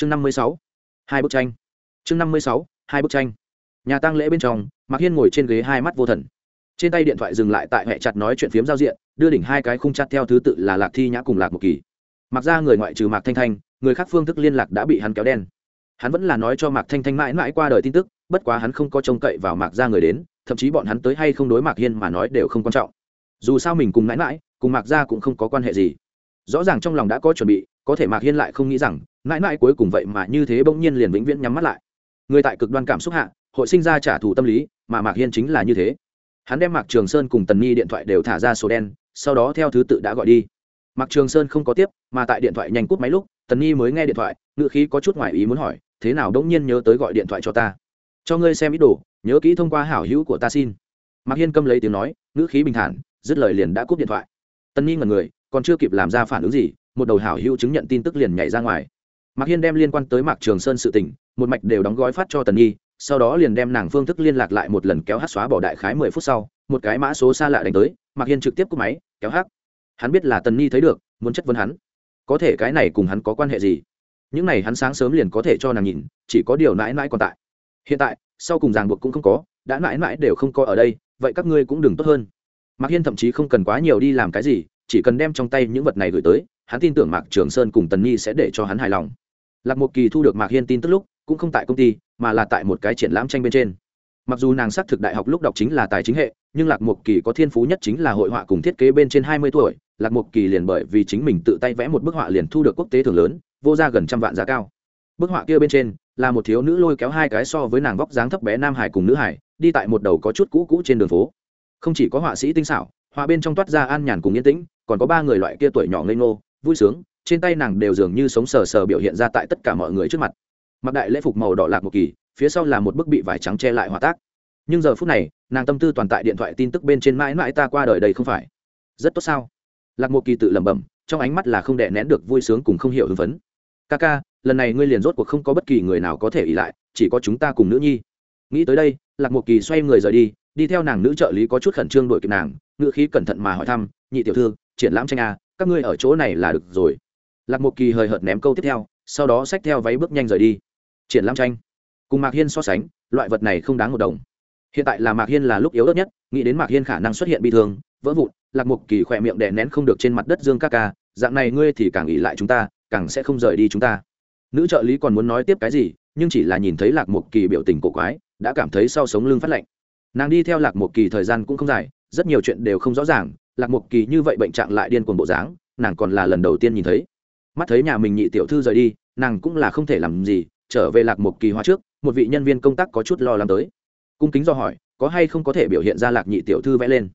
chương năm mươi sáu. Hai bức tranh. Chương năm mươi sáu, hai bức tranh. Nhà tăng lễ bên trong, mạc hiên ngồi trên ghế hai mắt vô thần. Trên tay điện thoại dừng lại tại hệ chặt nói chuyện phiếm giao diện, đưa đỉnh hai cái khung chặt theo thứ tự là lạc thi nhã cùng lạc một kỳ. Mặc ra người ngoại trừ mạc thanh thanh, người khác phương thức liên lạc đã bị hắn kéo đen. Hắn vẫn là nói cho mạc thanh thanh mãi mãi qua đời tin tức, bất quá hắn không có trông cậy vào mạc ra người đến, thậm chí bọn hắn tới hay không đối mạc hiên mà nói đều không quan trọng. Dù sao mình cùng mãi mãi, cùng mạc ra cũng không có quan hệ gì. Rõ ràng trong lòng đã có chuẩn bị, có thể mạc hiên lại không nghĩ rằng mãi mãi cuối cùng vậy mà như thế bỗng nhiên liền vĩnh viễn nhắm mắt lại. Người tại cực đoan cảm xúc hạ, hội sinh ra trả thù tâm lý, mà mạc hiên chính là như thế. Hắn đem mạc trường sơn cùng tần nhi điện thoại đều thả ra số đen, sau đó theo thứ tự đã gọi đi. Mạc trường sơn không có tiếp, mà tại điện thoại nhanh cút máy lúc, tần nhi mới nghe điện thoại ngự khí có chút ngoài ý muốn hỏi, thế nào đống nhiên nhớ tới gọi điện thoại cho ta? Cho ngươi xem ít đồ, nhớ kỹ thông qua hảo hữu của ta xin. Mạc hiên câm lấy tiếng nói, ngữ khí bình thản, dứt lời liền đã cúp điện thoại. Tần nhi ngần người, còn chưa kịp làm ra phản ứng gì, một đầu hảo hữu chứng nhận tin tức liền nhảy ra ngoài mạc hiên đem liên quan tới mạc trường sơn sự tình, một mạch đều đóng gói phát cho tần nhi, sau đó liền đem nàng phương thức liên lạc lại một lần kéo hát xóa bỏ đại khái mười phút sau, một cái mã số xa lạ đánh tới, mạc hiên trực tiếp cúp máy, kéo hát. Hắn biết là tần nhi thấy được, muốn chất vấn hắn. Có thể cái này cùng hắn có quan hệ gì? Những này hắn sáng sớm liền có thể cho nàng nhìn, chỉ có điều mãi mãi còn tại. Hiện tại, sau cùng ràng buộc cũng không có, đã mãi mãi đều không có ở đây, vậy các ngươi cũng đừng tốt hơn. Mạc hiên thậm chí không cần quá nhiều đi làm cái gì, chỉ cần đem trong tay những vật này gửi tới, hắn tin tưởng mạc trường sơn cùng tần nhi sẽ để cho hắn hài lòng lạc một kỳ thu được mạc hiên tin tức lúc, cũng không tại công ty, mà là tại một cái triển lãm tranh bên trên. Mặc dù nàng xác thực đại học lúc đọc chính là tài chính hệ, nhưng lạc một kỳ có thiên phú nhất chính là hội họa cùng thiết kế bên trên hai mươi tuổi. Lạc một kỳ liền bởi vì chính mình tự tay vẽ một bức họa liền thu được quốc tế thường lớn, vô ra gần trăm vạn giá cao. Bức họa kia bên trên, là một thiếu nữ lôi kéo hai cái so với nàng vóc dáng thấp bé nam hải cùng nữ hải, đi tại một đầu có chút cũ cũ trên đường phố. Không chỉ có họa sĩ tinh xảo, họa bên trong toát ra an nhàn cùng yên tĩnh, còn có ba người loại kia tuổi nhỏ ngây ngô, vui sướng trên tay nàng đều dường như sống sờ sờ biểu hiện ra tại tất cả mọi người trước mặt. Mặc đại lễ phục màu đỏ lạc một kỳ, phía sau là một bức bị vải trắng che lại hòa tác. Nhưng giờ phút này, nàng tâm tư toàn tại điện thoại tin tức bên trên mãi mãi ta qua đời đây không phải. Rất tốt sao? Lạc một kỳ tự lẩm bẩm, trong ánh mắt là không đè nén được vui sướng cùng không hiểu hưng phấn. Ca ca, lần này ngươi liền rốt cuộc không có bất kỳ người nào có thể ỉ lại, chỉ có chúng ta cùng nữ nhi. Nghĩ tới đây, lạc một kỳ xoay người rời đi đi theo nàng nữ trợ lý có chút khẩn trương đuổi kịp nàng ngựa khí cẩn thận mà hỏi thăm, nhị tiểu thư, triển lãm tranh a các ngươi ở chỗ này là được rồi lạc một kỳ hời hợt ném câu tiếp theo, sau đó xách theo váy bước nhanh rời đi. Triển lãm tranh. Cùng mạc hiên so sánh, loại vật này không đáng một đồng. Hiện tại là mạc hiên là lúc yếu ớt nhất, nghĩ đến mạc hiên khả năng xuất hiện bị thương, vỡ vụn, lạc Mục kỳ khỏe miệng đè nén không được trên mặt đất dương ca ca, dạng này ngươi thì càng ỉ lại chúng ta, càng sẽ không rời đi chúng ta. Nữ trợ lý còn muốn nói tiếp cái gì, nhưng chỉ là nhìn thấy lạc Mục kỳ biểu tình cổ quái, đã cảm thấy sau sống lưng phát lạnh. Nàng đi theo lạc Mục kỳ thời gian cũng không dài, rất nhiều chuyện đều không rõ ràng, lạc Mục kỳ như vậy bệnh trạng lại điên cuồng bộ dáng, nàng còn là lần đầu tiên nhìn thấy mắt thấy nhà mình nhị tiểu thư rời đi, nàng cũng là không thể làm gì, trở về lạc một kỳ hoa trước, một vị nhân viên công tác có chút lo lắng tới. Cung kính do hỏi, có hay không có thể biểu hiện ra lạc nhị tiểu thư vẽ lên?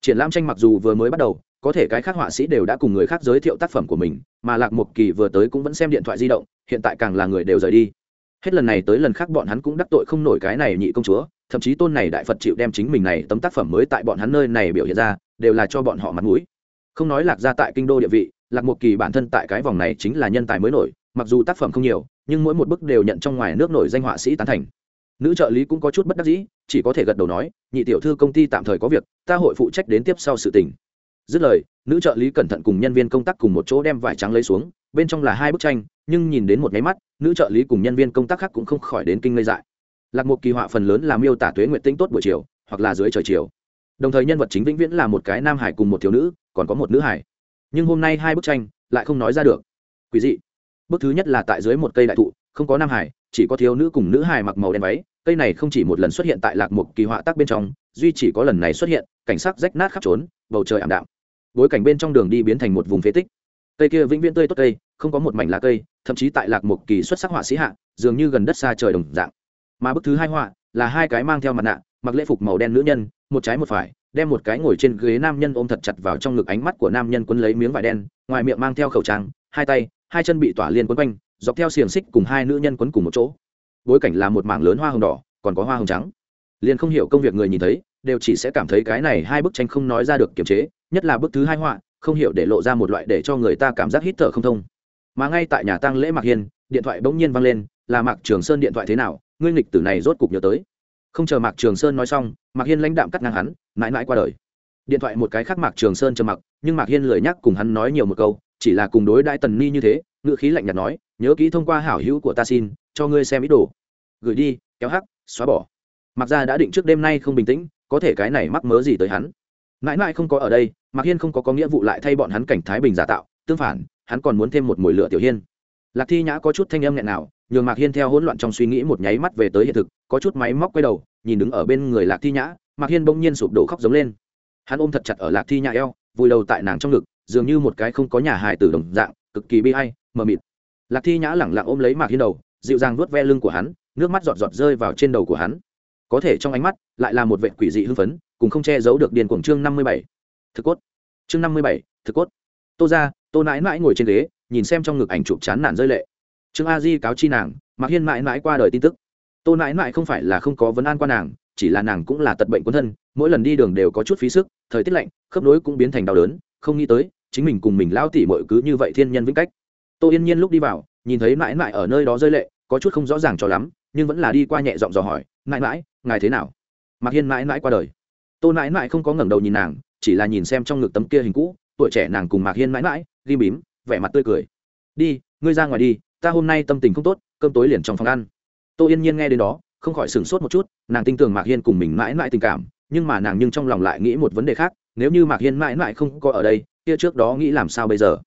Triển lãm tranh mặc dù vừa mới bắt đầu, có thể cái khác họa sĩ đều đã cùng người khác giới thiệu tác phẩm của mình, mà lạc một kỳ vừa tới cũng vẫn xem điện thoại di động, hiện tại càng là người đều rời đi. Hết lần này tới lần khác bọn hắn cũng đắc tội không nổi cái này nhị công chúa, thậm chí tôn này đại phật chịu đem chính mình này tấm tác phẩm mới tại bọn hắn nơi này biểu hiện ra, đều là cho bọn họ mặt mũi. Không nói lạc ra tại kinh đô địa vị lạc một kỳ bản thân tại cái vòng này chính là nhân tài mới nổi, mặc dù tác phẩm không nhiều, nhưng mỗi một bức đều nhận trong ngoài nước nổi danh họa sĩ tán thành. Nữ trợ lý cũng có chút bất đắc dĩ, chỉ có thể gật đầu nói, nhị tiểu thư công ty tạm thời có việc, ta hội phụ trách đến tiếp sau sự tình. Dứt lời, nữ trợ lý cẩn thận cùng nhân viên công tác cùng một chỗ đem vải trắng lấy xuống, bên trong là hai bức tranh, nhưng nhìn đến một nháy mắt, nữ trợ lý cùng nhân viên công tác khác cũng không khỏi đến kinh ngây dại. Lạc một kỳ họa phần lớn là miêu tả tuế nguyện tinh tốt buổi chiều, hoặc là dưới trời chiều. Đồng thời nhân vật chính vĩnh viễn là một cái nam hải cùng một thiếu nữ, còn có một nữ hải nhưng hôm nay hai bức tranh lại không nói ra được. Quý dị. Bức thứ nhất là tại dưới một cây đại thụ, không có nam hải, chỉ có thiếu nữ cùng nữ hải mặc màu đen váy. Cây này không chỉ một lần xuất hiện tại lạc một kỳ họa tác bên trong, duy chỉ có lần này xuất hiện, cảnh sắc rách nát khắp trốn, bầu trời ảm đạm. Bối cảnh bên trong đường đi biến thành một vùng phế tích. Cây kia vĩnh viễn tươi tốt cây, không có một mảnh lá cây, thậm chí tại lạc một kỳ xuất sắc họa sĩ hạ, dường như gần đất xa trời đồng dạng. Mà bức thứ hai họa là hai cái mang theo mặt nạ, mặc lễ phục màu đen nữ nhân, một trái một phải đem một cái ngồi trên ghế nam nhân ôm thật chặt vào trong ngực ánh mắt của nam nhân quấn lấy miếng vải đen, ngoài miệng mang theo khẩu trang, hai tay, hai chân bị tỏa liên quấn quanh, dọc theo xiềng xích cùng hai nữ nhân quấn cùng một chỗ. Bối cảnh là một mảng lớn hoa hồng đỏ, còn có hoa hồng trắng. Liền không hiểu công việc người nhìn thấy, đều chỉ sẽ cảm thấy cái này hai bức tranh không nói ra được kiềm chế, nhất là bức thứ hai họa, không hiểu để lộ ra một loại để cho người ta cảm giác hít thở không thông. Mà ngay tại nhà tăng lễ mạc hiên, điện thoại bỗng nhiên vang lên, là mạc trường sơn điện thoại thế nào? Ngươi nghịch tử này rốt cục nhớ tới. Không chờ mạc trường sơn nói xong, mạc hiên lãnh đạm cắt ngang hắn mãi mãi qua đời. Điện thoại một cái khác mạc trường sơn trầm mặc, nhưng mạc hiên lười nhắc cùng hắn nói nhiều một câu, chỉ là cùng đối Đại tần ni như thế ngự khí lạnh nhạt nói, nhớ kỹ thông qua hảo hữu của ta xin, cho ngươi xem ý đồ. Gửi đi, kéo hắc, xóa bỏ. Mặc ra đã định trước đêm nay không bình tĩnh, có thể cái này mắc mớ gì tới hắn. Mãi mãi không có ở đây, mạc hiên không có có nghĩa vụ lại thay bọn hắn cảnh thái bình giả tạo, tương phản, hắn còn muốn thêm một mồi lửa tiểu hiên. Lạc thi nhã có chút thanh âm nghẹn nào, nhường mạc hiên theo hỗn loạn trong suy nghĩ một nháy mắt về tới hiện thực, có chút máy móc quay đầu, nhìn đứng ở bên người lạc thi nhã mạc hiên bỗng nhiên sụp đổ khóc giống lên. Hắn ôm thật chặt ở lạc thi nhã eo, vùi đầu tại nàng trong ngực, dường như một cái không có nhà hài tử đồng dạng, cực kỳ bi hay mờ mịt. Lạc thi nhã lẳng lặng ôm lấy mạc hiên đầu, dịu dàng vuốt ve lưng của hắn, nước mắt giọt giọt rơi vào trên đầu của hắn. Có thể trong ánh mắt, lại là một vệ quỷ dị hưng phấn, cùng không che giấu được điền cuồng chương năm mươi bảy. Thực cốt. Chương năm mươi bảy, thực cốt. Tô ra, tô nãi mãi ngồi trên ghế, nhìn xem trong ngực ảnh chụp chán nản rơi lệ. Trương a di cáo chi nàng, mạc hiên mãi mãi qua đời tin tức. Tô nãi mãi không phải là không có vấn an qua nàng chỉ là nàng cũng là tật bệnh quân thân, mỗi lần đi đường đều có chút phí sức, thời tiết lạnh, khớp nối cũng biến thành đau đớn, không nghĩ tới, chính mình cùng mình lao tỉ mọi cứ như vậy thiên nhân vĩnh cách. Tô yên nhiên lúc đi vào, nhìn thấy mãi mãi ở nơi đó rơi lệ, có chút không rõ ràng cho lắm, nhưng vẫn là đi qua nhẹ giọng dò hỏi, mãi mãi, ngài thế nào? Mạc hiên mãi mãi qua đời. Tô mãi mãi không có ngẩng đầu nhìn nàng, chỉ là nhìn xem trong ngực tấm kia hình cũ, tuổi trẻ nàng cùng mạc hiên mãi mãi ghi bím, vẻ mặt tươi cười. Đi, ngươi ra ngoài đi, ta hôm nay tâm tình không tốt, cơm tối liền trong phòng ăn. Tô yên nhiên nghe đến đó không khỏi sửng sốt một chút, nàng tin tưởng mạc hiên cùng mình mãi mãi tình cảm, nhưng mà nàng nhưng trong lòng lại nghĩ một vấn đề khác, nếu như mạc hiên mãi mãi không có ở đây, kia trước đó nghĩ làm sao bây giờ?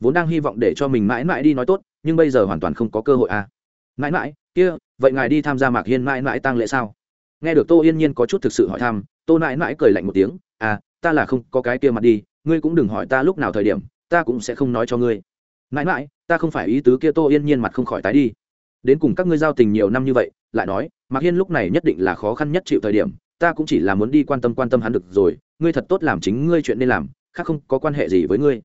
Vốn đang hy vọng để cho mình mãi mãi đi nói tốt, nhưng bây giờ hoàn toàn không có cơ hội à? Mãi mãi, kia, vậy ngài đi tham gia mạc hiên mãi mãi tăng lễ sao? Nghe được tô yên nhiên có chút thực sự hỏi thăm, tô mãi mãi cười lạnh một tiếng à ta là không có cái kia mặt đi, ngươi cũng đừng hỏi ta lúc nào thời điểm, ta cũng sẽ không nói cho ngươi. Mãi mãi, ta không phải ý tứ kia tô yên nhiên mặt không khỏi tái đi. Đến cùng các ngươi giao tình nhiều năm như vậy lại nói, mạc hiên lúc này nhất định là khó khăn nhất chịu thời điểm, ta cũng chỉ là muốn đi quan tâm quan tâm hắn được rồi, ngươi thật tốt làm chính ngươi chuyện nên làm, khác không có quan hệ gì với ngươi.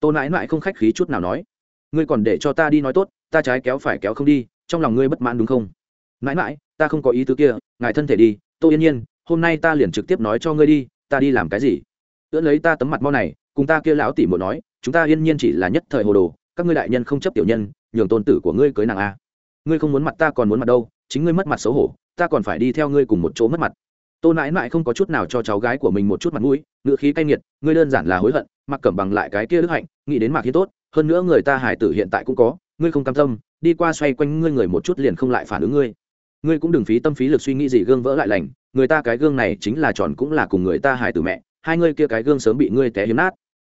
Tô nãi nãi không khách khí chút nào nói, ngươi còn để cho ta đi nói tốt, ta trái kéo phải kéo không đi, trong lòng ngươi bất mãn đúng không? Nãi nãi, ta không có ý tứ kia, ngài thân thể đi, tô yên nhiên, hôm nay ta liền trực tiếp nói cho ngươi đi, ta đi làm cái gì? Ưỡn lấy ta tấm mặt mau này, cùng ta kia lão tỉ một nói, chúng ta yên nhiên chỉ là nhất thời hồ đồ, các ngươi đại nhân không chấp tiểu nhân, nhường tôn tử của ngươi cưới nàng a. Ngươi không muốn mặt ta còn muốn mặt đâu chính ngươi mất mặt xấu hổ, ta còn phải đi theo ngươi cùng một chỗ mất mặt. Tô nãi nãi không có chút nào cho cháu gái của mình một chút mặt mũi ngựa khí cay nghiệt, ngươi đơn giản là hối hận, mặc cẩm bằng lại cái kia đức hạnh, nghĩ đến mạc hiến tốt, hơn nữa người ta hải tử hiện tại cũng có, ngươi không cam tâm, đi qua xoay quanh ngươi người một chút liền không lại phản ứng ngươi. Ngươi cũng đừng phí tâm phí lực suy nghĩ gì gương vỡ lại lành, người ta cái gương này chính là tròn cũng là cùng người ta hải tử mẹ, hai ngươi kia cái gương sớm bị ngươi té hiếm nát.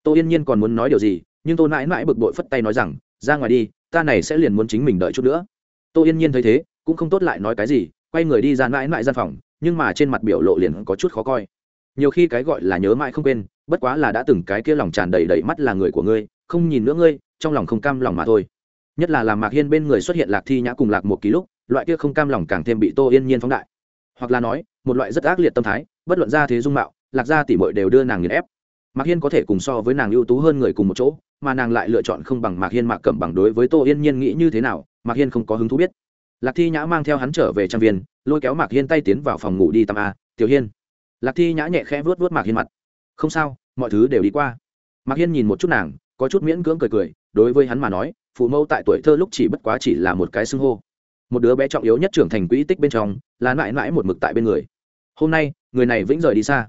Tô yên nhiên còn muốn nói điều gì, nhưng tô nãi nãi bực bội phất tay nói rằng, ra ngoài đi, ta này sẽ liền muốn chính mình đợi chút nữa. Tô yên nhiên thấy thế cũng không tốt lại nói cái gì, quay người đi ra mãi mãi gian phòng, nhưng mà trên mặt biểu lộ liền có chút khó coi. Nhiều khi cái gọi là nhớ mãi không quên, bất quá là đã từng cái kia lòng tràn đầy đầy mắt là người của ngươi, không nhìn nữa ngươi, trong lòng không cam lòng mà thôi. Nhất là làm mạc hiên bên người xuất hiện lạc thi nhã cùng lạc một ký lúc, loại kia không cam lòng càng thêm bị tô yên nhiên phóng đại. Hoặc là nói, một loại rất ác liệt tâm thái, bất luận ra thế dung mạo lạc gia tỷ mội đều đưa nàng nghiền ép. Mạc hiên có thể cùng so với nàng ưu tú hơn người cùng một chỗ, mà nàng lại lựa chọn không bằng mạc hiên mạc cẩm bằng đối với tô yên nhiên nghĩ như thế nào, mạc hiên không có hứng thú biết lạc thi nhã mang theo hắn trở về trang viên, lôi kéo mạc hiên tay tiến vào phòng ngủ đi tắm a, tiểu hiên. Lạc thi nhã nhẹ khẽ vớt vớt mạc hiên mặt. Không sao, mọi thứ đều đi qua. Mạc hiên nhìn một chút nàng, có chút miễn cưỡng cười cười, đối với hắn mà nói, phụ mẫu tại tuổi thơ lúc chỉ bất quá chỉ là một cái xưng hô. Một đứa bé trọng yếu nhất trưởng thành quỹ tích bên trong, là mãi mãi một mực tại bên người. Hôm nay, người này vĩnh rời đi xa.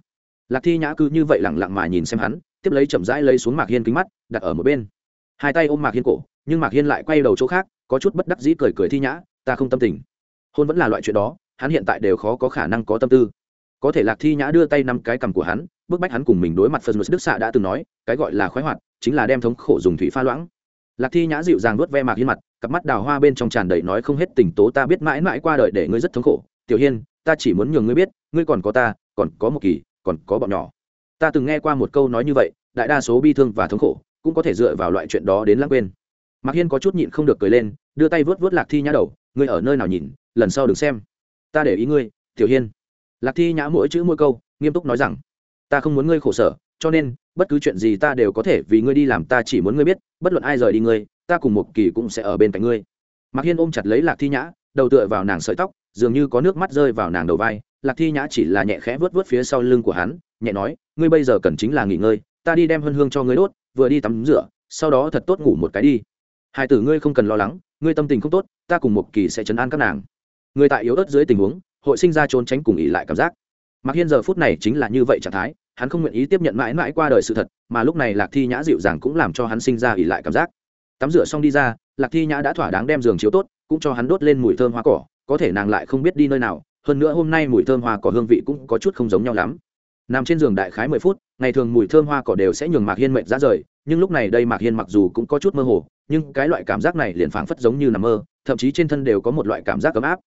Lạc thi nhã cứ như vậy lẳng lặng mà nhìn xem hắn, tiếp lấy chậm rãi lấy xuống mạc hiên kính mắt, đặt ở một bên. Hai tay ôm mạc hiên cổ, nhưng mạc hiên lại quay đầu chỗ khác, có chút bất đắc dĩ cười cười thi nhã ta không tâm tình. Hôn vẫn là loại chuyện đó, hắn hiện tại đều khó có khả năng có tâm tư. Có thể lạc thi nhã đưa tay năm cái cầm của hắn, bức bách hắn cùng mình đối mặt phân đức xạ đã từng nói, cái gọi là khoái hoạt, chính là đem thống khổ dùng thủy pha loãng. Lạc thi nhã dịu dàng nuốt ve mạc hiên mặt, cặp mắt đào hoa bên trong tràn đầy nói không hết tình tố ta biết mãi mãi qua đời để ngươi rất thống khổ. Tiểu hiên, ta chỉ muốn nhường ngươi biết, ngươi còn có ta, còn có một kỳ, còn có bọn nhỏ. Ta từng nghe qua một câu nói như vậy, đại đa số bi thương và thống khổ cũng có thể dựa vào loại chuyện đó đến lãng quên. Mạc hiên có chút nhịn không được cười lên, đưa tay vớt vớt lạc thi nhã đầu ngươi ở nơi nào nhìn, lần sau đừng xem. Ta để ý ngươi, tiểu hiên. Lạc thi nhã mỗi chữ mỗi câu, nghiêm túc nói rằng, ta không muốn ngươi khổ sở, cho nên, bất cứ chuyện gì ta đều có thể vì ngươi đi làm, ta chỉ muốn ngươi biết, bất luận ai rời đi ngươi, ta cùng một kỳ cũng sẽ ở bên cạnh ngươi. Mạc hiên ôm chặt lấy lạc thi nhã, đầu tựa vào nàng sợi tóc, dường như có nước mắt rơi vào nàng đầu vai. Lạc thi nhã chỉ là nhẹ khẽ vớt vớt phía sau lưng của hắn, nhẹ nói, ngươi bây giờ cần chính là nghỉ ngơi, ta đi đem hân hương cho ngươi đốt, vừa đi tắm rửa, sau đó thật tốt ngủ một cái đi. Hai tử ngươi không cần lo lắng ngươi tâm tình không tốt, ta cùng một kỳ sẽ chấn an các nàng. Người tại yếu ớt dưới tình huống, hội sinh ra trốn tránh cùng ỉ lại cảm giác. Mặc hiên giờ phút này chính là như vậy trạng thái, hắn không nguyện ý tiếp nhận mãi mãi qua đời sự thật, mà lúc này lạc thi nhã dịu dàng cũng làm cho hắn sinh ra ỉ lại cảm giác. Tắm rửa xong đi ra, lạc thi nhã đã thỏa đáng đem giường chiếu tốt, cũng cho hắn đốt lên mùi thơm hoa cỏ, có thể nàng lại không biết đi nơi nào, hơn nữa hôm nay mùi thơm hoa cỏ hương vị cũng có chút không giống nhau lắm. Nằm trên giường đại khái mười phút, ngày thường mùi thơm hoa cỏ đều sẽ nhường mạc hiên mệt ra rời nhưng lúc này đây mạc hiên mặc dù cũng có chút mơ hồ nhưng cái loại cảm giác này liền phảng phất giống như nằm mơ thậm chí trên thân đều có một loại cảm giác ấm áp.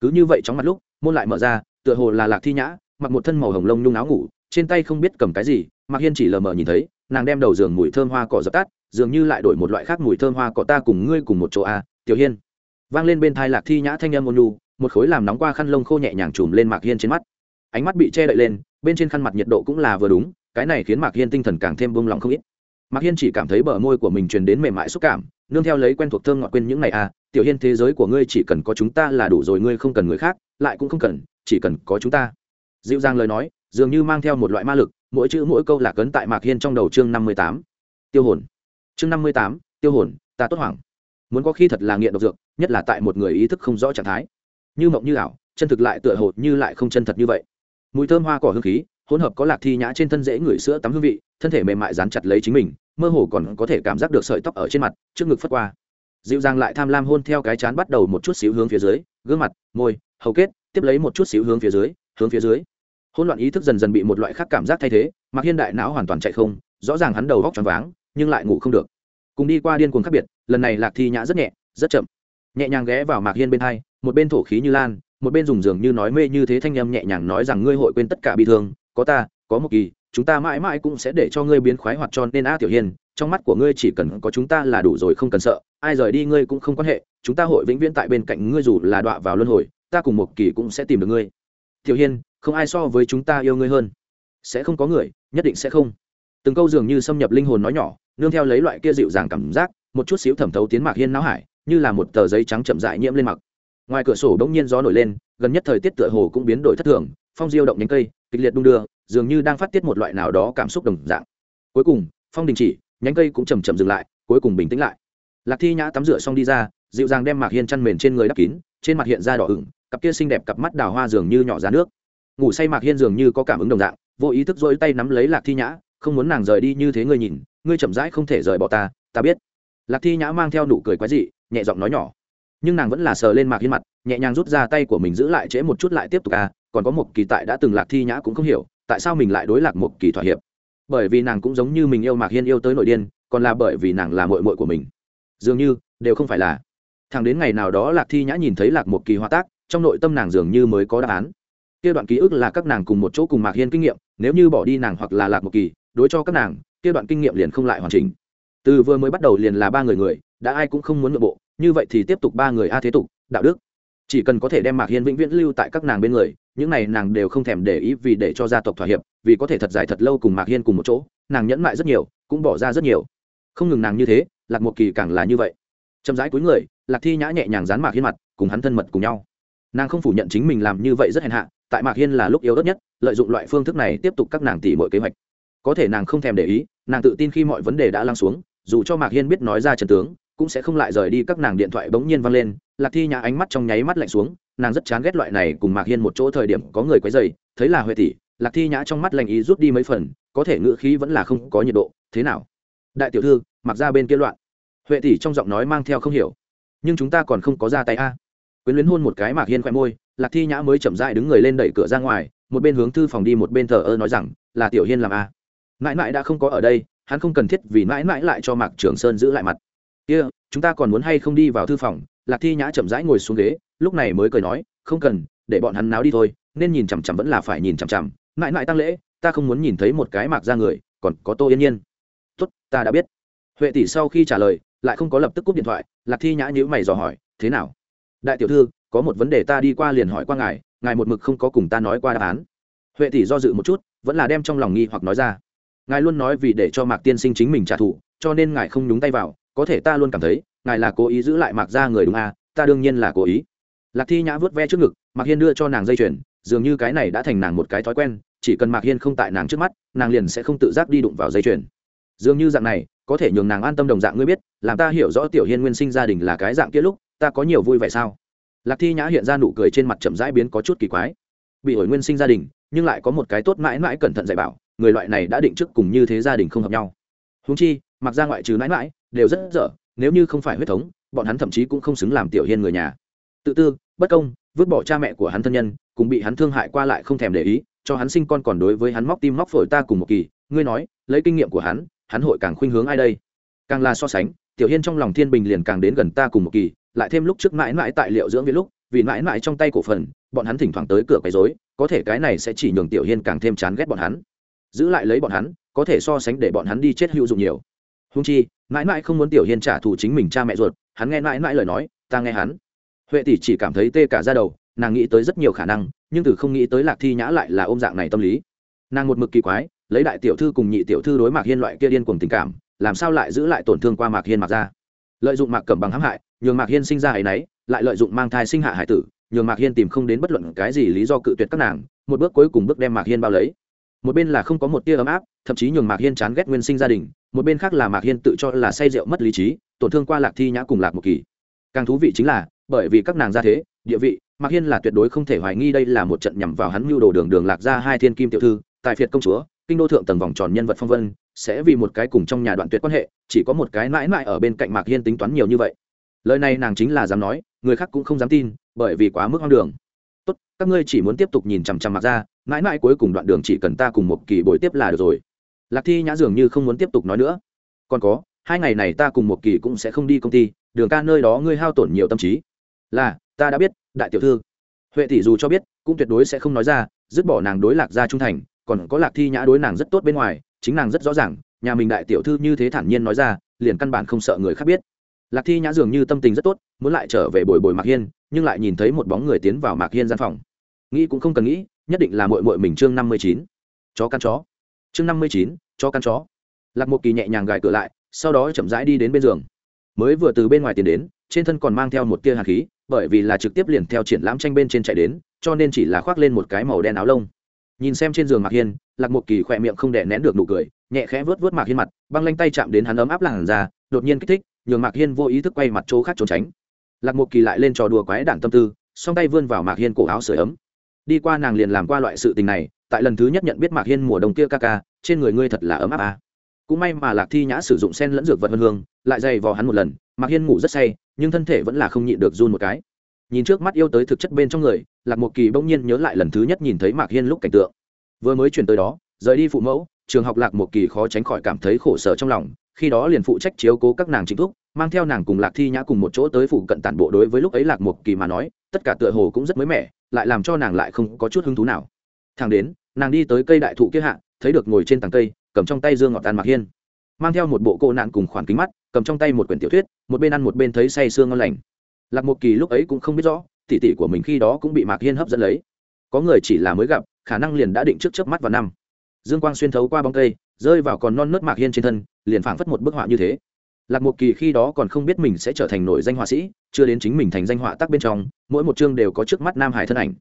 Cứ như vậy trong mặt lúc môn lại mở ra tựa hồ là lạc thi nhã mặc một thân màu hồng lông nhung áo ngủ trên tay không biết cầm cái gì mạc hiên chỉ lờ mờ nhìn thấy nàng đem đầu giường mùi thơm hoa cỏ dập tắt dường như lại đổi một loại khác mùi thơm hoa cỏ ta cùng ngươi cùng một chỗ a à, tiểu hiên. Vang lên bên thai lạc thi nhã thanh âm ôn nhu một khối làm nóng qua khăn lông khô nhẹ nhàng chùm lên mạc hiên trên mắt. Ánh mắt bị che đậy lên bên trên khăn mặt nhiệt độ cũng là vừa đúng cái này khiến mạc hiên tinh thần càng thêm buông lòng không ít mạc hiên chỉ cảm thấy bờ môi của mình truyền đến mềm mại xúc cảm, nương theo lấy quen thuộc thơm ngọt quên những ngày à tiểu hiên thế giới của ngươi chỉ cần có chúng ta là đủ rồi, ngươi không cần người khác, lại cũng không cần, chỉ cần có chúng ta. Dịu dàng lời nói, dường như mang theo một loại ma lực, mỗi chữ mỗi câu là cấn tại mạc hiên trong đầu chương năm mươi tám. Tiêu hồn. Chương năm mươi tám, tiêu hồn, ta tốt hoảng. Muốn có khi thật là nghiện độc dược, nhất là tại một người ý thức không rõ trạng thái. Như mộng như ảo, chân thực lại tựa hồ như lại không chân thật như vậy. Mùi thơm hoa cỏ hương khí hỗn hợp có lạc thi nhã trên thân dễ ngửi sữa tắm hương vị, thân thể mềm mại dán chặt lấy chính mình, mơ hồ còn có thể cảm giác được sợi tóc ở trên mặt, trước ngực phất qua. Dịu dàng lại tham lam hôn theo cái chán bắt đầu một chút xíu hướng phía dưới, gương mặt, môi, hầu kết, tiếp lấy một chút xíu hướng phía dưới, hướng phía dưới. Hỗn loạn ý thức dần dần bị một loại khác cảm giác thay thế, mặc hiên đại não hoàn toàn chạy không, rõ ràng hắn đầu góc choáng váng, nhưng lại ngủ không được. Cùng đi qua điên cuồng khác biệt, lần này lạc thi nhã rất nhẹ, rất chậm. Nhẹ nhàng ghé vào mạc hiên bên hai, một bên thổ khí như lan, một bên dùng giường như nói mê như thế thanh em nhẹ nhàng nói rằng ngươi hội quên tất cả bi thương có ta, có một kỳ, chúng ta mãi mãi cũng sẽ để cho ngươi biến khoái hoạt cho nên a tiểu hiền trong mắt của ngươi chỉ cần có chúng ta là đủ rồi, không cần sợ, ai rời đi ngươi cũng không quan hệ, chúng ta hội vĩnh viễn tại bên cạnh ngươi dù là đọa vào luân hồi, ta cùng một kỳ cũng sẽ tìm được ngươi. Tiểu hiên, không ai so với chúng ta yêu ngươi hơn. Sẽ không có người, nhất định sẽ không. Từng câu dường như xâm nhập linh hồn nói nhỏ, nương theo lấy loại kia dịu dàng cảm giác, một chút xíu thẩm thấu tiến mạc hiên não hải, như là một tờ giấy trắng chậm dại nhiễm lên mặc ngoài cửa sổ bỗng nhiên gió nổi lên, gần nhất thời tiết tựa hồ cũng biến đổi thất thường phong diêu động nhánh cây, kịch liệt đung đưa, dường như đang phát tiết một loại nào đó cảm xúc đồng dạng. Cuối cùng, phong đình chỉ, nhánh cây cũng chầm chậm dừng lại, cuối cùng bình tĩnh lại. Lạc thi nhã tắm rửa xong đi ra, dịu dàng đem mạc hiên chăn mền trên người đắp kín, trên mặt hiện ra đỏ ửng, cặp kia xinh đẹp cặp mắt đào hoa dường như nhỏ ra nước. Ngủ say mạc hiên dường như có cảm ứng đồng dạng, vô ý thức dỗi tay nắm lấy lạc thi nhã, không muốn nàng rời đi như thế ngươi nhìn, ngươi chậm rãi không thể rời bỏ ta ta biết. Lạc thi nhã mang theo nụ cười quái dị, nhẹ giọng nói nhỏ nhưng nàng vẫn là sờ lên mạc hiên mặt, nhẹ nhàng rút ra tay của mình giữ lại trễ một chút lại tiếp tục à còn có một kỳ tại đã từng lạc thi nhã cũng không hiểu, tại sao mình lại đối lạc một kỳ thỏa hiệp? Bởi vì nàng cũng giống như mình yêu mạc hiên yêu tới nội điên, còn là bởi vì nàng là mội mội của mình. Dường như, đều không phải là. Thằng đến ngày nào đó lạc thi nhã nhìn thấy lạc một kỳ hóa tác, trong nội tâm nàng dường như mới có đáp án. Kia đoạn ký ức là các nàng cùng một chỗ cùng mạc hiên kinh nghiệm, nếu như bỏ đi nàng hoặc là lạc một kỳ, đối cho các nàng, kia đoạn kinh nghiệm liền không lại hoàn chỉnh. Từ vừa mới bắt đầu liền là ba người người, đã ai cũng không muốn nội bộ như vậy thì tiếp tục ba người a thế tục, đạo đức. Chỉ cần có thể đem mạc hiên vĩnh viễn lưu tại các nàng bên người, những này nàng đều không thèm để ý vì để cho gia tộc thỏa hiệp, vì có thể thật dài thật lâu cùng mạc hiên cùng một chỗ, nàng nhẫn mại rất nhiều, cũng bỏ ra rất nhiều. Không ngừng nàng như thế, lạc một kỳ càng là như vậy. Chậm rãi cuối người, lạc thi nhã nhẹ nhàng dán mạc hiên mặt, cùng hắn thân mật cùng nhau. Nàng không phủ nhận chính mình làm như vậy rất hèn hạ, tại mạc hiên là lúc yếu ớt nhất, lợi dụng loại phương thức này tiếp tục các nàng tỉ mọi kế hoạch. Có thể nàng không thèm để ý, nàng tự tin khi mọi vấn đề đã lắng xuống, dù cho mạc hiên biết nói ra trần tướng cũng sẽ không lại rời đi các nàng điện thoại bỗng nhiên văng lên, lạc thi nhã ánh mắt trong nháy mắt lạnh xuống, nàng rất chán ghét loại này cùng mạc hiên một chỗ thời điểm có người quấy dày thấy là huệ tỷ, lạc thi nhã trong mắt lạnh ý rút đi mấy phần, có thể ngữ khí vẫn là không có nhiệt độ, thế nào? Đại tiểu thư, mặc ra bên kia loạn. Huệ tỷ trong giọng nói mang theo không hiểu. Nhưng chúng ta còn không có ra tay a. Quyến luyến hôn một cái mạc hiên khoe môi, lạc thi nhã mới chậm dại đứng người lên đẩy cửa ra ngoài, một bên hướng thư phòng đi một bên thờ ơ nói rằng, là tiểu hiên làm a. Mãi mãi đã không có ở đây, hắn không cần thiết vì mãi mãi lại cho mạc trường sơn giữ lại mặt kia、yeah, chúng ta còn muốn hay không đi vào thư phòng? Lạc thi nhã chậm rãi ngồi xuống ghế lúc này mới cười nói không cần để bọn hắn náo đi thôi nên nhìn chằm chằm vẫn là phải nhìn chằm chằm. Mãi mãi tăng lễ ta không muốn nhìn thấy một cái mạc ra người còn có tô yên nhiên. Tốt ta đã biết. Huệ tỷ sau khi trả lời lại không có lập tức cúp điện thoại lạc thi nhã nhữ mày dò hỏi thế nào? Đại tiểu thư có một vấn đề ta đi qua liền hỏi qua ngài ngài một mực không có cùng ta nói qua đáp án. Huệ tỷ do dự một chút vẫn là đem trong lòng nghi hoặc nói ra. Ngài luôn nói vì để cho mạc tiên sinh chính mình trả thù cho nên ngài không nhúng tay vào có thể ta luôn cảm thấy, ngài là cố ý giữ lại mạc ra người đúng à ta đương nhiên là cố ý. Lạc thi nhã vớt ve trước ngực, mạc hiên đưa cho nàng dây chuyền, dường như cái này đã thành nàng một cái thói quen, chỉ cần mạc hiên không tại nàng trước mắt, nàng liền sẽ không tự giác đi đụng vào dây chuyền. Dường như dạng này, có thể nhường nàng an tâm đồng dạng ngươi biết, làm ta hiểu rõ tiểu hiên nguyên sinh gia đình là cái dạng kia lúc, ta có nhiều vui vẻ sao? Lạc thi nhã hiện ra nụ cười trên mặt chậm rãi biến có chút kỳ quái. Bị ổi nguyên sinh gia đình, nhưng lại có một cái tốt mãi mãi cẩn thận dạy bảo, người loại này đã định trước cùng như thế gia đình không hợp nhau. Húng chi mặc ra ngoại trừ mãi mãi đều rất dở nếu như không phải huyết thống bọn hắn thậm chí cũng không xứng làm tiểu hiên người nhà. Tự tư bất công vứt bỏ cha mẹ của hắn thân nhân cùng bị hắn thương hại qua lại không thèm để ý cho hắn sinh con còn đối với hắn móc tim móc phổi ta cùng một kỳ. Ngươi nói lấy kinh nghiệm của hắn hắn hội càng khuynh hướng ai đây? Càng là so sánh tiểu hiên trong lòng thiên bình liền càng đến gần ta cùng một kỳ lại thêm lúc trước mãi mãi tại liệu dưỡng viện lúc vì mãi mãi trong tay cổ phần bọn hắn thỉnh thoảng tới cửa quấy dối, có thể cái này sẽ chỉ nhường tiểu hiên càng thêm chán ghét bọn hắn. Giữ lại lấy bọn hắn có thể so sánh để bọn hắn đi chết hữu dụng nhiều húng chi, mãi mãi không muốn tiểu hiên trả thù chính mình cha mẹ ruột, hắn nghe mãi mãi lời nói, ta nghe hắn. Huệ tỷ chỉ cảm thấy tê cả ra đầu, nàng nghĩ tới rất nhiều khả năng, nhưng từ không nghĩ tới lạc thi nhã lại là ôm dạng này tâm lý. Nàng một mực kỳ quái, lấy đại tiểu thư cùng nhị tiểu thư đối mạc hiên loại kia điên cùng tình cảm, làm sao lại giữ lại tổn thương qua mạc hiên mạc ra lợi dụng mạc cẩm bằng hãm hại, nhường mạc hiên sinh ra ấ y n ấ y lại lợi dụng mang thai sinh hạ hải tử, nhường mạc hiên tìm không đến bất luận cái gì lý do cự tuyệt các nàng, một bước cuối cùng bước đem mạc hiên bao lấy. Một bên là không có một tia ấm áp, thậm chí nhường mạc hiên chán ghét nguyên sinh gia đình một bên khác là mạc hiên tự cho là say rượu mất lý trí, tổn thương qua lạc thi nhã cùng lạc một kỳ. Càng thú vị chính là, bởi vì các nàng ra thế, địa vị, mạc hiên là tuyệt đối không thể hoài nghi đây là một trận nhằm vào hắn mưu đồ đường đường lạc ra hai thiên kim tiểu thư tại phiệt công chúa, kinh đô thượng tầng vòng tròn nhân vật phong vân, sẽ vì một cái cùng trong nhà đoạn tuyệt quan hệ, chỉ có một cái mãi mãi ở bên cạnh mạc hiên tính toán nhiều như vậy. Lời này nàng chính là dám nói, người khác cũng không dám tin, bởi vì quá mức hoang đường. Tốt, các ngươi chỉ muốn tiếp tục nhìn chằm chằm mặc ra, mãi mãi cuối cùng đoạn đường chỉ cần ta cùng một kỳ bồi tiếp là được rồi lạc thi nhã dường như không muốn tiếp tục nói nữa. Còn có, hai ngày này ta cùng một kỳ cũng sẽ không đi công ty, đường ca nơi đó ngươi hao tổn nhiều tâm trí. Là, ta đã biết, đại tiểu thư. Huệ tỷ dù cho biết, cũng tuyệt đối sẽ không nói ra, dứt bỏ nàng đối lạc gia trung thành, còn có lạc thi nhã đối nàng rất tốt bên ngoài, chính nàng rất rõ ràng, nhà mình đại tiểu thư như thế thản nhiên nói ra, liền căn bản không sợ người khác biết. Lạc thi nhã dường như tâm tình rất tốt, muốn lại trở về bồi bồi mạc hiên, nhưng lại nhìn thấy một bóng người tiến vào mạc hiên gian phòng. Nghĩ cũng không cần nghĩ, nhất định là mội mội mình chương năm mươi chín. Chó căn chó chương năm mươi chín cho căn chó. Lạc một kỳ nhẹ nhàng gài cửa lại, sau đó chậm rãi đi đến bên giường. Mới vừa từ bên ngoài tiến đến, trên thân còn mang theo một tia hạt khí, bởi vì là trực tiếp liền theo triển lãm tranh bên trên chạy đến, cho nên chỉ là khoác lên một cái màu đen áo lông. Nhìn xem trên giường mạc hiên, lạc một kỳ khỏe miệng không đè nén được nụ cười, nhẹ khẽ vớt vớt mạc hiên mặt, băng lanh tay chạm đến hắn ấm áp làn ra đột nhiên kích thích, nhường mạc hiên vô ý thức quay mặt chỗ khác trốn tránh. Lạc một kỳ lại lên trò đùa quái đản tâm tư, song tay vươn vào mạc hiên cổ áo sửa ấm. Đi qua nàng liền làm qua loại sự tình này tại lần thứ nhất nhận biết mạc hiên mùa đông kia ca ca, trên người ngươi thật là ấm áp à. cũng may mà lạc thi nhã sử dụng sen lẫn dược vật vân hương, lại dày vò hắn một lần, mạc hiên ngủ rất say, nhưng thân thể vẫn là không nhịn được run một cái. Nhìn trước mắt yêu tới thực chất bên trong người, lạc một kỳ bỗng nhiên nhớ lại lần thứ nhất nhìn thấy mạc hiên lúc cảnh tượng. Vừa mới chuyển tới đó, rời đi phụ mẫu, trường học lạc một kỳ khó tránh khỏi cảm thấy khổ sở trong lòng, khi đó liền phụ trách chiếu cố các nàng chính thúc mang theo nàng cùng lạc thi nhã cùng một chỗ tới phụ cận tản bộ đối với lúc ấy lạc một kỳ mà nói, tất cả tựa hồ cũng rất mới mẻ, lại làm cho nàng lại không có chút hứng thú nào thằng đến, nàng đi tới cây đại thụ kia hạ, thấy được ngồi trên tàng cây, cầm trong tay dương ngọt tàn Mặc hiên. Mang theo một bộ cô nạn cùng khoản kính mắt, cầm trong tay một quyển tiểu thuyết, một bên ăn một bên thấy say sương ngon lành. Lạc một kỳ lúc ấy cũng không biết rõ tỉ tỉ của mình khi đó cũng bị mạc hiên hấp dẫn lấy. Có người chỉ là mới gặp, khả năng liền đã định trước chớp mắt vào năm. Dương quang xuyên thấu qua bóng cây, rơi vào còn non nớt mạc hiên trên thân, liền phảng phất một bức họa như thế. Lạc một kỳ khi đó còn không biết mình sẽ trở thành nổi danh họa sĩ, chưa đến chính mình thành danh họa tác bên trong, mỗi một chương đều có trước mắt nam hải thân ảnh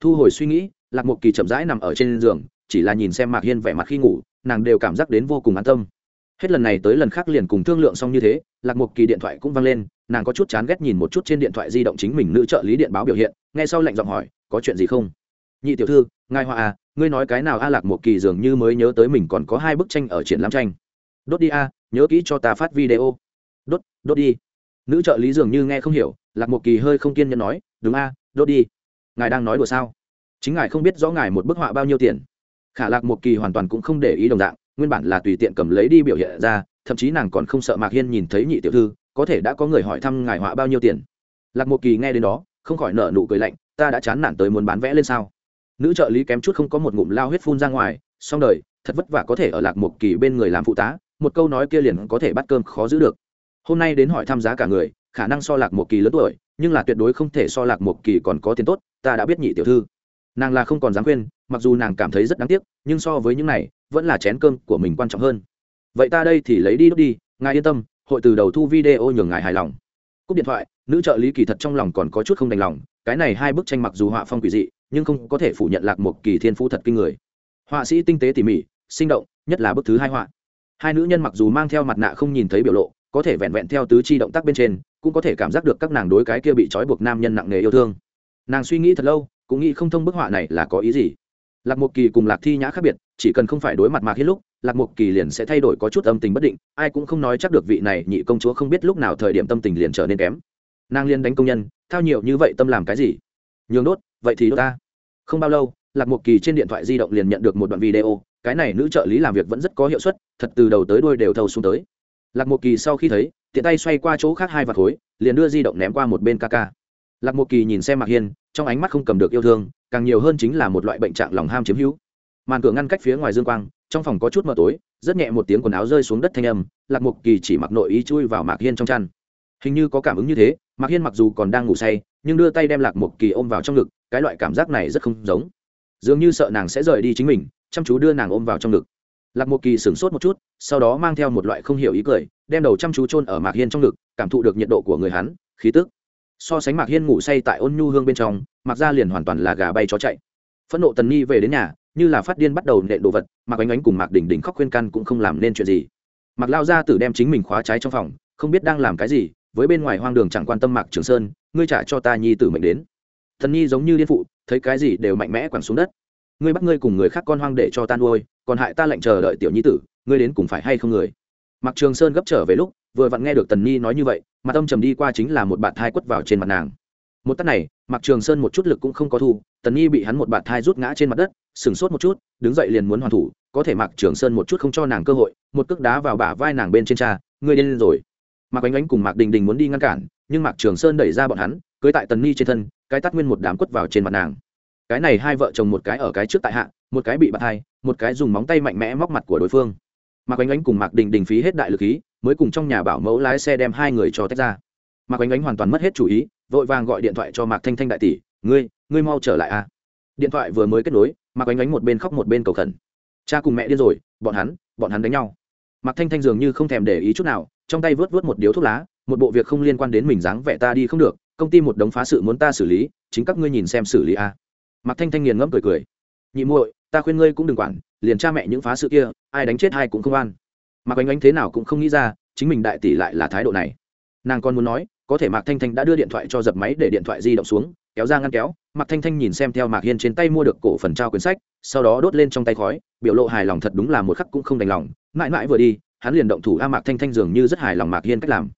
thu hồi suy nghĩ, lạc một kỳ chậm rãi nằm ở trên giường, chỉ là nhìn xem mạc hiên vẻ mặt khi ngủ, nàng đều cảm giác đến vô cùng an tâm. Hết lần này tới lần khác liền cùng thương lượng xong như thế, lạc một kỳ điện thoại cũng văng lên, nàng có chút chán ghét nhìn một chút trên điện thoại di động chính mình nữ trợ lý điện báo biểu hiện ngay sau lệnh giọng hỏi, có chuyện gì không? Nhị tiểu thư, ngài hoa à ngươi nói cái nào a, lạc một kỳ dường như mới nhớ tới mình còn có hai bức tranh ở triển lãm tranh. Đốt đi a, nhớ kỹ cho ta phát video. Đốt đốt đi. Nữ trợ lý dường như nghe không hiểu, lạc một kỳ hơi không kiên nhẫn nói, đúng a, đốt đi ngài đang nói đùa sao? Chính ngài không biết rõ ngài một bức họa bao nhiêu tiền. Khả lạc một kỳ hoàn toàn cũng không để ý đồng dạng, nguyên bản là tùy tiện cầm lấy đi biểu hiện ra, thậm chí nàng còn không sợ mạc hiên nhìn thấy nhị tiểu thư, có thể đã có người hỏi thăm ngài họa bao nhiêu tiền. Lạc một kỳ nghe đến đó, không khỏi nợ nụ cười lạnh, ta đã chán nản tới muốn bán vẽ lên sao? Nữ trợ lý kém chút không có một ngụm lao huyết phun ra ngoài, xong đời, thật vất vả có thể ở lạc một kỳ bên người làm phụ tá, một câu nói kia liền có thể bắt cơm khó giữ được. Hôm nay đến hỏi thăm giá cả người, khả năng so lạc một kỳ lớn tuổi nhưng là tuyệt đối không thể so lạc một kỳ còn có tiền tốt, ta đã biết nhị tiểu thư. Nàng là không còn dám khuyên, mặc dù nàng cảm thấy rất đáng tiếc, nhưng so với những này, vẫn là chén cơm của mình quan trọng hơn. Vậy ta đây thì lấy đi đốt đi, ngài yên tâm, hội từ đầu thu video nhường ngài hài lòng. Cúp điện thoại, nữ trợ lý kỳ thật trong lòng còn có chút không đành lòng, cái này hai bức tranh mặc dù họa phong quỷ dị, nhưng không có thể phủ nhận lạc một kỳ thiên phú thật kinh người. Họa sĩ tinh tế tỉ mỉ, sinh động, nhất là bức thứ hai họa. Hai nữ nhân mặc dù mang theo mặt nạ không nhìn thấy biểu lộ, có thể vẹn vẹn theo tứ chi động tác bên trên cũng có thể cảm giác được các nàng đối cái kia bị trói buộc nam nhân nặng nề yêu thương. Nàng suy nghĩ thật lâu, cũng nghĩ không thông bức họa này là có ý gì. Lạc mộc kỳ cùng lạc thi nhã khác biệt, chỉ cần không phải đối mặt mạc hiên lúc, lạc mục kỳ liền sẽ thay đổi có chút âm tình bất định, ai cũng không nói chắc được vị này nhị công chúa không biết lúc nào thời điểm tâm tình liền trở nên kém. Nàng liên đánh công nhân, thao nhiều như vậy tâm làm cái gì? Nhường đốt, vậy thì đốt ta. Không bao lâu, lạc mục kỳ trên điện thoại di động liền nhận được một đoạn video, cái này nữ trợ lý làm việc vẫn rất có hiệu suất, thật từ đầu tới đuôi đều thâu xuống tới. Lạc mục kỳ sau khi thấy tiện tay xoay qua chỗ khác hai vạt khối, liền đưa di động ném qua một bên ca ca. Lạc mục kỳ nhìn xem mạc hiên, trong ánh mắt không cầm được yêu thương, càng nhiều hơn chính là một loại bệnh trạng lòng ham chiếm hữu. Màn cửa ngăn cách phía ngoài dương quang, trong phòng có chút mờ tối, rất nhẹ một tiếng quần áo rơi xuống đất thanh âm, lạc mục kỳ chỉ mặc nội ý chui vào mạc hiên trong chăn. Hình như có cảm ứng như thế, mạc hiên mặc dù còn đang ngủ say, nhưng đưa tay đem lạc mục kỳ ôm vào trong ngực, cái loại cảm giác này rất không giống. Dường như sợ nàng sẽ rời đi chính mình, chăm chú đưa nàng ôm vào trong ngực lạc một kỳ sửng sốt một chút, sau đó mang theo một loại không hiểu ý cười, đem đầu chăm chú chôn ở mạc hiên trong ngực, cảm thụ được nhiệt độ của người hắn, khí tức. So sánh mạc hiên ngủ say tại ôn nhu hương bên trong, mạc ra liền hoàn toàn là gà bay chó chạy. Phẫn nộ tần Nhi về đến nhà, như là phát điên bắt đầu nện đồ vật, mạc ánh ánh cùng mạc đỉnh đỉnh khóc khuyên căn cũng không làm nên chuyện gì. Mạc lao ra tử đem chính mình khóa trái trong phòng, không biết đang làm cái gì, với bên ngoài hoang đường chẳng quan tâm mạc trường sơn, ngươi trả cho ta nhi tử mệnh đến. Thần nhi giống như điên phụ, thấy cái gì đều mạnh mẽ quẳng xuống đất. Ngươi bắt ngươi cùng người khác con hoang để cho ta nuôi còn hại ta lệnh chờ đợi tiểu nhi tử, ngươi đến cùng phải hay không người? Mặc trường sơn gấp trở về lúc, vừa vặn nghe được tần nhi nói như vậy, mặt âm trầm đi qua chính là một bạt thai quất vào trên mặt nàng. Một tắt này Mặc trường sơn một chút lực cũng không có thu, tần nhi bị hắn một bạt thai rút ngã trên mặt đất sừng sốt một chút, đứng dậy liền muốn hoàn thủ, có thể Mặc trường sơn một chút không cho nàng cơ hội, một cước đá vào bả vai nàng bên trên cha, ngươi điên rồi. Mạc ánh ánh cùng mạc đình đình muốn đi ngăn cản, nhưng mạc trường sơn đẩy ra bọn hắn, cưới tại tần nhi trên thân, cái tắt nguyên một đám quất vào trên mặt nàng cái này hai vợ chồng một cái ở cái trước tại hạ, một cái bị bạt hai, một cái dùng móng tay mạnh mẽ móc mặt của đối phương. Mạc ánh ánh cùng mạc đình đình phí hết đại lực khí, mới cùng trong nhà bảo mẫu lái xe đem hai người cho tách ra. Mạc ánh ánh hoàn toàn mất hết chủ ý, vội vàng gọi điện thoại cho mạc thanh thanh đại tỷ, ngươi ngươi mau trở lại a điện thoại vừa mới kết nối, mạc ánh ánh một bên khóc một bên cầu khẩn. Cha cùng mẹ điên rồi, bọn hắn bọn hắn đánh nhau. Mạc thanh thanh dường như không thèm để ý chút nào, trong tay vớt vớt một điếu thuốc lá, một bộ việc không liên quan đến mình dáng vẻ ta đi không được, công ty một đống phá sự muốn ta xử lý, chính các ngươi nhìn xem xử lý a mạc thanh thanh nghiền ngẫm cười cười. Nhị muội, ta khuyên ngươi cũng đừng quản, liền cha mẹ những phá sự kia, ai đánh chết ai cũng không an mạc ánh ánh thế nào cũng không nghĩ ra, chính mình đại tỷ lại là thái độ này. Nàng còn muốn nói, có thể mạc thanh thanh đã đưa điện thoại cho dập máy để điện thoại di động xuống, kéo ra ngăn kéo. Mạc thanh thanh nhìn xem theo mạc hiên trên tay mua được cổ phần trao quyển sách, sau đó đốt lên trong tay khói, biểu lộ hài lòng thật đúng là một khắc cũng không đành lòng. Mãi mãi vừa đi, hắn liền động thủ a mạc thanh thanh dường như rất hài lòng mạc hiên cách làm.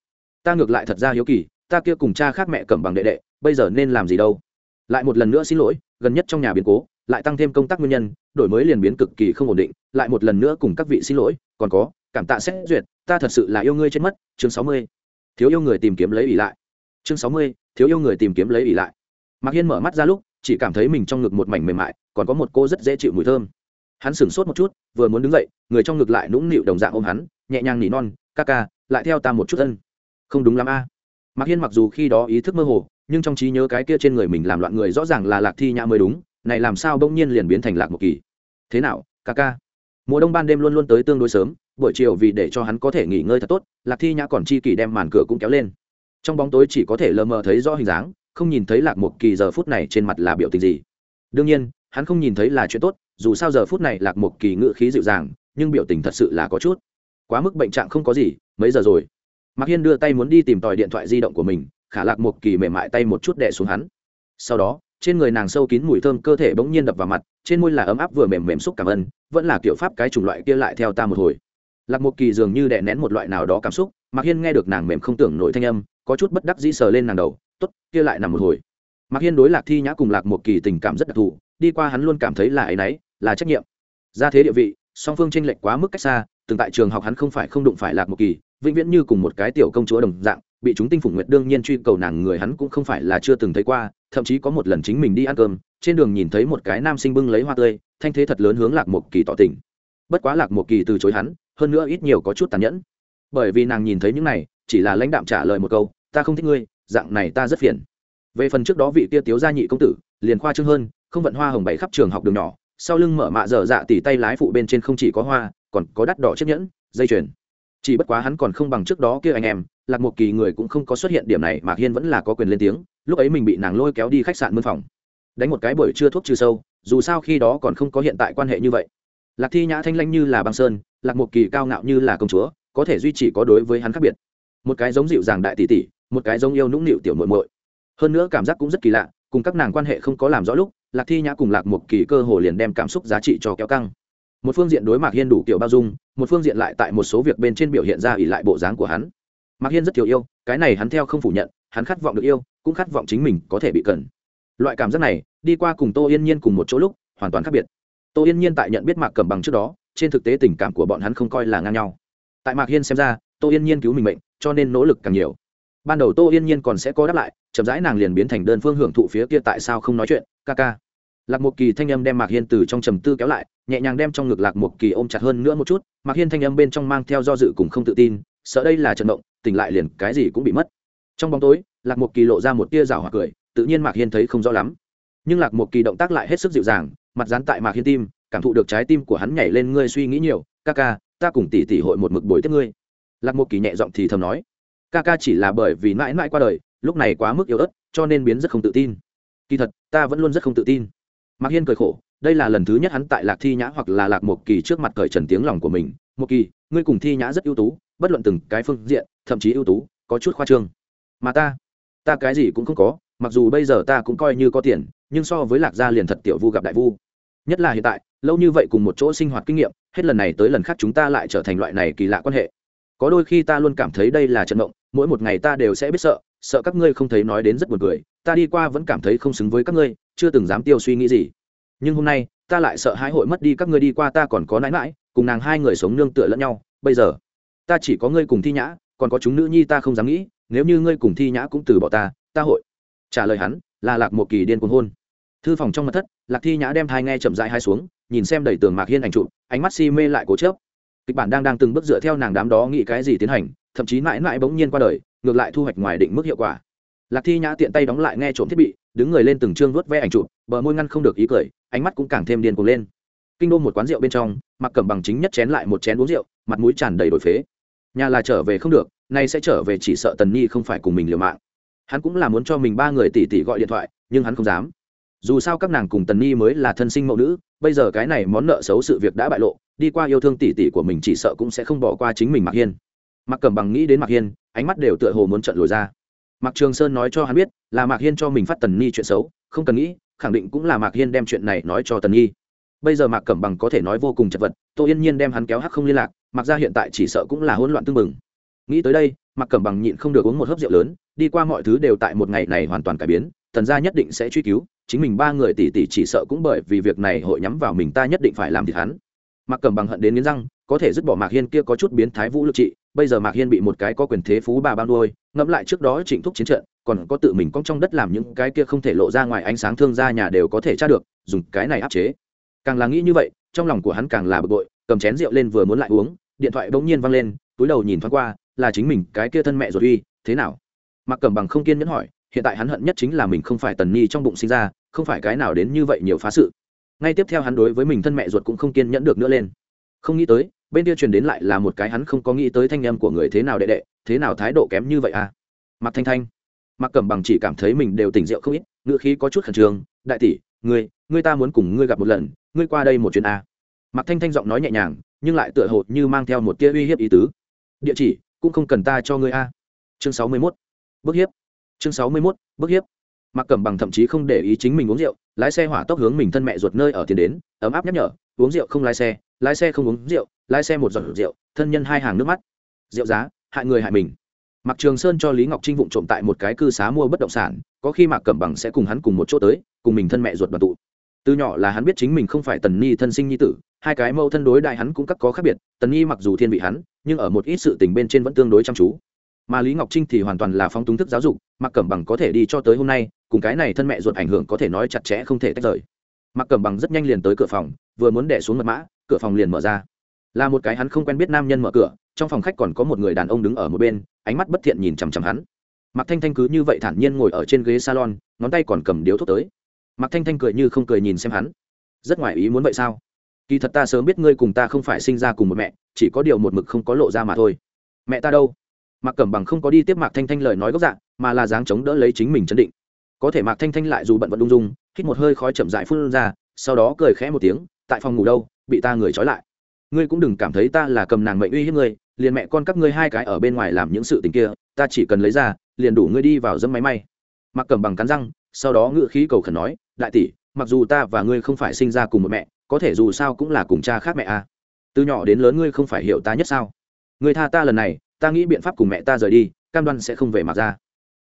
Ta ngược lại thật ra hiếu kỳ, ta kia cùng cha khác mẹ cầm bằng đệ đệ, bây giờ nên làm gì đâu? Lại một lần nữa xin lỗi, gần nhất trong nhà biến cố, lại tăng thêm công tác nguyên nhân, đổi mới liền biến cực kỳ không ổn định, lại một lần nữa cùng các vị xin lỗi, còn có, cảm tạ xét duyệt, ta thật sự là yêu ngươi chết mất, chương sáu mươi. Thiếu yêu người tìm kiếm lấy ỷ lại. Chương sáu mươi, thiếu yêu người tìm kiếm lấy ỷ lại. Mạc hiên mở mắt ra lúc, chỉ cảm thấy mình trong ngực một mảnh mềm mại, còn có một cô rất dễ chịu mùi thơm. Hắn sửng sốt một chút, vừa muốn đứng dậy, người trong ngực lại nũng nịu đồng dạng ôm hắn, nhẹ nhàng nỉ non, ca ca, lại theo ta một chút thân không đúng lắm a. Mạc hiên mặc dù khi đó ý thức mơ hồ nhưng trong trí nhớ cái kia trên người mình làm loạn người rõ ràng là lạc thi nhã mới đúng, này làm sao bỗng nhiên liền biến thành lạc một kỳ? Thế nào, ca ca? Mùa đông ban đêm luôn luôn tới tương đối sớm, buổi chiều vì để cho hắn có thể nghỉ ngơi thật tốt, lạc thi nhã còn chi kỳ đem màn cửa cũng kéo lên. Trong bóng tối chỉ có thể lờ mờ thấy rõ hình dáng, không nhìn thấy lạc một kỳ giờ phút này trên mặt là biểu tình gì. Đương nhiên, hắn không nhìn thấy là chuyện tốt, dù sao giờ phút này lạc một kỳ ngự khí dịu dàng, nhưng biểu tình thật sự là có chút. Quá mức bệnh trạng không có gì, mấy giờ rồi? Mạc hiên đưa tay muốn đi tìm tòi điện thoại di động của mình khả lạc một kỳ mềm mại tay một chút đè xuống hắn. Sau đó, trên người nàng sâu kín mùi thơm cơ thể bỗng nhiên đập vào mặt, trên môi là ấm áp vừa mềm mềm xúc cảm ơn vẫn là kiểu pháp cái chủng loại kia lại theo ta một hồi. Lạc một kỳ dường như đè nén một loại nào đó cảm xúc, mạc hiên nghe được nàng mềm không tưởng nổi thanh âm, có chút bất đắc dĩ sờ lên nàng đầu t ố t kia lại nằm một hồi. Mạc hiên đối lạc thi nhã cùng lạc một kỳ tình cảm rất đặc thù, đi qua hắn luôn cảm thấy là ấ y n ấ y là trách nhiệm. Ra thế địa vị, song phương tranh lệch quá mức cách xa, từng tại trường học hắn không phải không đụng phải lạc một kỳ, vĩnh viễn như cùng một cái tiểu công chúa đồng dạng bị chúng tinh phủ nguyệt đương nhiên truy cầu nàng người hắn cũng không phải là chưa từng thấy qua, thậm chí có một lần chính mình đi ăn cơm, trên đường nhìn thấy một cái nam sinh bưng lấy hoa tươi, thanh thế thật lớn hướng lạc một kỳ tỏ tình. Bất quá lạc một kỳ từ chối hắn, hơn nữa ít nhiều có chút tàn nhẫn. Bởi vì nàng nhìn thấy những này, chỉ là lãnh đạm trả lời một câu, ta không thích ngươi, dạng này ta rất phiền. Về phần trước đó vị tia tiếu gia nhị công tử, liền khoa trương hơn, không vận hoa hồng bảy khắp trường học đường nhỏ, sau lưng mở mạ dở dạ tỉ tay lái phụ bên trên không chỉ có hoa, còn có đắt đỏ chiếc nhẫn, dây chuyền. Chỉ bất quá hắn còn không bằng trước đó kia anh em lạc một kỳ người cũng không có xuất hiện điểm này mà hiên vẫn là có quyền lên tiếng, lúc ấy mình bị nàng lôi kéo đi khách sạn mân phòng. Đánh một cái buổi trưa thuốc trừ sâu, dù sao khi đó còn không có hiện tại quan hệ như vậy. Lạc thi nhã thanh lanh như là băng sơn, lạc một kỳ cao ngạo như là công chúa, có thể duy trì có đối với hắn khác biệt. Một cái giống dịu dàng đại tỷ tỷ, một cái giống yêu nũng nịu tiểu muội muội. Hơn nữa cảm giác cũng rất kỳ lạ, cùng các nàng quan hệ không có làm rõ lúc, lạc thi nhã cùng lạc một kỳ cơ hồ liền đem cảm xúc giá trị cho kéo căng. Một phương diện đối mạc hiên đủ kiểu bao dung, một phương diện lại tại một số việc bên trên biểu hiện ra ỉ lại bộ dáng của hắn mạc hiên rất thiếu yêu, cái này hắn theo không phủ nhận, hắn khát vọng được yêu, cũng khát vọng chính mình có thể bị cần. Loại cảm giác này, đi qua cùng tô yên nhiên cùng một chỗ lúc, hoàn toàn khác biệt. Tô yên nhiên tại nhận biết mạc cẩm bằng trước đó, trên thực tế tình cảm của bọn hắn không coi là ngang nhau. Tại mạc hiên xem ra, tô yên nhiên cứu mình mệnh, cho nên nỗ lực càng nhiều. Ban đầu tô yên nhiên còn sẽ có đáp lại, chậm rãi nàng liền biến thành đơn phương hưởng thụ phía kia tại sao không nói chuyện, ca ca. Lạc một kỳ thanh âm đem mạc hiên từ trong trầm tư kéo lại, nhẹ nhàng đem trong ngực lạc một kỳ ôm chặt hơn nữa một chút. Mạc hiên thanh âm bên trong mang theo do dự cùng không tự tin, sợ đây là trận động tỉnh lại liền cái gì cũng bị mất. Trong bóng tối, lạc một kỳ lộ ra một tia rào hoặc cười, tự nhiên mạc hiên thấy không rõ lắm. Nhưng lạc một kỳ động tác lại hết sức dịu dàng, mặt dán tại mạc hiên tim, cảm thụ được trái tim của hắn nhảy lên, ngươi suy nghĩ nhiều, ca ca, ta cùng tỷ tỷ hội một mực bồi tiếp ngươi. Lạc một kỳ nhẹ giọng thì thầm nói, ca ca chỉ là bởi vì mãi mãi qua đời, lúc này quá mức yếu ớt, cho nên biến rất không tự tin. Kỳ thật, ta vẫn luôn rất không tự tin. Mạc hiên cười khổ, đây là lần thứ nhất hắn tại lạc thi nhã hoặc là lạc một kỳ trước mặt cởi trần tiếng lòng của mình. Một kỳ, ngươi cùng thi nhã rất ưu tú bất luận từng cái phương diện, thậm chí ưu tú, có chút khoa trương. Mà ta ta cái gì cũng không có, mặc dù bây giờ ta cũng coi như có tiền, nhưng so với lạc gia liền thật tiểu vu gặp đại vu. Nhất là hiện tại, lâu như vậy cùng một chỗ sinh hoạt kinh nghiệm, hết lần này tới lần khác chúng ta lại trở thành loại này kỳ lạ quan hệ. Có đôi khi ta luôn cảm thấy đây là trận động mỗi một ngày ta đều sẽ biết sợ sợ các ngươi không thấy nói đến rất buồn cười, ta đi qua vẫn cảm thấy không xứng với các ngươi, chưa từng dám tiêu suy nghĩ gì. Nhưng hôm nay, ta lại sợ hãi hội mất đi các ngươi đi qua ta còn có nãi mãi cùng nàng hai người sống nương tựa lẫn nhau, bây giờ ta chỉ có ngươi cùng thi nhã còn có chúng nữ nhi ta không dám nghĩ nếu như ngươi cùng thi nhã cũng từ bỏ ta ta hội. Trả lời hắn là lạc một kỳ điên cuồng hôn. Thư phòng trong mặt thất lạc thi nhã đem thai nghe chậm rãi hai xuống nhìn xem đầy tường mạc hiên ảnh trụ ánh mắt si mê lại cố chớp. Kịch bản đang đang từng bước dựa theo nàng đám đó nghĩ cái gì tiến hành thậm chí mãi mãi bỗng nhiên qua đời ngược lại thu hoạch ngoài định mức hiệu quả. Lạc thi nhã tiện tay đóng lại nghe trộm thiết bị đứng người lên từng chương vuốt ve ảnh trụ, bờ môi ngăn không được ý cười ánh mắt cũng càng thêm điên cuồng lên. Kinh đô một quán rượu bên trong mặc cẩm bằng chính nhất chén lại một chén uống rượu mặt mũi tràn đầy đổi phế nhà là trở về không được, nay sẽ trở về chỉ sợ tần nhi không phải cùng mình liều mạng. Hắn cũng là muốn cho mình ba người tỷ tỷ gọi điện thoại, nhưng hắn không dám. Dù sao các nàng cùng tần nhi mới là thân sinh mẫu nữ, bây giờ cái này món nợ xấu sự việc đã bại lộ, đi qua yêu thương tỷ tỷ của mình chỉ sợ cũng sẽ không bỏ qua chính mình mạc hiên. Mặc cẩm bằng nghĩ đến mạc hiên, ánh mắt đều tựa hồ muốn trận lồi ra. Mạc trường sơn nói cho hắn biết, là mạc hiên cho mình phát tần nhi chuyện xấu, không cần nghĩ, khẳng định cũng là mạc hiên đem chuyện này nói cho tần nhi. Bây giờ mạc cẩm bằng có thể nói vô cùng chật vật, tô yên nhiên đem hắn kéo hắc không liên lạc mặc ra hiện tại chỉ sợ cũng là hỗn loạn tương mừng nghĩ tới đây mặc cẩm bằng nhịn không được uống một hớp rượu lớn, đi qua mọi thứ đều tại một ngày này hoàn toàn cải biến, tần gia nhất định sẽ truy cứu, chính mình ba người tỷ tỷ chỉ sợ cũng bởi vì việc này hội nhắm vào mình ta nhất định phải làm thịt hắn. Mặc cẩm bằng hận đến nghiến răng, có thể dứt bỏ mạc hiên kia có chút biến thái vũ lực trị, bây giờ mạc hiên bị một cái có quyền thế phú bà bao nuôi, ngẫm lại trước đó trịnh thúc chiến trận, còn có tự mình cong trong đất làm những cái kia không thể lộ ra ngoài ánh sáng thương gia nhà đều có thể tra được, dùng cái này áp chế. Càng là nghĩ như vậy, trong lòng của hắn càng là bực bội cầm chén rượu lên vừa muốn lại uống, điện thoại bỗng nhiên văng lên, túi đầu nhìn thoáng qua, là chính mình, cái kia thân mẹ ruột uy, thế nào? Mặc cầm bằng không kiên nhẫn hỏi, hiện tại hắn hận nhất chính là mình không phải tần nhi trong bụng sinh ra, không phải cái nào đến như vậy nhiều phá sự. Ngay tiếp theo hắn đối với mình thân mẹ ruột cũng không kiên nhẫn được nữa lên. Không nghĩ tới, bên kia truyền đến lại là một cái hắn không có nghĩ tới thanh âm của người thế nào đệ đệ, thế nào thái độ kém như vậy à? Mặc thanh thanh. Mặc cẩm bằng chỉ cảm thấy mình đều tỉnh rượu không ít ngựa khí có chút khẩn trương, đại tỷ, ngươi ngươi ta muốn cùng ngươi gặp một lần, ngươi qua đây một chuyến a mạc thanh thanh giọng nói nhẹ nhàng nhưng lại tựa hồ như mang theo một tia uy hiếp ý tứ. Địa chỉ cũng không cần ta cho ngươi a. Chương sáu mươi mốt bức hiếp. Chương sáu mươi mốt bức hiếp. Mặc cẩm bằng thậm chí không để ý chính mình uống rượu lái xe hỏa tốc hướng mình thân mẹ ruột nơi ở tiền đến ấm áp nhắc nhở uống rượu không lái xe lái xe không uống rượu lái xe một giọt rượu thân nhân hai hàng nước mắt. Rượu giá hại người hại mình. Mạc Trường Sơn cho Lý Ngọc Trinh vụng trộm tại một cái cư xá mua bất động sản, có khi Mạc Cẩm Bằng sẽ cùng hắn cùng một chỗ tới, cùng mình thân mẹ ruột đoàn tụ. Từ nhỏ là hắn biết chính mình không phải Tần Nhi thân sinh nhi tử, hai cái mâu thân đối đại hắn cũng các có khác biệt, Tần Nhi mặc dù thiên vị hắn, nhưng ở một ít sự tình bên trên vẫn tương đối chăm chú. Mà Lý Ngọc Trinh thì hoàn toàn là phong túng thức giáo dục, mặc Cẩm Bằng có thể đi cho tới hôm nay, cùng cái này thân mẹ ruột ảnh hưởng có thể nói chặt chẽ không thể tách rời. Mặc Cẩm Bằng rất nhanh liền tới cửa phòng, vừa muốn đẻ xuống mật mã, cửa phòng liền mở ra. Là một cái hắn không quen biết nam nhân mở cửa, trong phòng khách còn có một người đàn ông đứng ở một bên ánh mắt bất thiện nhìn chằm chằm hắn Mặc thanh thanh cứ như vậy thản nhiên ngồi ở trên ghế salon ngón tay còn cầm điếu thuốc tới mạc thanh thanh cười như không cười nhìn xem hắn. Rất ngoài ý muốn vậy sao? Kỳ thật ta sớm biết ngươi cùng ta không phải sinh ra cùng một mẹ, chỉ có điều một mực không có lộ ra mà thôi. Mẹ ta đâu? Mạc cẩm bằng không có đi tiếp mạc thanh thanh lời nói gốc dạng mà là dáng chống đỡ lấy chính mình chấn định. Có thể mạc thanh thanh lại dù bận vận đung dung, hít một hơi khói chậm dại phun ra, sau đó cười khẽ một tiếng, tại phòng ngủ đâu? Bị ta người trói lại. Ngươi cũng đừng cảm thấy ta là cầm nàng mệnh uy hiếp ngươi, liền mẹ con các ngươi hai cái ở bên ngoài làm những sự tình kia, ta chỉ cần lấy ra, liền đủ ngươi đi vào dâm máy may. Mạc cầm bằng cắn răng, sau đó ngự khí cầu khẩn nói đại tỷ, mặc dù ta và ngươi không phải sinh ra cùng một mẹ, có thể dù sao cũng là cùng cha khác mẹ a từ nhỏ đến lớn ngươi không phải hiểu ta nhất sao? Người tha ta lần này, ta nghĩ biện pháp cùng mẹ ta rời đi, cam đoan sẽ không về mặc ra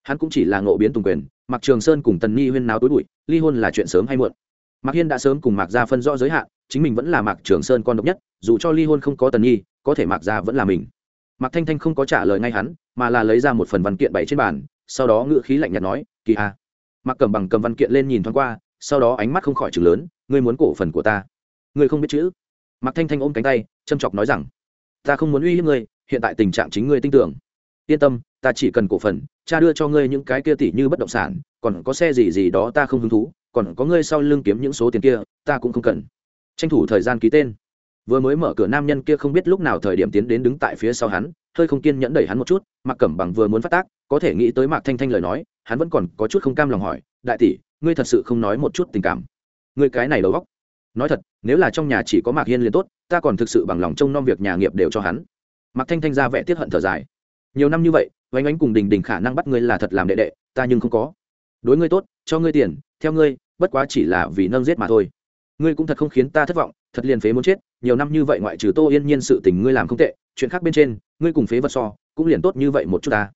hắn cũng chỉ là ngộ biến tùng quyền mặc trường sơn cùng tần nhi huyên náo tối bụi, ly hôn là chuyện sớm hay muộn. Mạc hiên đã sớm cùng mạc gia phân rõ giới hạn, chính mình vẫn là mạc trường sơn con độc nhất, dù cho ly hôn không có tần nhi, có thể mạc gia vẫn là mình. Mạc thanh thanh không có trả lời ngay hắn, mà là lấy ra một phần văn kiện bày trên bàn, sau đó ngự khí lạnh nhạt nói, kỳ a mạc cầm bằng cầm văn kiện lên nhìn thoáng qua sau đó ánh mắt không khỏi chừng lớn, ngươi muốn cổ phần của ta? Ngươi không biết chữ. Mạc thanh thanh ôm cánh tay, châm chọc nói rằng, ta không muốn uy hiếp ngươi, hiện tại tình trạng chính ngươi tin tưởng. Yên tâm, ta chỉ cần cổ phần, cha đưa cho ngươi những cái kia tỷ như bất động sản, còn có xe gì gì đó ta không hứng thú, còn có ngươi sau lưng kiếm những số tiền kia, ta cũng không cần. Tranh thủ thời gian ký tên. Vừa mới mở cửa nam nhân kia không biết lúc nào thời điểm tiến đến đứng tại phía sau hắn, hơi không kiên nhẫn đẩy hắn một chút mặc cẩm bằng vừa muốn phát tác, có thể nghĩ tới mạc thanh thanh lời nói, hắn vẫn còn có chút không cam lòng hỏi, đại tỷ ngươi thật sự không nói một chút tình cảm. Ngươi cái này đầu góc nói thật, nếu là trong nhà chỉ có mạc hiên liền tốt, ta còn thực sự bằng lòng trông nom việc nhà nghiệp đều cho hắn. Mạc thanh thanh ra vẻ tiết hận thở dài. Nhiều năm như vậy vánh ánh cùng đình đình khả năng bắt ngươi là thật làm đệ đệ, ta nhưng không có. Đối ngươi tốt, cho ngươi tiền, theo ngươi, bất quá chỉ là vì nâng giết mà thôi. Ngươi cũng thật không khiến ta thất vọng, thật liền phế muốn chết, nhiều năm như vậy ngoại trừ tô yên nhiên sự tình ngươi làm không tệ, chuyện khác bên trên, ngươi cùng phế vật so, cũng liền tốt như vậy một chút ta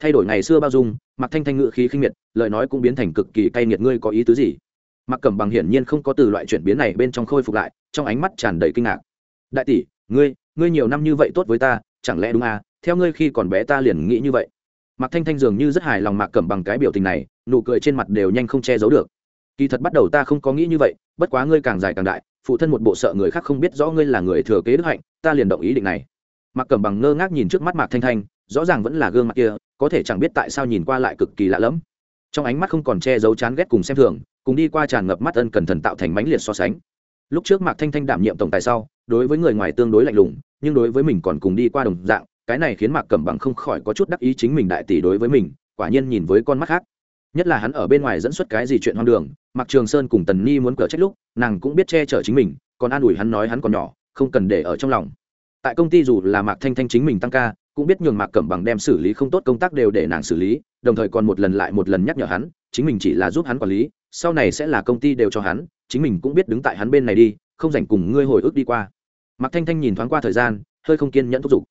thay đổi ngày xưa bao dung mặc thanh thanh ngự khí khinh miệt, lời nói cũng biến thành cực kỳ cay nghiệt, ngươi có ý tứ gì? Mặc cẩm bằng hiển nhiên không có từ loại chuyển biến này bên trong khôi phục lại, trong ánh mắt tràn đầy kinh ngạc. Đại tỷ, ngươi ngươi nhiều năm như vậy tốt với ta, chẳng lẽ đúng à? Theo ngươi khi còn bé ta liền nghĩ như vậy. Mặc thanh thanh dường như rất hài lòng mạc cẩm bằng cái biểu tình này, nụ cười trên mặt đều nhanh không che giấu được. Kỳ thật bắt đầu ta không có nghĩ như vậy, bất quá ngươi càng dài càng đại, phụ thân một bộ sợ người khác không biết rõ ngươi là người thừa kế đức hạnh, ta liền động ý định này. Mặc cẩm bằng ngơ ngác nhìn trước mắt mạc thanh thanh, rõ ràng vẫn là gương mặt kia có thể chẳng biết tại sao nhìn qua lại cực kỳ lạ lẫm. Trong ánh mắt không còn che giấu chán ghét cùng xem thường, cùng đi qua tràn ngập mắt ân cẩn thận tạo thành mãnh liệt so sánh. Lúc trước mạc thanh thanh đảm nhiệm tổng tài sau, đối với người ngoài tương đối lạnh lùng, nhưng đối với mình còn cùng đi qua đồng dạng, cái này khiến mạc cẩm bằng không khỏi có chút đắc ý chính mình đại tỷ đối với mình, quả nhiên nhìn với con mắt khác. Nhất là hắn ở bên ngoài dẫn xuất cái gì chuyện hoang đường mặc trường sơn cùng tần ni muốn cở trách lúc, nàng cũng biết che chở chính mình, còn an ủi hắn nói hắn còn nhỏ, không cần để ở trong lòng. Tại công ty dù là mạc thanh thanh chính mình tăng ca cũng biết nhường mạc cẩm bằng đem xử lý không tốt công tác đều để nàng xử lý, đồng thời còn một lần lại một lần nhắc nhở hắn, chính mình chỉ là giúp hắn quản lý, sau này sẽ là công ty đều cho hắn, chính mình cũng biết đứng tại hắn bên này đi, không dành cùng ngươi hồi ức đi qua. Mạc thanh thanh nhìn thoáng qua thời gian, hơi không kiên nhẫn thúc giục.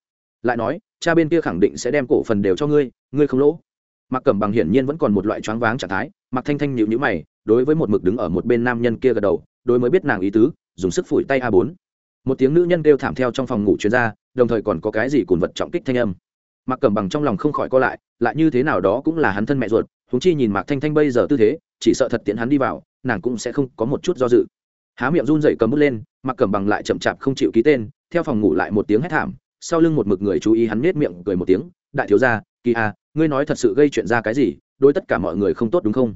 Lại nói, cha bên kia khẳng định sẽ đem cổ phần đều cho ngươi ngươi không lỗ. Mặc cẩm bằng hiển nhiên vẫn còn một loại choáng váng trạng thái mặc thanh thanh nhịu nhữ mày, đối với một mực đứng ở một bên nam nhân kia gật đầu, đối mới biết nàng ý tứ, dùng sức phủi tay a bốn. Một tiếng nữ nhân kêu thảm theo trong phòng ngủ chuyên gia đồng thời còn có cái gì cùn vật trọng kích thanh âm. Mặc cẩm bằng trong lòng không khỏi co lại lại như thế nào đó cũng là hắn thân mẹ ruột húng chi nhìn mạc thanh thanh bây giờ tư thế, chỉ sợ thật tiện hắn đi vào, nàng cũng sẽ không có một chút do dự. Há miệng run dậy cầm bút lên mặc cẩm bằng lại chậm chạp không chịu ký tên, theo phòng ngủ lại một tiếng hét thảm, sau lưng một mực người chú ý hắn nết miệng cười một tiếng, đại thiếu gia, kỳ a ngươi nói thật sự gây chuyện ra cái gì, đối tất cả mọi người không tốt đúng không?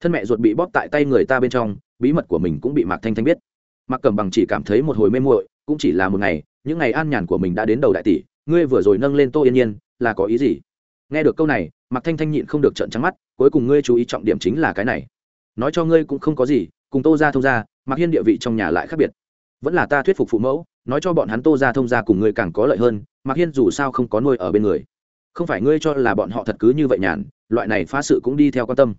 Thân mẹ ruột bị bóp tại tay người ta bên trong, bí mật của mình cũng bị mạc thanh thanh biết. Mạc cầm bằng chỉ cảm thấy một hồi mê muội, cũng chỉ là một ngày những ngày an nhàn của mình đã đến đầu đại tỷ, ngươi vừa rồi nâng lên tô yên nhiên, là có ý gì? Nghe được câu này, mạc thanh thanh nhịn không được trợn trắng mắt, cuối cùng ngươi chú ý trọng điểm chính là cái này. Nói cho ngươi cũng không có gì, cùng tô ra thông ra mạc hiên địa vị trong nhà lại khác biệt. Vẫn là ta thuyết phục phụ mẫu, nói cho bọn hắn tô ra thông ra cùng ngươi càng có lợi hơn, mạc hiên dù sao không có nuôi ở bên người. Không phải ngươi cho là bọn họ thật cứ như vậy nhàn, loại này phá sự cũng đi theo quan tâm.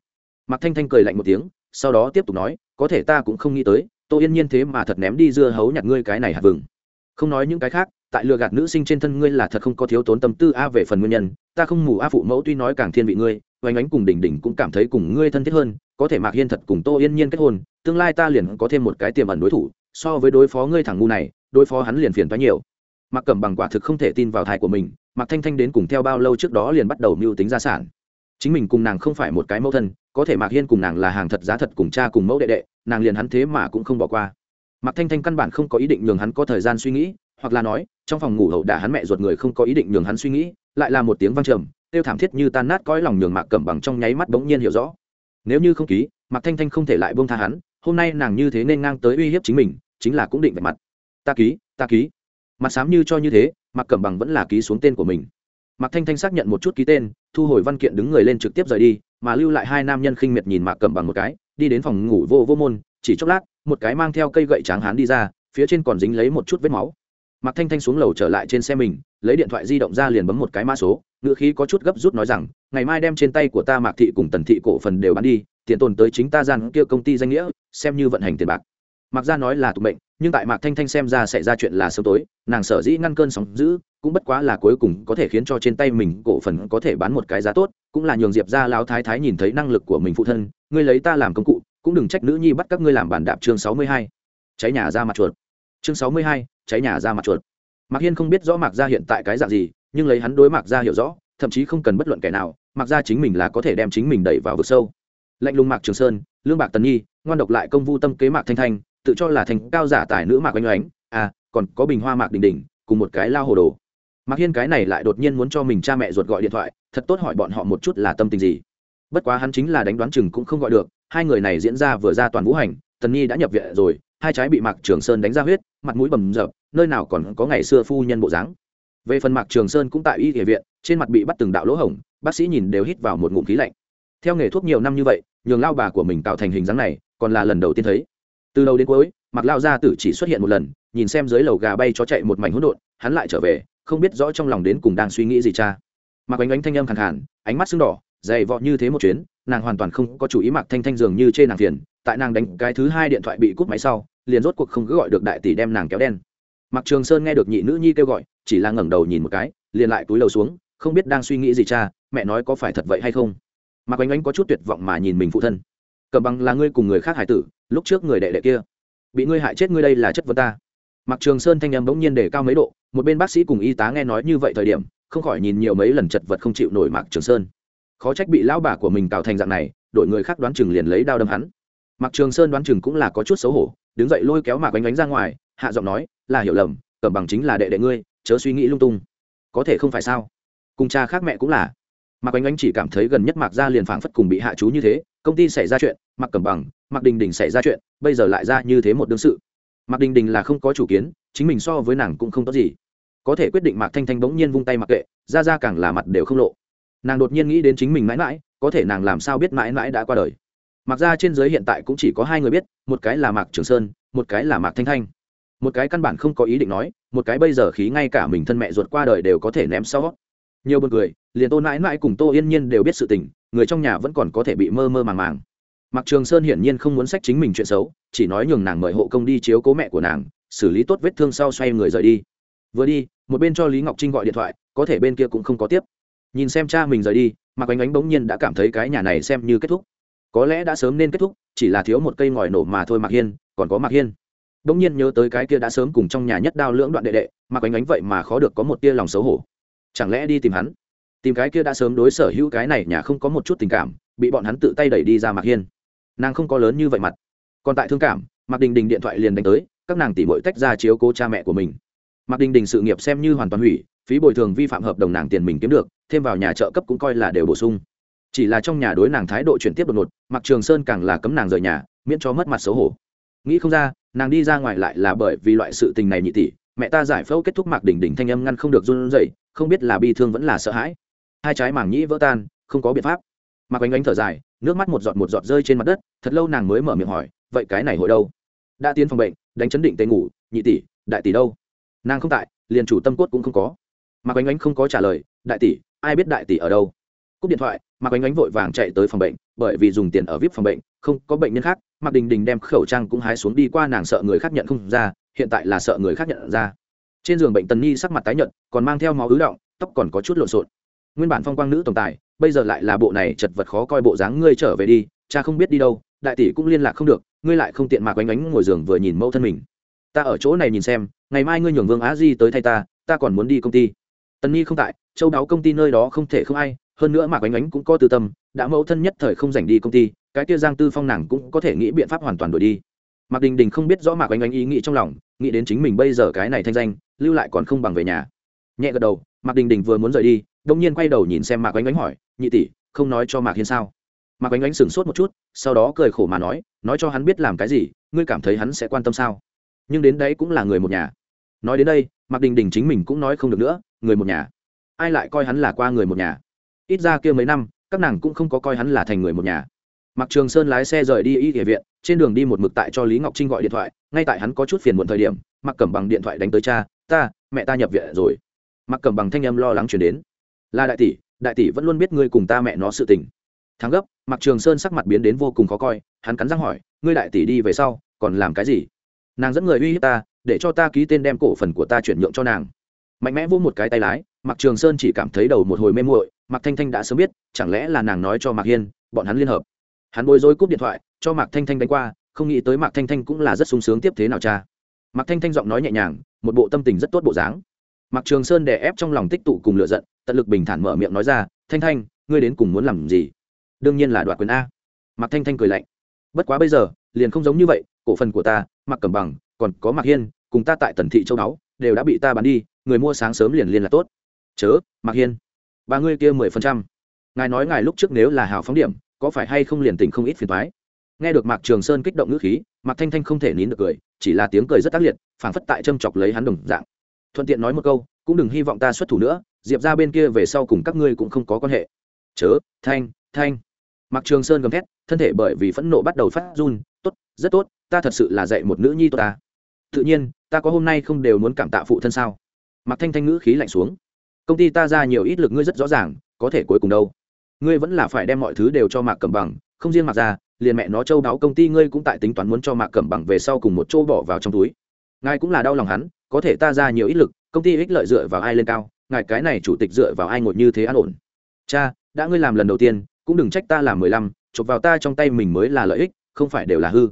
Mạc thanh thanh cười lạnh một tiếng, sau đó tiếp tục nói, có thể ta cũng không nghĩ tới, tô yên nhiên thế mà thật ném đi dưa hấu nhặt ngươi cái này hạt vừng không nói những cái khác, tại lừa gạt nữ sinh trên thân ngươi là thật không có thiếu tốn tâm tư a về phần nguyên nhân, ta không mù a phụ mẫu tuy nói càng thiên vị ngươi, oanh ánh cùng đỉnh đỉnh cũng cảm thấy cùng ngươi thân thiết hơn, có thể mạc hiên thật cùng tô yên nhiên kết hôn, tương lai ta liền có thêm một cái tiềm ẩn đối thủ, so với đối phó ngươi thằng ngu này, đối phó hắn liền phiền toái nhiều. Mặc Cầm bằng quả thực không thể tin vào thai của mình mặc thanh thanh đến cùng theo bao lâu trước đó liền bắt đầu mưu tính gia sản. Chính mình cùng nàng không phải một cái mẫu thân, có thể mạc hiên cùng nàng là hàng thật giá thật cùng cha cùng mẫu đệ đệ, nàng liền hắn thế mà cũng không bỏ qua mạc thanh thanh căn bản không có ý định nhường hắn có thời gian suy nghĩ, hoặc là nói, trong phòng ngủ hậu đả hắn mẹ ruột người không có ý định nhường hắn suy nghĩ, lại là một tiếng vang trầm, tiêu thảm thiết như tan nát cõi lòng nhường mạc cẩm bằng trong nháy mắt bỗng nhiên hiểu rõ. Nếu như không ký, mạc thanh thanh không thể lại buông tha hắn, hôm nay nàng như thế nên ngang tới uy hiếp chính mình, chính là cũng định về mặt. Ta ký ta ký. Mặt sám như cho như thế, mạc cẩm bằng vẫn là ký xuống tên của mình. Mạc thanh thanh xác nhận một chút ký tên, thu hồi văn kiện đứng người lên trực tiếp rời đi, mà lưu lại hai nam nhân khinh miệt nhìn mạc cẩm bằng một cái, đi đến phòng ngủ vô vô môn chỉ chốc lát, một cái mang theo cây gậy tráng hán đi ra, phía trên còn dính lấy một chút vết máu. Mạc thanh thanh xuống lầu trở lại trên xe mình, lấy điện thoại di động ra liền bấm một cái mã số ngựa khí có chút gấp rút nói rằng, ngày mai đem trên tay của ta mạc thị cùng tần thị cổ phần đều bán đi, tiền tồn tới chính ta gian kia công ty danh nghĩa, xem như vận hành tiền bạc. Mặc ra nói là tục mệnh, nhưng tại mạc thanh thanh xem ra xảy ra chuyện là sớm tối, nàng sở dĩ ngăn cơn sóng giữ cũng bất quá là cuối cùng có thể khiến cho trên tay mình cổ phần có thể bán một cái giá tốt, cũng là nhường diệp ra lao thái thái nhìn thấy năng lực của mình phụ thân ngươi lấy ta làm công cụ, cũng đừng trách nữ nhi bắt các ngươi làm bản đạp chương sáu mươi hai. Cháy nhà ra mặt chuột. Chương sáu mươi hai, cháy nhà ra mặt chuột. Mạc hiên không biết rõ mạc gia hiện tại cái dạng gì, nhưng lấy hắn đối mạc gia hiểu rõ, thậm chí không cần bất luận kẻ nào, mạc gia chính mình là có thể đem chính mình đẩy vào vực sâu. Lạnh lùng mạc trường sơn, lương bạc tần nhi, ngoan độc lại công vu tâm kế mạc thanh thanh, tự cho là thành cao giả tài nữ mạc oanh oánh à còn có bình hoa mạc đình đình, cùng một cái lao hồ đồ. Mạc hiên cái này lại đột nhiên muốn cho mình cha mẹ ruột gọi điện thoại, thật tốt hỏi bọn họ một chút là tâm tình gì bất quá hắn chính là đánh đoán chừng cũng không gọi được, hai người này diễn ra vừa ra toàn vũ hành, tần nhi đã nhập viện rồi, hai trái bị mạc trường sơn đánh ra huyết, mặt mũi bầm rập nơi nào còn có ngày xưa phu nhân bộ dáng. Về phần mạc trường sơn cũng tại y địa viện, trên mặt bị bắt từng đạo lỗ hổng, bác sĩ nhìn đều hít vào một ngụm khí lạnh. Theo nghề thuốc nhiều năm như vậy, nhường lao bà của mình tạo thành hình dáng này, còn là lần đầu tiên thấy. Từ đầu đến cuối mặc lao gia tử chỉ xuất hiện một lần, nhìn xem dưới lầu gà bay chó chạy một mảnh hỗn độn, hắn lại trở về, không biết rõ trong lòng đến cùng đang suy nghĩ gì cha. Mặc ánh ánh thanh âm khàn khàn, ánh mắt sưng đỏ dày vọ như thế một chuyến, nàng hoàn toàn không có chủ ý mặc thanh thanh dường như trên nàng phiền, tại nàng đánh cái thứ hai điện thoại bị cút máy sau, liền rốt cuộc không cứ gọi được đại tỷ đem nàng kéo đen. Mặc trường sơn nghe được nhị nữ nhi kêu gọi, chỉ là ngẩng đầu nhìn một cái, liền lại túi lầu xuống, không biết đang suy nghĩ gì cha, mẹ nói có phải thật vậy hay không. Mặc ánh ánh có chút tuyệt vọng mà nhìn mình phụ thân. Cầm bằng là ngươi cùng người khác hải tử, lúc trước người đệ đệ kia, bị ngươi hại chết ngươi đây là chất vấn ta. Mặc trường sơn thanh em bỗng nhiên để cao mấy độ, một bên bác sĩ cùng y tá nghe nói như vậy thời điểm, không khỏi nhìn nhiều mấy lần chật vật không chịu nổi mạc trường sơn khó trách bị lão bà của mình tạo thành dạng này, đội người khác đoán chừng liền lấy đao đâm hắn. Mặc trường sơn đoán chừng cũng là có chút xấu hổ, đứng dậy lôi kéo mạc Bánh Bánh ra ngoài, hạ giọng nói, là hiểu lầm cẩm bằng chính là đệ đệ ngươi, chớ suy nghĩ lung tung. Có thể không phải sao? Cùng cha khác mẹ cũng là. Mạc Bánh Bánh chỉ cảm thấy gần nhất mạc ra liền phảng phất cùng bị hạ chú như thế, công ty xảy ra chuyện, mạc cẩm bằng, mạc đình đình xảy ra chuyện, bây giờ lại ra như thế một đương sự. Mạc đình đình là không có chủ kiến, chính mình so với nàng cũng không tốt gì. Có thể quyết định mạc thanh thanh bỗng nhiên vung tay mặc kệ, ra ra càng là mặt đều không lộ nàng đột nhiên nghĩ đến chính mình mãi mãi, có thể nàng làm sao biết mãi mãi đã qua đời. Mặc ra trên giới hiện tại cũng chỉ có hai người biết, một cái là mạc trường sơn, một cái là mạc thanh thanh. Một cái căn bản không có ý định nói, một cái bây giờ khí ngay cả mình thân mẹ ruột qua đời đều có thể ném sau. Nhiều b cười, liền tô mãi mãi cùng tô yên nhiên đều biết sự tình, người trong nhà vẫn còn có thể bị mơ mơ màng màng. Mạc trường sơn hiển nhiên không muốn sách chính mình chuyện xấu, chỉ nói nhường nàng mời hộ công đi chiếu cố mẹ của nàng, xử lý tốt vết thương sau xoay người rời đi. Vừa đi, một bên cho lý ngọc trinh gọi điện thoại, có thể bên kia cũng không có tiếp nhìn xem cha mình rời đi mà ánh ánh bỗng nhiên đã cảm thấy cái nhà này xem như kết thúc. Có lẽ đã sớm nên kết thúc, chỉ là thiếu một cây ngòi nổ mà thôi mạc hiên, còn có mạc hiên. Bỗng nhiên nhớ tới cái kia đã sớm cùng trong nhà nhất đao lưỡng đoạn đệ đệ, mạc ánh ánh vậy mà khó được có một tia lòng xấu hổ. Chẳng lẽ đi tìm hắn? Tìm cái kia đã sớm đối sở hữu cái này nhà không có một chút tình cảm, bị bọn hắn tự tay đẩy đi ra mạc hiên. Nàng không có lớn như vậy mặt. Còn tại thương cảm, mạc đình đình điện thoại liền đánh tới, các nàng tỉ bội tách ra chiếu cố cha mẹ của mình. Mạc đình đình sự nghiệp xem như hoàn toàn hủy phí bồi thường vi phạm hợp đồng nàng tiền mình kiếm được, thêm vào nhà trợ cấp cũng coi là đều bổ sung. Chỉ là trong nhà đối nàng thái độ chuyển tiếp đột ngột mặc trường sơn càng là cấm nàng rời nhà, miễn cho mất mặt xấu hổ. Nghĩ không ra, nàng đi ra ngoài lại là bởi vì loại sự tình này nhị tỷ, mẹ ta giải phẫu kết thúc mạc đỉnh đỉnh thanh âm ngăn không được run rẩy, không biết là bi thương vẫn là sợ hãi. Hai trái màng nhĩ vỡ tan, không có biện pháp. Mạc ánh ánh thở dài, nước mắt một giọt một giọt rơi trên mặt đất, thật lâu nàng mới mở miệng hỏi, vậy cái này hội đâu? Đã tiến phòng bệnh, đánh chấn định tê ngủ, nhị tỷ, đại tỷ đâu? Nàng không tại, liền chủ tâm cốt cũng không có mạc ánh ánh không có trả lời, đại tỷ, ai biết đại tỷ ở đâu? Cúp điện thoại, mạc ánh ánh vội vàng chạy tới phòng bệnh, bởi vì dùng tiền ở vip phòng bệnh, không có bệnh nhân khác, mạc đình đình đem khẩu trang cũng hái xuống đi qua nàng sợ người khác nhận không ra, hiện tại là sợ người khác nhận ra. Trên giường bệnh tần nhi sắc mặt tái nhợt, còn mang theo máu ứ động, tóc còn có chút lộn xộn. Nguyên bản phong quang nữ tổng tài, bây giờ lại là bộ này chật vật khó coi bộ dáng, ngươi trở về đi, cha không biết đi đâu, đại tỷ cũng liên lạc không được, ngươi lại không tiện mạc ánh ánh ngồi giường vừa nhìn mẫu thân mình. Ta ở chỗ này nhìn xem, ngày mai ngươi nhường vương á di tới thay ta ta còn muốn đi công ty tần nhi không tại, châu đáo công ty nơi đó không thể không ai, hơn nữa mạc ánh ánh cũng có tư tâm, đã mẫu thân nhất thời không dành đi công ty, cái kia giang tư phong nàng cũng có thể nghĩ biện pháp hoàn toàn đổi đi. Mạc đình đình không biết rõ mạc ánh ánh ý nghĩ trong lòng, nghĩ đến chính mình bây giờ cái này thanh danh, lưu lại còn không bằng về nhà. Nhẹ gật đầu, mạc đình đình vừa muốn rời đi đông nhiên quay đầu nhìn xem mạc ánh ánh hỏi, nhị tỷ, không nói cho mạc hiên sao? Mạc ánh ánh sửng sốt một chút, sau đó cười khổ mà nói nói cho hắn biết làm cái gì, ngươi cảm thấy hắn sẽ quan tâm sao? Nhưng đến đấy cũng là người một nhà nói đến đây, mạc đình đình chính mình cũng nói không được nữa, người một nhà. Ai lại coi hắn là qua người một nhà? Ít ra kia mấy năm, các nàng cũng không có coi hắn là thành người một nhà. Mặc trường sơn lái xe rời đi y địa viện, trên đường đi một mực tại cho lý ngọc trinh gọi điện thoại, ngay tại hắn có chút phiền muộn thời điểm mặc cẩm bằng điện thoại đánh tới cha, ta, mẹ ta nhập viện rồi. Mặc cẩm bằng thanh âm lo lắng chuyển đến. Là đại tỷ đại tỷ vẫn luôn biết ngươi cùng ta mẹ nó sự tình. Thắng gấp mặc trường sơn sắc mặt biến đến vô cùng khó coi, hắn cắn răng hỏi, ngươi đại tỷ đi về sau, còn làm cái gì? Nàng dẫn người uy hiếp ta để cho ta ký tên đem cổ phần của ta chuyển nhượng cho nàng. Mạnh mẽ vỗ một cái tay lái mặc trường sơn chỉ cảm thấy đầu một hồi mê muội, mạc thanh thanh đã sớm biết, chẳng lẽ là nàng nói cho mạc hiên, bọn hắn liên hợp. Hắn bối rối cúp điện thoại, cho mạc thanh thanh đánh qua, không nghĩ tới mạc thanh thanh cũng là rất sung sướng tiếp thế nào cha. Mạc thanh thanh giọng nói nhẹ nhàng, một bộ tâm tình rất tốt bộ dáng. Mạc trường sơn đè ép trong lòng tích tụ cùng lựa giận, tận lực bình thản mở miệng nói ra, thanh thanh, ngươi đến cùng muốn làm gì? Đương nhiên là đoạt quyền a. Mạc thanh thanh cười lạnh. Bất quá bây giờ, liền không giống như vậy, cổ phần của ta, mạc cẩm bằng còn có mạc hiên, cùng ta tại tần thị châu đáo đều đã bị ta bán đi, người mua sáng sớm liền liên là tốt. Chớ, mạc hiên. Ba ngươi kia mười phần trăm. Ngài nói ngài lúc trước nếu là hào phóng điểm, có phải hay không liền tình không ít phiền thoái nghe được mạc trường sơn kích động ngữ khí, mạc thanh thanh không thể nín được cười, chỉ là tiếng cười rất tác liệt, phảng phất tại châm chọc lấy hắn đồng dạng. Thuận tiện nói một câu, cũng đừng hy vọng ta xuất thủ nữa, diệp ra bên kia về sau cùng các ngươi cũng không có quan hệ. Chớ, thanh thanh. Mạc trường sơn gầm thét, thân thể bởi vì phẫn nộ bắt đầu phát run, tốt, rất tốt, ta thật sự là dạy một nữ nhi tốt ta tự nhiên, ta có hôm nay không đều muốn cảm tạ phụ thân sao? Mạc thanh thanh ngữ khí lạnh xuống. Công ty ta ra nhiều ít lực ngươi rất rõ ràng, có thể cuối cùng đâu? Ngươi vẫn là phải đem mọi thứ đều cho mạc cầm bằng, không riêng mặc ra liền mẹ nó châu đáo công ty ngươi cũng tại tính toán muốn cho mạc cầm bằng về sau cùng một chỗ bỏ vào trong túi. Ngài cũng là đau lòng hắn, có thể ta ra nhiều ít lực, công ty ích lợi dựa vào ai lên cao, ngài cái này chủ tịch dựa vào ai ngồi như thế an ổn? Cha, đã ngươi làm lần đầu tiên, cũng đừng trách ta làm mười lăm, chụp vào ta trong tay mình mới là lợi ích, không phải đều là hư.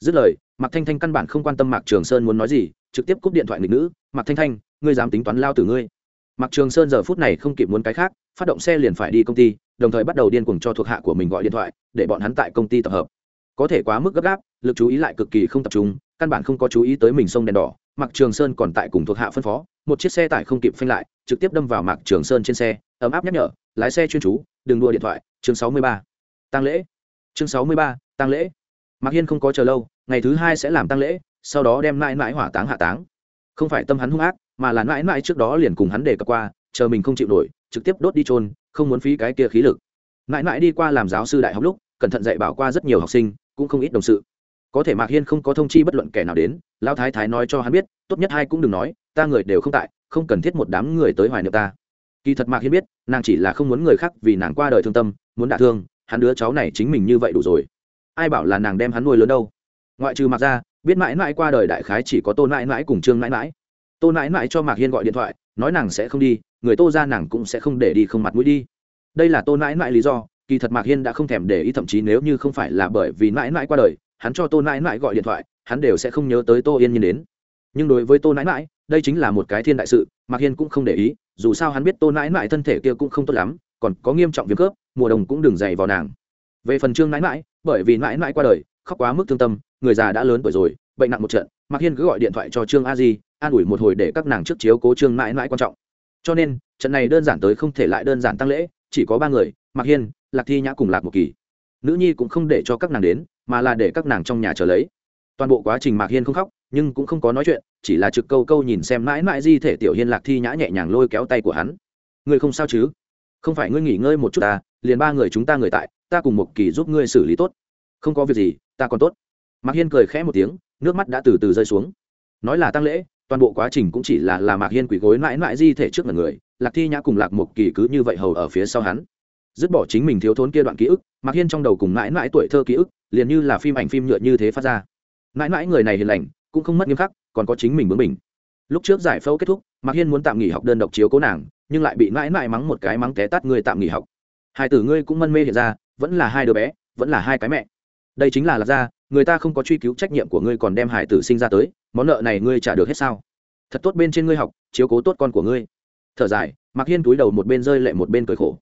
Dứt lời mạc thanh thanh căn bản không quan tâm mạc trường sơn muốn nói gì, trực tiếp cúp điện thoại nghịch nữ, mạc thanh thanh, ngươi dám tính toán lao tử ngươi. Mạc trường sơn giờ phút này không kịp muốn cái khác, phát động xe liền phải đi công ty, đồng thời bắt đầu điên cuồng cho thuộc hạ của mình gọi điện thoại, để bọn hắn tại công ty tập hợp. Có thể quá mức gấp gáp, lực chú ý lại cực kỳ không tập trung, căn bản không có chú ý tới mình sông đèn đỏ. Mạc trường sơn còn tại cùng thuộc hạ phân phó, một chiếc xe tải không kịp phanh lại, trực tiếp đâm vào mạc trường sơn trên xe, ấm áp nhắc nhở, lái xe chuyên chú, đừng đua điện thoại. Chương sáu mươi ba. Tăng lễ. Chương sáu mươi ba tăng lễ mạc hiên không có chờ lâu, ngày thứ hai sẽ làm tăng lễ, sau đó đem mãi mãi hỏa táng hạ táng. Không phải tâm hắn hung ác, mà là mãi mãi trước đó liền cùng hắn đề cập qua, chờ mình không chịu nổi, trực tiếp đốt đi trôn không muốn phí cái kia khí lực. Mãi mãi đi qua làm giáo sư đại học lúc, cẩn thận dạy bảo qua rất nhiều học sinh, cũng không ít đồng sự. Có thể mạc hiên không có thông chi bất luận kẻ nào đến, lão thái thái nói cho hắn biết, tốt nhất hai cũng đừng nói, ta người đều không tại, không cần thiết một đám người tới hoài niệm ta. Kỳ thật mạc hiên biết, nàng chỉ là không muốn người khác vì nàng qua đời thương tâm, muốn đả thương, hắn đứa cháu này chính mình như vậy đủ rồi ai bảo là nàng đem hắn nuôi lớn đâu. Ngoại trừ mặc ra biết mãi mãi qua đời đại khái chỉ có tôn mãi mãi cùng trương mãi mãi tôn mãi mãi cho mạc hiên gọi điện thoại nói nàng sẽ không đi người tô ra nàng cũng sẽ không để đi không mặt mũi đi. Đây là tôn mãi mãi lý do kỳ thật mạc hiên đã không thèm để ý thậm chí nếu như không phải là bởi vì mãi mãi qua đời hắn cho tôn mãi mãi gọi điện thoại hắn đều sẽ không nhớ tới tô yên nhiên đến. Nhưng đối với tôn mãi mãi đây chính là một cái thiên đại sự mạc hiên cũng không để ý dù sao hắn biết tôn mãi mãi thân thể kia cũng không tốt lắm còn có nghiêm trọng việc cướp, mùa đông cũng đừng dày vào nàng về phần trương mãi mãi bởi vì mãi mãi qua đời, khóc quá mức thương tâm, người già đã lớn tuổi rồi, bệnh nặng một trận, mạc hiên cứ gọi điện thoại cho trương a di, an ủi một hồi để các nàng trước chiếu cố trương mãi mãi quan trọng. Cho nên, trận này đơn giản tới không thể lại đơn giản tăng lễ, chỉ có ba người, mạc hiên, lạc thi nhã cùng lạc một kỳ. Nữ nhi cũng không để cho các nàng đến, mà là để các nàng trong nhà chờ lấy. Toàn bộ quá trình mạc hiên không khóc, nhưng cũng không có nói chuyện, chỉ là trực câu câu nhìn xem mãi mãi di thể tiểu hiên lạc thi nhã nhẹ nhàng lôi kéo tay của hắn. Người không sao chứ? Không phải ngươi nghỉ ngơi một chút ta liền ba người chúng ta người tại ta cùng một kỳ giúp ngươi xử lý tốt. Không có việc gì, ta còn tốt. Mạc hiên cười khẽ một tiếng, nước mắt đã từ từ rơi xuống. Nói là tăng lễ, toàn bộ quá trình cũng chỉ là là mạc hiên quỳ gối mãi mãi di thể trước mặt người, lạc thi nhã cùng lạc một kỳ cứ như vậy hầu ở phía sau hắn. Dứt bỏ chính mình thiếu thốn kia đoạn ký ức, mạc hiên trong đầu cùng mãi mãi tuổi thơ ký ức, liền như là phim ảnh phim nhựa như thế phát ra. Mãi mãi người này hiền lành, cũng không mất nghiêm khắc, còn có chính mình bướng mình lúc trước giải phẫu kết thúc, mạc hiên muốn tạm nghỉ học đơn độc chiếu cố nàng, nhưng lại bị mãi mãi mắng một cái mắng té tắt người tạm nghỉ học. Hai tử ngươi cũng mân mê hiện ra vẫn là hai đứa bé, vẫn là hai cái mẹ. Đây chính là lạc gia, người ta không có truy cứu trách nhiệm của ngươi còn đem hải tử sinh ra tới, món nợ này ngươi trả được hết sao? Thật tốt bên trên ngươi học, chiếu cố tốt con của ngươi. Thở dài mặc hiên túi đầu một bên rơi lệ một bên cười khổ.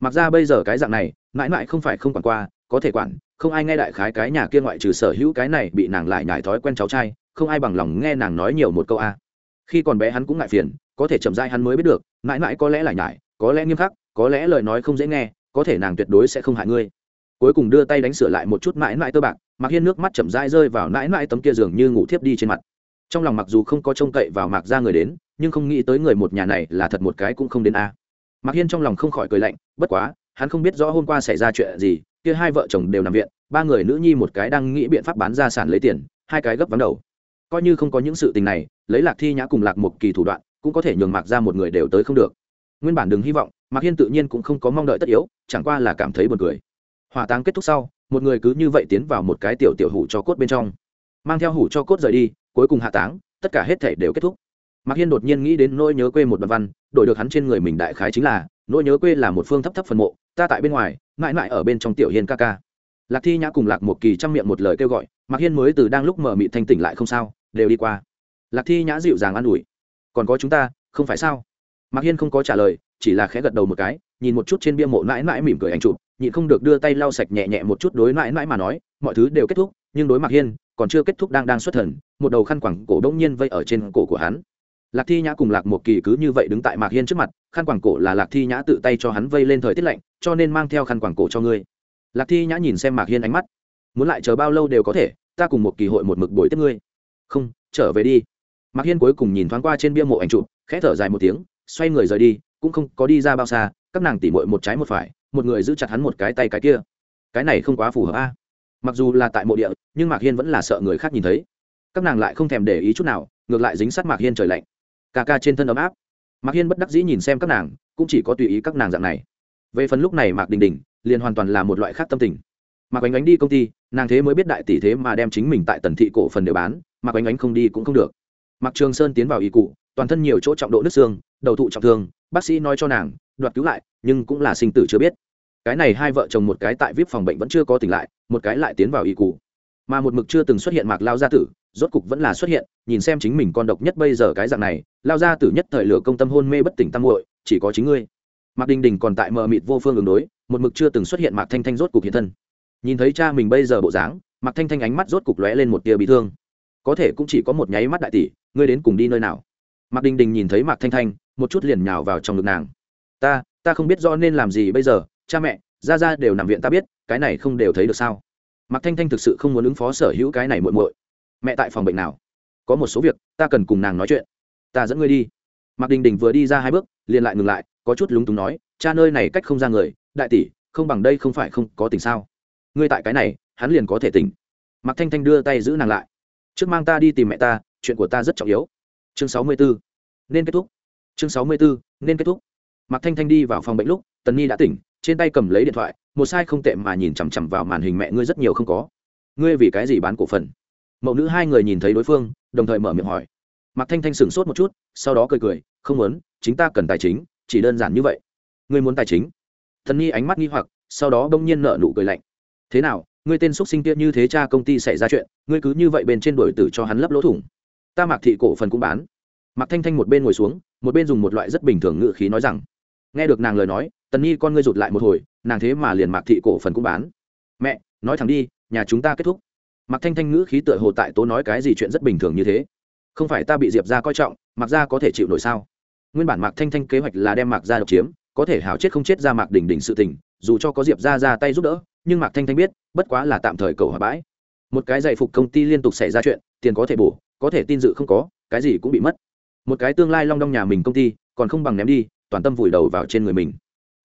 Mặc ra bây giờ cái dạng này, mãi mãi không phải không quản qua, có thể quản, không ai nghe đại khái cái nhà kia ngoại trừ sở hữu cái này bị nàng lại nhải thói quen cháu trai, không ai bằng lòng nghe nàng nói nhiều một câu a. Khi còn bé hắn cũng ngại phiền, có thể chậm dai hắn mới biết được, mãi mãi có lẽ lại nhải có lẽ nghiêm khắc, có lẽ lời nói không dễ nghe có thể nàng tuyệt đối sẽ không hại ngươi. Cuối cùng đưa tay đánh sửa lại một chút mãi mãi tơ bạc mặc hiên nước mắt chậm rãi rơi vào mãi mãi tấm kia giường như ngủ thiếp đi trên mặt. Trong lòng mặc dù không có trông cậy vào mạc ra người đến, nhưng không nghĩ tới người một nhà này là thật một cái cũng không đến a. À. mạc hiên trong lòng không khỏi cười lạnh, bất quá, hắn không biết rõ hôm qua xảy ra chuyện gì, kia hai vợ chồng đều nằm viện, ba người nữ nhi một cái đang nghĩ biện pháp bán ra sản lấy tiền, hai cái gấp vắng đầu. Coi như không có những sự tình này, lấy lạc thi nhã cùng lạc một kỳ thủ đoạn, cũng có thể nhường mạc ra một người đều tới không được. Nguyên bản đừng hy vọng mạc hiên tự nhiên cũng không có mong đợi tất yếu, chẳng qua là cảm thấy buồn cười. Hỏa táng kết thúc sau, một người cứ như vậy tiến vào một cái tiểu tiểu hủ cho cốt bên trong. Mang theo hủ cho cốt rời đi, cuối cùng hạ táng, tất cả hết thể đều kết thúc. Mạc hiên đột nhiên nghĩ đến nỗi nhớ quê một đoạn văn, đổi được hắn trên người mình đại khái chính là, nỗi nhớ quê là một phương thấp thấp phần mộ, ta tại bên ngoài, mãi mãi ở bên trong tiểu hiên ca ca. Lạc thi nhã cùng lạc một kỳ chăm miệng một lời kêu gọi, mạc hiên mới từ đang lúc mở mị thanh tỉnh lại không sao, đều đi qua. Lạc thi nhã dịu dàng an ủi. Còn có chúng ta, không phải sao? Mạc hiên không có trả lời chỉ là khẽ gật đầu một cái, nhìn một chút trên bia mộ mãi mãi mỉm cười anh chụp, nhịn không được đưa tay lau sạch nhẹ nhẹ một chút đối mãi mãi mà nói, mọi thứ đều kết thúc, nhưng đối mặt hiên, còn chưa kết thúc đang đang xuất thần, một đầu khăn quẳng cổ đông nhiên vây ở trên cổ của hắn. Lạc thi nhã cùng lạc một kỳ cứ như vậy đứng tại mạc hiên trước mặt, khăn quàng cổ là lạc thi nhã tự tay cho hắn vây lên thời tiết lạnh, cho nên mang theo khăn quàng cổ cho ngươi. Lạc thi nhã nhìn xem mạc hiên ánh mắt. Muốn lại chờ bao lâu đều có thể, ta cùng một kỳ hội một mực buổi tiếp ngươi. Không, trở về đi. Mạc hiên cuối cùng nhìn thoáng qua trên bia mộ ảnh chụp, khẽ thở dài một tiếng, xoay người rời đi cũng không có đi ra bao xa, các nàng tỉ mội một trái một phải, một người giữ chặt hắn một cái tay cái kia. Cái này không quá phù hợp a. Mặc dù là tại mộ địa, nhưng mạc hiên vẫn là sợ người khác nhìn thấy. Các nàng lại không thèm để ý chút nào, ngược lại dính sát mạc hiên trời lạnh. Ca ca trên thân ấm áp. Mạc hiên bất đắc dĩ nhìn xem các nàng, cũng chỉ có tùy ý các nàng dạng này. Về phần lúc này mạc đình đình, liền hoàn toàn là một loại khác tâm tình. Mạc ánh ánh đi công ty, nàng thế mới biết đại tỷ thế mà đem chính mình tại tần thị cổ phần đều bán, mạc ánh ánh không đi cũng không được. Mạc trường sơn tiến vào y cụ, toàn thân nhiều chỗ trọng độ nước xương, đầu thụ trọng thương bác sĩ nói cho nàng, đoạt cứu lại, nhưng cũng là sinh tử chưa biết. Cái này hai vợ chồng một cái tại vip phòng bệnh vẫn chưa có tỉnh lại, một cái lại tiến vào y cụ mà một mực chưa từng xuất hiện mạc lao gia tử, rốt cục vẫn là xuất hiện, nhìn xem chính mình con độc nhất bây giờ cái dạng này, lao gia tử nhất thời lửa công tâm hôn mê bất tỉnh tăng muội, chỉ có chính ngươi. Mạc đình đình còn tại mờ mịt vô phương ứng đối, một mực chưa từng xuất hiện mạc thanh thanh rốt cục hiện thân. Nhìn thấy cha mình bây giờ bộ dáng, mạc thanh thanh ánh mắt rốt cục lóe lên một tia bị thương. Có thể cũng chỉ có một nháy mắt đại tỷ, ngươi đến cùng đi nơi nào? Mạc đình đình nhìn thấy mạc thanh thanh một chút liền nhào vào trong ngực nàng. Ta ta không biết do nên làm gì bây giờ, cha mẹ ra ra đều nằm viện ta biết, cái này không đều thấy được sao? Mạc thanh thanh thực sự không muốn ứng phó sở hữu cái này muội muội. Mẹ tại phòng bệnh nào? Có một số việc, ta cần cùng nàng nói chuyện. Ta dẫn ngươi đi. Mạc đình đình vừa đi ra hai bước, liền lại ngừng lại, có chút lúng túng nói, cha nơi này cách không ra người, đại tỷ, không bằng đây không phải không có tình sao? Ngươi tại cái này, hắn liền có thể tỉnh. Mạc thanh thanh đưa tay giữ nàng lại. Trước mang ta đi tìm mẹ ta, chuyện của ta rất trọng yếu. Chương sáu mươi bốn nên kết thúc chương sáu mươi bốn nên kết thúc. Mạc thanh thanh đi vào phòng bệnh lúc, tần nhi đã tỉnh, trên tay cầm lấy điện thoại, một sai không tệ mà nhìn chằm chằm vào màn hình mẹ ngươi rất nhiều không có. Ngươi vì cái gì bán cổ phần? Mẫu nữ hai người nhìn thấy đối phương, đồng thời mở miệng hỏi. Mạc thanh thanh sửng sốt một chút, sau đó cười cười, không muốn, chính ta cần tài chính, chỉ đơn giản như vậy. Ngươi muốn tài chính? Thần nhi ánh mắt nghi hoặc, sau đó bỗng nhiên nợ nụ cười lạnh. Thế nào, ngươi tên xúc sinh kia như thế cha công ty xảy ra chuyện, ngươi cứ như vậy bên trên đổi tử cho hắn lấp lỗ thủng. Ta mạc thị cổ phần cũng bán mạc thanh thanh một bên ngồi xuống, một bên dùng một loại rất bình thường ngự khí nói rằng, nghe được nàng lời nói, tần nhi con ngươi rụt lại một hồi, nàng thế mà liền mạc thị cổ phần cũng bán. Mẹ, nói thẳng đi, nhà chúng ta kết thúc. Mạc thanh thanh ngữ khí tựa hồ tại tố nói cái gì chuyện rất bình thường như thế. Không phải ta bị diệp ra coi trọng, mạc ra có thể chịu nổi sao? Nguyên bản mạc thanh thanh kế hoạch là đem mạc ra độc chiếm, có thể hảo chết không chết ra mạc đỉnh đỉnh sự tình, dù cho có diệp ra ra tay giúp đỡ, nhưng mạc thanh thanh biết, bất quá là tạm thời cầu hòa bãi. Một cái dạy phục công ty liên tục xảy ra chuyện, tiền có thể bổ, có thể tin dự không có, cái gì cũng bị mất một cái tương lai long đong nhà mình công ty, còn không bằng ném đi, toàn tâm vùi đầu vào trên người mình.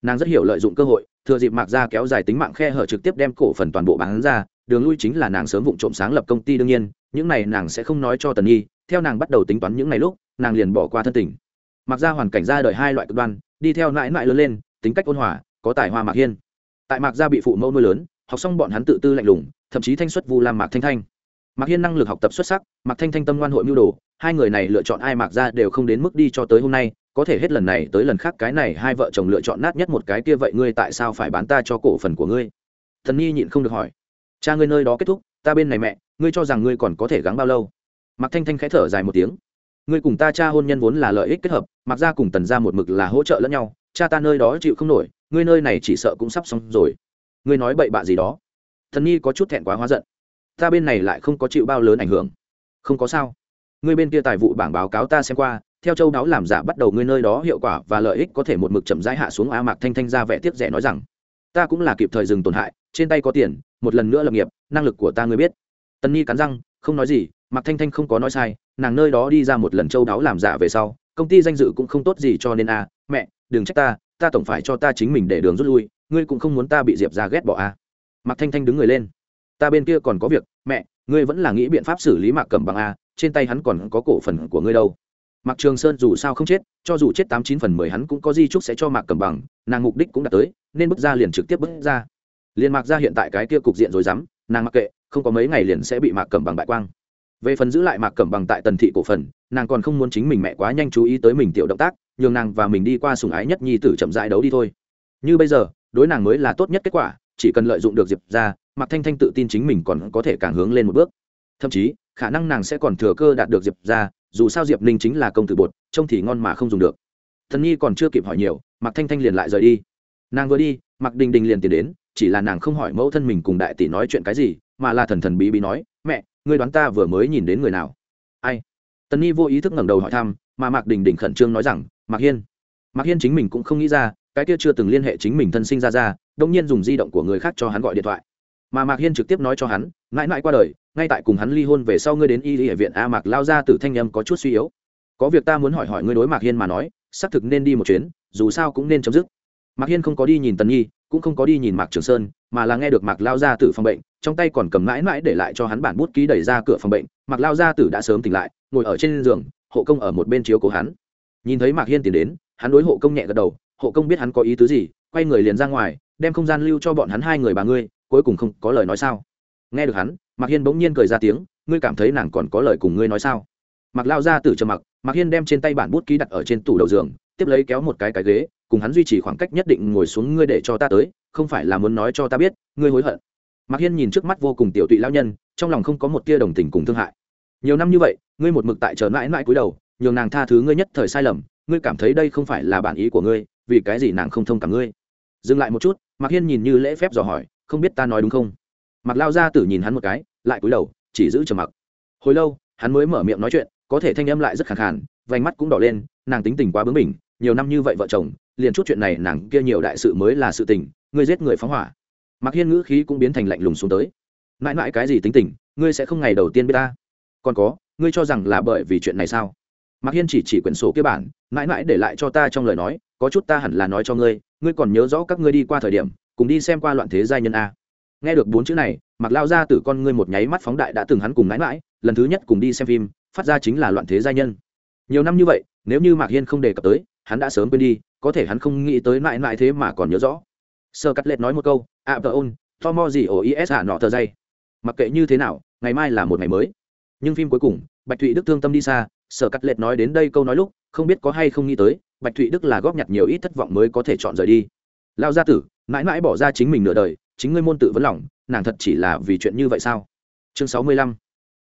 Nàng rất hiểu lợi dụng cơ hội, thừa dịp mạc ra kéo dài tính mạng khe hở trực tiếp đem cổ phần toàn bộ bán ra, đường lui chính là nàng sớm vụng trộm sáng lập công ty đương nhiên, những này nàng sẽ không nói cho tần nhi, theo nàng bắt đầu tính toán những ngày lúc, nàng liền bỏ qua thân tình. Mặc ra hoàn cảnh ra đời hai loại cực đoan, đi theo nãi nãi lớn lên, tính cách ôn hòa, có tài hoa mạc hiên. Tại mạc gia bị phụ mẫu nuôi lớn, học xong bọn hắn tự tư lạnh lùng, thậm chí thanh xuất vu làm mạc thanh thanh. Mạc hiên năng lực học tập xuất sắc, mạc thanh thanh tâm ngoan hội mưu đồ hai người này lựa chọn ai mặc ra đều không đến mức đi cho tới hôm nay, có thể hết lần này tới lần khác cái này hai vợ chồng lựa chọn nát nhất một cái kia vậy ngươi tại sao phải bán ta cho cổ phần của ngươi? Thần nhi nhịn không được hỏi. Cha ngươi nơi đó kết thúc, ta bên này mẹ, ngươi cho rằng ngươi còn có thể gắng bao lâu? Mặc thanh thanh khẽ thở dài một tiếng. Ngươi cùng ta cha hôn nhân vốn là lợi ích kết hợp mặc ra cùng tần ra một mực là hỗ trợ lẫn nhau, cha ta nơi đó chịu không nổi, ngươi nơi này chỉ sợ cũng sắp xong rồi. Ngươi nói bậy bạ gì đó? Thần nhi có chút thẹn quá hóa giận. Ta bên này lại không có chịu bao lớn ảnh hưởng. Không có sao ngươi bên kia tài vụ bảng báo cáo ta xem qua, theo châu đáo làm giả bắt đầu ngươi nơi đó hiệu quả và lợi ích có thể một mực chậm rãi hạ xuống a mạc thanh thanh ra vẻ tiếc rẻ nói rằng, ta cũng là kịp thời dừng tổn hại, trên tay có tiền, một lần nữa lập nghiệp, năng lực của ta ngươi biết. Tân nhi cắn răng, không nói gì, mạc thanh thanh không có nói sai, nàng nơi đó đi ra một lần châu đáo làm giả về sau, công ty danh dự cũng không tốt gì cho nên a, mẹ, đừng trách ta ta tổng phải cho ta chính mình để đường rút lui, ngươi cũng không muốn ta bị diệp ra ghét bỏ a. Mạc thanh thanh đứng người lên, ta bên kia còn có việc, mẹ, ngươi vẫn là nghĩ biện pháp xử lý mạc cầm bằng a trên tay hắn còn có cổ phần của ngươi đâu. Mạc trường sơn dù sao không chết, cho dù chết tám chín phần mười hắn cũng có di trúc sẽ cho mạc cầm bằng, nàng mục đích cũng đã tới, nên bước ra liền trực tiếp bước ra. Liền mạc ra hiện tại cái kia cục diện rồi dám nàng mặc kệ, không có mấy ngày liền sẽ bị mạc cầm bằng bại quang. Về phần giữ lại mạc cẩm bằng tại tần thị cổ phần, nàng còn không muốn chính mình mẹ quá nhanh chú ý tới mình tiểu động tác, nhường nàng và mình đi qua sùng ái nhất nhi tử chậm dại đấu đi thôi. Như bây giờ, đối nàng mới là tốt nhất kết quả, chỉ cần lợi dụng được diệp ra, mạc thanh thanh tự tin chính mình còn có thể càng hướng lên một bước. Thậm chí khả năng nàng sẽ còn thừa cơ đạt được diệp ra dù sao diệp ninh chính là công tử bột, trông thì ngon mà không dùng được. Thần nhi còn chưa kịp hỏi nhiều, mạc thanh thanh liền lại rời đi. Nàng vừa đi, mạc đình đình liền tiến đến, chỉ là nàng không hỏi mẫu thân mình cùng đại tỷ nói chuyện cái gì, mà là thần thần bí bí nói, mẹ người đoán ta vừa mới nhìn đến người nào? Ai? Tần nhi vô ý thức ngẩng đầu hỏi thăm, mà mạc đình đình khẩn trương nói rằng, mạc hiên. Mạc hiên chính mình cũng không nghĩ ra, cái kia chưa từng liên hệ chính mình thân sinh ra ra đông nhiên dùng di động của người khác cho hắn gọi điện thoại. Mà mạc hiên trực tiếp nói cho hắn, mãi mãi qua đời ngay tại cùng hắn ly hôn về sau ngươi đến y y viện a mạc lao ra từ thanh âm có chút suy yếu. Có việc ta muốn hỏi hỏi ngươi đối mạc hiên mà nói, xác thực nên đi một chuyến, dù sao cũng nên chấm dứt. Mạc hiên không có đi nhìn tần nhi, cũng không có đi nhìn mạc trường sơn, mà là nghe được mạc lao ra từ phòng bệnh, trong tay còn cầm mãi mãi để lại cho hắn bản bút ký đẩy ra cửa phòng bệnh. Mạc lao ra từ đã sớm tỉnh lại, ngồi ở trên giường, hộ công ở một bên chiếu cố hắn. Nhìn thấy mạc hiên tiến đến, hắn đối hộ công nhẹ gật đầu, hộ công biết hắn có ý tứ gì, quay người liền ra ngoài, đem không gian lưu cho bọn hắn hai người bà ngươi, cuối cùng không có lời nói sao nghe được hắn, mạc hiên bỗng nhiên cười ra tiếng, ngươi cảm thấy nàng còn có lời cùng ngươi nói sao? Mạc lao ra từ trầm mặc, mạc hiên đem trên tay bản bút ký đặt ở trên tủ đầu giường, tiếp lấy kéo một cái cái ghế, cùng hắn duy trì khoảng cách nhất định ngồi xuống ngươi để cho ta tới, không phải là muốn nói cho ta biết, ngươi hối hận. Mạc hiên nhìn trước mắt vô cùng tiểu tụy lao nhân, trong lòng không có một tia đồng tình cùng thương hại. Nhiều năm như vậy, ngươi một mực tại chờ mãi mãi cúi đầu, nhường nàng tha thứ ngươi nhất thời sai lầm, ngươi cảm thấy đây không phải là bản ý của ngươi, vì cái gì nàng không thông cảm ngươi? Dừng lại một chút, mạc hiên nhìn như lễ phép dò hỏi, không biết ta nói đúng không? Mặc lao ra tử nhìn hắn một cái, lại cúi đầu, chỉ giữ trầm mặc. Hồi lâu, hắn mới mở miệng nói chuyện, có thể thanh âm lại rất khẳng khàn, vành mắt cũng đỏ lên, nàng tính tình quá bướng bỉnh, nhiều năm như vậy vợ chồng, liền chút chuyện này nàng kia nhiều đại sự mới là sự tình, ngươi giết người phóng hỏa. Mặc hiên ngữ khí cũng biến thành lạnh lùng xuống tới. Mãi mãi cái gì tính tình, ngươi sẽ không ngày đầu tiên biết ta? Còn có, ngươi cho rằng là bởi vì chuyện này sao? Mạc hiên chỉ chỉ quyển sổ kia bản, mãi mãi để lại cho ta trong lời nói, có chút ta hẳn là nói cho ngươi ngươi còn nhớ rõ các ngươi đi qua thời điểm, cùng đi xem qua loạn thế giai nhân a nghe được bốn chữ này mặc lao ra từ con ngươi một nháy mắt phóng đại đã từng hắn cùng mãi mãi lần thứ nhất cùng đi xem phim, phát ra chính là loạn thế giai nhân. Nhiều năm như vậy, nếu như mạc hiên không đề cập tới, hắn đã sớm quên đi, có thể hắn không nghĩ tới mãi mãi thế mà còn nhớ rõ. Sơ cắt lệch nói một câu ạ tờ ôn to mo gì ổ is hạ à nọ tờ dây. Mặc kệ như thế nào, ngày mai là một ngày mới. Nhưng phim cuối cùng, bạch thụy đức thương tâm đi xa sở cắt lệch nói đến đây câu nói lúc, không biết có hay không nghĩ tới, bạch thụy đức là góp nhặt nhiều ít thất vọng mới có thể chọn rời đi. Lao gia tử, mãi mãi bỏ ra chính mình nửa đời chính ngươi môn tự vấn lòng, nàng thật chỉ là vì chuyện như vậy sao? Chương sáu mươi lăm,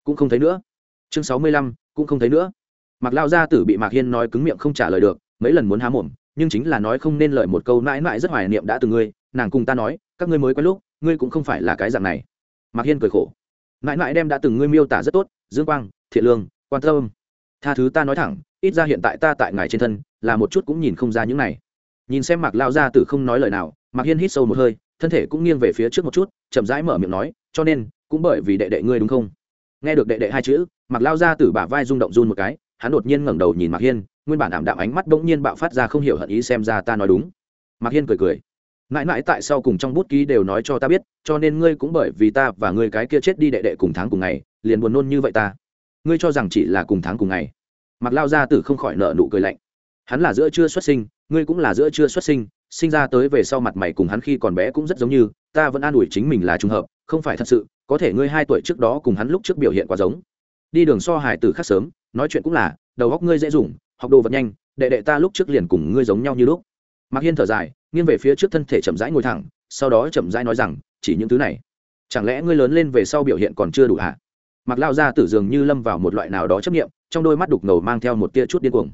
cũng không thấy nữa. Chương sáu mươi lăm, cũng không thấy nữa. Mặc lao gia tử bị mạc hiên nói cứng miệng không trả lời được, mấy lần muốn há mồm, nhưng chính là nói không nên lời một câu mãi mãi rất hoài niệm đã từng ngươi, nàng cùng ta nói, các ngươi mới quen lúc, ngươi cũng không phải là cái dạng này. Mạc hiên cười khổ. Mãi mãi đem đã từng ngươi miêu tả rất tốt, dương quang, thiện lương, quan tâm. Tha thứ ta nói thẳng, ít ra hiện tại ta tại ngài trên thân, là một chút cũng nhìn không ra những này. Nhìn xem mạc lao gia tử không nói lời nào, mạc hiên hít sâu một hơi thân thể cũng nghiêng về phía trước một chút, chậm rãi mở miệng nói, cho nên, cũng bởi vì đệ đệ ngươi đúng không? Nghe được đệ đệ hai chữ Mặc lao ra từ bả vai rung động run một cái, hắn đột nhiên ngẩng đầu nhìn mạc hiên, nguyên bản ảm đạm ánh mắt bỗng nhiên bạo phát ra không hiểu hận ý xem ra ta nói đúng. Mạc hiên cười cười, mãi mãi tại sao cùng trong bút ký đều nói cho ta biết, cho nên ngươi cũng bởi vì ta và ngươi cái kia chết đi đệ đệ cùng tháng cùng ngày, liền buồn nôn như vậy ta. Ngươi cho rằng chỉ là cùng tháng cùng ngày. Mặc lao ra tử không khỏi nợ nụ cười lạnh, hắn là giữa chưa xuất sinh, ngươi cũng là giữa chưa xuất sinh sinh ra tới về sau mặt mày cùng hắn khi còn bé cũng rất giống như, ta vẫn an ủi chính mình là trùng hợp, không phải thật sự, có thể ngươi hai tuổi trước đó cùng hắn lúc trước biểu hiện quá giống. Đi đường so hải tử khác sớm, nói chuyện cũng là, đầu góc ngươi dễ dùng, học đồ vật nhanh, đệ đệ ta lúc trước liền cùng ngươi giống nhau như lúc. Mạc hiên thở dài, nghiêng về phía trước thân thể chậm rãi ngồi thẳng, sau đó chậm rãi nói rằng, chỉ những thứ này. Chẳng lẽ ngươi lớn lên về sau biểu hiện còn chưa đủ hả? Mặc lao ra tử dường như lâm vào một loại nào đó chấp nghiệm trong đôi mắt đục ngầu mang theo một tia chút điên cuồng.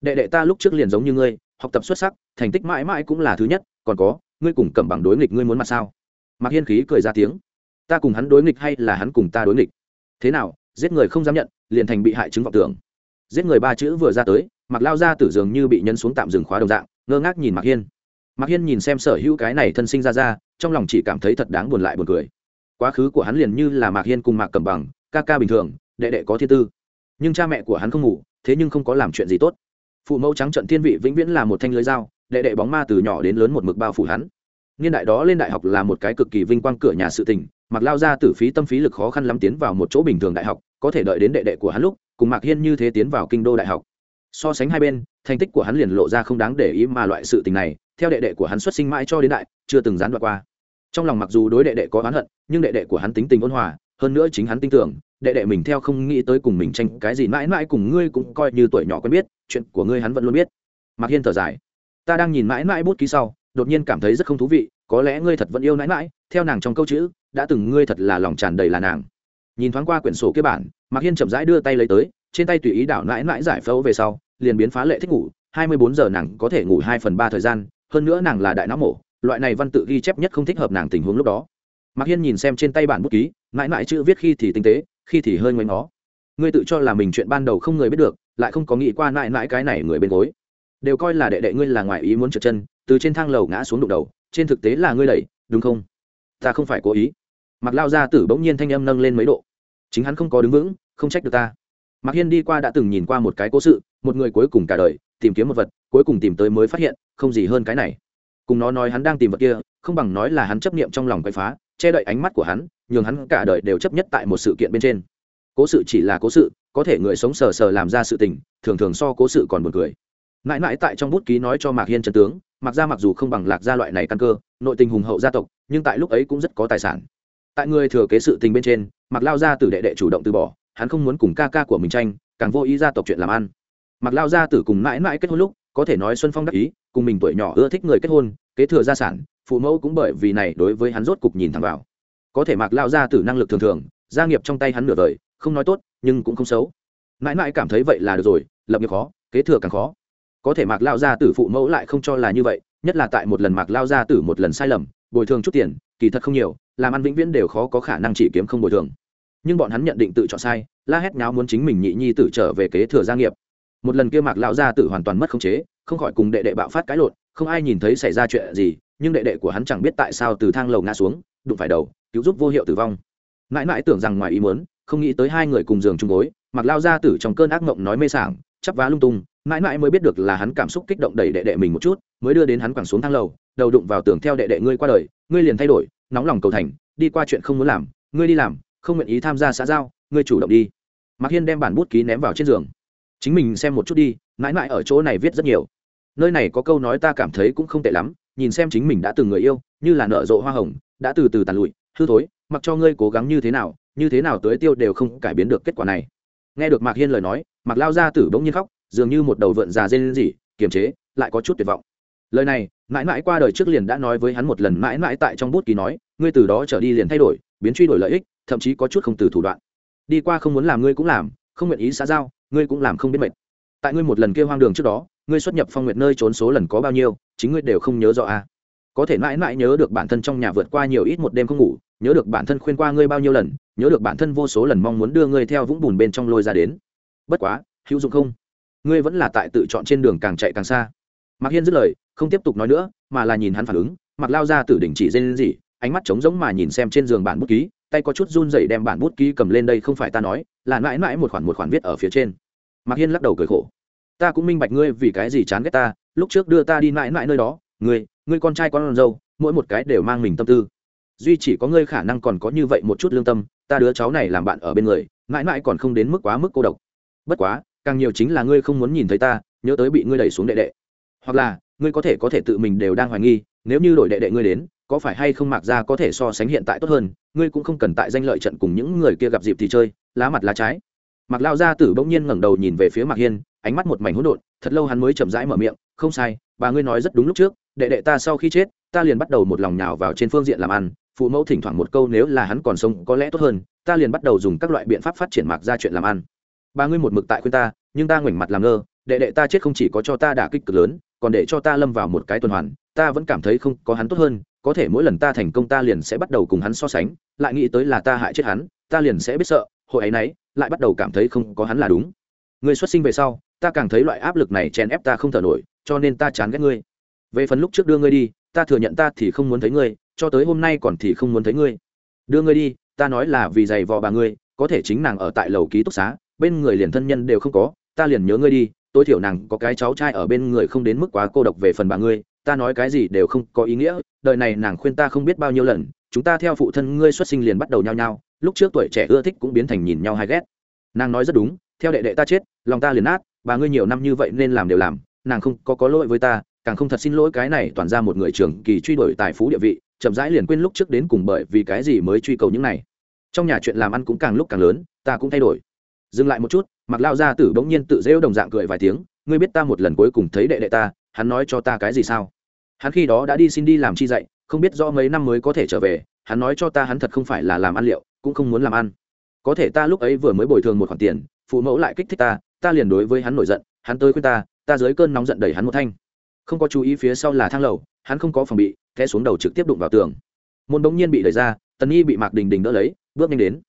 Đệ đệ ta lúc trước liền giống như ngươi học tập xuất sắc, thành tích mãi mãi cũng là thứ nhất, còn có, ngươi cùng cầm bằng đối nghịch ngươi muốn mặt sao? Mặc hiên khí cười ra tiếng. Ta cùng hắn đối nghịch hay là hắn cùng ta đối nghịch? Thế nào, giết người không dám nhận, liền thành bị hại chứng vọng tưởng. Giết người ba chữ vừa ra tới mặc lao ra tử dường như bị nhấn xuống tạm dừng khóa đồng dạng, ngơ ngác nhìn mặc hiên. Mặc hiên nhìn xem sở hữu cái này thân sinh ra ra, trong lòng chỉ cảm thấy thật đáng buồn lại buồn cười. Quá khứ của hắn liền như là mạc hiên cùng mạc cầm bằng, ca ca bình thường, đệ đệ có thiên tư. Nhưng cha mẹ của hắn không ngủ, thế nhưng không có làm chuyện gì tốt phụ mẫu trắng trận thiên vị vĩnh viễn là một thanh lưới dao, đệ đệ bóng ma từ nhỏ đến lớn một mực bao phủ hắn. Niên đại đó lên đại học là một cái cực kỳ vinh quang cửa nhà sự tình, mặc lao ra tử phí tâm phí lực khó khăn lắm tiến vào một chỗ bình thường đại học, có thể đợi đến đệ đệ của hắn lúc, cùng mạc hiên như thế tiến vào kinh đô đại học. So sánh hai bên, thành tích của hắn liền lộ ra không đáng để ý mà loại sự tình này, theo đệ đệ của hắn xuất sinh mãi cho đến đại, chưa từng gián đoạn qua. Trong lòng mặc dù đối đệ đệ có oán hận, nhưng đệ đệ của hắn tính tình ôn hòa, hơn nữa chính hắn tin tưởng, đệ đệ mình theo không nghĩ tới cùng mình tranh cái gì mãi mãi cùng ngươi cũng coi như tuổi nhỏ quen biết chuyện của ngươi hắn vẫn luôn biết. Mạc hiên thở dài. Ta đang nhìn mãi mãi bút ký sau, đột nhiên cảm thấy rất không thú vị, có lẽ ngươi thật vẫn yêu mãi mãi, theo nàng trong câu chữ, đã từng ngươi thật là lòng tràn đầy là nàng. Nhìn thoáng qua quyển sổ kế bản, mạc hiên chậm rãi đưa tay lấy tới, trên tay tùy ý đảo mãi mãi giải phẫu về sau, liền biến phá lệ thích ngủ, hai mươi bốn giờ nàng có thể ngủ hai phần ba thời gian, hơn nữa nàng là đại não mổ, loại này văn tự ghi chép nhất không thích hợp nàng tình huống lúc đó. Mạc hiên nhìn xem trên tay bản bút ký, mãi mãi chữ viết khi thì tinh tế, khi thì hơi ngoanh ngó ngươi tự cho là mình chuyện ban đầu không người biết được, lại không có nghĩ qua mãi mãi cái này người bên gối. Đều coi là đệ đệ ngươi là ngoại ý muốn trượt chân, từ trên thang lầu ngã xuống đụng đầu, trên thực tế là ngươi đẩy, đúng không? Ta không phải cố ý. Mặc lao ra tử bỗng nhiên thanh âm nâng lên mấy độ. Chính hắn không có đứng vững, không trách được ta. Mạc hiên đi qua đã từng nhìn qua một cái cố sự, một người cuối cùng cả đời, tìm kiếm một vật, cuối cùng tìm tới mới phát hiện, không gì hơn cái này. Cùng nó nói hắn đang tìm vật kia, không bằng nói là hắn chấp niệm trong lòng quậy phá, che đậy ánh mắt của hắn, nhường hắn cả đời đều chấp nhất tại một sự kiện bên trên cố sự chỉ là cố sự, có thể người sống sờ sờ làm ra sự tình, thường thường so cố sự còn buồn cười. Mãi mãi tại trong bút ký nói cho mạc hiên trần tướng mặc ra mặc dù không bằng lạc gia loại này căn cơ, nội tình hùng hậu gia tộc, nhưng tại lúc ấy cũng rất có tài sản. Tại người thừa kế sự tình bên trên mặc lao gia tử đệ đệ chủ động từ bỏ, hắn không muốn cùng ca ca của mình tranh, càng vô ý gia tộc chuyện làm ăn. Mặc lao gia tử cùng mãi mãi kết hôn lúc, có thể nói xuân phong đắc ý, cùng mình tuổi nhỏ ưa thích người kết hôn, kế thừa gia sản, phụ mẫu cũng bởi vì này đối với hắn rốt cục nhìn thẳng vào. Có thể mặc lao gia tử năng lực thường thường, gia nghiệp trong tay hắn nửa đời không nói tốt, nhưng cũng không xấu. Mãi mãi cảm thấy vậy là được rồi, lập nghiệp khó, kế thừa càng khó. Có thể mạc lao gia tử phụ mẫu lại không cho là như vậy, nhất là tại một lần mạc lao gia tử một lần sai lầm, bồi thường chút tiền, kỳ thật không nhiều, làm ăn vĩnh viễn đều khó có khả năng chỉ kiếm không bồi thường. Nhưng bọn hắn nhận định tự chọn sai, la hét nháo muốn chính mình nhị nhi tử trở về kế thừa gia nghiệp. Một lần kia mạc lao gia tử hoàn toàn mất khống chế, không khỏi cùng đệ đệ bạo phát cái lộn, không ai nhìn thấy xảy ra chuyện gì, nhưng đệ đệ của hắn chẳng biết tại sao từ thang lầu ngã xuống, đụng phải đầu, cứu giúp vô hiệu tử vong. Mãi mãi tưởng rằng ngoài ý muốn không nghĩ tới hai người cùng giường chung gối, mặc lao ra tử trong cơn ác mộng nói mê sảng, chắp vá lung tung, mãi mãi mới biết được là hắn cảm xúc kích động đẩy đệ đệ mình một chút, mới đưa đến hắn quẳng xuống thang lầu, đầu đụng vào tường theo đệ đệ ngươi qua đời, ngươi liền thay đổi, nóng lòng cầu thành, đi qua chuyện không muốn làm, ngươi đi làm, không nguyện ý tham gia xã giao, ngươi chủ động đi. Mạc hiên đem bản bút ký ném vào trên giường. Chính mình xem một chút đi, mãi mãi ở chỗ này viết rất nhiều. Nơi này có câu nói ta cảm thấy cũng không tệ lắm, nhìn xem chính mình đã từng người yêu, như là nở rộ hoa hồng, đã từ từ tàn lụi, hư thối mặc cho ngươi cố gắng như thế nào, như thế nào tới tiêu đều không cải biến được kết quả này. Nghe được mạc hiên lời nói, mạc lao ra tử bỗng nhiên khóc, dường như một đầu vượn già dên gì kiềm chế, lại có chút tuyệt vọng. Lời này, mãi mãi qua đời trước liền đã nói với hắn một lần, mãi mãi tại trong bút ký nói, ngươi từ đó trở đi liền thay đổi, biến truy đổi lợi ích, thậm chí có chút không từ thủ đoạn. Đi qua không muốn làm ngươi cũng làm, không nguyện ý xã giao, ngươi cũng làm không biết mệt. Tại ngươi một lần kêu hoang đường trước đó, ngươi xuất nhập phong nguyện nơi trốn số lần có bao nhiêu, chính ngươi đều không nhớ rõ à. có thể mãi mãi nhớ được bản thân trong nhà vượt qua nhiều ít một đêm không ngủ nhớ được bản thân khuyên qua ngươi bao nhiêu lần, nhớ được bản thân vô số lần mong muốn đưa ngươi theo vũng bùn bên trong lôi ra đến. Bất quá, hữu dụng không? Ngươi vẫn là tại tự chọn trên đường càng chạy càng xa. Mạc hiên dứt lời, không tiếp tục nói nữa, mà là nhìn hắn phản ứng mặc lao ra từ đỉnh chỉ dên gì ánh mắt trống rỗng mà nhìn xem trên giường bản bút ký, tay có chút run rẩy đem bản bút ký cầm lên đây không phải ta nói, là mãi mãi một khoản một khoản viết ở phía trên. Mạc hiên lắc đầu cười khổ. Ta cũng minh bạch ngươi vì cái gì chán ghét ta, lúc trước đưa ta đi mãi mãi nơi đó, ngươi ngươi con trai con dâu, mỗi một cái đều mang mình tâm tư duy chỉ có ngươi khả năng còn có như vậy một chút lương tâm, ta đứa cháu này làm bạn ở bên người, mãi mãi còn không đến mức quá mức cô độc. Bất quá, càng nhiều chính là ngươi không muốn nhìn thấy ta, nhớ tới bị ngươi đẩy xuống đệ đệ. Hoặc là, ngươi có thể có thể tự mình đều đang hoài nghi, nếu như đổi đệ đệ ngươi đến, có phải hay không mặc ra có thể so sánh hiện tại tốt hơn, ngươi cũng không cần tại danh lợi trận cùng những người kia gặp dịp thì chơi, lá mặt lá trái. Mặc lao gia tử bỗng nhiên ngẩng đầu nhìn về phía mạc hiên, ánh mắt một mảnh hỗn độn, thật lâu hắn mới chậm rãi mở miệng, không sai, bà ngươi nói rất đúng lúc trước, đệ đệ ta sau khi chết, ta liền bắt đầu một lòng nhào vào trên phương diện làm ăn phụ mẫu thỉnh thoảng một câu nếu là hắn còn sống có lẽ tốt hơn, ta liền bắt đầu dùng các loại biện pháp phát triển mạc ra chuyện làm ăn. Ba ngươi một mực tại khuyên ta, nhưng ta ngoảnh mặt làm ngơ, đệ đệ ta chết không chỉ có cho ta đả kích cực lớn, còn để cho ta lâm vào một cái tuần hoàn, ta vẫn cảm thấy không có hắn tốt hơn, có thể mỗi lần ta thành công ta liền sẽ bắt đầu cùng hắn so sánh, lại nghĩ tới là ta hại chết hắn, ta liền sẽ biết sợ, Hồi ấy nấy lại bắt đầu cảm thấy không có hắn là đúng. Người xuất sinh về sau, ta càng thấy loại áp lực này chèn ép ta không thở nổi, cho nên ta chán ghét ngươi. Về phần lúc trước đưa ngươi đi, ta thừa nhận ta thì không muốn thấy ngươi cho tới hôm nay còn thì không muốn thấy ngươi. Đưa ngươi đi, ta nói là vì giày vò bà ngươi, có thể chính nàng ở tại lầu ký túc xá, bên người liền thân nhân đều không có, ta liền nhớ ngươi đi, tối thiểu nàng có cái cháu trai ở bên người không đến mức quá cô độc về phần bà ngươi, ta nói cái gì đều không có ý nghĩa, đời này nàng khuyên ta không biết bao nhiêu lần, chúng ta theo phụ thân ngươi xuất sinh liền bắt đầu nhau nhau lúc trước tuổi trẻ ưa thích cũng biến thành nhìn nhau hay ghét. Nàng nói rất đúng, theo đệ đệ ta chết, lòng ta liền nát, bà ngươi nhiều năm như vậy nên làm đều làm, nàng không có có lỗi với ta, càng không thật xin lỗi cái này toàn ra một người trưởng kỳ truy đuổi tài phú địa vị chậm rãi liền quên lúc trước đến cùng bởi vì cái gì mới truy cầu những này. Trong nhà chuyện làm ăn cũng càng lúc càng lớn, ta cũng thay đổi. Dừng lại một chút mặc lao gia tử bỗng nhiên tự rêu đồng dạng cười vài tiếng, ngươi biết ta một lần cuối cùng thấy đệ đệ ta, hắn nói cho ta cái gì sao? Hắn khi đó đã đi xin đi làm chi dạy, không biết do mấy năm mới có thể trở về, hắn nói cho ta hắn thật không phải là làm ăn liệu, cũng không muốn làm ăn. Có thể ta lúc ấy vừa mới bồi thường một khoản tiền, phụ mẫu lại kích thích ta ta liền đối với hắn nổi giận, hắn tới khuyên ta ta dưới cơn nóng giận đẩy hắn một thanh. Không có chú ý phía sau là thang lầu hắn không có phòng bị, té xuống đầu trực tiếp đụng vào tường. Môn bỗng nhiên bị đẩy ra, tần nhi bị mạc đình đình đỡ lấy, bước nhanh đến.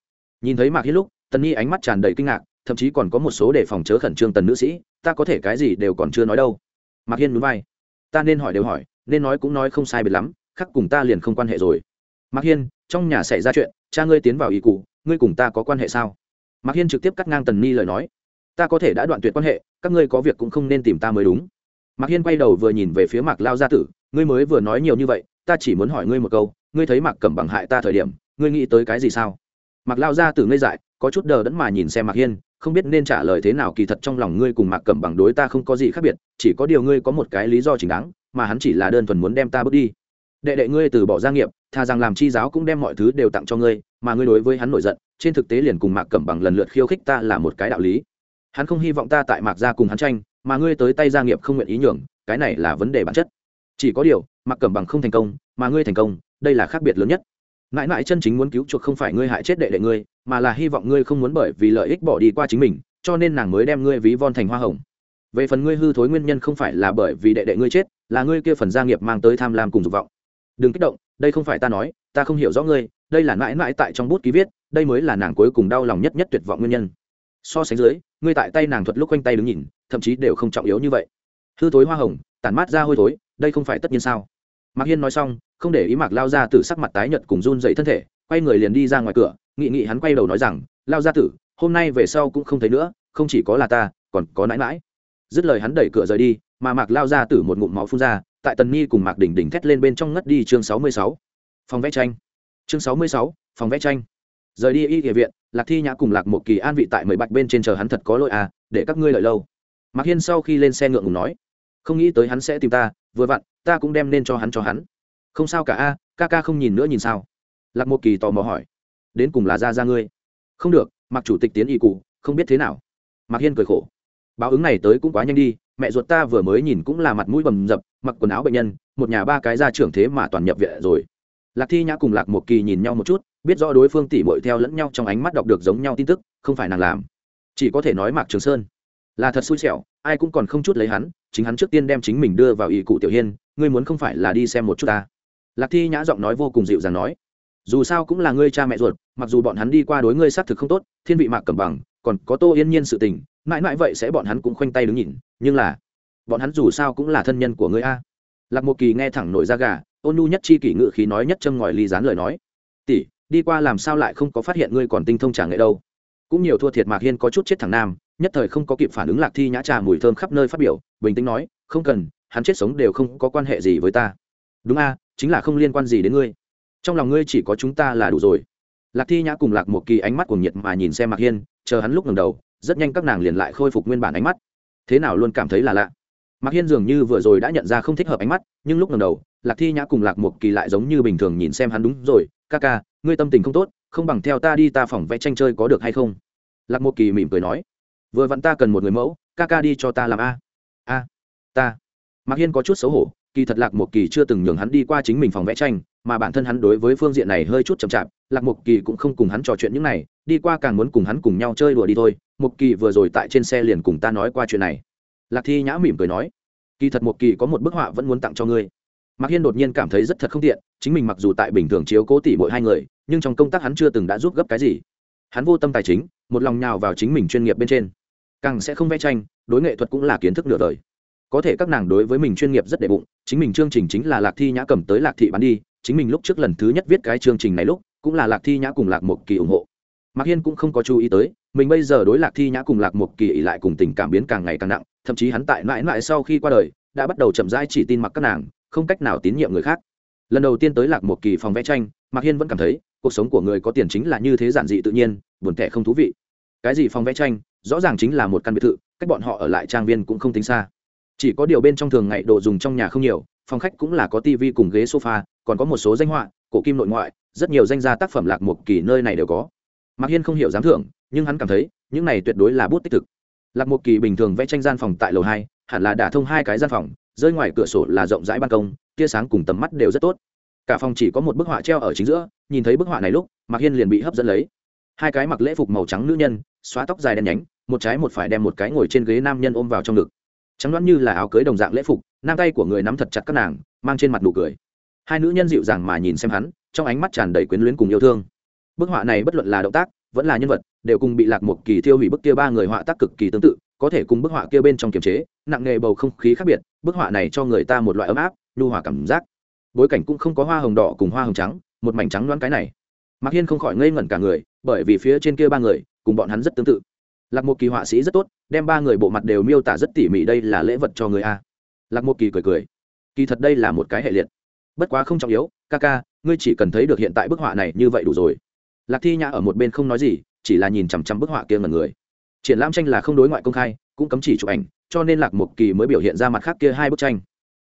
Nhìn thấy mạc hiên lúc, tần nhi ánh mắt tràn đầy kinh ngạc, thậm chí còn có một số để phòng chớ khẩn trương tần nữ sĩ, ta có thể cái gì đều còn chưa nói đâu. Mạc hiên núi vai. Ta nên hỏi đều hỏi, nên nói cũng nói không sai biệt lắm, khắc cùng ta liền không quan hệ rồi. Mạc hiên, trong nhà xảy ra chuyện, cha ngươi tiến vào ý cụ ngươi cùng ta có quan hệ sao? Mạc hiên trực tiếp cắt ngang tần ni lời nói. Ta có thể đã đoạn tuyệt quan hệ, các ngươi có việc cũng không nên tìm ta mới đúng. Mạc hiên quay đầu vừa nhìn về phía mạc lao gia tử ngươi mới vừa nói nhiều như vậy, ta chỉ muốn hỏi ngươi một câu, ngươi thấy mạc cẩm bằng hại ta thời điểm, ngươi nghĩ tới cái gì sao? Mạc lao ra từ ngươi dại, có chút đờ đẫn mà nhìn xem mạc hiên, không biết nên trả lời thế nào kỳ thật trong lòng ngươi cùng mạc cẩm bằng đối ta không có gì khác biệt, chỉ có điều ngươi có một cái lý do chính đáng, mà hắn chỉ là đơn thuần muốn đem ta bước đi. Đệ đệ ngươi từ bỏ gia nghiệp thà rằng làm chi giáo cũng đem mọi thứ đều tặng cho ngươi, mà ngươi đối với hắn nổi giận, trên thực tế liền cùng mạc cẩm bằng lần lượt khiêu khích ta là một cái đạo lý. Hắn không hy vọng ta tại mạc gia cùng hắn tranh, mà ngươi tới tay gia nghiệp không nguyện ý nhường, cái này là vấn đề bản chất chỉ có điều, mặc cẩm bằng không thành công, mà ngươi thành công, đây là khác biệt lớn nhất. Mãi mãi chân chính muốn cứu chuộc không phải ngươi hại chết đệ đệ ngươi, mà là hy vọng ngươi không muốn bởi vì lợi ích bỏ đi qua chính mình, cho nên nàng mới đem ngươi ví von thành hoa hồng. Về phần ngươi hư thối nguyên nhân không phải là bởi vì đệ đệ ngươi chết, là ngươi kia phần gia nghiệp mang tới tham lam cùng dục vọng. Đừng kích động, đây không phải ta nói, ta không hiểu rõ ngươi, đây là mãi mãi tại trong bút ký viết, đây mới là nàng cuối cùng đau lòng nhất nhất tuyệt vọng nguyên nhân. So sánh dưới, ngươi tại tay nàng thuật lúc quanh tay đứng nhìn, thậm chí đều không trọng yếu như vậy. Hư thối hoa hồng, tản mát ra hôi thối đây không phải tất nhiên sao? Mạc hiên nói xong, không để ý mạc lao ra từ sắc mặt tái nhợt cùng run dậy thân thể, quay người liền đi ra ngoài cửa, nghị nghị hắn quay đầu nói rằng, lao Gia tử, hôm nay về sau cũng không thấy nữa, không chỉ có là ta, còn có nãi mãi dứt lời hắn đẩy cửa rời đi, mà mạc lao ra tử một ngụm máu phun ra, tại tần nhi cùng mạc đỉnh đỉnh thét lên bên trong ngất đi chương sáu mươi sáu. Phòng vẽ tranh. Chương sáu mươi sáu, phòng vẽ tranh. Rời đi y địa viện, lạc thi nhã cùng lạc một kỳ an vị tại mười bạch bên trên chờ hắn thật có lỗi à để các ngươi lợi lâu. Mạc hiên sau khi lên xe ngượng ngùng nói, không nghĩ tới hắn sẽ tìm ta vừa vặn, ta cũng đem nên cho hắn cho hắn. Không sao cả a, ca ca không nhìn nữa nhìn sao? Lạc một kỳ tò mò hỏi. Đến cùng là ra ra ngươi? Không được mặc chủ tịch tiến y cụ, không biết thế nào. Mạc hiên cười khổ. Báo ứng này tới cũng quá nhanh đi, mẹ ruột ta vừa mới nhìn cũng là mặt mũi bầm dập, mặc quần áo bệnh nhân, một nhà ba cái ra trưởng thế mà toàn nhập viện rồi. Lạc thi nhã cùng lạc một kỳ nhìn nhau một chút, biết rõ đối phương tỉ bội theo lẫn nhau trong ánh mắt đọc được giống nhau tin tức, không phải nàng làm. Chỉ có thể nói mạc trường sơn là thật xui xẻo, ai cũng còn không chút lấy hắn chính hắn trước tiên đem chính mình đưa vào ỷ cụ tiểu hiên, ngươi muốn không phải là đi xem một chút ta. Lạc thi nhã giọng nói vô cùng dịu dàng nói, dù sao cũng là ngươi cha mẹ ruột, mặc dù bọn hắn đi qua đối ngươi xác thực không tốt, thiên vị mạc cầm bằng, còn có tô yên nhiên sự tình, mãi mãi vậy sẽ bọn hắn cũng khoanh tay đứng nhìn, nhưng là, bọn hắn dù sao cũng là thân nhân của ngươi a. Lạc một kỳ nghe thẳng nổi ra gà, ôn nhu nhất chi kỷ ngự khí nói nhất châm ngòi ly dán lời nói, tỷ, đi qua làm sao lại không có phát hiện ngươi còn tinh thông trả nghệ đâu? Cũng nhiều thua thiệt mạc hiên có chút chết thằng nam nhất thời không có kịp phản ứng lạc thi nhã trà mùi thơm khắp nơi phát biểu, bình tĩnh nói, không cần, hắn chết sống đều không có quan hệ gì với ta. Đúng a, chính là không liên quan gì đến ngươi. Trong lòng ngươi chỉ có chúng ta là đủ rồi. Lạc thi nhã cùng lạc một kỳ ánh mắt cuồng nhiệt mà nhìn xem mạc hiên, chờ hắn lúc ngầm đầu, rất nhanh các nàng liền lại khôi phục nguyên bản ánh mắt. Thế nào luôn cảm thấy là lạ? Mạc hiên dường như vừa rồi đã nhận ra không thích hợp ánh mắt, nhưng lúc ngầm đầu, lạc thi nhã cùng lạc một kỳ lại giống như bình thường nhìn xem hắn đúng rồi, ca ca, ngươi tâm tình không tốt, không bằng theo ta đi ta phòng vẽ tranh chơi có được hay không? Lạc một kỳ mỉm cười nói vừa vặn ta cần một người mẫu, ca ca đi cho ta làm a. A, ta. Mạc hiên có chút xấu hổ, kỳ thật lạc một kỳ chưa từng nhường hắn đi qua chính mình phòng vẽ tranh, mà bản thân hắn đối với phương diện này hơi chút chậm chạp, lạc một kỳ cũng không cùng hắn trò chuyện những này, đi qua càng muốn cùng hắn cùng nhau chơi đùa đi thôi. Một kỳ vừa rồi tại trên xe liền cùng ta nói qua chuyện này. Lạc thi nhã mỉm cười nói, kỳ thật một kỳ có một bức họa vẫn muốn tặng cho ngươi. Mạc hiên đột nhiên cảm thấy rất thật không tiện, chính mình mặc dù tại bình thường chiếu cố tỉ mỗi hai người, nhưng trong công tác hắn chưa từng đã giúp gấp cái gì. Hắn vô tâm tài chính, một lòng nhào vào chính mình chuyên nghiệp bên trên càng sẽ không vẽ tranh, đối nghệ thuật cũng là kiến thức nửa đời. Có thể các nàng đối với mình chuyên nghiệp rất đệ bụng, chính mình chương trình chính là lạc thi nhã cầm tới lạc thị bán đi, chính mình lúc trước lần thứ nhất viết cái chương trình này lúc, cũng là lạc thi nhã cùng lạc một kỳ ủng hộ. Mạc hiên cũng không có chú ý tới, mình bây giờ đối lạc thi nhã cùng lạc một kỳ ỉ lại cùng tình cảm biến càng ngày càng nặng, thậm chí hắn tại mãi mãi sau khi qua đời, đã bắt đầu chậm rãi chỉ tin mặc các nàng, không cách nào tín nhiệm người khác. Lần đầu tiên tới lạc một kỳ phòng vẽ tranh, mạc hiên vẫn cảm thấy, cuộc sống của người có tiền chính là như thế giản dị tự nhiên, buồn tẻ không thú vị. Cái gì phòng vẽ tranh rõ ràng chính là một căn biệt thự, cách bọn họ ở lại trang viên cũng không tính xa. Chỉ có điều bên trong thường ngày đồ dùng trong nhà không nhiều, phòng khách cũng là có tivi cùng ghế sofa, còn có một số danh họa, cổ kim nội ngoại, rất nhiều danh gia tác phẩm lạc mục kỳ nơi này đều có. Mạc hiên không hiểu dám thưởng, nhưng hắn cảm thấy, những này tuyệt đối là bút tích thực. Lạc mục kỳ bình thường vẽ tranh gian phòng tại lầu hai, hẳn là đả thông hai cái gian phòng, rơi ngoài cửa sổ là rộng rãi ban công, tia sáng cùng tầm mắt đều rất tốt. Cả phòng chỉ có một bức họa treo ở chính giữa, nhìn thấy bức họa này lúc, mạc hiên liền bị hấp dẫn lấy. Hai cái mặc lễ phục màu trắng nữ nhân xóa tóc dài đen nhánh, một trái một phải đem một cái ngồi trên ghế nam nhân ôm vào trong ngực. Trắng đoán như là áo cưới đồng dạng lễ phục, nam tay của người nắm thật chặt các nàng, mang trên mặt nụ cười. Hai nữ nhân dịu dàng mà nhìn xem hắn, trong ánh mắt tràn đầy quyến luyến cùng yêu thương. Bức họa này bất luận là động tác, vẫn là nhân vật, đều cùng bị lạc một kỳ thiêu hủy bức kia ba người họa tác cực kỳ tương tự, có thể cùng bức họa kia bên trong kiềm chế, nặng nghề bầu không khí khác biệt, bức họa này cho người ta một loại ấm áp, nhu hòa cảm giác. Bối cảnh cũng không có hoa hồng đỏ cùng hoa hồng trắng, một mảnh trắng loáng cái này. Mạc hiên không khỏi ngây ngẩn cả người, bởi vì phía trên kia ba người cùng bọn hắn rất tương tự. Lạc một kỳ họa sĩ rất tốt, đem ba người bộ mặt đều miêu tả rất tỉ mỉ đây là lễ vật cho người a. Lạc một kỳ cười cười. Kỳ thật đây là một cái hệ liệt. Bất quá không trọng yếu, ca ca, ngươi chỉ cần thấy được hiện tại bức họa này như vậy đủ rồi. Lạc thi nhã ở một bên không nói gì, chỉ là nhìn chằm chằm bức họa kia ngần người. Triển lãm tranh là không đối ngoại công khai, cũng cấm chỉ chụp ảnh, cho nên lạc một kỳ mới biểu hiện ra mặt khác kia hai bức tranh.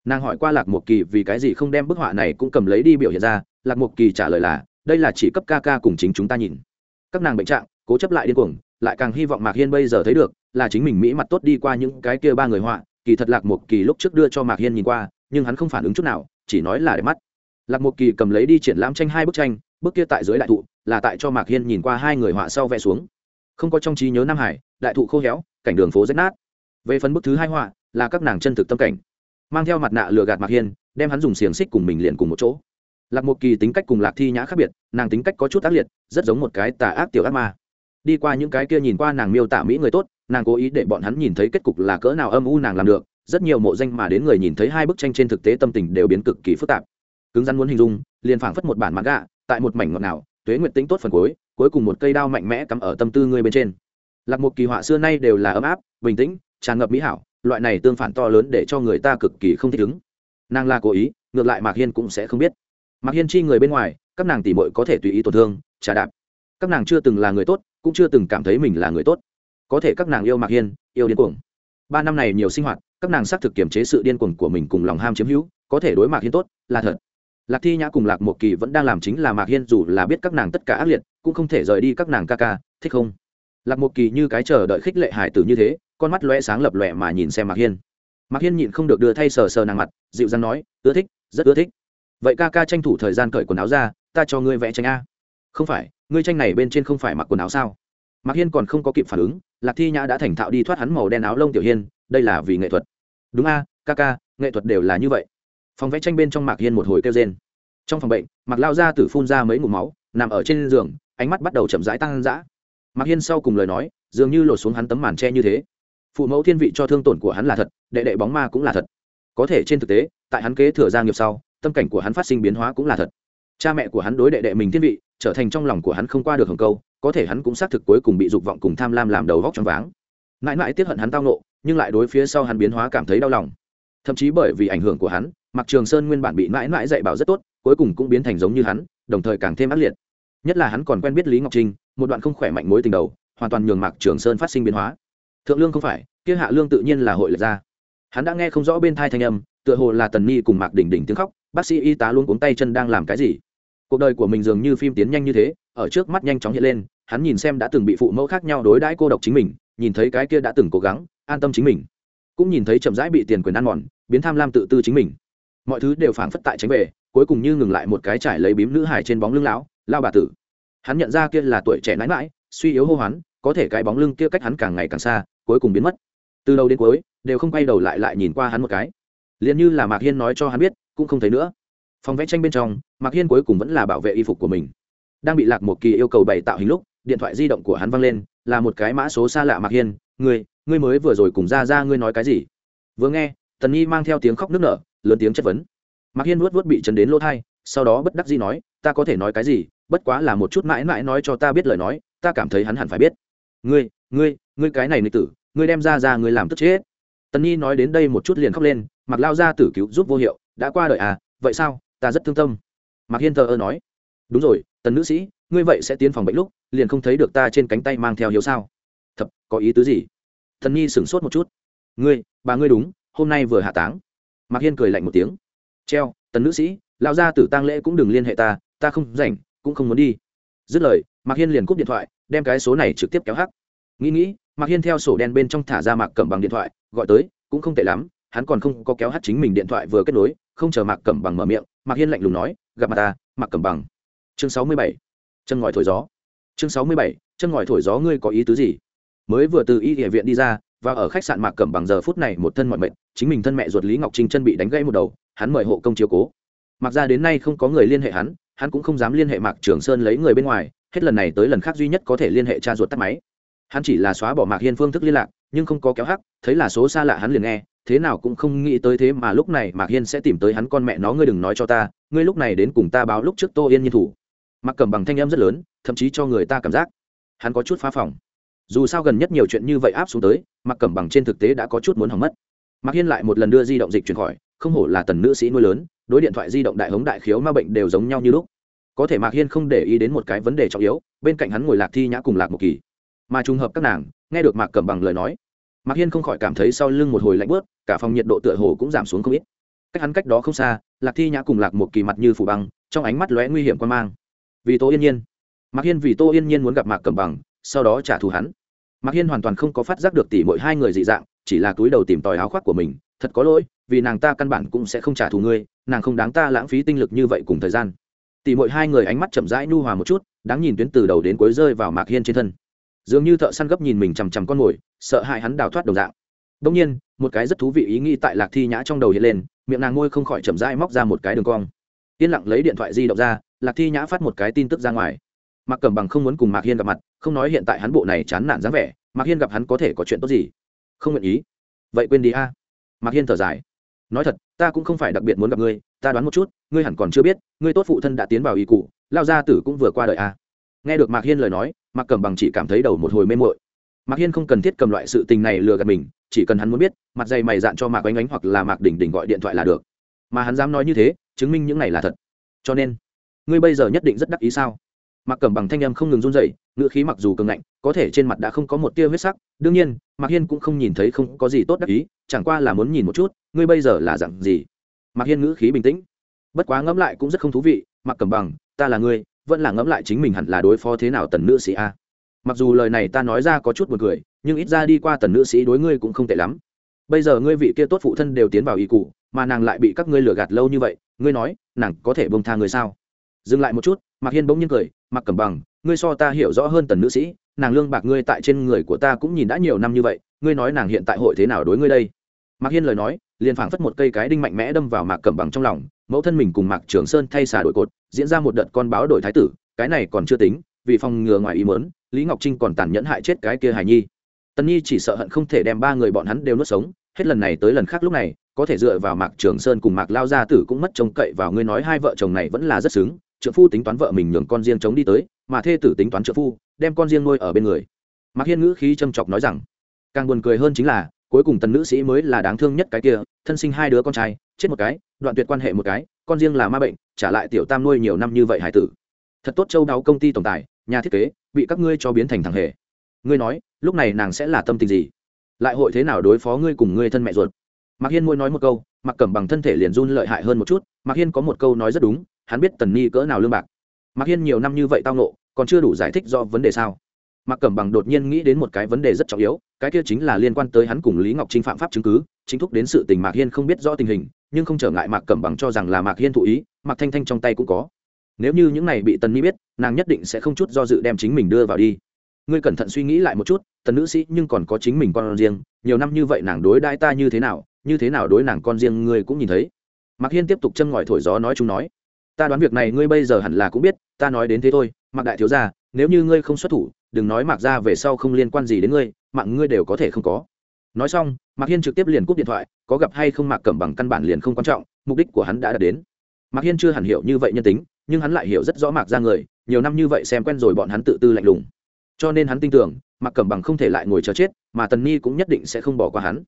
Nàng hỏi qua lạc một kỳ vì cái gì không đem bức họa này cũng cầm lấy đi biểu hiện ra, lạc một kỳ trả lời là, đây là chỉ cấp ca ca cùng chính chúng ta nhìn. Các nàng bệnh trạng cố chấp lại điên cuồng, lại càng hy vọng mạc hiên bây giờ thấy được là chính mình mỹ mặt tốt đi qua những cái kia ba người họa, kỳ thật lạc một kỳ lúc trước đưa cho mạc hiên nhìn qua, nhưng hắn không phản ứng chút nào, chỉ nói là để mắt. Lạc một kỳ cầm lấy đi triển lãm tranh hai bức tranh, bức kia tại dưới đại thụ, là tại cho mạc hiên nhìn qua hai người họa sau vẽ xuống. Không có trong trí nhớ nam hải, đại thụ khô héo, cảnh đường phố rách nát. Về phần bức thứ hai họa, là các nàng chân thực tâm cảnh. Mang theo mặt nạ lừa gạt mạc hiên, đem hắn dùng xiềng xích cùng mình liền cùng một chỗ. Lạc một kỳ tính cách cùng lạc thi nhã khác biệt, nàng tính cách có chút ác liệt, rất giống một cái tà ác tiểu ác ma đi qua những cái kia nhìn qua nàng miêu tả mỹ người tốt, nàng cố ý để bọn hắn nhìn thấy kết cục là cỡ nào âm u nàng làm được, rất nhiều mộ danh mà đến người nhìn thấy hai bức tranh trên thực tế tâm tình đều biến cực kỳ phức tạp. Cứng rắn muốn hình dung, liền phảng phất một bản mặt gạ tại một mảnh ngọt nào tuế nguyệt tính tốt phần cuối cuối cùng một cây đao mạnh mẽ cắm ở tâm tư ngươi bên trên. Lạc một kỳ họa xưa nay đều là ấm áp, bình tĩnh, tràn ngập mỹ hảo, loại này tương phản to lớn để cho người ta cực kỳ không thích ứng. Nàng là cố ý, ngược lại mạc hiên cũng sẽ không biết. Mạc hiên chi người bên ngoài, các nàng tỉ mội có thể tùy ý tổn thương, trà đạp. Các nàng chưa từng là người tốt cũng chưa từng cảm thấy mình là người tốt. Có thể các nàng yêu mạc hiên, yêu điên cuồng. Ba năm này nhiều sinh hoạt, các nàng xác thực kiềm chế sự điên cuồng của mình cùng lòng ham chiếm hữu, có thể đối mạc hiên tốt, là thật. Lạc thi nhã cùng lạc một kỳ vẫn đang làm chính là mạc hiên dù là biết các nàng tất cả ác liệt, cũng không thể rời đi các nàng ca ca, thích không? Lạc một kỳ như cái chờ đợi khích lệ hải tử như thế, con mắt lóe sáng lập lòe mà nhìn xem mạc hiên. Mạc hiên nhịn không được đưa thay sờ sờ nàng mặt, dịu dàng nói, ưa thích, rất ưa thích. Vậy ca ca tranh thủ thời gian cởi quần áo ra, ta cho ngươi vẽ tranh a. Không phải ngươi tranh này bên trên không phải mặc quần áo sao? Mạc hiên còn không có kịp phản ứng, lạc thi nhã đã thành thạo đi thoát hắn màu đen áo lông tiểu hiên, đây là vì nghệ thuật. Đúng a, ca ca, nghệ thuật đều là như vậy. Phòng vẽ tranh bên trong mạc hiên một hồi kêu rên. Trong phòng bệnh, mạc lao ra tử phun ra mấy ngụm máu, nằm ở trên giường, ánh mắt bắt đầu chậm rãi tăng dã. Mạc hiên sau cùng lời nói, dường như lột xuống hắn tấm màn tre như thế. Phụ mẫu thiên vị cho thương tổn của hắn là thật, đệ đệ bóng ma cũng là thật. Có thể trên thực tế, tại hắn kế thừa gia nghiệp sau, tâm cảnh của hắn phát sinh biến hóa cũng là thật cha mẹ của hắn đối đệ đệ mình thiên vị, trở thành trong lòng của hắn không qua được hồng câu, có thể hắn cũng xác thực cuối cùng bị dục vọng cùng tham lam làm đầu vóc trong váng. Mãi mãi tiếp hận hắn tao nộ nhưng lại đối phía sau hắn biến hóa cảm thấy đau lòng. Thậm chí bởi vì ảnh hưởng của hắn mặc trường sơn nguyên bản bị mãi mãi dạy bảo rất tốt, cuối cùng cũng biến thành giống như hắn, đồng thời càng thêm ác liệt. Nhất là hắn còn quen biết lý ngọc trinh, một đoạn không khỏe mạnh mối tình đầu, hoàn toàn nhường mạc trường sơn phát sinh biến hóa. Thượng lương không phải, kia hạ lương tự nhiên là hội lệch ra. Hắn đã nghe không rõ bên thai thanh âm, tựa hồ là tần nhi cùng mạc đỉnh đỉnh tiếng khóc, bác sĩ y tá luôn cuống tay chân đang làm cái gì cuộc đời của mình dường như phim tiến nhanh như thế, ở trước mắt nhanh chóng hiện lên, hắn nhìn xem đã từng bị phụ mẫu khác nhau đối đãi cô độc chính mình, nhìn thấy cái kia đã từng cố gắng, an tâm chính mình. Cũng nhìn thấy chậm rãi bị tiền quyền ăn mòn, biến tham lam tự tư chính mình. Mọi thứ đều phảng phất tại tránh về, cuối cùng như ngừng lại một cái trải lấy bím nữ hải trên bóng lưng lão lao bà tử. Hắn nhận ra kia là tuổi trẻ mãi mãi suy yếu hô hoán, có thể cái bóng lưng kia cách hắn càng ngày càng xa, cuối cùng biến mất. Từ đầu đến cuối, đều không quay đầu lại lại nhìn qua hắn một cái. Liền như là mạc hiên nói cho hắn biết, cũng không thấy nữa phòng vẽ tranh bên trong, mạc hiên cuối cùng vẫn là bảo vệ y phục của mình. Đang bị lạc một kỳ yêu cầu bày tạo hình lúc, điện thoại di động của hắn văng lên, là một cái mã số xa lạ mạc hiên, ngươi ngươi mới vừa rồi cùng ra ra ngươi nói cái gì? Vừa nghe, tần nhi mang theo tiếng khóc nức nở, lớn tiếng chất vấn. Mạc hiên vuốt vuốt bị chấn đến lỗ thai, sau đó bất đắc dĩ nói, ta có thể nói cái gì, bất quá là một chút mãi mãi nói cho ta biết lời nói, ta cảm thấy hắn hẳn phải biết. Ngươi ngươi ngươi cái này nữ tử, ngươi đem ra ra ngươi làm tức chết. Tần nhi nói đến đây một chút liền khóc lên mặc lao ra tử cứu giúp vô hiệu, đã qua đời à vậy sao? Ta rất thương tâm. Mạc hiên thờ ơ nói. Đúng rồi, tần nữ sĩ, ngươi vậy sẽ tiến phòng bệnh lúc, liền không thấy được ta trên cánh tay mang theo hiếu sao? Thật có ý tứ gì? Thần nhi sửng sốt một chút. Ngươi, bà ngươi đúng, hôm nay vừa hạ táng. Mạc hiên cười lạnh một tiếng. Treo, tần nữ sĩ lao ra tử tang lễ cũng đừng liên hệ ta ta không rảnh, cũng không muốn đi. Dứt lời, mạc hiên liền cúp điện thoại, đem cái số này trực tiếp kéo hắc. Nghĩ nghĩ, mạc hiên theo sổ đen bên trong thả ra mạc cẩm bằng điện thoại, gọi tới, cũng không tệ lắm, hắn còn không có kéo hắt chính mình điện thoại vừa kết nối, không chờ mạc cẩm bằng mở miệng mạc hiên lạnh lùng nói, gặp mặt ta, mạc cẩm bằng. Chương sáu mươi bảy, chân ngòi thổi gió. Chương sáu mươi bảy, chân ngòi thổi gió, ngươi có ý tứ gì? Mới vừa từ y địa viện đi ra, và ở khách sạn mạc cẩm bằng giờ phút này một thân mọi mệnh, chính mình thân mẹ ruột lý ngọc trinh chân bị đánh gãy một đầu, hắn mời hộ công chiếu cố. Mặc ra đến nay không có người liên hệ hắn hắn cũng không dám liên hệ mạc trường sơn lấy người bên ngoài, hết lần này tới lần khác duy nhất có thể liên hệ cha ruột tắt máy. Hắn chỉ là xóa bỏ mạc hiên phương thức liên lạc nhưng không có kéo hắc, thấy là số xa lạ hắn liền nghe, thế nào cũng không nghĩ tới thế mà lúc này mạc hiên sẽ tìm tới hắn, con mẹ nó, ngươi đừng nói cho ta, ngươi lúc này đến cùng ta báo lúc trước tô yên nhiên thủ. Mặc cầm bằng thanh em rất lớn, thậm chí cho người ta cảm giác hắn có chút phá phòng. Dù sao gần nhất nhiều chuyện như vậy áp xuống tới mặc cầm bằng trên thực tế đã có chút muốn hỏng mất. Mạc hiên lại một lần đưa di động dịch chuyển khỏi, không hổ là tần nữ sĩ nuôi lớn, đối điện thoại di động đại hống đại khiếu ma bệnh đều giống nhau như lúc. Có thể mạc hiên không để ý đến một cái vấn đề trọng yếu, bên cạnh hắn ngồi lạc thi nhã cùng lạc một kỳ. Mà trùng hợp các nàng nghe được mạc cẩm bằng lời nói, mạc hiên không khỏi cảm thấy sau lưng một hồi lạnh bớt cả phòng nhiệt độ tựa hồ cũng giảm xuống không ít. Cách hắn cách đó không xa, lạc thi nhã cùng lạc một kỳ mặt như phủ băng, trong ánh mắt lóe nguy hiểm quan mang. Vì tô yên nhiên. Mạc hiên vì tô yên nhiên muốn gặp mạc cẩm bằng, sau đó trả thù hắn. Mạc hiên hoàn toàn không có phát giác được tỉ mỗi hai người dị dạng, chỉ là túi đầu tìm tòi áo khoác của mình. Thật có lỗi, vì nàng ta căn bản cũng sẽ không trả thù ngươi, nàng không đáng ta lãng phí tinh lực như vậy cùng thời gian. Tỉ mỗi hai người ánh mắt chậm rãi nhu hòa một chút, đáng nhìn tuyến từ đầu đến cuối rơi vào mạc hiên trên thân dường như thợ săn gấp nhìn mình chằm chằm con mồi, sợ hãi hắn đào thoát đồng dạng. Đông nhiên, một cái rất thú vị ý nghĩ tại lạc thi nhã trong đầu hiện lên, miệng nàng ngôi không khỏi chậm rãi móc ra một cái đường cong. Yên lặng lấy điện thoại di động ra, lạc thi nhã phát một cái tin tức ra ngoài. Mạc cẩm bằng không muốn cùng mạc hiên gặp mặt, không nói hiện tại hắn bộ này chán nản dáng vẻ, mạc hiên gặp hắn có thể có chuyện tốt gì? Không nguyện ý. Vậy quên đi a. Mạc hiên thở dài. Nói thật, ta cũng không phải đặc biệt muốn gặp ngươi, ta đoán một chút, ngươi hẳn còn chưa biết, ngươi tốt phụ thân đã tiến vào y cụ lao gia tử cũng vừa qua đời a. Nghe được mạc hiên lời nói mạc cẩm bằng chỉ cảm thấy đầu một hồi mê mội mạc hiên không cần thiết cầm loại sự tình này lừa gạt mình, chỉ cần hắn muốn biết, mặt dày mày dạn cho mạc oanh ánh hoặc là mạc đỉnh đỉnh gọi điện thoại là được. Mà hắn dám nói như thế, chứng minh những này là thật. Cho nên, ngươi bây giờ nhất định rất đắc ý sao? Mạc cẩm bằng thanh âm không ngừng run dậy ngữ khí mặc dù cường ngạnh, có thể trên mặt đã không có một tia huyết sắc. Đương nhiên, mạc hiên cũng không nhìn thấy không có gì tốt đắc ý, chẳng qua là muốn nhìn một chút, ngươi bây giờ là dặn gì? Mạc hiên ngữ khí bình tĩnh. Bất quá ngẫm lại cũng rất không thú vị, mạc cẩm bằng, ta là ngươi vẫn là ngẫm lại chính mình hẳn là đối phó thế nào tần nữ sĩ a. Mặc dù lời này ta nói ra có chút b u ồ n cười, nhưng ít ra đi qua tần nữ sĩ đối ngươi cũng không tệ lắm. Bây giờ ngươi vị kia tốt phụ thân đều tiến vào y cụ mà nàng lại bị các ngươi lừa gạt lâu như vậy, ngươi nói, nàng có thể bông tha ngươi sao? Dừng lại một chút, mạc hiên bỗng nhiên cười mặc cẩm bằng, ngươi so ta hiểu rõ hơn tần nữ sĩ, nàng lương bạc ngươi tại trên người của ta cũng nhìn đã nhiều năm như vậy, ngươi nói nàng hiện tại hội thế nào đối ngươi đây? Mạc hiên lời nói, liền phảng phất một cây cái đinh mạnh mẽ đâm vào mạc cẩm bằng trong lòng, mẫu thân mình cùng mạc trường sơn thay xà đổi cột diễn ra một đợt con báo đổi thái tử, cái này còn chưa tính, vì phòng ngừa ngoài ý mớn lý ngọc trinh còn tàn nhẫn hại chết cái kia hài nhi. Tân nhi chỉ sợ hận không thể đem ba người bọn hắn đều nuốt sống, hết lần này tới lần khác lúc này, có thể dựa vào mạc trường sơn cùng mạc lao gia tử cũng mất trông cậy vào ngươi nói hai vợ chồng này vẫn là rất xứng, trợ phu tính toán vợ mình nhường con riêng chống đi tới, mà thê tử tính toán trợ phu, đem con riêng nuôi ở bên người. Mạc hiên ngữ khí châm chọc nói rằng, càng buồn cười hơn chính là cuối cùng tần nữ sĩ mới là đáng thương nhất cái kia, thân sinh hai đứa con trai, chết một cái, đoạn tuyệt quan hệ một cái, con riêng là ma bệnh, trả lại tiểu tam nuôi nhiều năm như vậy hải tử. Thật tốt châu đáo công ty tổng tài, nhà thiết kế, bị các ngươi cho biến thành thằng hề. Ngươi nói, lúc này nàng sẽ là tâm tình gì? Lại hội thế nào đối phó ngươi cùng ngươi thân mẹ ruột? Mạc hiên mỗi nói một câu mặc cẩm bằng thân thể liền run lợi hại hơn một chút, mạc hiên có một câu nói rất đúng, hắn biết tần ni cỡ nào lương bạc. Mạc hiên nhiều năm như vậy tao nộ còn chưa đủ giải thích do vấn đề sao. Mạc cẩm bằng đột nhiên nghĩ đến một cái vấn đề rất trọng yếu cái kia chính là liên quan tới hắn cùng lý ngọc trinh phạm pháp chứng cứ, chính thúc đến sự tình mạc hiên không biết rõ tình hình, nhưng không trở ngại mạc cẩm bằng cho rằng là mạc hiên thụ ý, mạc thanh thanh trong tay cũng có. Nếu như những này bị tần Mi biết, nàng nhất định sẽ không chút do dự đem chính mình đưa vào đi. Ngươi cẩn thận suy nghĩ lại một chút, tần nữ sĩ nhưng còn có chính mình con riêng, nhiều năm như vậy nàng đối đãi ta như thế nào, như thế nào đối nàng con riêng ngươi cũng nhìn thấy. Mạc hiên tiếp tục châm ngòi thổi gió nói chung nói, ta đoán việc này ngươi bây giờ hẳn là cũng biết, ta nói đến thế thôi, mạc đại thiếu gia, nếu như ngươi không xuất thủ đừng nói mạc ra về sau không liên quan gì đến ngươi, mạng ngươi đều có thể không có. Nói xong, mạc hiên trực tiếp liền cúp điện thoại, có gặp hay không mạc cẩm bằng căn bản liền không quan trọng, mục đích của hắn đã đạt đến. Mạc hiên chưa hẳn hiểu như vậy nhân tính, nhưng hắn lại hiểu rất rõ mạc ra người, nhiều năm như vậy xem quen rồi bọn hắn tự tư lạnh lùng. Cho nên hắn tin tưởng, mạc cẩm bằng không thể lại ngồi chờ chết, mà tần ni cũng nhất định sẽ không bỏ qua hắn.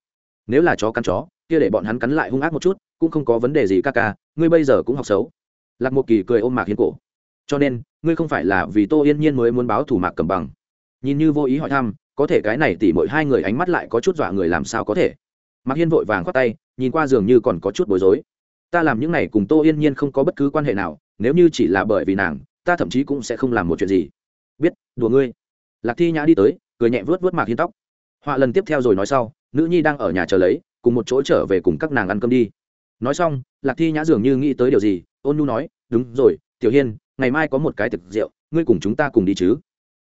Nếu là chó cắn chó, kia để bọn hắn cắn lại hung ác một chút, cũng không có vấn đề gì ca ca, ngươi bây giờ cũng học xấu. Lạc một kỳ cười ôm mạc hiên cổ cho nên, ngươi không phải là vì tô yên nhiên mới muốn báo thủ mạc cầm bằng. Nhìn như vô ý hỏi thăm, có thể cái này tỉ mỗi hai người ánh mắt lại có chút dọa người làm sao có thể. Mạc hiên vội vàng khoát tay, nhìn qua dường như còn có chút bối rối. Ta làm những này cùng tô yên nhiên không có bất cứ quan hệ nào, nếu như chỉ là bởi vì nàng, ta thậm chí cũng sẽ không làm một chuyện gì. Biết, đùa ngươi. Lạc thi nhã đi tới, cười nhẹ vớt vớt mạc hiên tóc. Họa lần tiếp theo rồi nói sau, nữ nhi đang ở nhà chờ lấy, cùng một chỗ trở về cùng các nàng ăn cơm đi. Nói xong, lạc thi nhã dường như nghĩ tới điều gì, ôn nhu nói, đúng rồi, tiểu hiên ngày mai có một cái thực rượu, ngươi cùng chúng ta cùng đi chứ.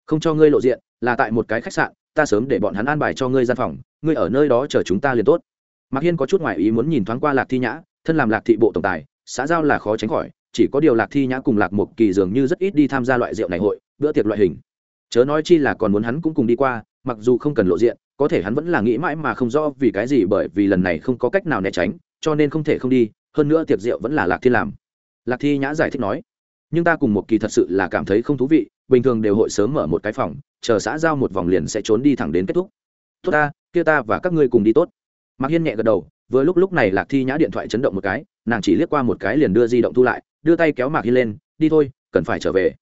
Không cho ngươi lộ diện, là tại một cái khách sạn, ta sớm để bọn hắn an bài cho ngươi gian phòng, ngươi ở nơi đó chờ chúng ta liền tốt. Mạc hiên có chút ngoại ý muốn nhìn thoáng qua lạc thi nhã, thân làm lạc thị bộ tổng tài, xã giao là khó tránh khỏi, chỉ có điều lạc thi nhã cùng lạc một kỳ dường như rất ít đi tham gia loại rượu này hội, bữa tiệc loại hình. Chớ nói chi là còn muốn hắn cũng cùng đi qua, mặc dù không cần lộ diện, có thể hắn vẫn là nghĩ mãi mà không rõ vì cái gì bởi vì lần này không có cách nào né tránh, cho nên không thể không đi, hơn nữa tiệc rượu vẫn là lạc thiên làm. Lạc thi nhã giải thích nói nhưng ta cùng một kỳ thật sự là cảm thấy không thú vị, bình thường đều hội sớm mở một cái phòng, chờ xã giao một vòng liền sẽ trốn đi thẳng đến kết thúc. Tốt ta, kia ta và các ngươi cùng đi tốt. Mạc hiên nhẹ gật đầu, vừa lúc lúc này lạc thi nhã điện thoại chấn động một cái, nàng chỉ liếc qua một cái liền đưa di động thu lại, đưa tay kéo mạc hiên lên, đi thôi, cần phải trở về.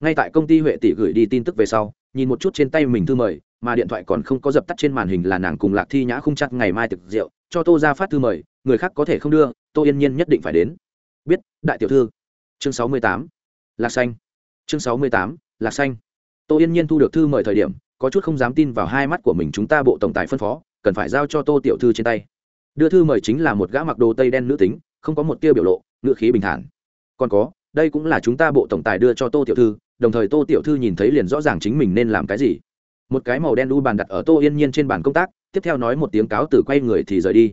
Ngay tại công ty huệ tỷ gửi đi tin tức về sau, nhìn một chút trên tay mình thư mời, mà điện thoại còn không có dập tắt trên màn hình là nàng cùng lạc thi nhã không chặt ngày mai thực rượu, cho tô ra phát thư mời, người khác có thể không đưa, tô yên nhiên nhất định phải đến. Biết, đại tiểu thư. Chương sáu mươi tám lạc xanh. Chương sáu mươi tám, lạc xanh. Tô yên nhiên thu được thư mời thời điểm, có chút không dám tin vào hai mắt của mình chúng ta bộ tổng tài phân phó, cần phải giao cho tô tiểu thư trên tay. Đưa thư mời chính là một gã mặc đồ tây đen nữ tính, không có một tia biểu lộ, ngữ khí bình thản. Còn có, đây cũng là chúng ta bộ tổng tài đưa cho tô tiểu thư, đồng thời tô tiểu thư nhìn thấy liền rõ ràng chính mình nên làm cái gì. Một cái màu đen đu bàn đặt ở tô yên nhiên trên bàn công tác, tiếp theo nói một tiếng cáo từ quay người thì rời đi.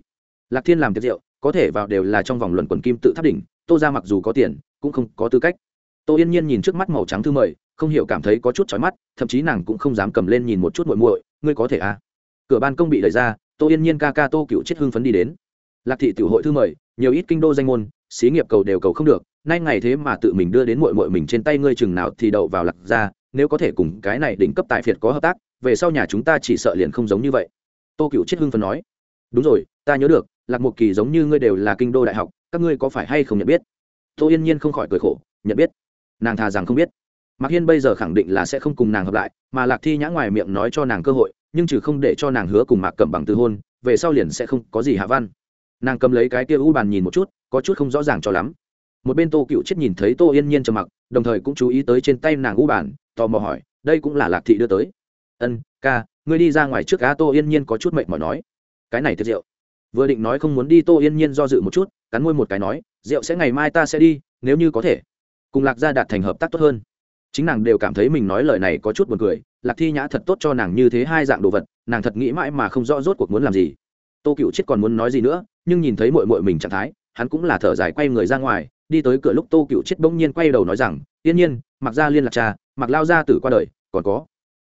Lạc thiên làm tiệc rượu, có thể vào đều là trong vòng luận quần kim tự tháp đỉnh, tô ra mặc dù có tiền, cũng không có tư cách tô yên nhiên nhìn trước mắt màu trắng thư mời, không hiểu cảm thấy có chút chói mắt, thậm chí nàng cũng không dám cầm lên nhìn một chút muội muội, ngươi có thể à? Cửa ban công bị đẩy ra, tô yên nhiên ca ca tô cựu chết hưng phấn đi đến. Lạc thị tiểu hội thư mời, nhiều ít kinh đô danh môn, xí nghiệp cầu đều cầu không được, nay ngày thế mà tự mình đưa đến muội muội mình trên tay ngươi chừng nào thì đậu vào lạc ra nếu có thể cùng cái này đỉnh cấp tại phiệt có hợp tác, về sau nhà chúng ta chỉ sợ liền không giống như vậy. Tô cựu chết hưng phấn nói. Đúng rồi, ta nhớ được, lạc một kỳ giống như ngươi đều là kinh đô đại học, các ngươi có phải hay không nhận biết? Tô yên nhiên không khỏi cười khổ, nhận biết nàng thà rằng không biết. Mạc hiên bây giờ khẳng định là sẽ không cùng nàng hợp lại, mà lạc thi nhã ngoài miệng nói cho nàng cơ hội, nhưng trừ không để cho nàng hứa cùng mạc cẩm bằng từ hôn, về sau liền sẽ không có gì hạ văn. Nàng cầm lấy cái kia u bàn nhìn một chút, có chút không rõ ràng cho lắm. Một bên tô cựu chết nhìn thấy tô yên nhiên trầm mặc, đồng thời cũng chú ý tới trên tay nàng u bàn, tò mò hỏi, đây cũng là lạc thị đưa tới? Ân, ca, ngươi đi ra ngoài trước cá tô yên nhiên có chút mệnh mỏi nói. Cái này thật rượu. Vừa định nói không muốn đi, tô yên nhiên do dự một chút, cắn môi một cái nói, rượu sẽ ngày mai ta sẽ đi, nếu như có thể cùng lạc gia đạt thành hợp tác tốt hơn. Chính nàng đều cảm thấy mình nói lời này có chút buồn cười, lạc thi nhã thật tốt cho nàng như thế hai dạng đồ vật, nàng thật nghĩ mãi mà không rõ rốt cuộc muốn làm gì. Tô cựu chết còn muốn nói gì nữa, nhưng nhìn thấy mội mội mình trạng thái, hắn cũng là thở dài quay người ra ngoài, đi tới cửa lúc tô cựu chết bỗng nhiên quay đầu nói rằng, yên nhiên mặc gia liên lạc cha mặc lao gia tử qua đời, còn có.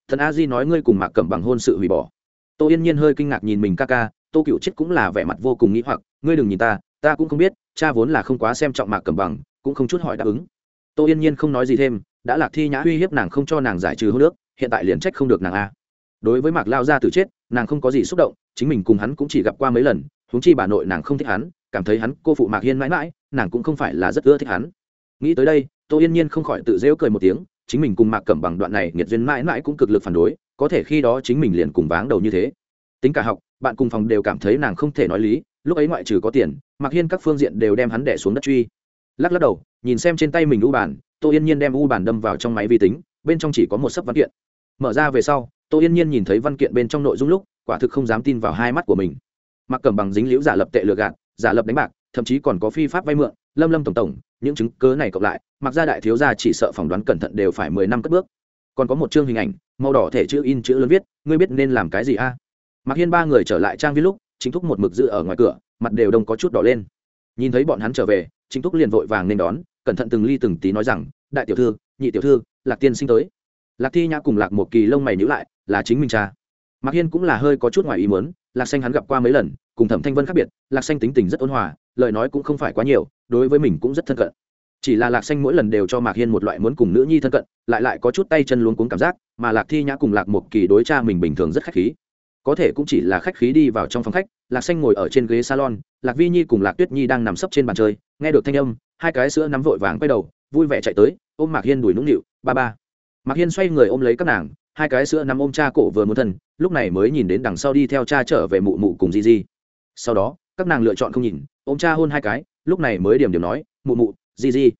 Thần a di nói ngươi cùng mạc cẩm bằng hôn sự hủy bỏ. Tô yên nhiên hơi kinh ngạc nhìn mình ca ca, tô cựu chết cũng là vẻ mặt vô cùng nghĩ hoặc, ngươi đừng nhìn ta ta cũng không biết, cha vốn là không quá xem trọng mạc cẩm bằng, cũng không chút hỏi đáp ứng tô yên nhiên không nói gì thêm, đã lạc thi nhã uy hiếp nàng không cho nàng giải trừ hô nước hiện tại liền trách không được nàng a. Đối với mạc lao gia tử chết, nàng không có gì xúc động, chính mình cùng hắn cũng chỉ gặp qua mấy lần, huống chi bà nội nàng không thích hắn, cảm thấy hắn cô phụ mạc hiên mãi mãi, nàng cũng không phải là rất ưa thích hắn. Nghĩ tới đây, tô yên nhiên không khỏi tự rêu cười một tiếng, chính mình cùng mạc cẩm bằng đoạn này nghiệt duyên mãi mãi cũng cực lực phản đối, có thể khi đó chính mình liền cùng váng đầu như thế. Tính cả học, bạn cùng phòng đều cảm thấy nàng không thể nói lý, lúc ấy ngoại trừ có tiền, mạc hiên các phương diện đều đem hắn đẻ xuống đất truy lắc lắc đầu, nhìn xem trên tay mình u bàn, tô yên nhiên đem u bàn đâm vào trong máy vi tính, bên trong chỉ có một sấp văn kiện. Mở ra về sau, tô yên nhiên nhìn thấy văn kiện bên trong nội dung lúc, quả thực không dám tin vào hai mắt của mình. Mặc cầm bằng dính liễu giả lập tệ lừa gạt, giả lập đánh bạc, thậm chí còn có phi pháp vay mượn, lâm lâm tổng tổng, những chứng cớ này cộng lại, mặc ra đại thiếu gia chỉ sợ phỏng đoán cẩn thận đều phải mười năm cất bước. Còn có một chương hình ảnh, màu đỏ thể chữ in chữ lớn viết, ngươi biết nên làm cái gì a? À? mặc hiên ba người trở lại trang viết lúc, chính thúc một mực dự ở ngoài cửa, mặt đều đông có chút đỏ lên nhìn thấy bọn hắn trở về chính thúc liền vội vàng nên đón, cẩn thận từng ly từng tí nói rằng, đại tiểu thư, nhị tiểu thư, lạc tiên sinh tới. Lạc thi nhã cùng lạc một kỳ lông mày nhữ lại, là chính mình cha. Mạc hiên cũng là hơi có chút ngoài ý muốn, lạc xanh hắn gặp qua mấy lần, cùng thẩm thanh vân khác biệt, lạc xanh tính tình rất ôn hòa, lời nói cũng không phải quá nhiều, đối với mình cũng rất thân cận. Chỉ là lạc xanh mỗi lần đều cho mạc hiên một loại muốn cùng nữ nhi thân cận, lại lại có chút tay chân luống cuống cảm giác, mà lạc thi nhã cùng lạc một kỳ đối cha mình bình thường rất khách khí. Có thể cũng chỉ là khách khí đi vào trong phòng khách lạc xanh ngồi ở trên ghế salon, lạc vi nhi cùng lạc tuyết nhi đang nằm sấp trên bàn chơi, nghe được thanh âm, hai cái sữa nắm vội vàng quay đầu, vui vẻ chạy tới, ôm mạc hiên đuổi nũng nịu, ba ba. Mạc hiên xoay người ôm lấy các nàng, hai cái sữa nắm ôm cha cổ vừa muốn thân, lúc này mới nhìn đến đằng sau đi theo cha trở về mụ mụ cùng di di. Sau đó, các nàng lựa chọn không nhìn, ôm cha hôn hai cái, lúc này mới điểm điểm nói, mụ mụ, di di.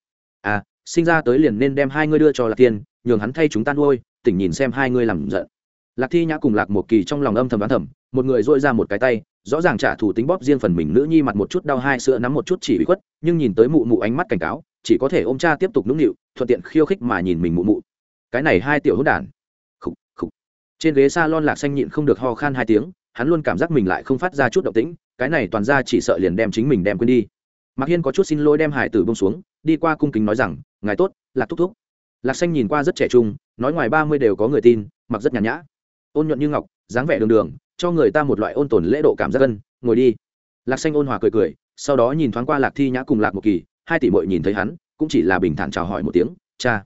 À sinh ra tới liền nên đem hai ngươi đưa cho lạc thiên, nhường hắn thay chúng ta nuôi, tỉnh nhìn xem hai ngươi làm giận. Lạc thi nhã cùng lạc một kỳ trong lòng âm thầm đoán thầm một người dội ra một cái tay, rõ ràng trả thù tính bóp riêng phần mình nữ nhi mặt một chút đau hai sữa nắm một chút chỉ bị khuất, nhưng nhìn tới mụ mụ ánh mắt cảnh cáo, chỉ có thể ôm cha tiếp tục nũng nịu, thuận tiện khiêu khích mà nhìn mình mụ mụ. Cái này hai tiểu hỗn đản. Khục khục. Trên ghế s a lon lạc xanh nhịn không được ho khan hai tiếng, hắn luôn cảm giác mình lại không phát ra chút động tĩnh, cái này toàn ra chỉ sợ liền đem chính mình đem quên đi. Mạc hiên có chút xin lỗi đem hải tử bông xuống, đi qua cung kính nói rằng, ngài tốt, lạc thúc thúc. Lạc xanh nhìn qua rất trẻ trung, nói ngoài ba mươi đều có người tin, mặc rất nhàn nhã. Ôn nhuận như ngọc, dáng vẻ đường đường cho người ta một loại ôn tồn lễ độ cảm giác gần ngồi đi. Lạc xanh ôn hòa cười cười, sau đó nhìn thoáng qua lạc thi nhã cùng lạc một kỳ, hai tỷ mội nhìn thấy hắn, cũng chỉ là bình thản chào hỏi một tiếng, cha.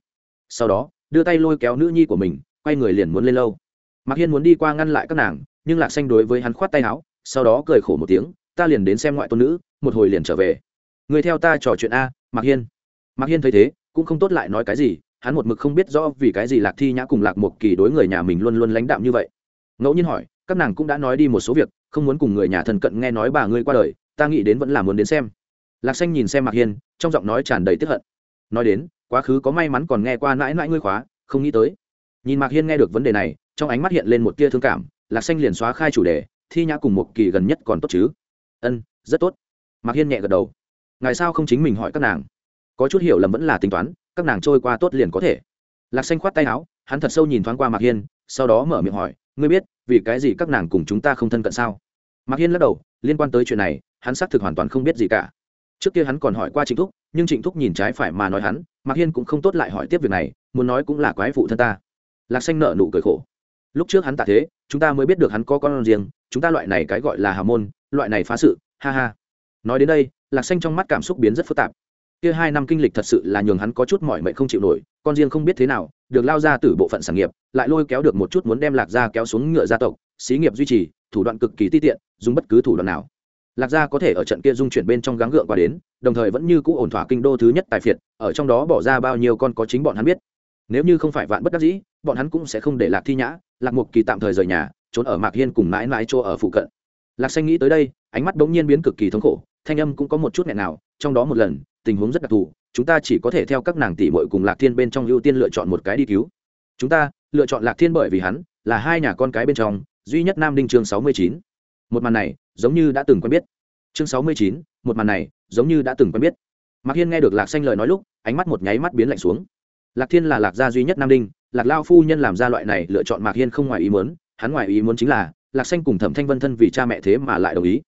Sau đó, đưa tay lôi kéo nữ nhi của mình, quay người liền muốn lên lâu mạc hiên muốn đi qua ngăn lại các nàng, nhưng lạc xanh đối với hắn khoát tay áo, sau đó cười khổ một tiếng, ta liền đến xem ngoại tôn nữ, một hồi liền trở về. Người theo ta trò chuyện a, mạc hiên. Mạc hiên thấy thế, cũng không tốt lại nói cái gì, hắn một mực không biết rõ vì cái gì lạc thi nhã cùng lạc một kỳ đối người nhà mình luôn luôn lãnh đạm như vậy. Ngẫu nhiên hỏi các nàng cũng đã nói đi một số việc, không muốn cùng người nhà thân cận nghe nói bà ngươi qua đời, ta nghĩ đến vẫn là muốn đến xem. Lạc xanh nhìn xem mạc hiên, trong giọng nói tràn đầy tiếp hận. Nói đến, quá khứ có may mắn còn nghe qua mãi mãi ngươi khóa, không nghĩ tới. Nhìn mạc hiên nghe được vấn đề này, trong ánh mắt hiện lên một tia thương cảm, lạc xanh liền xóa khai chủ đề, thi nhã cùng một kỳ gần nhất còn tốt chứ? Ân, rất tốt. Mạc hiên nhẹ gật đầu. Ngài sao không chính mình hỏi các nàng? Có chút hiểu lầm vẫn là tính toán, các nàng trôi qua tốt liền có thể. Lạc xanh khoát tay áo, hắn thật sâu nhìn thoáng qua mạc hiên, sau đó mở miệng hỏi ngươi biết, vì cái gì các nàng cùng chúng ta không thân cận sao? Mạc hiên lắc đầu, liên quan tới chuyện này, hắn xác thực hoàn toàn không biết gì cả. Trước kia hắn còn hỏi qua trịnh thúc, nhưng trịnh thúc nhìn trái phải mà nói hắn, mạc hiên cũng không tốt lại hỏi tiếp việc này, muốn nói cũng là quái phụ thân ta. Lạc xanh nợ nụ cười khổ. Lúc trước hắn tạ thế, chúng ta mới biết được hắn có con riêng, chúng ta loại này cái gọi là hào môn, loại này phá sự, ha ha. Nói đến đây, lạc xanh trong mắt cảm xúc biến rất phức tạp. Kia hai năm kinh lịch thật sự là nhường hắn có chút mỏi mệt không chịu nổi, con riêng không biết thế nào được lao ra từ bộ phận sản nghiệp, lại lôi kéo được một chút muốn đem lạc gia kéo xuống ngựa gia tộc, xí nghiệp duy trì, thủ đoạn cực kỳ ti tiện, dùng bất cứ thủ đoạn nào. Lạc gia có thể ở trận kia dung chuyển bên trong gắng gượng qua đến, đồng thời vẫn như cũ ổn thỏa kinh đô thứ nhất tài phiệt, ở trong đó bỏ ra bao nhiêu con có chính bọn hắn biết. Nếu như không phải vạn bất đắc dĩ, bọn hắn cũng sẽ không để lạc thi nhã, lạc mục kỳ tạm thời rời nhà, trốn ở mạc hiên cùng mãi mãi chỗ ở phụ cận. Lạc xanh nghĩ tới đây, ánh mắt bỗng nhiên biến cực kỳ thống khổ, thanh âm cũng có một chút nghẹn nào, trong đó một lần, tình huống rất đặc thù chúng ta chỉ có thể theo các nàng tỷ muội cùng lạc thiên bên trong ưu tiên lựa chọn một cái đi cứu. Chúng ta, lựa chọn lạc thiên bởi vì hắn, là hai nhà con cái bên trong, duy nhất nam đinh chương sáu mươi chín. Một màn này, giống như đã từng quen biết. Chương sáu mươi chín, một màn này, giống như đã từng quen biết. Mạc hiên nghe được lạc xanh lời nói lúc, ánh mắt một nháy mắt biến lạnh xuống. Lạc thiên là lạc gia duy nhất nam đinh, lạc lao phu nhân làm ra loại này lựa chọn mạc hiên không ngoài ý muốn, hắn ngoài ý muốn chính là, lạc xanh cùng thẩm thanh vân thân vì cha mẹ thế mà lại đồng ý.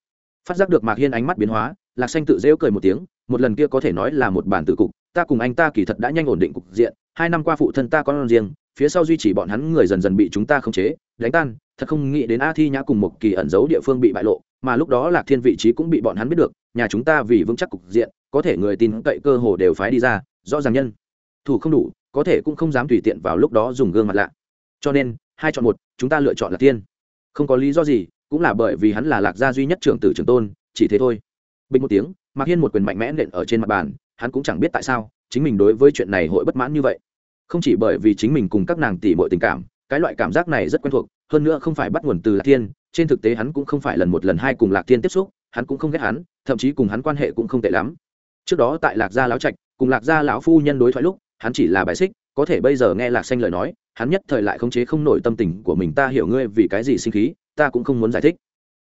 Phát giác được mạc hiên ánh mắt biến hóa, lạc xanh tự rêu cười một tiếng một lần kia có thể nói là một bản tự cục, ta cùng anh ta kỳ thật đã nhanh ổn định cục diện, hai năm qua phụ thân ta con riêng, phía sau duy trì bọn hắn người dần dần bị chúng ta khống chế, đánh tan, thật không nghĩ đến a thi nhã cùng một kỳ ẩn giấu địa phương bị bại lộ, mà lúc đó lạc thiên vị trí cũng bị bọn hắn biết được, nhà chúng ta vì vững chắc cục diện, có thể người tin cậy cơ hồ đều phái đi ra, rõ ràng nhân. Thủ không đủ, có thể cũng không dám tùy tiện vào lúc đó dùng gương mặt lạ. Cho nên, hai chọn một, chúng ta lựa chọn lạc thiên. Không có lý do gì, cũng là bởi vì hắn là lạc gia duy nhất trưởng tử trưởng tôn, chỉ thế thôi. Bình một tiếng mạc hiên một quyền mạnh mẽ nện ở trên mặt bàn, hắn cũng chẳng biết tại sao, chính mình đối với chuyện này hội bất mãn như vậy. Không chỉ bởi vì chính mình cùng các nàng tỷ mọi tình cảm, cái loại cảm giác này rất quen thuộc, hơn nữa không phải bắt nguồn từ lạc thiên, trên thực tế hắn cũng không phải lần một lần hai cùng lạc thiên tiếp xúc, hắn cũng không ghét hắn, thậm chí cùng hắn quan hệ cũng không tệ lắm. Trước đó tại lạc gia lão trạch, cùng lạc gia lão phu nhân đối thoại lúc, hắn chỉ là bài xích, có thể bây giờ nghe lạc xanh lời nói, hắn nhất thời lại khống chế không nổi tâm tình của mình, ta hiểu ngươi vì cái gì sinh khí, ta cũng không muốn giải thích.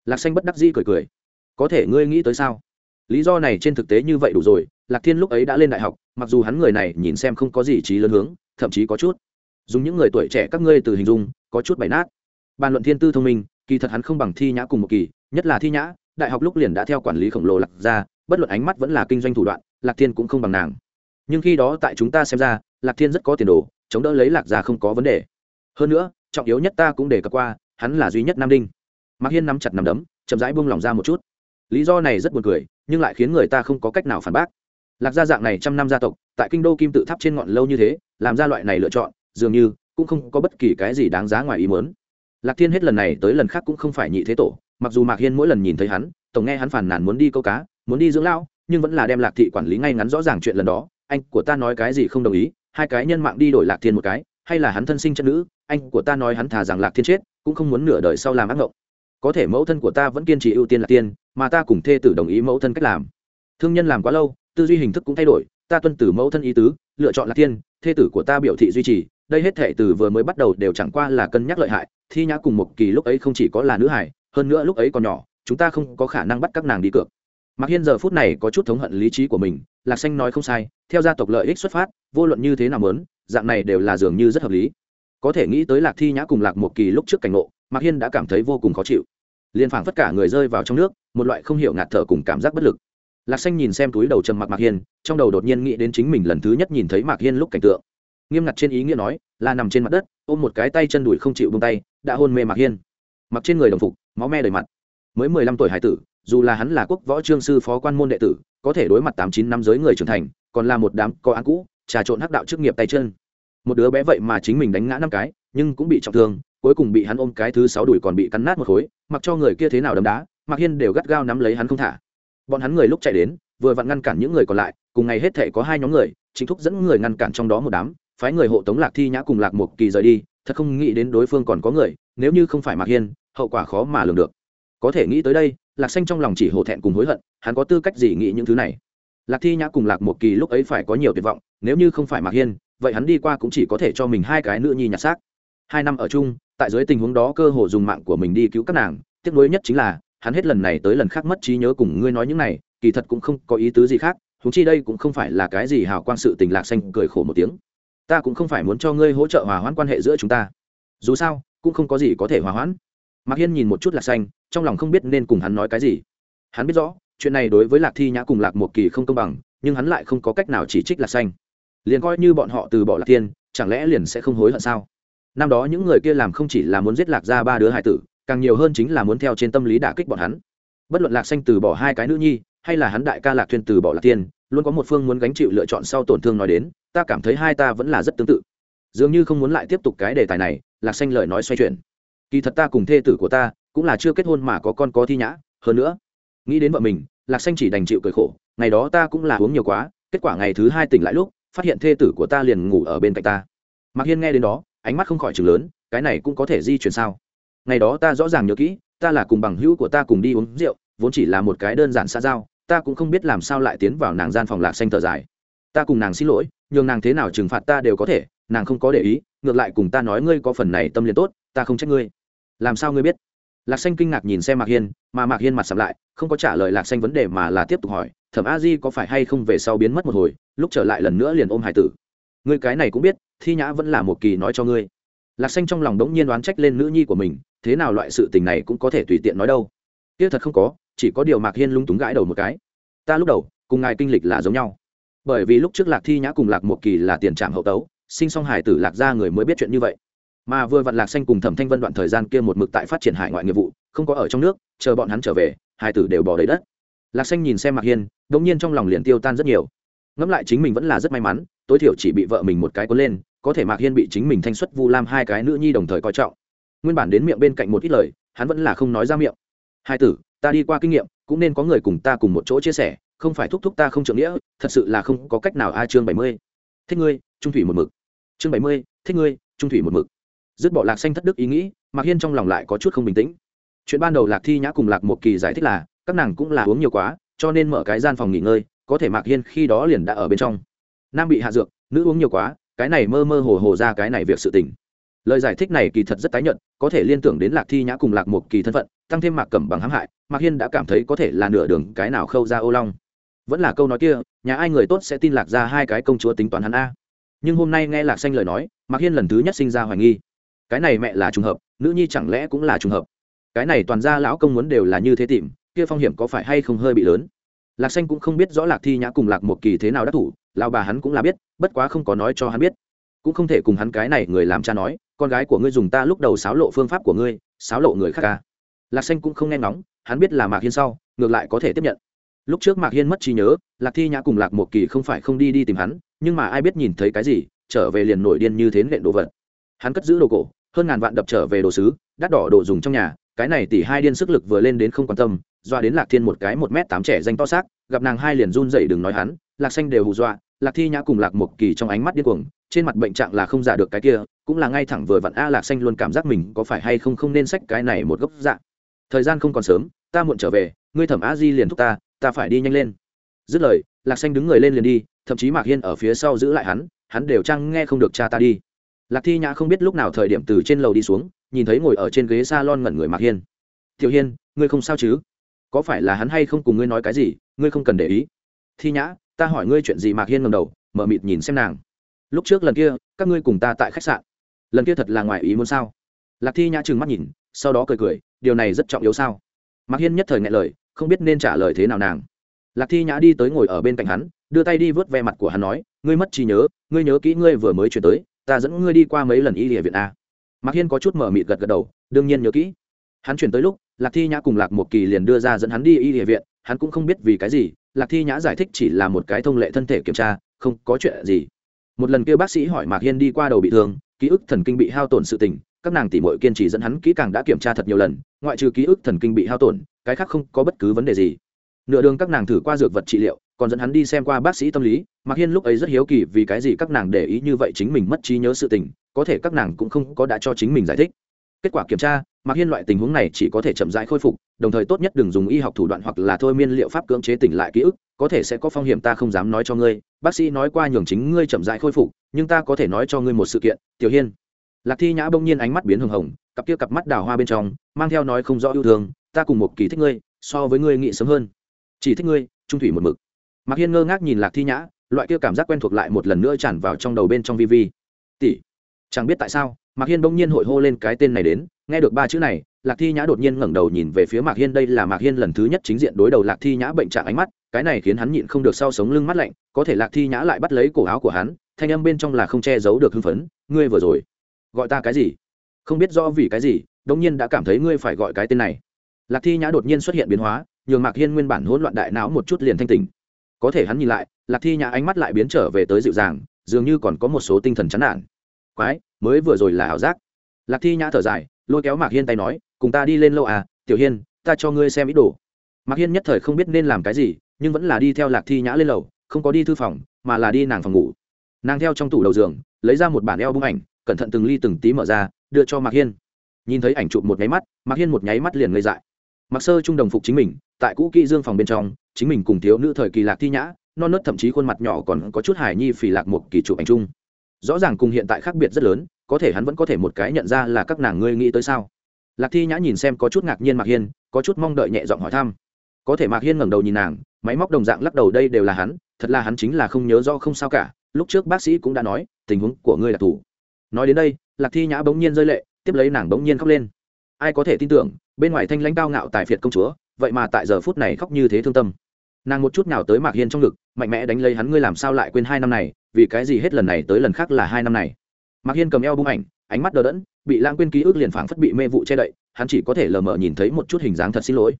Lạc xanh bất đắc dĩ cười cười, có thể ngươi nghĩ tới sao? Lý do này trên thực tế như vậy đủ rồi, lạc thiên lúc ấy đã lên đại học, mặc dù hắn người này nhìn xem không có gì trí lớn hướng, thậm chí có chút. Dùng những người tuổi trẻ các ngươi từ hình dung, có chút bày nát. Bàn luận thiên tư thông minh, kỳ thật hắn không bằng thi nhã cùng một kỳ, nhất là thi nhã, đại học lúc liền đã theo quản lý khổng lồ lạc ra, bất luận ánh mắt vẫn là kinh doanh thủ đoạn, lạc thiên cũng không bằng nàng. Nhưng khi đó tại chúng ta xem ra, lạc thiên rất có tiền đồ, chống đỡ lấy lạc ra không có vấn đề. Hơn nữa, trọng yếu nhất ta cũng để cập qua, hắn là duy nhất nam đinh. Mạc hiên nắm chặt nắm đấm, chậm rãi buông lỏng ra một chút lý do này rất buồn cười, nhưng lại khiến người ta không có cách nào phản bác. Lạc gia dạng này trăm năm gia tộc, tại kinh đô kim tự tháp trên ngọn lâu như thế, làm ra loại này lựa chọn, dường như cũng không có bất kỳ cái gì đáng giá ngoài ý muốn. Lạc thiên hết lần này tới lần khác cũng không phải nhị thế tổ, mặc dù mạc hiên mỗi lần nhìn thấy hắn, tổng nghe hắn phản nàn muốn đi câu cá, muốn đi dưỡng lão, nhưng vẫn là đem lạc thị quản lý ngay ngắn rõ ràng chuyện lần đó. Anh của ta nói cái gì không đồng ý, hai cái nhân mạng đi đổi lạc thiên một cái, hay là hắn thân sinh chân nữ, anh của ta nói hắn thà rằng lạc thiên chết, cũng không muốn nửa đời sau làm ác ngộng có thể mẫu thân của ta vẫn kiên trì ưu tiên là tiên mà ta cùng thê tử đồng ý mẫu thân cách làm thương nhân làm quá lâu tư duy hình thức cũng thay đổi ta tuân tử mẫu thân ý tứ lựa chọn là tiên, thê tử của ta biểu thị duy trì đây hết thệ từ vừa mới bắt đầu đều chẳng qua là cân nhắc lợi hại thi nhã cùng một kỳ lúc ấy không chỉ có là nữ hải hơn nữa lúc ấy còn nhỏ chúng ta không có khả năng bắt các nàng đi cược Mạc Hiên giờ phút này có chút thống hận lý trí của mình, Lạc Xanh nói không sai, theo gia tộc lợi ích xuất phát, vô luận như thế nào muốn, dạng này đều là dường như rất hợp lý. Có thể nghĩ tới Lạc Thi Nhã cùng Lạc Một Kỳ lúc trước cảnh ngộ, Mạc Hiên đã cảm thấy vô cùng khó chịu liền phảng tất cả người rơi vào trong nước, một loại không hiểu ngạt thở cùng cảm giác bất lực. Lạc Xanh nhìn xem túi đầu trầm mặc Mạc Hiên, trong đầu đột nhiên nghĩ đến chính mình lần thứ nhất nhìn thấy Mạc Hiên lúc cảnh tượng. Nghiêm ngặt trên ý nghĩa nói, là nằm trên mặt đất, ôm một cái tay chân đùi không chịu buông tay, đã hôn mê Mạc Hiên. Mặc trên người đồng phục, máu me đầy mặt. Mới mười lăm tuổi hải tử, dù là hắn là quốc võ trương sư phó quan môn đệ tử có thể đối mặt tám chín năm giới người trưởng thành còn là một đám có án cũ trà trộn hắc đạo chức nghiệp tay chân một đứa bé vậy mà chính mình đánh ngã năm cái, nhưng cũng bị trọng thương, cuối cùng bị hắn ôm cái thứ sáu đùi còn bị cắn nát một khối, mặc cho người kia thế nào đấm đá mặc hiên đều gắt gao nắm lấy hắn không thả. Bọn hắn người lúc chạy đến, vừa vặn ngăn cản những người còn lại, cùng ngày hết thể có hai nhóm người, chính thúc dẫn người ngăn cản trong đó một đám, phái người hộ tống lạc thi nhã cùng lạc một kỳ rời đi, thật không nghĩ đến đối phương còn có người, nếu như không phải mạc hiên, hậu quả khó mà lường được. Có thể nghĩ tới đây, lạc xanh trong lòng chỉ hổ thẹn cùng hối hận, hắn có tư cách gì nghĩ những thứ này? Lạc thi nhã cùng lạc một kỳ lúc ấy phải có nhiều tuyệt vọng, nếu như không phải mạc hiên vậy hắn đi qua cũng chỉ có thể cho mình hai cái nữ nhi nhặt xác. Hai năm ở chung, tại dưới tình huống đó cơ hồ dùng mạng của mình đi cứu các nàng, tiếc nuối nhất chính là, hắn hết lần này tới lần khác mất trí nhớ cùng ngươi nói những này, kỳ thật cũng không có ý tứ gì khác thúng chi đây cũng không phải là cái gì hào quang sự tình lạc xanh cười khổ một tiếng. Ta cũng không phải muốn cho ngươi hỗ trợ hòa hoãn quan hệ giữa chúng ta. Dù sao, cũng không có gì có thể hòa hoãn. Mạc hiên nhìn một chút lạc xanh, trong lòng không biết nên cùng hắn nói cái gì. Hắn biết rõ, chuyện này đối với lạc thi nhã cùng lạc một kỳ không công bằng, nhưng hắn lại không có cách nào chỉ trích lạc xanh liền coi như bọn họ từ bỏ lạc tiên chẳng lẽ liền sẽ không hối hận sao? Năm đó những người kia làm không chỉ là muốn giết lạc ra ba đứa hải tử, càng nhiều hơn chính là muốn theo trên tâm lý đả kích bọn hắn. Bất luận lạc xanh từ bỏ hai cái nữ nhi, hay là hắn đại ca lạc thuyên từ bỏ lạc tiên luôn có một phương muốn gánh chịu lựa chọn sau tổn thương nói đến, ta cảm thấy hai ta vẫn là rất tương tự. Dường như không muốn lại tiếp tục cái đề tài này, lạc xanh lời nói xoay chuyển. Kỳ thật ta cùng thê tử của ta cũng là chưa kết hôn mà có con có thi nhã, hơn nữa, nghĩ đến vợ mình, lạc xanh chỉ đành chịu cười khổ, ngày đó ta cũng là uống nhiều quá, kết quả ngày thứ hai tỉnh lại lúc phát hiện thê tử của ta liền ngủ ở bên cạnh ta. Mạc hiên nghe đến đó, ánh mắt không khỏi chừng lớn, cái này cũng có thể di chuyển sao? Ngày đó ta rõ ràng nhớ kỹ, ta là cùng bằng hữu của ta cùng đi uống rượu, vốn chỉ là một cái đơn giản xa giao, ta cũng không biết làm sao lại tiến vào nàng gian phòng lạc xanh thở dài. Ta cùng nàng xin lỗi nhưng nàng thế nào trừng phạt ta đều có thể, nàng không có để ý, ngược lại cùng ta nói ngươi có phần này tâm liền tốt, ta không trách ngươi. Làm sao ngươi biết? Lạc xanh kinh ngạc nhìn xem mạc hiên, mà mạc hiên mặt sập lại không có trả lời lạc xanh vấn đề mà là tiếp tục hỏi, thẩm a di có phải hay không về sau biến mất một hồi, lúc trở lại lần nữa liền ôm hải tử? Ngươi cái này cũng biết, thi nhã vẫn là một kỳ nói cho ngươi. Lạc xanh trong lòng đống nhiên đoán trách lên nữ nhi của mình, thế nào loại sự tình này cũng có thể tùy tiện nói đâu. Tiếc thật không có, chỉ có điều mạc hiên lung túng gãi đầu một cái. Ta lúc đầu, cùng ngài kinh lịch là giống nhau. Bởi vì lúc trước lạc thi nhã cùng lạc một kỳ là tiền trạm hậu tấu, sinh song hải tử lạc ra người mới biết chuyện như vậy. Mà vừa vặn lạc xanh cùng thẩm thanh vân đoạn thời gian kia một mực tại phát triển hải ngoại nghiệp vụ, không có ở trong nước, chờ bọn hắn trở về hai tử đều bỏ đầy đất. Lạc xanh nhìn xem mạc hiên đ ỗ n g nhiên trong lòng liền tiêu tan rất nhiều. Ngẫm lại chính mình vẫn là rất may mắn, tối thiểu chỉ bị vợ mình một cái có lên, có thể mạc hiên bị chính mình thanh xuất vu lam hai cái nữ nhi đồng thời coi trọng. Nguyên bản đến miệng bên cạnh một ít lời, hắn vẫn là không nói ra miệng. Hai tử, ta đi qua kinh nghiệm, cũng nên có người cùng ta cùng một chỗ chia sẻ, không phải thúc thúc ta không trưởng nghĩa, thật sự là không có cách nào. A chương bảy mươi. Thích ngươi, trung thủy một mực. Chương bảy mươi. Thích ngươi, trung thủy một mực. Dứt bỏ lạc xanh thất đức ý nghĩ, mạc hiên trong lòng lại có chút không bình tĩnh chuyện ban đầu lạc thi nhã cùng lạc một kỳ giải thích là, các nàng cũng là uống nhiều quá, cho nên mở cái gian phòng nghỉ ngơi, có thể mạc hiên khi đó liền đã ở bên trong. Nam bị hạ dược, nữ uống nhiều quá, cái này mơ mơ hồ hồ ra cái này việc sự tình. Lời giải thích này kỳ thật rất tái nhuận có thể liên tưởng đến lạc thi nhã cùng lạc một kỳ thân phận, tăng thêm mạc cẩm bằng hãm hại, mạc hiên đã cảm thấy có thể là nửa đường cái nào khâu ra ô long. Vẫn là câu nói kia, nhà ai người tốt sẽ tin lạc ra hai cái công chúa tính toán hắn a. Nhưng hôm nay nghe lạc xanh lời nói, mạc hiên lần thứ nhất sinh ra hoài nghi. Cái này mẹ là trùng hợp, nữ nhi chẳng lẽ cũng là trùng hợp? Cái này toàn ra lão công muốn đều là như thế tìm, kia phong hiểm có phải hay không hơi bị lớn? Lạc xanh cũng không biết rõ lạc thi nhã cùng lạc một kỳ thế nào đắc thủ lao bà hắn cũng là biết, bất quá không có nói cho hắn biết. Cũng không thể cùng hắn cái này người làm cha nói, con gái của ngươi dùng ta lúc đầu xáo lộ phương pháp của ngươi, xáo lộ người khác ca lạc xanh cũng không nghe ngóng, hắn biết là mạc hiên sau, ngược lại có thể tiếp nhận. Lúc trước mạc hiên mất trí nhớ, lạc thi nhã cùng lạc một kỳ không phải không đi đi tìm hắn, nhưng mà ai biết nhìn thấy cái gì, trở về liền nổi điên như thế nện đồ vật. Hắn cất giữ đồ cổ, hơn ngàn vạn đập trở về đồ sứ, đắt đỏ đồ dùng trong nhà cái này tỷ hai điên sức lực vừa lên đến không quan tâm, doa đến lạc thiên một cái một m tám trẻ danh to xác, gặp nàng hai liền run dậy đừng nói hắn, lạc xanh đều hù dọa, lạc thi nhã cùng lạc một kỳ trong ánh mắt điên cuồng, trên mặt bệnh trạng là không giả được cái kia, cũng là ngay thẳng vừa vặn a lạc xanh luôn cảm giác mình có phải hay không không nên sách cái này một gốc dạ thời gian không còn sớm, ta muộn trở về, ngươi thẩm a di liền thúc ta ta phải đi nhanh lên. Dứt lời, lạc xanh đứng người lên liền đi, thậm chí mạc hiên ở phía sau giữ lại hắn hắn đều chăng nghe không được cha ta đi. Lạc thi nhã không biết lúc nào thời điểm từ trên lầu đi xuống nhìn thấy ngồi ở trên ghế salon ngẩn người mạc hiên. Tiểu hiên, ngươi không sao chứ? Có phải là hắn hay không cùng ngươi nói cái gì? Ngươi không cần để ý. Thi nhã, ta hỏi ngươi chuyện gì? Mạc hiên ngầm đầu, mở mịt nhìn xem nàng. Lúc trước lần kia, các ngươi cùng ta tại khách sạn. Lần kia thật là ngoài ý muốn sao? Lạc thi nhã trừng mắt nhìn, sau đó cười cười, điều này rất trọng yếu sao? Mạc hiên nhất thời nghẹn lời, không biết nên trả lời thế nào nàng. Lạc thi nhã đi tới ngồi ở bên cạnh hắn, đưa tay đi vớt ve mặt của hắn nói, ngươi mất trí nhớ, ngươi nhớ kỹ ngươi vừa mới chuyển tới, ta dẫn ngươi đi qua mấy lần y địa viện a mạc hiên có chút mở mịt gật gật đầu, đương nhiên nhớ kỹ. Hắn chuyển tới lúc, lạc thi nhã cùng lạc một kỳ liền đưa ra dẫn hắn đi y địa viện, hắn cũng không biết vì cái gì, lạc thi nhã giải thích chỉ là một cái thông lệ thân thể kiểm tra, không có chuyện gì. Một lần kia bác sĩ hỏi mạc hiên đi qua đầu bị thương, ký ức thần kinh bị hao tổn sự tình, các nàng tỉ mội kiên trì dẫn hắn kỹ càng đã kiểm tra thật nhiều lần, ngoại trừ ký ức thần kinh bị hao tổn, cái khác không có bất cứ vấn đề gì. Nửa đường các nàng thử qua dược vật trị liệu, còn dẫn hắn đi xem qua bác sĩ tâm lý, mạc hiên lúc ấy rất hiếu kỳ vì cái gì các nàng để ý như vậy chính mình mất trí nhớ sự tình có thể các nàng cũng không có đã cho chính mình giải thích. Kết quả kiểm tra, mạc hiên loại tình huống này chỉ có thể chậm rãi khôi phục, đồng thời tốt nhất đừng dùng y học thủ đoạn hoặc là thôi miên liệu pháp cưỡng chế tỉnh lại ký ức, có thể sẽ có phong hiểm ta không dám nói cho ngươi. Bác sĩ nói qua nhường chính ngươi chậm rãi khôi phục, nhưng ta có thể nói cho ngươi một sự kiện, tiểu hiên. Lạc thi nhã bỗng nhiên ánh mắt biến hồng hồng, cặp kia cặp mắt đào hoa bên trong, mang theo nói không rõ yêu thương, ta cùng một kỳ thích ngươi, so với ngươi nghĩ sớm hơn. Chỉ thích ngươi, trung thủy một mực. Mạc hiên ngơ ngác nhìn lạc thi nhã, loại kia cảm giác quen thuộc lại một lần nữa tràn vào trong đầu bên trong vi vi. Tỷ chẳng biết tại sao, mạc hiên bỗng nhiên hội hô lên cái tên này đến, nghe được ba chữ này, lạc thi nhã đột nhiên ngẩng đầu nhìn về phía mạc hiên, đây là mạc hiên lần thứ nhất chính diện đối đầu lạc thi nhã bệnh trạng ánh mắt, cái này khiến hắn nhịn không được sau sống lưng mắt lạnh, có thể lạc thi nhã lại bắt lấy cổ áo của hắn, thanh âm bên trong là không che giấu được hưng phấn, ngươi vừa rồi gọi ta cái gì? Không biết do vì cái gì Đông nhiên đã cảm thấy ngươi phải gọi cái tên này. Lạc thi nhã đột nhiên xuất hiện biến hóa, nhường mạc hiên nguyên bản hỗn loạn đại não một chút liền thanh tỉnh. Có thể hắn nhìn lại, lạc thi nhã ánh mắt lại biến trở về tới dịu dàng, dường như còn có một số tinh thần chán nản quái, mới vừa rồi là ảo giác. Lạc thi nhã thở dài, lôi kéo mạc hiên tay nói, cùng ta đi lên lâu à tiểu hiên, ta cho ngươi xem ý đồ. Mạc hiên nhất thời không biết nên làm cái gì, nhưng vẫn là đi theo lạc thi nhã lên lầu, không có đi thư phòng, mà là đi nàng phòng ngủ. Nàng theo trong tủ đầu giường, lấy ra một bản eo bung ảnh, cẩn thận từng ly từng tí mở ra, đưa cho mạc hiên. Nhìn thấy ảnh chụp một nháy mắt, mạc hiên một nháy mắt liền ngây dại. Mặc sơ trung đồng phục chính mình, tại cũ kỹ dương phòng bên trong, chính mình cùng thiếu nữ thời kỳ lạc thi nhã, non nớt thậm chí khuôn mặt nhỏ còn có chút hài nhi phì lạc một kỳ chụp ảnh chung rõ ràng cùng hiện tại khác biệt rất lớn, có thể hắn vẫn có thể một cái nhận ra là các nàng ngươi nghĩ tới sao. Lạc thi nhã nhìn xem có chút ngạc nhiên mạc hiên, có chút mong đợi nhẹ giọng hỏi thăm. Có thể mạc hiên ngẩng đầu nhìn nàng, máy móc đồng dạng lắc đầu đây đều là hắn, thật là hắn chính là không nhớ do không sao cả, lúc trước bác sĩ cũng đã nói, tình huống của ngươi là thủ nói đến đây, lạc thi nhã bỗng nhiên rơi lệ, tiếp lấy nàng bỗng nhiên khóc lên. Ai có thể tin tưởng, bên ngoài thanh lãnh cao ngạo tài phiệt công chúa, vậy mà tại giờ phút này khóc như thế thương tâm. Nàng một chút nào tới mạc hiên trong ngực, mạnh mẽ đánh lấy hắn, ngươi làm sao lại quên hai năm này vì cái gì hết lần này tới lần khác là hai năm này? Mạc hiên cầm eo bung ảnh, ánh mắt đờ đẫn, bị lãng quên ký ức liền phảng phất bị mê vụ che đậy, hắn chỉ có thể lờ mờ nhìn thấy một chút hình dáng thật xin lỗi.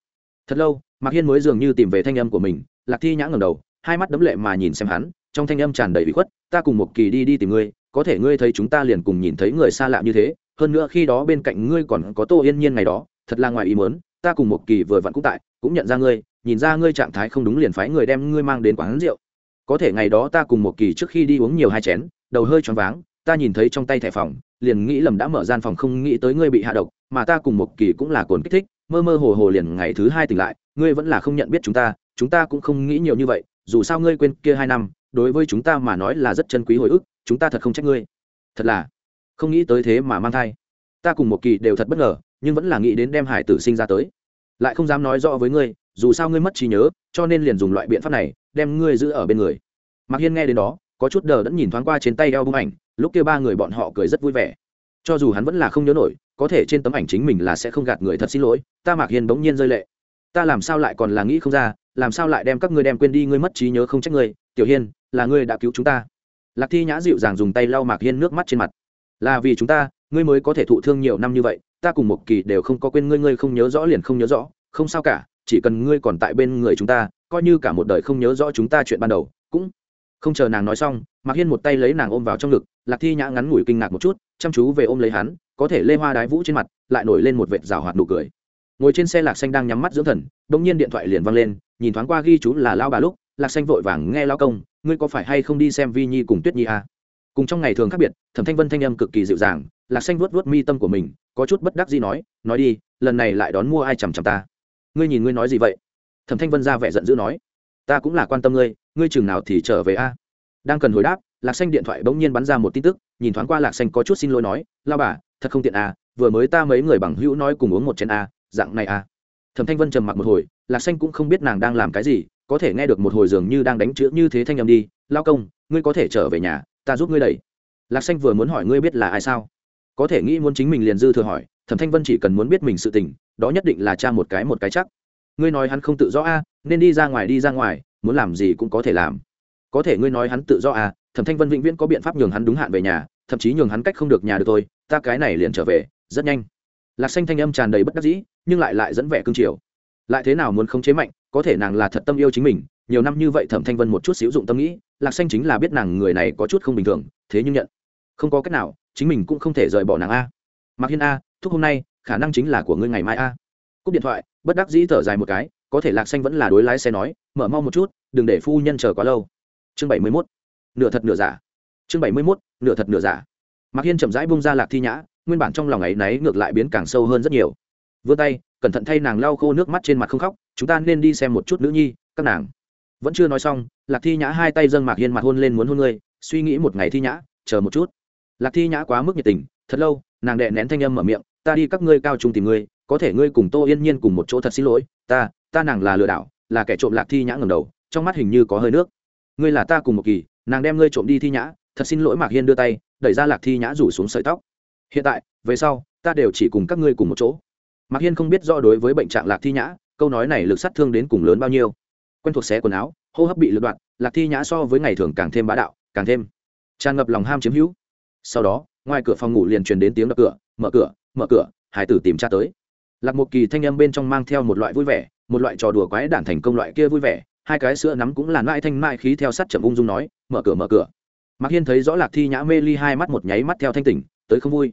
Thật lâu, mạc hiên mới dường như tìm về thanh âm của mình, lạc thi nhã ngầm đầu, hai mắt đấm lệ mà nhìn xem hắn, trong thanh âm tràn đầy bị khuất, ta cùng một kỳ đi đi tìm ngươi, có thể ngươi thấy chúng ta liền cùng nhìn thấy người xa lạ như thế, hơn nữa khi đó bên cạnh ngươi còn có tô yên nhiên ngày đó, thật là ngoài ý mớn ta cùng một kỳ vừa vặn cũng tại, cũng nhận ra ngươi, nhìn ra ngươi trạng thái không đúng liền phái người đem ngươi mang đến quán rượu có thể ngày đó ta cùng một kỳ trước khi đi uống nhiều hai chén, đầu hơi choáng váng, ta nhìn thấy trong tay thẻ phòng, liền nghĩ lầm đã mở gian phòng không nghĩ tới ngươi bị hạ độc, mà ta cùng một kỳ cũng là cồn kích thích, mơ mơ hồ hồ liền ngày thứ hai tỉnh lại, ngươi vẫn là không nhận biết chúng ta chúng ta cũng không nghĩ nhiều như vậy, dù sao ngươi quên kia hai năm, đối với chúng ta mà nói là rất chân quý hồi ức, chúng ta thật không trách ngươi. Thật là, không nghĩ tới thế mà mang thai. Ta cùng một kỳ đều thật bất ngờ, nhưng vẫn là nghĩ đến đem hải tử sinh ra tới. Lại không dám nói rõ với ngươi, dù sao ngươi mất trí nhớ, cho nên liền dùng loại biện pháp này đem ngươi giữ ở bên người. Mạc hiên nghe đến đó, có chút đờ đẫn nhìn thoáng qua trên tay eo bung ảnh, lúc kia ba người bọn họ cười rất vui vẻ. Cho dù hắn vẫn là không nhớ nổi, có thể trên tấm ảnh chính mình là sẽ không gạt người thật xin lỗi, ta mạc hiên bỗng nhiên rơi lệ. Ta làm sao lại còn là nghĩ không ra, làm sao lại đem các ngươi đem quên đi, ngươi mất trí nhớ không trách ngươi, tiểu hiên, là ngươi đã cứu chúng ta. Lạc thi nhã dịu dàng dùng tay lau mạc hiên nước mắt trên mặt. Là vì chúng ta, ngươi mới có thể thụ thương nhiều năm như vậy, ta cùng một kỳ đều không có quên ngươi ngươi không nhớ rõ liền không nhớ rõ, không sao cả, chỉ cần ngươi còn tại bên người chúng ta coi như cả một đời không nhớ rõ chúng ta chuyện ban đầu, cũng không chờ nàng nói xong, mạc hiên một tay lấy nàng ôm vào trong ngực, lạc thi nhã ngắn ngủi kinh ngạc một chút, chăm chú về ôm lấy hắn, có thể lê hoa đái vũ trên mặt lại nổi lên một vệt rào hoạt nụ cười. Ngồi trên xe lạc xanh đang nhắm mắt dưỡng thần đ ỗ n g nhiên điện thoại liền văng lên, nhìn thoáng qua ghi chú là lao bà lúc, lạc xanh vội vàng nghe lao công, ngươi có phải hay không đi xem vi nhi cùng tuyết nhi à? cùng trong ngày thường khác biệt, thẩm thanh vân thanh âm cực kỳ dịu dàng, lạc xanh vuốt vuốt mi tâm của mình, có chút bất đắc gì nói nói đi, lần này lại đón mua ai chằm chằm ta? Ngươi nhìn ngươi nói gì vậy? Thẩm thanh vân ra vẻ giận dữ nói, ta cũng là quan tâm ngươi ngươi chừng nào thì trở về a? Đang cần hồi đáp, lạc xanh điện thoại bỗng nhiên bắn ra một tin tức, nhìn thoáng qua lạc xanh có chút xin lỗi nói, lao bà, thật không tiện à vừa mới ta mấy người bằng hữu nói cùng uống một chén a dạng này a thẩm thanh vân trầm mặc một hồi, lạc xanh cũng không biết nàng đang làm cái gì, có thể nghe được một hồi dường như đang đánh chữ như thế thanh âm đi, lao công, ngươi có thể trở về nhà, ta giúp ngươi đẩy. Lạc xanh vừa muốn hỏi ngươi biết là ai sao? Có thể nghĩ muốn chính mình liền dư thừa hỏi, thẩm thanh vân chỉ cần muốn biết mình sự tình, đó nhất định là cha một cái một cái chắc ngươi nói hắn không tự do a, nên đi ra ngoài, đi ra ngoài, muốn làm gì cũng có thể làm có thể ngươi nói hắn tự do à? thẩm thanh vân vĩnh viễn có biện pháp nhường hắn đúng hạn về nhà, thậm chí nhường hắn cách không được nhà được thôi. ta cái này liền trở về, rất nhanh lạc xanh thanh âm tràn đầy bất đắc dĩ, nhưng lại lại dẫn vẻ cương triều lại thế nào muốn khống chế mạnh, có thể nàng là thật tâm yêu chính mình, nhiều năm như vậy thẩm thanh vân một chút xíu dụng tâm nghĩ, lạc xanh chính là biết nàng người này có chút không bình thường, thế nhưng nhận không có cách nào, chính mình cũng không thể rời bỏ nàng a mạc hiên a, thúc hôm nay, khả năng chính là của ngươi ngày mai a cúp điện thoại bất đắc dĩ thở dài một cái, có thể lạc xanh vẫn là đối lái xe nói, mở mau một chút, đừng để phu nhân chờ quá lâu. Chương bảy mươi mốt, nửa thật nửa giả. Chương bảy mươi mốt, nửa thật nửa giả. Mạc hiên chậm rãi bung ra lạc thi nhã, nguyên bản trong lòng ấy náy ngược lại biến càng sâu hơn rất nhiều. Vươn tay, cẩn thận thay nàng lau khô nước mắt trên mặt không khóc, chúng ta nên đi xem một chút nữ nhi, các nàng. Vẫn chưa nói xong, lạc thi nhã hai tay dâng mạc hiên mặt hôn lên muốn hôn ngươi, suy nghĩ một ngày thi nhã, chờ một chút. Lạc thi nhã quá mức nhiệt tình, thật lâu, nàng đệ nén thanh âm mở miệng, ta đi các ngươi cao trung tìm ngươi có thể ngươi cùng tô yên nhiên cùng một chỗ thật xin lỗi, ta ta nàng là lừa đảo, là kẻ trộm lạc thi nhã ngầm đầu, trong mắt hình như có hơi nước. Ngươi là ta cùng một kỳ, nàng đem ngươi trộm đi thi nhã, thật xin lỗi mạc hiên đưa tay, đẩy ra lạc thi nhã rủ xuống sợi tóc. Hiện tại, về sau, ta đều chỉ cùng các ngươi cùng một chỗ. Mạc hiên không biết do đối với bệnh trạng lạc thi nhã, câu nói này lực sát thương đến cùng lớn bao nhiêu. Quen thuộc xé quần áo, hô hấp bị lật đoạn, lạc thi nhã so với ngày thường càng thêm bá đạo, càng thêm tràn ngập lòng ham chiếm hữu. Sau đó, ngoài cửa phòng ngủ liền truyền đến tiếng đập cửa, mở cửa mở cửa, hải tử tìm cha tới lạc một kỳ thanh âm bên trong mang theo một loại vui vẻ, một loại trò đùa quái đản thành công loại kia vui vẻ, hai cái sữa nắm cũng là mãi thanh mãi khí theo sắt chậm ung dung nói, mở cửa mở cửa. Mạc hiên thấy rõ lạc thi nhã mê ly hai mắt một nháy mắt theo thanh tỉnh, tới không vui.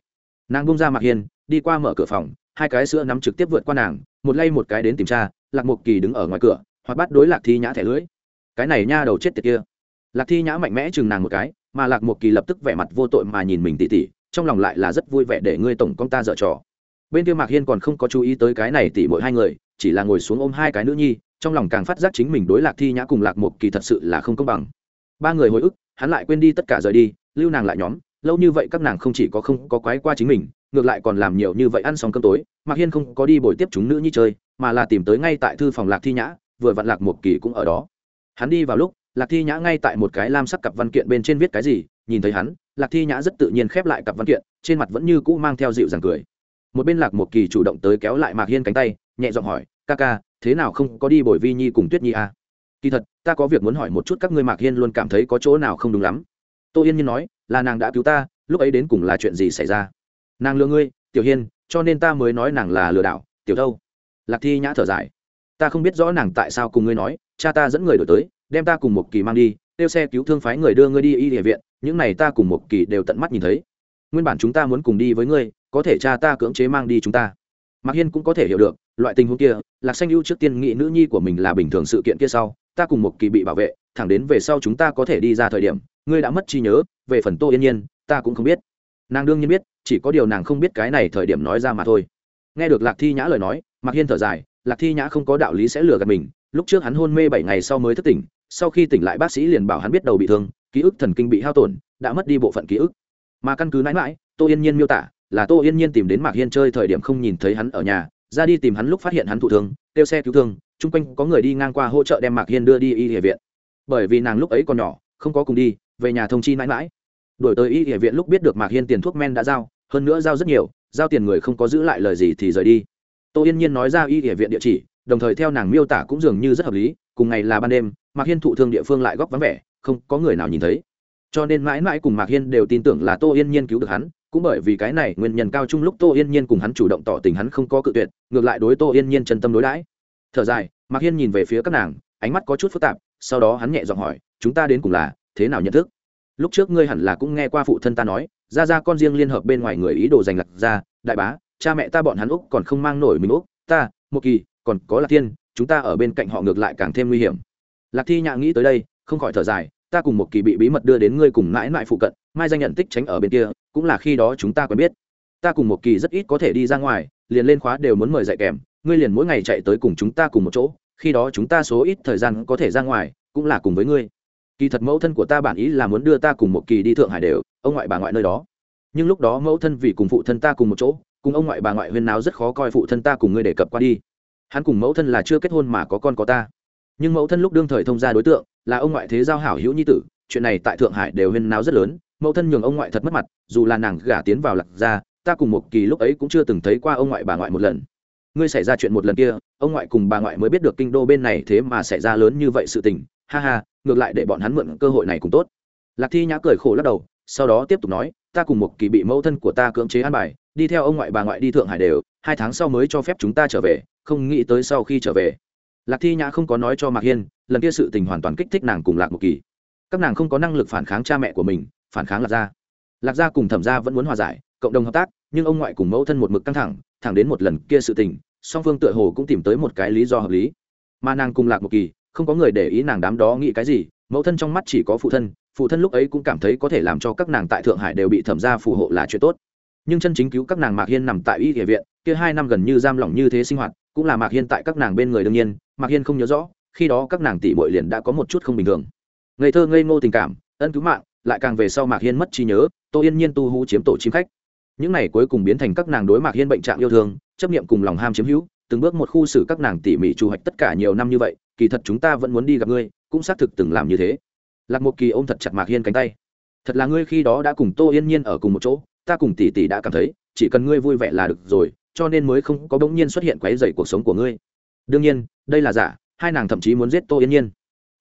Nàng bung ra mạc hiên, đi qua mở cửa phòng, hai cái sữa nắm trực tiếp vượt qua nàng, một lay một cái đến tìm cha, lạc một kỳ đứng ở ngoài cửa, hoặc bắt đối lạc thi nhã thẻ lưỡi cái này nha đầu chết tiệt kia. Lạc thi nhã mạnh mẽ chừng nàng một cái, mà lạc một kỳ lập tức vẻ mặt vô tội mà nhìn mình tỉ tỉ, trong lòng lại là rất vui vẻ để ngươi tổng công ta dở trò bên kia mạc hiên còn không có chú ý tới cái này tỉ mỗi hai người, chỉ là ngồi xuống ôm hai cái nữ nhi, trong lòng càng phát giác chính mình đối lạc thi nhã cùng lạc một kỳ thật sự là không công bằng. Ba người hồi ức, hắn lại quên đi tất cả rời đi, lưu nàng lại nhóm, lâu như vậy các nàng không chỉ có không có quái qua chính mình, ngược lại còn làm nhiều như vậy ăn xong cơm tối, mạc hiên không có đi buổi tiếp chúng nữ nhi chơi, mà là tìm tới ngay tại thư phòng lạc thi nhã, vừa vặn lạc một kỳ cũng ở đó. Hắn đi vào lúc, lạc thi nhã ngay tại một cái lam sắc cặp văn kiện bên trên viết cái gì, nhìn thấy hắn, lạc thi nhã rất tự nhiên khép lại cặp văn kiện, trên mặt vẫn như cũ mang theo dịu dàng cười một bên lạc một kỳ chủ động tới kéo lại mạc hiên cánh tay, nhẹ giọng hỏi, ca ca, thế nào không có đi bồi vi nhi cùng tuyết nhi à? kỳ thật, ta có việc muốn hỏi một chút các ngươi mạc hiên luôn cảm thấy có chỗ nào không đúng lắm. Tô yên nhiên nói, là nàng đã cứu ta, lúc ấy đến cùng là chuyện gì xảy ra? Nàng lừa ngươi, tiểu hiên, cho nên ta mới nói nàng là lừa đảo, tiểu đâu lạc thi nhã thở dài, ta không biết rõ nàng tại sao cùng ngươi nói, cha ta dẫn người đổi tới, đem ta cùng một kỳ mang đi, tiêu xe cứu thương phái người đưa ngươi đi y địa viện, những này ta cùng một kỳ đều tận mắt nhìn thấy. Nguyên bản chúng ta muốn cùng đi với ngươi có thể cha ta cưỡng chế mang đi chúng ta. Mạc hiên cũng có thể hiểu được, loại tình huống kia, lạc xanh ưu trước tiên nghị nữ nhi của mình là bình thường sự kiện kia sau, ta cùng một kỳ bị bảo vệ, thẳng đến về sau chúng ta có thể đi ra thời điểm, ngươi đã mất trí nhớ, về phần tô yên nhiên, ta cũng không biết. Nàng đương nhiên biết, chỉ có điều nàng không biết cái này thời điểm nói ra mà thôi. Nghe được lạc thi nhã lời nói, mạc hiên thở dài, lạc thi nhã không có đạo lý sẽ lừa gạt mình, lúc trước hắn hôn mê bảy ngày sau mới thức tỉnh, sau khi tỉnh lại bác sĩ liền bảo hắn biết đầu bị thương, ký ức thần kinh bị hao tổn, đã mất đi bộ phận ký ức. Mà căn cứ mãi mãi tô yên nhiên miêu tả là tô yên nhiên tìm đến mạc hiên chơi thời điểm không nhìn thấy hắn ở nhà, ra đi tìm hắn lúc phát hiện hắn thụ thương, kêu xe cứu thương, chung quanh có người đi ngang qua hỗ trợ đem mạc hiên đưa đi y địa viện. Bởi vì nàng lúc ấy còn nhỏ, không có cùng đi, về nhà thông chi mãi mãi. Đổi tới y địa viện lúc biết được mạc hiên tiền thuốc men đã giao, hơn nữa giao rất nhiều, giao tiền người không có giữ lại lời gì thì rời đi. Tô yên nhiên nói ra y địa viện địa chỉ, đồng thời theo nàng miêu tả cũng dường như rất hợp lý, cùng ngày là ban đêm, mạc hiên thụ thương địa phương lại góc vắng vẻ, không có người nào nhìn thấy. Cho nên mãi mãi cùng mạc hiên đều tin tưởng là tô yên nhiên cứu được hắn cũng bởi vì cái này, nguyên nhân cao trung lúc tô yên nhiên cùng hắn chủ động tỏ tình hắn không có cự tuyệt, ngược lại đối tô yên nhiên chân tâm đối đãi. Thở dài, mạc hiên nhìn về phía các nàng, ánh mắt có chút phức tạp, sau đó hắn nhẹ giọng hỏi, chúng ta đến cùng là thế nào nhận thức? Lúc trước ngươi hẳn là cũng nghe qua phụ thân ta nói, ra ra con riêng liên hợp bên ngoài người ý đồ giành lạc ra đại bá, cha mẹ ta bọn hắn úc còn không mang nổi mình úc, ta một kỳ, còn có lạc thiên, chúng ta ở bên cạnh họ ngược lại càng thêm nguy hiểm. Lạc thi nhạ nghĩ tới đây, không khỏi thở dài ta cùng một kỳ bị bí mật đưa đến ngươi cùng mãi mãi phụ cận, mai danh nhận tích tránh ở bên kia, cũng là khi đó chúng ta quen biết. Ta cùng một kỳ rất ít có thể đi ra ngoài, liền lên khóa đều muốn mời dạy kèm, ngươi liền mỗi ngày chạy tới cùng chúng ta cùng một chỗ, khi đó chúng ta số ít thời gian có thể ra ngoài, cũng là cùng với ngươi. Kỳ thật mẫu thân của ta bản ý là muốn đưa ta cùng một kỳ đi thượng hải đều, ông ngoại bà ngoại nơi đó. Nhưng lúc đó mẫu thân vì cùng phụ thân ta cùng một chỗ, cùng ông ngoại bà ngoại huyên náo rất khó coi phụ thân ta cùng ngươi đề cập qua đi. Hắn cùng mẫu thân là chưa kết hôn mà có con có ta. Nhưng mẫu thân lúc đương thời thông gia đối tượng là ông ngoại thế giao hảo hữu nhi tử, chuyện này tại thượng hải đều huyên náo rất lớn, mẫu thân nhường ông ngoại thật mất mặt, dù là nàng gả tiến vào lạc gia, ta cùng một kỳ lúc ấy cũng chưa từng thấy qua ông ngoại bà ngoại một lần. Ngươi xảy ra chuyện một lần kia, ông ngoại cùng bà ngoại mới biết được kinh đô bên này thế mà xảy ra lớn như vậy sự tình, ha ha, ngược lại để bọn hắn mượn cơ hội này cũng tốt. Lạc thi nhã cười khổ lắc đầu, sau đó tiếp tục nói, ta cùng một kỳ bị mẫu thân của ta cưỡng chế an bài, đi theo ông ngoại bà ngoại đi thượng hải đều, hai tháng sau mới cho phép chúng ta trở về, không nghĩ tới sau khi trở về. Lạc thi nhã không có nói cho mạc hiên lần kia sự tình hoàn toàn kích thích nàng cùng lạc một kỳ. Các nàng không có năng lực phản kháng cha mẹ của mình, phản kháng lạc gia. Lạc gia cùng thẩm gia vẫn muốn hòa giải, cộng đồng hợp tác, nhưng ông ngoại cùng mẫu thân một mực căng thẳng thẳng đến một lần kia sự tình, song phương tựa hồ cũng tìm tới một cái lý do hợp lý. Mà nàng cùng lạc một kỳ, không có người để ý nàng đám đó nghĩ cái gì, mẫu thân trong mắt chỉ có phụ thân phụ thân lúc ấy cũng cảm thấy có thể làm cho các nàng tại thượng hải đều bị thẩm gia phù hộ là chuyện tốt. Nhưng chân chính cứu các nàng mạc hiên nằm tại y địa viện, kia hai năm gần như giam lỏng như thế sinh hoạt, cũng là mạc hiên tại các nàng bên người đương nhiên, mạc hiên không nhớ rõ khi đó các nàng tỷ muội liền đã có một chút không bình thường. Ngây thơ ngây ngô tình cảm, ân cứu mạng, lại càng về sau mạc hiên mất trí nhớ, tô yên nhiên tu hú chiếm tổ chim khách. Những này cuối cùng biến thành các nàng đối mạc hiên bệnh trạng yêu thương, chấp niệm cùng lòng ham chiếm hữu, từng bước một khu xử các nàng tỉ mỉ trù hoạch tất cả nhiều năm như vậy, kỳ thật chúng ta vẫn muốn đi gặp ngươi, cũng xác thực từng làm như thế. Lạc một kỳ ôm thật chặt mạc hiên cánh tay. Thật là ngươi khi đó đã cùng tô yên nhiên ở cùng một chỗ, ta cùng tỷ tỷ đã cảm thấy, chỉ cần ngươi vui vẻ là được rồi, cho nên mới không có bỗng nhiên xuất hiện quấy dày cuộc sống của ngươi. Đương nhiên, đây là giả hai nàng thậm chí muốn giết tô yên nhiên.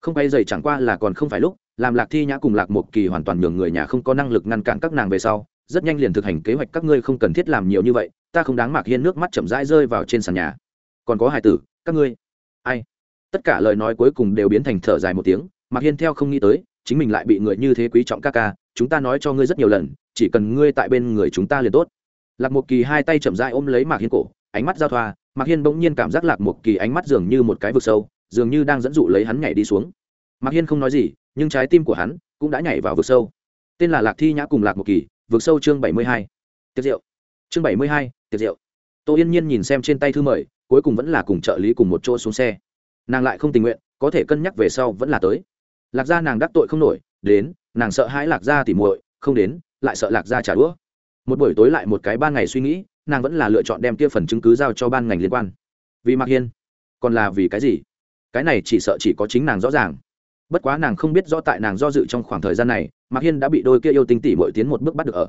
Không quay dày chẳng qua là còn không phải lúc, làm lạc thi nhã cùng lạc một kỳ hoàn toàn nhường người nhà không có năng lực ngăn cản các nàng về sau, rất nhanh liền thực hành kế hoạch các ngươi không cần thiết làm nhiều như vậy, ta không đáng mạc hiên nước mắt chậm rãi rơi vào trên sàn nhà. Còn có hải tử, các ngươi. Ai? Tất cả lời nói cuối cùng đều biến thành thở dài một tiếng, mạc hiên theo không nghĩ tới, chính mình lại bị người như thế quý trọng ca ca, chúng ta nói cho ngươi rất nhiều lần, chỉ cần ngươi tại bên người chúng ta liền tốt. Lạc một kỳ hai tay chậm rãi ôm lấy mạc hiên cổ, ánh mắt giao thoa, mạc hiên bỗng nhiên cảm giác lạc một kỳ ánh mắt dường như một cái vực sâu dường như đang dẫn dụ lấy hắn nhảy đi xuống. Mạc hiên không nói gì, nhưng trái tim của hắn cũng đã nhảy vào vực sâu. Tên là lạc thi nhã cùng lạc một kỳ, vực sâu chương bảy mươi hai. Tiệc rượu chương bảy mươi hai tiệc rượu tô yên nhiên nhìn xem trên tay thư mời, cuối cùng vẫn là cùng trợ lý cùng một chỗ xuống xe. Nàng lại không tình nguyện, có thể cân nhắc về sau vẫn là tới. Lạc gia nàng đắc tội không nổi, đến, nàng sợ hãi lạc gia tỉ muội, không đến, lại sợ lạc gia trả đũa. Một buổi tối lại một cái ban ngày suy nghĩ, nàng vẫn là lựa chọn đem kia phần chứng cứ giao cho ban ngành liên quan. Vì mạc hiên. Còn là vì cái gì? Cái này chỉ sợ chỉ có chính nàng rõ ràng. Bất quá nàng không biết rõ tại nàng do dự trong khoảng thời gian này, mạc hiên đã bị đôi kia yêu tinh tỷ bội tiến một bước bắt được ở.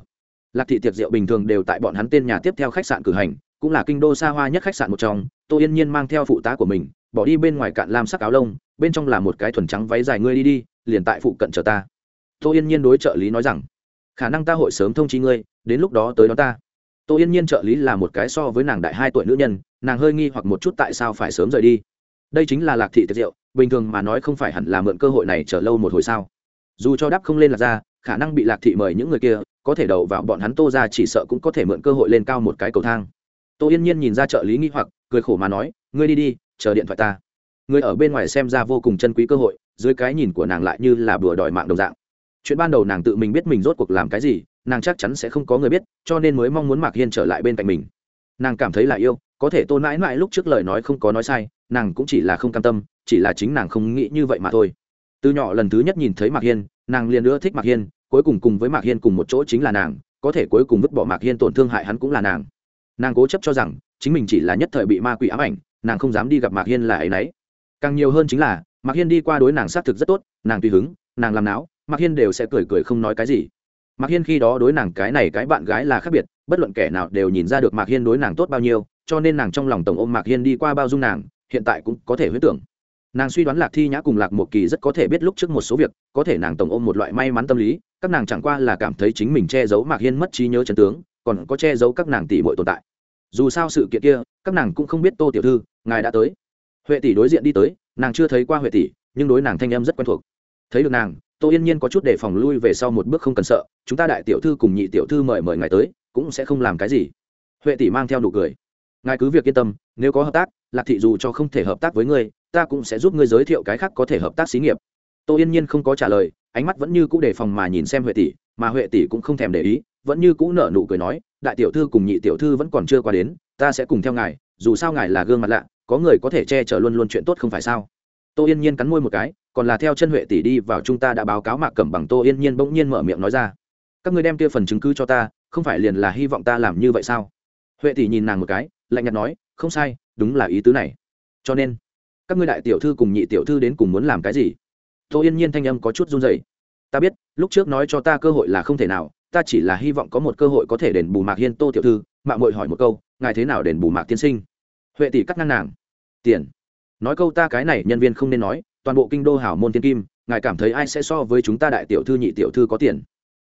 Lạc thị tiệc rượu bình thường đều tại bọn hắn tên nhà tiếp theo khách sạn cử hành, cũng là kinh đô xa hoa nhất khách sạn một trong, tô yên nhiên mang theo phụ tá của mình, bỏ đi bên ngoài cạn lam sắc áo lông, bên trong là một cái thuần trắng váy dài ngươi đi đi, liền tại phụ cận chờ ta. Tô yên nhiên đối trợ lý nói rằng, khả năng ta hội sớm thông chi ngươi, đến lúc đó tới đó ta. Tô yên nhiên trợ lý là một cái so với nàng đại hai tuổi nữ nhân, nàng hơi nghi hoặc một chút tại sao phải sớm rời đi đây chính là lạc thị tiệc rượu, bình thường mà nói không phải hẳn là mượn cơ hội này chờ lâu một hồi sao? Dù cho đáp không lên lạc ra, khả năng bị lạc thị mời những người kia, có thể đầu vào bọn hắn tô ra chỉ sợ cũng có thể mượn cơ hội lên cao một cái cầu thang. Tô yên nhiên nhìn ra trợ lý nghi hoặc, cười khổ mà nói, ngươi đi đi, chờ điện thoại ta. Người ở bên ngoài xem ra vô cùng chân quý cơ hội, dưới cái nhìn của nàng lại như là bừa đòi mạng đồng dạng. Chuyện ban đầu nàng tự mình biết mình rốt cuộc làm cái gì, nàng chắc chắn sẽ không có người biết, cho nên mới mong muốn mạc hiên trở lại bên cạnh mình. Nàng cảm thấy là yêu, có thể tôn mãi mãi lúc trước lời nói không có nói sai nàng cũng chỉ là không cam tâm, chỉ là chính nàng không nghĩ như vậy mà thôi. Từ nhỏ lần thứ nhất nhìn thấy mạc hiên, nàng liền nữa thích mạc hiên, cuối cùng cùng với mạc hiên cùng một chỗ chính là nàng, có thể cuối cùng vứt bỏ mạc hiên tổn thương hại hắn cũng là nàng. Nàng cố chấp cho rằng, chính mình chỉ là nhất thời bị ma quỷ ám ảnh, nàng không dám đi gặp mạc hiên là ấ y n ấ y càng nhiều hơn chính là, mạc hiên đi qua đối nàng xác thực rất tốt, nàng tùy hứng, nàng làm não mạc hiên đều sẽ cười cười không nói cái gì. Mạc hiên khi đó đối nàng cái này cái bạn gái là khác biệt, bất luận kẻ nào đều nhìn ra được mạc hiên đối nàng tốt bao nhiêu, cho nên nàng trong lòng tổng ôm mạc hiên đi qua bao dung nàng hiện tại cũng có thể huyết tưởng. Nàng suy đoán lạc thi nhã cùng lạc một kỳ rất có thể biết lúc trước một số việc, có thể nàng tổng ôm một loại may mắn tâm lý, các nàng chẳng qua là cảm thấy chính mình che giấu mạc hiên mất trí nhớ trần tướng, còn có che giấu các nàng tỷ bội tồn tại. Dù sao sự kiện kia, các nàng cũng không biết tô tiểu thư, ngài đã tới. Huệ tỷ đối diện đi tới, nàng chưa thấy qua huệ tỷ, nhưng đối nàng thanh em rất quen thuộc. Thấy được nàng, tô yên nhiên có chút để phòng lui về sau một bước không cần sợ, chúng ta đại tiểu thư cùng nhị tiểu thư mời mời ngài tới, cũng sẽ không làm cái gì. Huệ tỷ mang theo nụ cười. Ngài cứ việc yên tâm, nếu có hợp tác lạc thị dù cho không thể hợp tác với ngươi, ta cũng sẽ giúp ngươi giới thiệu cái khác có thể hợp tác xí nghiệp. Tô yên nhiên không có trả lời, ánh mắt vẫn như cũ đề phòng mà nhìn xem huệ tỷ, mà huệ tỷ cũng không thèm để ý, vẫn như cũ nở nụ cười nói, đại tiểu thư cùng nhị tiểu thư vẫn còn chưa qua đến, ta sẽ cùng theo ngài, dù sao ngài là gương mặt lạ, có người có thể che chở luôn luôn chuyện tốt không phải sao? Tô yên nhiên cắn môi một cái, còn là theo chân huệ tỷ đi vào chúng ta đã báo cáo mạc cẩm bằng tô yên nhiên bỗng nhiên mở miệng nói ra, các người đem kia phần chứng cứ cho ta, không phải liền là hy vọng ta làm như vậy sao? Huệ tỷ nhìn nàng một cái, lạnh nhạt nói không sai, đúng là ý tứ này. Cho nên, các ngươi đại tiểu thư cùng nhị tiểu thư đến cùng muốn làm cái gì? Tô yên nhiên thanh âm có chút run dày ta biết, lúc trước nói cho ta cơ hội là không thể nào, ta chỉ là hy vọng có một cơ hội có thể đền bù mạc hiên tô tiểu thư. Mạng mội hỏi một câu, ngài thế nào đền bù mạc tiên sinh? Huệ tỷ cắt ngang nàng. Tiền. Nói câu ta cái này, nhân viên không nên nói, toàn bộ kinh đô hảo môn tiên kim, ngài cảm thấy ai sẽ so với chúng ta đại tiểu thư, nhị tiểu thư có tiền?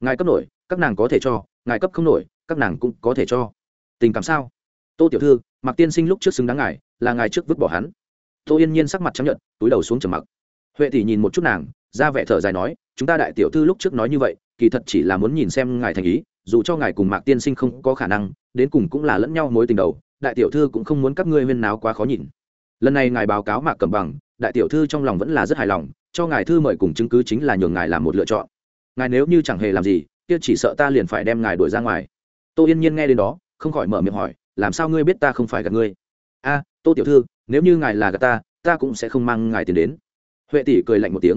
Ngài cấp nổi, các nàng có thể cho, ngài cấp không nổi, các nàng cũng có thể cho. Tình cảm sao? Tô tiểu thư mặc tiên sinh lúc trước xứng đáng ngài, là ngài trước vứt bỏ hắn. Tô yên nhiên sắc mặt chấp nhận túi đầu xuống trầm mặc. Huệ tỷ nhìn một chút nàng, ra vẻ thở dài nói, chúng ta đại tiểu thư lúc trước nói như vậy, kỳ thật chỉ là muốn nhìn xem ngài thành ý, dù cho ngài cùng mạc tiên sinh không có khả năng, đến cùng cũng là lẫn nhau mối tình đầu, đại tiểu thư cũng không muốn các ngươi huyên náo quá khó nhìn. Lần này ngài báo cáo mạc cầm bằng, đại tiểu thư trong lòng vẫn là rất hài lòng, cho ngài thư mời cùng chứng cứ chính là nhường ngài làm một lựa chọn. Ngài nếu như chẳng hề làm gì, kia chỉ sợ ta liền phải đem ngài đuổi ra ngoài. Tô yên nhiên nghe đến đó, không khỏi mở miệng hỏi làm sao ngươi biết ta không phải gặp ngươi? A, tô tiểu thư, nếu như ngài là gạt ta ta cũng sẽ không mang ngài tiền đến. Huệ tỷ cười lạnh một tiếng.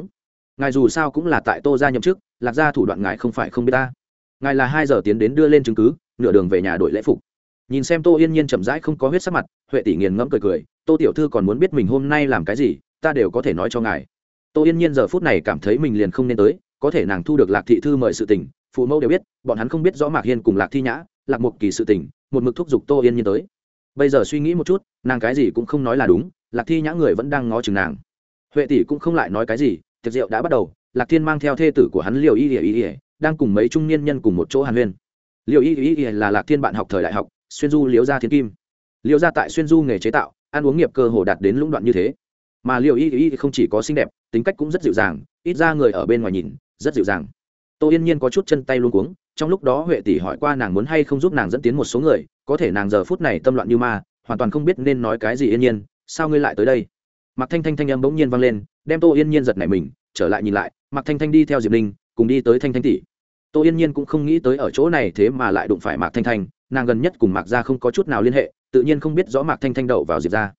Ngài dù sao cũng là tại tô ra nhậm chức, lạc ra thủ đoạn ngài không phải không biết ta. Ngài là hai giờ tiến đến đưa lên chứng cứ, nửa đường về nhà đổi lễ phục. Nhìn xem tô yên nhiên chậm rãi không có huyết sắc mặt, huệ tỷ nghiền ngẫm cười cười, tô tiểu thư còn muốn biết mình hôm nay làm cái gì, ta đều có thể nói cho ngài. Tô yên nhiên giờ phút này cảm thấy mình liền không nên tới, có thể nàng thu được lạc thị thư mời sự tình, phụ mẫu đều biết, bọn hắn không biết rõ mạc hiên cùng lạc thi nhã, lạc một kỳ sự tình một mực thúc giục tô yên nhiên tới. Bây giờ suy nghĩ một chút, nàng cái gì cũng không nói là đúng, lạc thi nhã người vẫn đang ngó chừng nàng. Huệ tỷ cũng không lại nói cái gì, tiệc rượu đã bắt đầu, lạc thiên mang theo thê tử của hắn liều y ỉa y ỉa đang cùng mấy trung niên nhân cùng một chỗ hàn huyên. Liều y ỉa ỉa là lạc thiên bạn học thời đại học, xuyên du liễu gia thiên kim. Liễu gia tại xuyên du nghề chế tạo, ăn uống nghiệp cơ hồ đạt đến lũng đoạn như thế. Mà liều y y không chỉ có xinh đẹp, tính cách cũng rất dịu dàng, ít ra người ở bên ngoài nhìn, rất dịu dàng. Tô yên nhiên có chút chân tay luôn cuống trong lúc đó huệ tỷ hỏi qua nàng muốn hay không giúp nàng dẫn tiến một số người, có thể nàng giờ phút này tâm loạn như ma, hoàn toàn không biết nên nói cái gì yên nhiên, sao ngươi lại tới đây? Mặc thanh thanh thanh âm bỗng nhiên vang lên, đem tô yên nhiên giật nảy mình, trở lại nhìn lại mặc thanh thanh đi theo diệp linh cùng đi tới thanh thanh tỷ. Tô yên nhiên cũng không nghĩ tới ở chỗ này thế mà lại đụng phải mạc thanh thanh, nàng gần nhất cùng mạc gia không có chút nào liên hệ, tự nhiên không biết rõ mạc thanh thanh đậu vào diệp ra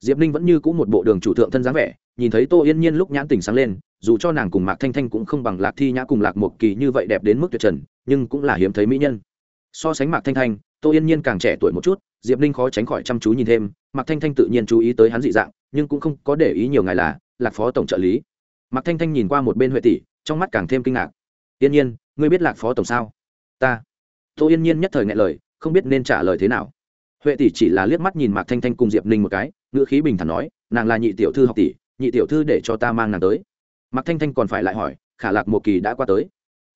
diệp ninh vẫn như c ũ một bộ đường chủ thượng thân dáng vẻ, nhìn thấy tô yên nhiên lúc nhãn tỉnh sáng lên dù cho nàng cùng mạc thanh thanh cũng không bằng lạc thi nhã cùng lạc một kỳ như vậy đẹp đến mức tuyệt trần, nhưng cũng là hiếm thấy mỹ nhân. So sánh mạc thanh thanh, tô yên nhiên càng trẻ tuổi một chút, diệp ninh khó tránh khỏi chăm chú nhìn thêm, mạc thanh thanh tự nhiên chú ý tới hắn dị dạng, nhưng cũng không có để ý nhiều ngài là lạc phó tổng trợ lý. Mạc thanh thanh nhìn qua một bên huệ tỷ, trong mắt càng thêm kinh ngạc. Yên nhiên, ngươi biết lạc phó tổng sao? Ta. Tô yên nhiên nhất thời ngại lời, không biết nên trả lời thế nào. Huệ tỷ chỉ là liếc mắt nhìn mạc thanh thanh cùng diệp ninh một cái, ngữ khí bình thản nói, nàng là nhị tiểu thư học tỷ, nhị tiểu thư để cho ta mang nàng tới mạc thanh thanh còn phải lại hỏi, khả lạc một kỳ đã qua tới?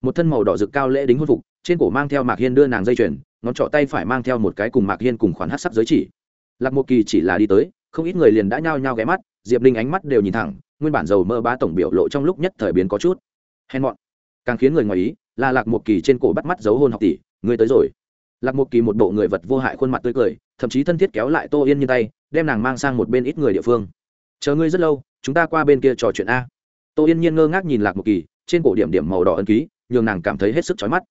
Một thân màu đỏ rực cao lễ đính hôn phục, trên cổ mang theo mạc hiên đưa nàng dây chuyền, ngón trỏ tay phải mang theo một cái cùng mạc hiên cùng khoản hát sắc giới chỉ. Lạc một kỳ chỉ là đi tới, không ít người liền đã nhao nhao ghé mắt, diệp linh ánh mắt đều nhìn thẳng, nguyên bản dầu mơ ba tổng biểu lộ trong lúc nhất thời biến có chút. Hèn mọn. Càng khiến người ngoài ý, là lạc một kỳ trên cổ bắt mắt dấu hôn học tỷ người tới rồi. Lạc một kỳ một bộ người vật vô hại khuôn mặt tươi cười, thậm chí thân thiết kéo lại tô yên như tay, đem nàng mang sang một bên ít người địa phương. Chờ ngươi rất lâu, chúng ta qua bên kia trò chuyện a tô yên nhiên ngơ ngác nhìn lạc một kỳ, trên cổ điểm điểm màu đỏ ân ký, nhường nàng cảm thấy hết sức chói mắt.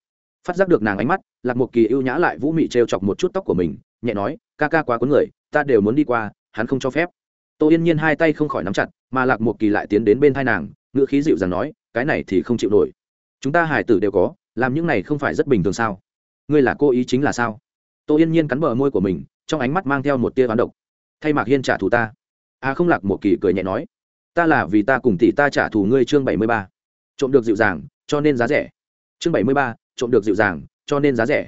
Phát giác được nàng ánh mắt, lạc một kỳ ưu nhã lại vũ mị t chọc một chút tóc của mình, nhẹ nói, ca ca quá cuốn người, ta đều muốn đi qua, hắn không cho phép. Tô yên nhiên hai tay không khỏi nắm chặt, mà lạc một kỳ lại tiến đến bên thai nàng, ngữ khí dịu dàng nói, cái này thì không chịu nổi. Chúng ta hải tử đều có, làm những này không phải rất bình thường sao? Ngươi là cô ý chính là sao? Tô yên nhiên cắn bờ môi của mình, trong ánh mắt mang theo một tia toán độc. Thay mạc hiên trả thù ta. A không, lạc một kỳ cười nhẹ nói ta là vì ta cùng tỷ ta trả thù ngươi chương bảy mươi ba. Trộm được dịu dàng, cho nên giá rẻ. Chương bảy mươi ba, trộm được dịu dàng, cho nên giá rẻ.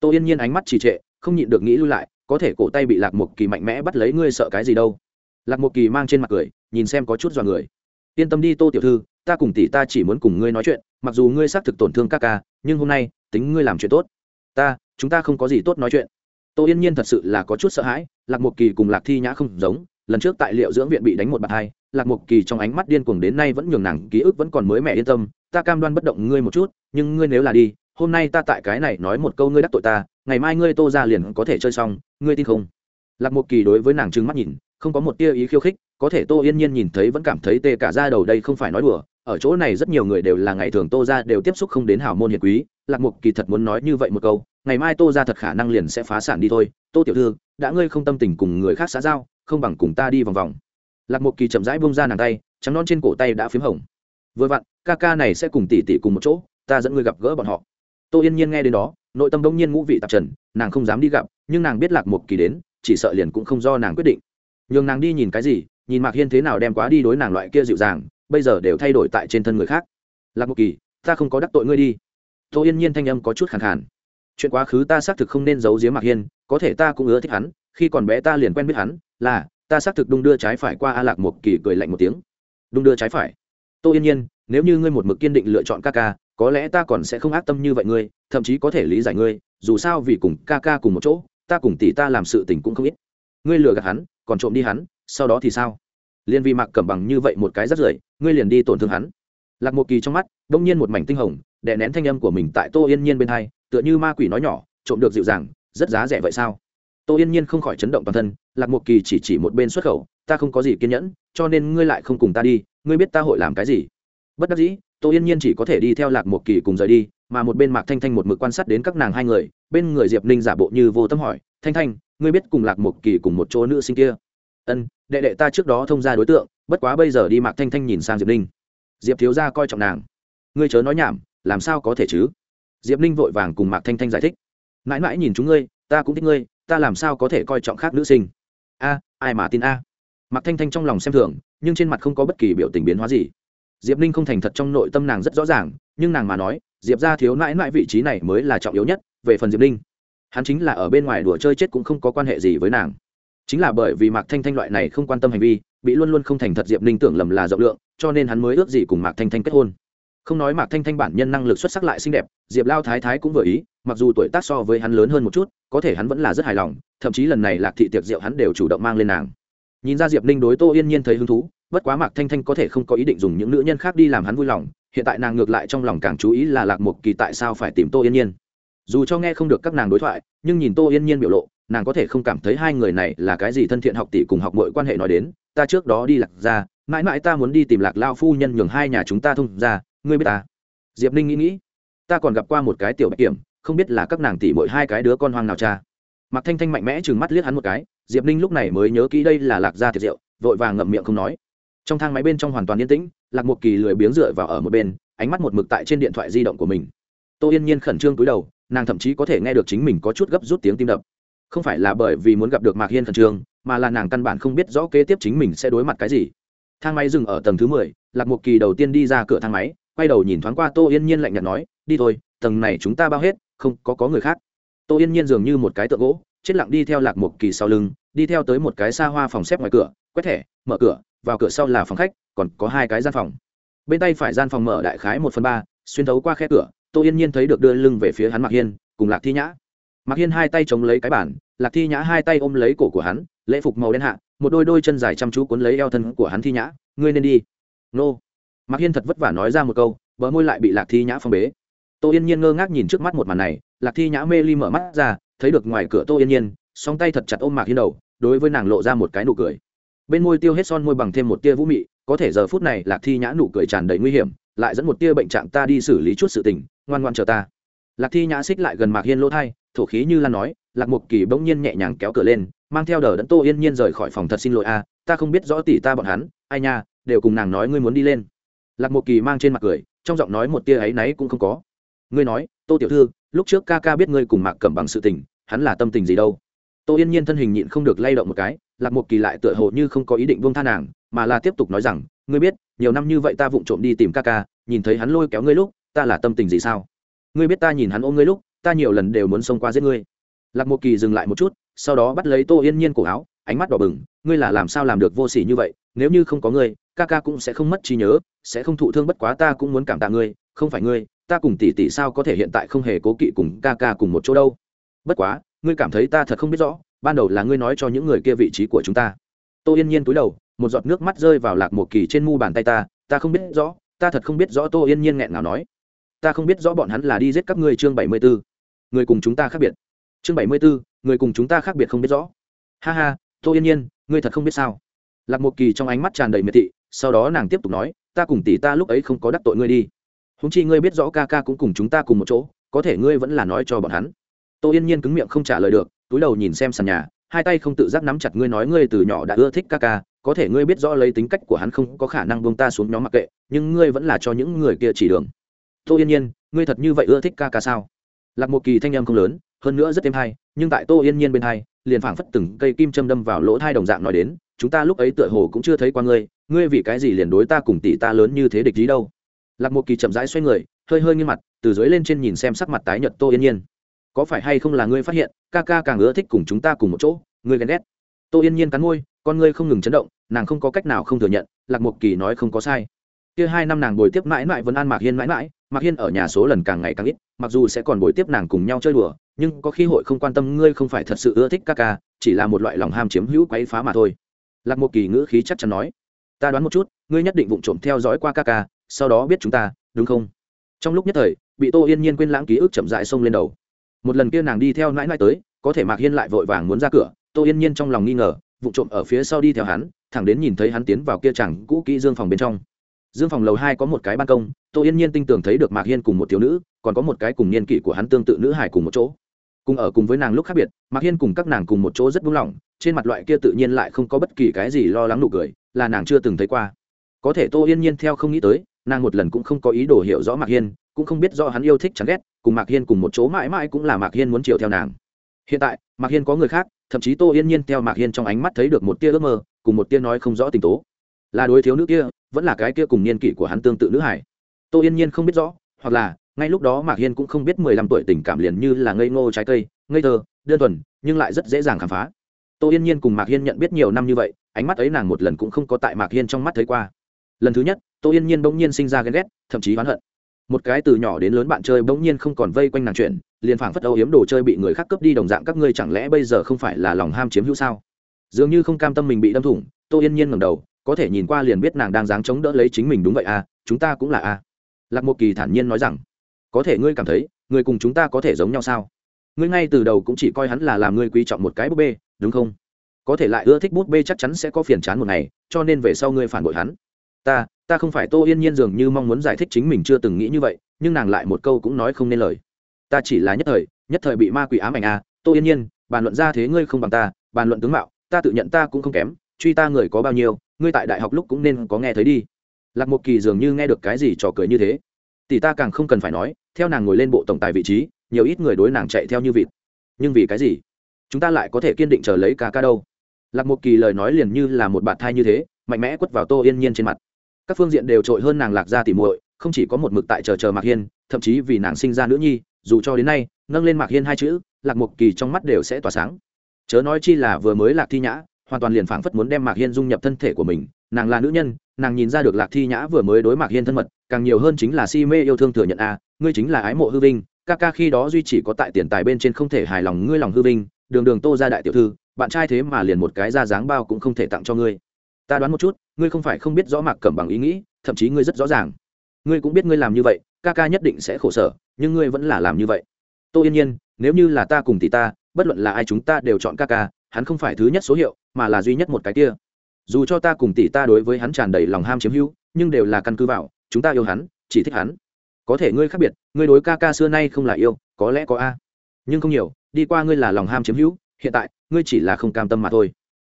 Tô yên nhiên ánh mắt trì trệ, không nhịn được nghĩ lui lại, có thể cổ tay bị lạc một kỳ mạnh mẽ bắt lấy ngươi sợ cái gì đâu. Lạc một kỳ mang trên mặt cười, nhìn xem có chút dọa người. Yên tâm đi tô tiểu thư, ta cùng tỷ ta chỉ muốn cùng ngươi nói chuyện, mặc dù ngươi xác thực tổn thương ca ca, nhưng hôm nay, tính ngươi làm chuyện tốt. Ta, chúng ta không có gì tốt nói chuyện. Tô yên nhiên thật sự là có chút sợ hãi, lạc một kỳ cùng lạc thi nhã không giống lần trước tại liệu dưỡng viện bị đánh một bạt hai, lạc một kỳ trong ánh mắt điên cuồng đến nay vẫn nhường nàng ký ức vẫn còn mới mẻ yên tâm, ta cam đoan bất động ngươi một chút, nhưng ngươi nếu là đi, hôm nay ta tại cái này nói một câu ngươi đắc tội ta, ngày mai ngươi tô ra liền có thể chơi xong, ngươi tin không? Lạc một kỳ đối với nàng trừng mắt nhìn, không có một tia ý khiêu khích, có thể tô yên nhiên nhìn thấy vẫn cảm thấy tê cả ra đầu đây không phải nói đùa, ở chỗ này rất nhiều người đều là ngày thường tô ra đều tiếp xúc không đến hào môn hiền quý lạc mục kỳ thật muốn nói như vậy một câu, ngày mai tô ra thật khả năng liền sẽ phá sản đi thôi. Tô tiểu thư, đã ngươi không tâm tình cùng người khác xã giao, không bằng cùng ta đi vòng vòng. Lạc mục kỳ chậm rãi bông ra nàng tay, trắng non trên cổ tay đã p h í m hồng. Vừa vặn, ca ca này sẽ cùng tỉ tỉ cùng một chỗ, ta dẫn ngươi gặp gỡ bọn họ. Tô yên nhiên nghe đến đó, nội tâm đông nhiên ngũ vị tạp trần, nàng không dám đi gặp, nhưng nàng biết lạc mục kỳ đến, chỉ sợ liền cũng không do nàng quyết định. Nhường nàng đi nhìn cái gì, nhìn mạc hiên thế nào đem quá đi đối nàng loại kia dịu dàng, bây giờ đều thay đổi tại trên thân người khác. Lạc mục kỳ, ta không có đắc tội ngươi đi tô yên nhiên thanh âm có chút khẳng khàn. Chuyện quá khứ ta xác thực không nên giấu giếm mạc hiên, có thể ta cũng ưa thích hắn, khi còn bé ta liền quen biết hắn, là, ta xác thực đung đưa trái phải qua a lạc một kỳ cười lạnh một tiếng. Đung đưa trái phải. Tô yên nhiên, nếu như ngươi một mực kiên định lựa chọn ca ca, có lẽ ta còn sẽ không ác tâm như vậy ngươi, thậm chí có thể lý giải ngươi, dù sao vì cùng ca ca cùng một chỗ, ta cùng tỷ ta làm sự tình cũng không ít. Ngươi lừa gạt hắn, còn trộm đi hắn, sau đó thì sao? Liền vì mạc cẩm bằng như vậy một cái rất rưởi, ngươi liền đi tổn thương hắn. Lạc một kỳ trong mắt, đông nhiên một mảnh tinh hồng đè nén thanh âm của mình tại tô yên nhiên bên hai, tựa như ma quỷ nói nhỏ, trộm được dịu dàng, rất giá rẻ vậy sao? Tô yên nhiên không khỏi chấn động toàn thân, lạc một kỳ chỉ chỉ một bên xuất khẩu, ta không có gì kiên nhẫn, cho nên ngươi lại không cùng ta đi, ngươi biết ta hội làm cái gì? Bất đắc dĩ, tô yên nhiên chỉ có thể đi theo lạc một kỳ cùng rời đi, mà một bên mạc thanh thanh một mực quan sát đến các nàng hai người, bên người diệp ninh giả bộ như vô tâm hỏi, thanh thanh, ngươi biết cùng lạc một kỳ cùng một chỗ nữ sinh kia? Ân, đệ đệ ta trước đó thông ra đối tượng, bất quá bây giờ đi mạc thanh thanh nhìn sang diệp ninh. Diệp thiếu ra coi trọng nàng. Ngươi chớ nói nhảm làm sao có thể chứ? Diệp ninh vội vàng cùng mạc thanh thanh giải thích. Mãi mãi nhìn chúng ngươi, ta cũng thích ngươi, ta làm sao có thể coi trọng khác nữ sinh? A, ai mà tin a? Mạc thanh thanh trong lòng xem thường, nhưng trên mặt không có bất kỳ biểu tình biến hóa gì. Diệp ninh không thành thật trong nội tâm nàng rất rõ ràng, nhưng nàng mà nói, diệp ra thiếu mãi mãi vị trí này mới là trọng yếu nhất, về phần diệp ninh, hắn chính là ở bên ngoài đùa chơi chết cũng không có quan hệ gì với nàng. Chính là bởi vì mạc thanh thanh loại này không quan tâm hành vi, bị luôn luôn không thành thật diệp ninh tưởng lầm là rộng lượng, cho nên hắn mới ước gì cùng mạc thanh thanh kết hôn không nói mạc thanh thanh bản nhân năng lực xuất sắc lại xinh đẹp, diệp lao thái thái cũng vừa ý, mặc dù tuổi tác so với hắn lớn hơn một chút, có thể hắn vẫn là rất hài lòng, thậm chí lần này lạc thị tiệc rượu hắn đều chủ động mang lên nàng. Nhìn ra diệp ninh đối tô yên nhiên thấy hứng thú, bất quá mạc thanh thanh có thể không có ý định dùng những nữ nhân khác đi làm hắn vui lòng, hiện tại nàng ngược lại trong lòng càng chú ý là lạc một kỳ tại sao phải tìm tô yên nhiên. Dù cho nghe không được các nàng đối thoại, nhưng nhìn tô yên nhiên biểu lộ, nàng có thể không cảm thấy hai người này là cái gì thân thiện học tỷ cùng học mọi quan hệ nói đến, ta trước đó đi lạc ra mãi mãi ta muốn đi tìm lạc lao phu nhân nhường hai nhà chúng ta thông ra ngươi biết ta? Diệp ninh nghĩ nghĩ. Ta còn gặp qua một cái tiểu bạch kiểm, không biết là các nàng tỷ mỗi hai cái đứa con hoang nào cha. Mặc thanh thanh mạnh mẽ chừng mắt liếc hắn một cái, diệp ninh lúc này mới nhớ kỹ đây là lạc gia thiệt rượu, vội vàng ngậm miệng không nói. Trong thang máy bên trong hoàn toàn yên tĩnh, lạc một kỳ lười biếng dựa vào ở một bên, ánh mắt một mực tại trên điện thoại di động của mình. Tô yên nhiên khẩn trương cúi đầu, nàng thậm chí có thể nghe được chính mình có chút gấp rút tiếng tim đập. Không phải là bởi vì muốn gặp được mạc hiên khẩn trương, mà là nàng căn bản không biết rõ kế tiếp chính mình sẽ đối mặt cái gì. Thang máy dừng ở tầng thứ mười, lạc một kỳ đầu tiên đi ra cửa thang máy quay đầu nhìn thoáng qua tô yên nhiên lạnh nhạt nói, đi thôi, tầng này chúng ta bao hết, không có có người khác. Tô yên nhiên dường như một cái tượng gỗ, chết lặng đi theo lạc một kỳ sau lưng, đi theo tới một cái xa hoa phòng xếp ngoài cửa, quét thẻ, mở cửa, vào cửa sau là phòng khách, còn có hai cái gian phòng. Bên tay phải gian phòng mở đại khái một phần ba, xuyên thấu qua khe cửa, tô yên nhiên thấy được đưa lưng về phía hắn mạc hiên, cùng lạc thi nhã. Mạc hiên hai tay chống lấy cái bản lạc thi nhã hai tay ôm lấy cổ của hắn, lễ phục màu đen hạ, một đôi đôi chân dài chăm chú cuốn lấy eo thân của hắn thi nhã. Ngươi nên đi. Nô mạc hiên thật vất vả nói ra một câu, bờ môi lại bị lạc thi nhã phong bế. Tô yên nhiên ngơ ngác nhìn trước mắt một màn này, lạc thi nhã mê ly mở mắt ra, thấy được ngoài cửa tô yên nhiên, song tay thật chặt ôm mạc hiên đầu, đối với nàng lộ ra một cái nụ cười. Bên môi tiêu hết son môi bằng thêm một tia vũ mị, có thể giờ phút này lạc thi nhã nụ cười tràn đầy nguy hiểm, lại dẫn một tia bệnh trạng ta đi xử lý chút sự tình, ngoan ngoan chờ ta. Lạc thi nhã xích lại gần mạc hiên lỗ thai, thổ khí như lan nói, lạc mục kỳ bỗng nhiên nhẹ nhàng kéo cửa lên, mang theo đờ đẫn tô yên nhiên rời khỏi phòng thật xin lỗi a, ta không biết rõ tỷ ta bọn hắn, ai nha, đều cùng nàng nói ngươi muốn đi lên lạc Mộ kỳ mang trên mặt cười, trong giọng nói một tia áy náy cũng không có. Ngươi nói, tô tiểu thư, lúc trước ca ca biết ngươi cùng mạc cẩm bằng sự tình, hắn là tâm tình gì đâu? Tô yên nhiên thân hình nhịn không được lay động một cái, lạc Mộ kỳ lại tựa hồ như không có ý định buông tha nàng, mà là tiếp tục nói rằng, ngươi biết, nhiều năm như vậy ta vụng trộm đi tìm ca ca, nhìn thấy hắn lôi kéo ngươi lúc, ta là tâm tình gì sao? Ngươi biết ta nhìn hắn ôm ngươi lúc, ta nhiều lần đều muốn xông qua giết ngươi. Lạc Mộ kỳ dừng lại một chút, sau đó bắt lấy tô yên nhiên cổ áo, ánh mắt đỏ bừng, ngươi là làm sao làm được vô s ỉ như vậy, nếu như không có ngươi ca ca cũng sẽ không mất trí nhớ, sẽ không thụ thương bất quá ta cũng muốn cảm tạ ngươi, không phải ngươi, ta cùng tỷ tỷ sao có thể hiện tại không hề cố kỵ cùng ca ca cùng một chỗ đâu. Bất quá, ngươi cảm thấy ta thật không biết rõ, ban đầu là ngươi nói cho những người kia vị trí của chúng ta. Tô yên nhiên cúi đầu, một giọt nước mắt rơi vào lạc một kỳ trên mu bàn tay ta ta không biết rõ, ta thật không biết rõ tô yên nhiên nghẹn nào nói. Ta không biết rõ bọn hắn là đi giết các ngươi chương bảy mươi b ố người cùng chúng ta khác biệt. Chương bảy mươi b ố người cùng chúng ta khác biệt không biết rõ. Ha ha, tô yên nhiên, ngươi thật không biết sao? Lạc một kỳ trong ánh mắt tràn đầy miệt thị sau đó nàng tiếp tục nói, ta cùng tỷ ta lúc ấy không có đắc tội ngươi đi. Húng chi ngươi biết rõ ca ca cũng cùng chúng ta cùng một chỗ, có thể ngươi vẫn là nói cho bọn hắn. Tô yên nhiên cứng miệng không trả lời được, túi đầu nhìn xem sàn nhà, hai tay không tự giác nắm chặt ngươi nói ngươi từ nhỏ đã ưa thích ca ca, có thể ngươi biết rõ lấy tính cách của hắn không có khả năng buông ta xuống nhóm mặc kệ, nhưng ngươi vẫn là cho những người kia chỉ đường. Tô yên nhiên, ngươi thật như vậy ưa thích ca ca sao? Lạc một kỳ thanh em không lớn, hơn nữa rất êm hay, nhưng tại tô yên nhiên bên hai, liền phảng phất từng cây kim châm đâm vào lỗ thai đồng dạng nói đến, chúng ta lúc ấy tựa hồ cũng chưa thấy qua ngươi ngươi vì cái gì liền đối ta cùng tỷ ta lớn như thế địch gì đâu? Lạc một kỳ chậm rãi xoay người, hơi hơi nghiêng mặt, từ dưới lên trên nhìn xem sắc mặt tái nhợt tô yên nhiên. Có phải hay không là ngươi phát hiện, ca ca càng ưa thích cùng chúng ta cùng một chỗ, ngươi ghen ghét. Tô yên nhiên cắn môi, con ngươi không ngừng chấn động, nàng không có cách nào không thừa nhận, lạc một kỳ nói không có sai. Kia hai năm nàng bồi tiếp mãi mãi vẫn an mạc hiên mãi mãi, mạc hiên ở nhà số lần càng ngày càng ít, mặc dù sẽ còn bồi tiếp nàng cùng nhau chơi đùa, nhưng có khi hội không quan tâm ngươi không phải thật sự ưa thích ca ca, chỉ là một loại lòng ham chiếm hữu quấy phá mà thôi. Lạc một kỳ ngữ khí chắc chắn nói ta đoán một chút, ngươi nhất định vụng trộm theo dõi qua ca ca, sau đó biết chúng ta, đúng không? Trong lúc nhất thời, bị tô yên nhiên quên lãng ký ức chậm dại xông lên đầu. Một lần kia nàng đi theo nãi nãi tới, có thể mạc hiên lại vội vàng muốn ra cửa, tô yên nhiên trong lòng nghi ngờ vụ trộm ở phía sau đi theo hắn, thẳng đến nhìn thấy hắn tiến vào kia chẳng cũ kỹ dương phòng bên trong. Dương phòng lầu hai có một cái ban công, tô yên nhiên tinh tường thấy được mạc hiên cùng một thiếu nữ, còn có một cái cùng niên kỷ của hắn tương tự nữ hải cùng một chỗ. Cùng ở cùng với nàng lúc khác biệt, mạc hiên cùng các nàng cùng một chỗ rất buông lỏng, trên mặt loại kia tự nhiên lại không có bất kỳ cái gì lo lắng nụ cười là nàng chưa từng thấy qua. Có thể tô yên nhiên theo không nghĩ tới, nàng một lần cũng không có ý đồ hiểu rõ mạc hiên, cũng không biết do hắn yêu thích chẳng ghét, cùng mạc hiên cùng một chỗ mãi mãi cũng là mạc hiên muốn chiều theo nàng. Hiện tại, mạc hiên có người khác, thậm chí tô yên nhiên theo mạc hiên trong ánh mắt thấy được một tia ước mơ, cùng một tia nói không rõ tình tố. Là đối thiếu nữ kia, vẫn là cái kia cùng niên kỷ của hắn tương tự nữ hải tô yên nhiên không biết rõ, hoặc là, ngay lúc đó mạc hiên cũng không biết mười lăm tuổi tình cảm liền như là ngây ngô trái cây, ngây thơ, đơn thuần, nhưng lại rất dễ dàng khám phá. Tô yên nhiên cùng mạc hiên nhận biết nhiều năm như vậy ánh mắt ấy nàng một lần cũng không có tại mạc hiên trong mắt thấy qua. Lần thứ nhất, tô yên nhiên bỗng nhiên sinh ra ghen ghét, thậm chí oán hận. Một cái từ nhỏ đến lớn bạn chơi bỗng nhiên không còn vây quanh nàng chuyện, liền phảng phất âu hiếm đồ chơi bị người khác cướp đi đồng dạng các ngươi chẳng lẽ bây giờ không phải là lòng ham chiếm hữu sao? Dường như không cam tâm mình bị đâm thủng, tô yên nhiên ngầm đầu, có thể nhìn qua liền biết nàng đang dáng chống đỡ lấy chính mình đúng vậy à chúng ta cũng là a à. lạc một kỳ thản nhiên nói rằng, có thể ngươi cảm thấy, người cùng chúng ta có thể giống nhau sao? Ngươi ngay từ đầu cũng chỉ coi hắn là làm ngươi quý trọng một cái búp bê, đúng không? Có thể lại ưa thích bút bê chắc chắn sẽ có phiền chán một ngày, cho nên về sau ngươi phản bội hắn. Ta ta không phải tô yên nhiên dường như mong muốn giải thích chính mình chưa từng nghĩ như vậy, nhưng nàng lại một câu cũng nói không nên lời. Ta chỉ là nhất thời nhất thời bị ma quỷ ám ảnh à tô yên nhiên, bàn luận ra thế ngươi không bằng ta, bàn luận tướng mạo, ta tự nhận ta cũng không kém, truy ta người có bao nhiêu, ngươi tại đại học lúc cũng nên có nghe thấy đi. Lạc một kỳ dường như nghe được cái gì trò cười như thế. Tỷ ta càng không cần phải nói, theo nàng ngồi lên bộ tổng tài vị trí, nhiều ít người đối nàng chạy theo như vịt. Nhưng vì cái gì? Chúng ta lại có thể kiên định chờ lấy cả ca đâu lạc một kỳ lời nói liền như là một bạt thai như thế, mạnh mẽ quất vào tô yên nhiên trên mặt. Các phương diện đều trội hơn nàng lạc ra tỉ muội, không chỉ có một mực tại chờ chờ mạc hiên, thậm chí vì nàng sinh ra nữ nhi, dù cho đến nay, nâng lên mạc hiên hai chữ, lạc một kỳ trong mắt đều sẽ tỏa sáng. Chớ nói chi là vừa mới lạc thi nhã, hoàn toàn liền phảng phất muốn đem mạc hiên dung nhập thân thể của mình, nàng là nữ nhân, nàng nhìn ra được lạc thi nhã vừa mới đối mạc hiên thân mật, càng nhiều hơn chính là si mê yêu thương thừa nhận a ngươi chính là ái mộ hư vinh, ca ca khi đó duy chỉ có tại tiền tài bên trên không thể hài lòng ngươi lòng hư vinh, đường đường tô ra đại tiểu thư bạn trai thế mà liền một cái ra dáng bao cũng không thể tặng cho ngươi. Ta đoán một chút, ngươi không phải không biết rõ mạc cẩm bằng ý nghĩ, thậm chí ngươi rất rõ ràng. Ngươi cũng biết ngươi làm như vậy, ca ca nhất định sẽ khổ sở, nhưng ngươi vẫn là làm như vậy. Tô yên nhiên, nếu như là ta cùng tỷ ta, bất luận là ai chúng ta đều chọn ca ca, hắn không phải thứ nhất số hiệu, mà là duy nhất một cái kia. Dù cho ta cùng tỷ ta đối với hắn tràn đầy lòng ham chiếm hữu, nhưng đều là căn cứ vào, chúng ta yêu hắn, chỉ thích hắn. Có thể ngươi khác biệt, ngươi đối ca ca xưa nay không là yêu, có lẽ có a. Nhưng không nhiều, đi qua ngươi là lòng ham chiếm hữu, hiện tại ngươi chỉ là không cam tâm mà thôi.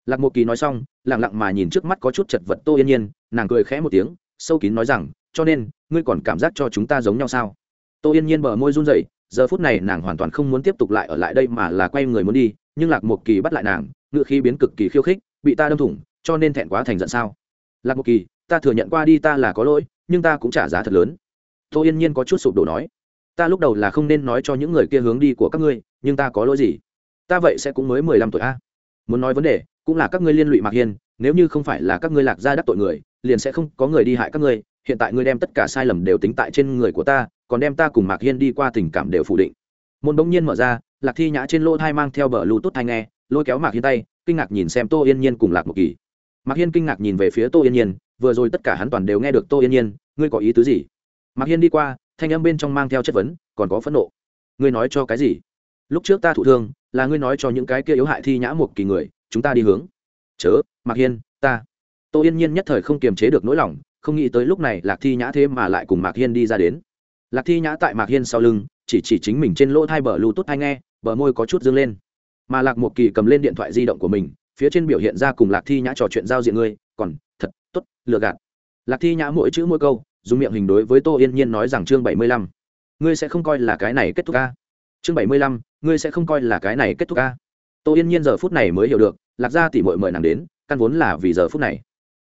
Lạc Mộ kỳ nói xong lẳng lặng mà nhìn trước mắt có chút chật vật tô yên nhiên, nàng cười khẽ một tiếng, sâu kín nói rằng, cho nên, ngươi còn cảm giác cho chúng ta giống nhau sao? Tô yên nhiên bờ môi run rẩy, giờ phút này nàng hoàn toàn không muốn tiếp tục lại ở lại đây mà là quay người muốn đi, nhưng lạc mộc kỳ bắt lại nàng, ngựa khí biến cực kỳ khiêu khích, bị ta đâm thủng, cho nên thẹn quá thành giận sao? Lạc mộc kỳ, ta thừa nhận qua đi ta là có lỗi, nhưng ta cũng trả giá thật lớn. Tô yên nhiên có chút sụp đổ nói, ta lúc đầu là không nên nói cho những người kia hướng đi của các ngươi, nhưng ta có lỗi gì? Ta vậy sẽ cũng mới mười lăm tuổi a. Muốn nói vấn đề, cũng là các ngươi liên lụy mạc hiên, nếu như không phải là các ngươi lạc gia đắc tội người, liền sẽ không có người đi hại các ngươi, hiện tại ngươi đem tất cả sai lầm đều tính tại trên người của ta, còn đem ta cùng mạc hiên đi qua tình cảm đều phủ định. Môn bỗng nhiên mở ra, lạc thi nhã trên lỗ thai mang theo bờ lưu tốt thai nghe, lôi kéo mạc hiên tay, kinh ngạc nhìn xem tô yên nhiên cùng lạc một kỳ. Mạc hiên kinh ngạc nhìn về phía tô yên nhiên, vừa rồi tất cả hắn toàn đều nghe được tô yên nhiên, ngươi có ý tứ gì? Mạc hiên đi qua, thanh âm bên trong mang theo chất vấn, còn có phẫn nộ. Ngươi nói cho cái gì? Lúc trước ta thụ thương là ngươi nói cho những cái kia yếu hại thi nhã một kỳ người, chúng ta đi hướng. Chớ, mạc hiên, ta. Tô yên nhiên nhất thời không kiềm chế được nỗi lòng, không nghĩ tới lúc này lạc thi nhã thế mà lại cùng mạc hiên đi ra đến. Lạc thi nhã tại mạc hiên sau lưng, chỉ chỉ chính mình trên lỗ thai bờ bluetooth hay nghe, bờ môi có chút dương lên. Mà lạc một kỳ cầm lên điện thoại di động của mình, phía trên biểu hiện ra cùng lạc thi nhã trò chuyện giao diện ngươi, còn, thật t ố t lừa gạt. Lạc thi nhã mỗi chữ mỗi câu, dùng miệng hình đối với tô yên nhiên nói rằng chương bảy mươi lăm. Ngươi sẽ không coi là cái này kết thúc ca. Chương bảy mươi lăm ngươi sẽ không coi là cái này kết thúc ca. Tô yên nhiên giờ phút này mới hiểu được, lạc gia tỉ mội mời nàng đến, căn vốn là vì giờ phút này.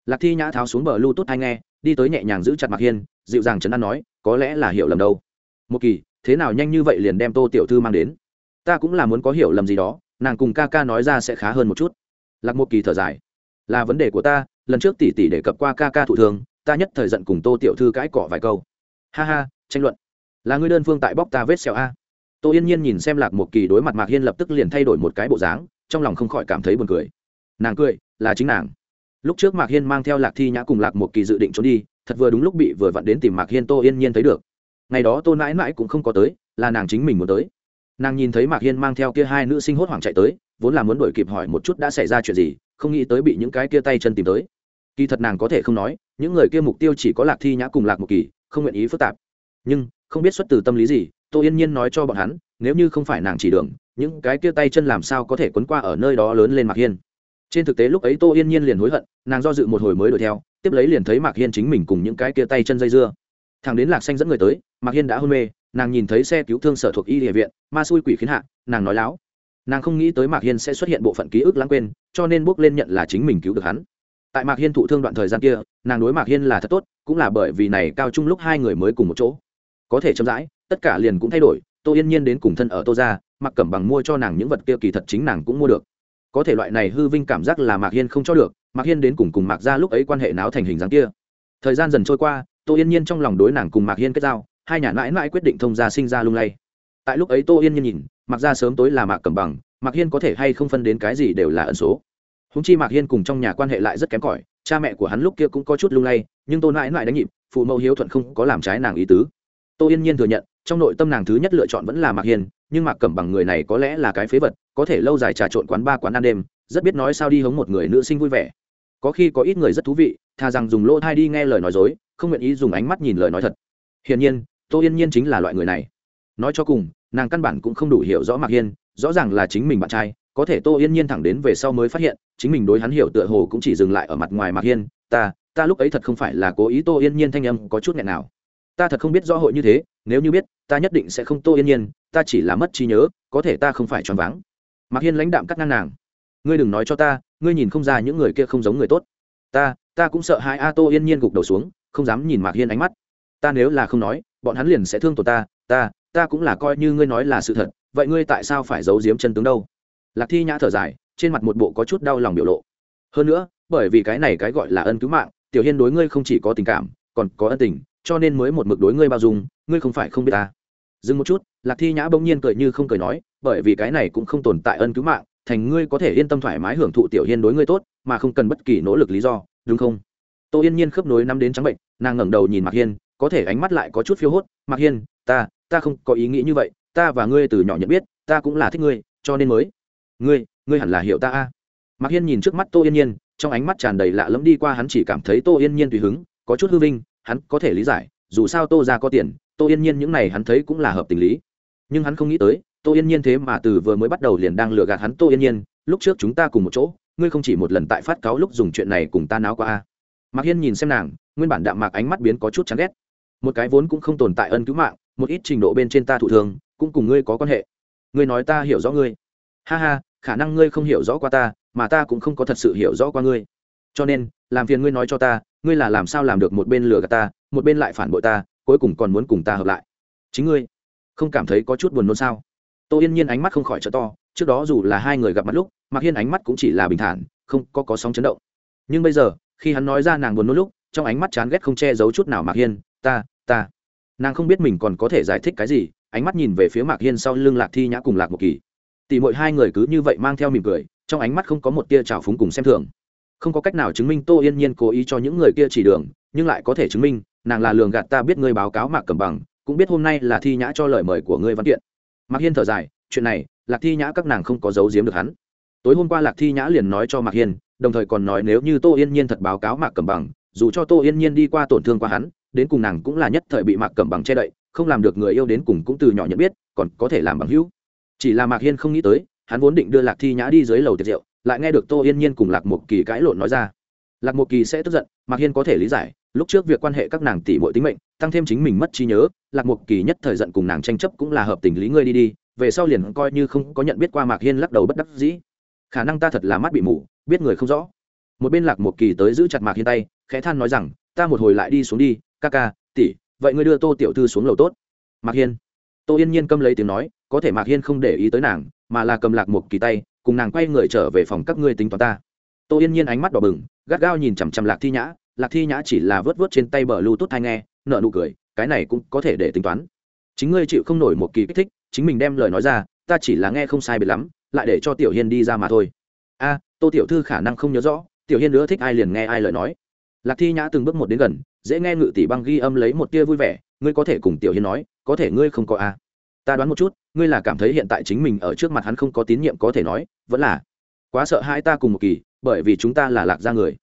Lạc thi nhã tháo xuống bờ lưu tốt hay nghe, đi tới nhẹ nhàng giữ chặt mạc hiên, dịu dàng trấn an nói, có lẽ là hiểu lầm đâu. Một kỳ, thế nào nhanh như vậy liền đem tô tiểu thư mang đến? Ta cũng là muốn có hiểu lầm gì đó, nàng cùng ca ca nói ra sẽ khá hơn một chút. Lạc một kỳ thở dài. Là vấn đề của ta, lần trước tỷ tỷ đề cập qua ca ca thụ thường, ta nhất thời giận cùng tô tiểu thư cãi cọ vài câu. Ha ha, tranh luận. Là người đơn phương tại bóc ta vết xẹo a tô yên nhiên nhìn xem lạc một kỳ đối mặt mạc hiên lập tức liền thay đổi một cái bộ dáng, trong lòng không khỏi cảm thấy buồn cười. Nàng cười, là chính nàng. Lúc trước mạc hiên mang theo lạc thi nhã cùng lạc một kỳ dự định trốn đi, thật vừa đúng lúc bị vừa vặn đến tìm mạc hiên tô yên nhiên thấy được. Ngày đó tô mãi mãi cũng không có tới, là nàng chính mình muốn tới. Nàng nhìn thấy mạc hiên mang theo kia hai nữ sinh hốt hoảng chạy tới, vốn là muốn đổi kịp hỏi một chút đã xảy ra chuyện gì, không nghĩ tới bị những cái kia tay chân tìm tới. Kỳ thật nàng có thể không nói, những người kia mục tiêu chỉ có lạc thi nhã cùng lạc một kỳ, không nguyện ý phức tạp. Nhưng, không biết xuất từ tâm lý gì tô yên nhiên nói cho bọn hắn, nếu như không phải nàng chỉ đường, những cái kia tay chân làm sao có thể quấn qua ở nơi đó lớn lên mạc hiên? Trên thực tế lúc ấy tô yên nhiên liền hối hận, nàng do dự một hồi mới đuổi theo, tiếp lấy liền thấy mạc hiên chính mình cùng những cái kia tay chân dây dưa. Thằng đến lạc xanh dẫn người tới, mạc hiên đã hôn mê, nàng nhìn thấy xe cứu thương sở thuộc y địa viện, ma xui quỷ khiến hạ, nàng nói láo. Nàng không nghĩ tới mạc hiên sẽ xuất hiện bộ phận ký ức lãng quên, cho nên bước lên nhận là chính mình cứu được hắn. Tại mạc hiên thụ thương đoạn thời gian kia, nàng đối mạc hiên là thật tốt, cũng là bởi vì này cao chung lúc hai người mới cùng một chỗ có thể chậm rãi, tất cả liền cũng thay đổi, tô yên nhiên đến cùng thân ở tô ra mặc cẩm bằng mua cho nàng những vật kia kỳ thật chính nàng cũng mua được. Có thể loại này hư vinh cảm giác là mạc hiên không cho được, mạc hiên đến cùng cùng mạc ra lúc ấy quan hệ náo thành hình dáng kia. Thời gian dần trôi qua, tô yên nhiên trong lòng đối nàng cùng mạc hiên kết giao, hai nhà mãi mãi quyết định thông gia sinh ra lung lay. Tại lúc ấy tô yên nhiên nhìn mặc ra sớm tối là mạc cẩm bằng, mạc hiên có thể hay không phân đến cái gì đều là ẩn số. Húng chi mạc hiên cùng trong nhà quan hệ lại rất kém cỏi, cha mẹ của hắn lúc kia cũng có chút lung lay, nhưng tô mãi mãi đánh nhịp, phụ mẫu hiếu thuận không có làm trái nàng ý tứ tô yên nhiên thừa nhận, trong nội tâm nàng thứ nhất lựa chọn vẫn là mạc hiên, nhưng mạc cẩm bằng người này có lẽ là cái phế vật, có thể lâu dài trà trộn quán ba quán ăn đêm, rất biết nói sao đi hống một người nữ sinh vui vẻ. Có khi có ít người rất thú vị, thà rằng dùng lỗ thai đi nghe lời nói dối, không nguyện ý dùng ánh mắt nhìn lời nói thật. Hiển nhiên, tô yên nhiên chính là loại người này. Nói cho cùng, nàng căn bản cũng không đủ hiểu rõ mạc hiên, rõ ràng là chính mình bạn trai, có thể tô yên nhiên thẳng đến về sau mới phát hiện, chính mình đối hắn hiểu tựa hồ cũng chỉ dừng lại ở mặt ngoài mạc hiên, ta ta lúc ấy thật không phải là cố ý. Tô yên nhiên thanh âm có chút nghẹn nào ta thật không biết rõ hội như thế, nếu như biết, ta nhất định sẽ không tô yên nhiên, ta chỉ là mất trí nhớ, có thể ta không phải choáng váng. Mạc hiên lãnh đạm cắt ngang nàng. Ngươi đừng nói cho ta, ngươi nhìn không ra những người kia không giống người tốt. Ta ta cũng sợ hai a tô yên nhiên gục đầu xuống, không dám nhìn mạc hiên ánh mắt. Ta nếu là không nói, bọn hắn liền sẽ thương tổn ta ta ta cũng là coi như ngươi nói là sự thật, vậy ngươi tại sao phải giấu giếm chân tướng đâu? Lạc thi nhã thở dài, trên mặt một bộ có chút đau lòng biểu lộ. Hơn nữa, bởi vì cái này cái gọi là ân cứu mạng, tiểu hiên đối ngươi không chỉ có tình cảm, còn có ân tình cho nên mới một mực đối ngươi bao dung, ngươi không phải không biết ta. Dừng một chút, lạc thi nhã bỗng nhiên cười như không cười nói, bởi vì cái này cũng không tồn tại ân cứu mạng, thành ngươi có thể yên tâm thoải mái hưởng thụ tiểu hiên đối ngươi tốt, mà không cần bất kỳ nỗ lực lý do, đúng không? Tô yên nhiên khớp nối năm đến trắng bệnh, nàng ngẩng đầu nhìn mạc hiên, có thể ánh mắt lại có chút phiêu hốt, mạc hiên, ta ta không có ý nghĩ như vậy, ta và ngươi từ nhỏ nhận biết, ta cũng là thích ngươi, cho nên mới. Ngươi ngươi hẳn là hiểu ta a. Mạc hiên nhìn trước mắt tô yên nhiên, trong ánh mắt tràn đầy lạ lẫm đi qua hắn chỉ cảm thấy tô yên nhiên tùy hứng, có chút hư vinh hắn có thể lý giải, dù sao tô ra có tiền, tô yên nhiên những này hắn thấy cũng là hợp tình lý. Nhưng hắn không nghĩ tới, tô yên nhiên thế mà từ vừa mới bắt đầu liền đang lừa gạt hắn tô yên nhiên, lúc trước chúng ta cùng một chỗ, ngươi không chỉ một lần tại phát cáo lúc dùng chuyện này cùng ta náo qua a. Mạc hiên nhìn xem nàng, nguyên bản đạm mạc ánh mắt biến có chút chán ghét. Một cái vốn cũng không tồn tại ân cứu mạng, một ít trình độ bên trên ta thụ thường, cũng cùng ngươi có quan hệ. Ngươi nói ta hiểu rõ ngươi. Ha ha, khả năng ngươi không hiểu rõ qua ta, mà ta cũng không có thật sự hiểu rõ qua ngươi cho nên, làm phiền ngươi nói cho ta, ngươi là làm sao làm được một bên lừa gạt ta, một bên lại phản bội ta, cuối cùng còn muốn cùng ta hợp lại. Chính ngươi, không cảm thấy có chút buồn nôn sao? Tô yên nhiên ánh mắt không khỏi trợ to, trước đó dù là hai người gặp mặt lúc mặc hiên ánh mắt cũng chỉ là bình thản, không có có sóng chấn động. Nhưng bây giờ, khi hắn nói ra nàng buồn nôn lúc, trong ánh mắt chán ghét không che giấu chút nào mạc hiên, ta ta. Nàng không biết mình còn có thể giải thích cái gì, ánh mắt nhìn về phía mạc hiên sau lưng lạc thi nhã cùng lạc một kỳ. Tỷ mỗi hai người cứ như vậy mang theo mỉm cười, trong ánh mắt không có một tia trào phúng cùng xem thường không có cách nào chứng minh tô yên nhiên cố ý cho những người kia chỉ đường, nhưng lại có thể chứng minh, nàng là lường gạt ta biết ngươi báo cáo mạc cầm bằng, cũng biết hôm nay là thi nhã cho lời mời của ngươi văn kiện. Mạc hiên thở dài, chuyện này, lạc thi nhã các nàng không có giấu giếm được hắn. Tối hôm qua lạc thi nhã liền nói cho mạc hiên, đồng thời còn nói nếu như tô yên nhiên thật báo cáo mạc cầm bằng, dù cho tô yên nhiên đi qua tổn thương qua hắn, đến cùng nàng cũng là nhất thời bị mạc cầm bằng che đậy, không làm được người yêu đến cùng cũng từ nhỏ nhận biết, còn có thể làm bằng hữu. Chỉ là mạc hiên không nghĩ tới, hắn vốn định đưa lạc thi nhã đi dưới lầu tiệc rượu lại nghe được tô yên nhiên cùng lạc một kỳ cãi lộn nói ra. Lạc một kỳ sẽ tức giận, mạc hiên có thể lý giải, lúc trước việc quan hệ các nàng tỷ bội tính mệnh, tăng thêm chính mình mất trí nhớ, lạc một kỳ nhất thời giận cùng nàng tranh chấp cũng là hợp tình lý ngươi đi đi, về sau liền coi như không có nhận biết qua mạc hiên lắc đầu bất đắc dĩ. Khả năng ta thật là mắt bị mù, biết người không rõ. Một bên lạc một kỳ tới giữ chặt mạc hiên tay, khẽ than nói rằng, ta một hồi lại đi xuống đi, ca ca, tỷ, vậy ngươi đưa tô tiểu thư xuống lầu tốt. Mạc hiên. Tô yên nhiên câm lấy tiếng nói, có thể mạc hiên không để ý tới nàng, mà là cầm lạc một kỳ tay cùng nàng quay người trở về phòng các ngươi tính toán ta. Tô yên nhiên ánh mắt đỏ bừng, gắt gao nhìn chằm chằm lạc thi nhã. Lạc thi nhã chỉ là vớt vớt trên tay bờ lưu tốt thai nghe nợ nụ cười, cái này cũng có thể để tính toán. Chính ngươi chịu không nổi một kỳ kích thích, chính mình đem lời nói ra, ta chỉ là nghe không sai biệt lắm, lại để cho tiểu hiên đi ra mà thôi. A, tô tiểu thư khả năng không nhớ rõ, tiểu hiên nữa thích ai liền nghe ai lời nói. Lạc thi nhã từng bước một đến gần, dễ nghe ngự tỷ băng ghi âm lấy một tia vui vẻ, ngươi có thể cùng tiểu hiên nói, có thể ngươi không có a ta đoán một chút, ngươi là cảm thấy hiện tại chính mình ở trước mặt hắn không có tín nhiệm có thể nói, vẫn là quá sợ hai ta cùng một kỳ, bởi vì chúng ta là lạc gia người.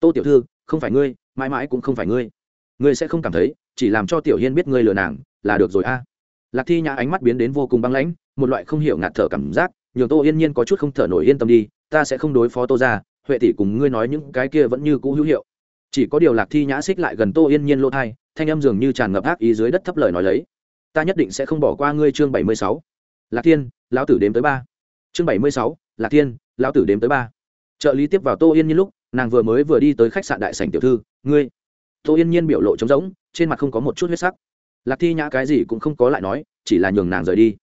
Tô tiểu thư, không phải ngươi, mãi mãi cũng không phải ngươi. Ngươi sẽ không cảm thấy, chỉ làm cho tiểu hiên biết ngươi lừa nàng, là được rồi a. Lạc thi nhã ánh mắt biến đến vô cùng băng lãnh, một loại không hiểu ngạt thở cảm giác, nhường tô yên nhiên có chút không thở nổi yên tâm đi, ta sẽ không đối phó tô ra huệ tỷ cùng ngươi nói những cái kia vẫn như cũ hữu hiệu. Chỉ có điều lạc thi nhã xích lại gần tô yên nhiên lỗ thai thanh âm dường như tràn ngập ác ý dưới đất thấp lời nói lấy ta nhất định sẽ không bỏ qua ngươi chương bảy mươi sáu. Lạc thiên, lão tử đếm tới ba. Chương bảy mươi sáu, lạc thiên, lão tử đếm tới ba. Trợ lý tiếp vào tô yên nhiên lúc, nàng vừa mới vừa đi tới khách sạn đại sảnh tiểu thư, ngươi. Tô yên nhiên biểu lộ trống rỗng, trên mặt không có một chút huyết sắc. Lạc thi nhã cái gì cũng không có lại nói, chỉ là nhường nàng rời đi.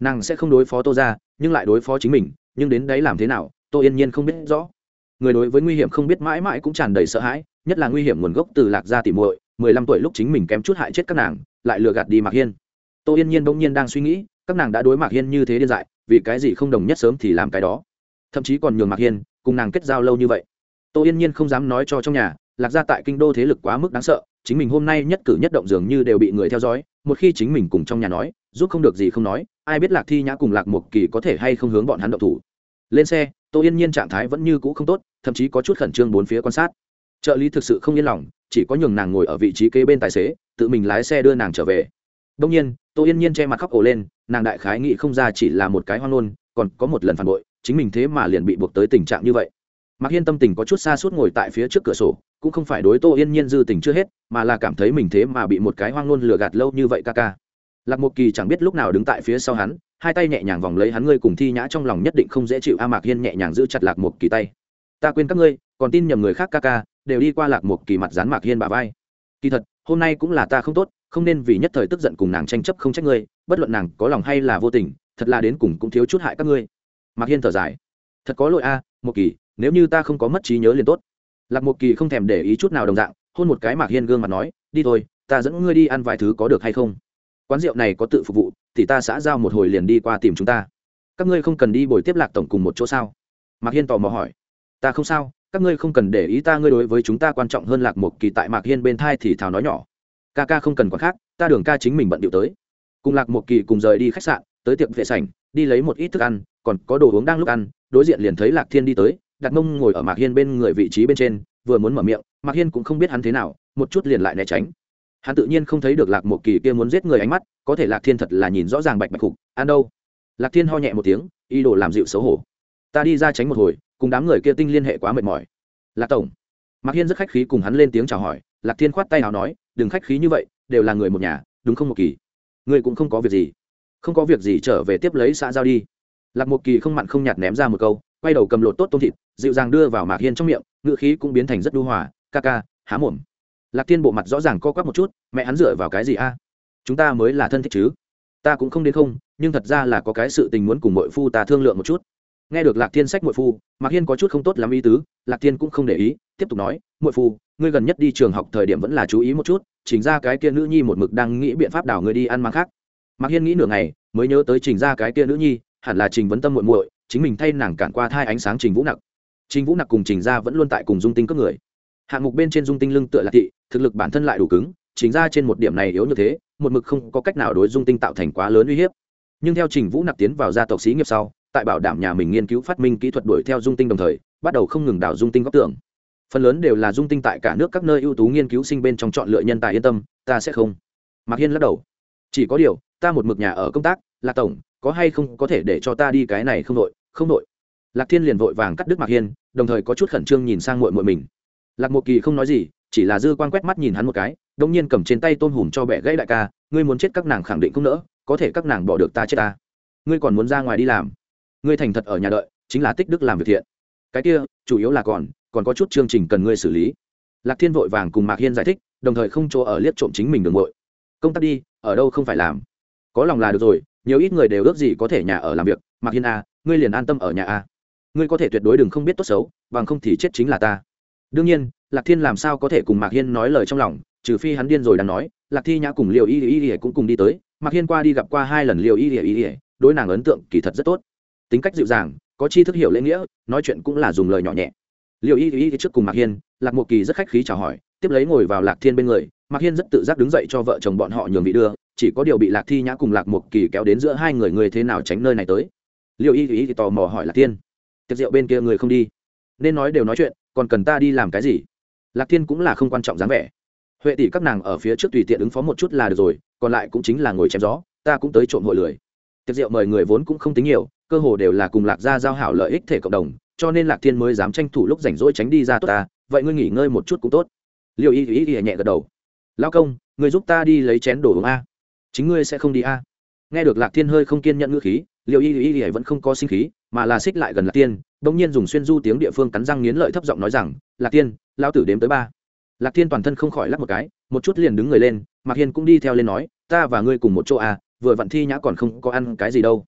Nàng sẽ không đối phó tô ra nhưng lại đối phó chính mình, nhưng đến đấy làm thế nào, tô yên nhiên không biết rõ. Người đối với nguy hiểm không biết mãi mãi cũng tràn đầy sợ hãi, nhất là nguy hiểm nguồn gốc từ lạc gia tỉ muội, mười lăm tuổi lúc chính mình kém chút hại chết các nàng, lại lừa gạt đi mạc hiên tô yên nhiên bỗng nhiên đang suy nghĩ, các nàng đã đối mạc hiên như thế điên dại, vì cái gì không đồng nhất sớm thì làm cái đó? Thậm chí còn nhường mạc hiên cùng nàng kết giao lâu như vậy. Tô yên nhiên không dám nói cho trong nhà, lạc gia tại kinh đô thế lực quá mức đáng sợ, chính mình hôm nay nhất cử nhất động dường như đều bị người theo dõi, một khi chính mình cùng trong nhà nói, giúp không được gì không nói, ai biết lạc thi nhã cùng lạc một kỳ có thể hay không hướng bọn hắn động thủ. Lên xe, tô yên nhiên trạng thái vẫn như cũ không tốt, thậm chí có chút khẩn trương bốn phía quan sát. Trợ lý thực sự không yên lòng, chỉ có nhường nàng ngồi ở vị trí kế bên tài xế, tự mình lái xe đưa nàng trở về đông nhiên, tô yên nhiên che mặt khóc ổ lên, nàng đại khái nghĩ không ra chỉ là một cái hoang ngôn, còn có một lần phản bội, chính mình thế mà liền bị buộc tới tình trạng như vậy. Mạc hiên tâm tình có chút xa suốt ngồi tại phía trước cửa sổ, cũng không phải đối tô yên nhiên dư tình chưa hết, mà là cảm thấy mình thế mà bị một cái hoang ngôn lừa gạt lâu như vậy ca ca. Lạc một kỳ chẳng biết lúc nào đứng tại phía sau hắn, hai tay nhẹ nhàng vòng lấy hắn ngươi cùng thi nhã trong lòng nhất định không dễ chịu a, mạc hiên nhẹ nhàng giữ chặt lạc một kỳ tay. Ta quên các ngươi, còn tin nhầm người khác ca ca, đều đi qua lạc một kỳ mặt dán mạc hiên bà vai. Kỳ thật, hôm nay cũng là ta không tốt không nên vì nhất thời tức giận cùng nàng tranh chấp không trách ngươi, bất luận nàng có lòng hay là vô tình, thật là đến cùng cũng thiếu chút hại các ngươi. Mạc hiên thở dài. Thật có lỗi a một kỳ, nếu như ta không có mất trí nhớ liền tốt. Lạc một kỳ không thèm để ý chút nào đồng dạng, hôn một cái mạc hiên gương mặt nói, đi thôi, ta dẫn ngươi đi ăn vài thứ có được hay không? Quán rượu này có tự phục vụ, thì ta xã giao một hồi liền đi qua tìm chúng ta. Các ngươi không cần đi bồi tiếp lạc tổng cùng một chỗ sao? Mạc hiên tò mò hỏi. Ta không sao, các ngươi không cần để ý ta, ngươi đối với chúng ta quan trọng hơn. Lạc một kỳ tại mạc hiên bên thai thì thào nói nhỏ ca ca không cần quá khác, ta đường ca chính mình bận điệu tới. Cùng lạc một kỳ cùng rời đi khách sạn, tới tiệm vệ sảnh, đi lấy một ít thức ăn, còn có đồ uống đang lúc ăn, đối diện liền thấy lạc thiên đi tới đặt mông ngồi ở mạc hiên bên người vị trí bên trên, vừa muốn mở miệng, mạc hiên cũng không biết hắn thế nào, một chút liền lại né tránh. Hắn tự nhiên không thấy được lạc một kỳ kia muốn giết người ánh mắt, có thể lạc thiên thật là nhìn rõ ràng bạch bạch khục, ăn đâu? Lạc thiên ho nhẹ một tiếng y đồ làm dịu xấu hổ. Ta đi ra tránh một hồi, cùng đám người kia tinh liên hệ quá mệt mỏi. Lạc tổng. Mạc hiên rất khách khí cùng hắn lên tiếng chào hỏi, lạc thiên khoát tay nào nói đừng khách khí như vậy, đều là người một nhà, đúng không một kỳ? Người cũng không có việc gì. Không có việc gì trở về tiếp lấy xã giao đi. Lạc một kỳ không mặn không nhạt ném ra một câu, quay đầu cầm lột tốt tôm thịt, dịu dàng đưa vào mạc hiên trong miệng ngự khí cũng biến thành rất đu hòa, ca ca, há mồm. Lạc tiên bộ mặt rõ ràng co quắp một chút, mẹ hắn dựa vào cái gì a? Chúng ta mới là thân thích chứ. Ta cũng không đến không, nhưng thật ra là có cái sự tình muốn cùng mội phu ta thương lượng một chút nghe được lạc thiên sách muội phu, mạc hiên có chút không tốt lắm ý tứ, lạc thiên cũng không để ý, tiếp tục nói, muội phu, ngươi gần nhất đi trường học thời điểm vẫn là chú ý một chút chính ra cái kia nữ nhi một mực đang nghĩ biện pháp đảo ngươi đi ăn mang khác. Mạc hiên nghĩ nửa ngày, mới nhớ tới trình ra cái kia nữ nhi, hẳn là trình vấn tâm muội muội, chính mình thay nàng cản qua thai ánh sáng trình vũ nặc. Trình vũ nặc cùng trình ra vẫn luôn tại cùng dung tinh cấp người. Hạng mục bên trên dung tinh lưng tựa lạc thị, thực lực bản thân lại đủ cứng chính ra trên một điểm này yếu như thế, một mực không có cách nào đối dung tinh tạo thành quá lớn uy hiếp. Nhưng theo trình vũ nặc tiến vào gia tộc xí nghiệp sau tại bảo đảm nhà mình nghiên cứu phát minh kỹ thuật đuổi theo dung tinh đồng thời, bắt đầu không ngừng đào dung tinh góc tưởng phần lớn đều là dung tinh tại cả nước các nơi ưu tú nghiên cứu sinh bên trong chọn lựa nhân tài yên tâm, ta sẽ không. Mạc hiên lắc đầu. Chỉ có điều, ta một mực nhà ở công tác là tổng, có hay không có thể để cho ta đi cái này không đội không đội. Lạc thiên liền vội vàng cắt đứt mạc hiên, đồng thời có chút khẩn trương nhìn sang mội mội mình. Lạc một kỳ không nói gì, chỉ là dư quan quét mắt nhìn hắn một cái đông nhiên cầm trên tay tôn hùm cho bẻ gãy đại ca, ngươi muốn chết các nàng khẳng định không nỡ, có thể các nàng bỏ được ta chết ta. Ngươi còn muốn ra ngoài đi làm ngươi thành thật ở nhà đợi chính là tích đức làm việc thiện cái kia chủ yếu là còn còn có chút chương trình cần ngươi xử lý lạc thiên vội vàng cùng mạc hiên giải thích đồng thời không chỗ ở liếc trộm chính mình đường vội công tác đi ở đâu không phải làm có lòng là được rồi nhiều ít người đều ước gì có thể nhà ở làm việc mạc hiên a ngươi liền an tâm ở nhà a ngươi có thể tuyệt đối đừng không biết tốt xấu bằng không thì chết chính là ta đương nhiên lạc thiên làm sao có thể cùng mạc hiên nói lời trong lòng trừ phi hắn điên rồi đang nói lạc thi nhã cùng liều y y y cũng cùng đi tới mạc hiên qua đi gặp qua hai lần liều y y y đối nàng ấn tượng kỳ thật rất tốt tính cách dịu dàng, có chi thức hiểu lễ nghĩa, nói chuyện cũng là dùng lời nhỏ nhẹ. Liệu y y trước cùng mạc hiên, lạc Mộ kỳ rất khách khí chào hỏi, tiếp lấy ngồi vào lạc thiên bên người, mạc hiên rất tự giác đứng dậy cho vợ chồng bọn họ nhường vị đưa, chỉ có điều bị lạc thi nhã cùng lạc Mộ kỳ kéo đến giữa hai người người thế nào tránh nơi này tới. Liệu y y thì tò mò hỏi lạc thiên, tiệc rượu bên kia người không đi? Nên nói đều nói chuyện, còn cần ta đi làm cái gì? Lạc thiên cũng là không quan trọng dáng vẻ. Huệ tỷ các nàng ở phía trước tùy tiện ứng phó một chút là được rồi, còn lại cũng chính là ngồi chém gió, ta cũng tới trộm hội lười. Tiệc rượu mời người vốn cũng không tính nhiều cơ hồ đều là cùng lạc gia giao hảo lợi ích thể cộng đồng, cho nên lạc thiên mới dám tranh thủ lúc rảnh rỗi tránh đi ra tốt ta, vậy ngươi nghỉ ngơi một chút cũng tốt. Liệu y y y nhẹ gật đầu. Lao công người giúp ta đi lấy chén đồ uống a. Chính ngươi sẽ không đi a. Nghe được lạc thiên hơi không kiên nhận ngữ khí liệu y y y vẫn không có sinh khí, mà là xích lại gần lạc tiên bỗng nhiên dùng xuyên du tiếng địa phương cắn răng nghiến lợi thấp giọng nói rằng, lạc tiên lao tử đếm tới ba. Lạc thiên toàn thân không khỏi lắc một cái, một chút liền đứng người lên, mạc hiên cũng đi theo lên nói, ta và ngươi cùng một chỗ à vừa vặn thi nhã còn không có ăn cái gì đâu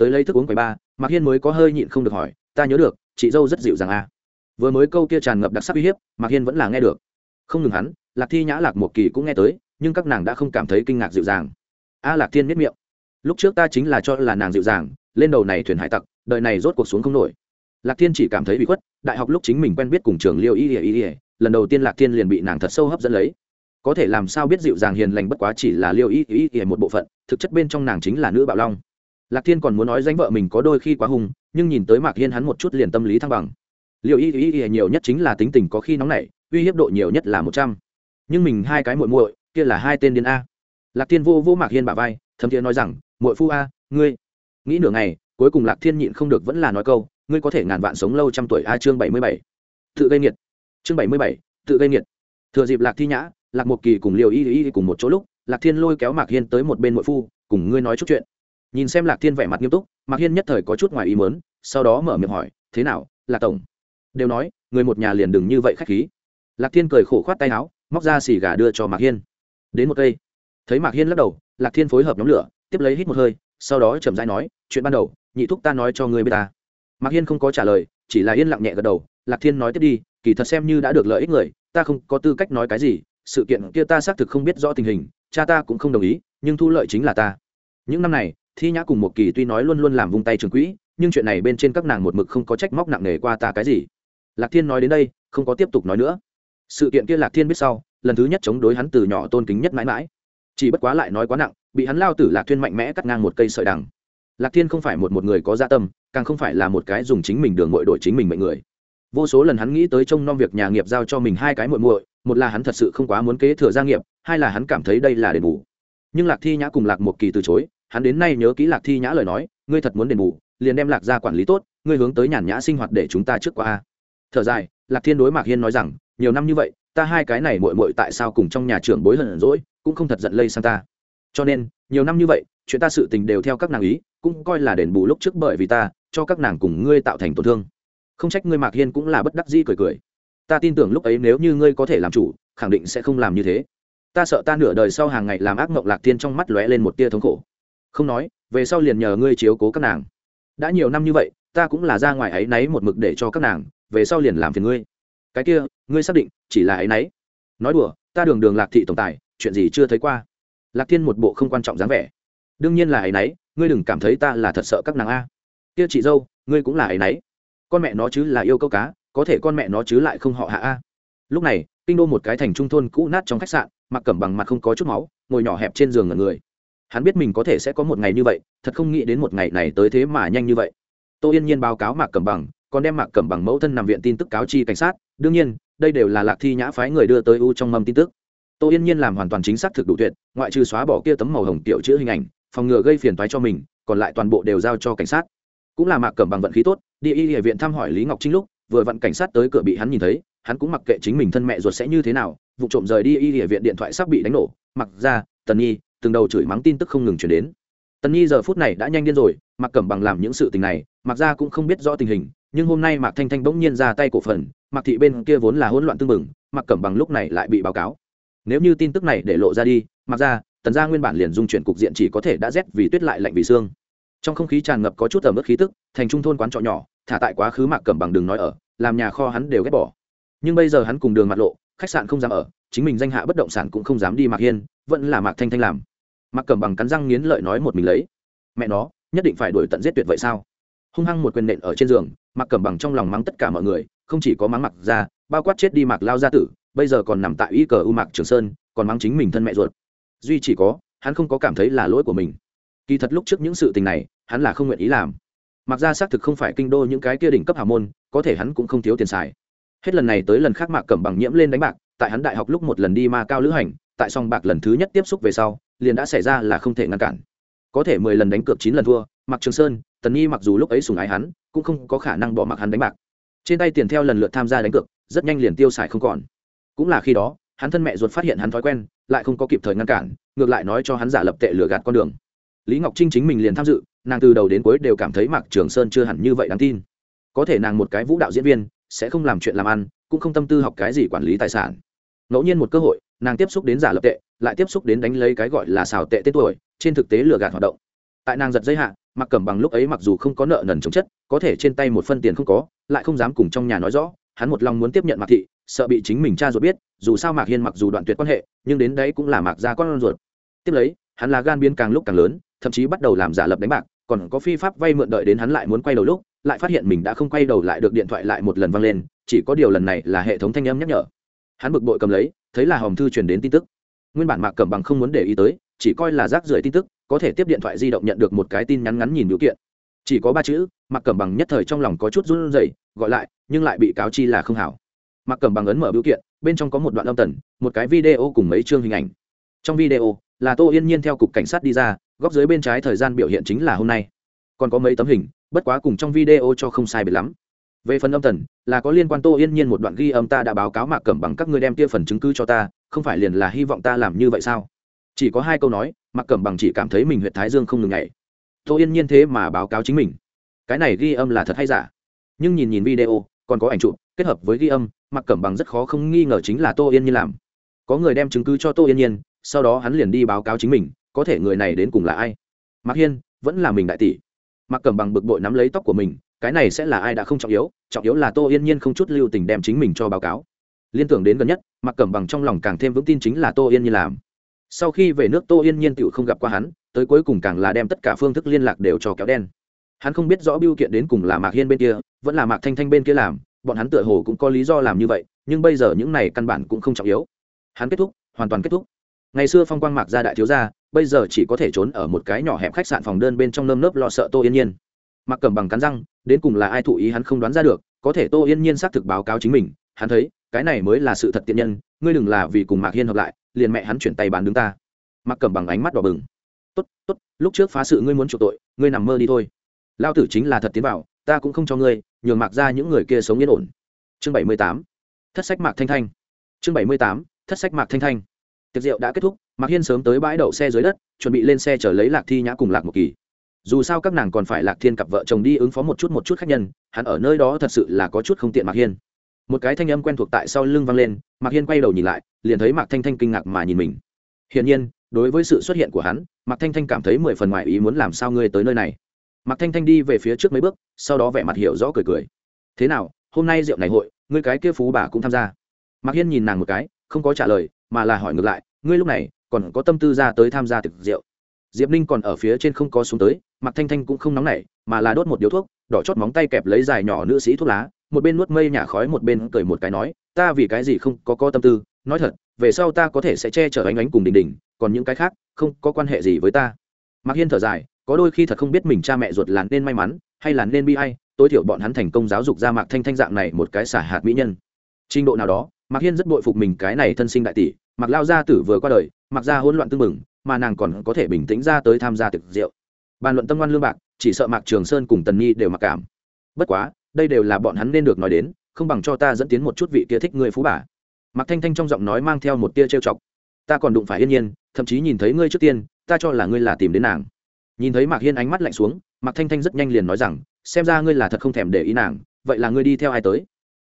tới lấy thức uống quầy ba, mạc hiên mới có hơi nhịn không được hỏi, ta nhớ được, chị dâu rất dịu dàng à? Vừa mới câu kia tràn ngập đặc sắc uy hiếp, mạc hiên vẫn là nghe được. Không ngừng hắn, lạc thi nhã, lạc một kỳ cũng nghe tới, nhưng các nàng đã không cảm thấy kinh ngạc dịu dàng. A lạc Thiên miết miệng, lúc trước ta chính là cho là nàng dịu dàng, lên đầu này thuyền hải tặc, đời này rốt cuộc xuống không nổi. Lạc thiên chỉ cảm thấy bị khuất, đại học lúc chính mình quen biết cùng trường liêu y ỉa y ỉa lần đầu tiên lạc thiên liền bị nàng thật sâu hấp dẫn lấy. Có thể làm sao biết dịu dàng hiền lành bất quá chỉ là liêu y y ỉa một bộ phận, thực chất bên trong nàng chính là nữ bạo long lạc thiên còn muốn nói danh vợ mình có đôi khi quá hung, nhưng nhìn tới mạc hiên hắn một chút liền tâm lý thăng bằng. Liệu y y y nhiều nhất chính là tính tình có khi nóng nảy, uy hiếp độ nhiều nhất là một trăm. Nhưng mình hai cái muội muội, kia là hai tên điên a. Lạc thiên vô vô mạc hiên bả vai, thấm thiên nói rằng, muội phu a, ngươi. Nghĩ nửa ngày, cuối cùng lạc thiên nhịn không được vẫn là nói câu, ngươi có thể ngàn vạn sống lâu trăm tuổi a chương bảy mươi bảy. Tự gây nghiệt. Chương bảy mươi bảy, tự gây nghiệt. Thừa dịp lạc thi nhã, lạc một kỳ cùng liều y y cùng một chỗ lúc, lạc thiên lôi kéo mạc hiên tới một bên muội phu, cùng ngươi nói chút chuyện nhìn xem lạc thiên vẻ mặt nghiêm túc mạc hiên nhất thời có chút ngoài ý mớn sau đó mở miệng hỏi, thế nào, lạc tổng? Đều nói, người một nhà liền đừng như vậy khách khí. Lạc thiên cười khổ khoát tay áo, móc ra xì gà đưa cho mạc hiên. Đến một cây. Thấy mạc hiên lắc đầu, lạc thiên phối hợp nhóm lửa, tiếp lấy hít một hơi, sau đó chậm rãi nói, chuyện ban đầu, nhị thúc ta nói cho người biết ta. Mạc hiên không có trả lời, chỉ là yên lặng nhẹ gật đầu, lạc thiên nói tiếp đi, kỳ thật xem như đã được lợi ích người, ta không có tư cách nói cái gì, sự kiện kia ta xác thực không biết rõ tình hình, cha ta cũng không đồng ý, nhưng thu lợi chính là ta. Những năm này thi nhã cùng một kỳ tuy nói luôn luôn làm vung tay trường quỹ, nhưng chuyện này bên trên các nàng một mực không có trách móc nặng nề qua ta cái gì. Lạc thiên nói đến đây, không có tiếp tục nói nữa. Sự kiện kia lạc thiên biết sau, lần thứ nhất chống đối hắn từ nhỏ tôn kính nhất mãi mãi. Chỉ bất quá lại nói quá nặng, bị hắn lao tử lạc thiên mạnh mẽ cắt ngang một cây sợi đằng. Lạc thiên không phải một một người có gia dạ tâm, càng không phải là một cái dùng chính mình đường mội đổi chính mình mệnh người. Vô số lần hắn nghĩ tới trông nom việc nhà nghiệp giao cho mình hai cái muội muội, một là hắn thật sự không quá muốn kế thừa gia nghiệp, hai là hắn cảm thấy đây là đền bù. Nhưng lạc thi nhã cùng lạc một kỳ từ chối hắn đến nay nhớ kỹ lạc thi nhã lời nói, ngươi thật muốn đền bù, liền đem lạc ra quản lý tốt, ngươi hướng tới nhàn nhã sinh hoạt để chúng ta trước qua. A thở dài, lạc thiên đối mạc hiên nói rằng, nhiều năm như vậy, ta hai cái này mội mội tại sao cùng trong nhà trưởng bối hận rỗi cũng không thật giận lây sang ta. Cho nên, nhiều năm như vậy, chuyện ta sự tình đều theo các nàng ý, cũng coi là đền bù lúc trước bởi vì ta, cho các nàng cùng ngươi tạo thành tổn thương. Không trách ngươi mạc hiên cũng là bất đắc dĩ cười cười. Ta tin tưởng lúc ấy nếu như ngươi có thể làm chủ, khẳng định sẽ không làm như thế. Ta sợ ta nửa đời sau hàng ngày làm ác mộng lạc thiên trong mắt lóe lên một tia thống khổ không nói, về sau liền nhờ ngươi chiếu cố các nàng. Đã nhiều năm như vậy, ta cũng là ra ngoài ấy náy một mực để cho các nàng, về sau liền làm phiền ngươi. Cái kia, ngươi xác định, chỉ là ấy náy. Nói đùa, ta đường đường lạc thị tổng tài, chuyện gì chưa thấy qua? Lạc thiên một bộ không quan trọng dáng vẻ. Đương nhiên là ấy náy, ngươi đừng cảm thấy ta là thật sợ các nàng a. Kia chị dâu, ngươi cũng là ấy náy. Con mẹ nó chứ là yêu câu cá, có thể con mẹ nó chứ lại không họ hạ a. Lúc này, kinh đô một cái thành trung thôn cũ nát trong khách sạn, mặc cẩm bằng mặt không có chút máu, ngồi nhỏ hẹp trên giường ngần người hắn biết mình có thể sẽ có một ngày như vậy, thật không nghĩ đến một ngày này tới thế mà nhanh như vậy. Tô yên nhiên báo cáo mạc cẩm bằng, còn đem mạc cẩm bằng mẫu thân nằm viện tin tức cáo chi cảnh sát, đương nhiên, đây đều là lạc thi nhã phái người đưa tới u trong mâm tin tức. Tô yên nhiên làm hoàn toàn chính xác thực đủ tuyệt, ngoại trừ xóa bỏ kia tấm màu hồng tiểu chữ hình ảnh, phòng ngừa gây phiền toái cho mình, còn lại toàn bộ đều giao cho cảnh sát. Cũng là mạc cẩm bằng vận khí tốt, đi y địa viện thăm hỏi lý ngọc trinh lúc, vừa vặn cảnh sát tới cửa bị hắn nhìn thấy, hắn cũng mặc kệ chính mình thân mẹ ruột sẽ như thế nào, vụ trộm rời đi y địa viện điện thoại sắp bị đánh nổ, mặc ra, tần nhi từng đầu chửi mắng tin tức không ngừng chuyển đến. Tần nhi giờ phút này đã nhanh điên rồi mặc cẩm bằng làm những sự tình này mặc ra cũng không biết rõ tình hình, nhưng hôm nay mạc thanh thanh bỗng nhiên ra tay cổ phần mặc thị bên kia vốn là hỗn loạn tương mừng mặc cẩm bằng lúc này lại bị báo cáo. Nếu như tin tức này để lộ ra đi mặc ra tần gia nguyên bản liền dung chuyển cục diện chỉ có thể đã rét vì tuyết lại lạnh vì xương. Trong không khí tràn ngập có chút ẩm ướt khí tức, thành trung thôn quán trọ nhỏ, thả tại quá khứ mạc cẩm bằng đừng nói ở, làm nhà kho hắn đều ghét bỏ. Nhưng bây giờ hắn cùng đường mặt lộ, khách sạn không dám ở, chính mình danh hạ bất động sản cũng không dám đi mạc hiên, vẫn là mạc thanh thanh làm mạc cẩm bằng cắn răng nghiến lợi nói một mình lấy. Mẹ nó, nhất định phải đuổi tận giết tuyệt vậy sao? Hung hăng một quyền nện ở trên giường mạc cẩm bằng trong lòng mắng tất cả mọi người, không chỉ có mắng mặc ra, bao quát chết đi mạc lao gia tử, bây giờ còn nằm tại y cờ u mạc trường sơn, còn mắng chính mình thân mẹ ruột. Duy chỉ có, hắn không có cảm thấy là lỗi của mình. Kỳ thật lúc trước những sự tình này, hắn là không nguyện ý làm. Mặc ra xác thực không phải kinh đô những cái kia đỉnh cấp hào môn, có thể hắn cũng không thiếu tiền xài. Hết lần này tới lần khác mạc cẩm bằng nhiễm lên đánh bạc, tại hắn đại học lúc một lần đi ma cao lữ hành tại song bạc lần thứ nhất tiếp xúc về sau, liền đã xảy ra là không thể ngăn cản. Có thể mười lần đánh cược chín lần thua mặc trường sơn, tần nhi mặc dù lúc ấy sùng ái hắn, cũng không có khả năng bỏ mặc hắn đánh bạc. Trên tay tiền theo lần lượt tham gia đánh cược, rất nhanh liền tiêu xài không còn. Cũng là khi đó, hắn thân mẹ ruột phát hiện hắn thói quen, lại không có kịp thời ngăn cản, ngược lại nói cho hắn giả lập tệ lừa gạt con đường. Lý ngọc trinh chính mình liền tham dự, nàng từ đầu đến cuối đều cảm thấy mạc trường sơn chưa hẳn như vậy đáng tin. Có thể nàng một cái vũ đạo diễn viên, sẽ không làm chuyện làm ăn, cũng không tâm tư học cái gì quản lý tài sản. Ngẫu nhiên một cơ hội nàng tiếp xúc đến giả lập tệ, lại tiếp xúc đến đánh lấy cái gọi là xào tệ tên tuổi, trên thực tế lừa gạt hoạt động. Tại nàng giật dây hạ, mặc cẩm bằng lúc ấy mặc dù không có nợ nần chống chất, có thể trên tay một phân tiền không có, lại không dám cùng trong nhà nói rõ, hắn một lòng muốn tiếp nhận mạc thị, sợ bị chính mình cha ruột biết, dù sao mạc hiên mặc dù đoạn tuyệt quan hệ, nhưng đến đấy cũng là mạc gia con ruột. Tiếp lấy, hắn là gan biến càng lúc càng lớn, thậm chí bắt đầu làm giả lập đánh bạc, còn có phi pháp vay mượn đợi đến hắn lại muốn quay đầu lúc, lại phát hiện mình đã không quay đầu lại được điện thoại lại một lần văng lên, chỉ có điều lần này là hệ thống thanh âm nhắc nhở hắn bực bội cầm lấy, thấy là hòm thư truyền đến tin tức. Nguyên bản mạc cẩm bằng không muốn để ý tới, chỉ coi là rác rưởi tin tức, có thể tiếp điện thoại di động nhận được một cái tin nhắn ngắn nhìn biểu kiện. Chỉ có ba chữ, mạc cẩm bằng nhất thời trong lòng có chút run rẩy, gọi lại, nhưng lại bị cáo chi là không hảo. Mạc cẩm bằng ấn mở biểu kiện, bên trong có một đoạn âm tần, một cái video cùng mấy chương hình ảnh. Trong video, là tô yên nhiên theo cục cảnh sát đi ra, góc dưới bên trái thời gian biểu hiện chính là hôm nay. Còn có mấy tấm hình, bất quá cùng trong video cho không sai biệt lắm về phần âm tần, là có liên quan tô yên nhiên một đoạn ghi âm ta đã báo cáo mạc cẩm bằng các ngươi đem kia phần chứng cứ cho ta, không phải liền là hy vọng ta làm như vậy sao? Chỉ có hai câu nói, mạc cẩm bằng chỉ cảm thấy mình huyện thái dương không ngừng ngày tô yên nhiên thế mà báo cáo chính mình. Cái này ghi âm là thật hay giả? Nhưng nhìn nhìn video, còn có ảnh chụp, kết hợp với ghi âm, mạc cẩm bằng rất khó không nghi ngờ chính là tô yên nhiên làm. Có người đem chứng cứ cho tô yên nhiên, sau đó hắn liền đi báo cáo chính mình, có thể người này đến cùng là ai? Mạc hiên, vẫn là mình đại tỷ. Mạc cẩm bằng bực bội nắm lấy tóc của mình cái này sẽ là ai đã không trọng yếu trọng yếu là tô yên nhiên không chút lưu tình đem chính mình cho báo cáo. Liên tưởng đến gần nhất, mạc cẩm bằng trong lòng càng thêm vững tin chính là tô yên nhiên làm. Sau khi về nước, tô yên nhiên tựu không gặp qua hắn, tới cuối cùng càng là đem tất cả phương thức liên lạc đều cho kéo đen. Hắn không biết rõ biêu kiện đến cùng là mạc hiên bên kia, vẫn là mạc thanh thanh bên kia làm, bọn hắn tựa hồ cũng có lý do làm như vậy, nhưng bây giờ những này căn bản cũng không trọng yếu. Hắn kết thúc, hoàn toàn kết thúc. Ngày xưa phong quang mạc gia đại thiếu gia, bây giờ chỉ có thể trốn ở một cái nhỏ hẹp khách sạn phòng đơn bên trong nơm nớp lo sợ tô yên nhiên. Mặc cầm bằng cắn răng đến cùng là ai thụ ý hắn không đoán ra được, có thể tô yên nhiên xác thực báo cáo chính mình, hắn thấy, cái này mới là sự thật tiện nhân, ngươi đừng là vì cùng mạc hiên hợp lại, liền mẹ hắn chuyển tay bán đứng ta. Mặc cầm bằng ánh mắt đỏ bừng. Tốt tốt, lúc trước phá sự ngươi muốn chuộc tội, ngươi nằm mơ đi thôi. Lao tử chính là thật tiến vào, ta cũng không cho ngươi, nhường mạc ra những người kia sống yên ổn. Chương bảy mươi tám. Thất sách mạc thanh thanh. Chương bảy mươi tám. Thất sách mạc thanh thanh. Tiệc rượu đã kết thúc, mạc hiên sớm tới bãi đậu xe dưới đất, chuẩn bị lên xe chở lấy lạc thi nhã cùng lạc một kỳ dù sao các nàng còn phải lạc thiên cặp vợ chồng đi ứng phó một chút một chút khác nhân, hắn ở nơi đó thật sự là có chút không tiện mạc hiên. Một cái thanh âm quen thuộc tại sau lưng vang lên, mạc hiên quay đầu nhìn lại, liền thấy mạc thanh thanh kinh ngạc mà nhìn mình. Hiển nhiên, đối với sự xuất hiện của hắn, mạc thanh thanh cảm thấy mười phần ngoài ý muốn làm sao ngươi tới nơi này. Mạc thanh thanh đi về phía trước mấy bước, sau đó vẻ mặt hiểu rõ cười cười. Thế nào, hôm nay rượu này hội, ngươi cái kia phú bà cũng tham gia. Mạc hiên nhìn nàng một cái, không có trả lời, mà là hỏi ngược lại, ngươi lúc này còn có tâm tư ra tới tham gia thực rượu? Diệp ninh còn ở phía trên không có xuống tới mặc thanh thanh cũng không nóng nảy, mà là đốt một điếu thuốc, đỏ chót móng tay kẹp lấy dài nhỏ nữ sĩ thuốc lá, một bên nuốt mây nhả khói một bên cười một cái nói, ta vì cái gì không có có tâm tư, nói thật, về sau ta có thể sẽ che chở ánh ánh cùng đình đình, còn những cái khác, không có quan hệ gì với ta mặc hiên thở dài, có đôi khi thật không biết mình cha mẹ ruột là nên may mắn, hay là nên bi hay tối thiểu bọn hắn thành công giáo dục ra mạc thanh thanh dạng này một cái xả hạt mỹ nhân trình độ nào đó, mạc hiên rất bội phục mình cái này thân sinh đại tỷ mặc lao gia tử vừa qua đời mặc ra hỗn loạn tư mừng mà nàng còn có thể bình tĩnh ra tới tham gia thực rượu. Bàn luận tâm ngoan lương bạc, chỉ sợ mạc trường sơn cùng tần nhi đều mặc cảm. Bất quá, đây đều là bọn hắn nên được nói đến, không bằng cho ta dẫn tiến một chút vị kia thích người phú bà. Mạc thanh thanh trong giọng nói mang theo một tia trêu chọc. Ta còn đụng phải yên nhiên, thậm chí nhìn thấy ngươi trước tiên, ta cho là ngươi là tìm đến nàng. Nhìn thấy mạc hiên ánh mắt lạnh xuống, mạc thanh thanh rất nhanh liền nói rằng, xem ra ngươi là thật không thèm để ý nàng, vậy là ngươi đi theo ai tới?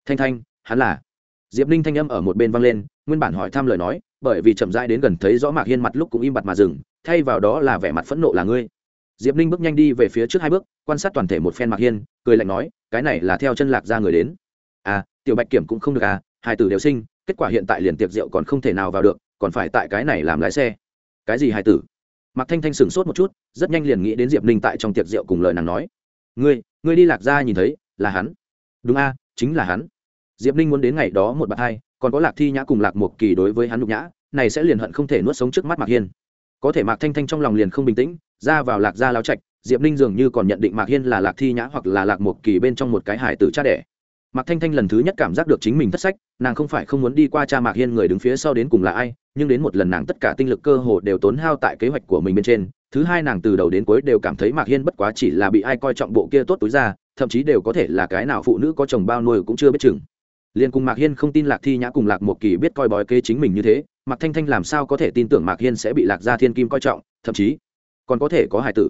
Thanh thanh, hắn là. Diệp ninh thanh âm ở một bên vang lên, nguyên bản hỏi thăm lời nói bởi vì chậm rãi đến gần thấy rõ mạc hiên mặt lúc cũng im bặt mà dừng, thay vào đó là vẻ mặt phẫn nộ là ngươi. Diệp ninh bước nhanh đi về phía trước hai bước, quan sát toàn thể một phen mạc hiên, cười lạnh nói, cái này là theo chân lạc ra người đến. À tiểu bạch kiểm cũng không được à hai tử đều sinh, kết quả hiện tại liền tiệc rượu còn không thể nào vào được, còn phải tại cái này làm lái xe. Cái gì hai tử? Mạc thanh thanh sửng sốt một chút, rất nhanh liền nghĩ đến diệp ninh tại trong tiệc rượu cùng lời nàng nói. Ngươi ngươi đi lạc ra nhìn thấy, là hắn. Đúng a, chính là hắn. Diệp ninh muốn đến ngày đó một bạt hai còn có lạc thi nhã cùng lạc một kỳ đối với hắn nhục nhã, này sẽ liền hận không thể nuốt sống trước mắt mạc hiên. Có thể mạc thanh thanh trong lòng liền không bình tĩnh, ra vào lạc gia lao trạch, diệp ninh dường như còn nhận định mạc hiên là lạc thi nhã hoặc là lạc một kỳ bên trong một cái hải tử cha đẻ. Mạc thanh thanh lần thứ nhất cảm giác được chính mình thất sách, nàng không phải không muốn đi qua cha mạc hiên người đứng phía sau đến cùng là ai, nhưng đến một lần nàng tất cả tinh lực cơ hồ đều tốn hao tại kế hoạch của mình bên trên, thứ hai nàng từ đầu đến cuối đều cảm thấy mạc hiên bất quá chỉ là bị ai coi trọng bộ kia tốt túi ra, thậm chí đều có thể là cái nào phụ nữ có chồng bao nuôi cũng chưa biết chừng liền cùng mạc hiên không tin lạc thi nhã cùng lạc một kỳ biết coi bói kế chính mình như thế, mạc thanh thanh làm sao có thể tin tưởng mạc hiên sẽ bị lạc gia thiên kim coi trọng, thậm chí còn có thể có hài tử.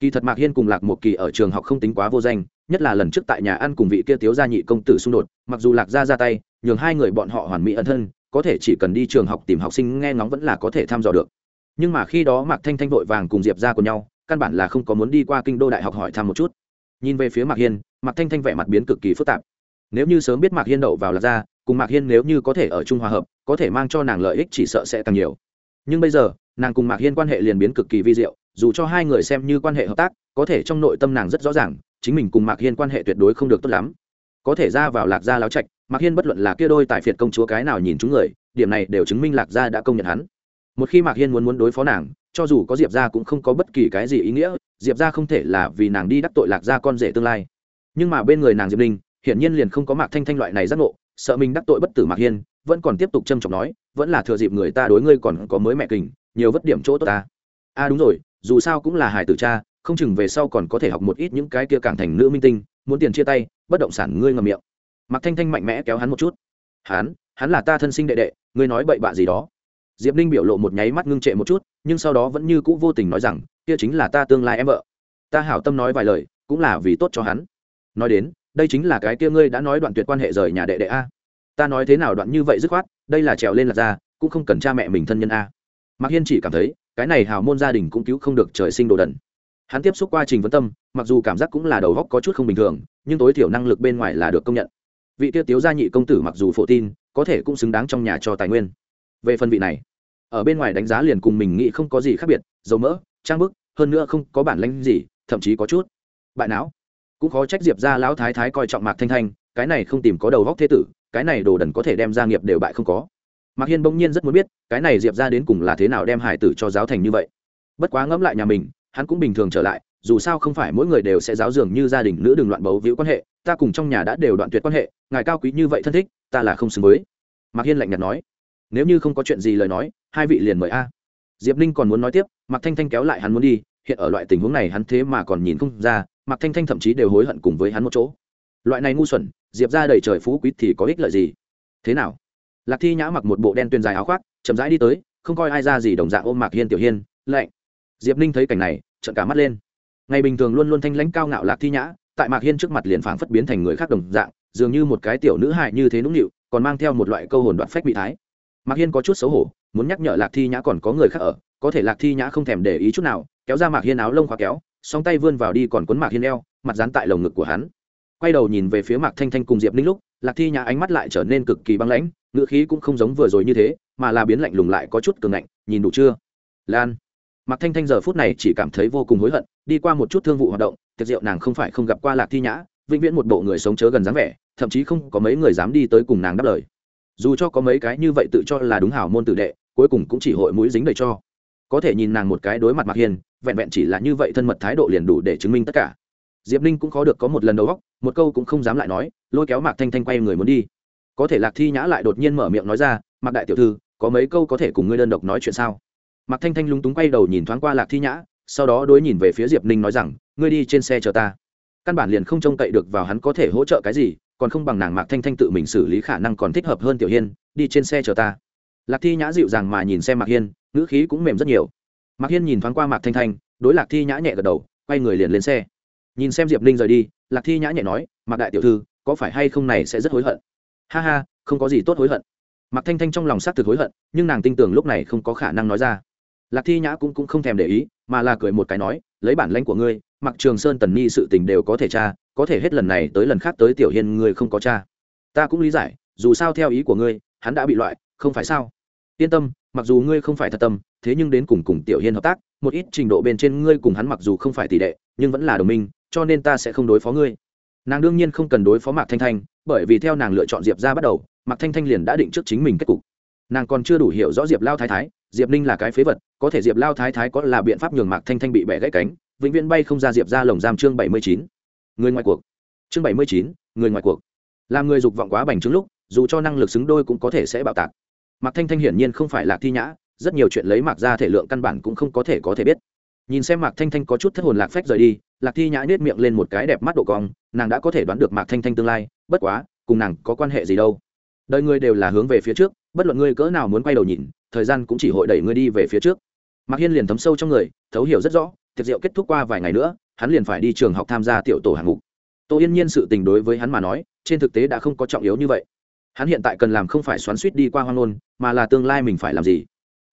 Kỳ thật mạc hiên cùng lạc một kỳ ở trường học không tính quá vô danh, nhất là lần trước tại nhà ăn cùng vị kia tiếu gia nhị công tử xung đột, mặc dù lạc gia ra tay, nhường hai người bọn họ hoàn mỹ ẩn thân, có thể chỉ cần đi trường học tìm học sinh nghe ngóng vẫn là có thể thăm dò được. Nhưng mà khi đó mạc thanh thanh vội vàng cùng diệp ra của nhau, căn bản là không có muốn đi qua kinh đô đại học hỏi thăm một chút. Nhìn về phía mạc hiên, mạc thanh thanh vẻ mặt biến cực kỳ phức tạp nếu như sớm biết mạc hiên đậu vào lạc gia, cùng mạc hiên nếu như có thể ở chung hòa hợp, có thể mang cho nàng lợi ích chỉ sợ sẽ càng nhiều. Nhưng bây giờ, nàng cùng mạc hiên quan hệ liền biến cực kỳ vi diệu, dù cho hai người xem như quan hệ hợp tác, có thể trong nội tâm nàng rất rõ ràng, chính mình cùng mạc hiên quan hệ tuyệt đối không được tốt lắm. Có thể ra vào lạc gia láo trạch, mạc hiên bất luận là kia đôi tại phiệt công chúa cái nào nhìn chúng người, điểm này đều chứng minh lạc gia đã công nhận hắn. Một khi mạc hiên muốn muốn đối phó nàng, cho dù có diệp gia cũng không có bất kỳ cái gì ý nghĩa, diệp gia không thể là vì nàng đi đắc tội lạc gia con rể tương lai. Nhưng mà bên người nàng diệp ninh hiển nhiên liền không có mạc thanh thanh loại này giác ngộ, sợ mình đắc tội bất tử mạc hiên, vẫn còn tiếp tục trâm trọng nói, vẫn là thừa dịp người ta đối ngươi còn có mới mẹ kình, nhiều vất điểm chỗ tốt ta. A à đúng rồi, dù sao cũng là hải tử cha, không chừng về sau còn có thể học một ít những cái kia càng thành nữ minh tinh, muốn tiền chia tay, bất động sản ngươi ngầm miệng. Mạc thanh thanh mạnh mẽ kéo hắn một chút. Hắn hắn là ta thân sinh đệ đệ, ngươi nói bậy bạ gì đó. Diệp ninh biểu lộ một nháy mắt ngưng trệ một chút, nhưng sau đó vẫn như cũ vô tình nói rằng, kia chính là ta tương lai em vợ. Ta hảo tâm nói vài lời, cũng là vì tốt cho hắn. Nói đến đây chính là cái kia ngươi đã nói đoạn tuyệt quan hệ rời nhà đệ đệ a. Ta nói thế nào đoạn như vậy dứt khoát, đây là trèo lên là ra, cũng không cần cha mẹ mình thân nhân a. Mạc hiên chỉ cảm thấy, cái này hào môn gia đình cũng cứu không được trời sinh đồ đần. Hắn tiếp xúc qua trình vấn tâm, mặc dù cảm giác cũng là đầu góc có chút không bình thường, nhưng tối thiểu năng lực bên ngoài là được công nhận. Vị tiêu tiếu gia nhị công tử mặc dù phổ tin, có thể cũng xứng đáng trong nhà cho tài nguyên. Về phần vị này, ở bên ngoài đánh giá liền cùng mình nghĩ không có gì khác biệt, dầu mỡ, trang bức, hơn nữa không có bản lãnh gì, thậm chí có chút bại não cũng khó trách diệp ra lão thái thái coi trọng mạc thanh thanh, cái này không tìm có đầu góc thế tử, cái này đồ đần có thể đem gia nghiệp đều bại không có. Mạc hiên bỗng nhiên rất muốn biết, cái này diệp ra đến cùng là thế nào đem hải tử cho giáo thành như vậy. Bất quá ngẫm lại nhà mình, hắn cũng bình thường trở lại, dù sao không phải mỗi người đều sẽ giáo dường như gia đình nữ đừng loạn bấu víu quan hệ, ta cùng trong nhà đã đều đoạn tuyệt quan hệ, ngài cao quý như vậy thân thích, ta là không xứng với. Mạc hiên lạnh nhạt nói, nếu như không có chuyện gì lời nói, hai vị liền mời a. Diệp ninh còn muốn nói tiếp, mạc thanh thanh kéo lại hắn muốn đi, hiện ở loại tình huống này hắn thế mà còn nhìn không ra mạc thanh thanh thậm chí đều hối hận cùng với hắn một chỗ. Loại này ngu xuẩn, diệp ra đầy trời phú quý thì có ích lợi gì? Thế nào? Lạc thi nhã mặc một bộ đen tuyền dài áo khoác, chậm rãi đi tới, không coi ai ra gì đồng dạng ôm mạc hiên tiểu hiên, lạnh. Diệp ninh thấy cảnh này, trợn cả mắt lên. Ngày bình thường luôn luôn thanh lãnh cao ngạo lạc thi nhã, tại mạc hiên trước mặt liền phảng phất biến thành người khác đồng dạng, dường như một cái tiểu nữ hại như thế nũng nịu, còn mang theo một loại câu hồn đoạn phách bị thái. Mạc hiên có chút xấu hổ, muốn nhắc nhở lạc thi nhã còn có người khác ở, có thể lạc thi nhã không thèm để ý chút nào, kéo ra mạc hiên áo lông khóa kéo song tay vươn vào đi còn cuốn mạc hiên eo, mặt dán tại lồng ngực của hắn. Quay đầu nhìn về phía mạc thanh thanh cùng diệp ninh lúc, lạc thi nhã ánh mắt lại trở nên cực kỳ băng lãnh, ngữ khí cũng không giống vừa rồi như thế, mà là biến lạnh lùng lại có chút cường ngạnh, nhìn đủ chưa? Lan. Mạc thanh thanh giờ phút này chỉ cảm thấy vô cùng hối hận, đi qua một chút thương vụ hoạt động, tiệc rượu nàng không phải không gặp qua lạc thi nhã, vĩnh viễn một bộ người sống chớ gần dáng vẻ, thậm chí không có mấy người dám đi tới cùng nàng đáp lời. Dù cho có mấy cái như vậy tự cho là đúng hảo môn tử đệ, cuối cùng cũng chỉ hội mũi dính đầy cho có thể nhìn nàng một cái đối mặt mạc hiền vẹn vẹn chỉ là như vậy thân mật thái độ liền đủ để chứng minh tất cả. Diệp ninh cũng khó được có một lần đầu góc một câu cũng không dám lại nói, lôi kéo mạc thanh thanh quay người muốn đi. Có thể lạc thi nhã lại đột nhiên mở miệng nói ra, mạc đại tiểu thư, có mấy câu có thể cùng ngươi đơn độc nói chuyện sao? Mạc thanh thanh lúng túng quay đầu nhìn thoáng qua lạc thi nhã, sau đó đối nhìn về phía diệp ninh nói rằng, ngươi đi trên xe chờ ta. Căn bản liền không trông cậy được vào hắn có thể hỗ trợ cái gì, còn không bằng nàng mạc thanh thanh tự mình xử lý khả năng còn thích hợp hơn tiểu hiên, đi trên xe chờ ta. Lạc thi nhã dịu dàng mà nhìn xem mạc hiên ngữ khí cũng mềm rất nhiều. Mạc hiên nhìn thoáng qua mạc thanh thanh đối lạc thi nhã nhẹ gật đầu quay người liền lên xe. Nhìn xem diệp ninh rời đi lạc thi nhã nhẹ nói mạc đại tiểu thư có phải hay không này sẽ rất hối hận? Ha ha không có gì tốt hối hận. Mạc thanh thanh trong lòng xác thực hối hận nhưng nàng tin tưởng lúc này không có khả năng nói ra. Lạc thi nhã cũng, cũng không thèm để ý mà là cười một cái nói lấy bản lãnh của ngươi mặc trường sơn tần ni sự tình đều có thể tra có thể hết lần này tới lần khác tới tiểu hiên ngươi không có cha ta cũng lý giải dù sao theo ý của ngươi hắn đã bị loại không phải sao? Yên tâm mặc dù ngươi không phải thật tâm, thế nhưng đến cùng cùng tiểu hiên hợp tác, một ít trình độ bên trên ngươi cùng hắn mặc dù không phải tỷ đệ, nhưng vẫn là đồng minh, cho nên ta sẽ không đối phó ngươi. Nàng đương nhiên không cần đối phó mạc thanh thanh, bởi vì theo nàng lựa chọn diệp ra bắt đầu, mạc thanh thanh liền đã định trước chính mình kết cục. Nàng còn chưa đủ hiểu rõ diệp lao thái thái, diệp ninh là cái phế vật, có thể diệp lao thái thái có là biện pháp nhường mạc thanh thanh bị bẻ gãy cánh, vĩnh viễn bay không ra diệp ra lồng giam chương bảy mươi chín. Người ngoài cuộc. Chương bảy mươi chín, người ngoài cuộc. Làm người dục vọng quá bành trướng lúc, dù cho năng lực xứng đôi cũng có thể sẽ bạo tạc mạc thanh thanh hiển nhiên không phải là thi nhã, rất nhiều chuyện lấy mạc ra thể lượng căn bản cũng không có thể có thể biết. Nhìn xem mạc thanh thanh có chút thất hồn lạc phách rời đi, lạc thi nhã nết miệng lên một cái đẹp mắt độ cong, nàng đã có thể đoán được mạc thanh thanh tương lai, bất quá, cùng nàng có quan hệ gì đâu. Đời ngươi đều là hướng về phía trước, bất luận ngươi cỡ nào muốn quay đầu nhìn, thời gian cũng chỉ hội đẩy ngươi đi về phía trước. Mạc hiên liền thấm sâu trong người, thấu hiểu rất rõ, tiệc rượu kết thúc qua vài ngày nữa, hắn liền phải đi trường học tham gia tiểu tổ hạng mục. Tô yên nhiên sự tình đối với hắn mà nói, trên thực tế đã không có trọng yếu như vậy hắn hiện tại cần làm không phải xoắn suýt đi qua hoang nôn mà là tương lai mình phải làm gì?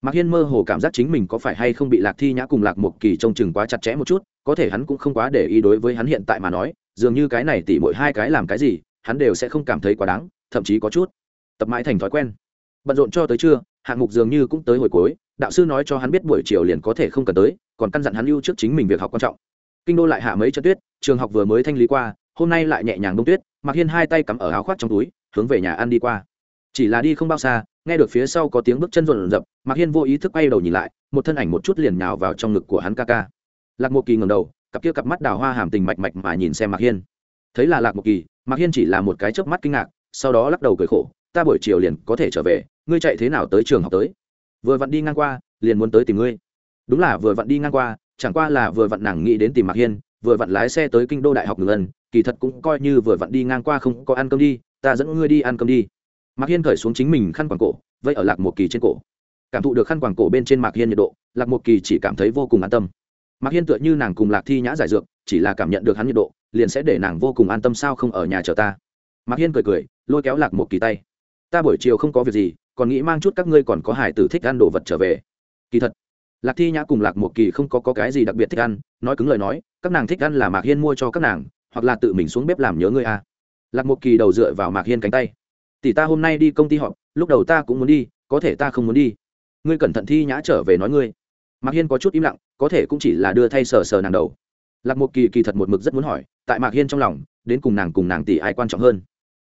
Mạc hiên mơ hồ cảm giác chính mình có phải hay không bị lạc thi nhã cùng lạc một kỳ trông chừng quá chặt chẽ một chút, có thể hắn cũng không quá để ý đối với hắn hiện tại mà nói, dường như cái này tỉ mỗi hai cái làm cái gì, hắn đều sẽ không cảm thấy quá đáng, thậm chí có chút tập mãi thành thói quen. Bận rộn cho tới trưa, hạng mục dường như cũng tới hồi cuối, đạo sư nói cho hắn biết buổi chiều liền có thể không cần tới, còn căn dặn hắn lưu trước chính mình việc học quan trọng. Kinh đô lại hạ mấy trận tuyết, trường học vừa mới thanh lý qua, hôm nay lại nhẹ nhàng đông tuyết mặc hiên hai tay cắm ở áo khoác trong túi hướng về nhà ăn đi qua. Chỉ là đi không bao xa, nghe được phía sau có tiếng bước chân rộn rập mặc hiên vô ý thức bay đầu nhìn lại, một thân ảnh một chút liền nhào vào trong ngực của hắn ca ca. Lạc Mộ kỳ ngầm đầu, cặp kia cặp mắt đào hoa hàm tình mạch mạch mà nhìn xem mạc hiên. Thấy là lạc Mộ kỳ, mạc hiên chỉ là một cái chớp mắt kinh ngạc, sau đó lắc đầu cười khổ, ta buổi chiều liền có thể trở về, ngươi chạy thế nào tới trường học tới? Vừa vặn đi ngang qua, liền muốn tới tìm ngươi. Đúng là, vừa vặn đi ngang qua, chẳng qua là vừa vặn nàng nghĩ đến tìm mạc hiên, vừa vặn lái xe tới kinh đô đại học ngừng ân, kỳ thật cũng coi như vừa vặn đi ngang qua không có ăn cơm đi ta dẫn ngươi đi ăn cơm đi. Mạc hiên cởi xuống chính mình khăn quàng cổ vây ở lạc một kỳ trên cổ. Cảm thụ được khăn quàng cổ bên trên mạc hiên nhiệt độ lạc một kỳ chỉ cảm thấy vô cùng an tâm. Mạc hiên tựa như nàng cùng lạc thi nhã giải dược chỉ là cảm nhận được hắn nhiệt độ liền sẽ để nàng vô cùng an tâm sao không ở nhà chờ ta. Mạc hiên cười cười lôi kéo lạc một kỳ tay. Ta buổi chiều không có việc gì còn nghĩ mang chút các ngươi còn có hải tử thích ăn đồ vật trở về. Kỳ thật lạc thi nhã cùng lạc một kỳ không có, có cái gì đặc biệt thích ăn nói cứng lời nói các nàng thích ăn là mạc hiên mua cho các nàng hoặc là tự mình xuống bếp làm nhớ ngươi a à lạc một kỳ đầu dựa vào mạc hiên cánh tay. Tỷ ta hôm nay đi công ty họp, lúc đầu ta cũng muốn đi, có thể ta không muốn đi. Ngươi cẩn thận thi nhã trở về nói ngươi. Mạc hiên có chút im lặng, có thể cũng chỉ là đưa thay sờ sờ nàng đầu. Lạc một kỳ kỳ thật một mực rất muốn hỏi, tại mạc hiên trong lòng, đến cùng nàng cùng nàng tỷ ai quan trọng hơn?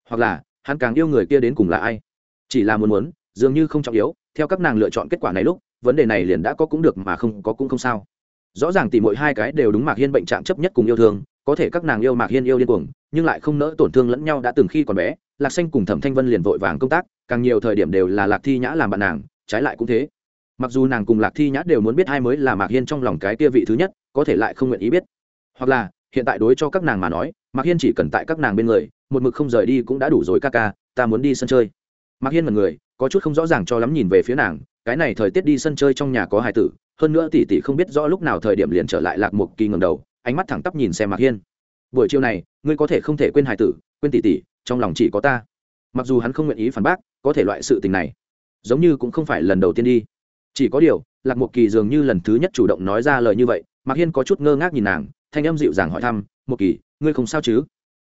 Hoặc là, hắn càng yêu người kia đến cùng là ai? Chỉ là muốn muốn, dường như không trọng yếu, theo các nàng lựa chọn kết quả này lúc, vấn đề này liền đã có cũng được mà không có cũng không sao. Rõ ràng tỷ mỗi hai cái đều đúng mạc hiên bệnh trạng chấp nhất cùng yêu thương có thể các nàng yêu mạc hiên yêu điên cuồng, nhưng lại không nỡ tổn thương lẫn nhau đã từng khi còn bé, lạc xanh cùng thẩm thanh vân liền vội vàng công tác, càng nhiều thời điểm đều là lạc thi nhã làm bạn nàng, trái lại cũng thế. Mặc dù nàng cùng lạc thi nhã đều muốn biết ai mới là mạc hiên trong lòng cái kia vị thứ nhất, có thể lại không nguyện ý biết. Hoặc là, hiện tại đối cho các nàng mà nói, mạc hiên chỉ cần tại các nàng bên người, một mực không rời đi cũng đã đủ rồi ca ca, ta muốn đi sân chơi. Mạc hiên mật người có chút không rõ ràng cho lắm nhìn về phía nàng, cái này thời tiết đi sân chơi trong nhà có hài tử, hơn nữa tỷ tỷ không biết rõ lúc nào thời điểm liền trở lại lạc một kỳ ngầm đầu ánh mắt thẳng tắp nhìn xem mạc hiên. Buổi chiều này, ngươi có thể không thể quên hài tử, quên tỷ tỷ, trong lòng chỉ có ta. Mặc dù hắn không nguyện ý phản bác, có thể loại sự tình này, giống như cũng không phải lần đầu tiên đi. Chỉ có điều, lạc một kỳ dường như lần thứ nhất chủ động nói ra lời như vậy, mạc hiên có chút ngơ ngác nhìn nàng, thanh âm dịu dàng hỏi thăm một kỳ, ngươi không sao chứ?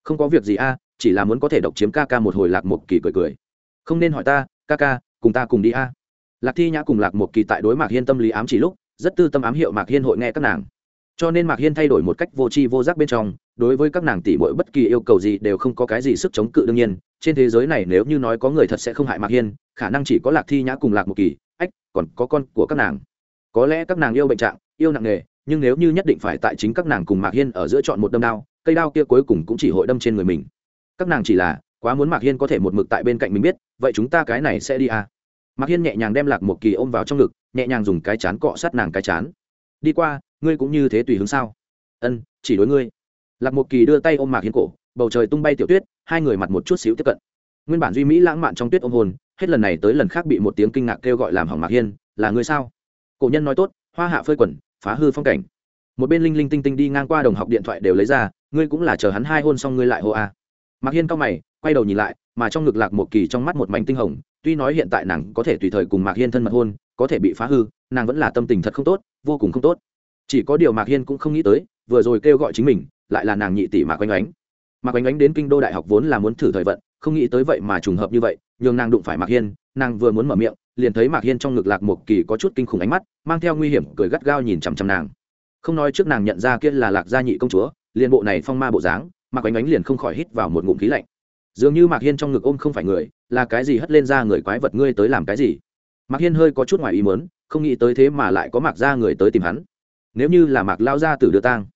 Không có việc gì a, chỉ là muốn có thể độc chiếm ca ca một hồi, lạc một kỳ cười cười. Không nên hỏi ta, ca ca, cùng ta cùng đi a. Lạc thi nhã cùng lạc một kỳ tại đối mạc hiên tâm lý ám chỉ lúc, rất tư tâm ám hiệu mạc hiên hội nghe các nàng cho nên mạc hiên thay đổi một cách vô tri vô giác bên trong, đối với các nàng tỷ bội bất kỳ yêu cầu gì đều không có cái gì sức chống cự đương nhiên, trên thế giới này nếu như nói có người thật sẽ không hại mạc hiên, khả năng chỉ có lạc thi nhã cùng lạc một kỳ, ách, còn có con của các nàng. Có lẽ các nàng yêu bệnh trạng, yêu nặng nghề, nhưng nếu như nhất định phải tại chính các nàng cùng mạc hiên ở giữa chọn một đâm đao, cây đao kia cuối cùng cũng chỉ hội đâm trên người mình. Các nàng chỉ là quá muốn mạc hiên có thể một mực tại bên cạnh mình biết, vậy chúng ta cái này sẽ đi à? Mạc hiên nhẹ nhàng đem lạc một kỳ ôm vào trong ngực, nhẹ nhàng dùng cái chán cọ sát nàng cái chán. Đi qua ngươi cũng như thế tùy hướng sao? Ân, chỉ đối ngươi. Lạc một kỳ đưa tay ôm mạc hiên cổ, bầu trời tung bay tiểu tuyết, hai người mặt một chút xíu tiếp cận. Nguyên bản duy mỹ lãng mạn trong tuyết ôm hồn, hết lần này tới lần khác bị một tiếng kinh ngạc kêu gọi làm hỏng mạc hiên, là ngươi sao? Cổ nhân nói tốt, hoa hạ phơi quần, phá hư phong cảnh. Một bên linh linh tinh tinh đi ngang qua đồng học điện thoại đều lấy ra, ngươi cũng là chờ hắn hai hôn xong ngươi lại hô a. À. mạc hiên cao mày, quay đầu nhìn lại, mà trong ngực lạc một kỳ trong mắt một mảnh tinh hồng, tuy nói hiện tại nàng có thể tùy thời cùng mạc hiên thân mật hôn, có thể bị phá hư, nàng vẫn là tâm tình thật không tốt, vô cùng không tốt chỉ có điều mạc hiên cũng không nghĩ tới, vừa rồi kêu gọi chính mình, lại là nàng nhị tỷ mạc oanh oánh. Mạc oanh oánh đến kinh đô đại học vốn là muốn thử thời vận, không nghĩ tới vậy mà trùng hợp như vậy, nhường nàng đụng phải mạc hiên, nàng vừa muốn mở miệng, liền thấy mạc hiên trong ngực lạc một kỳ có chút kinh khủng ánh mắt, mang theo nguy hiểm, cười gắt gao nhìn chằm chằm nàng. Không nói trước nàng nhận ra kia là lạc gia nhị công chúa, liền bộ này phong ma bộ dáng, mạc oanh oánh liền không khỏi hít vào một ngụm khí lạnh. Dường như mạc hiên trong ngực ôm không phải người, là cái gì hất lên ra người quái vật ngươi tới làm cái gì? Mạc hiên hơi có chút ngoài ý mớn không nghĩ tới thế mà lại có mạc ra người tới tìm hắn nếu như là mạc lao ra từ đưa tang,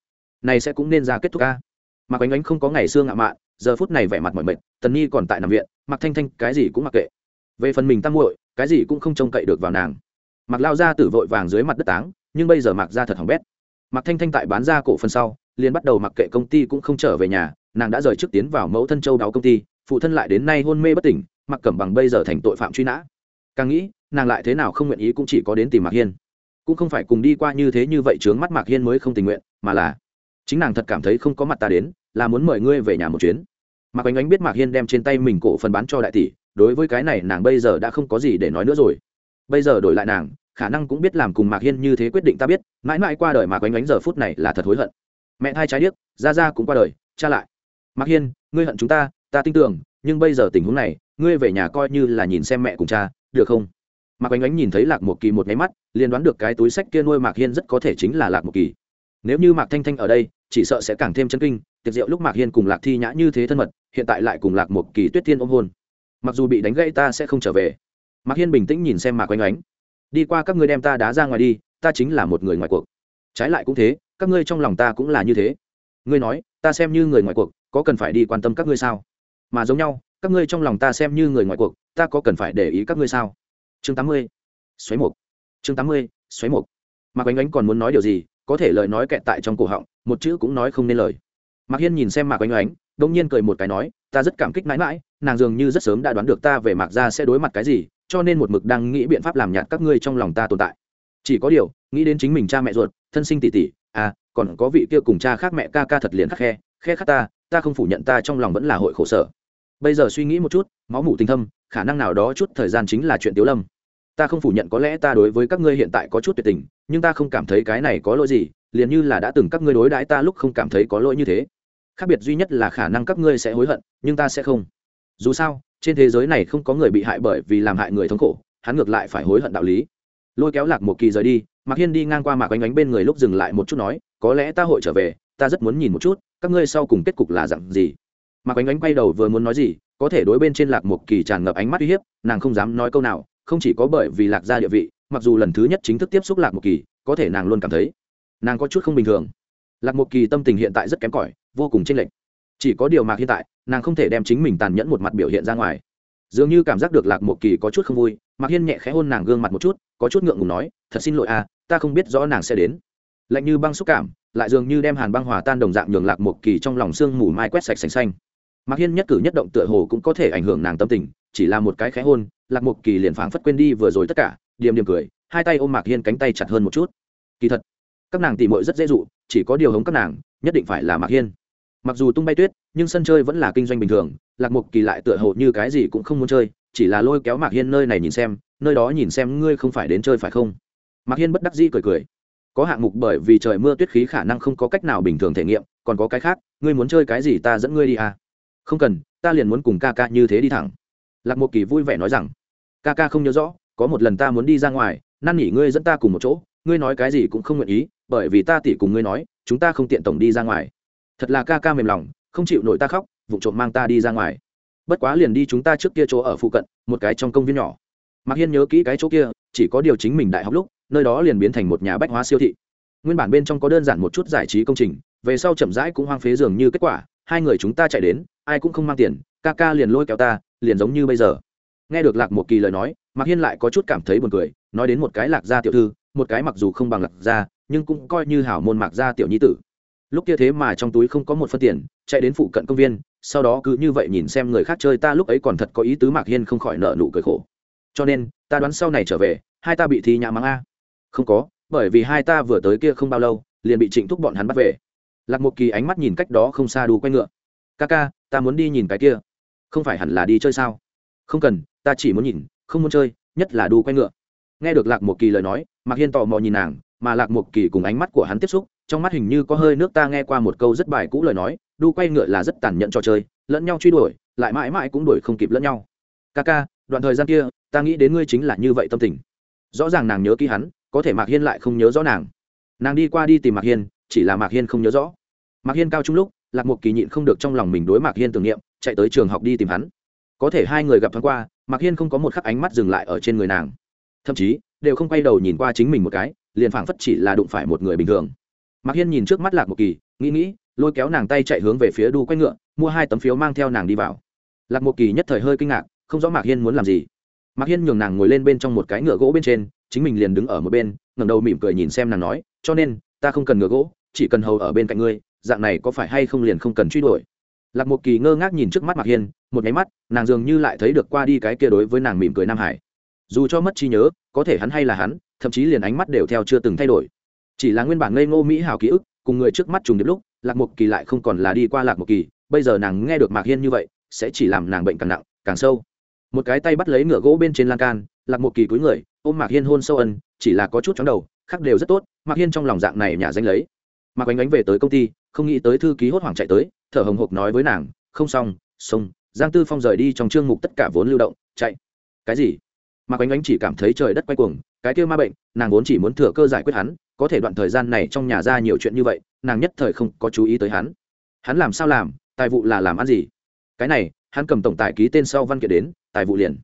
này sẽ cũng nên ra kết thúc ca. Mạc ánh ánh không có ngày xưa ngạo mạn, giờ phút này vẻ mặt mỏi mệt, tần nhi còn tại nằm viện, mạc thanh thanh cái gì cũng mặc kệ. Về phần mình tăng muội, cái gì cũng không trông cậy được vào nàng. Mạc lao ra tử vội vàng dưới mặt đất táng, nhưng bây giờ mạc ra thật hỏng bét. Mạc thanh thanh tại bán ra cổ phần sau, liền bắt đầu mặc kệ công ty cũng không trở về nhà, nàng đã rời trước tiến vào mẫu thân châu đáo công ty, phụ thân lại đến nay hôn mê bất tỉnh mặc cẩm bằng bây giờ thành tội phạm truy nã. Càng nghĩ, nàng lại thế nào không nguyện ý cũng chỉ có đến tìm mạc hiên cũng không phải cùng đi qua như thế như vậy chướng mắt mạc hiên mới không tình nguyện, mà là chính nàng thật cảm thấy không có mặt ta đến, là muốn mời ngươi về nhà một chuyến. Mạc ánh ánh biết mạc hiên đem trên tay mình cổ phần bán cho đại tỷ, đối với cái này nàng bây giờ đã không có gì để nói nữa rồi. Bây giờ đổi lại nàng, khả năng cũng biết làm cùng mạc hiên như thế quyết định ta biết, mãi mãi qua đời mạc ánh ánh giờ phút này là thật hối hận. Mẹ hai trái điếc ra ra cũng qua đời, cha lại. Mạc hiên, ngươi hận chúng ta ta tin tưởng, nhưng bây giờ tình huống này, ngươi về nhà coi như là nhìn xem mẹ cùng cha, được không? Mạc ánh ánh nhìn thấy lạc một kỳ một nháy mắt, liền đoán được cái túi sách kia nuôi mạc hiên rất có thể chính là lạc một kỳ. Nếu như mạc thanh thanh ở đây, chỉ sợ sẽ càng thêm chân kinh, tiệc rượu lúc mạc hiên cùng lạc thi nhã như thế thân mật, hiện tại lại cùng lạc một kỳ tuyết thiên ôm hôn. Mặc dù bị đánh gãy ta sẽ không trở về. Mạc hiên bình tĩnh nhìn xem mạc oanh oánh đi qua các ngươi đem ta đá ra ngoài đi, ta chính là một người ngoài cuộc. Trái lại cũng thế, các ngươi trong lòng ta cũng là như thế. Ngươi nói, ta xem như người ngoài cuộc, có cần phải đi quan tâm các ngươi sao? Mà giống nhau, các ngươi trong lòng ta xem như người ngoài cuộc, ta có cần phải để ý các ngươi sao? Chương tám mươi. Xoáy một chương tám mươi, xoáy một mạc oanh oánh còn muốn nói điều gì, có thể lời nói kẹt tại trong cổ họng, một chữ cũng nói không nên lời. Mạc hiên nhìn xem mạc oanh oánh đông nhiên cười một cái nói, ta rất cảm kích mãi mãi, nàng dường như rất sớm đã đoán được ta về mạc ra sẽ đối mặt cái gì, cho nên một mực đang nghĩ biện pháp làm nhạt các ngươi trong lòng ta tồn tại. Chỉ có điều, nghĩ đến chính mình cha mẹ ruột, thân sinh tỷ tỷ à còn có vị kia cùng cha khác mẹ ca ca thật liền khắc khe khe khắc ta ta không phủ nhận ta trong lòng vẫn là hội khổ sở bây giờ suy nghĩ một chút, máu mủ tinh thâm, khả năng nào đó chút thời gian chính là chuyện tiếu lâm. Ta không phủ nhận có lẽ ta đối với các ngươi hiện tại có chút tuyệt tình, nhưng ta không cảm thấy cái này có lỗi gì, liền như là đã từng các ngươi đối đãi ta lúc không cảm thấy có lỗi như thế. Khác biệt duy nhất là khả năng các ngươi sẽ hối hận, nhưng ta sẽ không. Dù sao, trên thế giới này không có người bị hại bởi vì làm hại người thống khổ, hắn ngược lại phải hối hận đạo lý. Lôi kéo lạc một kỳ rời đi, mạc hiên đi ngang qua mạc oanh ánh bên người lúc dừng lại một chút nói, có lẽ ta hội trở về, ta rất muốn nhìn một chút, các ngươi sau cùng kết cục là dặn gì? Mà quánh ánh quay đầu vừa muốn nói gì, có thể đối bên trên lạc một kỳ tràn ngập ánh mắt uy hiếp, nàng không dám nói câu nào, không chỉ có bởi vì lạc gia địa vị, mặc dù lần thứ nhất chính thức tiếp xúc lạc một kỳ, có thể nàng luôn cảm thấy nàng có chút không bình thường. Lạc một kỳ tâm tình hiện tại rất kém cỏi, vô cùng chênh lệch. Chỉ có điều mạc hiện tại, nàng không thể đem chính mình tàn nhẫn một mặt biểu hiện ra ngoài. Dường như cảm giác được lạc một kỳ có chút không vui, mạc hiên nhẹ khẽ hôn nàng gương mặt một chút, có chút ngượng ngùng nói, thật xin lỗi à ta không biết rõ nàng sẽ đến. Lạnh như băng xúc cảm, lại dường như đem hàn băng hòa tan đồng dạng nhường lạc một kỳ trong lòng sương mù mai quét sạch sành xanh mạc hiên nhất cử nhất động tựa hồ cũng có thể ảnh hưởng nàng tâm tình, chỉ là một cái khẽ hôn, lạc Mục kỳ liền phảng phất quên đi vừa rồi tất cả, điềm điềm cười, hai tay ôm mạc hiên cánh tay chặt hơn một chút. Kỳ thật, các nàng tỉ mội rất dễ dụ, chỉ có điều hống các nàng, nhất định phải là mạc hiên. Mặc dù tung bay tuyết, nhưng sân chơi vẫn là kinh doanh bình thường, lạc mục kỳ lại tựa hồ như cái gì cũng không muốn chơi, chỉ là lôi kéo mạc hiên nơi này nhìn xem, nơi đó nhìn xem ngươi không phải đến chơi phải không? Mạc hiên bất đắc dĩ cười cười. Có hạng mục bởi vì trời mưa tuyết khí khả năng không có cách nào bình thường thể nghiệm, còn có cái khác, ngươi muốn chơi cái gì ta dẫn ngươi đi à? Không cần, ta liền muốn cùng ca ca như thế đi thẳng. Lạc Mộ kỳ vui vẻ nói rằng, ca ca không nhớ rõ, có một lần ta muốn đi ra ngoài, năn nỉ ngươi dẫn ta cùng một chỗ, ngươi nói cái gì cũng không nguyện ý, bởi vì ta tỉ cùng ngươi nói, chúng ta không tiện tổng đi ra ngoài. Thật là ca ca mềm lòng, không chịu nổi ta khóc, vụ trộm mang ta đi ra ngoài. Bất quá liền đi chúng ta trước kia chỗ ở phụ cận, một cái trong công viên nhỏ. Mạc hiên nhớ kỹ cái chỗ kia, chỉ có điều chính mình đại học lúc, nơi đó liền biến thành một nhà bách hóa siêu thị. Nguyên bản bên trong có đơn giản một chút giải trí công trình, về sau chậm rãi cũng hoang phế dường như kết quả hai người chúng ta chạy đến, ai cũng không mang tiền, ca ca liền lôi kéo ta, liền giống như bây giờ. Nghe được lạc một kỳ lời nói, mạc hiên lại có chút cảm thấy buồn cười, nói đến một cái lạc gia tiểu thư, một cái mặc dù không bằng lạc gia, nhưng cũng coi như hảo môn mạc gia tiểu nhi tử. Lúc kia thế mà trong túi không có một phân tiền, chạy đến phụ cận công viên, sau đó cứ như vậy nhìn xem người khác chơi ta lúc ấy còn thật có ý tứ mạc hiên không khỏi nợ nụ cười khổ. Cho nên, ta đoán sau này trở về, hai ta bị thi nhã mắng a. Không có, bởi vì hai ta vừa tới kia không bao lâu, liền bị trịnh thúc bọn hắn bắt về lạc một kỳ ánh mắt nhìn cách đó không xa đu quay ngựa. Ca ca, ta muốn đi nhìn cái kia. Không phải hẳn là đi chơi sao? Không cần, ta chỉ muốn nhìn, không muốn chơi, nhất là đu quay ngựa. Nghe được lạc một kỳ lời nói, mạc hiên tò mò nhìn nàng, mà lạc một kỳ cùng ánh mắt của hắn tiếp xúc, trong mắt hình như có hơi nước ta nghe qua một câu rất bài cũ lời nói, đu quay ngựa là rất tàn nhẫn trò chơi, lẫn nhau truy đuổi, lại mãi mãi cũng đuổi không kịp lẫn nhau. Ca ca, đoạn thời gian kia, ta nghĩ đến ngươi chính là như vậy tâm tình. Rõ ràng nàng nhớ kỹ hắn, có thể mạc hiên lại không nhớ rõ nàng. Nàng đi qua đi tìm mạc hiên, chỉ là mạc hiên không nhớ rõ mạc hiên cao trung lúc, lạc mục kỳ nhịn không được trong lòng mình đối mạc hiên tưởng niệm, chạy tới trường học đi tìm hắn. Có thể hai người gặp thoáng qua, mạc hiên không có một khắc ánh mắt dừng lại ở trên người nàng. Thậm chí, đều không quay đầu nhìn qua chính mình một cái, liền phảng phất chỉ là đụng phải một người bình thường. Mạc hiên nhìn trước mắt lạc mục kỳ, nghĩ nghĩ, lôi kéo nàng tay chạy hướng về phía đu quay ngựa, mua hai tấm phiếu mang theo nàng đi vào. Lạc mục kỳ nhất thời hơi kinh ngạc, không rõ mạc hiên muốn làm gì. Mạc hiên nhường nàng ngồi lên bên trong một cái ngựa gỗ bên trên, chính mình liền đứng ở một bên, ngẩng đầu mỉm cười nhìn xem nàng nói, cho nên, ta không cần ngựa gỗ, chỉ cần hầu ở bên cạnh ngươi dạng này có phải hay không liền không cần truy đuổi? Lạc một kỳ ngơ ngác nhìn trước mắt mạc hiên, một nháy mắt, nàng dường như lại thấy được qua đi cái kia đối với nàng mỉm cười nam hải. Dù cho mất trí nhớ, có thể hắn hay là hắn, thậm chí liền ánh mắt đều theo chưa từng thay đổi. Chỉ là nguyên bản ngây ngô mỹ hào ký ức, cùng người trước mắt trùng điệp lúc, lạc một kỳ lại không còn là đi qua lạc một kỳ, bây giờ nàng nghe được mạc hiên như vậy, sẽ chỉ làm nàng bệnh càng nặng, càng sâu. Một cái tay bắt lấy ngựa gỗ bên trên lan can, lạc một kỳ cúi người, ôm mạc hiên hôn sâu ân, chỉ là có chút chóng đầu khác đều rất tốt, mạc hiên trong lòng dạng này nhà danh lấy mạc ánh ánh về tới công ty, không nghĩ tới thư ký hốt hoảng chạy tới, thở hồng hộc nói với nàng, không xong xong, giang tư phong rời đi trong chương mục tất cả vốn lưu động, chạy. Cái gì? Mạc ánh ánh chỉ cảm thấy trời đất quay cuồng, cái kia ma bệnh, nàng vốn chỉ muốn thừa cơ giải quyết hắn, có thể đoạn thời gian này trong nhà ra nhiều chuyện như vậy, nàng nhất thời không có chú ý tới hắn. Hắn làm sao làm? Tài vụ là làm ăn gì? Cái này, hắn cầm tổng tài ký tên sau văn kiện đến, tài vụ liền.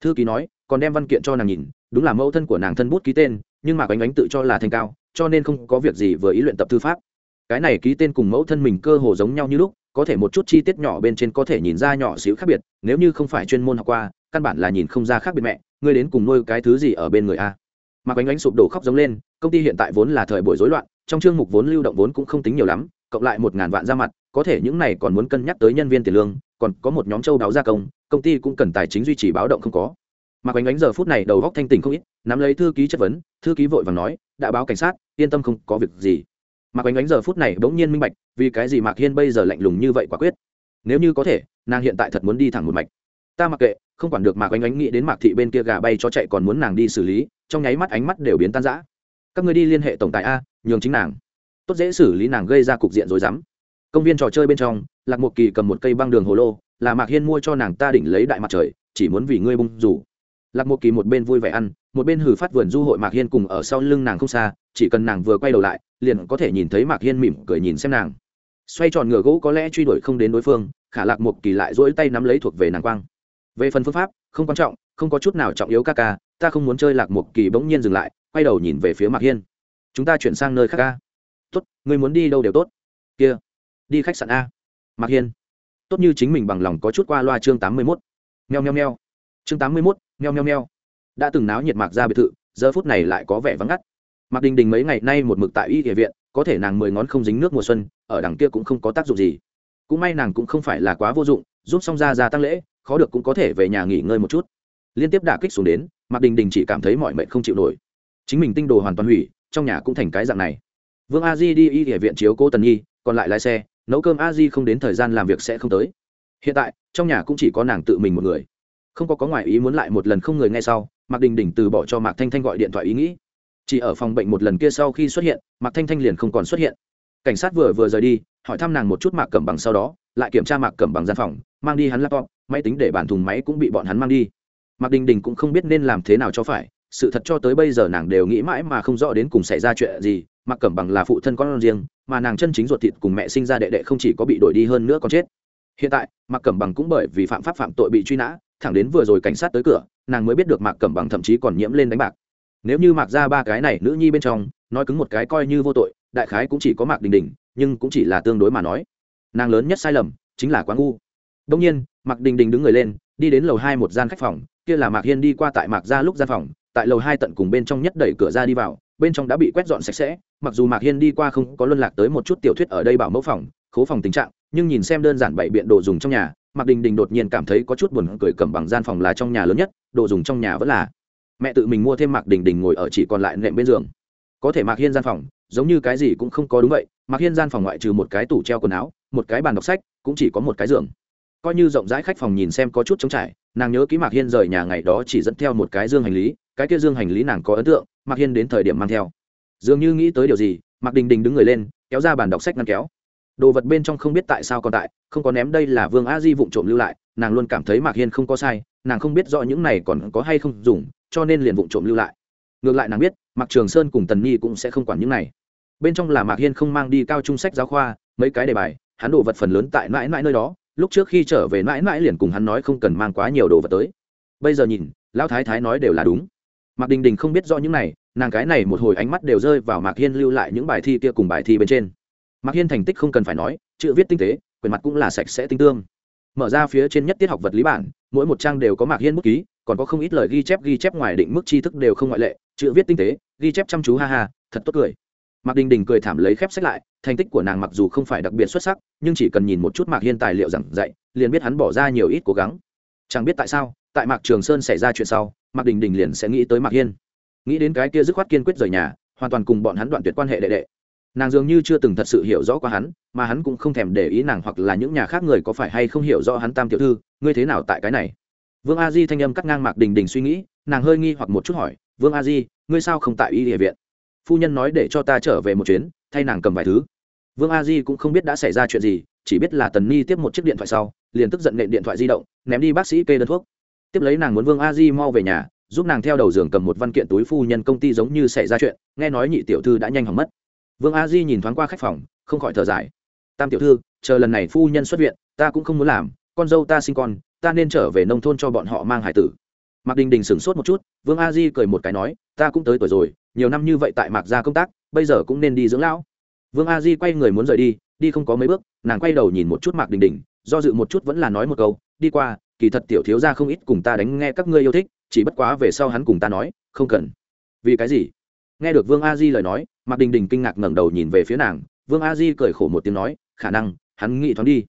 Thư ký nói, còn đem văn kiện cho nàng nhìn, đúng là mẫu thân của nàng thân bút ký tên, nhưng mà ánh ánh tự cho là thành cao cho nên không có việc gì vừa ý luyện tập thư pháp. Cái này ký tên cùng mẫu thân mình cơ hồ giống nhau như lúc, có thể một chút chi tiết nhỏ bên trên có thể nhìn ra nhỏ xíu khác biệt, nếu như không phải chuyên môn học qua, căn bản là nhìn không ra khác biệt mẹ, ngươi đến cùng nuôi cái thứ gì ở bên người a? Mà ánh ánh sụp đổ khóc giống lên, công ty hiện tại vốn là thời buổi rối loạn, trong chương mục vốn lưu động vốn cũng không tính nhiều lắm, cộng lại một ngàn vạn ra mặt, có thể những này còn muốn cân nhắc tới nhân viên tiền lương, còn có một nhóm châu đáo gia công công ty cũng cần tài chính duy trì báo động không có. Mà ánh ánh giờ phút này đầu góc thanh tình không ít, nắm lấy thư ký chất vấn, thư ký vội và nói, đã báo cảnh sát yên tâm không có việc gì. Mạc ánh ánh giờ phút này bỗng nhiên minh bạch, vì cái gì mạc hiên bây giờ lạnh lùng như vậy quả quyết? Nếu như có thể, nàng hiện tại thật muốn đi thẳng một mạch. Ta mặc kệ, không quản được mạc ánh ánh nghĩ đến mạc thị bên kia gà bay cho chạy còn muốn nàng đi xử lý, trong nháy mắt ánh mắt đều biến tan rã. Các người đi liên hệ tổng tài a, nhường chính nàng. Tốt dễ xử lý nàng gây ra cục diện rồi dám công viên trò chơi bên trong, lạc một kỳ cầm một cây băng đường hồ lô, là mạc hiên mua cho nàng ta đỉnh lấy đại mặt trời, chỉ muốn vì ngươi bung rủ lạc một kỳ một bên vui vẻ ăn, một bên hử phát vườn du hội mạc hiên cùng ở sau lưng nàng không xa, chỉ cần nàng vừa quay đầu lại, liền có thể nhìn thấy mạc hiên mỉm cười nhìn xem nàng. Xoay tròn ngựa gỗ có lẽ truy đuổi không đến đối phương, khả lạc một kỳ lại dỗi tay nắm lấy thuộc về nàng quang. Về phần phương pháp, không quan trọng, không có chút nào trọng yếu ca ca, ta không muốn chơi lạc một kỳ bỗng nhiên dừng lại, quay đầu nhìn về phía mạc hiên. Chúng ta chuyển sang nơi khác ca tốt người muốn đi đâu đều tốt. Kia, đi khách sạn a. Mạc hiên. Tốt như chính mình bằng lòng có chút qua loa chương tám mươi mốt. Nheo nheo nheo chương tám mươi mốt nheo nheo nheo đã từng náo nhiệt mạc ra biệt thự, giờ phút này lại có vẻ vắng ngắt. Mạc đình đình mấy ngày nay một mực tại y địa viện, có thể nàng mười ngón không dính nước mùa xuân, ở đằng kia cũng không có tác dụng gì. Cũng may nàng cũng không phải là quá vô dụng, giúp xong ra ra tăng lễ, khó được cũng có thể về nhà nghỉ ngơi một chút. Liên tiếp đả kích xuống đến, mạc đình đình chỉ cảm thấy mọi mệnh không chịu nổi. Chính mình tinh đồ hoàn toàn hủy, trong nhà cũng thành cái dạng này. Vương a di đi y địa viện chiếu cô tần nhi, còn lại lái xe, nấu cơm a di không đến thời gian làm việc sẽ không tới. Hiện tại, trong nhà cũng chỉ có nàng tự mình một người không có có ngoại ý muốn lại một lần không người nghe sau, mạc đình đình từ bỏ cho mạc thanh thanh gọi điện thoại ý nghĩ. Chỉ ở phòng bệnh một lần kia sau khi xuất hiện, mạc thanh thanh liền không còn xuất hiện. Cảnh sát vừa vừa rời đi, hỏi thăm nàng một chút mạc cẩm bằng sau đó, lại kiểm tra mạc cẩm bằng gian phòng, mang đi hắn laptop, máy tính để bản thùng máy cũng bị bọn hắn mang đi. Mạc đình đình cũng không biết nên làm thế nào cho phải, sự thật cho tới bây giờ nàng đều nghĩ mãi mà không rõ đến cùng xảy ra chuyện gì, mạc cẩm bằng là phụ thân con riêng, mà nàng chân chính ruột thịt cùng mẹ sinh ra đệ đệ không chỉ có bị đổi đi hơn nữa còn chết. Hiện tại, mạc cẩm bằng cũng bởi vì phạm pháp phạm tội bị truy nã thẳng đến vừa rồi cảnh sát tới cửa, nàng mới biết được mạc cẩm bằng thậm chí còn nhiễm lên đánh bạc. Nếu như mạc ra ba cái này nữ nhi bên trong, nói cứng một cái coi như vô tội, đại khái cũng chỉ có mạc đình đình, nhưng cũng chỉ là tương đối mà nói. Nàng lớn nhất sai lầm, chính là quá ngu. Đông nhiên, mạc đình đình đứng người lên, đi đến lầu hai một gian khách phòng, kia là mạc hiên đi qua tại mạc ra lúc gian phòng, tại lầu hai tận cùng bên trong nhất đẩy cửa ra đi vào, bên trong đã bị quét dọn sạch sẽ, mặc dù mạc hiên đi qua không có luân lạc tới một chút tiểu thuyết ở đây bảo mẫu phòng, khố phòng tình trạng, nhưng nhìn xem đơn giản bảy biện đồ dùng trong nhà mạc đình đình đột nhiên cảm thấy có chút buồn cười cầm bằng gian phòng là trong nhà lớn nhất, đồ dùng trong nhà vẫn là. Mẹ tự mình mua thêm mạc đình đình ngồi ở chỉ còn lại nệm bên giường. Có thể mạc hiên gian phòng, giống như cái gì cũng không có đúng vậy, mạc hiên gian phòng ngoại trừ một cái tủ treo quần áo, một cái bàn đọc sách, cũng chỉ có một cái giường. Coi như rộng rãi khách phòng nhìn xem có chút trống trải, nàng nhớ ký mạc hiên rời nhà ngày đó chỉ dẫn theo một cái dương hành lý, cái kia dương hành lý nàng có ấn tượng, mạc hiên đến thời điểm mang theo. Dường như nghĩ tới điều gì, mạc đình đình đứng người lên, kéo ra bàn đọc sách ngăn kéo đồ vật bên trong không biết tại sao còn tại, không có ném đây là vương a di vụng trộm lưu lại, nàng luôn cảm thấy mạc hiên không có sai, nàng không biết rõ những này còn có hay không dùng, cho nên liền vụng trộm lưu lại. Ngược lại nàng biết, mạc trường sơn cùng tần nhi cũng sẽ không quản những này. Bên trong là mạc hiên không mang đi cao trung sách giáo khoa, mấy cái đề bài, hắn đồ vật phần lớn tại mãi mãi nơi đó, lúc trước khi trở về mãi mãi liền cùng hắn nói không cần mang quá nhiều đồ vật tới. Bây giờ nhìn, lão thái thái nói đều là đúng. Mạc đình đình không biết rõ những này, nàng cái này một hồi ánh mắt đều rơi vào mạc hiên lưu lại những bài thi kia cùng bài thi bên trên mạc hiên thành tích không cần phải nói, chữ viết tinh tế, quyền mặt cũng là sạch sẽ tinh tương. Mở ra phía trên nhất tiết học vật lý bản, mỗi một trang đều có mạc hiên bút ký, còn có không ít lời ghi chép ghi chép ngoài định mức tri thức đều không ngoại lệ, chữ viết tinh tế, ghi chép chăm chú ha ha, thật tốt cười. Mạc đình đình cười thảm lấy khép sách lại, thành tích của nàng mặc dù không phải đặc biệt xuất sắc, nhưng chỉ cần nhìn một chút mạc hiên tài liệu giảng dạy, liền biết hắn bỏ ra nhiều ít cố gắng. Chẳng biết tại sao, tại mạc trường sơn xảy ra chuyện sau, mạc đình đình liền sẽ nghĩ tới mạc hiên. Nghĩ đến cái kia dứt khoát kiên quyết rời nhà, hoàn toàn cùng bọn hắn đoạn tuyệt quan hệ đệ đệ nàng dường như chưa từng thật sự hiểu rõ qua hắn, mà hắn cũng không thèm để ý nàng hoặc là những nhà khác người có phải hay không hiểu rõ hắn tam tiểu thư, ngươi thế nào tại cái này? Vương a di thanh âm cắt ngang mạc đình đình suy nghĩ, nàng hơi nghi hoặc một chút hỏi, vương a di, ngươi sao không tại y địa viện? Phu nhân nói để cho ta trở về một chuyến, thay nàng cầm vài thứ. Vương a di cũng không biết đã xảy ra chuyện gì, chỉ biết là tần ni tiếp một chiếc điện thoại sau, liền tức giận nện điện thoại di động, ném đi bác sĩ kê đơn thuốc. Tiếp lấy nàng muốn vương a di mau về nhà, giúp nàng theo đầu giường cầm một văn kiện túi phu nhân công ty giống như xảy ra chuyện, nghe nói nhị tiểu thư đã nhanh hỏng mất vương a di nhìn thoáng qua khách phòng, không khỏi thở dài. Tam tiểu thư, chờ lần này phu nhân xuất viện, ta cũng không muốn làm, con dâu ta sinh con, ta nên trở về nông thôn cho bọn họ mang hải tử. Mạc đình đình sửng sốt một chút, vương a di cười một cái nói, ta cũng tới tuổi rồi, nhiều năm như vậy tại mạc gia công tác, bây giờ cũng nên đi dưỡng lão. Vương a di quay người muốn rời đi đi không có mấy bước, nàng quay đầu nhìn một chút mạc đình đình, do dự một chút vẫn là nói một câu, đi qua, kỳ thật tiểu thiếu gia không ít cùng ta đánh nghe các ngươi yêu thích, chỉ bất quá về sau hắn cùng ta nói, không cần. Vì cái gì? Nghe được vương a di lời nói, mạc đình đình kinh ngạc ngẩng đầu nhìn về phía nàng, vương a di cười khổ một tiếng nói, khả năng, hắn nghĩ thoáng đi.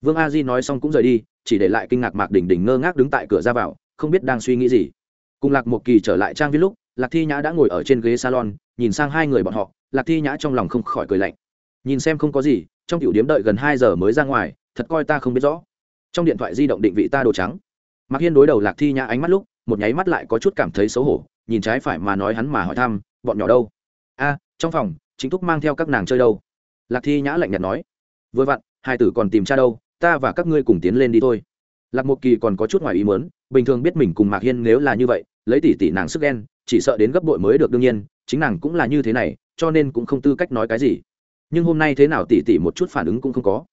Vương a di nói xong cũng rời đi, chỉ để lại kinh ngạc mạc đình đình ngơ ngác đứng tại cửa ra vào, không biết đang suy nghĩ gì. Cùng lạc một kỳ trở lại trang viết lúc, lạc thi nhã đã ngồi ở trên ghế salon, nhìn sang hai người bọn họ, lạc thi nhã trong lòng không khỏi cười lạnh. Nhìn xem không có gì, trong tiểu điếm đợi gần hai giờ mới ra ngoài, thật coi ta không biết rõ. Trong điện thoại di động định vị ta đồ trắng. Mạc hiên đối đầu lạc thi nhã ánh mắt lúc, một nháy mắt lại có chút cảm thấy xấu hổ, nhìn trái phải mà nói hắn mà hỏi thăm bọn nhỏ đâu? A, trong phòng, chính thúc mang theo các nàng chơi đâu? Lạc thi nhã lạnh nhạt nói. Vừa vặn, hai tử còn tìm cha đâu, ta và các ngươi cùng tiến lên đi thôi. Lạc một kỳ còn có chút ngoài ý muốn, bình thường biết mình cùng mạc hiên nếu là như vậy, lấy tỷ tỷ nàng sức ghen, chỉ sợ đến gấp bội mới được đương nhiên, chính nàng cũng là như thế này, cho nên cũng không tư cách nói cái gì. Nhưng hôm nay thế nào tỷ tỷ một chút phản ứng cũng không có.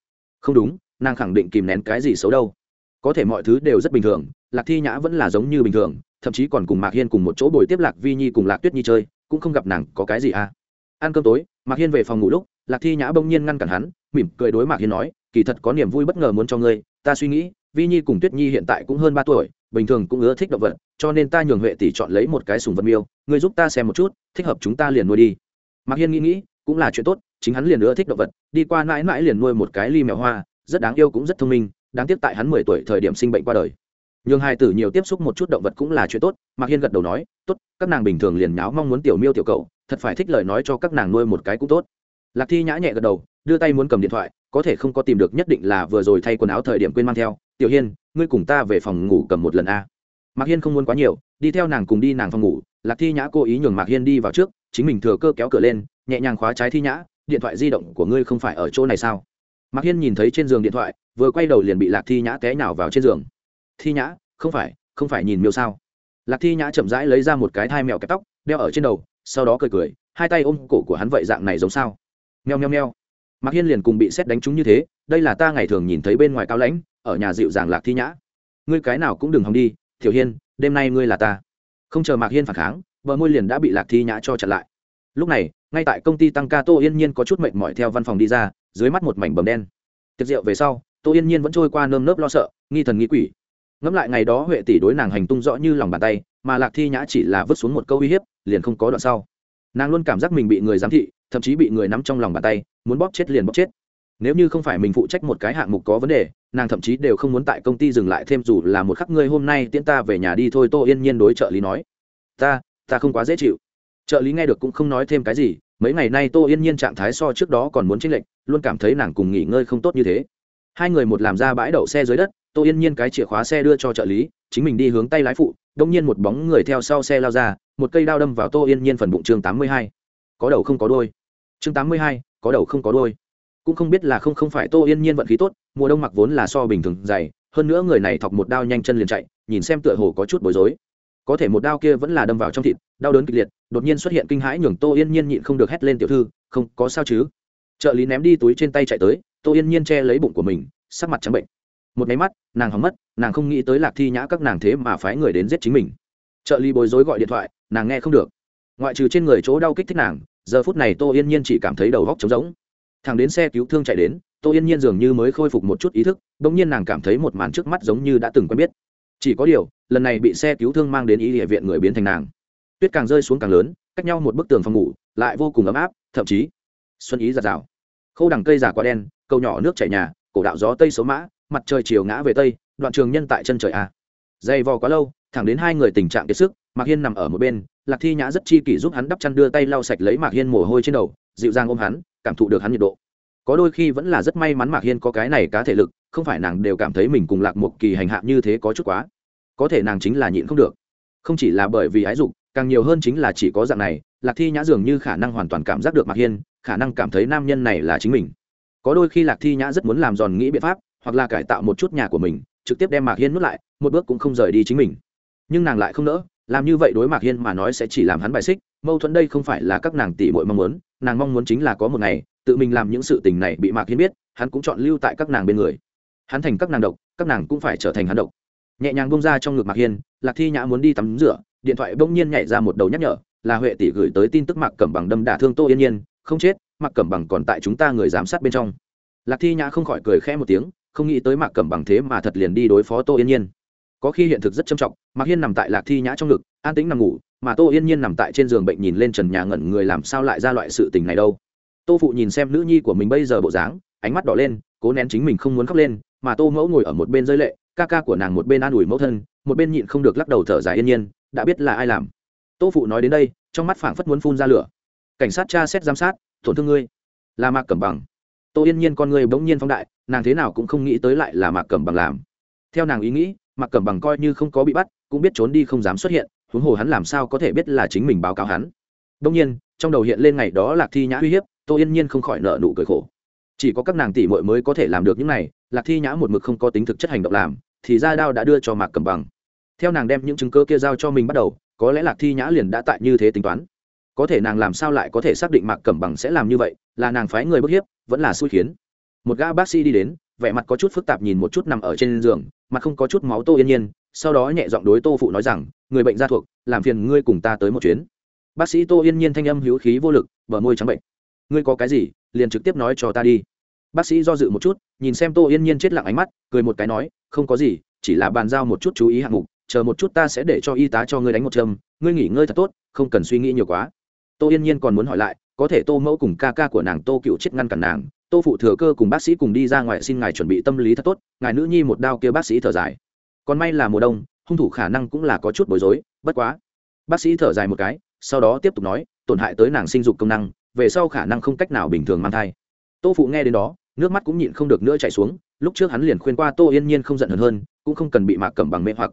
Không đúng, nàng khẳng định kìm nén cái gì xấu đâu. Có thể mọi thứ đều rất bình thường, lạc thi nhã vẫn là giống như bình thường, thậm chí còn cùng mạc hiên cùng một chỗ bồi tiếp lạc vi nhi cùng lạc tuyết nhi chơi cũng không gặp nàng có cái gì à. Ăn cơm tối, mạc hiên về phòng ngủ lúc, lạc thi nhã bỗng nhiên ngăn cản hắn, mỉm cười đối mạc hiên nói, kỳ thật có niềm vui bất ngờ muốn cho ngươi, ta suy nghĩ, vi nhi cùng tuyết nhi hiện tại cũng hơn ba tuổi, bình thường cũng ưa thích động vật, cho nên ta nhường huệ tỷ chọn lấy một cái sùng vật miêu, ngươi giúp ta xem một chút, thích hợp chúng ta liền nuôi đi. Mạc hiên nghĩ nghĩ, cũng là chuyện tốt, chính hắn liền ưa thích động vật, đi qua mãi mãi liền nuôi một cái ly mèo hoa, rất đáng yêu cũng rất thông minh, đáng tiếc tại hắn mười tuổi thời điểm sinh bệnh qua đời nhường hai tử nhiều tiếp xúc một chút động vật cũng là chuyện tốt mạc hiên gật đầu nói tốt các nàng bình thường liền nháo mong muốn tiểu miêu tiểu cậu, thật phải thích lời nói cho các nàng nuôi một cái cũng tốt. Lạc thi nhã nhẹ gật đầu đưa tay muốn cầm điện thoại có thể không có tìm được nhất định là vừa rồi thay quần áo thời điểm quên mang theo tiểu hiên ngươi cùng ta về phòng ngủ cầm một lần a. Mạc hiên không muốn quá nhiều đi theo nàng cùng đi nàng phòng ngủ lạc thi nhã cố ý nhường mạc hiên đi vào trước chính mình thừa cơ kéo cửa lên nhẹ nhàng khóa trái thi nhã điện thoại di động của ngươi không phải ở chỗ này sao? Mạc hiên nhìn thấy trên giường điện thoại vừa quay đầu liền bị lạc thi nhã té nhào vào trên giường thi nhã không phải không phải nhìn miêu sao. Lạc thi nhã chậm rãi lấy ra một cái thai mèo kẹp tóc đeo ở trên đầu sau đó cười cười hai tay ôm cổ của hắn vậy dạng này giống sao? Nheo nheo nheo, mạc hiên liền cùng bị xét đánh trúng như thế đây là ta ngày thường nhìn thấy bên ngoài cao lãnh ở nhà dịu dàng lạc thi nhã. Ngươi cái nào cũng đừng hòng đi thiểu hiên đêm nay ngươi là ta. Không chờ mạc hiên phản kháng bờ môi liền đã bị lạc thi nhã cho chặn lại. Lúc này ngay tại công ty tăng ca tô yên nhiên có chút mệnh mỏi theo văn phòng đi ra dưới mắt một mảnh bầm đen. Tiệc rượu về sau tô yên nhiên vẫn trôi qua nơm nớp lo sợ nghi thần nghi quỷ ngẫm lại ngày đó huệ tỷ đối nàng hành tung rõ như lòng bàn tay, mà lạc thi nhã chỉ là vứt xuống một câu uy hiếp, liền không có đoạn sau. Nàng luôn cảm giác mình bị người giám thị, thậm chí bị người nắm trong lòng bàn tay, muốn bóp chết liền bóp chết. Nếu như không phải mình phụ trách một cái hạng mục có vấn đề, nàng thậm chí đều không muốn tại công ty dừng lại thêm dù là một khắc ngươi hôm nay tiễn ta về nhà đi thôi, tô yên nhiên đối trợ lý nói. Ta ta không quá dễ chịu. Trợ lý nghe được cũng không nói thêm cái gì, mấy ngày nay tô yên nhiên trạng thái so trước đó còn muốn tranh lệch, luôn cảm thấy nàng cùng nghỉ ngơi không tốt như thế. Hai người một làm ra bãi đậu xe dưới đất tô yên nhiên cái chìa khóa xe đưa cho trợ lý, chính mình đi hướng tay lái phụ, đông nhiên một bóng người theo sau xe lao ra, một cây đao đâm vào tô yên nhiên phần bụng chương tám mươi hai. Có đầu không có đôi chương tám mươi hai, có đầu không có đôi cũng không biết là không không phải tô yên nhiên vận khí tốt, mùa đông mặc vốn là so bình thường dày, hơn nữa người này thọc một đao nhanh chân liền chạy, nhìn xem tựa hồ có chút bối rối. Có thể một đao kia vẫn là đâm vào trong thịt, đau đớn kịch liệt, đột nhiên xuất hiện kinh hãi nhường tô yên nhiên nhịn không được hét lên, tiểu thư, không, có sao chứ? Trợ lý ném đi túi trên tay chạy tới, tô yên nhiên che lấy bụng của mình, sắc mặt trắng bệnh một máy mắt, nàng hóng mất, nàng không nghĩ tới lạc thi nhã các nàng thế mà phái người đến giết chính mình. Trợ lý bối rối gọi điện thoại, nàng nghe không được. Ngoại trừ trên người chỗ đau kích thích nàng, giờ phút này tô yên nhiên chỉ cảm thấy đầu góc trống rỗng. Thằng đến xe cứu thương chạy đến, tô yên nhiên dường như mới khôi phục một chút ý thức đ ỗ n g nhiên nàng cảm thấy một màn trước mắt giống như đã từng quen biết. Chỉ có điều, lần này bị xe cứu thương mang đến y địa viện người biến thành nàng. Tuyết càng rơi xuống càng lớn, cách nhau một bức tường phòng ngủ, lại vô cùng ấm áp, thậm chí, xuân ý giạt rào. Khô đằng cây giả quả đen, cầu nhỏ nước chảy nhà, cổ đạo gió tây số mã mặt trời chiều ngã về tây, đoạn trường nhân tại chân trời a. Dày vò quá lâu, thẳng đến hai người tình trạng kiệt sức, mạc hiên nằm ở một bên, lạc thi nhã rất chi kỷ giúp hắn đắp chăn đưa tay lau sạch lấy mạc hiên mồ hôi trên đầu, dịu dàng ôm hắn, cảm thụ được hắn nhiệt độ. Có đôi khi vẫn là rất may mắn mạc hiên có cái này cá thể lực, không phải nàng đều cảm thấy mình cùng lạc một kỳ hành hạ như thế có chút quá. Có thể nàng chính là nhịn không được. Không chỉ là bởi vì ái dục, càng nhiều hơn chính là chỉ có dạng này, lạc thi nhã dường như khả năng hoàn toàn cảm giác được mạc hiên, khả năng cảm thấy nam nhân này là chính mình. Có đôi khi lạc thi nhã rất muốn làm giòn nghĩ biện pháp hoặc là cải tạo một chút nhà của mình, trực tiếp đem mạc hiên nuốt lại, một bước cũng không rời đi chính mình. Nhưng nàng lại không nỡ, làm như vậy đối mạc hiên mà nói sẽ chỉ làm hắn bài xích, mâu thuẫn đây không phải là các nàng tỷ bội mong muốn, nàng mong muốn chính là có một ngày, tự mình làm những sự tình này bị mạc hiên biết, hắn cũng chọn lưu tại các nàng bên người. Hắn thành các nàng độc, các nàng cũng phải trở thành hắn độc. Nhẹ nhàng bông ra trong ngực mạc hiên, lạc thi nhã muốn đi tắm rửa, điện thoại bỗng nhiên nhảy ra một đầu nhắc nhở, là huệ tỷ gửi tới tin tức mạc cẩm bằng đâm đả thương tô yên nhiên, không chết, mạc cẩm bằng còn tại chúng ta người giám sát bên trong. Lạc thi nhã không khỏi cười khẽ một tiếng không nghĩ tới mạc cẩm bằng thế mà thật liền đi đối phó tô yên nhiên. Có khi hiện thực rất trầm trọng, mạc hiên nằm tại lạc thi nhã trong ngực, an tĩnh nằm ngủ, mà tô yên nhiên nằm tại trên giường bệnh nhìn lên trần nhà ngẩn người làm sao lại ra loại sự tình này đâu. Tô phụ nhìn xem nữ nhi của mình bây giờ bộ dáng, ánh mắt đỏ lên, cố nén chính mình không muốn khóc lên, mà tô mẫu ngồi ở một bên rơi lệ, ca ca của nàng một bên an ủi mẫu thân, một bên nhịn không được lắc đầu thở dài yên nhiên, đã biết là ai làm. Tô phụ nói đến đây, trong mắt phảng phất muốn phun ra lửa. Cảnh sát tra xét giám sát, tổn thương ngươi. Là mạc cẩm bằng. Tô yên nhiên con người bỗng nhiên phóng đại nàng thế nào cũng không nghĩ tới lại là mạc cẩm bằng làm. Theo nàng ý nghĩ, mạc cẩm bằng coi như không có bị bắt, cũng biết trốn đi không dám xuất hiện, huống hồ hắn làm sao có thể biết là chính mình báo cáo hắn. Đông nhiên, trong đầu hiện lên ngày đó lạc thi nhã uy hiếp, tô yên nhiên không khỏi nợ nụ cười khổ. Chỉ có các nàng tỷ muội mới có thể làm được những này, lạc thi nhã một mực không có tính thực chất hành động làm, thì ra đao đã đưa cho mạc cầm bằng. Theo nàng đem những chứng cơ kia giao cho mình bắt đầu, có lẽ lạc thi nhã liền đã tại như thế tính toán. Có thể nàng làm sao lại có thể xác định mạc cẩm bằng sẽ làm như vậy, là nàng phái người bức hiếp, vẫn là xui khiến một gã bác sĩ đi đến, vẻ mặt có chút phức tạp nhìn một chút nằm ở trên giường, mặt không có chút máu tô yên nhiên, sau đó nhẹ giọng đối tô phụ nói rằng, người bệnh gia thuộc, làm phiền ngươi cùng ta tới một chuyến. Bác sĩ tô yên nhiên thanh âm hữu khí vô lực, bờ môi trắng bệnh. Ngươi có cái gì, liền trực tiếp nói cho ta đi. Bác sĩ do dự một chút, nhìn xem tô yên nhiên chết lặng ánh mắt, cười một cái nói, không có gì, chỉ là bàn giao một chút chú ý hạng mục, chờ một chút ta sẽ để cho y tá cho ngươi đánh một châm, ngươi nghỉ ngơi thật tốt, không cần suy nghĩ nhiều quá. Tô yên nhiên còn muốn hỏi lại, có thể tô mẫu cùng ca ca của nàng tô cựu chết ngăn cản nàng tô phụ thừa cơ cùng bác sĩ cùng đi ra ngoài xin ngài chuẩn bị tâm lý thật tốt, ngài nữ nhi một đao kia bác sĩ thở dài. Còn may là mùa đông, hung thủ khả năng cũng là có chút bối rối, bất quá. Bác sĩ thở dài một cái, sau đó tiếp tục nói, tổn hại tới nàng sinh dục công năng, về sau khả năng không cách nào bình thường mang thai. Tô phụ nghe đến đó, nước mắt cũng nhịn không được nữa chạy xuống, lúc trước hắn liền khuyên qua tô yên nhiên không giận hờn hơn, cũng không cần bị mạc cẩm bằng mê hoặc.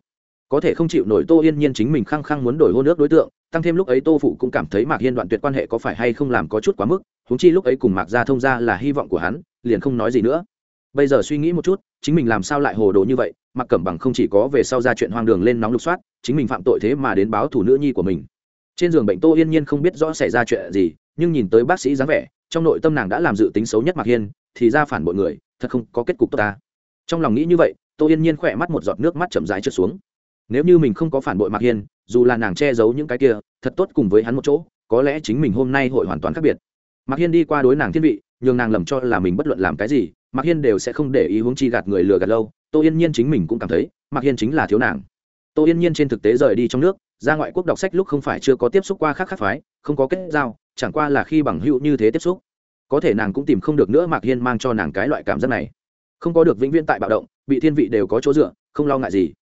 Có thể không chịu nổi tô yên nhiên chính mình khăng khăng muốn đổi hôn nước đối tượng, tăng thêm lúc ấy tô phụ cũng cảm thấy mạc hiên đoạn tuyệt quan hệ có phải hay không làm có chút quá mức huống chi lúc ấy cùng mạc gia thông ra là hy vọng của hắn, liền không nói gì nữa. Bây giờ suy nghĩ một chút, chính mình làm sao lại hồ đồ như vậy, mạc cẩm bằng không chỉ có về sau ra chuyện hoang đường lên nóng lục soát, chính mình phạm tội thế mà đến báo thủ nữ nhi của mình. Trên giường bệnh tô yên nhiên không biết rõ xảy ra chuyện gì, nhưng nhìn tới bác sĩ dáng vẻ, trong nội tâm nàng đã làm dự tính xấu nhất mạc hiên, thì ra phản bội người, thật không có kết cục tốt ta. Trong lòng nghĩ như vậy, tô yên nhiên khỏe mắt một giọt nước mắt chậm rãi trượt xuống. Nếu như mình không có phản bội mạc hiên, dù là nàng che giấu những cái kia, thật tốt cùng với hắn một chỗ, có lẽ chính mình hôm nay hội hoàn toàn khác biệt mạc hiên đi qua đối nàng thiên vị, nhường nàng lầm cho là mình bất luận làm cái gì, mạc hiên đều sẽ không để ý huống chi gạt người lừa gạt lâu. Tô yên nhiên chính mình cũng cảm thấy, mạc hiên chính là thiếu nàng. Tô yên nhiên trên thực tế rời đi trong nước, ra ngoại quốc đọc sách lúc không phải chưa có tiếp xúc qua khác khác phái, không có kết giao, chẳng qua là khi bằng hữu như thế tiếp xúc. Có thể nàng cũng tìm không được nữa, mạc hiên mang cho nàng cái loại cảm giác này. Không có được vĩnh viễn tại bạo động, bị thiên vị đều có chỗ dựa, không lo ngại gì.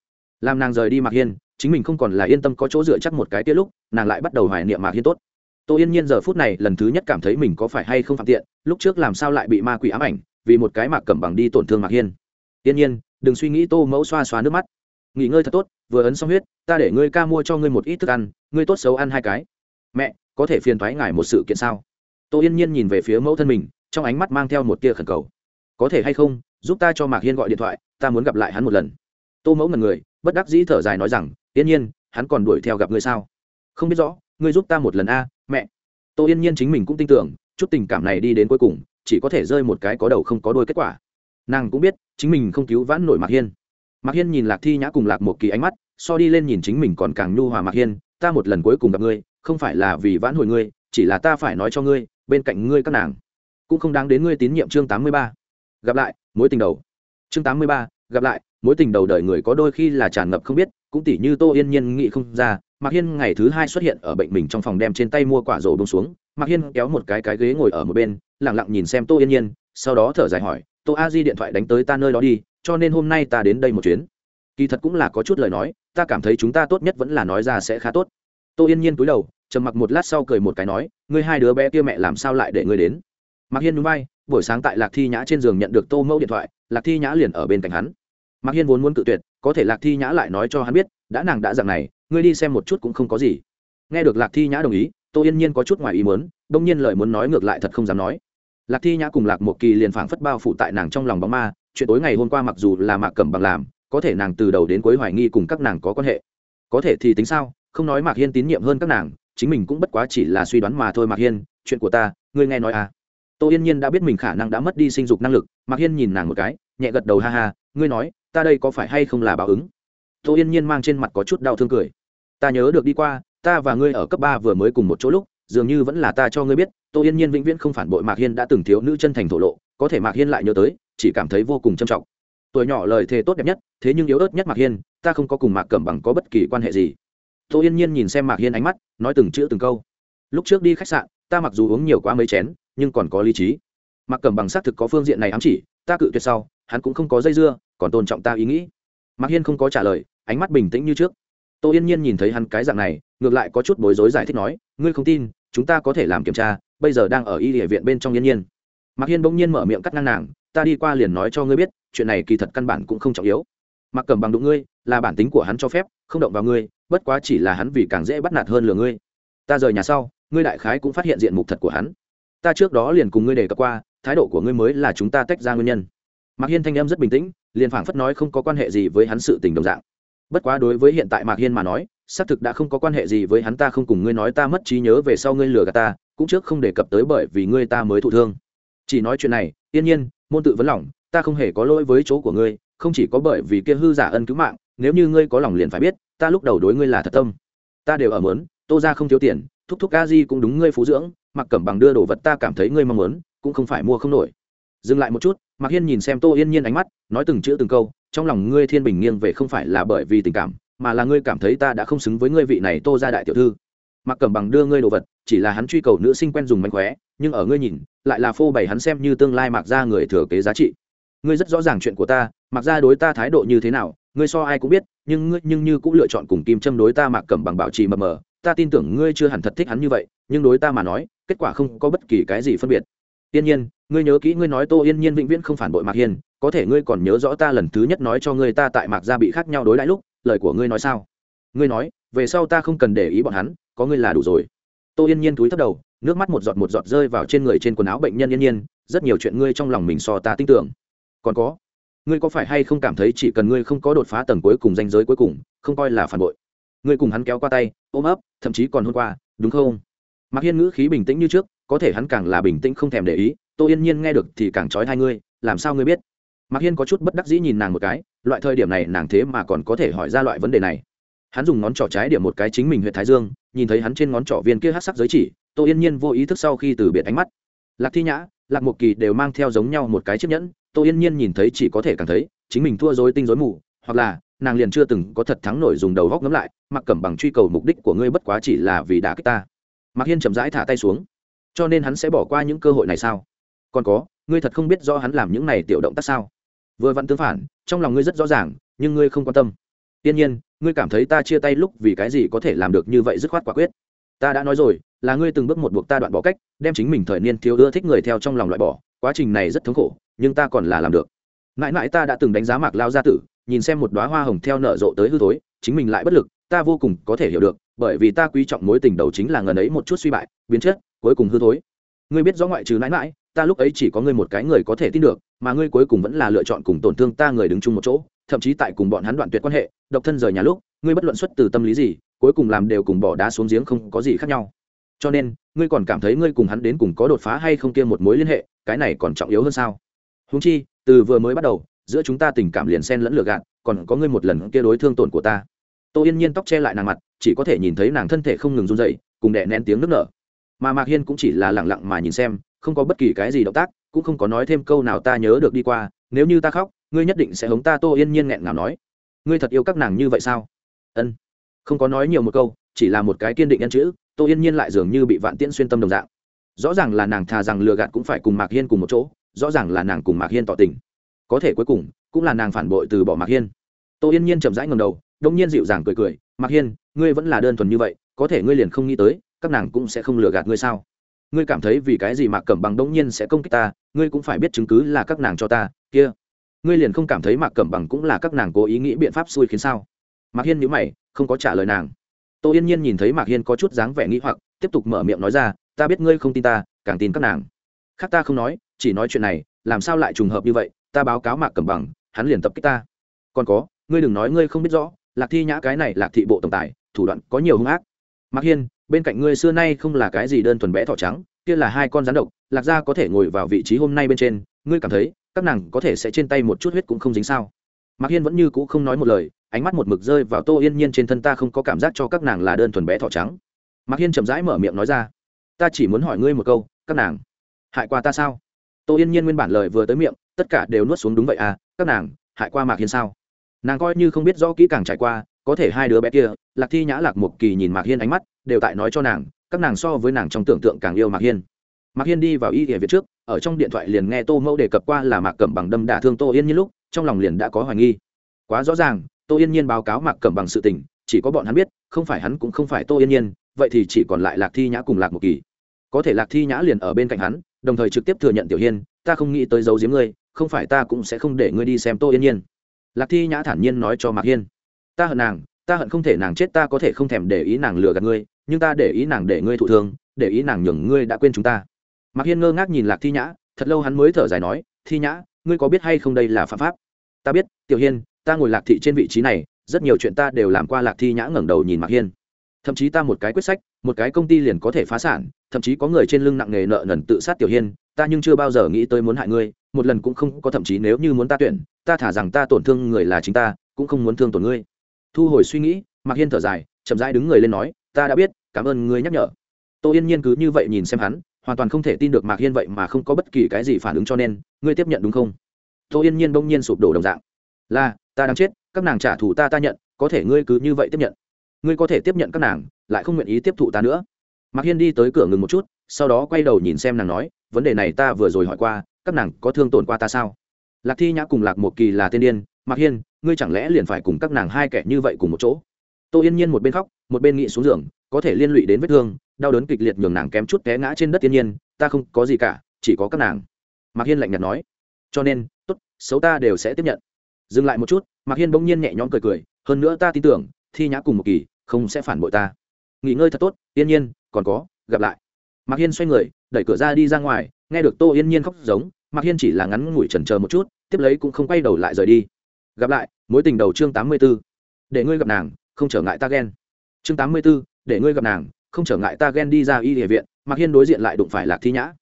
Làm nàng rời đi mạc hiên, chính mình không còn là yên tâm có chỗ dựa chắc một cái tiết lúc, nàng lại bắt đầu hoài niệm mạc hiên tốt tô yên nhiên giờ phút này lần thứ nhất cảm thấy mình có phải hay không phạm tiện, lúc trước làm sao lại bị ma quỷ ám ảnh, vì một cái mạc cầm bằng đi tổn thương mạc hiên. Yên nhiên, đừng suy nghĩ, tô mẫu xoa xoa nước mắt. Nghỉ ngơi thật tốt, vừa ấn xong huyết, ta để ngươi ca mua cho ngươi một ít thức ăn, ngươi tốt xấu ăn hai cái. Mẹ, có thể phiền thoái ngài một sự kiện sao? Tô yên nhiên nhìn về phía mẫu thân mình, trong ánh mắt mang theo một tia khẩn cầu. Có thể hay không, giúp ta cho mạc hiên gọi điện thoại, ta muốn gặp lại hắn một lần. Tô mẫu ngần người, bất đắc dĩ thở dài nói rằng, yên nhiên, hắn còn đuổi theo gặp ngươi sao? Không biết rõ, ngươi giúp ta một lần a mẹ tô yên nhiên chính mình cũng tin tưởng, chút tình cảm này đi đến cuối cùng, chỉ có thể rơi một cái có đầu không có đôi kết quả. Nàng cũng biết, chính mình không cứu vãn nổi mạc hiên. Mạc hiên nhìn lạc thi nhã cùng lạc một kỳ ánh mắt, so đi lên nhìn chính mình còn càng nhu hòa mạc hiên, ta một lần cuối cùng gặp ngươi, không phải là vì vãn hồi ngươi, chỉ là ta phải nói cho ngươi, bên cạnh ngươi các nàng cũng không đáng đến ngươi tín nhiệm chương tám mươi ba. Gặp lại, mối tình đầu. Chương tám mươi ba, gặp lại, mối tình đầu đời người có đôi khi là tràn ngập không biết, cũng tỉ như tô yên nhiên nghĩ không ra mạc hiên ngày thứ hai xuất hiện ở bệnh mình trong phòng đem trên tay mua quả rổ bông xuống. Mạc hiên kéo một cái cái ghế ngồi ở một bên lẳng lặng nhìn xem tô yên nhiên, sau đó thở dài hỏi, tô a di điện thoại đánh tới ta nơi đó đi, cho nên hôm nay ta đến đây một chuyến. Kỳ thật cũng là có chút lời nói, ta cảm thấy chúng ta tốt nhất vẫn là nói ra sẽ khá tốt. Tô yên nhiên cúi đầu, trầm mặc một lát sau cười một cái nói, ngươi hai đứa bé kia mẹ làm sao lại để ngươi đến? Mạc hiên núi bay buổi sáng tại lạc thi nhã trên giường nhận được tô mẫu điện thoại, lạc thi nhã liền ở bên cạnh hắn. Mạc hiên vốn muốn cự tuyệt, có thể lạc thi nhã lại nói cho hắn biết, đã nàng đã dặn này ngươi đi xem một chút cũng không có gì. Nghe được lạc thi nhã đồng ý, tô yên nhiên có chút ngoài ý muốn, đông nhiên lời muốn nói ngược lại thật không dám nói. Lạc thi nhã cùng lạc một kỳ liền phảng phất bao phủ tại nàng trong lòng bóng ma, chuyện tối ngày hôm qua mặc dù là mạc cẩm bằng làm, có thể nàng từ đầu đến cuối hoài nghi cùng các nàng có quan hệ. Có thể thì tính sao, không nói mạc hiên tín nhiệm hơn các nàng, chính mình cũng bất quá chỉ là suy đoán mà thôi mạc hiên, chuyện của ta, ngươi nghe nói à? Tô yên nhiên đã biết mình khả năng đã mất đi sinh dục năng lực, mạc hiên nhìn nàng một cái, nhẹ gật đầu ha ha, ngươi nói, ta đây có phải hay không là báo ứng? Tô yên nhiên mang trên mặt có chút đau thương cười. Ta nhớ được đi qua, ta và ngươi ở cấp ba vừa mới cùng một chỗ lúc, dường như vẫn là ta cho ngươi biết, tô yên nhiên vĩnh viễn không phản bội mạc hiên đã từng thiếu nữ chân thành thổ lộ, có thể mạc hiên lại nhớ tới, chỉ cảm thấy vô cùng trầm trọng. Tuổi nhỏ lời thề tốt đẹp nhất, thế nhưng yếu ớt nhất mạc hiên, ta không có cùng mạc cẩm bằng có bất kỳ quan hệ gì. Tô yên nhiên nhìn xem mạc hiên ánh mắt, nói từng chữ từng câu. Lúc trước đi khách sạn, ta mặc dù uống nhiều quá mấy chén, nhưng còn có lý trí. Mạc cẩm bằng xác thực có phương diện này ám chỉ, ta cự tuyệt sau, hắn cũng không có dây dưa, còn tôn trọng ta ý nghĩ. Mạc hiên không có trả lời ánh mắt bình tĩnh như trước. Tô yên nhiên nhìn thấy hắn cái dạng này, ngược lại có chút bối rối giải thích nói, ngươi không tin, chúng ta có thể làm kiểm tra, bây giờ đang ở y địa viện bên trong yên nhiên. Mạc hiên bỗng nhiên mở miệng cắt ngang nàng, ta đi qua liền nói cho ngươi biết, chuyện này kỳ thật căn bản cũng không trọng yếu. Mặc cầm bằng đụng ngươi, là bản tính của hắn cho phép, không động vào ngươi, bất quá chỉ là hắn vì càng dễ bắt nạt hơn lừa ngươi. Ta rời nhà sau, ngươi đại khái cũng phát hiện diện mục thật của hắn. Ta trước đó liền cùng ngươi đề cập qua, thái độ của ngươi mới là chúng ta tách ra nguyên nhân. Mạc hiên thanh em rất bình tĩnh, liền phảng phất nói không có quan hệ gì với hắn sự tình đồng dạng bất quá đối với hiện tại mạc hiên mà nói, xác thực đã không có quan hệ gì với hắn, ta không cùng ngươi nói ta mất trí nhớ về sau ngươi lừa gạt ta, cũng trước không đề cập tới bởi vì ngươi ta mới thụ thương. Chỉ nói chuyện này, yên nhiên, môn tự vấn lòng, ta không hề có lỗi với chỗ của ngươi, không chỉ có bởi vì kia hư giả ân cứu mạng, nếu như ngươi có lòng liền phải biết, ta lúc đầu đối ngươi là thật tâm. Ta đều ở mớn tô ra không thiếu tiền, thúc thúc a di cũng đúng ngươi phú dưỡng, mặc cẩm bằng đưa đồ vật ta cảm thấy ngươi mong muốn, cũng không phải mua không nổi. Dừng lại một chút, mạc hiên nhìn xem tô yên nhiên ánh mắt, nói từng chữ từng câu trong lòng ngươi thiên bình nghiêng về không phải là bởi vì tình cảm, mà là ngươi cảm thấy ta đã không xứng với ngươi vị này tô ra đại tiểu thư. Mặc cẩm bằng đưa ngươi đồ vật, chỉ là hắn truy cầu nữ sinh quen dùng mánh khóe, nhưng ở ngươi nhìn, lại là phô bày hắn xem như tương lai mặc ra người thừa kế giá trị. Ngươi rất rõ ràng chuyện của ta mặc ra đối ta thái độ như thế nào, ngươi so ai cũng biết, nhưng ngươi, nhưng như cũng lựa chọn cùng kim châm đối ta mặc cẩm bằng bảo trì mờ mờ. Ta tin tưởng ngươi chưa hẳn thật thích hắn như vậy, nhưng đối ta mà nói, kết quả không có bất kỳ cái gì phân biệt. Tiên nhiên, ngươi nhớ kỹ ngươi nói tô yên nhiên vĩnh viễn không phản bội mạc hiên có thể ngươi còn nhớ rõ ta lần thứ nhất nói cho ngươi ta tại mạc gia bị khác nhau đối đãi lúc, lời của ngươi nói sao? Ngươi nói, về sau ta không cần để ý bọn hắn, có ngươi là đủ rồi. Tô yên nhiên túi thấp đầu, nước mắt một giọt một giọt rơi vào trên người trên quần áo bệnh nhân yên nhiên, rất nhiều chuyện ngươi trong lòng mình so ta tin tưởng. Còn có, ngươi có phải hay không cảm thấy chỉ cần ngươi không có đột phá tầng cuối cùng danh giới cuối cùng, không coi là phản bội? Ngươi cùng hắn kéo qua tay, ôm ấp, thậm chí còn hôm qua, đúng không? Mặc hiên ngữ khí bình tĩnh như trước, có thể hắn càng là bình tĩnh không thèm để ý, tô yên nhiên nghe được thì càng trói hai ngươi, làm sao ngươi biết? Mạc hiên có chút bất đắc dĩ nhìn nàng một cái, loại thời điểm này nàng thế mà còn có thể hỏi ra loại vấn đề này. Hắn dùng ngón trỏ trái điểm một cái chính mình huyện thái dương, nhìn thấy hắn trên ngón trỏ viên kia hát sắc giới chỉ, tô yên nhiên vô ý thức sau khi từ biệt ánh mắt. Lạc thi nhã, lạc một kỳ đều mang theo giống nhau một cái chiếc nhẫn, tô yên nhiên nhìn thấy chỉ có thể cảm thấy, chính mình thua dối tinh dối mù, hoặc là, nàng liền chưa từng có thật thắng nổi dùng đầu góc ngấm lại, mặc cẩm bằng truy cầu mục đích của ngươi bất quá chỉ là vì đã kích ta. Mạc hiên chậm rãi thả tay xuống. Cho nên hắn sẽ bỏ qua những cơ hội này sao? Còn có, ngươi thật không biết do hắn làm những này tiểu động tác sao? Vừa vặn tương phản, trong lòng ngươi rất rõ ràng, nhưng ngươi không quan tâm. Tiên nhiên, ngươi cảm thấy ta chia tay lúc vì cái gì có thể làm được như vậy dứt khoát quả quyết? Ta đã nói rồi, là ngươi từng bước một buộc ta đoạn bỏ cách, đem chính mình thời niên thiếu ưa thích người theo trong lòng loại bỏ. Quá trình này rất thống khổ, nhưng ta còn là làm được. Mãi mãi ta đã từng đánh giá mạc lao gia tử, nhìn xem một đoá hoa hồng theo nở rộ tới hư thối, chính mình lại bất lực, ta vô cùng có thể hiểu được, bởi vì ta quý trọng mối tình đầu chính là ngần ấy một chút suy bại, biến chất, cuối cùng hư thối. Ngươi biết rõ ngoại trừ mãi mãi, ta lúc ấy chỉ có ngươi một cái người có thể tin được mà ngươi cuối cùng vẫn là lựa chọn cùng tổn thương ta người đứng chung một chỗ, thậm chí tại cùng bọn hắn đoạn tuyệt quan hệ, độc thân rời nhà lúc, ngươi bất luận xuất từ tâm lý gì, cuối cùng làm đều cùng bỏ đá xuống giếng không có gì khác nhau. Cho nên, ngươi còn cảm thấy ngươi cùng hắn đến cùng có đột phá hay không kia một mối liên hệ, cái này còn trọng yếu hơn sao? Húng chi, từ vừa mới bắt đầu, giữa chúng ta tình cảm liền xen lẫn lừa gạt, còn có ngươi một lần kia đối thương tổn của ta. Tô yên nhiên tóc che lại nàng mặt, chỉ có thể nhìn thấy nàng thân thể không ngừng run dậy cùng đẻ nén tiếng nức nở. Mà mạc hiên cũng chỉ là lẳng lặng mà nhìn xem, không có bất kỳ cái gì động tác cũng không có nói thêm câu nào ta nhớ được đi qua, nếu như ta khóc, ngươi nhất định sẽ hống ta tô yên nhiên nghẹn ngào nói. Ngươi thật yêu các nàng như vậy sao? Ân. Không có nói nhiều một câu, chỉ là một cái kiên định nhân chữ, tô yên nhiên lại dường như bị vạn tiễn xuyên tâm đồng dạng. Rõ ràng là nàng thà rằng lừa gạt cũng phải cùng mạc hiên cùng một chỗ, rõ ràng là nàng cùng mạc hiên tỏ tình. Có thể cuối cùng, cũng là nàng phản bội từ bỏ mạc hiên. Tô yên nhiên chậm rãi ngầm đầu, đông nhiên dịu dàng cười cười, mạc hiên, ngươi vẫn là đơn thuần như vậy, có thể ngươi liền không nghĩ tới, các nàng cũng sẽ không lừa gạt ngươi sao? Ngươi cảm thấy vì cái gì mạc cẩm bằng đông nhiên sẽ công kích ta, ngươi cũng phải biết chứng cứ là các nàng cho ta, kia. Ngươi liền không cảm thấy mạc cẩm bằng cũng là các nàng cố ý nghĩ biện pháp xui khiến sao? Mạc hiên nhữ mày, không có trả lời nàng. Tô yên nhiên nhìn thấy mạc hiên có chút dáng vẻ nghĩ hoặc, tiếp tục mở miệng nói ra, ta biết ngươi không tin ta, càng tin các nàng. Khác ta không nói, chỉ nói chuyện này, làm sao lại trùng hợp như vậy, ta báo cáo mạc cẩm bằng, hắn liền tập kích ta. Còn có, ngươi đừng nói ngươi không biết rõ, lạc thi nhã cái này lạc thị bộ tổng tài, thủ đoạn có nhiều hung ác. Mạc hiên bên cạnh ngươi xưa nay không là cái gì đơn thuần bé thỏ trắng, kia là hai con rắn độc, lạc gia có thể ngồi vào vị trí hôm nay bên trên, ngươi cảm thấy, các nàng có thể sẽ trên tay một chút huyết cũng không dính sao? Mạc hiên vẫn như cũ không nói một lời, ánh mắt một mực rơi vào tô yên nhiên trên thân ta không có cảm giác cho các nàng là đơn thuần bé thỏ trắng. Mạc hiên chậm rãi mở miệng nói ra, ta chỉ muốn hỏi ngươi một câu, các nàng hại qua ta sao? Tô yên nhiên nguyên bản lời vừa tới miệng, tất cả đều nuốt xuống đúng vậy à các nàng hại qua mạc hiên sao? Nàng coi như không biết rõ kỹ càng trải qua, có thể hai đứa bé kia, lạc thi nhã lạc một kỳ nhìn mạc hiên ánh mắt đều tại nói cho nàng, các nàng so với nàng trong tưởng tượng càng yêu mạc hiên. Mạc hiên đi vào y địa việt trước, ở trong điện thoại liền nghe tô mẫu đề cập qua là mạc cẩm bằng đâm đả thương tô yên nhiên lúc, trong lòng liền đã có hoài nghi. Quá rõ ràng, tô yên nhiên báo cáo mạc cẩm bằng sự tình, chỉ có bọn hắn biết, không phải hắn cũng không phải tô yên nhiên, vậy thì chỉ còn lại lạc thi nhã cùng lạc một kỳ. Có thể lạc thi nhã liền ở bên cạnh hắn, đồng thời trực tiếp thừa nhận tiểu hiên, ta không nghĩ tới giấu giếm ngươi, không phải ta cũng sẽ không để ngươi đi xem tô yên nhiên. Lạc thi nhã thản nhiên nói cho mạc hiên, ta hận nàng, ta hận không thể nàng chết, ta có thể không thèm để ý nàng lừa gạt ngươi nhưng ta để ý nàng để ngươi thụ thương, để ý nàng nhường ngươi đã quên chúng ta. Mạc hiên ngơ ngác nhìn lạc thi nhã, thật lâu hắn mới thở dài nói, thi nhã, ngươi có biết hay không đây là phạm pháp? Ta biết, tiểu hiên, ta ngồi lạc thị trên vị trí này, rất nhiều chuyện ta đều làm qua. Lạc thi nhã ngẩng đầu nhìn mạc hiên. Thậm chí ta một cái quyết sách, một cái công ty liền có thể phá sản, thậm chí có người trên lưng nặng nghề nợ nần tự sát tiểu hiên, ta nhưng chưa bao giờ nghĩ tới muốn hại ngươi, một lần cũng không có, thậm chí nếu như muốn ta tuyển, ta thả rằng ta tổn thương người là chính ta, cũng không muốn thương tổn ngươi. Thu hồi suy nghĩ, mạc hiên thở dài, chậm rãi đứng người lên nói ta đã biết, cảm ơn ngươi nhắc nhở. Tô yên nhiên cứ như vậy nhìn xem hắn, hoàn toàn không thể tin được mạc hiên vậy mà không có bất kỳ cái gì phản ứng cho nên, ngươi tiếp nhận đúng không? Tô yên nhiên bỗng nhiên sụp đổ đồng dạng. Là, ta đang chết, các nàng trả thù ta ta nhận, có thể ngươi cứ như vậy tiếp nhận. Ngươi có thể tiếp nhận các nàng, lại không nguyện ý tiếp thụ ta nữa. Mạc hiên đi tới cửa ngừng một chút, sau đó quay đầu nhìn xem nàng nói, vấn đề này ta vừa rồi hỏi qua, các nàng có thương tổn qua ta sao? Lạc thi nhã cùng lạc một kỳ là tên điên, mạc hiên, ngươi chẳng lẽ liền phải cùng các nàng hai kẻ như vậy cùng một chỗ? Tô yên nhiên một bên khóc, một bên nghĩ xuống giường, có thể liên lụy đến vết thương, đau đớn kịch liệt nhường nàng kém chút té ngã trên đất tiên nhiên, ta không có gì cả, chỉ có các nàng. Mạc hiên lạnh nhạt nói. Cho nên, tốt, xấu ta đều sẽ tiếp nhận. Dừng lại một chút, mạc hiên bỗng nhiên nhẹ nhõm cười cười, hơn nữa ta tin tưởng, thi nhã cùng một kỳ, không sẽ phản bội ta. Nghỉ ngơi thật tốt, yên nhiên, còn có, gặp lại. Mạc hiên xoay người, đẩy cửa ra đi ra ngoài, nghe được tô yên nhiên khóc giống, mạc hiên chỉ là ngắn ngủi trần chờ một chút, tiếp lấy cũng không quay đầu lại rời đi. Gặp lại, mối tình đầu chương tám mươi b ố để ngươi gặp nàng không trở ngại ta ghen. Chương tám mươi b ố để ngươi gặp nàng, không trở ngại ta ghen đi ra y địa viện, mạc hiên đối diện lại đụng phải lạc thi nhã.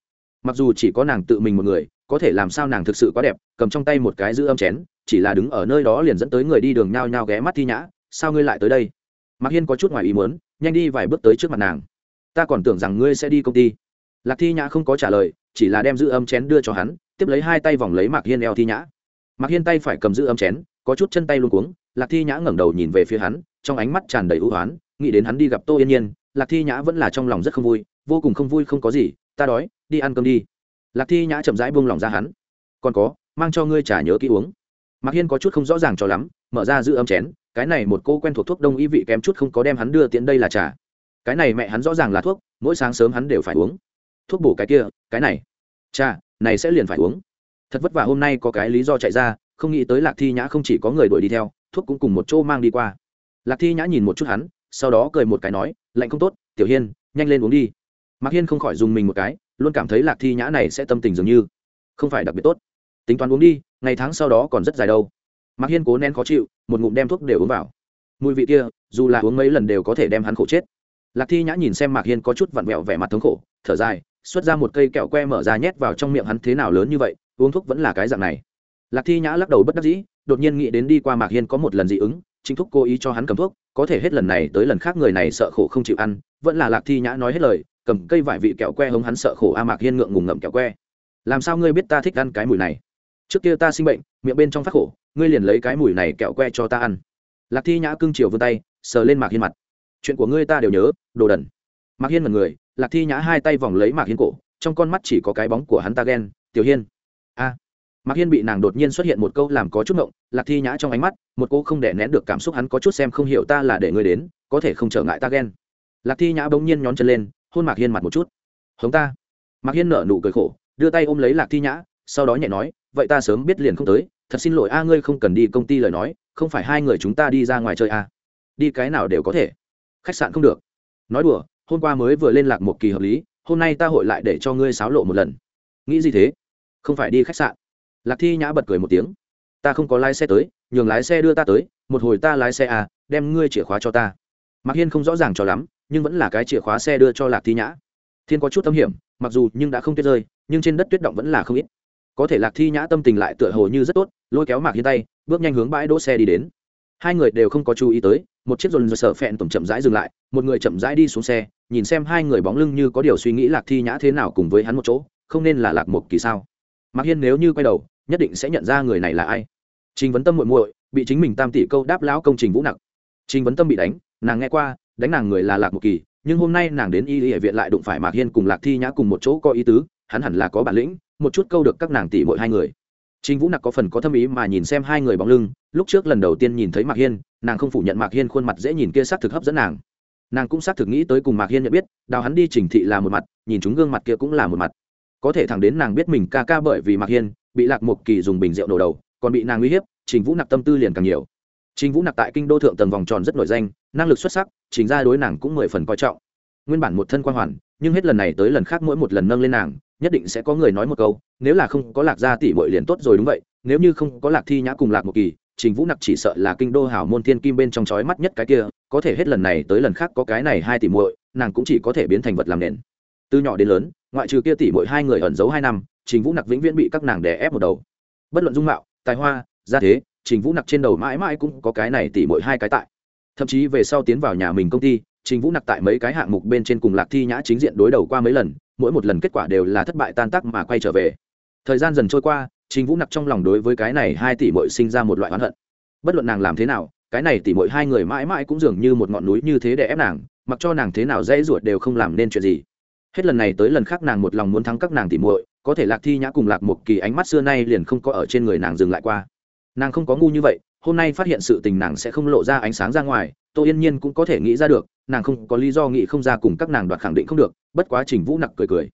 Mặc dù chỉ có nàng tự mình một người, có thể làm sao nàng thực sự quá đẹp, cầm trong tay một cái giữ âm chén, chỉ là đứng ở nơi đó liền dẫn tới người đi đường nhao nhao ghé mắt thi nhã, sao ngươi lại tới đây? Mạc hiên có chút ngoài ý muốn, nhanh đi vài bước tới trước mặt nàng. Ta còn tưởng rằng ngươi sẽ đi công ty. Lạc thi nhã không có trả lời, chỉ là đem giữ âm chén đưa cho hắn, tiếp lấy hai tay vòng lấy mạc hiên eo thi nhã. Mạc hiên tay phải cầm giữ âm chén, có chút chân tay luôn cuống, lạc thi nhã ngẩng đầu nhìn về phía hắn trong ánh mắt tràn đầy ưu hoán, nghĩ đến hắn đi gặp tô yên nhiên, lạc thi nhã vẫn là trong lòng rất không vui, vô cùng không vui không có gì, ta đói, đi ăn cơm đi. Lạc thi nhã chậm rãi buông lòng ra hắn. Còn có, mang cho ngươi trà nhớ kỹ uống. Mạc hiên có chút không rõ ràng cho lắm, mở ra giữ ấm chén, cái này một cô quen thuộc thuốc đông y vị kém chút không có đem hắn đưa tiện đây là trà. Cái này mẹ hắn rõ ràng là thuốc, mỗi sáng sớm hắn đều phải uống. Thuốc bổ cái kia, cái này. Trà, này sẽ liền phải uống. Thật vất vả hôm nay có cái lý do chạy ra, không nghĩ tới lạc thi nhã không chỉ có người đuổi đi theo, thuốc cũng cùng một chỗ mang đi qua lạc thi nhã nhìn một chút hắn, sau đó cười một cái nói, lạnh không tốt, tiểu hiên, nhanh lên uống đi. Mạc hiên không khỏi dùng mình một cái, luôn cảm thấy lạc thi nhã này sẽ tâm tình dường như không phải đặc biệt tốt. Tính toán uống đi, ngày tháng sau đó còn rất dài đâu. Mạc hiên cố nén khó chịu, một ngụm đem thuốc đều uống vào. Mùi vị kia, dù là uống mấy lần đều có thể đem hắn khổ chết. Lạc thi nhã nhìn xem mạc hiên có chút vặn vẹo vẻ mặt thống khổ, thở dài, xuất ra một cây kẹo que mở ra nhét vào trong miệng hắn thế nào lớn như vậy, uống thuốc vẫn là cái dạng này. Lạc thi nhã lắc đầu bất đắc dĩ, đột nhiên nghĩ đến đi qua mạc hiên có một lần dị ứng chính thúc cố ý cho hắn cầm thuốc, có thể hết lần này tới lần khác người này sợ khổ không chịu ăn, vẫn là lạc thi nhã nói hết lời, cầm cây vải vị kẹo que hống hắn sợ khổ a mạc hiên ngượng ngùng ngậm kẹo que. Làm sao ngươi biết ta thích ăn cái mùi này? Trước kia ta sinh bệnh, miệng bên trong phát khổ, ngươi liền lấy cái mùi này kẹo que cho ta ăn. Lạc thi nhã cưng chiều vươn tay, sờ lên mạc hiên mặt. Chuyện của ngươi ta đều nhớ, đồ đần. Mạc hiên mật người, lạc thi nhã hai tay vòng lấy mạc hiên cổ, trong con mắt chỉ có cái bóng của hắn ta ghen, tiểu hiên. A mạc hiên bị nàng đột nhiên xuất hiện một câu làm có chút ngộng, lạc thi nhã trong ánh mắt, một cô không để nén được cảm xúc hắn có chút xem không hiểu ta là để ngươi đến, có thể không trở ngại ta ghen. Lạc thi nhã bỗng nhiên nhón chân lên, hôn mạc hiên mặt một chút. Hống ta. Mạc hiên nở nụ cười khổ, đưa tay ôm lấy lạc thi nhã, sau đó nhẹ nói, vậy ta sớm biết liền không tới, thật xin lỗi a, ngươi không cần đi công ty lời nói, không phải hai người chúng ta đi ra ngoài chơi a. Đi cái nào đều có thể. Khách sạn không được. Nói đùa, hôm qua mới vừa lên lạc một kỳ hợp lý, hôm nay ta hội lại để cho ngươi xáo lộ một lần. Nghĩ gì thế? Không phải đi khách sạn lạc thi nhã bật cười một tiếng. Ta không có lái xe tới, nhường lái xe đưa ta tới, một hồi ta lái xe à đem ngươi chìa khóa cho ta. Mạc hiên không rõ ràng cho lắm, nhưng vẫn là cái chìa khóa xe đưa cho lạc thi nhã. Thiên có chút tâm hiểm, mặc dù nhưng đã không tuyết rơi, nhưng trên đất tuyết động vẫn là không ít. Có thể lạc thi nhã tâm tình lại tựa hồ như rất tốt, lôi kéo mạc hiên tay, bước nhanh hướng bãi đỗ xe đi đến. Hai người đều không có chú ý tới, một chiếc dồn dồn sợ phẹn tổng chậm rãi dừng lại, một người chậm rãi đi xuống xe, nhìn xem hai người bóng lưng như có điều suy nghĩ lạc thi nhã thế nào cùng với hắn một chỗ, không nên là lạc một kỳ sao? Mạc hiên nếu như quay đầu nhất định sẽ nhận ra người này là ai trình vấn tâm muội muội bị chính mình tam tỷ câu đáp lão công trình vũ nặc trình vấn tâm bị đánh nàng nghe qua đánh nàng người là lạc một kỳ nhưng hôm nay nàng đến y y viện lại đụng phải mạc hiên cùng lạc thi nhã cùng một chỗ có ý tứ hắn hẳn là có bản lĩnh một chút câu được các nàng tỷ mỗi hai người Trình Vũ Nặc có phần có thâm ý mà nhìn xem hai người bóng lưng, lúc trước lần đầu tiên nhìn thấy Mạc Hiên, nàng không phủ nhận Mạc Hiên khuôn mặt dễ nhìn kia sắc thực hấp dẫn nàng. Nàng cũng xác thực nghĩ tới cùng Mạc Hiên nhận biết, đào hắn đi chỉnh thị là một mặt, nhìn chúng gương mặt kia cũng là một mặt. Có thể thẳng đến nàng biết mình ca ca bởi vì Mạc Hiên, bị Lạc Mục Kỳ dùng bình rượu nổ đầu, còn bị nàng uy hiếp, Trình Vũ Nặc tâm tư liền càng nhiều. Trình Vũ Nặc tại kinh đô thượng tầng vòng tròn rất nổi danh, năng lực xuất sắc, trình ra đối nàng cũng mười phần coi trọng. Nguyên bản một thân quan hoàn, nhưng hết lần này tới lần khác mỗi một lần nâng lên nàng, nhất định sẽ có người nói một câu nếu là không có lạc gia tỷ bội liền tốt rồi đúng vậy nếu như không có lạc thi nhã cùng lạc một kỳ trình vũ nặc chỉ sợ là kinh đô hảo môn thiên kim bên trong chói mắt nhất cái kia có thể hết lần này tới lần khác có cái này hai tỷ muội nàng cũng chỉ có thể biến thành vật làm nền từ nhỏ đến lớn ngoại trừ kia tỷ muội hai người ẩn giấu hai năm trình vũ nặc vĩnh viễn bị các nàng đè ép một đầu. Bất luận dung mạo, tài hoa, gia thế, trình vũ nặc trên đầu mãi mãi cũng có cái này tỷ muội hai cái tại. Thậm chí về sau tiến vào nhà mình công ty, trình vũ nặc tại mấy cái hạng mục bên trên cùng lạc thi nhã chính diện đối đầu qua mấy lần, mỗi một lần kết quả đều là thất bại tan tác mà quay trở về. Thời gian dần trôi qua, trình vũ nặc trong lòng đối với cái này hai tỷ mội sinh ra một loại oán hận. Bất luận nàng làm thế nào, cái này tỷ mội hai người mãi mãi cũng dường như một ngọn núi như thế để ép nàng, mặc cho nàng thế nào dễ ruột đều không làm nên chuyện gì. Hết lần này tới lần khác nàng một lòng muốn thắng các nàng tỷ muội có thể lạc thi nhã cùng lạc một kỳ ánh mắt xưa nay liền không có ở trên người nàng dừng lại qua. Nàng không có ngu như vậy, hôm nay phát hiện sự tình nàng sẽ không lộ ra ánh sáng ra ngoài tôi yên nhiên cũng có thể nghĩ ra được, nàng không có lý do nghĩ không ra cùng các nàng đoạt khẳng định không được, bất quá trình vũ nặc cười cười.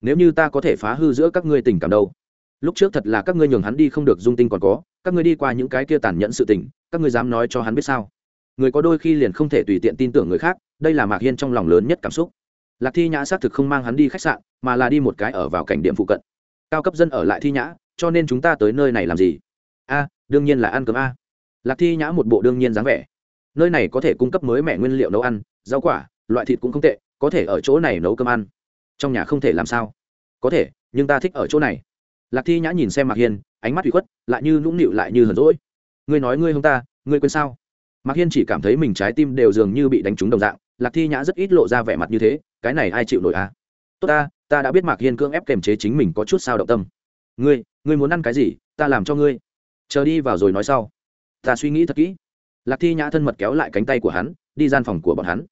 Nếu như ta có thể phá hư giữa các ngươi tình cảm đâu? Lúc trước thật là các ngươi nhường hắn đi không được dung tinh còn có, các ngươi đi qua những cái kia tàn nhẫn sự tình, các ngươi dám nói cho hắn biết sao? Người có đôi khi liền không thể tùy tiện tin tưởng người khác, đây là mạc hiên trong lòng lớn nhất cảm xúc lạc thi nhã xác thực không mang hắn đi khách sạn, mà là đi một cái ở vào cảnh điểm phụ cận. Cao cấp dân ở lại thi nhã, cho nên chúng ta tới nơi này làm gì? A, đương nhiên là ăn cơm a. Lạc thi nhã một bộ đương nhiên dáng vẻ. Nơi này có thể cung cấp mới mẻ nguyên liệu nấu ăn, rau quả, loại thịt cũng không tệ, có thể ở chỗ này nấu cơm ăn. Trong nhà không thể làm sao? Có thể, nhưng ta thích ở chỗ này. Lạc thi nhã nhìn xem mạc hiên, ánh mắt bị khuất, lại như nũng nịu lại như hờn rỗi ngươi nói ngươi không ta, ngươi quên sao? Mạc hiên chỉ cảm thấy mình trái tim đều dường như bị đánh trúng đồng dạng lạc thi nhã rất ít lộ ra vẻ mặt như thế, cái này ai chịu nổi à? Tốt ta ta đã biết mạc hiên cưỡng ép kềm chế chính mình có chút sao động tâm. Ngươi ngươi muốn ăn cái gì, ta làm cho ngươi. Chờ đi vào rồi nói sau. Ta suy nghĩ thật kỹ. Lạc thi nhã thân mật kéo lại cánh tay của hắn, đi gian phòng của bọn hắn.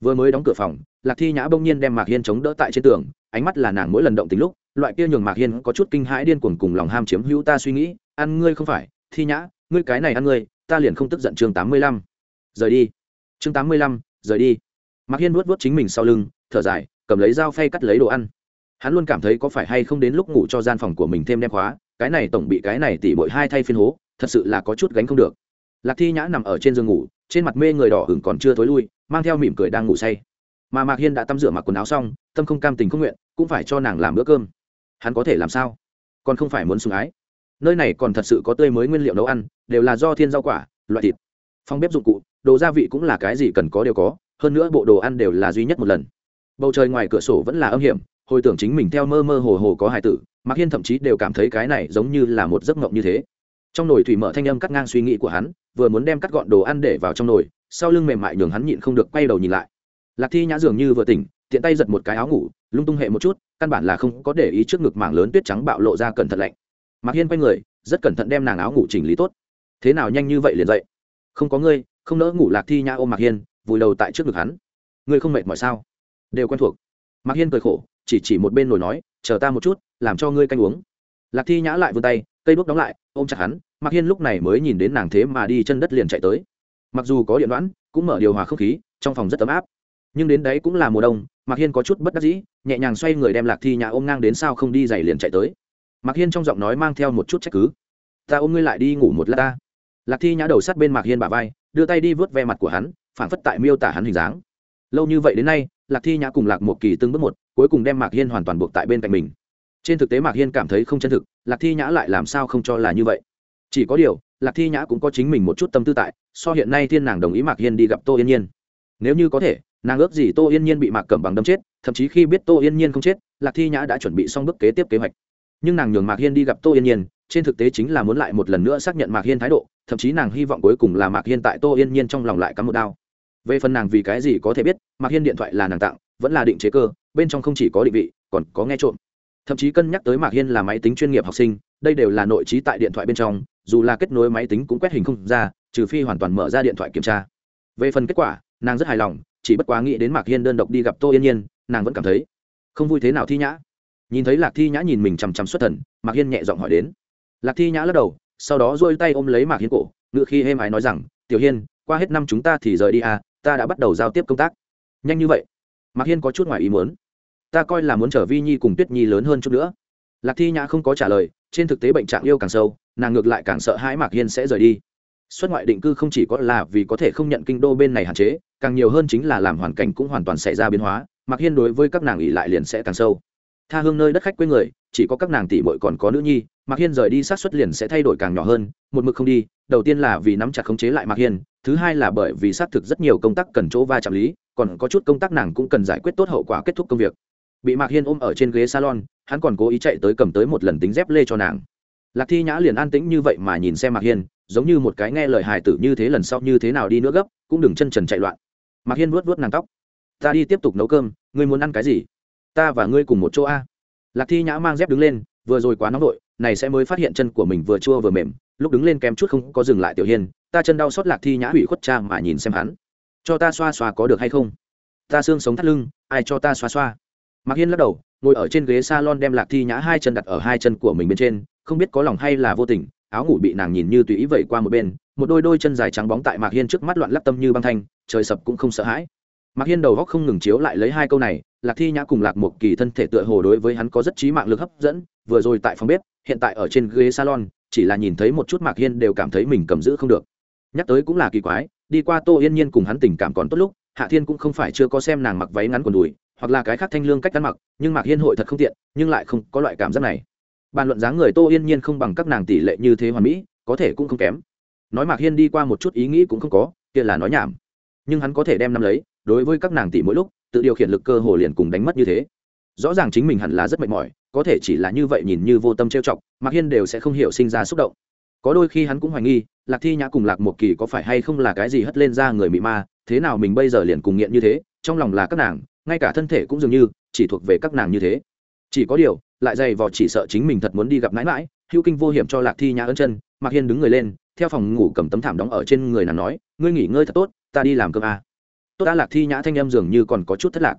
Vừa mới đóng cửa phòng, lạc thi nhã bỗng nhiên đem mạc hiên chống đỡ tại trên tường, ánh mắt là nàng mỗi lần động tính lúc, loại kia nhường mạc hiên có chút kinh hãi điên cuồng cùng lòng ham chiếm hữu ta suy nghĩ, ăn ngươi không phải, thi nhã, ngươi cái này ăn ngươi, ta liền không tức giận chương tám mươi lăm. Rời đi. Chương tám mươi lăm, rời đi mạc hiên vuốt vuốt chính mình sau lưng, thở dài, cầm lấy dao phay cắt lấy đồ ăn. Hắn luôn cảm thấy có phải hay không đến lúc ngủ cho gian phòng của mình thêm đem khóa, cái này tổng bị cái này tỉ bội hai thay phiên hố, thật sự là có chút gánh không được. Lạc thi nhã nằm ở trên giường ngủ, trên mặt mê người đỏ hửng còn chưa thối lui, mang theo mỉm cười đang ngủ say. Mà mạc hiên đã tắm rửa mặc quần áo xong, tâm không cam tình không nguyện, cũng phải cho nàng làm bữa cơm. Hắn có thể làm sao? Còn không phải muốn sùng ái. Nơi này còn thật sự có tươi mới nguyên liệu nấu ăn, đều là do thiên rau quả, loại thịt. Phong bếp dụng cụ, đồ gia vị cũng là cái gì cần có đều có hơn nữa bộ đồ ăn đều là duy nhất một lần. Bầu trời ngoài cửa sổ vẫn là âm hiểm, hồi tưởng chính mình theo mơ mơ hồ hồ có hài tử, mạc hiên thậm chí đều cảm thấy cái này giống như là một giấc mộng như thế. Trong nồi thủy mở thanh âm cắt ngang suy nghĩ của hắn, vừa muốn đem cắt gọn đồ ăn để vào trong nồi, sau lưng mềm mại nhường hắn nhịn không được quay đầu nhìn lại. Lạc thi nhã dường như vừa tỉnh, tiện tay giật một cái áo ngủ, lung tung hệ một chút, căn bản là không có để ý trước ngực mảng lớn tuyết trắng bạo lộ ra cẩn thận lạnh. Mạc hiên quay người, rất cẩn thận đem nàng áo ngủ chỉnh lý tốt. Thế nào nhanh như vậy liền dậy? Không có ngươi, không nỡ ngủ lạc thi nhã ôm mạc hiên vùi đầu tại trước ngực hắn. Ngươi không mệt mỏi sao? Đều quen thuộc. Mạc hiên cười khổ, chỉ chỉ một bên nổi nói, chờ ta một chút, làm cho ngươi canh uống. Lạc thi nhã lại vươn tay, cây đuốc đóng lại, ôm chặt hắn. Mạc hiên lúc này mới nhìn đến nàng thế mà đi chân đất liền chạy tới. Mặc dù có điện đoán, cũng mở điều hòa không khí, trong phòng rất ấm áp. Nhưng đến đấy cũng là mùa đông, mạc hiên có chút bất đắc dĩ, nhẹ nhàng xoay người đem lạc thi nhã ôm ngang đến sao không đi giày liền chạy tới. Mạc hiên trong giọng nói mang theo một chút trách cứ. Ta ôm ngươi lại đi ngủ một lát ta. Lạc thi nhã đầu sát bên mạc hiên bà vai, đưa tay đi vớt ve mặt của hắn phản phất tại miêu tả hắn hình dáng. Lâu như vậy đến nay, lạc thi nhã cùng lạc một kỳ từng bước một, cuối cùng đem mạc hiên hoàn toàn buộc tại bên cạnh mình. Trên thực tế mạc hiên cảm thấy không chân thực, lạc thi nhã lại làm sao không cho là như vậy? Chỉ có điều, lạc thi nhã cũng có chính mình một chút tâm tư tại, so hiện nay thiên nàng đồng ý mạc hiên đi gặp tô yên nhiên. Nếu như có thể, nàng ước gì tô yên nhiên bị mạc cẩm bằng đâm chết, thậm chí khi biết tô yên nhiên không chết, lạc thi nhã đã chuẩn bị xong bước kế tiếp kế hoạch. Nhưng nàng nhường mạc hiên đi gặp tô yên nhiên, trên thực tế chính là muốn lại một lần nữa xác nhận mạc hiên thái độ, thậm chí nàng hy vọng cuối cùng là mạc hiên tại tô yên nhiên trong lòng lại cắm một đao về phần nàng vì cái gì có thể biết, mạc hiên điện thoại là nàng tặng, vẫn là định chế cơ, bên trong không chỉ có định vị, còn có nghe trộm. Thậm chí cân nhắc tới mạc hiên là máy tính chuyên nghiệp học sinh, đây đều là nội trí tại điện thoại bên trong, dù là kết nối máy tính cũng quét hình không ra, trừ phi hoàn toàn mở ra điện thoại kiểm tra. Về phần kết quả, nàng rất hài lòng, chỉ bất quá nghĩ đến mạc hiên đơn độc đi gặp tô yên nhiên, nàng vẫn cảm thấy không vui thế nào thi nhã. Nhìn thấy lạc thi nhã nhìn mình chằm chằm xuất thần, mạc hiên nhẹ giọng hỏi đến. Lạc thi nhã lắc đầu, sau đó dôi tay ôm lấy mạc hiên cổ ngự khi êm ái nói rằng, tiểu hiên, qua hết năm chúng ta thì rời đi à ta đã bắt đầu giao tiếp công tác. Nhanh như vậy? Mạc hiên có chút ngoài ý muốn. Ta coi là muốn chở vi nhi cùng tuyết nhi lớn hơn chút nữa. Lạc thi nhã không có trả lời, trên thực tế bệnh trạng yêu càng sâu, nàng ngược lại càng sợ hãi mạc hiên sẽ rời đi. Xuất ngoại định cư không chỉ có là vì có thể không nhận kinh đô bên này hạn chế, càng nhiều hơn chính là làm hoàn cảnh cũng hoàn toàn xảy ra biến hóa, mạc hiên đối với các nàng ỉ lại liền sẽ càng sâu. Tha hương nơi đất khách quê người, chỉ có các nàng tỷ bội còn có nữ nhi, mạc hiên rời đi sát xuất liền sẽ thay đổi càng nhỏ hơn, một mực không đi, đầu tiên là vì nắm chặt khống chế lại mạc hiên thứ hai là bởi vì xác thực rất nhiều công tác cần chỗ va chạm lý, còn có chút công tác nàng cũng cần giải quyết tốt hậu quả kết thúc công việc. Bị mạc hiên ôm ở trên ghế salon, hắn còn cố ý chạy tới cầm tới một lần tính dép lê cho nàng. Lạc thi nhã liền an tĩnh như vậy mà nhìn xem mạc hiên, giống như một cái nghe lời hài tử như thế lần sau như thế nào đi nữa gấp, cũng đừng chân trần chạy loạn. Mạc hiên vuốt vuốt nàng tóc. Ta đi tiếp tục nấu cơm, ngươi muốn ăn cái gì? Ta và ngươi cùng một chỗ a. Lạc thi nhã mang dép đứng lên, vừa rồi quá nóng vội, này sẽ mới phát hiện chân của mình vừa chua vừa mềm, lúc đứng lên kém chút không có dừng lại tiểu hiên ta chân đau xót lạc thi nhã hủy khuất cha mà nhìn xem hắn. Cho ta xoa xoa có được hay không? Ta xương sống thắt lưng, ai cho ta xoa xoa? Mạc hiên lắc đầu, ngồi ở trên ghế s a lon đem lạc thi nhã hai chân đặt ở hai chân của mình bên trên, không biết có lòng hay là vô tình, áo ngủ bị nàng nhìn như tùy ý vẩy qua một bên, một đôi đôi chân dài trắng bóng tại mạc hiên trước mắt loạn lắp tâm như băng thanh, trời sập cũng không sợ hãi. Mạc hiên đầu góc không ngừng chiếu lại lấy hai câu này, lạc thi nhã cùng lạc một kỳ thân thể tựa hồ đối với hắn có rất trí mạng lực hấp dẫn, vừa rồi tại phòng bếp, hiện tại ở trên ghế salon, chỉ là nhìn thấy một chút mạc hiên đều cảm thấy mình cầm giữ không được nhắc tới cũng là kỳ quái, đi qua tô yên nhiên cùng hắn tình cảm còn tốt lúc, hạ thiên cũng không phải chưa có xem nàng mặc váy ngắn quần đùi, hoặc là cái khác thanh lương cách ăn mặc, nhưng mạc hiên hội thật không tiện, nhưng lại không có loại cảm giác này. Bàn luận dáng người tô yên nhiên không bằng các nàng tỷ lệ như thế hoàn mỹ, có thể cũng không kém. Nói mạc hiên đi qua một chút ý nghĩ cũng không có, kia là nói nhảm. Nhưng hắn có thể đem năm lấy, đối với các nàng tỷ mỗi lúc, tự điều khiển lực cơ hồ liền cùng đánh mất như thế. Rõ ràng chính mình hẳn là rất mệt mỏi, có thể chỉ là như vậy nhìn như vô tâm trêu chọc mạc hiên đều sẽ không hiểu sinh ra xúc động có đôi khi hắn cũng hoài nghi, lạc thi nhã cùng lạc một kỳ có phải hay không là cái gì hất lên ra người mị ma, thế nào mình bây giờ liền cùng nghiện như thế, trong lòng là các nàng, ngay cả thân thể cũng dường như chỉ thuộc về các nàng như thế. Chỉ có điều, lại dày vò chỉ sợ chính mình thật muốn đi gặp mãi mãi, hữu kinh vô hiểm cho lạc thi nhã ấn chân, mạc hiên đứng người lên, theo phòng ngủ cầm tấm thảm đóng ở trên người nàng nói, ngươi nghỉ ngơi thật tốt, ta đi làm cơm a. À. tốt đã, lạc thi nhã thanh em dường như còn có chút thất lạc.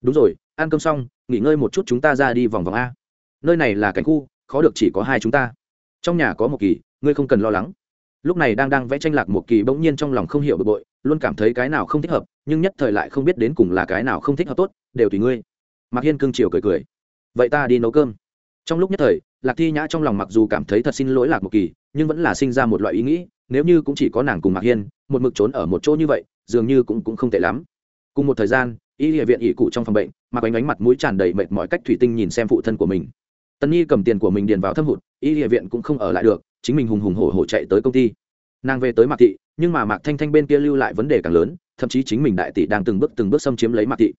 Đúng rồi, ăn cơm xong, nghỉ ngơi một chút chúng ta ra đi vòng vòng a. Nơi này là cảnh khu, khó được chỉ có hai chúng ta. Trong nhà có một kỳ ngươi không cần lo lắng. Lúc này đang đang vẽ tranh lạc một kỳ bỗng nhiên trong lòng không hiểu bực bội luôn cảm thấy cái nào không thích hợp nhưng nhất thời lại không biết đến cùng là cái nào không thích hợp tốt đều tùy ngươi. Mạc hiên cưng chiều cười cười. Vậy ta đi nấu cơm. Trong lúc nhất thời lạc thi nhã trong lòng mặc dù cảm thấy thật xin lỗi lạc một kỳ nhưng vẫn là sinh ra một loại ý nghĩ nếu như cũng chỉ có nàng cùng mạc hiên một mực trốn ở một chỗ như vậy dường như cũng, cũng không tệ lắm. Cùng một thời gian y địa viện ỷ cụ trong phòng bệnh mạc ánh ánh mặt mũi tràn đầy mệt mọi cách thủy tinh nhìn xem phụ thân của mình. Tân nhi cầm tiền của mình điền vào thâm hụt y địa viện cũng không ở lại được chính mình hùng hùng hổ hổ chạy tới công ty. Nàng về tới mạc thị, nhưng mà mạc thanh thanh bên kia lưu lại vấn đề càng lớn, thậm chí chính mình đại tỷ đang từng bước từng bước xâm chiếm lấy mạc thị.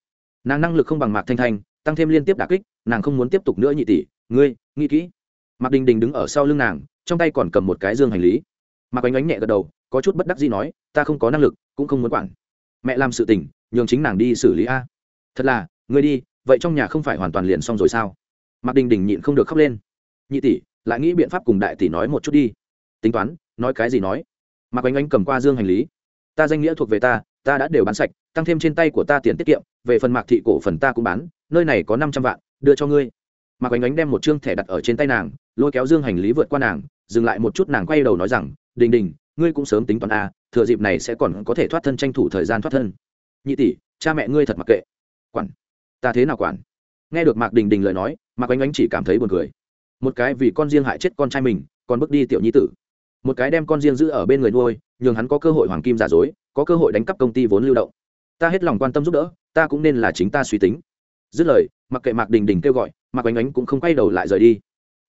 Nàng năng lực không bằng mạc thanh thanh, tăng thêm liên tiếp đà kích, nàng không muốn tiếp tục nữa nhị tỷ, ngươi, nghĩ kỹ. Mạc đình đình đứng ở sau lưng nàng, trong tay còn cầm một cái dương hành lý. Mạc ánh ánh nhẹ gật đầu, có chút bất đắc gì nói, ta không có năng lực, cũng không muốn quản. Mẹ làm sự tình, nhường chính nàng đi xử lý a. Thật là, ngươi đi, vậy trong nhà không phải hoàn toàn liền xong rồi sao? Mạc đình đình nhịn không được khóc lên. Nhị tỷ lại nghĩ biện pháp cùng đại tỷ nói một chút đi. Tính toán nói cái gì nói? Mạc oanh oanh cầm qua dương hành lý. Ta danh nghĩa thuộc về ta ta đã đều bán sạch tăng thêm trên tay của ta tiền tiết kiệm về phần mạc thị cổ phần ta cũng bán nơi này có năm trăm vạn đưa cho ngươi. Mạc oanh oanh đem một chương thẻ đặt ở trên tay nàng lôi kéo dương hành lý vượt qua nàng dừng lại một chút nàng quay đầu nói rằng đình đình ngươi cũng sớm tính toán a à, thừa dịp này sẽ còn có thể thoát thân tranh thủ thời gian thoát thân. Nhị tỷ cha mẹ ngươi thật mặc kệ. Quản ta thế nào quản? Nghe được mạc đình đình lời nói mạc oanh oanh chỉ cảm thấy buồn cười một cái vì con riêng hại chết con trai mình, còn bước đi tiểu nhi tử. Một cái đem con riêng giữ ở bên người nuôi, nhường hắn có cơ hội hoàng kim giả dối, có cơ hội đánh cắp công ty vốn lưu động. Ta hết lòng quan tâm giúp đỡ, ta cũng nên là chính ta suy tính. Dứt lời, mặc kệ mạc đình đình kêu gọi, mạc ánh ánh cũng không quay đầu lại rời đi.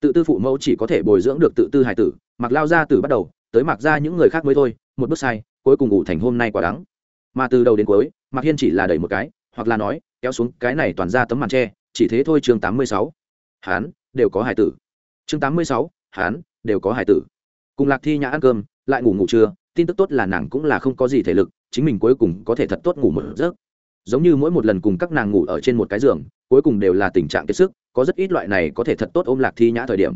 Tự tư phụ mẫu chỉ có thể bồi dưỡng được tự tư hải tử mặc lao ra từ bắt đầu, tới mặc ra những người khác mới thôi, một bước sai, cuối cùng ngủ thành hôm nay quả đắng. Mà từ đầu đến cuối, mạc hiên chỉ là đẩy một cái, hoặc là nói, kéo xuống cái này toàn ra tấm màn tre chỉ thế thôi chương tám mươi sáu. Hán đều có hải tử chương tám mươi sáu hán đều có hải tử. Cùng lạc thi nhã ăn cơm, lại ngủ ngủ trưa, tin tức tốt là nàng cũng là không có gì thể lực, chính mình cuối cùng có thể thật tốt ngủ một giấc. Giống như mỗi một lần cùng các nàng ngủ ở trên một cái giường, cuối cùng đều là tình trạng kiệt sức, có rất ít loại này có thể thật tốt ôm lạc thi nhã thời điểm.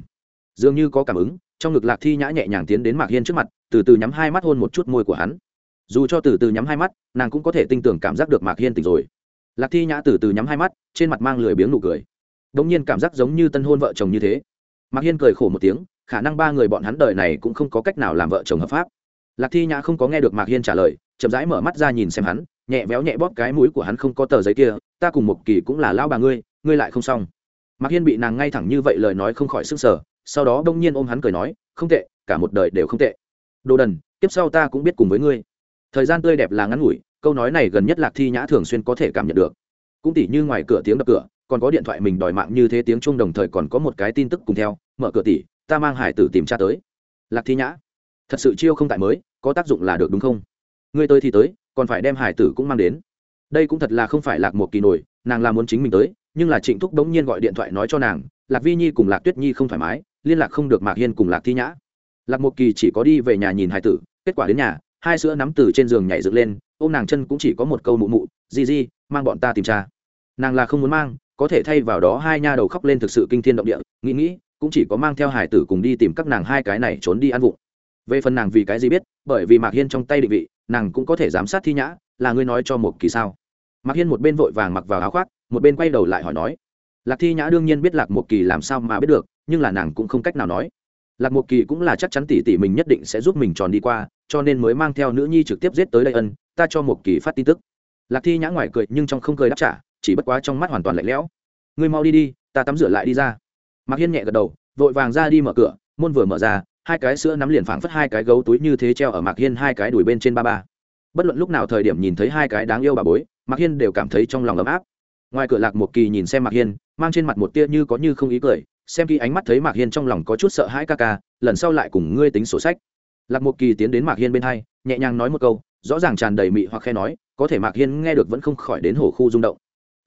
Dường như có cảm ứng, trong ngực lạc thi nhã nhẹ nhàng tiến đến mạc hiên trước mặt, từ từ nhắm hai mắt hôn một chút môi của hắn. Dù cho từ từ nhắm hai mắt, nàng cũng có thể tinh tưởng cảm giác được mạc hiên tỉnh rồi. Lạc thi nhã từ từ nhắm hai mắt, trên mặt mang lười biếng nụ cười. Đ ỗ n g nhiên cảm giác giống như tân hôn vợ chồng như thế mạc hiên cười khổ một tiếng, khả năng ba người bọn hắn đời này cũng không có cách nào làm vợ chồng hợp pháp. Lạc thi nhã không có nghe được mạc hiên trả lời, chậm rãi mở mắt ra nhìn xem hắn, nhẹ véo nhẹ bóp cái mũi của hắn không có tờ giấy kia, ta cùng một kỳ cũng là lao bà ngươi ngươi lại không xong. Mạc hiên bị nàng ngay thẳng như vậy lời nói không khỏi s ư n g sở sau đó Đông nhiên ôm hắn cười nói, không tệ, cả một đời đều không tệ. Đồ đần tiếp sau ta cũng biết cùng với ngươi. Thời gian tươi đẹp là ngắn ngủi, câu nói này gần nhất lạc thi nhã thường xuyên có thể cảm nhận được. Cũng tỉ như ngoài cửa tiếng đập cửa còn có điện thoại mình đòi mạng như thế tiếng chung đồng thời còn có một cái tin tức cùng theo, mở cửa tỉ, ta mang hải tử tìm cha tới. Lạc thi nhã, thật sự chiêu không tại mới, có tác dụng là được đúng không? Ngươi tới thì tới, còn phải đem hải tử cũng mang đến. Đây cũng thật là không phải lạc một kỳ nổi, nàng là muốn chính mình tới, nhưng là trịnh thúc đống nhiên gọi điện thoại nói cho nàng, lạc vi nhi cùng lạc tuyết nhi không thoải mái, liên lạc không được mạc hiên cùng lạc thi nhã. Lạc một kỳ chỉ có đi về nhà nhìn hải tử, kết quả đến nhà, hai sữa nắm từ trên giường nhảy dựng lên, ôm nàng chân cũng chỉ có một câu mụ mụ, di di, mang bọn ta tìm cha. Nàng là không muốn mang có thể thay vào đó hai nha đầu khóc lên thực sự kinh thiên động địa, nghĩ nghĩ, cũng chỉ có mang theo hải tử cùng đi tìm các nàng hai cái này trốn đi ăn vụng. Về phần nàng vì cái gì biết, bởi vì mạc hiên trong tay định vị, nàng cũng có thể giám sát thi nhã, là ngươi nói cho một kỳ sao? Mạc hiên một bên vội vàng mặc vào áo khoác, một bên quay đầu lại hỏi nói, lạc thi nhã đương nhiên biết lạc một kỳ làm sao mà biết được, nhưng là nàng cũng không cách nào nói. Lạc một kỳ cũng là chắc chắn tỷ tỷ mình nhất định sẽ giúp mình tròn đi qua, cho nên mới mang theo nữ nhi trực tiếp giết tới đây ân, ta cho một kỳ phát tin tức. Lạc thi nhã ngoài cười nhưng trong không cười đáp trả chỉ bất quá trong mắt hoàn toàn lạnh lẽo. Ngươi mau đi đi, ta tắm rửa lại đi ra. Mạc hiên nhẹ gật đầu, vội vàng ra đi mở cửa, môn vừa mở ra, hai cái sữa nắm liền phảng phất hai cái gấu túi như thế treo ở mạc hiên hai cái đùi bên trên ba ba. Bất luận lúc nào thời điểm nhìn thấy hai cái đáng yêu bà bối, mạc hiên đều cảm thấy trong lòng ấm áp. Ngoài cửa lạc một kỳ nhìn xem mạc hiên, mang trên mặt một tia như có như không ý cười, xem khi ánh mắt thấy mạc hiên trong lòng có chút sợ hãi ca ca, lần sau lại cùng ngươi tính sổ sách. Lạc một kỳ tiến đến mạc hiên bên hai, nhẹ nhàng nói một câu, rõ ràng tràn đầy mị hoặc khe nói, có thể mạc hiên nghe được vẫn không khỏi đến hồ khu rung động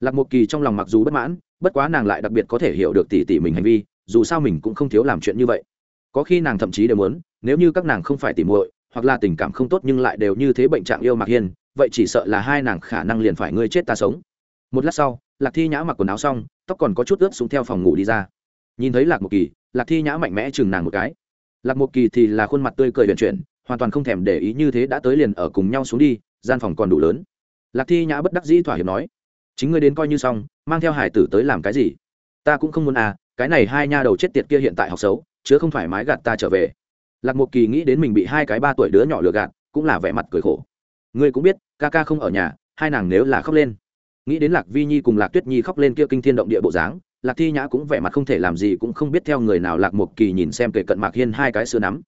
lạc một kỳ trong lòng mặc dù bất mãn, bất quá nàng lại đặc biệt có thể hiểu được tỉ tỉ mình hành vi, dù sao mình cũng không thiếu làm chuyện như vậy. Có khi nàng thậm chí đều muốn, nếu như các nàng không phải tỉ muội, hoặc là tình cảm không tốt nhưng lại đều như thế bệnh trạng yêu mạc hiên, vậy chỉ sợ là hai nàng khả năng liền phải ngươi chết ta sống. Một lát sau, lạc thi nhã mặc quần áo xong, tóc còn có chút ướt xuống theo phòng ngủ đi ra. Nhìn thấy lạc một kỳ, lạc thi nhã mạnh mẽ chừng nàng một cái. Lạc một kỳ thì là khuôn mặt tươi cười vận chuyển, hoàn toàn không thèm để ý như thế đã tới liền ở cùng nhau xuống đi, gian phòng còn đủ lớn. Lạc thi nhã bất đắc dĩ thỏa hiệp nói chính ngươi đến coi như xong, mang theo hải tử tới làm cái gì? Ta cũng không muốn à cái này hai nha đầu chết tiệt kia hiện tại học xấu, chứa không thoải mái gạt ta trở về. Lạc một kỳ nghĩ đến mình bị hai cái ba tuổi đứa nhỏ lừa gạt, cũng là vẻ mặt cười khổ. Ngươi cũng biết, ca ca không ở nhà, hai nàng nếu là khóc lên. Nghĩ đến lạc vi nhi cùng lạc tuyết nhi khóc lên kia kinh thiên động địa bộ dáng, lạc thi nhã cũng vẻ mặt không thể làm gì cũng không biết theo người nào lạc một kỳ nhìn xem kể cận mạc hiên hai cái sữa nắm.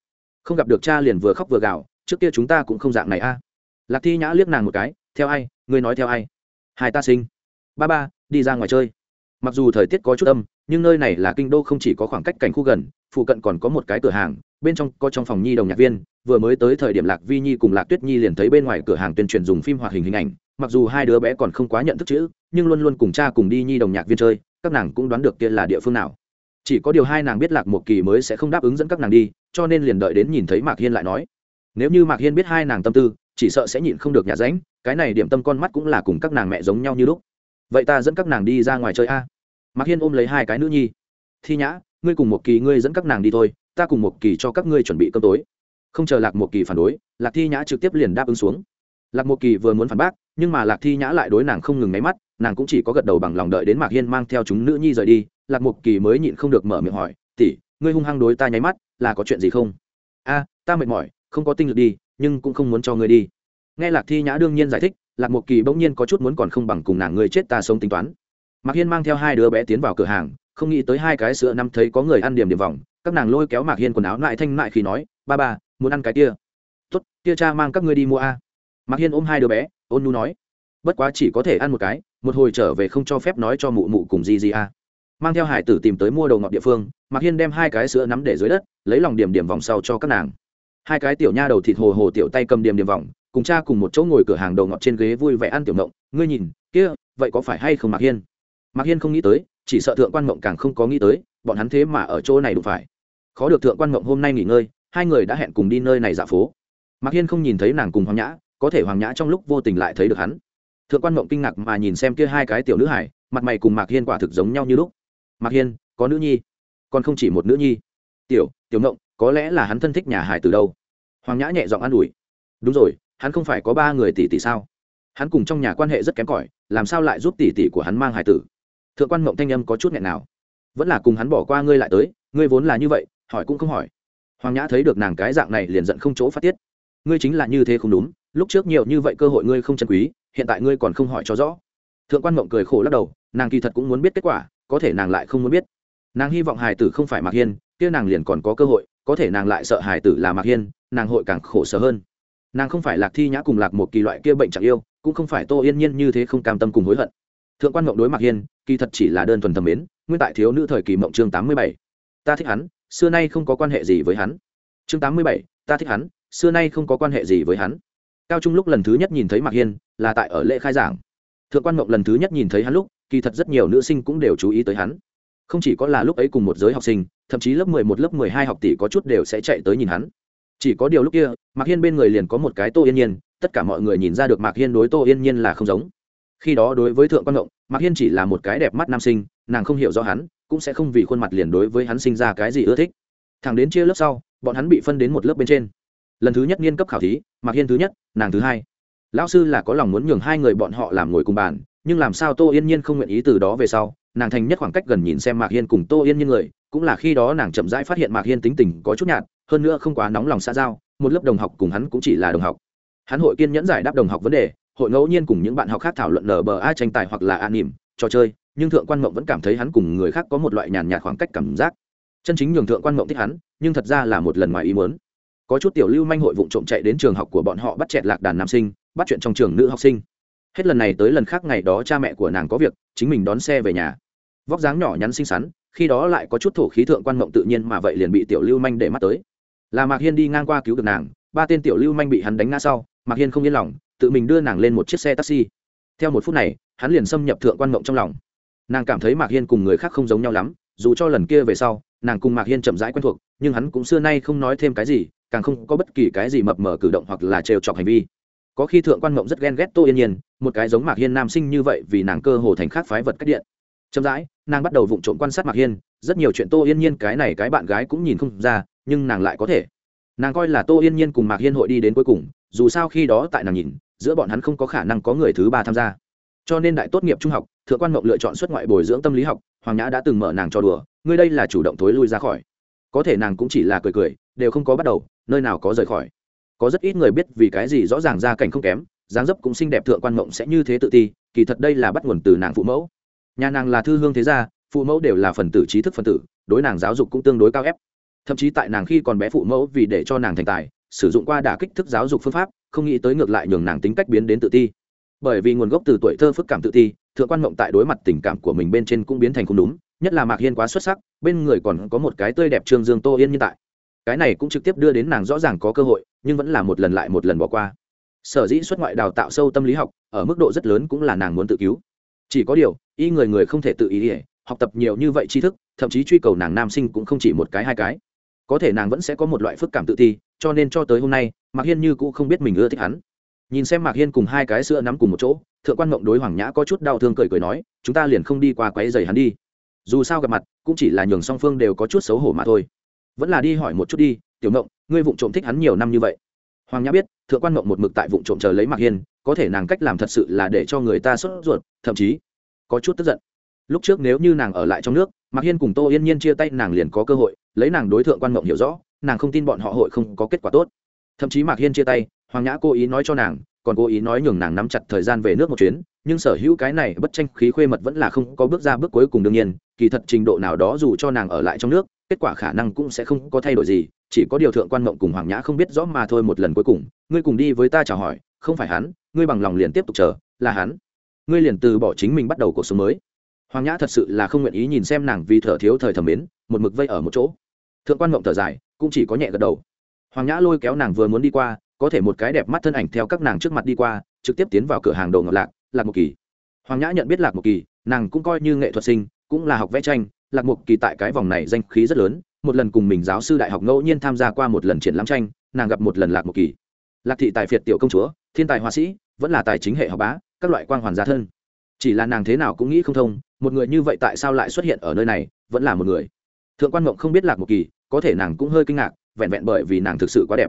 Không gặp được cha liền vừa khóc vừa gào, trước kia chúng ta cũng không dạng này a. Lạc thi nhã liếc nàng một cái, theo ai? Ngươi nói theo ai? Hai ta sinh ba ba, đi ra ngoài chơi. Mặc dù thời tiết có chút âm, nhưng nơi này là kinh đô không chỉ có khoảng cách cảnh khu gần, phụ cận còn có một cái cửa hàng, bên trong có trong phòng nhi đồng nhạc viên, vừa mới tới thời điểm lạc vi nhi cùng lạc tuyết nhi liền thấy bên ngoài cửa hàng tuyên truyền dùng phim hoạt hình hình ảnh, mặc dù hai đứa bé còn không quá nhận thức chữ, nhưng luôn luôn cùng cha cùng đi nhi đồng nhạc viên chơi, các nàng cũng đoán được kia là địa phương nào. Chỉ có điều hai nàng biết lạc một kỳ mới sẽ không đáp ứng dẫn các nàng đi, cho nên liền đợi đến nhìn thấy mạc hiên lại nói. Nếu như mạc hiên biết hai nàng tâm tư, chỉ sợ sẽ nhịn không được nhà ránh, cái này điểm tâm con mắt cũng là cùng các nàng mẹ giống nhau như lúc vậy ta dẫn các nàng đi ra ngoài chơi a. Mạc hiên ôm lấy hai cái nữ nhi. Thi nhã, ngươi cùng một kỳ, ngươi dẫn các nàng đi thôi, ta cùng một kỳ cho các ngươi chuẩn bị cơm tối. Không chờ lạc một kỳ phản đối, lạc thi nhã trực tiếp liền đáp ứng xuống. Lạc một kỳ vừa muốn phản bác, nhưng mà lạc thi nhã lại đối nàng không ngừng máy mắt, nàng cũng chỉ có gật đầu bằng lòng đợi đến mạc hiên mang theo chúng nữ nhi rời đi, lạc một kỳ mới nhịn không được mở miệng hỏi, tỷ, ngươi hung hăng đối ta nháy mắt, là có chuyện gì không? A, ta mệt mỏi, không có tinh lực đi, nhưng cũng không muốn cho ngươi đi. Nghe lạc thi nhã đương nhiên giải thích lạc một kỳ bỗng nhiên có chút muốn còn không bằng cùng nàng người chết ta sống tính toán. Mạc hiên mang theo hai đứa bé tiến vào cửa hàng, không nghĩ tới hai cái sữa năm thấy có người ăn điểm điểm vòng, các nàng lôi kéo mạc hiên quần áo lại thanh lại khi nói, ba ba, muốn ăn cái kia. Tốt, kia cha mang các ngươi đi mua a. Mạc hiên ôm hai đứa bé, ôn nu nói, bất quá chỉ có thể ăn một cái, một hồi trở về không cho phép nói cho mụ mụ cùng gì gì a. Mang theo hải tử tìm tới mua đầu ngọt địa phương, mạc hiên đem hai cái sữa nắm để dưới đất, lấy lòng điểm điểm vòng sau cho các nàng. Hai cái tiểu nha đầu thịt hồ hồ tiểu tay cầm điểm điểm vòng cùng cha cùng một chỗ ngồi cửa hàng đầu ngọt trên ghế vui vẻ ăn tiểu mộng ngươi nhìn, kia, vậy có phải hay không mạc hiên? Mạc hiên không nghĩ tới, chỉ sợ thượng quan mộng càng không có nghĩ tới, bọn hắn thế mà ở chỗ này đủ phải. Khó được thượng quan mộng hôm nay nghỉ ngơi, hai người đã hẹn cùng đi nơi này dạo phố. Mạc hiên không nhìn thấy nàng cùng hoàng nhã, có thể hoàng nhã trong lúc vô tình lại thấy được hắn. Thượng quan mộng kinh ngạc mà nhìn xem kia hai cái tiểu nữ hải mặt mày cùng mạc hiên quả thực giống nhau như lúc. Mạc hiên, có nữ nhi? Còn không chỉ một nữ nhi? Tiểu tiểu mộng có lẽ là hắn thân thích nhà hải từ đâu? Hoàng nhã nhẹ giọng an ủi. Đúng rồi hắn không phải có ba người tỷ tỷ sao? Hắn cùng trong nhà quan hệ rất kém cỏi, làm sao lại giúp tỷ tỷ của hắn mang hải tử? Thượng quan mộng thanh âm có chút nghẹn nào. Vẫn là cùng hắn bỏ qua ngươi lại tới, ngươi vốn là như vậy, hỏi cũng không hỏi. Hoàng nhã thấy được nàng cái dạng này liền giận không chỗ phát tiết. Ngươi chính là như thế không đúng, lúc trước nhiều như vậy cơ hội ngươi không chân quý, hiện tại ngươi còn không hỏi cho rõ. Thượng quan mộng cười khổ lắc đầu, nàng kỳ thật cũng muốn biết kết quả, có thể nàng lại không muốn biết. Nàng hy vọng hài tử không phải mạc hiên, kia nàng liền còn có cơ hội, có thể nàng lại sợ hài tử là mạc hiên, nàng hội càng khổ sở hơn nàng không phải lạc thi nhã cùng lạc một kỳ loại kia bệnh chẳng yêu, cũng không phải tô yên nhiên như thế không cam tâm cùng hối hận. Thượng quan mộng đối mặt hiên, kỳ thật chỉ là đơn thuần thầm mến, nguyên tại thiếu nữ thời kỳ mộng chương tám mươi bảy. Ta thích hắn, xưa nay không có quan hệ gì với hắn. Chương tám mươi bảy, ta thích hắn, xưa nay không có quan hệ gì với hắn. Cao trung lúc lần thứ nhất nhìn thấy mạc hiên, là tại ở lễ khai giảng. Thượng quan mộng lần thứ nhất nhìn thấy hắn lúc, kỳ thật rất nhiều nữ sinh cũng đều chú ý tới hắn. Không chỉ có là lúc ấy cùng một giới học sinh, thậm chí lớp mười một, lớp mười hai học tỷ có chút đều sẽ chạy tới nhìn hắn chỉ có điều lúc kia, mạc hiên bên người liền có một cái tô yên nhiên, tất cả mọi người nhìn ra được mạc hiên đối tô yên nhiên là không giống. Khi đó đối với thượng quan ngộng, mạc hiên chỉ là một cái đẹp mắt nam sinh, nàng không hiểu rõ hắn, cũng sẽ không vì khuôn mặt liền đối với hắn sinh ra cái gì ưa thích. Thằng đến chia lớp sau, bọn hắn bị phân đến một lớp bên trên. Lần thứ nhất nghiên cấp khảo thí, mạc hiên thứ nhất, nàng thứ hai. Lão sư là có lòng muốn nhường hai người bọn họ làm ngồi cùng bàn, nhưng làm sao tô yên nhiên không nguyện ý từ đó về sau, nàng thành nhất khoảng cách gần nhìn xem mạc hiên cùng tô yên nhiên người, cũng là khi đó nàng chậm rãi phát hiện mạc hiên tính tình có chút nhạt hơn nữa không quá nóng lòng xa giao, một lớp đồng học cùng hắn cũng chỉ là đồng học. Hắn hội kiên nhẫn giải đáp đồng học vấn đề, hội ngẫu nhiên cùng những bạn học khác thảo luận nở bờ ai tranh tài hoặc là an nỉm trò chơi, nhưng thượng quan mộng vẫn cảm thấy hắn cùng người khác có một loại nhàn nhạt khoảng cách cảm giác. Chân chính nhường thượng quan mộng thích hắn, nhưng thật ra là một lần ngoài ý muốn. Có chút tiểu lưu manh hội vụ trộm chạy đến trường học của bọn họ bắt chẹt lạc đàn nam sinh, bắt chuyện trong trường nữ học sinh. Hết lần này tới lần khác ngày đó cha mẹ của nàng có việc, chính mình đón xe về nhà. Vóc dáng nhỏ nhắn xinh xắn, khi đó lại có chút thổ khí thượng quan mộng tự nhiên mà vậy liền bị tiểu lưu manh để mắt tới là mạc hiên đi ngang qua cứu được nàng, ba tên tiểu lưu manh bị hắn đánh ngã sau, mạc hiên không yên lòng, tự mình đưa nàng lên một chiếc xe taxi. Theo một phút này, hắn liền xâm nhập thượng quan mộng trong lòng. Nàng cảm thấy mạc hiên cùng người khác không giống nhau lắm, dù cho lần kia về sau, nàng cùng mạc hiên chậm rãi quen thuộc, nhưng hắn cũng xưa nay không nói thêm cái gì, càng không có bất kỳ cái gì mập mờ cử động hoặc là trêu chọc hành vi. Có khi thượng quan mộng rất ghen ghét tô yên nhiên, một cái giống mạc hiên nam sinh như vậy vì nàng cơ hồ thành khác phái vật cách điện. Chậm rãi, nàng bắt đầu vụng trộm quan sát mạc hiên, rất nhiều chuyện tô yên nhiên cái này cái bạn gái cũng nhìn không ra nhưng nàng lại có thể. Nàng coi là tô yên nhiên cùng mạc hiên hội đi đến cuối cùng, dù sao khi đó tại nàng nhìn, giữa bọn hắn không có khả năng có người thứ ba tham gia. Cho nên đại tốt nghiệp trung học, thượng quan mộng lựa chọn xuất ngoại bồi dưỡng tâm lý học, hoàng nhã đã từng mở nàng cho đùa, ngươi đây là chủ động thối lui ra khỏi. Có thể nàng cũng chỉ là cười cười, đều không có bắt đầu, nơi nào có rời khỏi. Có rất ít người biết vì cái gì rõ ràng gia cảnh không kém, dáng dấp cũng xinh đẹp thượng quan mộng sẽ như thế tự ti, kỳ thật đây là bắt nguồn từ nàng phụ mẫu. Nhà nàng là thư hương thế gia, phụ mẫu đều là phần tử, trí thức phần tử, đối nàng giáo dục cũng tương đối cao ép thậm chí tại nàng khi còn bé phụ mẫu vì để cho nàng thành tài, sử dụng qua đả kích thức giáo dục phương pháp, không nghĩ tới ngược lại nhường nàng tính cách biến đến tự ti. Bởi vì nguồn gốc từ tuổi thơ phức cảm tự ti, thượng quan mộng tại đối mặt tình cảm của mình bên trên cũng biến thành không đúng, nhất là mạc hiên quá xuất sắc, bên người còn có một cái tươi đẹp trương dương tô yên như tại. Cái này cũng trực tiếp đưa đến nàng rõ ràng có cơ hội, nhưng vẫn là một lần lại một lần bỏ qua. Sở dĩ xuất ngoại đào tạo sâu tâm lý học, ở mức độ rất lớn cũng là nàng muốn tự cứu. Chỉ có điều, y người người không thể tự ý ỉa học tập nhiều như vậy tri thức, thậm chí truy cầu nàng nam sinh cũng không chỉ một cái hai cái có thể nàng vẫn sẽ có một loại phức cảm tự ti, cho nên cho tới hôm nay, mạc hiên như cũng không biết mình ưa thích hắn. Nhìn xem mạc hiên cùng hai cái sữa nắm cùng một chỗ, thượng quan mộng đối hoàng nhã có chút đau thương cười cười nói, chúng ta liền không đi qua quáy dày hắn đi. Dù sao gặp mặt, cũng chỉ là nhường song phương đều có chút xấu hổ mà thôi. Vẫn là đi hỏi một chút đi, tiểu mộng ngươi vụng trộm thích hắn nhiều năm như vậy. Hoàng nhã biết, thượng quan mộng một mực tại vụng trộm chờ lấy mạc hiên, có thể nàng cách làm thật sự là để cho người ta sốt ruột, thậm chí có chút tức giận. Lúc trước nếu như nàng ở lại trong nước, mạc hiên cùng tô yên nhiên chia tay nàng liền có cơ hội lấy nàng đối thượng quan mộng hiểu rõ, nàng không tin bọn họ hội không có kết quả tốt. Thậm chí mạc hiên chia tay, hoàng nhã cố ý nói cho nàng, còn cố ý nói nhường nàng nắm chặt thời gian về nước một chuyến, nhưng sở hữu cái này bất tranh khí khuê mật vẫn là không có bước ra bước cuối cùng đương nhiên, kỳ thật trình độ nào đó dù cho nàng ở lại trong nước, kết quả khả năng cũng sẽ không có thay đổi gì, chỉ có điều thượng quan mộng cùng hoàng nhã không biết rõ mà thôi một lần cuối cùng, ngươi cùng đi với ta chào hỏi, không phải hắn, ngươi bằng lòng liền tiếp tục chờ, là hắn. Ngươi liền từ bỏ chính mình bắt đầu cuộc sống mới. Hoàng nhã thật sự là không nguyện ý nhìn xem nàng vì thở thiếu thời thẩm mến, một mực vây ở một chỗ thượng quan mộng thở dài, cũng chỉ có nhẹ gật đầu. Hoàng nhã lôi kéo nàng vừa muốn đi qua, có thể một cái đẹp mắt thân ảnh theo các nàng trước mặt đi qua, trực tiếp tiến vào cửa hàng đồ ngọc lạc lạc một kỳ. Hoàng nhã nhận biết lạc một kỳ, nàng cũng coi như nghệ thuật sinh, cũng là học vẽ tranh, lạc một kỳ tại cái vòng này danh khí rất lớn, một lần cùng mình giáo sư đại học ngẫu nhiên tham gia qua một lần triển lãm tranh, nàng gặp một lần lạc một kỳ. Lạc thị tài phiệt tiểu công chúa, thiên tài họa sĩ, vẫn là tài chính hệ học bá, các loại quan hoàn gia thân. Chỉ là nàng thế nào cũng nghĩ không thông, một người như vậy tại sao lại xuất hiện ở nơi này, vẫn là một người. Thượng quan mộng không biết lạc một kỳ có thể nàng cũng hơi kinh ngạc, vẹn vẹn bởi vì nàng thực sự quá đẹp.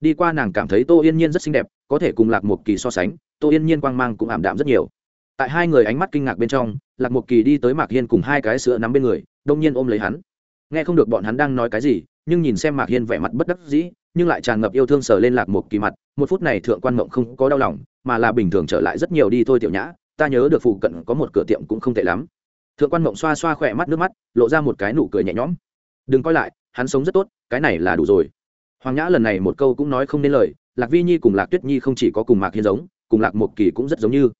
Đi qua nàng cảm thấy tô yên nhiên rất xinh đẹp, có thể cùng lạc một kỳ so sánh, tô yên nhiên quang mang cũng ảm đạm rất nhiều. Tại hai người ánh mắt kinh ngạc bên trong, lạc một kỳ đi tới mạc hiên cùng hai cái sữa nắm bên người, đông nhiên ôm lấy hắn. Nghe không được bọn hắn đang nói cái gì, nhưng nhìn xem mạc hiên vẻ mặt bất đắc dĩ, nhưng lại tràn ngập yêu thương sờ lên lạc một kỳ mặt, một phút này thượng quan mộng không có đau lòng, mà là bình thường trở lại rất nhiều đi thôi tiểu nhã, ta nhớ được phụ cận có một cửa tiệm cũng không tệ lắm. Thượng quan mộng xoa xoa khỏe mắt nước mắt, lộ ra một cái nụ cười nhẹ nhõm. Đừng coi lại hắn sống rất tốt, cái này là đủ rồi. Hoàng nhã lần này một câu cũng nói không nên lời, lạc vi nhi cùng lạc tuyết nhi không chỉ có cùng mạc hiên giống, cùng lạc một kỳ cũng rất giống như.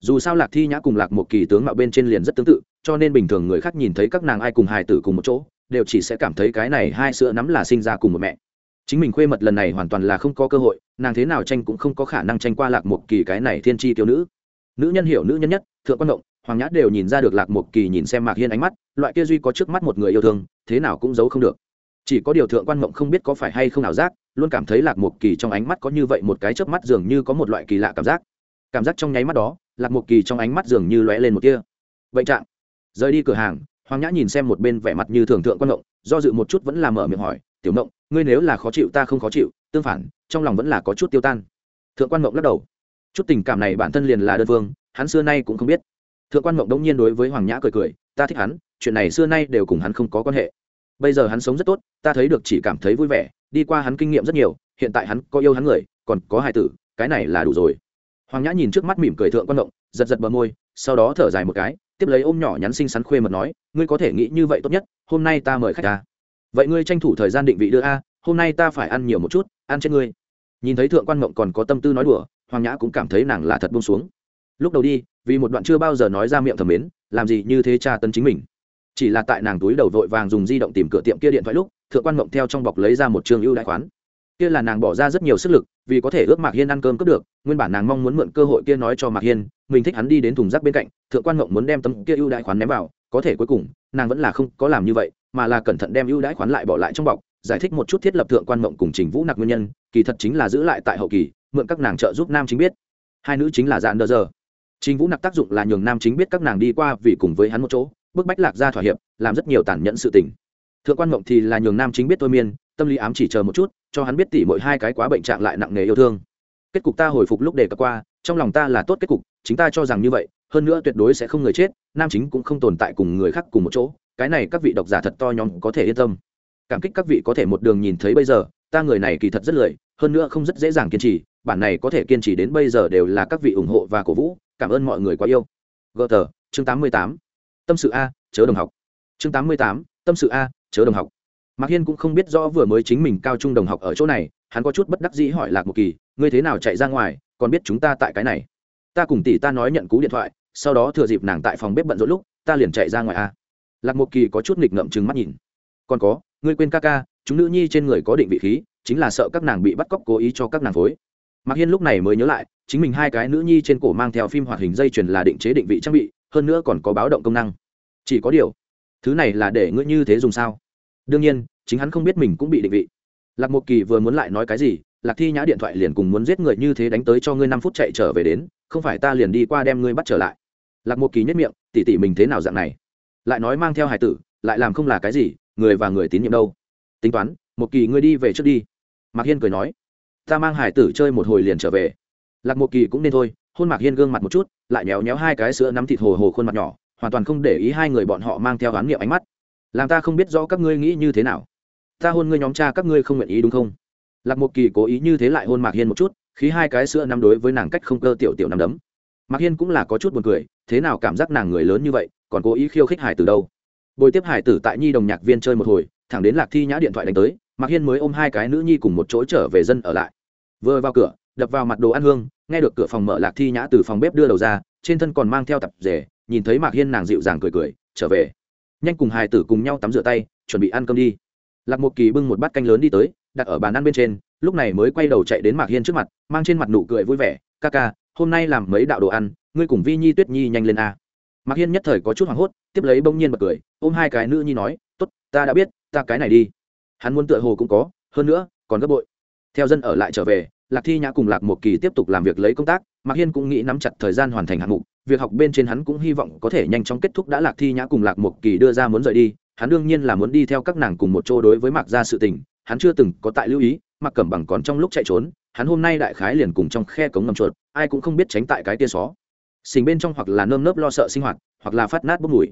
Dù sao lạc thi nhã cùng lạc một kỳ tướng mạo bên trên liền rất tương tự, cho nên bình thường người khác nhìn thấy các nàng ai cùng hài tử cùng một chỗ, đều chỉ sẽ cảm thấy cái này hai sữa nắm là sinh ra cùng một mẹ. Chính mình khuê mật lần này hoàn toàn là không có cơ hội, nàng thế nào tranh cũng không có khả năng tranh qua lạc một kỳ cái này thiên tri tiêu nữ. Nữ nhân hiểu nữ nhân nhất, thượng quan động, hoàng nhã đều nhìn ra được lạc một kỳ nhìn xem mạc hiên ánh mắt, loại kia duy có trước mắt một người yêu thương, thế nào cũng giấu không được chỉ có điều thượng quan mộng không biết có phải hay không nào giác, luôn cảm thấy lạc một kỳ trong ánh mắt có như vậy một cái chớp mắt dường như có một loại kỳ lạ cảm giác. Cảm giác trong nháy mắt đó, lạc một kỳ trong ánh mắt dường như lóe lên một kia bệnh trạng rời đi cửa hàng, hoàng nhã nhìn xem một bên vẻ mặt như thường thượng quan mộng, do dự một chút vẫn là mở miệng hỏi, tiểu mộng, ngươi nếu là khó chịu ta không khó chịu, tương phản, trong lòng vẫn là có chút tiêu tan. Thượng quan mộng lắc đầu. Chút tình cảm này bản thân liền là đơn phương, hắn xưa nay cũng không biết. Thượng quan mộng đông nhiên đối với hoàng nhã cười cười, ta thích hắn, chuyện này xưa nay đều cùng hắn không có quan hệ bây giờ hắn sống rất tốt, ta thấy được chỉ cảm thấy vui vẻ, đi qua hắn kinh nghiệm rất nhiều, hiện tại hắn có yêu hắn người, còn có hai tử, cái này là đủ rồi. Hoàng nhã nhìn trước mắt mỉm cười thượng quan động, giật giật bờ môi, sau đó thở dài một cái, tiếp lấy ôm nhỏ nhắn xinh xắn khuê mật nói, ngươi có thể nghĩ như vậy tốt nhất, hôm nay ta mời khách ta. Vậy ngươi tranh thủ thời gian định vị đưa a, hôm nay ta phải ăn nhiều một chút, ăn trên ngươi. Nhìn thấy thượng quan mộng còn có tâm tư nói đùa, hoàng nhã cũng cảm thấy nàng là thật buông xuống. Lúc đầu đi, vì một đoạn chưa bao giờ nói ra miệng thầm mến, làm gì như thế cha tấn chính mình chỉ là tại nàng túi đầu vội vàng dùng di động tìm cửa tiệm kia điện thoại lúc, thượng quan mộng theo trong bọc lấy ra một trường ưu đại khoán. Kia là nàng bỏ ra rất nhiều sức lực, vì có thể ước mạc hiên ăn cơm cướp được, nguyên bản nàng mong muốn mượn cơ hội kia nói cho mạc hiên, mình thích hắn đi đến thùng rác bên cạnh, thượng quan mộng muốn đem tấm kia ưu đại khoán ném vào, có thể cuối cùng, nàng vẫn là không có làm như vậy, mà là cẩn thận đem ưu đãi khoán lại bỏ lại trong bọc, giải thích một chút thiết lập thượng quan mộng cùng trình vũ nặc nguyên nhân, kỳ thật chính là giữ lại tại hậu kỳ, mượn các nàng trợ giúp nam chính biết. Hai nữ chính là dạn đờ giờ trình vũ nặc tác dụng là nhường nam chính biết các nàng đi qua vì cùng với hắn một chỗ bức bách lạc ra thỏa hiệp, làm rất nhiều tàn nhẫn sự tình. Thượng quan mộng thì là nhường nam chính biết thôi miên, tâm lý ám chỉ chờ một chút, cho hắn biết tỉ mỗi hai cái quá bệnh trạng lại nặng nề yêu thương. Kết cục ta hồi phục lúc đề cập qua, trong lòng ta là tốt kết cục, chính ta cho rằng như vậy, hơn nữa tuyệt đối sẽ không người chết, nam chính cũng không tồn tại cùng người khác cùng một chỗ, cái này các vị độc giả thật to nhóm có thể yên tâm. Cảm kích các vị có thể một đường nhìn thấy bây giờ, ta người này kỳ thật rất lười, hơn nữa không rất dễ dàng kiên trì, bản này có thể kiên trì đến bây giờ đều là các vị ủng hộ và cổ vũ, cảm ơn mọi người quá yêu. Gờ tờ chương tám mươi tám tâm sự a, chớ đồng học. Chương tám mươi tám, tâm sự a, chớ đồng học. Mạc hiên cũng không biết rõ vừa mới chính mình cao trung đồng học ở chỗ này, hắn có chút bất đắc dĩ hỏi lạc một kỳ, ngươi thế nào chạy ra ngoài, còn biết chúng ta tại cái này? Ta cùng tỷ ta nói nhận cú điện thoại, sau đó thừa dịp nàng tại phòng bếp bận rộn lúc, ta liền chạy ra ngoài a. Lạc một kỳ có chút nghịch ngậm chừng mắt nhìn. Còn có, ngươi quên ca ca, chúng nữ nhi trên người có định vị khí, chính là sợ các nàng bị bắt cóc cố ý cho các nàng phối. Mạc hiên lúc này mới nhớ lại, chính mình hai cái nữ nhi trên cổ mang theo phim hoạt hình dây chuyền là định chế định vị trang bị hơn nữa còn có báo động công năng. Chỉ có điều, thứ này là để ngươi như thế dùng sao? Đương nhiên, chính hắn không biết mình cũng bị định vị. Lạc một kỳ vừa muốn lại nói cái gì, lạc thi nhã điện thoại liền cùng muốn giết người như thế đánh tới cho ngươi năm phút chạy trở về đến, không phải ta liền đi qua đem ngươi bắt trở lại. Lạc một kỳ nhất miệng tỉ tỉ mình thế nào dạng này? Lại nói mang theo hải tử, lại làm không là cái gì, người và người tín nhiệm đâu. Tính toán một kỳ ngươi đi về trước đi. Mạc hiên cười nói, ta mang hải tử chơi một hồi liền trở về. Lạc một kỳ cũng nên thôi hôn mạc hiên gương mặt một chút, lại nhéo nhéo hai cái sữa nắm thịt hồ hồ khuôn mặt nhỏ, hoàn toàn không để ý hai người bọn họ mang theo oán niệm ánh mắt. Làm ta không biết rõ các ngươi nghĩ như thế nào. Ta hôn ngươi nhóm cha các ngươi không nguyện ý đúng không? Lạc một kỳ cố ý như thế lại hôn mạc hiên một chút khi hai cái sữa nắm đối với nàng cách không cơ tiểu tiểu nắm đấm. Mạc hiên cũng là có chút buồn cười, thế nào cảm giác nàng người lớn như vậy, còn cố ý khiêu khích hải từ đâu? Bồi tiếp hải tử tại nhi đồng nhạc viên chơi một hồi, thẳng đến lạc thi nhã điện thoại đánh tới, mạc hiên mới ôm hai cái nữ nhi cùng một chỗ trở về dân ở lại. Vừa vào cửa, đập vào mặt đồ ăn hương nghe được cửa phòng mở lạc thi nhã từ phòng bếp đưa đầu ra, trên thân còn mang theo tập rể, nhìn thấy mạc hiên nàng dịu dàng cười cười, trở về. Nhanh cùng hài tử cùng nhau tắm rửa tay, chuẩn bị ăn cơm đi. Lạc một kỳ bưng một bát canh lớn đi tới, đặt ở bàn ăn bên trên, lúc này mới quay đầu chạy đến mạc hiên trước mặt, mang trên mặt nụ cười vui vẻ, ca ca, hôm nay làm mấy đạo đồ ăn, ngươi cùng vi nhi tuyết nhi nhanh lên a. Mạc hiên nhất thời có chút hoảng hốt, tiếp lấy bông nhiên bật cười, ôm hai cái nữ nhi nói t ố t ta đã biết, ta cái này đi. Hắn muốn tựa hồ cũng có, hơn nữa, còn gấp bội. Theo dân ở lại trở về lạc thi nhã cùng lạc một kỳ tiếp tục làm việc lấy công tác, mạc hiên cũng nghĩ nắm chặt thời gian hoàn thành hạng mục, việc học bên trên hắn cũng hy vọng có thể nhanh chóng kết thúc đã lạc thi nhã cùng lạc một kỳ đưa ra muốn rời đi, hắn đương nhiên là muốn đi theo các nàng cùng một chỗ đối với mạc ra sự tình, hắn chưa từng có tại lưu ý mặc cẩm bằng còn trong lúc chạy trốn, hắn hôm nay đại khái liền cùng trong khe cống ngầm chuột, ai cũng không biết tránh tại cái tia xó xình bên trong hoặc là nơm nớp lo sợ sinh hoạt, hoặc là phát nát bốc mùi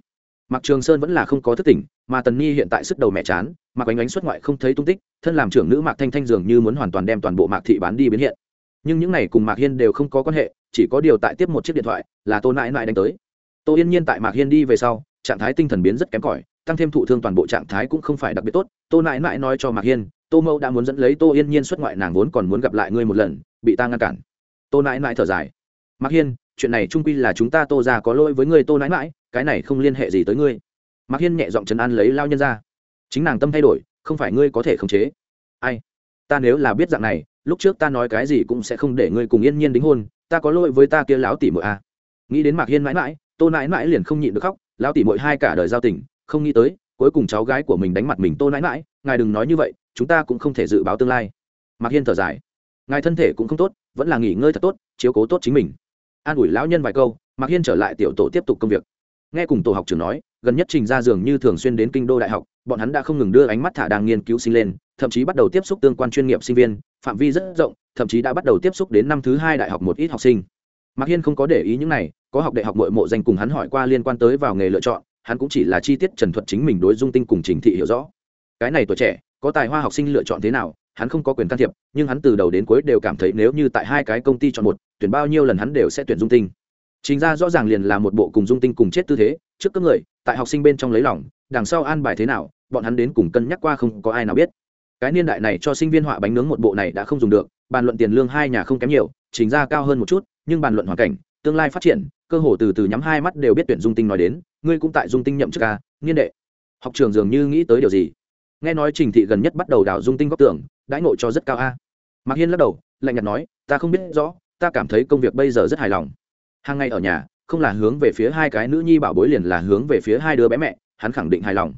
mặc trường sơn vẫn là không có thức tỉnh, mà tần nhi hiện tại sức đầu mẹ chán mặc ánh ánh xuất ngoại không thấy tung tích, thân làm trưởng nữ mạc thanh thanh dường như muốn hoàn toàn đem toàn bộ mạc thị bán đi biến hiện. Nhưng những này cùng mạc hiên đều không có quan hệ, chỉ có điều tại tiếp một chiếc điện thoại, là tô nãi nãi đánh tới. Tô yên nhiên tại mạc hiên đi về sau, trạng thái tinh thần biến rất kém cỏi, tăng thêm thụ thương toàn bộ trạng thái cũng không phải đặc biệt tốt. Tô nãi nãi nói cho mạc hiên, tô mẫu đã muốn dẫn lấy tô yên nhiên xuất ngoại, nàng vốn còn muốn gặp lại ngươi một lần, bị ta ngăn cản. Tô nãi nãi thở dài, mạc hiên, chuyện này trung quy là chúng ta tô ra có lỗi với ngươi, tô nãi nãi cái này không liên hệ gì tới ngươi. Mạc hiên nhẹ giọng trấn an lấy lao nhân ra. Chính nàng tâm thay đổi, không phải ngươi có thể khống chế. Ai? Ta nếu là biết dạng này, lúc trước ta nói cái gì cũng sẽ không để ngươi cùng yên nhiên đính hôn, ta có lỗi với ta kia lão tỷ muội a à. nghĩ đến mạc hiên mãi mãi, tô nãi mãi liền không nhịn được khóc, lão tỷ muội hai cả đời giao tình, không nghĩ tới, cuối cùng cháu gái của mình đánh mặt mình tô nãi mãi ngài đừng nói như vậy, chúng ta cũng không thể dự báo tương lai. Mạc hiên thở dài. Ngài thân thể cũng không tốt, vẫn là nghỉ ngơi thật tốt, chiếu cố tốt chính mình. An ủi lão nhân vài câu, mạc hiên trở lại tiểu tổ tiếp tục công việc nghe cùng tổ học trưởng nói, gần nhất trình ra dường như thường xuyên đến kinh đô đại học, bọn hắn đã không ngừng đưa ánh mắt thả đang nghiên cứu sinh lên, thậm chí bắt đầu tiếp xúc tương quan chuyên nghiệp sinh viên, phạm vi rất rộng, thậm chí đã bắt đầu tiếp xúc đến năm thứ hai đại học một ít học sinh. Mạc hiên không có để ý những này, có học đại học mội mộ danh cùng hắn hỏi qua liên quan tới vào nghề lựa chọn, hắn cũng chỉ là chi tiết trần thuật chính mình đối dung tinh cùng trình thị hiểu rõ. Cái này tuổi trẻ, có tài hoa học sinh lựa chọn thế nào, hắn không có quyền can thiệp, nhưng hắn từ đầu đến cuối đều cảm thấy nếu như tại hai cái công ty chọn một, tuyển bao nhiêu lần hắn đều sẽ tuyển dung tinh chính ra rõ ràng liền là một bộ cùng dung tinh cùng chết tư thế, trước các người, tại học sinh bên trong lấy lòng, đằng sau an bài thế nào, bọn hắn đến cùng cân nhắc qua không có ai nào biết. Cái niên đại này cho sinh viên họa bánh nướng một bộ này đã không dùng được, bàn luận tiền lương hai nhà không kém nhiều, chính ra cao hơn một chút, nhưng bàn luận hoàn cảnh, tương lai phát triển, cơ hồ từ từ nhắm hai mắt đều biết tuyển dung tinh nói đến, ngươi cũng tại dung tinh nhậm chức à, ca niên đệ. Học trường dường như nghĩ tới điều gì? Nghe nói trình thị gần nhất bắt đầu đào dung tinh góc tưởng đãi ngộ cho rất cao a. Mạc hiên lắc đầu, lạnh nhạt nói, ta không biết rõ, ta cảm thấy công việc bây giờ rất hài lòng hàng ngày ở nhà, không là hướng về phía hai cái nữ nhi bảo bối liền là hướng về phía hai đứa bé mẹ, hắn khẳng định hài lòng.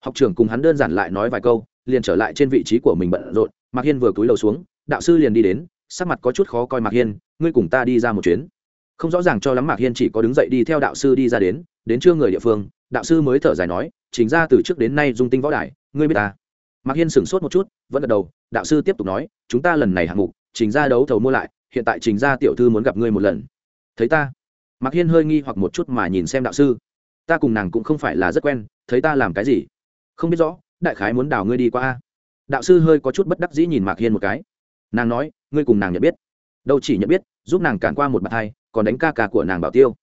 Học trưởng cùng hắn đơn giản lại nói vài câu, liền trở lại trên vị trí của mình bận rộn, mạc hiên vừa cúi đầu xuống, đạo sư liền đi đến, sắc mặt có chút khó coi mạc hiên, ngươi cùng ta đi ra một chuyến. Không rõ ràng cho lắm mạc hiên chỉ có đứng dậy đi theo đạo sư đi ra đến đến trưa người địa phương, đạo sư mới thở dài nói, chính ra từ trước đến nay dung tinh võ đại ngươi biết ta. Mạc hiên sửng sốt một chút, vẫn gật đầu, đạo sư tiếp tục nói, chúng ta lần này hạng mục trình ra đấu thầu mua lại, hiện tại trình ra tiểu thư muốn gặp ngươi một lần thấy ta? Mạc hiên hơi nghi hoặc một chút mà nhìn xem đạo sư. Ta cùng nàng cũng không phải là rất quen, thấy ta làm cái gì? Không biết rõ, đại khái muốn đào ngươi đi qua a. Đạo sư hơi có chút bất đắc dĩ nhìn mạc hiên một cái. Nàng nói, ngươi cùng nàng nhận biết. Đâu chỉ nhận biết, giúp nàng cản qua một bàn thai, còn đánh ca ca của nàng bảo tiêu.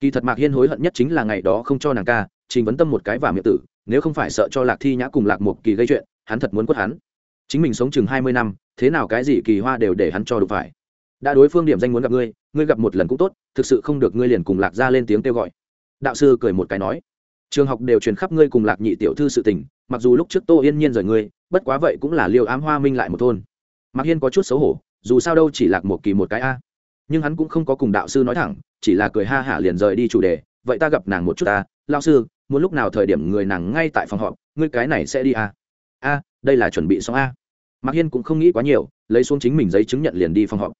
Kỳ thật mạc hiên hối hận nhất chính là ngày đó không cho nàng ca, trình vấn tâm một cái và miệng tử, nếu không phải sợ cho lạc thi nhã cùng lạc một kỳ gây chuyện, hắn thật muốn quất hắn. Chính mình sống chừng hai mươi năm, thế nào cái gì kỳ hoa đều để hắn cho đụng phải. Đã đối phương điểm danh muốn gặp ngươi ngươi gặp một lần cũng tốt, thực sự không được ngươi liền cùng lạc ra lên tiếng kêu gọi. Đạo sư cười một cái nói, trường học đều truyền khắp ngươi cùng lạc nhị tiểu thư sự tình, mặc dù lúc trước tô yên nhiên rời ngươi, bất quá vậy cũng là liều ám hoa minh lại một thôn. Mạc hiên có chút xấu hổ, dù sao đâu chỉ lạc một kỳ một cái a. Nhưng hắn cũng không có cùng đạo sư nói thẳng, chỉ là cười ha hả liền rời đi chủ đề, vậy ta gặp nàng một chút ta lao sư, muốn lúc nào thời điểm người nàng ngay tại phòng họp, ngươi cái này sẽ đi a? A, đây là chuẩn bị xong a. Mạc hiên cũng không nghĩ quá nhiều, lấy xuống chính mình giấy chứng nhận liền đi phòng họp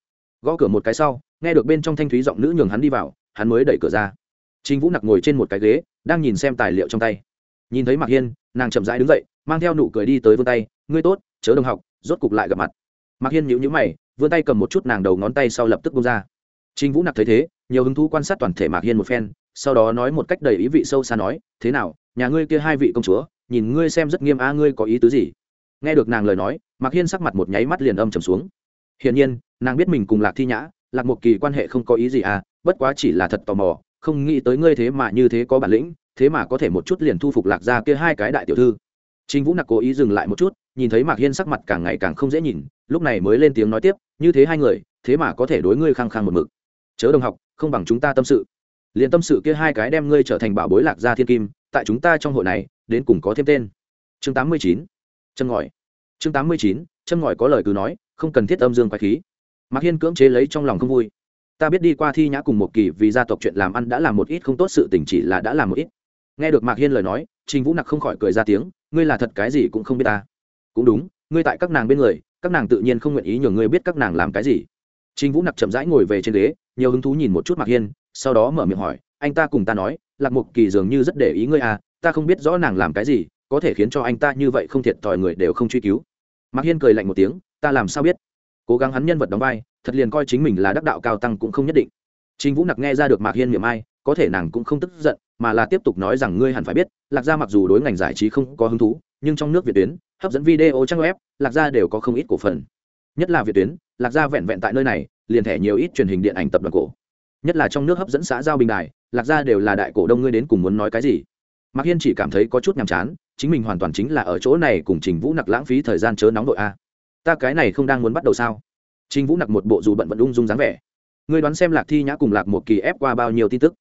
gõ cửa một cái sau nghe được bên trong thanh thúy giọng nữ nhường hắn đi vào hắn mới đẩy cửa ra Trình Vũ Nặc ngồi trên một cái ghế, đang nhìn xem tài liệu trong tay. Nhìn thấy Mạc Hiên, nàng chậm rãi đứng dậy, mang theo nụ cười đi tới vươn tay, "Ngươi tốt, chớ đồng học, rốt cục lại gặp mặt." Mạc Hiên nhíu nhíu mày, vươn tay cầm một chút nàng đầu ngón tay sau lập tức buông ra. Trình Vũ Nặc thấy thế, nhiều hứng thú quan sát toàn thể Mạc Hiên một phen, sau đó nói một cách đầy ý vị sâu xa nói, "Thế nào, nhà ngươi kia hai vị công chúa, nhìn ngươi xem rất nghiêm a ngươi có ý tứ gì?" Nghe được nàng lời nói, Mạc Hiên sắc mặt một nháy mắt liền âm trầm xuống. Hiển nhiên, nàng biết mình cùng Lạc Thi Nhã, Lạc Mục Kỳ quan hệ không có ý gì à, bất quá chỉ là thật tò mò, không nghĩ tới ngươi thế mà như thế có bản lĩnh thế mà có thể một chút liền thu phục lạc ra kia hai cái đại tiểu thư Trình Vũ Nặc cố ý dừng lại một chút, nhìn thấy Mạc Hiên sắc mặt càng ngày càng không dễ nhìn, lúc này mới lên tiếng nói tiếp, như thế hai người, thế mà có thể đối ngươi khăng khăng một mực. Chớ đồng học, không bằng chúng ta tâm sự. Liên tâm sự kia hai cái đem ngươi trở thành bảo bối lạc gia thiên kim, tại chúng ta trong hội này, đến cùng có thêm tên. Chương 89. Châm ngòi. Chương 89. Châm ngòi có lời cứ nói, không cần thiết âm dương quái khí. Mạc Hiên cưỡng chế lấy trong lòng không vui. Ta biết đi qua thi nhã cùng một kỳ vì gia tộc chuyện làm ăn đã làm một ít không tốt sự tình chỉ là đã làm một ít. Nghe được mạc hiên lời nói, trình vũ nặc không khỏi cười ra tiếng, ngươi là thật cái gì cũng không biết ta. Cũng đúng, ngươi tại các nàng bên người, các nàng tự nhiên không nguyện ý nhường ngươi biết các nàng làm cái gì. Trình vũ nặc chậm rãi ngồi về trên ghế, nhiều hứng thú nhìn một chút mạc hiên, sau đó mở miệng hỏi, anh ta cùng ta nói, lạc một kỳ dường như rất để ý ngươi à ta không biết rõ nàng làm cái gì, có thể khiến cho anh ta như vậy không thiệt thòi người đều không truy cứu. Mạc hiên cười lạnh một tiếng ta làm sao biết cố gắng hắn nhân vật đóng vai thật liền coi chính mình là đắc đạo cao tăng cũng không nhất định Trình Vũ Nặc nghe ra được Mạc Hiên miệng ai, có thể nàng cũng không tức giận, mà là tiếp tục nói rằng ngươi hẳn phải biết, Lạc Gia mặc dù đối ngành giải trí không có hứng thú, nhưng trong nước Việt tuyến, hấp dẫn video trang web, Lạc Gia đều có không ít cổ phần. Nhất là Việt tuyến, Lạc Gia vẹn vẹn tại nơi này, liền thẻ nhiều ít truyền hình điện ảnh tập đoàn cổ. Nhất là trong nước hấp dẫn xã giao bình đài, Lạc Gia đều là đại cổ đông ngươi đến cùng muốn nói cái gì. Mạc Hiên chỉ cảm thấy có chút nhàm chán, chính mình hoàn toàn chính là ở chỗ này cùng Trình Vũ Nặc lãng phí thời gian chớ nóng đội a. Ta cái này không đang muốn bắt đầu sao? Trình Vũ nặc một bộ dù bận vận ung dung dáng vẻ. Ngươi đoán xem Lạc Thi Nhã cùng Lạc một kỳ ép qua bao nhiêu tin tức?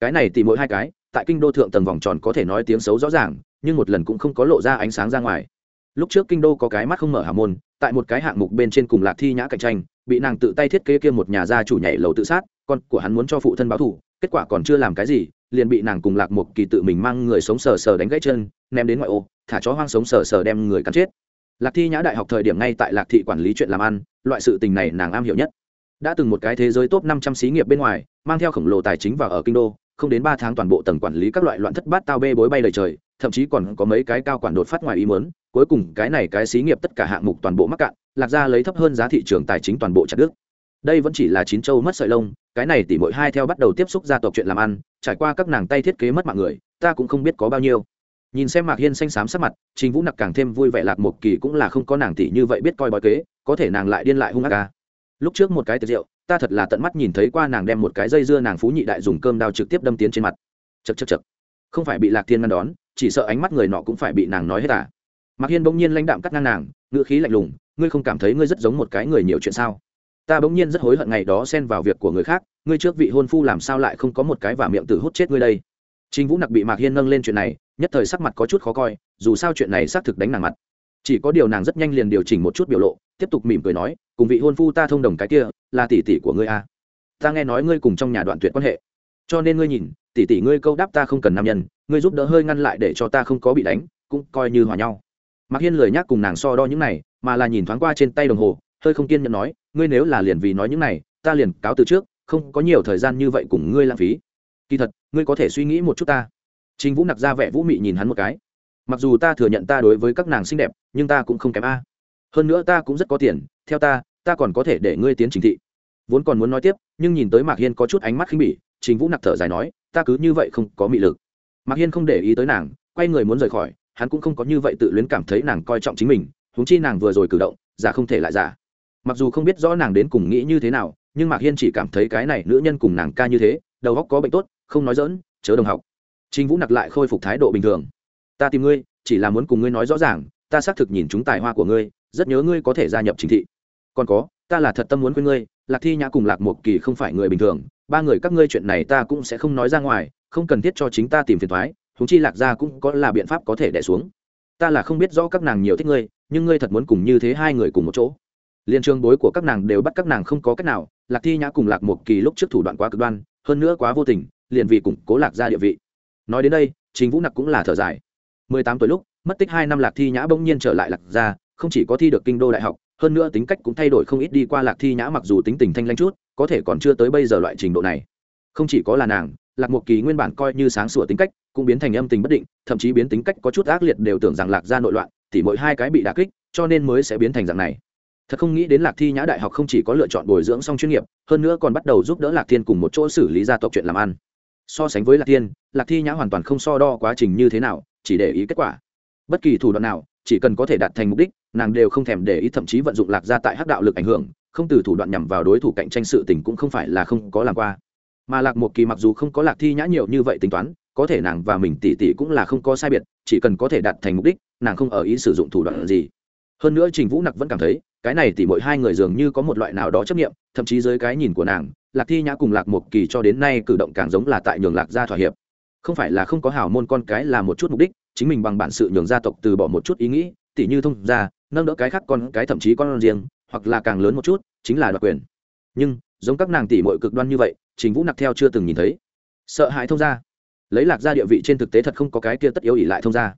Cái này tìm mỗi hai cái, tại kinh đô thượng tầng vòng tròn có thể nói tiếng xấu rõ ràng, nhưng một lần cũng không có lộ ra ánh sáng ra ngoài. Lúc trước kinh đô có cái mắt không mở hà môn, tại một cái hạng mục bên trên cùng Lạc Thi Nhã cạnh tranh, bị nàng tự tay thiết kế kia một nhà gia chủ nhảy lầu tự sát, con của hắn muốn cho phụ thân báo thù, kết quả còn chưa làm cái gì, liền bị nàng cùng Lạc một kỳ tự mình mang người sống sờ sờ đánh gãy chân, ném đến ngoại ô, thả chó hoang sống sờ sờ đem người cắn chết lạc thi nhã đại học thời điểm ngay tại lạc thị quản lý chuyện làm ăn, loại sự tình này nàng am hiểu nhất. Đã từng một cái thế giới top năm trăm xí nghiệp bên ngoài, mang theo khổng lồ tài chính vào ở kinh đô, không đến ba tháng toàn bộ tầng quản lý các loại loạn thất bát tao bê bối bay lời trời, thậm chí còn có mấy cái cao quản đột phát ngoài ý muốn, cuối cùng cái này cái xí nghiệp tất cả hạng mục toàn bộ mắc cạn, lạc ra lấy thấp hơn giá thị trường tài chính toàn bộ chặt đức đây vẫn chỉ là chín châu mất sợi lông, cái này tỷ mỗi hai theo bắt đầu tiếp xúc gia tộc chuyện làm ăn, trải qua các nàng tay thiết kế mất mạng người, ta cũng không biết có bao nhiêu nhìn xem mạc hiên xanh xám sắc mặt trình vũ nặc càng thêm vui vẻ lạc một kỳ cũng là không có nàng tỷ như vậy biết coi bói kế có thể nàng lại điên lại hung ác ca. Lúc trước một cái tiệc rượu ta thật là tận mắt nhìn thấy qua nàng đem một cái dây dưa nàng phú nhị đại dùng cơm đao trực tiếp đâm tiến trên mặt. Chật chật chật không phải bị lạc thiên ngăn đón chỉ sợ ánh mắt người nọ cũng phải bị nàng nói hết à. Mạc hiên bỗng nhiên lãnh đạm cắt ngang nàng ngựa khí lạnh lùng ngươi không cảm thấy ngươi rất giống một cái người nhiều chuyện sao? Ta bỗng nhiên rất hối hận ngày đó xen vào việc của người khác ngươi trước vị hôn phu làm sao lại không có một cái và miệng tử hút chết ngươi đây? Trình Vũ Nặc bị Mạc Hiên nâng lên chuyện này, nhất thời sắc mặt có chút khó coi, dù sao chuyện này xác thực đánh nàng mặt. Chỉ có điều nàng rất nhanh liền điều chỉnh một chút biểu lộ, tiếp tục mỉm cười nói, cùng vị hôn phu ta thông đồng cái kia, là tỷ tỷ của ngươi a. À. Ta nghe nói ngươi cùng trong nhà đoạn tuyệt quan hệ, cho nên ngươi nhìn, tỷ tỷ ngươi câu đáp ta không cần nam nhân, ngươi giúp đỡ hơi ngăn lại để cho ta không có bị đánh, cũng coi như hòa nhau. Mạc Hiên lời nhắc cùng nàng so đo những này, mà là nhìn thoáng qua trên tay đồng hồ, hơi không kiên nhẫn nói ngươi nếu là liền vì nói những này ta liền cáo từ trước không có nhiều thời gian như vậy cùng ngươi lãng phí kỳ thật ngươi có thể suy nghĩ một chút ta trình vũ nặc ra vẻ vũ mị nhìn hắn một cái. Mặc dù ta thừa nhận ta đối với các nàng xinh đẹp nhưng ta cũng không kém a. Hơn nữa ta cũng rất có tiền theo ta ta còn có thể để ngươi tiến trình thị. Vốn còn muốn nói tiếp nhưng nhìn tới mạc hiên có chút ánh mắt khinh bỉ trình vũ nặc thở dài nói ta cứ như vậy không có mị lực. Mạc hiên không để ý tới nàng quay người muốn rời khỏi hắn cũng không có như vậy tự luyến cảm thấy nàng coi trọng chính mình huống chi nàng vừa rồi cử động giả không thể lại giả. Mặc dù không biết rõ nàng đến cùng nghĩ như thế nào nhưng mạc hiên chỉ cảm thấy cái này nữ nhân cùng nàng ca như thế đầu óc có bệnh tốt không nói giỡn, chớ đồng học trình vũ nặc lại khôi phục thái độ bình thường. Ta tìm ngươi chỉ là muốn cùng ngươi nói rõ ràng ta xác thực nhìn chúng tài hoa của ngươi rất nhớ ngươi có thể gia nhập chính thị. Còn có ta là thật tâm muốn quên ngươi lạc thi nhã cùng lạc một kỳ không phải người bình thường ba người các ngươi chuyện này ta cũng sẽ không nói ra ngoài không cần thiết cho chính ta tìm phiền toái, huống chi lạc gia cũng có là biện pháp có thể đè xuống. Ta là không biết rõ các nàng nhiều thích ngươi nhưng ngươi thật muốn cùng như thế hai người cùng một chỗ. Liên trường bối của các nàng đều bắt các nàng không có cách nào lạc thi nhã cùng lạc một kỳ lúc trước thủ đoạn quá cực đoan hơn nữa quá vô tình liền vì củng cố lạc gia địa vị nói đến đây chính vũ nặc cũng là thở dài. Mười tám tuổi lúc mất tích hai năm lạc thi nhã bỗng nhiên trở lại lạc gia, không chỉ có thi được kinh đô đại học hơn nữa tính cách cũng thay đổi không ít đi qua lạc thi nhã mặc dù tính tình thanh lanh chút có thể còn chưa tới bây giờ loại trình độ này. Không chỉ có là nàng lạc một kỳ nguyên bản coi như sáng sủa tính cách cũng biến thành âm tình bất định thậm chí biến tính cách có chút ác liệt đều tưởng rằng lạc gia nội loạn thì mỗi hai cái bị đà kích cho nên mới sẽ biến thành dạng này. Thật không nghĩ đến lạc thi nhã đại học không chỉ có lựa chọn bồi dưỡng song chuyên nghiệp hơn nữa còn bắt đầu giúp đỡ lạc thiên cùng một chỗ xử lý gia tộc chuyện làm ăn so sánh với lạc thiên, lạc thi nhã hoàn toàn không so đo quá trình như thế nào, chỉ để ý kết quả. Bất kỳ thủ đoạn nào, chỉ cần có thể đạt thành mục đích, nàng đều không thèm để ý, thậm chí vận dụng lạc ra tại hắc đạo lực ảnh hưởng, không từ thủ đoạn nhằm vào đối thủ cạnh tranh sự tình cũng không phải là không có làm qua. Mà lạc một kỳ mặc dù không có lạc thi nhã nhiều như vậy tính toán, có thể nàng và mình tỉ tỉ cũng là không có sai biệt, chỉ cần có thể đạt thành mục đích, nàng không ở ý sử dụng thủ đoạn gì. Hơn nữa trình vũ nặc vẫn cảm thấy, cái này tỉ mỗi hai người dường như có một loại nào đó chấp nghiệm thậm chí dưới cái nhìn của nàng lạc thi nhã cùng lạc một kỳ cho đến nay cử động càng giống là tại nhường lạc gia thỏa hiệp. Không phải là không có hào môn con cái là một chút mục đích, chính mình bằng bản sự nhường gia tộc từ bỏ một chút ý nghĩ, tỉ như thông gia, nâng đỡ cái khác con cái thậm chí con riêng, hoặc là càng lớn một chút, chính là đoạt quyền. Nhưng, giống các nàng tỷ muội cực đoan như vậy chính vũ nặc theo chưa từng nhìn thấy. Sợ hãi thông gia. Lấy lạc gia địa vị trên thực tế thật không có cái kia tất yếu ỉ lại thông gia.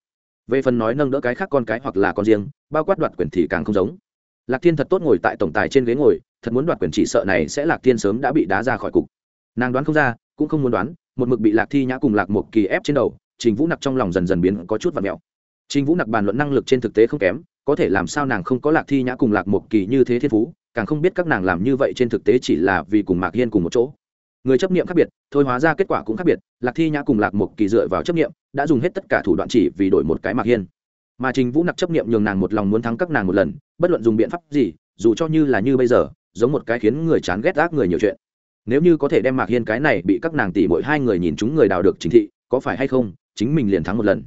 Về phần nói nâng đỡ cái khác con cái hoặc là con riêng, bao quát đoạt quyền thì càng không giống. Lạc thiên thật tốt ngồi tại tổng tài trên ghế ngồi thật muốn đoạt quyền chỉ sợ này sẽ lạc thiên sớm đã bị đá ra khỏi cục. Nàng đoán không ra, cũng không muốn đoán, một mực bị lạc thi nhã cùng lạc một kỳ ép trên đầu, trình vũ nặc trong lòng dần dần biến có chút và mẹo. Trình vũ nặc bàn luận năng lực trên thực tế không kém, có thể làm sao nàng không có lạc thi nhã cùng lạc một kỳ như thế thiên phú, càng không biết các nàng làm như vậy trên thực tế chỉ là vì cùng mạc hiên cùng một chỗ. Người chấp nghiệm khác biệt, thôi hóa ra kết quả cũng khác biệt, lạc thi nhã cùng lạc một kỳ dựa vào chấp nghiệm đã dùng hết tất cả thủ đoạn chỉ vì đổi một cái mạc hiên. Mà trình vũ nặc chấp nghiệm nhường nàng một lòng muốn thắng các nàng một lần, bất luận dùng biện pháp gì, dù cho như là như bây giờ giống một cái khiến người chán ghét ác người nhiều chuyện. Nếu như có thể đem mạc hiên cái này bị các nàng tỷ mỗi hai người nhìn chúng người đào được chính thị, có phải hay không, chính mình liền thắng một lần.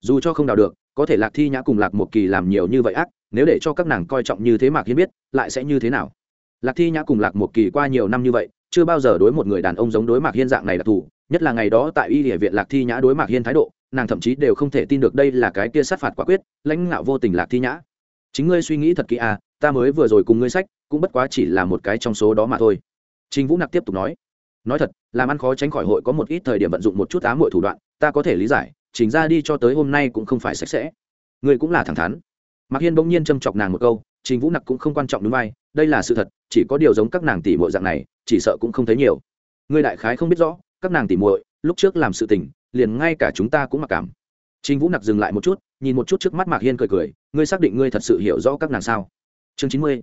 Dù cho không đào được, có thể lạc thi nhã cùng lạc một kỳ làm nhiều như vậy ác, nếu để cho các nàng coi trọng như thế mạc hiên biết, lại sẽ như thế nào? Lạc thi nhã cùng lạc một kỳ qua nhiều năm như vậy, chưa bao giờ đối một người đàn ông giống đối mạc hiên dạng này đặc thù nhất là ngày đó tại y địa viện lạc thi nhã đối mạc hiên thái độ, nàng thậm chí đều không thể tin được đây là cái kia sát phạt quả quyết, lãnh ngạo vô tình lạc thi nhã. Chính ngươi suy nghĩ thật kỹ à ta mới vừa rồi cùng ngươi sách cũng bất quá chỉ là một cái trong số đó mà thôi. Trình vũ nặc tiếp tục nói nói thật, làm ăn khó tránh khỏi hội có một ít thời điểm vận dụng một chút ám mọi thủ đoạn, ta có thể lý giải chỉnh ra đi cho tới hôm nay cũng không phải sạch sẽ. Ngươi cũng là thẳng thắn. Mạc hiên bỗng nhiên châm chọc nàng một câu, trình vũ nặc cũng không quan trọng đúng vai, đây là sự thật, chỉ có điều giống các nàng tỷ muội dạng này, chỉ sợ cũng không thấy nhiều. Ngươi đại khái không biết rõ, các nàng tỷ muội, lúc trước làm sự tình, liền ngay cả chúng ta cũng mặc cảm. Trình vũ nặc dừng lại một chút, nhìn một chút trước mắt mạc hiên cười cười, ngươi xác định ngươi thật sự hiểu rõ các nàng sao? Chương chín mươi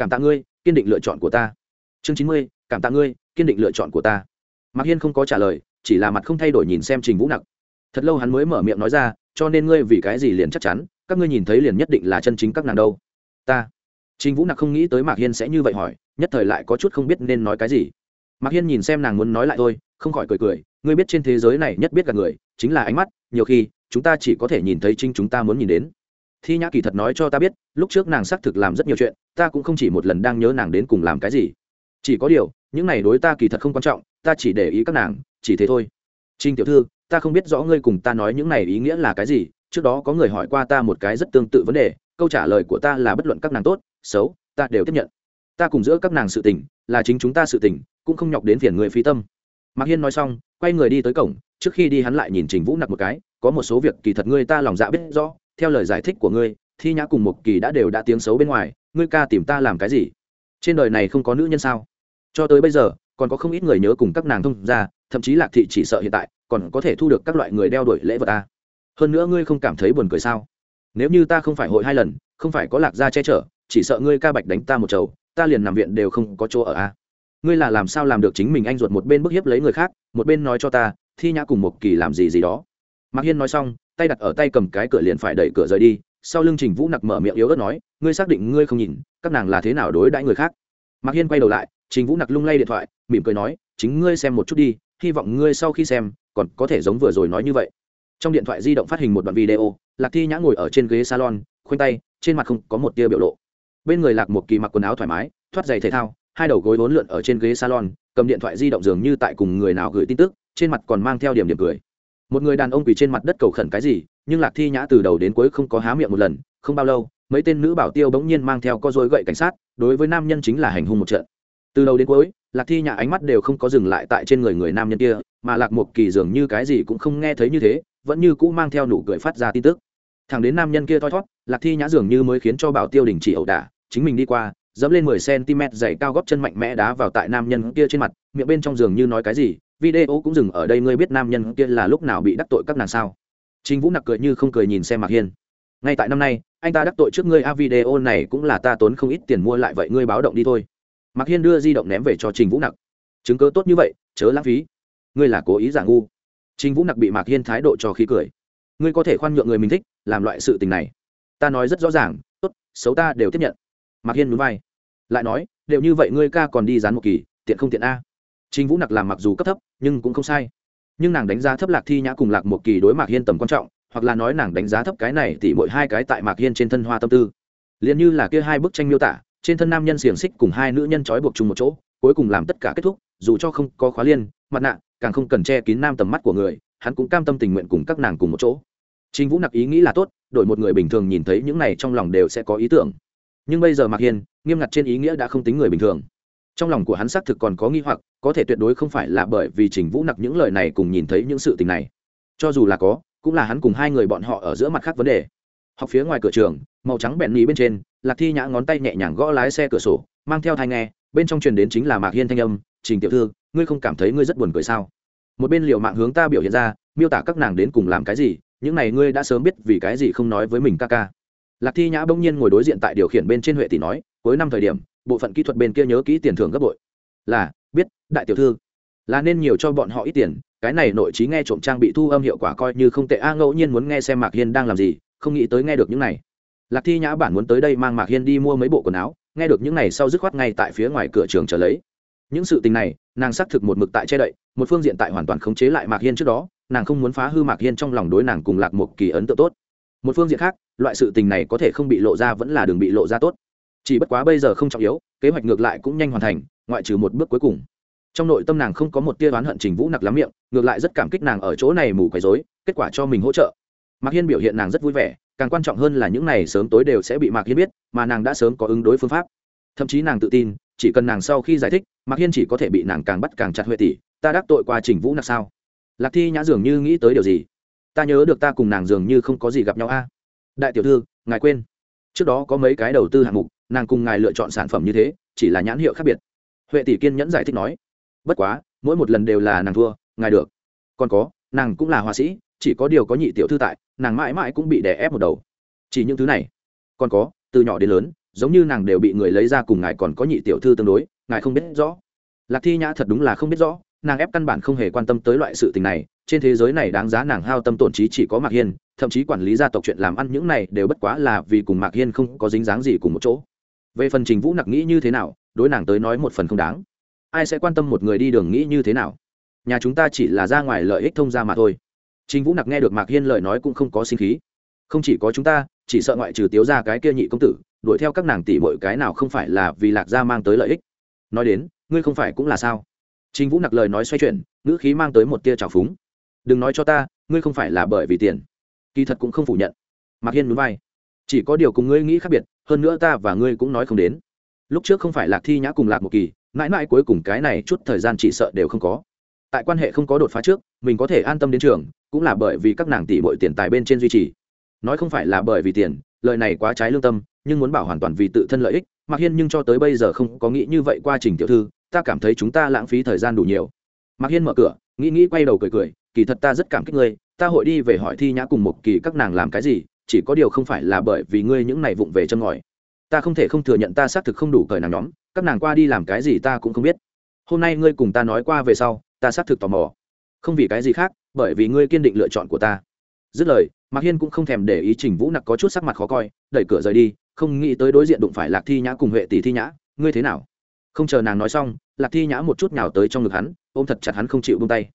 cảm tạ ngươi, kiên định lựa chọn của ta. Chương chín mươi, cảm tạ ngươi, kiên định lựa chọn của ta. Mạc hiên không có trả lời, chỉ là mặt không thay đổi nhìn xem trình vũ nặc. Thật lâu hắn mới mở miệng nói ra, cho nên ngươi vì cái gì liền chắc chắn, các ngươi nhìn thấy liền nhất định là chân chính các nàng đâu. Ta. Trình vũ nặc không nghĩ tới mạc hiên sẽ như vậy hỏi, nhất thời lại có chút không biết nên nói cái gì. Mạc hiên nhìn xem nàng muốn nói lại thôi, không khỏi cười cười, ngươi biết trên thế giới này nhất biết cả người, chính là ánh mắt, nhiều khi, chúng ta chỉ có thể nhìn thấy chính chúng ta muốn nhìn đến thi nhã kỳ thật nói cho ta biết, lúc trước nàng xác thực làm rất nhiều chuyện, ta cũng không chỉ một lần đang nhớ nàng đến cùng làm cái gì. Chỉ có điều, những này đối ta kỳ thật không quan trọng, ta chỉ để ý các nàng, chỉ thế thôi. Trinh tiểu thư, ta không biết rõ ngươi cùng ta nói những này ý nghĩa là cái gì, trước đó có người hỏi qua ta một cái rất tương tự vấn đề, câu trả lời của ta là bất luận các nàng tốt, xấu, ta đều tiếp nhận. Ta cùng giữa các nàng sự tình, là chính chúng ta sự tình, cũng không nhọc đến phiền người phi tâm. Mạc hiên nói xong, quay người đi tới cổng, trước khi đi hắn lại nhìn trình vũ nặc một cái, có một số việc kỳ thật ngươi ta lòng dạ biết rõ theo lời giải thích của ngươi, thi nhã cùng một kỳ đã đều đã tiếng xấu bên ngoài, ngươi ca tìm ta làm cái gì? Trên đời này không có nữ nhân sao? Cho tới bây giờ, còn có không ít người nhớ cùng các nàng thông ra thậm chí lạc thị chỉ sợ hiện tại, còn có thể thu được các loại người đeo đuổi lễ vật ta. Hơn nữa ngươi không cảm thấy buồn cười sao? Nếu như ta không phải hội hai lần, không phải có lạc gia che chở, chỉ sợ ngươi ca bạch đánh ta một chầu, ta liền nằm viện đều không có chỗ ở a. Ngươi là làm sao làm được chính mình anh ruột một bên bức hiếp lấy người khác, một bên nói cho ta, thi nhã cùng một kỳ làm gì gì đó. Mạc hiên nói xong tay đặt ở tay cầm cái cửa liền phải đẩy cửa rời đi. Sau lưng trình vũ nặc mở miệng yếu ớt nói, ngươi xác định ngươi không nhìn, các nàng là thế nào đối đãi người khác? Mạc hiên quay đầu lại, trình vũ nặc lung lay điện thoại, mỉm cười nói, chính ngươi xem một chút đi, hy vọng ngươi sau khi xem, còn có thể giống vừa rồi nói như vậy. Trong điện thoại di động phát hình một đoạn video, lạc thi nhã ngồi ở trên ghế salon, khoanh tay, trên mặt không có một tia biểu lộ. Bên người lạc một kỳ mặc quần áo thoải mái, thoát giày thể thao, hai đầu gối vốn lượn ở trên ghế salon, cầm điện thoại di động dường như tại cùng người nào gửi tin tức, trên mặt còn mang theo điểm điểm cười một người đàn ông quỳ trên mặt đất cầu khẩn cái gì, nhưng lạc thi nhã từ đầu đến cuối không có há miệng một lần, không bao lâu, mấy tên nữ bảo tiêu bỗng nhiên mang theo co dối gậy cảnh sát, đối với nam nhân chính là hành hung một trận. Từ đầu đến cuối, lạc thi nhã ánh mắt đều không có dừng lại tại trên người người nam nhân kia, mà lạc một kỳ dường như cái gì cũng không nghe thấy như thế, vẫn như cũ mang theo nụ cười phát ra tin tức. Thằng đến nam nhân kia thoi thót lạc thi nhã dường như mới khiến cho bảo tiêu đình chỉ ẩu đả, chính mình đi qua, dẫm lên mười cm dày cao góp chân mạnh mẽ đá vào tại nam nhân kia trên mặt, miệng bên trong giường như nói cái gì video cũng dừng ở đây, ngươi biết nam nhân kia là lúc nào bị đắc tội các nàng sao? Chính vũ nặc cười như không cười nhìn xem mạc hiên. Ngay tại năm nay, anh ta đắc tội trước ngươi, a, video này cũng là ta tốn không ít tiền mua lại, vậy ngươi báo động đi thôi. Mạc hiên đưa di động ném về cho trình vũ nặc. Chứng cớ tốt như vậy, chớ lãng phí. Ngươi là cố ý giả ngu. Trình vũ nặc bị mạc hiên thái độ cho khí cười. Ngươi có thể khoan nhượng người mình thích, làm loại sự tình này. Ta nói rất rõ ràng, tốt, xấu ta đều tiếp nhận. Mạc hiên núi vai. Lại nói, đều như vậy ngươi ca còn đi dán một kỳ, tiện không tiện a? Trình vũ nặc làm mặc dù cấp thấp nhưng cũng không sai nhưng nàng đánh giá thấp lạc thi nhã cùng lạc một kỳ đối mạc hiên tầm quan trọng hoặc là nói nàng đánh giá thấp cái này tỷ mỗi hai cái tại mạc hiên trên thân hoa tâm tư liền như là kia hai bức tranh miêu tả trên thân nam nhân xiềng xích cùng hai nữ nhân trói buộc chung một chỗ cuối cùng làm tất cả kết thúc dù cho không có khóa liên mặt nạ càng không cần che kín nam tầm mắt của người hắn cũng cam tâm tình nguyện cùng các nàng cùng một chỗ Trình Vũ nặc ý nghĩ là tốt, đổi một người bình thường nhìn thấy những này trong lòng đều sẽ có ý tưởng. Nhưng bây giờ Mạc Hiên, nghiêm ngặt trên ý nghĩa đã không tính người bình thường. Trong lòng của hắn xác thực còn có nghi hoặc, có thể tuyệt đối không phải là bởi vì Trình Vũ nặc những lời này cùng nhìn thấy những sự tình này. Cho dù là có, cũng là hắn cùng hai người bọn họ ở giữa mặt khác vấn đề. Học phía ngoài cửa trường, màu trắng bẹn nhí bên trên, Lạc Thi nhã ngón tay nhẹ nhàng gõ lái xe cửa sổ, mang theo thai nghe, bên trong truyền đến chính là Mạc Hiên thanh âm, "Trình tiểu thư, ngươi không cảm thấy ngươi rất buồn cười sao?" Một bên liệu Mạng hướng ta biểu hiện ra, miêu tả các nàng đến cùng làm cái gì, những này ngươi đã sớm biết vì cái gì không nói với mình ca ca lạc thi nhã bỗng nhiên ngồi đối diện tại điều khiển bên trên huệ tỷ nói cuối năm thời điểm bộ phận kỹ thuật bên kia nhớ kỹ tiền thưởng gấp bội. Là, biết, đại tiểu thư. Là nên nhiều cho bọn họ ít tiền, cái này nội trí nghe trộm trang bị thu âm hiệu quả coi như không tệ. A, ngẫu nhiên muốn nghe xem mạc hiên đang làm gì, không nghĩ tới nghe được những này. Lạc thi nhã bản muốn tới đây mang mạc hiên đi mua mấy bộ quần áo, nghe được những này sau dứt khoát ngay tại phía ngoài cửa trường trở lấy. Những sự tình này, nàng xác thực một mực tại che đậy, một phương diện tại hoàn toàn khống chế lại mạc hiên trước đó, nàng không muốn phá hư mạc hiên trong lòng đối nàng cùng lạc một kỳ ấn tượng tốt. Một phương diện khác, loại sự tình này có thể không bị lộ ra vẫn là đường bị lộ ra tốt chỉ bất quá bây giờ không trọng yếu, kế hoạch ngược lại cũng nhanh hoàn thành, ngoại trừ một bước cuối cùng. Trong nội tâm nàng không có một tia oán hận trình vũ nặc lắm miệng, ngược lại rất cảm kích nàng ở chỗ này mù quấy dối kết quả cho mình hỗ trợ. Mạc hiên biểu hiện nàng rất vui vẻ, càng quan trọng hơn là những này sớm tối đều sẽ bị mạc hiên biết, mà nàng đã sớm có ứng đối phương pháp. Thậm chí nàng tự tin, chỉ cần nàng sau khi giải thích, mạc hiên chỉ có thể bị nàng càng bắt càng chặt huệ tỷ ta đắc tội qua trình vũ nặc sao? Lạc thi nhã dường như nghĩ tới điều gì? Ta nhớ được ta cùng nàng dường như không có gì gặp nhau a. Đại tiểu thư, ngài quên. Trước đó có mấy cái đầu tư hạng mục nàng cùng ngài lựa chọn sản phẩm như thế, chỉ là nhãn hiệu khác biệt. Huệ tỷ kiên nhẫn giải thích nói, bất quá, mỗi một lần đều là nàng thua, ngài được. Còn có, nàng cũng là họa sĩ, chỉ có điều có nhị tiểu thư tại, nàng mãi mãi cũng bị đè ép một đầu. Chỉ những thứ này. Còn có, từ nhỏ đến lớn, giống như nàng đều bị người lấy ra cùng ngài còn có nhị tiểu thư tương đối, ngài không biết rõ. Lạc thi nhã thật đúng là không biết rõ, nàng ép căn bản không hề quan tâm tới loại sự tình này, trên thế giới này đáng giá nàng hao tâm tổn trí chỉ có mạc hiên, thậm chí quản lý gia tộc chuyện làm ăn những này đều bất quá là vì cùng mạc hiên không có dính dáng gì cùng một chỗ về phần trình vũ nặc nghĩ như thế nào đối nàng tới nói một phần không đáng ai sẽ quan tâm một người đi đường nghĩ như thế nào nhà chúng ta chỉ là ra ngoài lợi ích thông ra mà thôi trình vũ nặc nghe được mạc hiên lời nói cũng không có sinh khí không chỉ có chúng ta chỉ sợ ngoại trừ tiếu ra cái kia nhị công tử đuổi theo các nàng tỷ mọi cái nào không phải là vì lạc gia mang tới lợi ích nói đến ngươi không phải cũng là sao Trình Vũ nặc lời nói xoay chuyển, ngữ khí mang tới một tia trào phúng. "Đừng nói cho ta, ngươi không phải là bởi vì tiền." Kỳ thật cũng không phủ nhận. Mạc Hiên núi vai. "Chỉ có điều cùng ngươi nghĩ khác biệt, hơn nữa ta và ngươi cũng nói không đến. Lúc trước không phải Lạc Thi Nhã cùng Lạc một kỳ, mãi mãi cuối cùng cái này chút thời gian chỉ sợ đều không có. Tại quan hệ không có đột phá trước, mình có thể an tâm đến trường, cũng là bởi vì các nàng tỷ muội tiền tài bên trên duy trì. Nói không phải là bởi vì tiền, lời này quá trái lương tâm, nhưng muốn bảo hoàn toàn vì tự thân lợi ích mạc hiên nhưng cho tới bây giờ không có nghĩ như vậy qua trình tiểu thư ta cảm thấy chúng ta lãng phí thời gian đủ nhiều mạc hiên mở cửa nghĩ nghĩ quay đầu cười cười kỳ thật ta rất cảm kích ngươi ta hội đi về hỏi thi nhã cùng một kỳ các nàng làm cái gì chỉ có điều không phải là bởi vì ngươi những này vụng về chân ngòi. Ta không thể không thừa nhận ta xác thực không đủ cởi nàng nhóm, các nàng qua đi làm cái gì ta cũng không biết. Hôm nay ngươi cùng ta nói qua về sau, ta xác thực tò mò. Không vì cái gì khác, bởi vì ngươi kiên định lựa chọn của ta. Dứt lời, mạc hiên cũng không thèm để ý trình vũ nặc có chút sắc mặt khó coi, đẩy cửa rời đi, không nghĩ tới đối diện đụng phải lạc thi nhã cùng huệ tỷ thi nhã, ngươi thế nào? Không chờ nàng nói xong, lạc thi nhã một chút nào tới trong ngực hắn, ôm thật chặt hắn không chịu bung tay.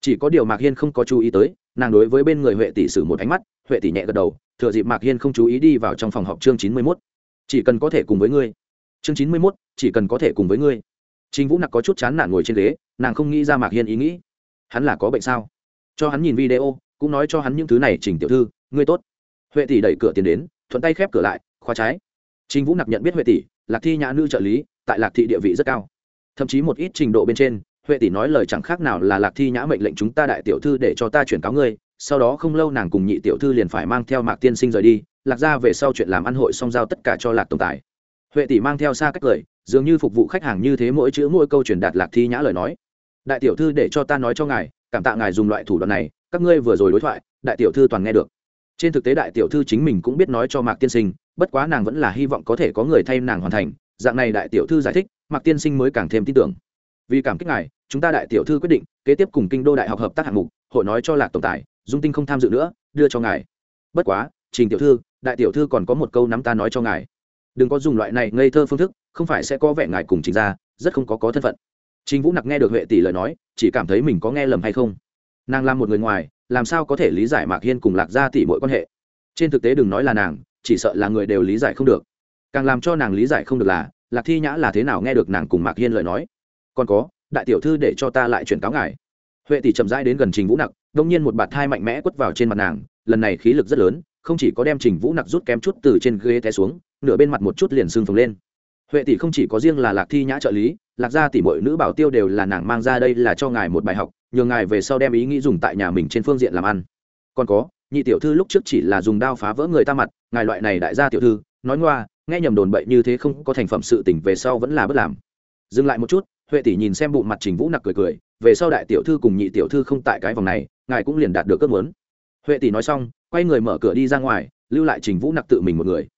Chỉ có điều mạc hiên không có chú ý tới, nàng đối với bên người huệ tỷ sử một ánh mắt, huệ tỷ nhẹ gật đầu thừa dịp mạc hiên không chú ý đi vào trong phòng họp chương chín mươi mốt chỉ cần có thể cùng với ngươi chương chín mươi mốt chỉ cần có thể cùng với ngươi Trình Vũ Nặc có chút chán nản ngồi trên ghế, nàng không nghĩ ra Mạc Hiên ý nghĩ. Hắn là có bệnh sao? Cho hắn nhìn video, cũng nói cho hắn những thứ này, Trình tiểu thư, ngươi tốt. Huệ tỷ đẩy cửa tiến đến, thuận tay khép cửa lại, khóa trái. Trình Vũ Nặc nhận biết Huệ tỷ, Lạc Thi nhã nữ trợ lý, tại Lạc thị địa vị rất cao. Thậm chí một ít trình độ bên trên, Huệ tỷ nói lời chẳng khác nào là Lạc Thi nhã mệnh lệnh chúng ta đại tiểu thư để cho ta chuyển cáo ngươi, sau đó không lâu nàng cùng nhị tiểu thư liền phải mang theo Mạc tiên sinh rời đi, Lạc ra về sau chuyện làm ăn hội xong giao tất cả cho Lạc tổng tài. Huệ tỷ mang theo xa cách cười, dường như phục vụ khách hàng như thế mỗi chữ mỗi câu truyền đạt lạc thi nhã lời nói. Đại tiểu thư để cho ta nói cho ngài cảm tạ ngài dùng loại thủ đoạn này các ngươi vừa rồi đối thoại đại tiểu thư toàn nghe được. Trên thực tế đại tiểu thư chính mình cũng biết nói cho mạc tiên sinh bất quá nàng vẫn là hy vọng có thể có người thay nàng hoàn thành dạng này đại tiểu thư giải thích mạc tiên sinh mới càng thêm tin tưởng. Vì cảm kích ngài chúng ta đại tiểu thư quyết định kế tiếp cùng kinh đô đại học hợp tác hạng mục hội nói cho lạc tổng tài dung tinh không tham dự nữa, đưa cho ngài. Bất quá, trình tiểu thư, đại tiểu thư còn có một câu nắm ta nói cho ngài. Đừng có dùng loại này ngây thơ phương thức, không phải sẽ có vẻ ngài cùng trình ra rất không có có thân phận. Trình vũ nặc nghe được huệ tỷ lời nói, chỉ cảm thấy mình có nghe lầm hay không. Nàng là một người ngoài, làm sao có thể lý giải mạc hiên cùng lạc gia tỷ mọi quan hệ? Trên thực tế đừng nói là nàng, chỉ sợ là người đều lý giải không được. Càng làm cho nàng lý giải không được là, lạc thi nhã là thế nào nghe được nàng cùng mạc hiên lời nói. Còn có, đại tiểu thư để cho ta lại chuyển cáo ngài. Huệ tỷ chậm rãi đến gần trình vũ nặc đông nhiên một bạt thai mạnh mẽ quất vào trên mặt nàng, lần này khí lực rất lớn, không chỉ có đem trình vũ nặc rút kém chút từ trên ghế té xuống, nửa bên mặt một chút liền sưng phồng lên. Huệ tỷ không chỉ có riêng là lạc thi nhã trợ lý, lạc gia tỷ mọi nữ bảo tiêu đều là nàng mang ra đây là cho ngài một bài học, nhờ ngài về sau đem ý nghĩ dùng tại nhà mình trên phương diện làm ăn. Còn có, nhị tiểu thư lúc trước chỉ là dùng đao phá vỡ người ta mặt, ngài loại này đại gia tiểu thư, nói ngoa, nghe nhầm đồn bậy như thế không có thành phẩm sự tỉnh về sau vẫn là bất làm. Dừng lại một chút, huệ tỷ nhìn xem bụng mặt trình vũ nặc cười cười về sau đại tiểu thư cùng nhị tiểu thư không tại cái vòng này, ngài cũng liền đạt được cơn muốn. Huệ tỷ nói xong, quay người mở cửa đi ra ngoài, lưu lại trình vũ nặc tự mình một người.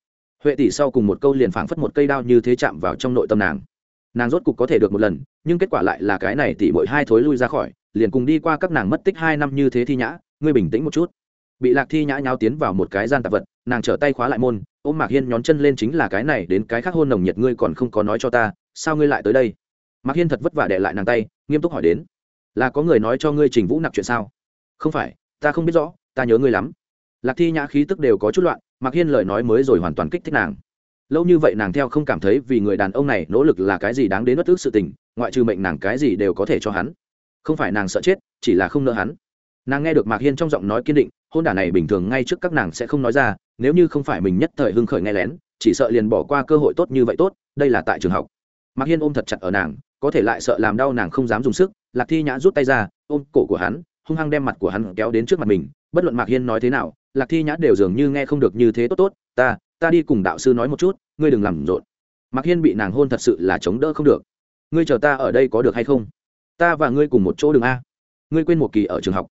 Huệ tỷ sau cùng một câu liền phảng phất một cây đao như thế chạm vào trong nội tâm nàng. Nàng rốt cục có thể được một lần, nhưng kết quả lại là cái này tỷ mỗi hai thối lui ra khỏi, liền cùng đi qua các nàng mất tích hai năm như thế thi nhã, ngươi bình tĩnh một chút. Bị lạc thi nhã nháo tiến vào một cái gian tạp vật, nàng trở tay khóa lại môn, ôm mạc hiên nhón chân lên chính là cái này, đến cái khác hôn nồng nhiệt ngươi còn không có nói cho ta, sao ngươi lại tới đây? Mạc hiên thật vất vả đệ lại nàng tay, nghiêm túc hỏi đến là có người nói cho ngươi trình vũ nặc chuyện sao? Không phải, ta không biết rõ, ta nhớ ngươi lắm. Lạc thi nhã khí tức đều có chút loạn Mặc hiên lời nói mới rồi hoàn toàn kích thích nàng. Lâu như vậy nàng theo không cảm thấy vì người đàn ông này nỗ lực là cái gì đáng đến bất tức sự tình, ngoại trừ mệnh nàng cái gì đều có thể cho hắn. Không phải nàng sợ chết, chỉ là không nợ hắn. Nàng nghe được mạc hiên trong giọng nói kiên định, hôn đả này bình thường ngay trước các nàng sẽ không nói ra, nếu như không phải mình nhất thời hưng khởi nghe lén, chỉ sợ liền bỏ qua cơ hội tốt như vậy tốt, đây là tại trường học. Mạc hiên ôm thật chặt ở nàng, có thể lại sợ làm đau nàng không dám dùng sức lạc thi nhã rút tay ra, ôm cổ của hắn, hung hăng đem mặt của hắn kéo đến trước mặt mình. Bất luận mạc hiên nói thế nào, lạc thi nhã đều dường như nghe không được như thế tốt tốt. Ta ta đi cùng đạo sư nói một chút, ngươi đừng làm rộn. Mạc hiên bị nàng hôn thật sự là chống đỡ không được. Ngươi chờ ta ở đây có được hay không? Ta và ngươi cùng một chỗ đường a. Ngươi quên một kỳ ở trường học.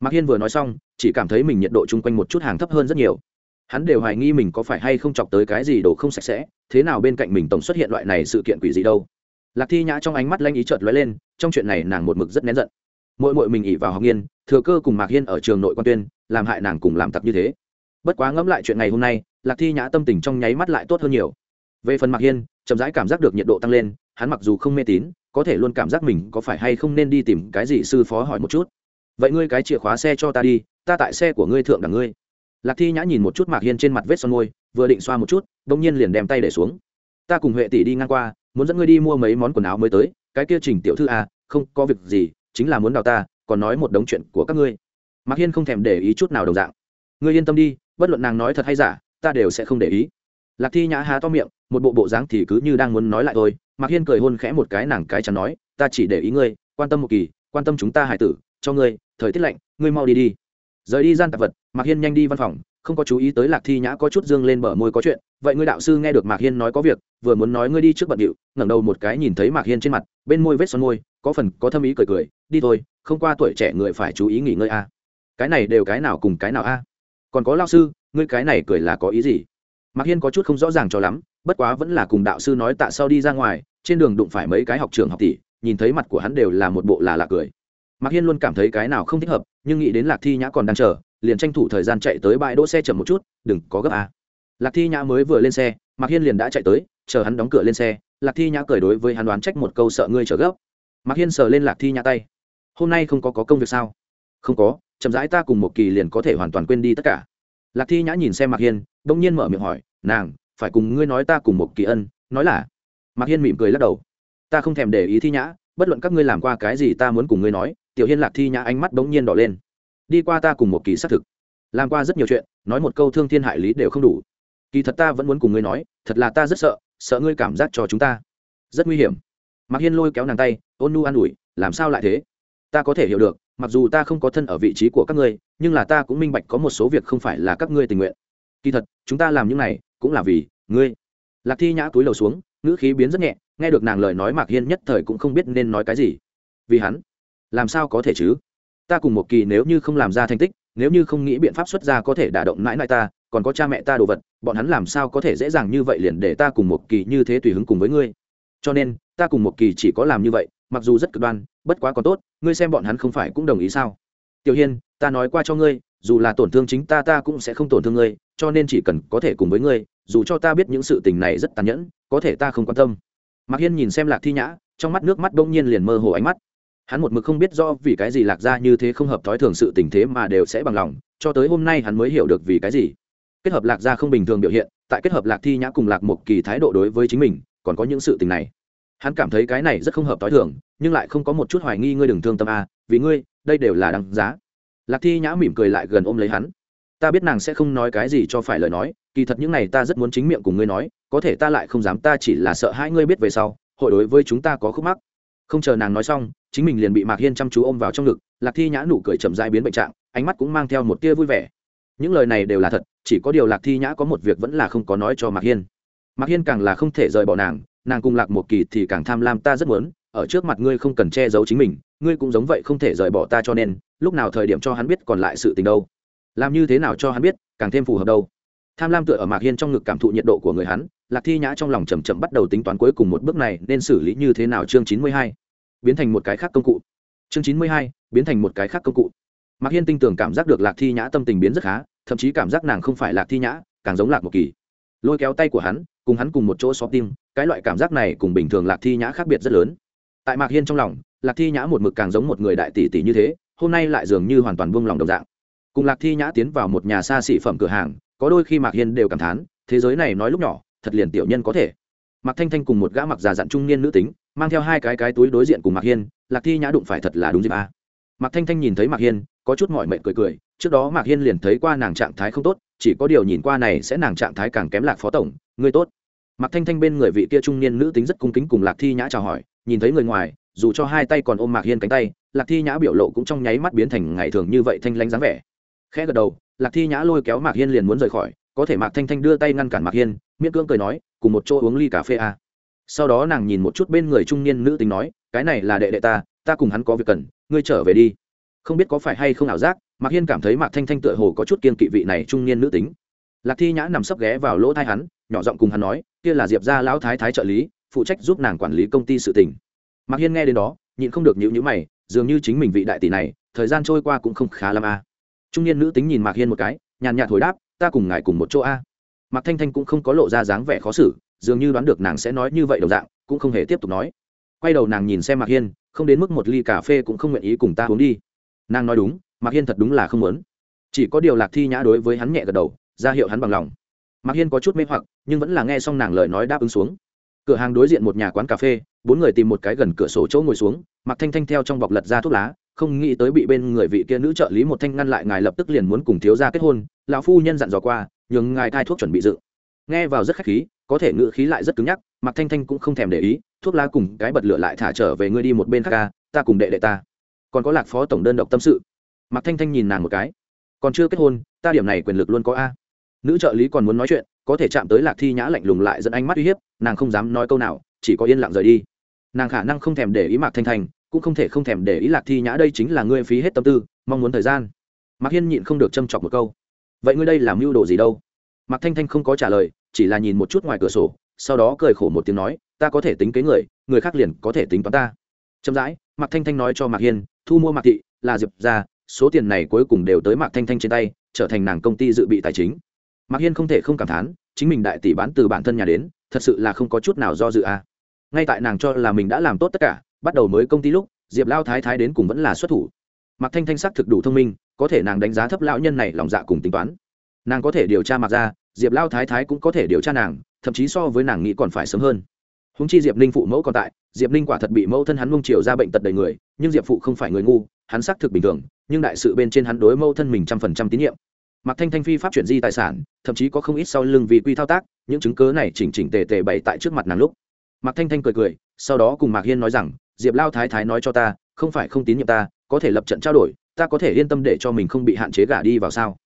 Mạc hiên vừa nói xong, chỉ cảm thấy mình nhiệt độ chung quanh một chút hàng thấp hơn rất nhiều. Hắn đều hoài nghi mình có phải hay không chọc tới cái gì đồ không sạch sẽ, thế nào bên cạnh mình tổng xuất hiện loại này sự kiện quỷ gì đâu lạc thi nhã trong ánh mắt lanh ý chợt lóe lên, trong chuyện này nàng một mực rất nén giận. Mỗi mỗi mình ỉ vào học nghiên thừa cơ cùng mạc hiên ở trường nội quan tuyên, làm hại nàng cùng làm tặc như thế. Bất quá ngẫm lại chuyện ngày hôm nay, lạc thi nhã tâm tình trong nháy mắt lại tốt hơn nhiều. Về phần mạc hiên, chậm rãi cảm giác được nhiệt độ tăng lên, hắn mặc dù không mê tín, có thể luôn cảm giác mình có phải hay không nên đi tìm cái gì sư phó hỏi một chút. Vậy ngươi cái chìa khóa xe cho ta đi, ta tại xe của ngươi thượng đẳng ngươi. Lạc thi nhã nhìn một chút mạc hiên trên mặt vết son môi, vừa định xoa một chút đ ỗ n g nhiên liền đem tay để xuống. Ta cùng huệ tỷ đi ngang qua muốn dẫn ngươi đi mua mấy món quần áo mới tới, cái kia trình tiểu thư à không, có việc gì, chính là muốn đào ta, còn nói một đống chuyện của các ngươi. Mạc hiên không thèm để ý chút nào đồng dạng. Ngươi yên tâm đi, bất luận nàng nói thật hay giả, ta đều sẽ không để ý. Lạc thi nhã há to miệng, một bộ bộ dáng thì cứ như đang muốn nói lại thôi. Mạc hiên cười hôn khẽ một cái nàng cái chắn nói, ta chỉ để ý ngươi, quan tâm một kỳ, quan tâm chúng ta hải tử, cho ngươi, thời tiết lạnh, ngươi mau đi đi. Rời đi gian tạp vật, mạc hiên nhanh đi văn phòng không có chú ý tới lạc thi nhã có chút dương lên bờ môi có chuyện, vậy ngươi đạo sư nghe được mạc hiên nói có việc, vừa muốn nói ngươi đi trước bận điệu, ngẩng đầu một cái nhìn thấy mạc hiên trên mặt, bên môi vết son môi, có phần có thâm ý cười cười, đi thôi, không qua tuổi trẻ người phải chú ý nghỉ ngơi a. Cái này đều cái nào cùng cái nào a? Còn có lao sư, ngươi cái này cười là có ý gì? Mạc hiên có chút không rõ ràng cho lắm, bất quá vẫn là cùng đạo sư nói tạ sau đi ra ngoài, trên đường đụng phải mấy cái học trường học tỷ, nhìn thấy mặt của hắn đều là một bộ là lạ cười. Mạc hiên luôn cảm thấy cái nào không thích hợp, nhưng nghĩ đến lạc thi nhã còn đang chờ liền tranh thủ thời gian chạy tới bãi đỗ xe chậm một chút đừng có gấp à? lạc thi nhã mới vừa lên xe mạc hiên liền đã chạy tới chờ hắn đóng cửa lên xe lạc thi nhã cười đối với hắn đoán trách một câu sợ ngươi trở gấp. Mạc hiên sờ lên lạc thi nhã tay. Hôm nay không có, có công việc sao? Không có chậm rãi ta cùng một kỳ liền có thể hoàn toàn quên đi tất cả. Lạc thi nhã nhìn xem mạc hiên đ ỗ n g nhiên mở miệng hỏi nàng phải cùng ngươi nói ta cùng một kỳ ân nói là? Mạc hiên mỉm cười lắc đầu ta không thèm để ý thi nhã bất luận các ngươi làm qua cái gì ta muốn cùng ngươi nói. Tiểu hiên lạc thi nhã ánh mắt đ ỗ n g nhiên đỏ lên đi qua ta cùng một kỳ xác thực. Làm qua rất nhiều chuyện, nói một câu thương thiên hại lý đều không đủ. Kỳ thật ta vẫn muốn cùng ngươi nói, thật là ta rất sợ sợ ngươi cảm giác cho chúng ta. Rất nguy hiểm. Mạc hiên lôi kéo nàng tay, ôn nu an ủi, làm sao lại thế? Ta có thể hiểu được, mặc dù ta không có thân ở vị trí của các ngươi, nhưng là ta cũng minh bạch có một số việc không phải là các ngươi tình nguyện. Kỳ thật, chúng ta làm những này, cũng là vì ngươi. Lạc thi nhã túi lầu xuống, ngữ khí biến rất nhẹ, nghe được nàng lời nói mạc hiên nhất thời cũng không biết nên nói cái gì. Vì hắn, làm sao có thể chứ? Ta cùng một kỳ nếu như không làm ra thành tích, nếu như không nghĩ biện pháp xuất ra có thể đả động mãi mãi ta, còn có cha mẹ ta đồ vật, bọn hắn làm sao có thể dễ dàng như vậy liền để ta cùng một kỳ như thế tùy hứng cùng với ngươi? Cho nên, ta cùng một kỳ chỉ có làm như vậy, mặc dù rất cực đoan, bất quá còn tốt, ngươi xem bọn hắn không phải cũng đồng ý sao? Tiểu hiên, ta nói qua cho ngươi, dù là tổn thương chính ta ta cũng sẽ không tổn thương ngươi, cho nên chỉ cần có thể cùng với ngươi, dù cho ta biết những sự tình này rất tàn nhẫn, có thể ta không quan tâm. Mạc hiên nhìn xem lạc thi nhã, trong mắt nước mắt đông nhiên liền mơ hồ ánh mắt hắn một mực không biết do vì cái gì lạc ra như thế không hợp thói thường sự tình thế mà đều sẽ bằng lòng, cho tới hôm nay hắn mới hiểu được vì cái gì. Kết hợp lạc ra không bình thường biểu hiện, tại kết hợp lạc thi nhã cùng lạc một kỳ thái độ đối với chính mình, còn có những sự tình này. Hắn cảm thấy cái này rất không hợp t h i thường, nhưng lại không có một chút hoài nghi ngươi đừng thương tâm a, vì ngươi, đây đều là đằng giá. Lạc thi nhã mỉm cười lại gần ôm lấy hắn. Ta biết nàng sẽ không nói cái gì cho phải lời nói, kỳ thật những này ta rất muốn chính miệng cùng ngươi nói, có thể ta lại không dám, ta chỉ là sợ hai ngươi biết về sau, hội đối với chúng ta có khúc mắc không chờ nàng nói xong, chính mình liền bị mạc hiên chăm chú ôm vào trong ngực, lạc thi nhã nụ cười chậm dãi biến bệnh trạng, ánh mắt cũng mang theo một tia vui vẻ. Những lời này đều là thật, chỉ có điều lạc thi nhã có một việc vẫn là không có nói cho mạc hiên. Mạc hiên càng là không thể rời bỏ nàng nàng cùng lạc một kỳ thì càng tham lam, ta rất muốn, ở trước mặt ngươi không cần che giấu chính mình, ngươi cũng giống vậy không thể rời bỏ ta cho nên, lúc nào thời điểm cho hắn biết còn lại sự tình đâu? Làm như thế nào cho hắn biết, càng thêm phù hợp đâu? Tham lam tựa ở mạc hiên trong ngực cảm thụ nhiệt độ của người hắn lạc thi nhã trong lòng chầm chậm bắt đầu tính toán cuối cùng một bước này nên xử lý như thế nào chương chín mươi hai. Biến thành một cái khác công cụ. Chương chín mươi hai, biến thành một cái khác công cụ. Mạc hiên tinh tưởng cảm giác được lạc thi nhã tâm tình biến rất khá, thậm chí cảm giác nàng không phải lạc thi nhã, càng giống lạc một kỳ. Lôi kéo tay của hắn, cùng hắn cùng một chỗ xóp tim, cái loại cảm giác này cùng bình thường lạc thi nhã khác biệt rất lớn. Tại mạc hiên trong lòng, lạc thi nhã một mực càng giống một người đại tỷ tỷ như thế, hôm nay lại dường như hoàn toàn buông lòng đồng dạng. Cùng lạc thi nhã tiến vào một nhà xa xỉ phẩm cửa hàng, có đôi khi mạc hiên đều cảm thán, thế giới này nói lúc nhỏ thật liền tiểu nhân có thể mạc thanh thanh cùng một gã mặc già dặn trung niên nữ tính mang theo hai cái cái túi đối diện cùng mạc hiên lạc thi nhã đụng phải thật là đúng dịp a à. mạc thanh thanh nhìn thấy mạc hiên có chút mọi mệnh cười cười trước đó mạc hiên liền thấy qua nàng trạng thái không tốt chỉ có điều nhìn qua này sẽ nàng trạng thái càng kém lạc phó tổng ngươi tốt Mạc Thanh Thanh bên người vị kia trung niên nữ tính rất cung kính cùng Lạc Thi Nhã chào hỏi, nhìn thấy người ngoài, dù cho hai tay còn ôm Mạc Hiên cánh tay, Lạc Thi Nhã biểu lộ cũng trong nháy mắt biến thành ngày thường như vậy thanh lãnh dáng vẻ. Khẽ gật đầu, Lạc Thi Nhã lôi kéo Mạc Hiên liền muốn rời khỏi, có thể Mạc Thanh Thanh đưa tay ngăn cản Mạc Hiên, miễn cưỡng cười nói, cùng một chỗ uống ly cà phê a. À. Sau đó nàng nhìn một chút bên người trung niên nữ tính nói, cái này là đệ đệ ta, ta cùng hắn có việc cần, ngươi trở về đi. Không biết có phải hay không ảo giác, Mạc Hiên cảm thấy Mạc Thanh Thanh tựa hồ có chút kiên kỵ vị này trung niên nữ tính. Lạc Thi Nhã nằm sấp ghé vào lỗ tai hắn, nhỏ giọng cùng hắn nói kia là diệp gia lão thái thái trợ lý phụ trách giúp nàng quản lý công ty sự tình mạc hiên nghe đến đó nhịn không được nhịu nhữ mày dường như chính mình vị đại tỷ này thời gian trôi qua cũng không khá lắm a trung niên nữ tính nhìn mạc hiên một cái nhàn nhạt hồi đáp ta cùng ngài cùng một chỗ a mạc thanh thanh cũng không có lộ ra dáng vẻ khó xử, dường như đoán được nàng sẽ nói như vậy đồng dạng, cũng không hề tiếp tục nói. Quay đầu nàng nhìn xem mạc hiên, không đến mức một ly cà phê cũng không nguyện ý cùng ta uống đi. Nàng nói đúng, mạc hiên thật đúng là không muốn. Chỉ có điều lạc thi nhã đối với hắn nhẹ gật đầu, ra hiệu hắn bằng lòng. Mạc hiên có chút mê hoặc, nhưng vẫn là nghe xong nàng lời nói đáp ứng xuống. Cửa hàng đối diện một nhà quán cà phê, bốn người tìm một cái gần cửa sổ chỗ ngồi xuống, mạc thanh thanh theo trong bọc lật ra thuốc lá, không nghĩ tới bị bên người vị kia nữ trợ lý một thanh ngăn lại, ngài lập tức liền muốn cùng thiếu gia kết hôn, lão phu nhân dặn dò qua nhường ngài thai thuốc chuẩn bị dự. Nghe vào rất khách khí, có thể ngự khí lại rất cứng nhắc mặc thanh thanh cũng không thèm để ý, thuốc lá cùng cái bật lửa lại thả trở về ngươi đi một bên khác ca, ta cùng đệ đệ ta. Còn có lạc phó tổng đơn độc tâm sự. Mặc thanh thanh nhìn nàng một cái. Còn chưa kết hôn, ta điểm này quyền lực luôn có a. Nữ trợ lý còn muốn nói chuyện, có thể chạm tới lạc thi nhã lạnh lùng lại dẫn ánh mắt uy hiếp, nàng không dám nói câu nào, chỉ có yên lặng rời đi. Nàng khả năng không thèm để ý mạc thanh thanh, cũng không thể không thèm để ý lạc thi nhã đây chính là ngươi phí hết tâm tư, mong muốn thời gian. Mạc hiên nhịn không được châm chọc một câu vậy ngươi đây làm mưu đồ gì đâu? Mạc thanh thanh không có trả lời, chỉ là nhìn một chút ngoài cửa sổ, sau đó cười khổ một tiếng nói, ta có thể tính kế người người khác liền có thể tính toán ta. Chậm rãi, mạc thanh thanh nói cho mạc hiên, thu mua mạc thị, là diệp ra số tiền này cuối cùng đều tới mạc thanh thanh trên tay, trở thành nàng công ty dự bị tài chính. Mạc hiên không thể không cảm thán, chính mình đại tỷ bán từ bản thân nhà đến, thật sự là không có chút nào do dự à. ngay tại nàng cho là mình đã làm tốt tất cả, bắt đầu mới công ty lúc, diệp lao thái thái đến cùng vẫn là xuất thủ mạc thanh thanh sắc thực đủ thông minh, có thể nàng đánh giá thấp lão nhân này lòng dạ cùng tính toán. Nàng có thể điều tra mặc ra diệp lao thái thái cũng có thể điều tra nàng, thậm chí so với nàng nghĩ còn phải sớm hơn. Húng chi diệp ninh phụ mẫu còn tại, diệp ninh quả thật bị mẫu thân hắn mông triều ra bệnh tật đầy người, nhưng diệp phụ không phải người ngu, hắn xác thực bình thường, nhưng đại sự bên trên hắn đối mẫu thân mình trăm phần trăm tín nhiệm. Mặc thanh thanh phi pháp chuyển di tài sản, thậm chí có không ít sau lưng vì quy thao tác, những chứng cớ này chỉnh chỉnh tề tề bày tại trước mặt nàng lúc. Mạc thanh thanh cười cười, sau đó cùng mạc hiên nói rằng, diệp lao thái thái nói cho ta, không phải không tín nhiệm ta có thể lập trận trao đổi, ta có thể yên tâm để cho mình không bị hạn chế gả đi vào sao?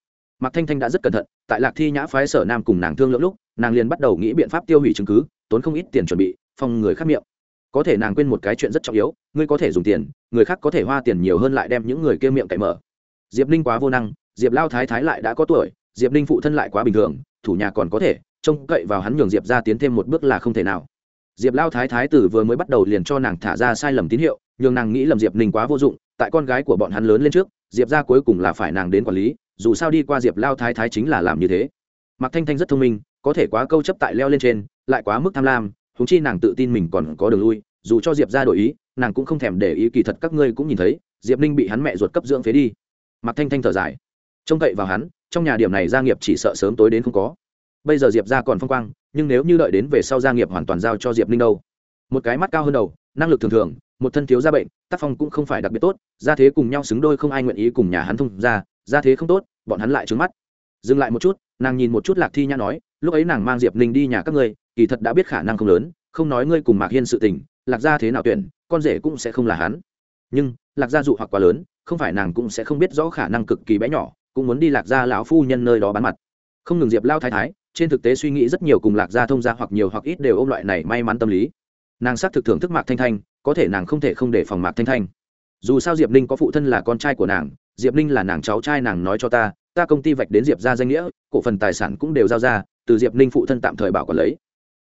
Mạc thanh thanh đã rất cẩn thận, tại lạc thi nhã phái sở nam cùng nàng thương lượng lúc, nàng liền bắt đầu nghĩ biện pháp tiêu hủy chứng cứ, tốn không ít tiền chuẩn bị phòng người khác miệng. Có thể nàng quên một cái chuyện rất trọng yếu, ngươi có thể dùng tiền, người khác có thể hoa tiền nhiều hơn lại đem những người kia miệng cậy mở. Diệp ninh quá vô năng, diệp lao thái thái lại đã có tuổi, diệp ninh phụ thân lại quá bình thường, thủ nhà còn có thể, trông cậy vào hắn nhường diệp ra tiến thêm một bước là không thể nào diệp lao thái thái tử vừa mới bắt đầu liền cho nàng thả ra sai lầm tín hiệu, nhường nàng nghĩ lầm diệp ninh quá vô dụng, tại con gái của bọn hắn lớn lên trước, diệp ra cuối cùng là phải nàng đến quản lý, dù sao đi qua diệp lao thái thái chính là làm như thế. Mạc thanh thanh rất thông minh, có thể quá câu chấp tại leo lên trên, lại quá mức tham lam thúng chi nàng tự tin mình còn có đường lui, dù cho diệp ra đổi ý, nàng cũng không thèm để ý kỳ thật các ngươi cũng nhìn thấy, diệp ninh bị hắn mẹ ruột cấp dưỡng phế đi. Mạc thanh thanh thở dài. Trông cậy vào hắn, trong nhà điểm này gia nghiệp chỉ sợ sớm tối đến không có. Bây giờ diệp ra còn phong quang nhưng nếu như đợi đến về sau gia nghiệp hoàn toàn giao cho diệp ninh đâu? Một cái mắt cao hơn đầu, năng lực thường thường, một thân thiếu gia bệnh, tác phong cũng không phải đặc biệt tốt, gia thế cùng nhau xứng đôi không ai nguyện ý cùng nhà hắn thông ra gia thế không tốt, bọn hắn lại trướng mắt. Dừng lại một chút, nàng nhìn một chút lạc thi nhã nói, lúc ấy nàng mang diệp ninh đi nhà các ngươi, kỳ thật đã biết khả năng không lớn, không nói ngươi cùng mạc hiên sự tình, lạc gia thế nào tuyển, con rể cũng sẽ không là hắn. Nhưng, lạc gia dụ hoặc quá lớn, không phải nàng cũng sẽ không biết rõ khả năng cực kỳ bé nhỏ, cũng muốn đi lạc gia lão phu nhân nơi đó bán mặt. Không ngừng diệp lao thái thái trên thực tế suy nghĩ rất nhiều cùng lạc gia thông gia hoặc nhiều hoặc ít đều ôm loại này may mắn tâm lý. Nàng xác thực thưởng thức mạc thanh thanh, có thể nàng không thể không để phòng mạc thanh thanh. Dù sao diệp ninh có phụ thân là con trai của nàng, diệp ninh là nàng cháu trai nàng nói cho ta ta công ty vạch đến diệp ra danh nghĩa, cổ phần tài sản cũng đều giao ra, từ diệp ninh phụ thân tạm thời bảo còn lấy.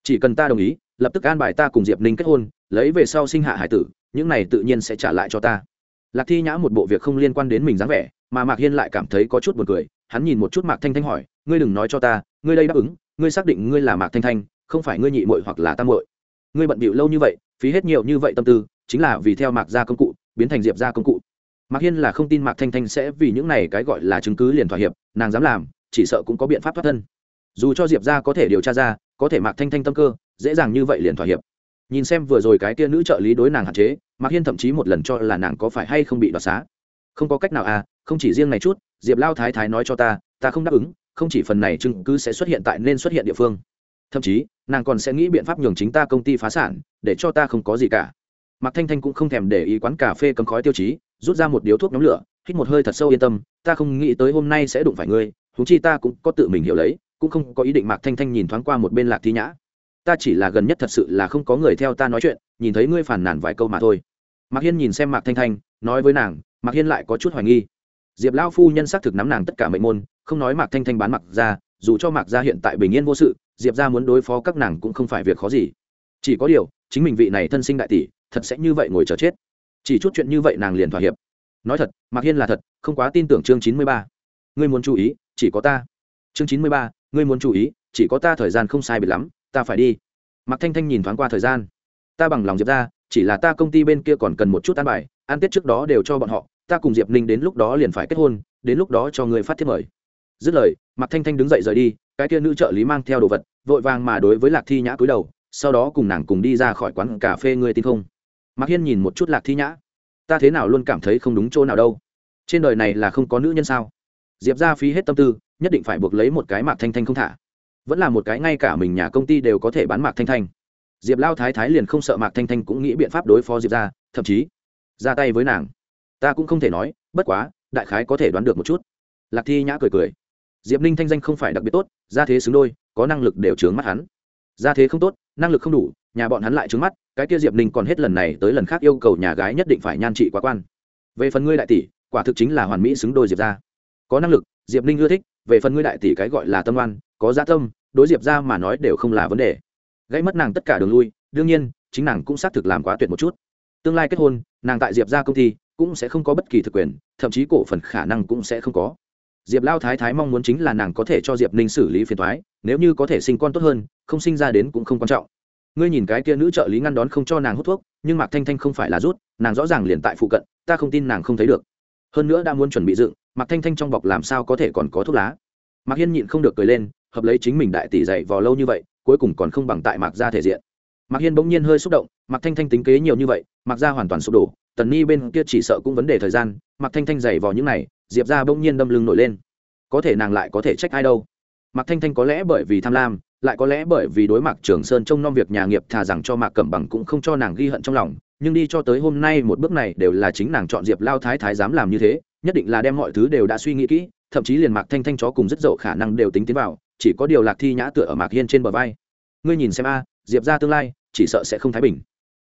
Chỉ cần ta đồng ý, lập tức an bài ta cùng diệp ninh kết hôn, lấy về sau sinh hạ hải tử, những này tự nhiên sẽ trả lại cho ta. Lạc thi nhã một bộ việc không liên quan đến mình dáng vẻ, mà mạc hiên lại cảm thấy có chút b u ồ n c ư ờ i hắn nhìn một chút mạc thanh thanh hỏi ngươi đừng nói cho ta, ngươi đây đáp ứng, ngươi xác định ngươi là mạc thanh thanh, không phải ngươi nhị muội hoặc là tam muội. ngươi bận bịu lâu như vậy, phí hết nhiều như vậy tâm tư, chính là vì theo mạc gia công cụ, biến thành diệp gia công cụ. Mạc hiên là không tin mạc thanh thanh sẽ vì những này cái gọi là chứng cứ liền thỏa hiệp, nàng dám làm, chỉ sợ cũng có biện pháp thoát thân. Dù cho diệp gia có thể điều tra ra, có thể mạc thanh thanh tâm cơ, dễ dàng như vậy liền thỏa hiệp. Nhìn xem vừa rồi cái kia nữ trợ lý đối nàng hạn chế, mạc hiên thậm chí một lần cho là nàng có phải hay không bị đoạt xá. Không có cách nào à không chỉ riêng này chút, diệp lao thái thái nói cho ta ta không đáp ứng không chỉ phần này chứng cứ sẽ xuất hiện tại nên xuất hiện địa phương, thậm chí, nàng còn sẽ nghĩ biện pháp nhường chính ta công ty phá sản, để cho ta không có gì cả. Mạc thanh thanh cũng không thèm để ý quán cà phê cấm khói tiêu chí, rút ra một điếu thuốc nhóm lửa, hít một hơi thật sâu yên tâm, ta không nghĩ tới hôm nay sẽ đụng phải ngươi thú chi ta cũng có tự mình hiểu lấy, cũng không có ý định mạc thanh thanh nhìn thoáng qua một bên lạc thi nhã. Ta chỉ là gần nhất thật sự là không có người theo ta nói chuyện, nhìn thấy ngươi phản nản vài câu mà thôi. Mạc hiên nhìn xem mạc thanh thanh, nói với nàng, mạc hiên lại có chút hoài nghi diệp lao phu nhân xác thực nắm nàng tất cả mệnh môn, không nói mạc thanh thanh bán mặc ra dù cho mạc gia hiện tại bình yên vô sự, diệp ra muốn đối phó các nàng cũng không phải việc khó gì. Chỉ có điều, chính mình vị này thân sinh đại tỷ, thật sẽ như vậy ngồi chờ chết. Chỉ chút chuyện như vậy nàng liền thỏa hiệp. Nói thật, mạc hiên là thật, không quá tin tưởng chương chín mươi ba. Ngươi muốn chú ý, chỉ có ta. Chương chín mươi ba, ngươi muốn chú ý, chỉ có ta thời gian không sai biệt lắm, ta phải đi. Mạc thanh thanh nhìn thoáng qua thời gian. Ta bằng lòng diệp ra chỉ là ta công ty bên kia còn cần một chút an bài an tiết trước đó đều cho bọn họ ta cùng diệp ninh đến lúc đó liền phải kết hôn, đến lúc đó cho người phát thiết mời. Dứt lời, mạc thanh thanh đứng dậy rời đi, cái kia nữ trợ lý mang theo đồ vật, vội vàng mà đối với lạc thi nhã cúi đầu, sau đó cùng nàng cùng đi ra khỏi quán cà phê người tin không? Mạc hiên nhìn một chút lạc thi nhã. Ta thế nào luôn cảm thấy không đúng chỗ nào đâu? Trên đời này là không có nữ nhân sao? Diệp ra phí hết tâm tư, nhất định phải buộc lấy một cái mạc thanh thanh không thả. Vẫn là một cái ngay cả mình nhà công ty đều có thể bán mạc thanh thanh. Diệp lao thái thái liền không sợ mạc thanh thanh cũng nghĩ biện pháp đối phó diệp ra thậm chí ra tay với nàng ta cũng không thể nói, bất quá, đại khái có thể đoán được một chút. Lạc thi nhã cười cười. Diệp ninh thanh danh không phải đặc biệt tốt, gia thế xứng đôi, có năng lực đều trướng mắt hắn. Gia thế không tốt, năng lực không đủ, nhà bọn hắn lại trướng mắt, cái kia diệp ninh còn hết lần này tới lần khác yêu cầu nhà gái nhất định phải nhan trị quá quan. Về phần ngươi đại tỷ, quả thực chính là hoàn mỹ xứng đôi diệp ra có năng lực, diệp ninh ưa thích, về phần ngươi đại tỷ cái gọi là tâm oan, có gia tâm, đối diệp ra mà nói đều không là vấn đề. Gây mất nàng tất cả đường lui, đương nhiên, chính nàng cũng xác thực làm quá tuyệt một chút. Tương lai kết hôn, nàng tại diệp ra công ty cũng sẽ không có bất kỳ thực quyền, thậm chí cổ phần khả năng cũng sẽ không có. Diệp lao thái thái mong muốn chính là nàng có thể cho diệp ninh xử lý phiền thoái nếu như có thể sinh con tốt hơn, không sinh ra đến cũng không quan trọng. Ngươi nhìn cái kia nữ trợ lý ngăn đón không cho nàng hút thuốc, nhưng mạc thanh thanh không phải là rút, nàng rõ ràng liền tại phụ cận, ta không tin nàng không thấy được. Hơn nữa đã muốn chuẩn bị dựng, mạc thanh thanh trong bọc làm sao có thể còn có thuốc lá? Mạc hiên nhịn không được cười lên, hợp lấy chính mình đại tỷ dạy vò lâu như vậy, cuối cùng còn không bằng tại mạc gia thể diện. Mạc hiên bỗng nhiên hơi xúc động, mạc thanh thanh tính kế nhiều như vậy, mạc gia hoàn toàn sụp đổ tần ni bên kia chỉ sợ cũng vấn đề thời gian Mặc thanh thanh dày vào những này, diệp ra bỗng nhiên đâm lưng nổi lên. Có thể nàng lại có thể trách ai đâu? Mặc thanh thanh có lẽ bởi vì tham lam, lại có lẽ bởi vì đối mặt trường sơn trông nom việc nhà nghiệp thà rằng cho mạc cẩm bằng cũng không cho nàng ghi hận trong lòng, nhưng đi cho tới hôm nay một bước này đều là chính nàng chọn diệp lao thái thái dám làm như thế, nhất định là đem mọi thứ đều đã suy nghĩ kỹ, thậm chí liền mạc thanh thanh chó cùng rất dậu khả năng đều tính tiến vào, chỉ có điều lạc thi nhã tựa ở mạc hiên trên bờ vai. Ngươi nhìn xem a, diệp ra tương lai, chỉ sợ sẽ không thái bình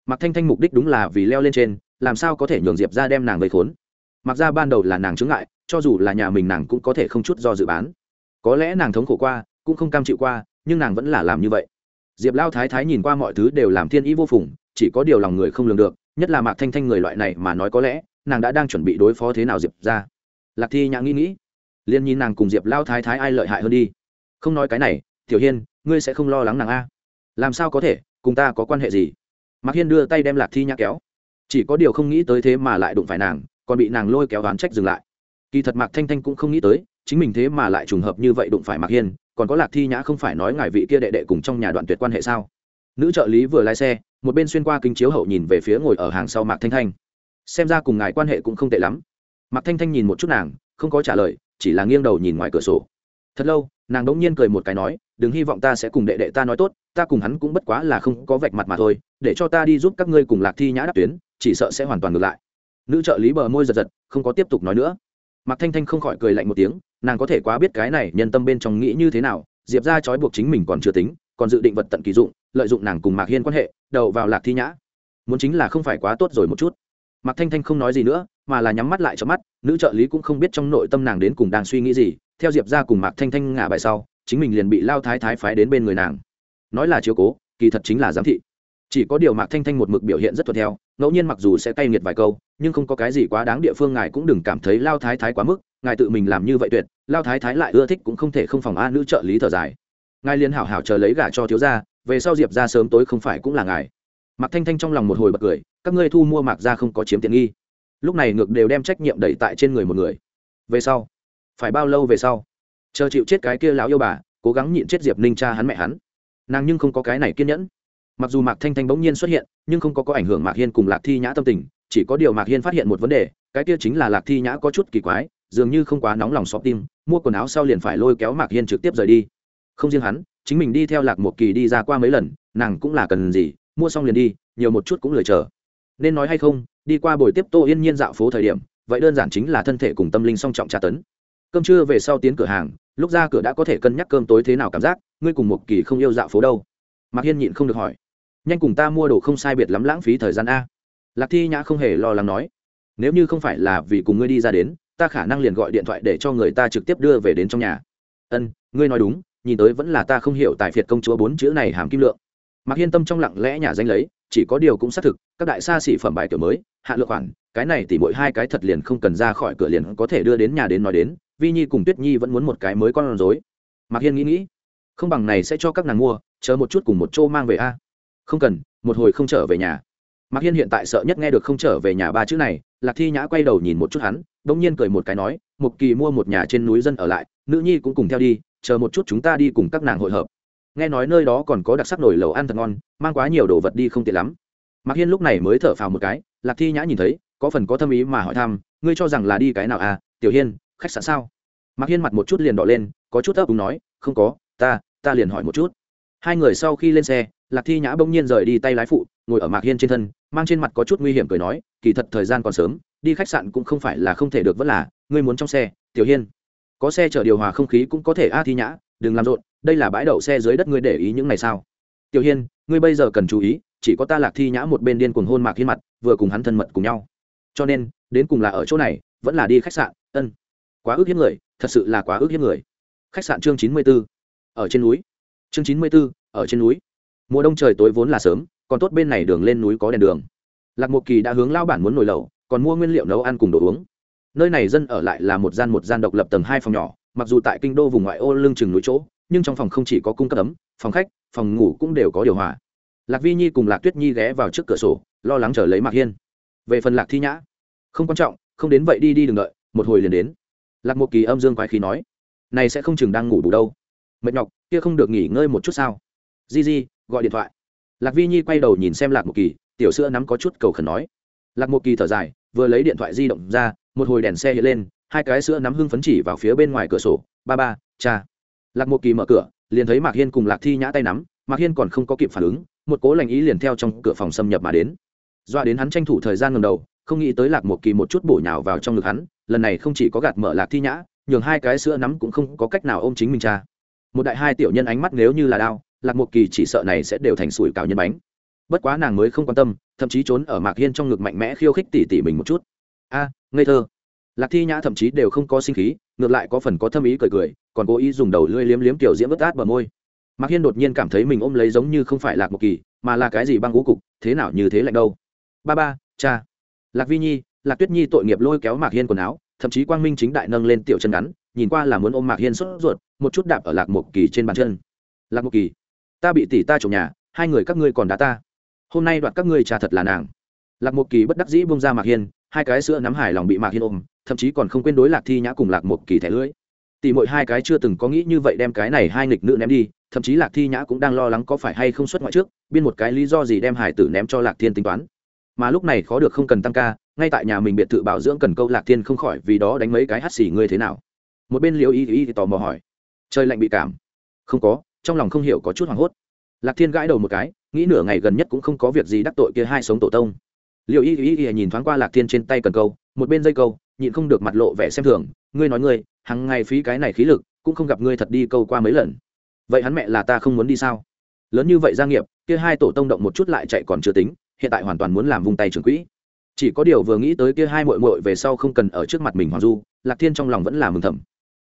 mạc thanh thanh mục đích đúng là vì leo lên trên, làm sao có thể nhường diệp ra đem nàng gây khốn? Mặc ra ban đầu là nàng chướng ngại, cho dù là nhà mình nàng cũng có thể không chút do dự bán. Có lẽ nàng thống khổ qua, cũng không cam chịu qua, nhưng nàng vẫn là làm như vậy. Diệp lao thái thái nhìn qua mọi thứ đều làm thiên ý vô phùng, chỉ có điều lòng người không lường được, nhất là mạc thanh thanh người loại này mà nói có lẽ, nàng đã đang chuẩn bị đối phó thế nào diệp ra lạc thi nhã nghĩ nghĩ, liền nhìn nàng cùng diệp lao thái thái ai lợi hại hơn đi. Không nói cái này, tiểu hiên, ngươi sẽ không lo lắng nàng a. Làm sao có thể, cùng ta có quan hệ gì? Mạc hiên đưa tay đem lạc thi nhã kéo. Chỉ có điều không nghĩ tới thế mà lại đụng phải nàng, còn bị nàng lôi kéo đoán trách dừng lại. Kỳ thật mạc thanh thanh cũng không nghĩ tới, chính mình thế mà lại trùng hợp như vậy đụng phải mạc hiên, còn có lạc thi nhã không phải nói ngài vị kia đệ đệ cùng trong nhà đoạn tuyệt quan hệ sao? Nữ trợ lý vừa lái xe, một bên xuyên qua kính chiếu hậu nhìn về phía ngồi ở hàng sau mạc thanh thanh. Xem ra cùng ngài quan hệ cũng không tệ lắm. Mạc thanh thanh nhìn một chút nàng, không có trả lời, chỉ là nghiêng đầu nhìn ngoài cửa sổ. Thật lâu, nàng đỗng nhiên cười một cái nói, đừng hy vọng ta sẽ cùng đệ đệ ta nói tốt ta cùng hắn cũng bất quá là không có vạch mặt mà thôi, để cho ta đi giúp các ngươi cùng lạc thi nhã đáp tuyến, chỉ sợ sẽ hoàn toàn ngược lại. Nữ trợ lý bờ môi giật giật, không có tiếp tục nói nữa. Mạc thanh thanh không khỏi cười lạnh một tiếng, nàng có thể quá biết cái này nhân tâm bên trong nghĩ như thế nào, diệp ra trói buộc chính mình còn chưa tính, còn dự định vật tận kỳ dụng, lợi dụng nàng cùng mạc hiên quan hệ, đầu vào lạc thi nhã. Muốn chính là không phải quá tốt rồi một chút. Mạc thanh thanh không nói gì nữa, mà là nhắm mắt lại cho mắt, nữ trợ lý cũng không biết trong nội tâm nàng đến cùng đang suy nghĩ gì, theo diệp ra cùng mạc thanh thanh ngả bài sau, chính mình liền bị lao thái thái phái đến bên người nàng nói là chiếu cố, kỳ thật chính là giám thị. Chỉ có điều mạc thanh thanh một mực biểu hiện rất thuận theo, ngẫu nhiên mặc dù sẽ cay nghiệt vài câu, nhưng không có cái gì quá đáng địa phương, ngài cũng đừng cảm thấy lao thái thái quá mức, ngài tự mình làm như vậy tuyệt, lao thái thái lại ưa thích cũng không thể không phòng a nữ trợ lý thở dài. Ngài liên hảo hảo chờ lấy gả cho thiếu gia, về sau diệp ra sớm tối không phải cũng là ngài. Mạc thanh thanh trong lòng một hồi bật cười, các ngươi thu mua mạc ra không có chiếm tiện nghi. Lúc này ngược đều đem trách nhiệm đẩy tại trên người một người. Về sau, phải bao lâu về sau? Chờ chịu chết cái kia lão yêu bà, cố gắng nhịn chết diệp ninh cha hắn mẹ hắn nàng nhưng không có cái này kiên nhẫn. Mặc dù mạc thanh thanh bỗng nhiên xuất hiện, nhưng không có có ảnh hưởng mạc hiên cùng lạc thi nhã tâm tình, chỉ có điều mạc hiên phát hiện một vấn đề, cái kia chính là lạc thi nhã có chút kỳ quái, dường như không quá nóng lòng xóp tim, mua quần áo sau liền phải lôi kéo mạc hiên trực tiếp rời đi. Không riêng hắn, chính mình đi theo lạc một kỳ đi ra qua mấy lần, nàng cũng là cần gì, mua xong liền đi, nhiều một chút cũng lười chờ. Nên nói hay không, đi qua buổi tiếp tô yên nhiên dạo phố thời điểm, vậy đơn giản chính là thân thể cùng tâm linh song trọng tra tấn. Cơm trưa về sau tiến cửa hàng, lúc ra cửa đã có thể cân nhắc cơm tối thế nào cảm giác ngươi cùng một kỳ không yêu dạo phố đâu? Mạc hiên nhịn không được hỏi. Nhanh cùng ta mua đồ không sai biệt lắm lãng phí thời gian a. Lạc thi nhã không hề lo lắng nói. Nếu như không phải là vì cùng ngươi đi ra đến, ta khả năng liền gọi điện thoại để cho người ta trực tiếp đưa về đến trong nhà. Ân, ngươi nói đúng, nhìn tới vẫn là ta không hiểu tài phiệt công chúa bốn chữ này hàm kim lượng. Mặc hiên tâm trong lặng lẽ nhà danh lấy, chỉ có điều cũng xác thực, các đại xa xỉ phẩm bài kiểu mới, hạ lượng khoản, cái này thì mỗi hai cái thật liền không cần ra khỏi cửa liền có thể đưa đến nhà đến nói đến, vi nhi cùng tuyết nhi vẫn muốn một cái mới con rối. Mặc hiên nghĩ nghĩ không bằng này sẽ cho các nàng mua, chờ một chút cùng một chỗ mang về a. Không cần, một hồi không trở về nhà. Mạc hiên hiện tại sợ nhất nghe được không trở về nhà ba chữ này, lạc thi nhã quay đầu nhìn một chút hắn đ ỗ n g nhiên cười một cái nói một kỳ mua một nhà trên núi dân ở lại, nữ nhi cũng cùng theo đi, chờ một chút chúng ta đi cùng các nàng hội hợp. Nghe nói nơi đó còn có đặc sắc nổi lầu ăn thật ngon, mang quá nhiều đồ vật đi không tiện lắm. Mạc hiên lúc này mới thở phào một cái, lạc thi nhã nhìn thấy, có phần có tâm ý mà hỏi thăm, ngươi cho rằng là đi cái nào à? Tiểu hiên, khách sạn sao? Mạc hiên mặt một chút liền đỏ lên, có chút ấp úng nói, không có ta ta liền hỏi một chút. Hai người sau khi lên xe, lạc thi nhã bỗng nhiên rời đi tay lái phụ, ngồi ở mạc hiên trên thân, mang trên mặt có chút nguy hiểm cười nói, kỳ thật thời gian còn sớm, đi khách sạn cũng không phải là không thể được, vẫn là, ngươi muốn trong xe, tiểu hiên. Có xe chở điều hòa không khí cũng có thể, a thi nhã, đừng làm rộn, đây là bãi đậu xe dưới đất, ngươi để ý những ngày sao? Tiểu hiên, ngươi bây giờ cần chú ý, chỉ có ta lạc thi nhã một bên điên cuồng hôn mạc hiên mặt, vừa cùng hắn thân mật cùng nhau. Cho nên, đến cùng là ở chỗ này, vẫn là đi khách sạn, ân. Quá ước hiếp người, thật sự là quá ước hiếp người. Khách sạn chương chín mươi b ố ở trên núi. Chương chín mươi b ố ở trên núi. Mùa đông trời tối vốn là sớm, còn tốt bên này đường lên núi có đèn đường. Lạc Mộ kỳ đã hướng lao bản muốn nồi lẩu, còn mua nguyên liệu nấu ăn cùng đồ uống. Nơi này dân ở lại là một gian một gian độc lập tầng hai phòng nhỏ, mặc dù tại kinh đô vùng ngoại ô lưng chừng núi chỗ, nhưng trong phòng không chỉ có cung cấp ấm, phòng khách, phòng ngủ cũng đều có điều hòa. Lạc vi nhi cùng lạc tuyết nhi ghé vào trước cửa sổ, lo lắng chờ lấy mạc hiên. Về phần lạc thi nhã, không quan trọng, không đến vậy đi đi đừng đợi, một hồi liền đến. Lạc một kỳ âm dương quái khí nói, này sẽ không chừng đang ngủ đủ đâu mệt nhọc, kia không được nghỉ ngơi một chút sao? Di di, gọi điện thoại. Lạc vi nhi quay đầu nhìn xem lạc một kỳ, tiểu sữa nắm có chút cầu khẩn nói. Lạc một kỳ thở dài, vừa lấy điện thoại di động ra, một hồi đèn xe hiện lên, hai cái sữa nắm hưng phấn chỉ vào phía bên ngoài cửa sổ. Ba ba, cha. Lạc một kỳ mở cửa, liền thấy mạc hiên cùng lạc thi nhã tay nắm, mạc hiên còn không có kịp phản ứng, một cố lành ý liền theo trong cửa phòng xâm nhập mà đến. Doa đến hắn tranh thủ thời gian ngầm đầu, không nghĩ tới lạc một kỳ một chút bổ nhào vào trong ngực hắn, lần này không chỉ có gạt mở lạc thi nhã, nhường hai cái sữa nắm cũng không có cách nào ôm chính mình cha một đại hai tiểu nhân ánh mắt nếu như là đao, lạc một kỳ chỉ sợ này sẽ đều thành sủi cào nhân bánh. Bất quá nàng mới không quan tâm, thậm chí trốn ở mạc hiên trong ngực mạnh mẽ khiêu khích tỉ tỉ mình một chút. A, ngây thơ. Lạc thi nhã thậm chí đều không có sinh khí, ngược lại có phần có thâm ý cười cười, còn cố ý dùng đầu lưỡi liếm liếm tiểu diễm vớt át bờ môi. Mạc hiên đột nhiên cảm thấy mình ôm lấy giống như không phải lạc một kỳ, mà là cái gì băng ngũ cục, thế nào như thế lạnh đâu. Ba ba, cha. Lạc vi nhi, lạc tuyết nhi tội nghiệp lôi kéo mạc hiên quần áo thậm chí quang minh chính đại nâng lên tiểu chân ngắn, nhìn qua là muốn ôm mạc hiên sốt ruột, một chút đạp ở lạc một kỳ trên bàn chân. Lạc một kỳ, ta bị tỷ ta trộm nhà, hai người các ngươi còn đá ta. Hôm nay đoạt các ngươi trà thật là nàng. Lạc một kỳ bất đắc dĩ bông ra mạc hiên, hai cái sữa nắm hải lòng bị mạc hiên ôm, thậm chí còn không quên đối lạc thi nhã cùng lạc một kỳ thẻ lưỡi. Tỷ mỗi hai cái chưa từng có nghĩ như vậy đem cái này hai nghịch nữ ném đi, thậm chí lạc thi nhã cũng đang lo lắng có phải hay không xuất ngoại trước, biên một cái lý do gì đem hải tử ném cho lạc thiên tính toán. Mà lúc này khó được không cần tăng ca ngay tại nhà mình biệt thự bảo dưỡng cần câu lạc thiên không khỏi vì đó đánh mấy cái hắt xì ngươi thế nào? Một bên liễu y y tò mò hỏi. Trời lạnh bị cảm. Không có, trong lòng không hiểu có chút hoảng hốt. Lạc thiên gãi đầu một cái, nghĩ nửa ngày gần nhất cũng không có việc gì đắc tội kia hai sống tổ tông. Liệu y y y nhìn thoáng qua lạc thiên trên tay cần câu, một bên dây câu, nhịn không được mặt lộ vẻ xem thường, ngươi nói ngươi, hằng ngày phí cái này khí lực, cũng không gặp ngươi thật đi câu qua mấy lần. Vậy hắn mẹ là ta không muốn đi sao? Lớn như vậy gia nghiệp, kia hai tổ tông động một chút lại chạy còn chưa tính, hiện tại hoàn toàn muốn làm vung tay trường quỹ chỉ có điều vừa nghĩ tới kia hai mội mội về sau không cần ở trước mặt mình hoàng du lạc thiên trong lòng vẫn là mừng thầm.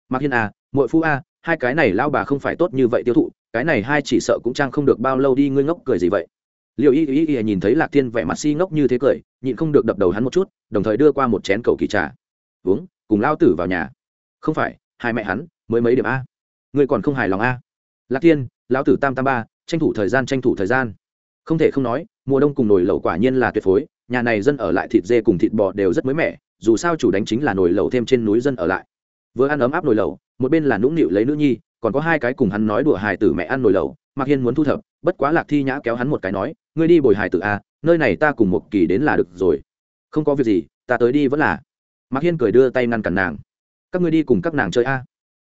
Mạc hiên a à, mội phu a hai cái này lao bà không phải tốt như vậy tiêu thụ cái này hai chỉ sợ cũng trang không được bao lâu đi ngươi ngốc cười gì vậy? Liệu y y y nhìn thấy lạc thiên vẻ mặt si ngốc như thế cười nhịn không được đập đầu hắn một chút đồng thời đưa qua một chén cầu kỳ trà. Uống cùng lao tử vào nhà. Không phải hai mẹ hắn mới mấy điểm a? Ngươi còn không hài lòng a? Lạc thiên lão tử tam tam ba tranh thủ thời gian tranh thủ thời gian. Không thể không nói mùa đông cùng nồi lẩu quả nhiên là tuyệt phối nhà này dân ở lại thịt dê cùng thịt bò đều rất mới mẻ, dù sao chủ đánh chính là nồi lẩu thêm trên núi dân ở lại. Vừa ăn ấm áp nồi lẩu, một bên là nũng nịu lấy nữ nhi, còn có hai cái cùng hắn nói đùa hài tử mẹ ăn nồi lẩu, mạc hiên muốn thu thập, bất quá lạc thi nhã kéo hắn một cái nói, ngươi đi bồi hài tử a nơi này ta cùng một kỳ đến là được rồi. Không có việc gì, ta tới đi vẫn là. Mạc hiên cười đưa tay ngăn cản nàng. Các ngươi đi cùng các nàng chơi a.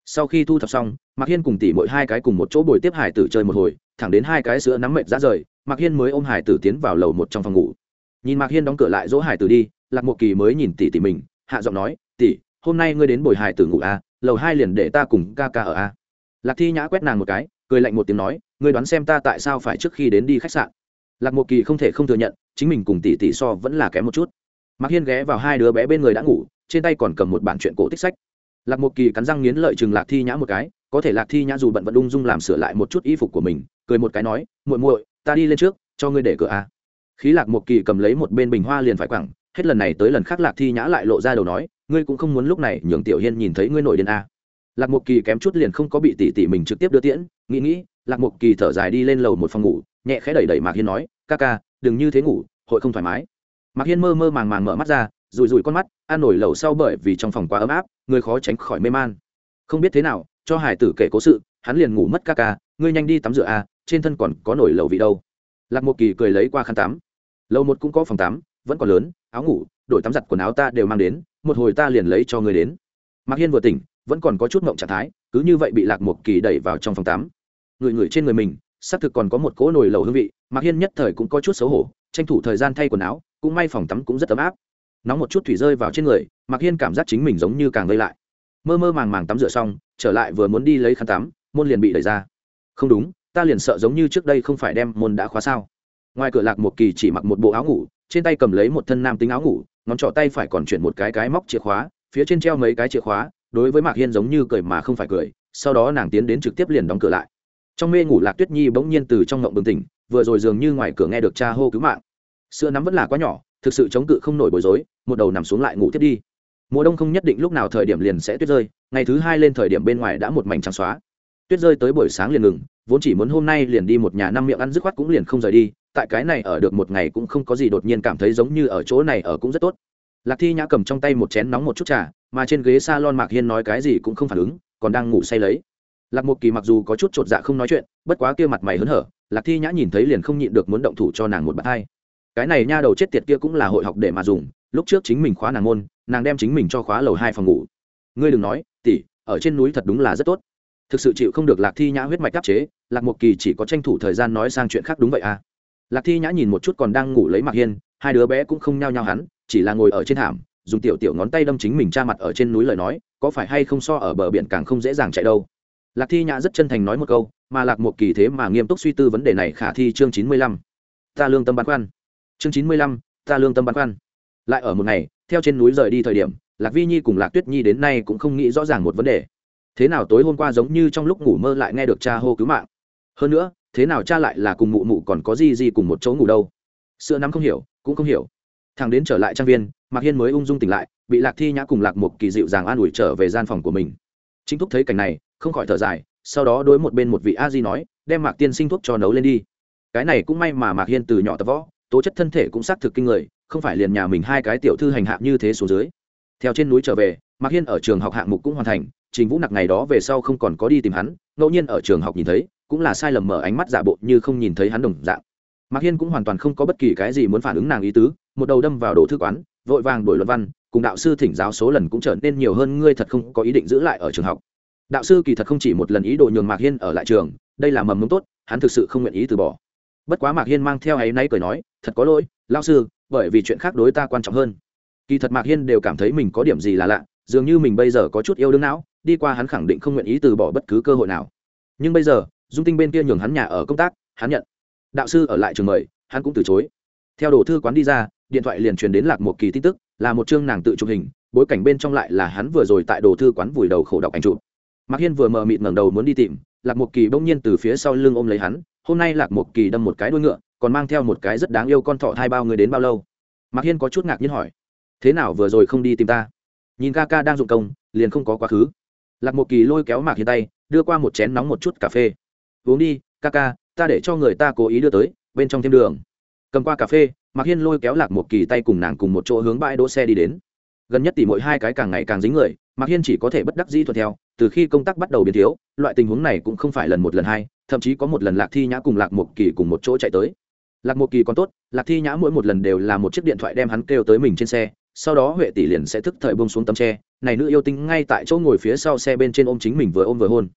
Sau khi thu thập xong, mạc hiên cùng tỉ mỗi hai cái cùng một chỗ bồi tiếp hải tử chơi một hồi, thẳng đến hai cái sữa nắm mệt ra rời, mạc hiên mới ôm hải tử tiến vào lầu một trong phòng ngủ nhìn mạc hiên đóng cửa lại dỗ hải tử đi, lạc Mộ kỳ mới nhìn tỉ tỉ mình, hạ giọng nói tỉ hôm nay ngươi đến bồi hải tử ngủ a lầu hai liền để ta cùng ca ca ở a lạc thi nhã quét nàng một cái, cười lạnh một tiếng nói, ngươi đoán xem ta tại sao phải trước khi đến đi khách sạn? Lạc Mộ kỳ không thể không thừa nhận, chính mình cùng tỷ tỷ so vẫn là kém một chút. Mạc hiên ghé vào hai đứa bé bên người đã ngủ, trên tay còn cầm một bản chuyện cổ tích sách. Lạc Mộ kỳ cắn răng nghiến lợi chừng lạc thi nhã một cái, có thể lạc thi nhã dù bận vận ung dung làm sửa lại một chút y phục của mình, cười một cái nói, muội muội, ta đi lên trước, cho ngươi để cửa a khí lạc một kỳ cầm lấy một bên bình hoa liền phải quẳng, hết lần này tới lần khác lạc thi nhã lại lộ ra đầu nói, ngươi cũng không muốn lúc này nhường tiểu hiên nhìn thấy ngươi nổi điên a lạc một kỳ kém chút liền không có bị tỷ tỷ mình trực tiếp đưa tiễn, nghĩ nghĩ, lạc một kỳ thở dài đi lên lầu một phòng ngủ, nhẹ khẽ đẩy đẩy mạc hiên nói, ca ca, đừng như thế ngủ, hội không thoải mái. Mạc hiên mơ mơ màng màng mở mắt ra rùi rùi con mắt ăn nổi lầu sau bởi vì trong phòng quá ấm áp, người khó tránh khỏi mê man. Không biết thế nào, cho hải tử kể cố sự, hắn liền ngủ mất ca ca, ngươi nhanh đi tắm rửa a trên thân còn có nổi lẩu vị đâu? Lạc một kỳ cười lấy qua khăn tắm. Lầu một cũng có phòng tắm, vẫn còn lớn, áo ngủ, đổi tắm giặt quần áo ta đều mang đến, một hồi ta liền lấy cho người đến. Mạc hiên vừa tỉnh, vẫn còn có chút mộng trạng thái, cứ như vậy bị lạc một kỳ đẩy vào trong phòng tắm. Người người trên người mình, xác thực còn có một cỗ nồi lầu hương vị, mạc hiên nhất thời cũng có chút xấu hổ, tranh thủ thời gian thay quần áo, cũng may phòng tắm cũng rất ấm áp. Nóng một chút thủy rơi vào trên người, mạc hiên cảm giác chính mình giống như càng gây lại. Mơ mơ màng màng tắm rửa xong, trở lại vừa muốn đi lấy khăn tắm, môn liền bị đẩy ra. Không đúng ta liền sợ giống như trước đây không phải đem môn đã khóa sao. Ngoài cửa lạc một kỳ chỉ mặc một bộ áo ngủ, trên tay cầm lấy một thân nam tính áo ngủ, ngón trỏ tay phải còn chuyển một cái cái móc chìa khóa, phía trên treo mấy cái chìa khóa, đối với mạc hiên giống như cười mà không phải cười, sau đó nàng tiến đến trực tiếp liền đóng cửa lại. Trong mê ngủ lạc tuyết nhi bỗng nhiên từ trong ngộng bừng tỉnh, vừa rồi dường như ngoài cửa nghe được cha hô cứu mạng. Sữa nắm vẫn là quá nhỏ, thực sự chống cự không nổi bối rối, một đầu nằm xuống lại ngủ tiếp đi. Mùa đông không nhất định lúc nào thời điểm liền sẽ tuyết rơi, ngày thứ hai lên thời điểm bên ngoài đã một mảnh trắng xóa. Tuyết rơi tới buổi sáng liền ngừng vốn chỉ muốn hôm nay liền đi một nhà năm miệng ăn dứt khoát cũng liền không rời đi, tại cái này ở được một ngày cũng không có gì đột nhiên cảm thấy giống như ở chỗ này ở cũng rất tốt. Lạc thi nhã cầm trong tay một chén nóng một chút trà, mà trên ghế s a lon mạc hiên nói cái gì cũng không phản ứng, còn đang ngủ say lấy. Lạc một kỳ mặc dù có chút t r ộ t dạ không nói chuyện, bất quá kia mặt mày hớn hở, lạc thi nhã nhìn thấy liền không nhịn được muốn động thủ cho nàng một bạt hai cái này nha đầu chết tiệt kia cũng là hội học để mà dùng, lúc trước chính mình khóa nàng môn, nàng đem chính mình cho khóa lầu hai phòng ngủ. Ngươi đừng nói tỉ ở trên núi thật đúng là rất tốt thực sự chịu không được lạc thi nhã huyết mạch đáp chế, lạc một kỳ chỉ có tranh thủ thời gian nói sang chuyện khác đúng vậy à? Lạc thi nhã nhìn một chút còn đang ngủ lấy mạc hiên, hai đứa bé cũng không nhao nhao hắn, chỉ là ngồi ở trên thảm, dùng tiểu tiểu ngón tay đâm chính mình cha mặt ở trên núi lời nói, có phải hay không so ở bờ biển càng không dễ dàng chạy đâu? Lạc thi nhã rất chân thành nói một câu, mà lạc một kỳ thế mà nghiêm túc suy tư vấn đề này khả thi chương chín mươi lăm. Ta lương tâm băn khoăn. Chương chín mươi lăm, ta lương tâm băn khoăn. Lại ở một ngày, theo trên núi rời đi thời điểm, lạc vi nhi cùng lạc tuyết nhi đến nay cũng không nghĩ rõ ràng một vấn đề thế nào tối hôm qua giống như trong lúc ngủ mơ lại nghe được cha hô cứu mạng? Hơn nữa, thế nào cha lại là cùng mụ mụ còn có gì gì cùng một chỗ ngủ đâu? Sữa nắm không hiểu, cũng không hiểu. Thằng đến trở lại trang viên, mạc hiên mới ung dung tỉnh lại, bị lạc thi nhã cùng lạc một kỳ dịu dàng an ủi trở về gian phòng của mình. Chính thúc thấy cảnh này, không khỏi thở dài, sau đó đối một bên một vị a di nói, đem mạc tiên sinh thuốc cho nấu lên đi. Cái này cũng may mà mạc hiên từ nhỏ tập võ, tố chất thân thể cũng xác thực kinh người, không phải liền nhà mình hai cái tiểu thư hành hạ như thế xuống dưới theo trên núi trở về, mạc hiên ở trường học hạng mục cũng hoàn thành, trình vũ nặc ngày đó về sau không còn có đi tìm hắn, ngẫu nhiên ở trường học nhìn thấy, cũng là sai lầm mở ánh mắt giả bộ như không nhìn thấy hắn đồng dạng. Mạc hiên cũng hoàn toàn không có bất kỳ cái gì muốn phản ứng nàng ý tứ, một đầu đâm vào đồ thư quán, vội vàng đổi luận văn, cùng đạo sư thỉnh giáo số lần cũng trở nên nhiều hơn, ngươi thật không có ý định giữ lại ở trường học. Đạo sư kỳ thật không chỉ một lần ý đồ nhường mạc hiên ở lại trường, đây là mầm mống tốt, hắn thực sự không nguyện ý từ bỏ. Bất quá mạc hiên mang theo ấy nay cười nói, thật có lỗi lao sư, bởi vì chuyện khác đối ta quan trọng hơn kỳ thật mạc hiên đều cảm thấy mình có điểm gì là lạ, dường như mình bây giờ có chút yêu đương não, đi qua hắn khẳng định không nguyện ý từ bỏ bất cứ cơ hội nào. Nhưng bây giờ, dung tinh bên kia nhường hắn nhà ở công tác, hắn nhận. Đạo sư ở lại trường mời, hắn cũng từ chối. Theo đồ thư quán đi ra, điện thoại liền truyền đến lạc một kỳ tin tức, là một chương nàng tự chụp hình, bối cảnh bên trong lại là hắn vừa rồi tại đồ thư quán vùi đầu khổ đọc ảnh chụp. Mạc hiên vừa mờ mịt ngẩng đầu muốn đi tìm, lạc một kỳ bỗng nhiên từ phía sau lưng ôm lấy hắn, hôm nay lạc một kỳ đâm một cái đuôi ngựa, còn mang theo một cái rất đáng yêu con thọ hai bao người đến bao lâu? Mạc hiên có chút ngạc nhiên hỏi thế nào vừa rồi không đi tìm ta? Nhìn ca ca đang dụng công, liền không có quá khứ. Lạc một kỳ lôi kéo mạc hiên tay, đưa qua một chén nóng một chút cà phê. Uống đi ca ca ta để cho người ta cố ý đưa tới, bên trong thêm đường. Cầm qua cà phê, mạc hiên lôi kéo lạc một kỳ tay cùng nàng cùng một chỗ hướng bãi đỗ xe đi đến. Gần nhất tỉ mỗi hai cái càng ngày càng dính người, mạc hiên chỉ có thể bất đắc dĩ thuận theo, từ khi công tác bắt đầu biến thiếu, loại tình huống này cũng không phải lần một lần hai, thậm chí có một lần lạc thi nhã cùng lạc một kỳ cùng một chỗ chạy tới. Lạc một kỳ còn tốt, lạc thi nhã mỗi một lần đều là một chiếc điện thoại đem hắn kêu tới mình trên xe sau đó huệ tỷ liền sẽ thức thời bông xuống tấm tre, này nữ yêu tinh ngay tại chỗ ngồi phía sau xe bên trên ôm chính mình vừa ôm vừa hôn.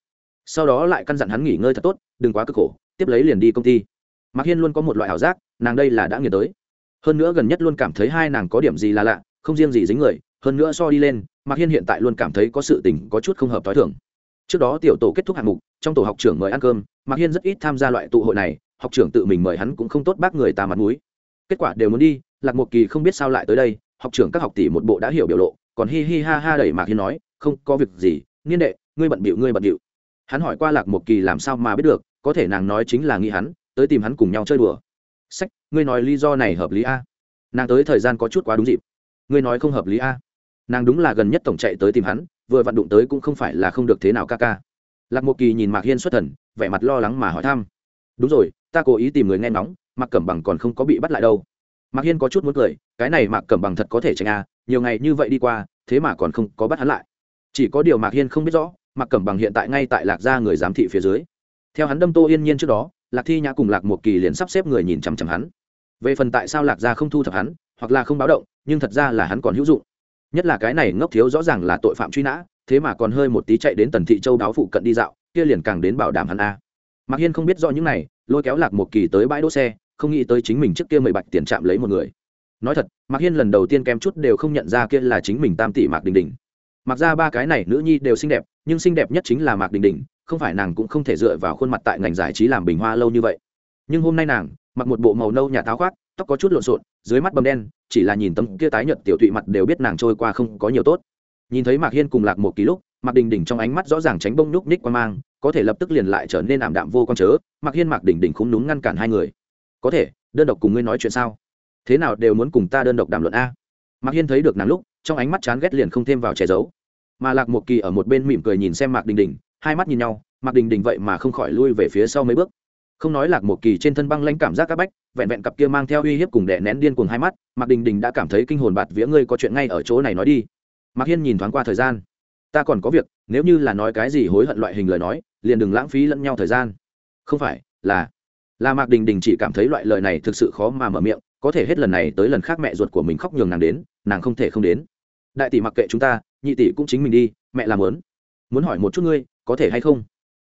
Sau đó lại căn dặn hắn nghỉ ngơi thật tốt, đừng quá cực khổ, tiếp lấy liền đi công ty. Mạc hiên luôn có một loại ảo giác, nàng đây là đã nghiền tới. Hơn nữa gần nhất luôn cảm thấy hai nàng có điểm gì là lạ, không riêng gì dính người, hơn nữa so đi lên, mạc hiên hiện tại luôn cảm thấy có sự tình có chút không hợp t h o i thưởng trước đó tiểu tổ kết thúc hạng mục, trong tổ học trưởng mời ăn cơm, mạc hiên rất ít tham gia loại tụ hội này, học trưởng tự mình mời hắn cũng không tốt bác người ta mặt m ũ i kết quả đều muốn đi, lạc một kỳ không biết sao lại tới đây học trưởng các học tỷ một bộ đã hiểu biểu lộ, còn hi hi ha ha đẩy mạc hiên nói, không, có việc gì niên đệ, ngươi bận bịu, ngươi bận bịu. Hắn hỏi qua lạc một kỳ làm sao mà biết được, có thể nàng nói chính là nghĩ hắn, tới tìm hắn cùng nhau chơi đùa. Sách, ngươi nói lý do này hợp lý a? Nàng tới thời gian có chút quá đúng dịp. Ngươi nói không hợp lý a? Nàng đúng là gần nhất tổng chạy tới tìm hắn, vừa vặn đụng tới cũng không phải là không được thế nào ca ca. Lạc một kỳ nhìn mạc hiên xuất thần, vẻ mặt lo lắng mà hỏi thăm. Đúng rồi, ta cố ý tìm người nghe ngóng mặc cẩm bằng còn không có bị bắt lại đâu. Mạc hiên có chút muốn cười cái này mạc cẩm bằng thật có thể tránh a, nhiều ngày như vậy đi qua, thế mà còn không có bắt hắn lại. Chỉ có điều mạc hiên không biết rõ, mạc cẩm bằng hiện tại ngay tại lạc gia người giám thị phía dưới. Theo hắn đâm tô yên nhiên trước đó, lạc thi nhã cùng lạc một kỳ liền sắp xếp người nhìn chằm chằm hắn. Về phần tại sao lạc gia không thu thập hắn, hoặc là không báo động, nhưng thật ra là hắn còn hữu dụng. Nhất là cái này ngốc thiếu rõ ràng là tội phạm truy nã, thế mà còn hơi một tí chạy đến tần thị châu đáo phụ cận đi dạo, kia liền càng đến bảo đảm hắn a. Mạc hiên không biết rõ những này, lôi kéo lạc một kỳ tới bãi đỗ xe, không nghĩ tới chính mình trước kia mười bạch tiền chạm lấy một người nói thật, mạc hiên lần đầu tiên kém chút đều không nhận ra kia là chính mình tam tỷ mạc đình đình. Mặc ra ba cái này nữ nhi đều xinh đẹp, nhưng xinh đẹp nhất chính là mạc đình đình, không phải nàng cũng không thể dựa vào khuôn mặt tại ngành giải trí làm bình hoa lâu như vậy. Nhưng hôm nay nàng, mặc một bộ màu nâu nhà táo khoác, tóc có chút lộn xộn, dưới mắt bầm đen, chỉ là nhìn tấm kia tái nhợt tiểu tụy mặt đều biết nàng trôi qua không có nhiều tốt. Nhìn thấy mạc hiên cùng lạc một ký lúc, mạc đình đình trong ánh mắt rõ ràng tránh bông nhúc ních qua mang, có thể lập tức liền lại trở nên ảm đạm vô con chớ, mạc hiên mạc đình đình không đúng ngăn cản hai người. Có thể, đơn độc cùng ngươi nói chuyện sao? Thế nào đều muốn cùng ta đơn độc đàm luận a. Mạc hiên thấy được nàng lúc, trong ánh mắt chán ghét liền không thêm vào che giấu. Mà lạc một kỳ ở một bên mỉm cười nhìn xem mạc đình đình, hai mắt nhìn nhau, mạc đình đình vậy mà không khỏi lui về phía sau mấy bước. Không nói lạc một kỳ trên thân băng lãnh cảm giác các bách, vẹn vẹn cặp kia mang theo uy hiếp cùng đè nén điên cuồng hai mắt, mạc đình đình đã cảm thấy kinh hồn bạt vía ngươi có chuyện ngay ở chỗ này nói đi. Mạc hiên nhìn thoáng qua thời gian. Ta còn có việc, nếu như là nói cái gì hối hận loại hình lời nói, liền đừng lãng phí lẫn nhau thời gian. Không phải, là là mạc đình đình chỉ cảm thấy loại lời này thực sự khó mà mở miệng có thể hết lần này tới lần khác mẹ ruột của mình khóc nhường nàng đến, nàng không thể không đến. Đại tỷ mặc kệ chúng ta, nhị tỷ cũng chính mình đi, mẹ làm lớn muốn hỏi một chút ngươi, có thể hay không?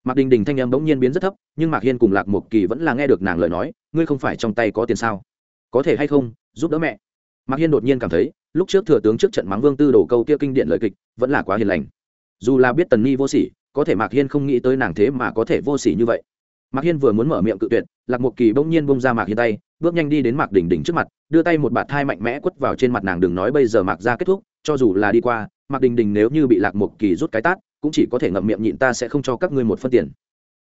Mạc đình đình thanh em bỗng nhiên biến rất thấp, nhưng mạc hiên cùng lạc một kỳ vẫn là nghe được nàng lời nói, ngươi không phải trong tay có tiền sao? Có thể hay không, giúp đỡ mẹ. Mạc hiên đột nhiên cảm thấy, lúc trước thừa tướng trước trận mắng vương tư đổ câu kia kinh điện lời kịch, vẫn là quá hiền lành. Dù là biết tần nghi vô sỉ, có thể mạc hiên không nghĩ tới nàng thế mà có thể vô sỉ như vậy mạc hiên vừa muốn mở miệng cự tuyệt, lạc Mục kỳ bỗng nhiên bông ra mạc hiên tay, bước nhanh đi đến mạc đỉnh đỉnh trước mặt, đưa tay một bạt thai mạnh mẽ quất vào trên mặt nàng, đừng nói bây giờ mạc ra kết thúc, cho dù là đi qua, mạc đình đình nếu như bị lạc Mục kỳ rút cái tát, cũng chỉ có thể ngậm miệng nhịn ta sẽ không cho các ngươi một phân tiền.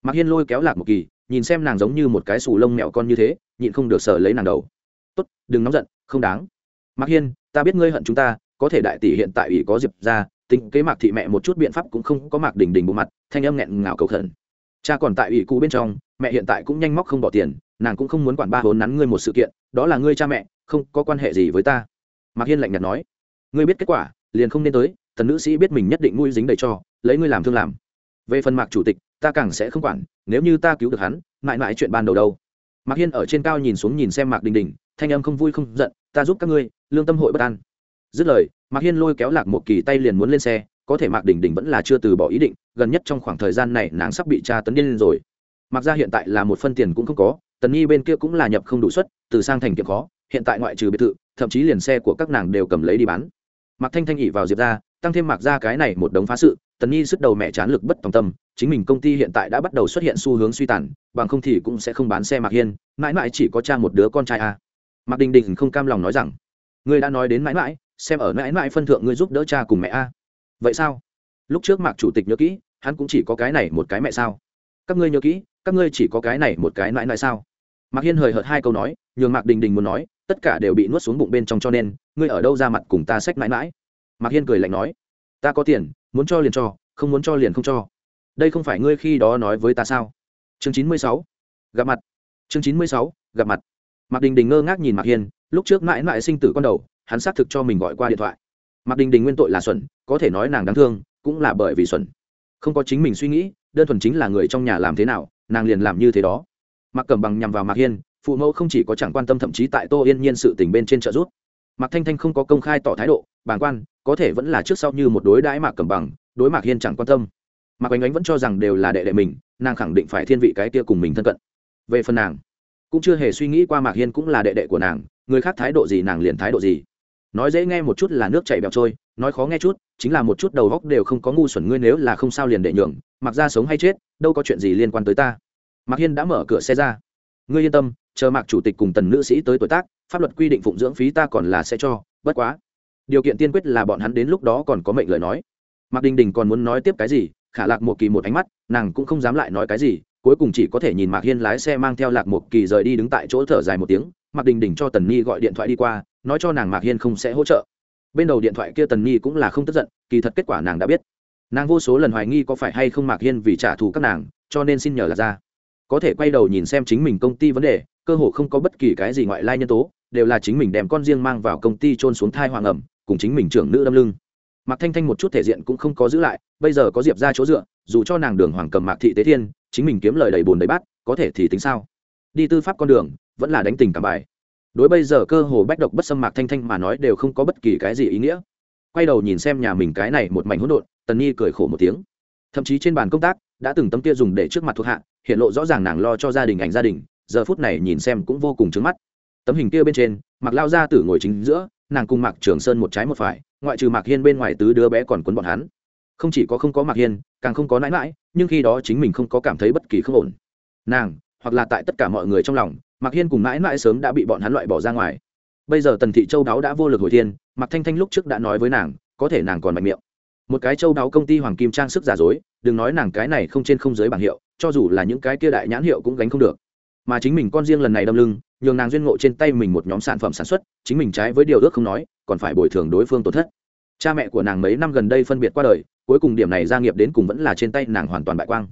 Mạc hiên lôi kéo lạc Mục kỳ, nhìn xem nàng giống như một cái sù lông mẹo con như thế, nhịn không được sở lấy nàng đầu. Tốt, đừng nóng giận, không đáng. Mạc hiên, ta biết ngươi hận chúng ta, có thể đại tỷ hiện tại ủy có diệp ra tính kế mạc thị mẹ một chút biện pháp cũng không có mạc đình đình bộ mặt, thanh âm nghẹn ngào cầu khẩn. Cha còn tại ủy cũ bên trong mẹ hiện tại cũng nhanh móc không bỏ tiền, nàng cũng không muốn quản ba hốn nắn ngươi một sự kiện, đó là ngươi cha mẹ, không có quan hệ gì với ta. Mạc hiên lạnh nhạt nói. Ngươi biết kết quả, liền không nên tới, thần nữ sĩ biết mình nhất định nuôi dính đầy cho, lấy ngươi làm thương làm. Về phần mạc chủ tịch, ta càng sẽ không quản, nếu như ta cứu được hắn, mãi mãi chuyện ban đầu đâu. Mạc hiên ở trên cao nhìn xuống nhìn xem mạc đình đình, thanh âm không vui không giận, ta giúp các ngươi, lương tâm hội bất an. Dứt lời, mạc hiên lôi kéo lạc một kỳ tay liền muốn lên xe, có thể mạc đình đình vẫn là chưa từ bỏ ý định, gần nhất trong khoảng thời gian này nàng sắp bị tra tấn điên rồi mặc ra hiện tại là một phân tiền cũng không có, tần nhi bên kia cũng là nhập không đủ suất, từ sang thành kiệm khó, hiện tại ngoại trừ biệt thự, thậm chí liền xe của các nàng đều cầm lấy đi bán. Mặc thanh thanh ỉ vào diệp ra tăng thêm mặc ra cái này một đống phá sự, tần nhi sức đầu mẹ chán lực bất tòng tâm, chính mình công ty hiện tại đã bắt đầu xuất hiện xu hướng suy tàn, bằng không thì cũng sẽ không bán xe mạc hiên, mãi mãi chỉ có cha một đứa con trai a. À. mạc đình đình không cam lòng nói rằng, ngươi đã nói đến mãi mãi, xem ở mãi mãi phân thượng ngươi giúp đỡ cha cùng mẹ a. Vậy sao? Lúc trước mạc chủ tịch nhớ kỹ, hắn cũng chỉ có cái này một cái mẹ sao. Các ngươi nhớ kỹ các ngươi chỉ có cái này một cái mãi mãi sao? Mạc hiên hời hợt hai câu nói, nhường mạc đình đình muốn nói, tất cả đều bị nuốt xuống bụng bên trong cho nên, ngươi ở đâu ra mặt cùng ta sách mãi mãi? Mạc hiên cười lạnh nói, ta có tiền, muốn cho liền cho, không muốn cho liền không cho. Đây không phải ngươi khi đó nói với ta sao? Chương chín mươi sáu, gặp mặt. Chương chín mươi sáu, gặp mặt. Mạc đình đình ngơ ngác nhìn mạc hiên, lúc trước mãi mãi sinh tử con đầu, hắn xác thực cho mình gọi qua điện thoại. Mạc đình đình nguyên tội là xuẩn, có thể nói nàng đáng thương, cũng là bởi vì xuẩn. Không có chính mình suy nghĩ, đơn thuần chính là người trong nhà làm thế nào nàng liền làm như thế đó. Mạc cẩm bằng nhằm vào mạc hiên, phụ mẫu không chỉ có chẳng quan tâm thậm chí tại tô yên nhiên sự tình bên trên trợ giúp. Mạc thanh thanh không có công khai tỏ thái độ, bàng quan, có thể vẫn là trước sau như một đối đãi mạc cẩm bằng, đối mạc hiên chẳng quan tâm. Mạc ánh ánh vẫn cho rằng đều là đệ đệ mình, nàng khẳng định phải thiên vị cái kia cùng mình thân cận. Về phần nàng, cũng chưa hề suy nghĩ qua mạc hiên cũng là đệ đệ của nàng, người khác thái độ gì nàng liền thái độ gì. Nói dễ nghe một chút là nước chảy bẹo trôi, nói khó nghe chút chính là một chút đầu góc đều không có ngu xuẩn ngươi nếu là không sao liền đệ nhường, mặc ra sống hay chết, đâu có chuyện gì liên quan tới ta. Mạc hiên đã mở cửa xe ra. Ngươi yên tâm, chờ mạc chủ tịch cùng tần nữ sĩ tới tuổi tác, pháp luật quy định phụng dưỡng phí ta còn là sẽ cho, bất quá. Điều kiện tiên quyết là bọn hắn đến lúc đó còn có mệnh lời nói. Mạc đình đình còn muốn nói tiếp cái gì, khả lạc một kỳ một ánh mắt, nàng cũng không dám lại nói cái gì, cuối cùng chỉ có thể nhìn mạc hiên lái xe mang theo lạc một kỳ rời đi đứng tại chỗ thở dài một tiếng. Mạc đình đình cho tần nhi gọi điện thoại đi qua, nói cho nàng mạc hiên không sẽ hỗ trợ bên đầu điện thoại kia tần nhi cũng là không tức giận, kỳ thật kết quả nàng đã biết. Nàng vô số lần hoài nghi có phải hay không mạc hiên vì trả thù các nàng, cho nên xin nhờ là ra. Có thể quay đầu nhìn xem chính mình công ty vấn đề, cơ hồ không có bất kỳ cái gì ngoại lai nhân tố, đều là chính mình đem con riêng mang vào công ty trôn xuống thai hoàng ẩm, cùng chính mình trưởng nữ đâm lưng. Mạc thanh thanh một chút thể diện cũng không có giữ lại, bây giờ có diệp ra chỗ dựa, dù cho nàng đường hoàng cầm mạc thị tế thiên, chính mình kiếm lời đầy bồn đầy bát, có thể thì tính sao? Đi tư pháp con đường, vẫn là đánh tình cảm bài đối bây giờ cơ hồ bách độc bất xâm mạc thanh thanh mà nói đều không có bất kỳ cái gì ý nghĩa. Quay đầu nhìn xem nhà mình cái này một mảnh hỗn độn, tần nhi cười khổ một tiếng. Thậm chí trên bàn công tác, đã từng tấm kia dùng để trước mặt thuộc hạ, hiện lộ rõ ràng nàng lo cho gia đình ảnh gia đình, giờ phút này nhìn xem cũng vô cùng trứng mắt. Tấm hình kia bên trên mặc lao gia tử ngồi chính giữa, nàng cùng mạc trường sơn một trái một phải, ngoại trừ mạc hiên bên ngoài tứ đứa bé còn quấn bọn hắn. Không chỉ có không có mạc hiên, càng không có nãi mãi nhưng khi đó chính mình không có cảm thấy bất kỳ không ổn. Nàng, hoặc là tại tất cả mọi người trong lòng mạc hiên cùng mãi mãi sớm đã bị bọn hắn loại bỏ ra ngoài. Bây giờ tần thị châu đáo đã vô lực hồi thiên, mạc thanh thanh lúc trước đã nói với nàng, có thể nàng còn mạnh miệng. Một cái châu đáo công ty hoàng kim trang sức giả dối, đừng nói nàng cái này không trên không dưới bảng hiệu, cho dù là những cái kia đại nhãn hiệu cũng gánh không được. Mà chính mình con riêng lần này đâm lưng, nhường nàng duyên ngộ trên tay mình một nhóm sản phẩm sản xuất, chính mình trái với điều ước không nói, còn phải bồi thường đối phương tổn thất. Cha mẹ của nàng mấy năm gần đây phân biệt qua đời, cuối cùng điểm này gia nghiệp đến cùng vẫn là trên tay nàng hoàn toàn bại quang.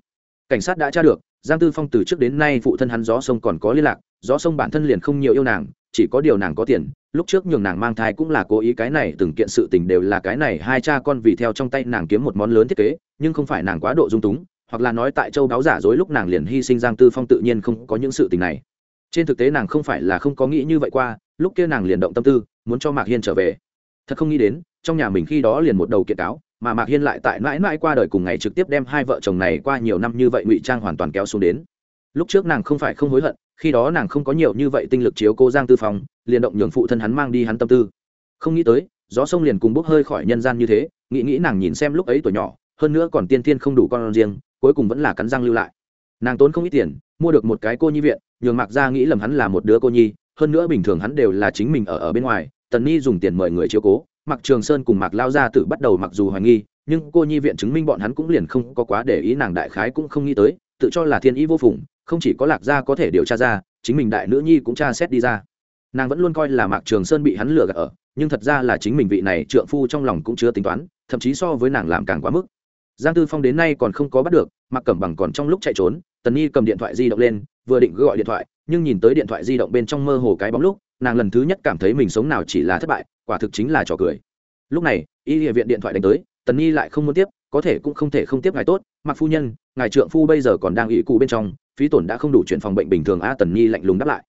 Cảnh sát đã tra được giang tư phong từ trước đến nay phụ thân hắn gió sông còn có liên lạc, gió sông bản thân liền không nhiều yêu nàng, chỉ có điều nàng có tiền, lúc trước nhường nàng mang thai cũng là cố ý cái này, từng kiện sự tình đều là cái này, hai cha con vì theo trong tay nàng kiếm một món lớn thiết kế, nhưng không phải nàng quá độ dung túng, hoặc là nói tại châu đáo giả dối lúc nàng liền hy sinh giang tư phong tự nhiên không có những sự tình này. Trên thực tế nàng không phải là không có nghĩ như vậy qua, lúc kia nàng liền động tâm tư, muốn cho mạc hiên trở về. Thật không nghĩ đến, trong nhà mình khi đó liền một đầu kiện cáo mà mạc hiên lại tại mãi mãi qua đời cùng ngày trực tiếp đem hai vợ chồng này qua nhiều năm như vậy ngụy trang hoàn toàn kéo xuống đến. Lúc trước nàng không phải không hối hận khi đó nàng không có nhiều như vậy tinh lực chiếu cô giang tư Phòng, liền động nhường phụ thân hắn mang đi hắn tâm tư. Không nghĩ tới gió sông liền cùng bốc hơi khỏi nhân gian như thế nghĩ nghĩ nàng nhìn xem lúc ấy tuổi nhỏ hơn nữa còn tiên Thiên không đủ con riêng cuối cùng vẫn là cắn răng lưu lại. Nàng tốn không ít tiền mua được một cái cô nhi viện nhường mạc ra nghĩ lầm hắn là một đứa cô nhi hơn nữa bình thường hắn đều là chính mình ở ở bên ngoài tần ni dùng tiền mời người chiếu cố mặc trường sơn cùng mạc lao Gia Tử bắt đầu mặc dù hoài nghi, nhưng cô nhi viện chứng minh bọn hắn cũng liền không có quá để ý, nàng đại khái cũng không nghĩ tới, tự cho là thiên ý vô phùng, không chỉ có lạc gia có thể điều tra ra, chính mình đại nữ nhi cũng tra xét đi ra. Nàng vẫn luôn coi là mạc trường sơn bị hắn lừa gạt ở, nhưng thật ra là chính mình vị này trượng phu trong lòng cũng chưa tính toán, thậm chí so với nàng làm càng quá mức. Giang tư phong đến nay còn không có bắt được, mạc cẩm bằng còn trong lúc chạy trốn, tần nhi cầm điện thoại di động lên, vừa định gọi điện thoại, nhưng nhìn tới điện thoại di động bên trong mơ hồ cái bóng lúc, nàng lần thứ nhất cảm thấy mình sống nào chỉ là thất bại quả thực chính là trò cười. Lúc này, y địa viện điện thoại đánh tới, tần nhi lại không muốn tiếp, có thể cũng không thể không tiếp ngài tốt. Mặc phu nhân, ngài trượng phu bây giờ còn đang ý cụ bên trong, phí tổn đã không đủ chuyển phòng bệnh bình thường a tần nhi lạnh lùng đáp lại.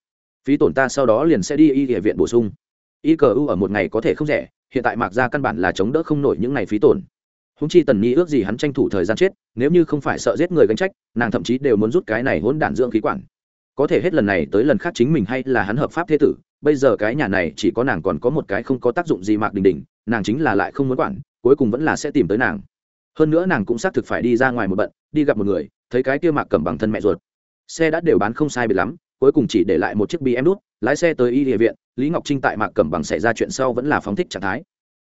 Phí tổn ta sau đó liền sẽ đi y địa viện bổ sung. Y cờ u ở một ngày có thể không rẻ, hiện tại mạc ra căn bản là chống đỡ không nổi những ngày phí tổn. Húng chi tần nhi ước gì hắn tranh thủ thời gian chết, nếu như không phải sợ giết người gánh trách, nàng thậm chí đều muốn rút cái này hỗn đản dưỡng khí quản. Có thể hết lần này tới lần khác chính mình hay là hắn hợp pháp thế tử bây giờ cái nhà này chỉ có nàng còn có một cái không có tác dụng gì mạc đình đình, nàng chính là lại không muốn quản, cuối cùng vẫn là sẽ tìm tới nàng. Hơn nữa nàng cũng xác thực phải đi ra ngoài một bận, đi gặp một người, thấy cái kia mạc cầm bằng thân mẹ ruột. Xe đã đều bán không sai biệt lắm, cuối cùng chỉ để lại một chiếc bm đút lái xe tới y địa viện, lý ngọc trinh tại mạc cầm bằng xảy ra chuyện sau vẫn là phóng thích trạng thái.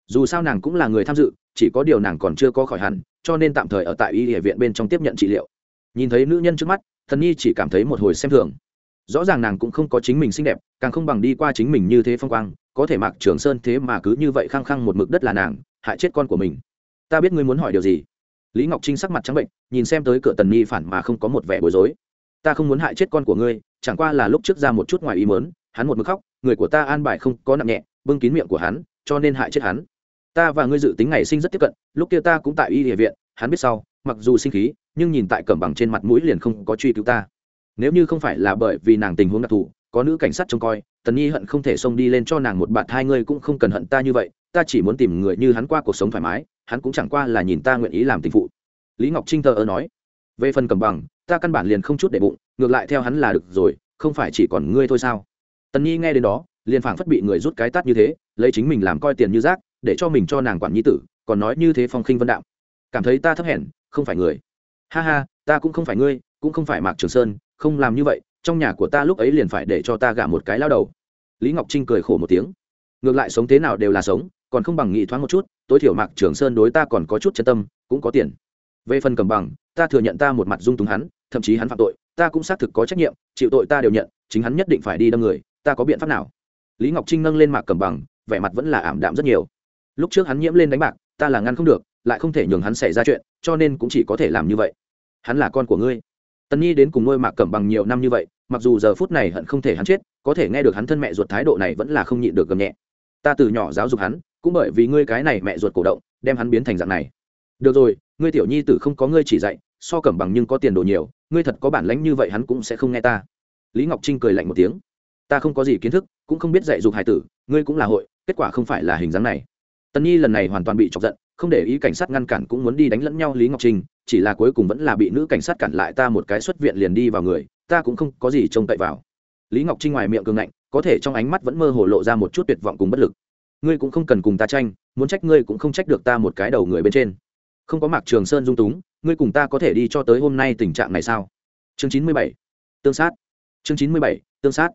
Dù sao nàng cũng là người tham dự, chỉ có điều nàng còn chưa có khỏi hẳn, cho nên tạm thời ở tại y địa viện bên trong tiếp nhận trị liệu. Nhìn thấy nữ nhân trước mắt, thần nhi chỉ cảm thấy một hồi xem thường rõ ràng nàng cũng không có chính mình xinh đẹp, càng không bằng đi qua chính mình như thế phong quang, có thể mặc trường sơn thế mà cứ như vậy khăng khăng một mực đất là nàng, hại chết con của mình. Ta biết ngươi muốn hỏi điều gì. Lý ngọc trinh sắc mặt trắng bệnh, nhìn xem tới cửa tần nhi phản mà không có một vẻ bối rối. Ta không muốn hại chết con của ngươi, chẳng qua là lúc trước ra một chút ngoài ý mớn hắn một mực khóc, người của ta an bài không có nặng nhẹ, bưng kín miệng của hắn, cho nên hại chết hắn. Ta và ngươi dự tính ngày sinh rất tiếp cận, lúc kia ta cũng tại y địa viện, hắn biết sau, mặc dù sinh khí, nhưng nhìn tại cẩm bằng trên mặt mũi liền không có truy cứu ta nếu như không phải là bởi vì nàng tình huống đặc thù, có nữ cảnh sát trông coi, tần nhi hận không thể xông đi lên cho nàng một bạn, hai ngươi cũng không cần hận ta như vậy, ta chỉ muốn tìm người như hắn qua cuộc sống thoải mái, hắn cũng chẳng qua là nhìn ta nguyện ý làm tình phụ. Lý ngọc trinh thờ ơ nói. Về phần cầm bằng, ta căn bản liền không chút để bụng, ngược lại theo hắn là được rồi, không phải chỉ còn ngươi thôi sao? Tần nhi nghe đến đó, liền phảng phất bị người rút cái tát như thế, lấy chính mình làm coi tiền như rác, để cho mình cho nàng quản nhi tử, còn nói như thế phong khinh vân đạo cảm thấy ta thấp hèn, không phải người. Ha ha, ta cũng không phải ngươi, cũng không phải mạc trường sơn không làm như vậy, trong nhà của ta lúc ấy liền phải để cho ta gả một cái lao đầu. Lý ngọc trinh cười khổ một tiếng. Ngược lại sống thế nào đều là sống, còn không bằng nghĩ thoáng một chút, tối thiểu mạc trường sơn đối ta còn có chút chân tâm, cũng có tiền. Về phần cầm bằng, ta thừa nhận ta một mặt dung túng hắn, thậm chí hắn phạm tội, ta cũng xác thực có trách nhiệm, chịu tội ta đều nhận, chính hắn nhất định phải đi đâm người, ta có biện pháp nào? Lý ngọc trinh nâng lên mạc cầm bằng, vẻ mặt vẫn là ảm đạm rất nhiều. Lúc trước hắn nhiễm lên đánh bạc, ta là ngăn không được, lại không thể nhường hắn xảy ra chuyện, cho nên cũng chỉ có thể làm như vậy. Hắn là con của ngươi tần nhi đến cùng nuôi mạc cẩm bằng nhiều năm như vậy, mặc dù giờ phút này hận không thể hắn chết, có thể nghe được hắn thân mẹ ruột thái độ này vẫn là không nhịn được gầm nhẹ. Ta từ nhỏ giáo dục hắn, cũng bởi vì ngươi cái này mẹ ruột cổ động, đem hắn biến thành dạng này. Được rồi, ngươi tiểu nhi tử không có ngươi chỉ dạy, so cẩm bằng nhưng có tiền đồ nhiều, ngươi thật có bản lãnh như vậy hắn cũng sẽ không nghe ta. Lý ngọc trinh cười lạnh một tiếng. Ta không có gì kiến thức, cũng không biết dạy dục hải tử, ngươi cũng là hội, kết quả không phải là hình dáng này. Tần nhi lần này hoàn toàn bị chọc giận, không để ý cảnh sát ngăn cản cũng muốn đi đánh lẫn nhau lý ngọc trinh chỉ là cuối cùng vẫn là bị nữ cảnh sát cản lại ta một cái xuất viện liền đi vào người, ta cũng không có gì trông cậy vào. Lý ngọc trinh ngoài miệng cường ngạnh, có thể trong ánh mắt vẫn mơ hồ lộ ra một chút tuyệt vọng cùng bất lực. Ngươi cũng không cần cùng ta tranh, muốn trách ngươi cũng không trách được ta một cái đầu người bên trên. Không có mạc trường sơn dung túng, ngươi cùng ta có thể đi cho tới hôm nay tình trạng này sao? Chương chín mươi bảy, tương sát. Chương chín mươi bảy, tương sát.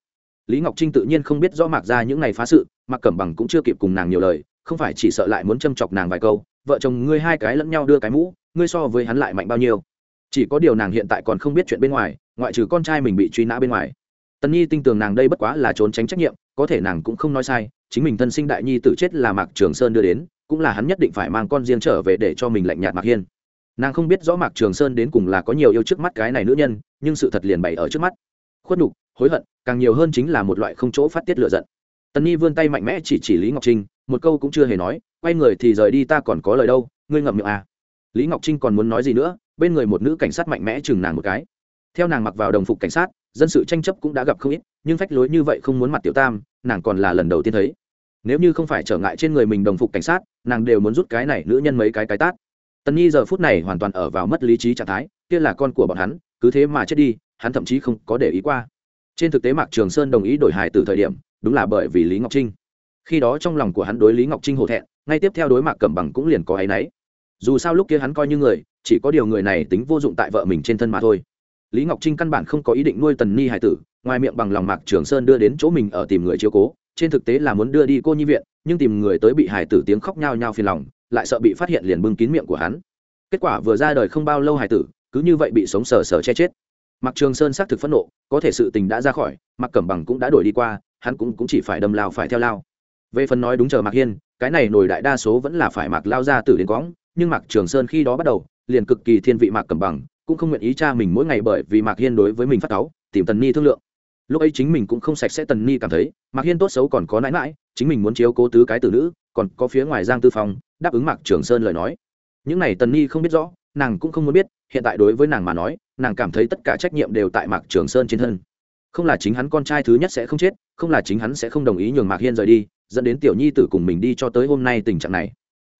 Lý ngọc trinh tự nhiên không biết rõ mạc ra những ngày phá sự, mạc cẩm bằng cũng chưa kịp cùng nàng nhiều lời, không phải chỉ sợ lại muốn châm chọc nàng vài câu vợ chồng ngươi hai cái lẫn nhau đưa cái mũ, ngươi so với hắn lại mạnh bao nhiêu? Chỉ có điều nàng hiện tại còn không biết chuyện bên ngoài, ngoại trừ con trai mình bị truy nã bên ngoài. Tần nhi tin tưởng nàng đây bất quá là trốn tránh trách nhiệm, có thể nàng cũng không nói sai, chính mình thân sinh đại nhi tự chết là mạc trường sơn đưa đến, cũng là hắn nhất định phải mang con riêng trở về để cho mình lạnh nhạt mạc hiên. Nàng không biết rõ mạc trường sơn đến cùng là có nhiều yêu trước mắt cái này nữ nhân, nhưng sự thật liền bày ở trước mắt. Khuất nhục, hối hận, càng nhiều hơn chính là một loại không chỗ phát tiết lựa giận. Tần nhi vươn tay mạnh mẽ chỉ chỉ lý ngọc trinh, một câu cũng chưa hề nói quay người thì rời đi, ta còn có lời đâu, ngươi ngậm miệng à. lý ngọc trinh còn muốn nói gì nữa, bên người một nữ cảnh sát mạnh mẽ chừng nàng một cái. Theo nàng mặc vào đồng phục cảnh sát, dân sự tranh chấp cũng đã gặp không ít, nhưng phách lối như vậy không muốn mặt tiểu tam, nàng còn là lần đầu tiên thấy. Nếu như không phải trở ngại trên người mình đồng phục cảnh sát, nàng đều muốn rút cái này nữ nhân mấy cái cái tát. Tần nhi giờ phút này hoàn toàn ở vào mất lý trí trạng thái, kia là con của bọn hắn, cứ thế mà chết đi, hắn thậm chí không có để ý qua. Trên thực tế mạc trường sơn đồng ý đổi hài từ thời điểm, đúng là bởi vì lý ngọc trinh khi đó trong lòng của hắn đối lý ngọc trinh hổ thẹn ngay tiếp theo đối mạc cẩm bằng cũng liền có áy náy. Dù sao lúc kia hắn coi như người chỉ có điều người này tính vô dụng tại vợ mình trên thân mà thôi. Lý ngọc trinh căn bản không có ý định nuôi tần ni hải tử ngoài miệng bằng lòng mạc trường sơn đưa đến chỗ mình ở tìm người chiếu cố trên thực tế là muốn đưa đi cô nhi viện nhưng tìm người tới bị hải tử tiếng khóc nhao nhao phiền lòng lại sợ bị phát hiện liền bưng kín miệng của hắn. Kết quả vừa ra đời không bao lâu hải tử cứ như vậy bị sống sờ sờ che chết. Mạc trường sơn xác thực phẫn nộ có thể sự tình đã ra khỏi mạc cẩm bằng cũng đã đổi đi qua hắn cũng, cũng chỉ phải đâm lao phải theo lao về phần nói đúng chờ mạc hiên, cái này nổi đại đa số vẫn là phải mạc lao ra từ đến quõng, nhưng mạc trường sơn khi đó bắt đầu, liền cực kỳ thiên vị mạc cầm bằng, cũng không nguyện ý cha mình mỗi ngày bởi vì mạc hiên đối với mình phát cáu, tìm tần ni thương lượng. Lúc ấy chính mình cũng không sạch sẽ tần ni cảm thấy, mạc hiên tốt xấu còn có nãi mãi chính mình muốn chiếu cố tứ cái tử nữ, còn có phía ngoài giang tư phong, đáp ứng mạc trường sơn lời nói. Những này tần ni không biết rõ, nàng cũng không muốn biết, hiện tại đối với nàng mà nói, nàng cảm thấy tất cả trách nhiệm đều tại mạc trường sơn trên thân. Không là chính hắn con trai thứ nhất sẽ không chết, không là chính hắn sẽ không đồng ý nhường mạc hiên rời đi dẫn đến tiểu nhi tử cùng mình đi cho tới hôm nay tình trạng này.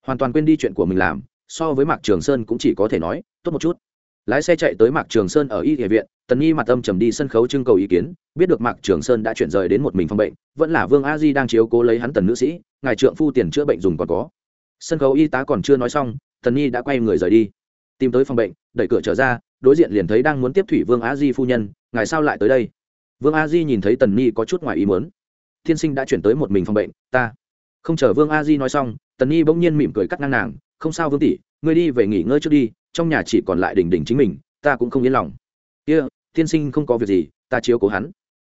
Hoàn toàn quên đi chuyện của mình làm, so với mạc trường sơn cũng chỉ có thể nói, tốt một chút. Lái xe chạy tới mạc trường sơn ở y địa viện, tần nhi mặt âm trầm đi sân khấu trưng cầu ý kiến, biết được mạc trường sơn đã chuyển rời đến một mình phòng bệnh, vẫn là vương a di đang chiếu cố lấy hắn tần nữ sĩ, ngài trượng phu tiền chữa bệnh dùng còn có. Sân khấu y tá còn chưa nói xong, tần nhi đã quay người rời đi. Tìm tới phòng bệnh, đẩy cửa trở ra, đối diện liền thấy đang muốn tiếp thủy vương a di phu nhân, ngài sao lại tới đây? Vương a di nhìn thấy tần nhi có chút ngoài ý muốn. Thiên sinh đã chuyển tới một mình phòng bệnh ta. Không chờ vương a di nói xong tần nhi bỗng nhiên mỉm cười cắt ngang nàng không sao vương tỷ ngươi đi về nghỉ ngơi trước đi trong nhà chỉ còn lại đỉnh đỉnh chính mình ta cũng không yên lòng. Kia、yeah, tiên sinh không có việc gì ta chiếu cố hắn.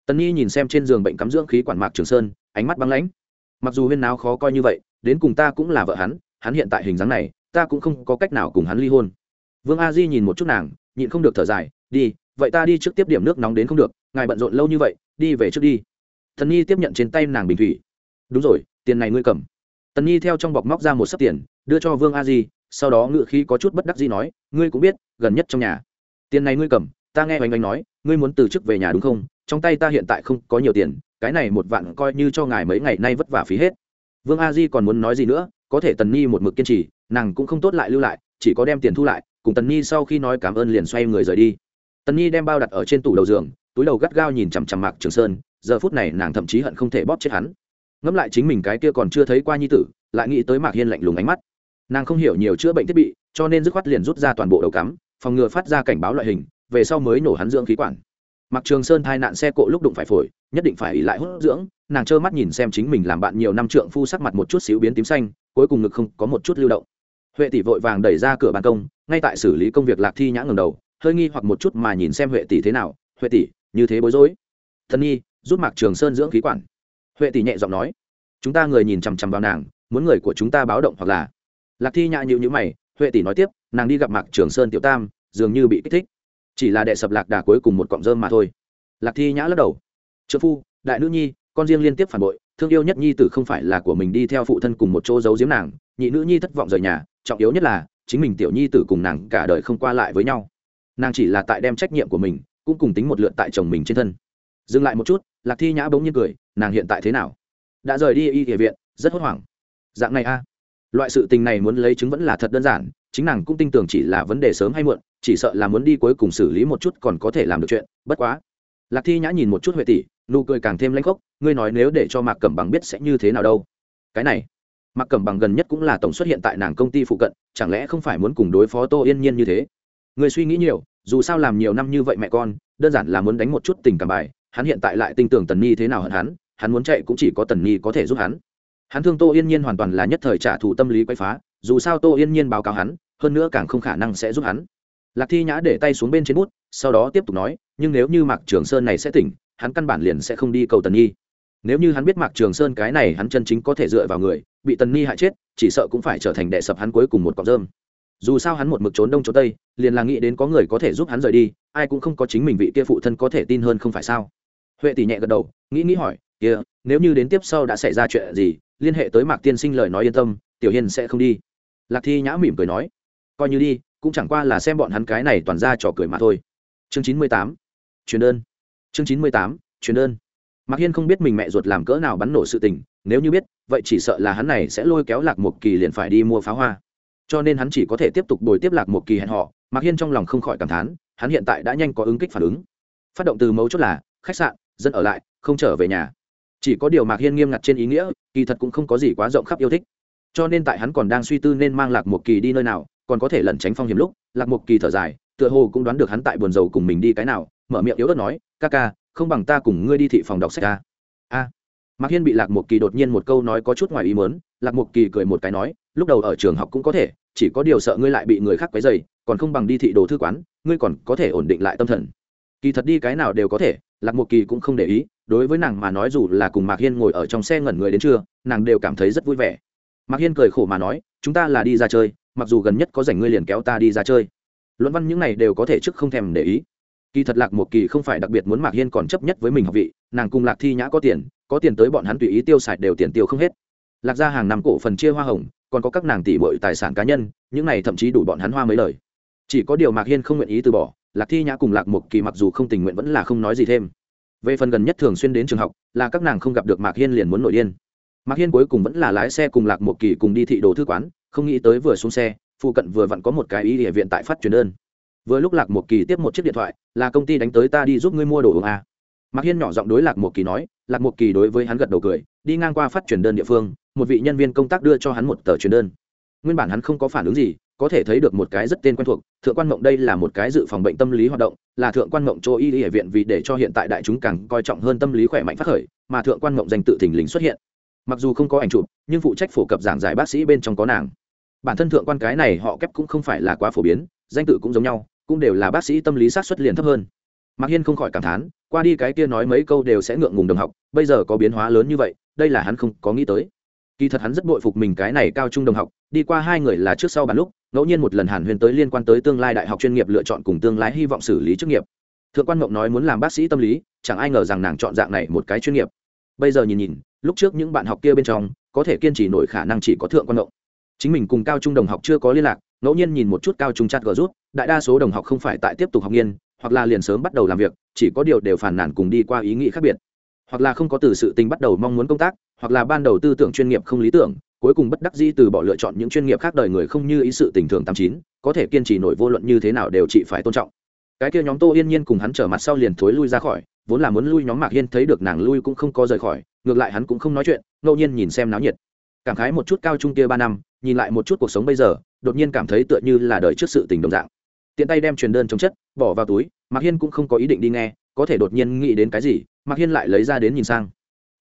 Tần nhi nhìn xem trên giường bệnh cắm dưỡng khí quản mạc trường sơn ánh mắt băng lãnh. Mặc dù huyên náo khó coi như vậy đến cùng ta cũng là vợ hắn hắn hiện tại hình dáng này ta cũng không có cách nào cùng hắn ly hôn. Vương a di nhìn một chút nàng nhịn không được thở dài đi vậy ta đi trước tiếp điểm nước nóng đến không được ngài bận rộn lâu như vậy đi về trước đi. Tần nhi tiếp nhận trên tay nàng bình thủy. Đúng rồi, tiền này ngươi cầm. Tần nhi theo trong bọc móc ra một sấp tiền, đưa cho vương a di, sau đó ngự khí có chút bất đắc gì nói, ngươi cũng biết, gần nhất trong nhà. Tiền này ngươi cầm, ta nghe oanh oanh nói, ngươi muốn từ chức về nhà đúng không? Trong tay ta hiện tại không có nhiều tiền, cái này một vạn coi như cho ngài mấy ngày nay vất vả phí hết. Vương a di còn muốn nói gì nữa, có thể tần nhi một mực kiên trì, nàng cũng không tốt lại lưu lại, chỉ có đem tiền thu lại, cùng tần nhi sau khi nói cảm ơn liền xoay người rời đi. Tần nhi đem bao đặt ở trên tủ đầu giường, túi đầu gắt gao nhìn chằm chằm mạc trường sơn giờ phút này nàng thậm chí hận không thể bóp chết hắn. Ngẫm lại chính mình cái kia còn chưa thấy qua nhi tử, lại nghĩ tới mạc hiên lạnh lùng ánh mắt. Nàng không hiểu nhiều chữa bệnh thiết bị, cho nên dứt khoát liền rút ra toàn bộ đầu cắm, phòng ngừa phát ra cảnh báo loại hình, về sau mới nổ hắn dưỡng khí quản. Mặc trường sơn thai nạn xe cộ lúc đụng phải phổi, nhất định phải ỉ lại hút dưỡng, nàng trơ mắt nhìn xem chính mình làm bạn nhiều năm trượng phu sắc mặt một chút xíu biến tím xanh, cuối cùng ngực không có một chút lưu động. Huệ tỷ vội vàng đẩy ra cửa ban công, ngay tại xử lý công việc lạc thi nhã ngầm đầu, hơi nghi hoặc một chút mà nhìn xem huệ tỷ thế nào. Huệ tỷ, như thế bối rối. Thân nhi rút mạc trường sơn dưỡng khí quản. Huệ tỷ nhẹ giọng nói, chúng ta người nhìn chằm chằm vào nàng, muốn người của chúng ta báo động hoặc là lạc thi nhã nhịu nhữ mày, huệ tỷ nói tiếp, nàng đi gặp mạc trường sơn tiểu tam, dường như bị kích thích. Chỉ là đệ sập lạc đà cuối cùng một cọng rơm mà thôi. Lạc thi nhã lắc đầu trợ phu, đại nữ nhi, con riêng liên tiếp phản bội, thương yêu nhất nhi tử không phải là của mình đi theo phụ thân cùng một chỗ giấu giếm nàng, nhị nữ nhi thất vọng rời nhà, trọng yếu nhất là, chính mình tiểu nhi tử cùng nàng cả đời không qua lại với nhau. Nàng chỉ là tại đem trách nhiệm của mình, cũng cùng tính một lượt tại chồng mình trên thân dừng lại một chút, lạc thi nhã bỗng nhiên cười, nàng hiện tại thế nào? Đã rời đi y địa viện, rất hốt hoảng. Dạng này a loại sự tình này muốn lấy chứng vẫn là thật đơn giản, chính nàng cũng tin tưởng chỉ là vấn đề sớm hay muộn, chỉ sợ là muốn đi cuối cùng xử lý một chút còn có thể làm được chuyện, bất quá. Lạc thi nhã nhìn một chút huệ tỷ, nụ cười càng thêm lãnh khốc, ngươi nói nếu để cho mạc cẩm bằng biết sẽ như thế nào đâu. Cái này, mạc cẩm bằng gần nhất cũng là tổng xuất hiện tại nàng công ty phụ cận, chẳng lẽ không phải muốn cùng đối phó tô yên nhiên như thế? Người suy nghĩ nhiều, dù sao làm nhiều năm như vậy mẹ con, đơn giản là muốn đánh một chút tình cảm bài hắn hiện tại lại tin tưởng tần nhi thế nào hận hắn hắn muốn chạy cũng chỉ có tần nhi có thể giúp hắn. Hắn thương tô yên nhiên hoàn toàn là nhất thời trả thù tâm lý quay phá, dù sao tô yên nhiên báo cáo hắn, hơn nữa càng không khả năng sẽ giúp hắn. Lạc thi nhã để tay xuống bên trên bút, sau đó tiếp tục nói, nhưng nếu như mạc trường sơn này sẽ tỉnh, hắn căn bản liền sẽ không đi cầu tần nhi. Nếu như hắn biết mạc trường sơn cái này hắn chân chính có thể dựa vào người, bị tần nhi hại chết, chỉ sợ cũng phải trở thành đệ sập hắn cuối cùng một cọc rơm dù sao hắn một mực trốn đông trốn tây, liền là nghĩ đến có người có thể giúp hắn rời đi, ai cũng không có chính mình vị kia phụ thân có thể tin hơn không phải sao? Huệ tỷ nhẹ gật đầu, nghĩ nghĩ hỏi, kia, nếu như đến tiếp sau đã xảy ra chuyện gì, liên hệ tới mạc tiên sinh lời nói yên tâm, tiểu hiền sẽ không đi. Lạc thi nhã mỉm cười nói, coi như đi, cũng chẳng qua là xem bọn hắn cái này toàn ra trò cười mà thôi. Chương chín mươi tám, truyền đơn. Chương chín mươi tám, truyền đơn. Mạc hiên không biết mình mẹ ruột làm cỡ nào bắn nổ sự tình, nếu như biết, vậy chỉ sợ là hắn này sẽ lôi kéo lạc một kỳ liền phải đi mua pháo hoa cho nên hắn chỉ có thể tiếp tục đổi tiếp lạc một kỳ hẹn họ. Mạc hiên trong lòng không khỏi cảm thán, hắn hiện tại đã nhanh có ứng kích phản ứng. Phát động từ mấu chốt là, khách sạn, dân ở lại, không trở về nhà. Chỉ có điều mạc hiên nghiêm ngặt trên ý nghĩa, kỳ thật cũng không có gì quá rộng khắp yêu thích. Cho nên tại hắn còn đang suy tư nên mang lạc một kỳ đi nơi nào, còn có thể lẩn tránh phong hiểm lúc, lạc một kỳ thở dài, tựa hồ cũng đoán được hắn tại buồn rầu cùng mình đi cái nào, mở miệng yếu ớt nói, ca ca, không bằng ta cùng ngươi đi thị phòng đọc sách ca a. Mạc hiên bị lạc một kỳ đột nhiên một câu nói có chút ngoài ý mớn lạc một kỳ cười một cái nói, lúc đầu ở trường học cũng có thể chỉ có điều sợ ngươi lại bị người khác quấy dày còn không bằng đi thị đồ thư quán, ngươi còn có thể ổn định lại tâm thần. Kỳ thật đi cái nào đều có thể, lạc một kỳ cũng không để ý, đối với nàng mà nói dù là cùng mạc hiên ngồi ở trong xe ngẩn người đến trưa, nàng đều cảm thấy rất vui vẻ. Mạc hiên cười khổ mà nói, chúng ta là đi ra chơi, mặc dù gần nhất có rảnh ngươi liền kéo ta đi ra chơi. Luận văn những này đều có thể trước không thèm để ý. Kỳ thật lạc một kỳ không phải đặc biệt muốn mạc hiên còn chấp nhất với mình học vị, nàng cùng lạc thi nhã có tiền có tiền tới bọn hắn tùy ý tiêu xài đều tiền tiêu không hết lạc ra hàng năm cổ phần chia hoa hồng, còn có các nàng tỷ bội tài sản cá nhân, những này thậm chí đủ bọn hắn hoa mấy lời. Chỉ có điều mạc hiên không nguyện ý từ bỏ, lạc thi nhã cùng lạc một kỳ mặc dù không tình nguyện vẫn là không nói gì thêm. Về phần gần nhất thường xuyên đến trường học, là các nàng không gặp được mạc hiên liền muốn nổi điên. Mạc hiên cuối cùng vẫn là lái xe cùng lạc một kỳ cùng đi thị đồ thư quán, không nghĩ tới vừa xuống xe, phụ cận vừa vặn có một cái ý địa viện tại phát truyền đơn. Vừa lúc lạc một kỳ tiếp một chiếc điện thoại, là công ty đánh tới ta đi giúp ngươi mua đồ uống à. mạc hiên nhỏ giọng đối lạc một kỳ nói, lạc một kỳ đối với hắn gật đầu cười, đi ngang qua phát truyền đơn địa phương một vị nhân viên công tác đưa cho hắn một tờ truyền đơn. Nguyên bản hắn không có phản ứng gì, có thể thấy được một cái rất tên quen thuộc, thượng quan mộng đây là một cái dự phòng bệnh tâm lý hoạt động, là thượng quan mộng chỗ y y hệ viện vì để cho hiện tại đại chúng càng coi trọng hơn tâm lý khỏe mạnh phát khởi, mà thượng quan mộng danh tự thình lình xuất hiện. Mặc dù không có ảnh chụp, nhưng phụ trách phổ cập giảng giải bác sĩ bên trong có nàng. Bản thân thượng quan cái này họ kép cũng không phải là quá phổ biến, danh tự cũng giống nhau, cũng đều là bác sĩ tâm lý sát xuất liền thấp hơn. Mạc hiên không khỏi cảm thán, qua đi cái kia nói mấy câu đều sẽ ngượng ngùng đồng học, bây giờ có biến hóa lớn như vậy, đây là hắn không có nghĩ tới kỳ thật hắn rất bội phục mình cái này cao trung đồng học, đi qua hai người là trước sau bàn lúc, ngẫu nhiên một lần hàn huyền tới liên quan tới tương lai đại học chuyên nghiệp lựa chọn cùng tương lai hy vọng xử lý chức nghiệp. Thượng quan mộng nói muốn làm bác sĩ tâm lý, chẳng ai ngờ rằng nàng chọn dạng này một cái chuyên nghiệp. Bây giờ nhìn nhìn, lúc trước những bạn học kia bên trong, có thể kiên trì nổi khả năng chỉ có thượng quan mộng. Chính mình cùng cao trung đồng học chưa có liên lạc, ngẫu nhiên nhìn một chút cao trung chặt gờ rút, đại đa số đồng học không phải tại tiếp tục học nghiên, hoặc là liền sớm bắt đầu làm việc, chỉ có điều đều phản nản cùng đi qua ý nghĩ khác biệt hoặc là không có từ sự tình bắt đầu mong muốn công tác, hoặc là ban đầu tư tưởng chuyên nghiệp không lý tưởng, cuối cùng bất đắc dĩ từ bỏ lựa chọn những chuyên nghiệp khác đời người không như ý sự tình thường tám chín, có thể kiên trì nổi vô luận như thế nào đều chị phải tôn trọng. Cái kia nhóm tô yên nhiên cùng hắn trở mặt sau liền thối lui ra khỏi, vốn là muốn lui nhóm mạc hiên thấy được nàng lui cũng không có rời khỏi, ngược lại hắn cũng không nói chuyện, ngẫu nhiên nhìn xem náo nhiệt. Cảm khái một chút cao trung kia ba năm, nhìn lại một chút cuộc sống bây giờ, đột nhiên cảm thấy tựa như là đời trước sự tình đồng dạng. Tiện tay đem truyền đơn chống chất, bỏ vào túi, mạc hiên cũng không có ý định đi nghe có thể đột nhiên nghĩ đến cái gì, mạc hiên lại lấy ra đến nhìn sang.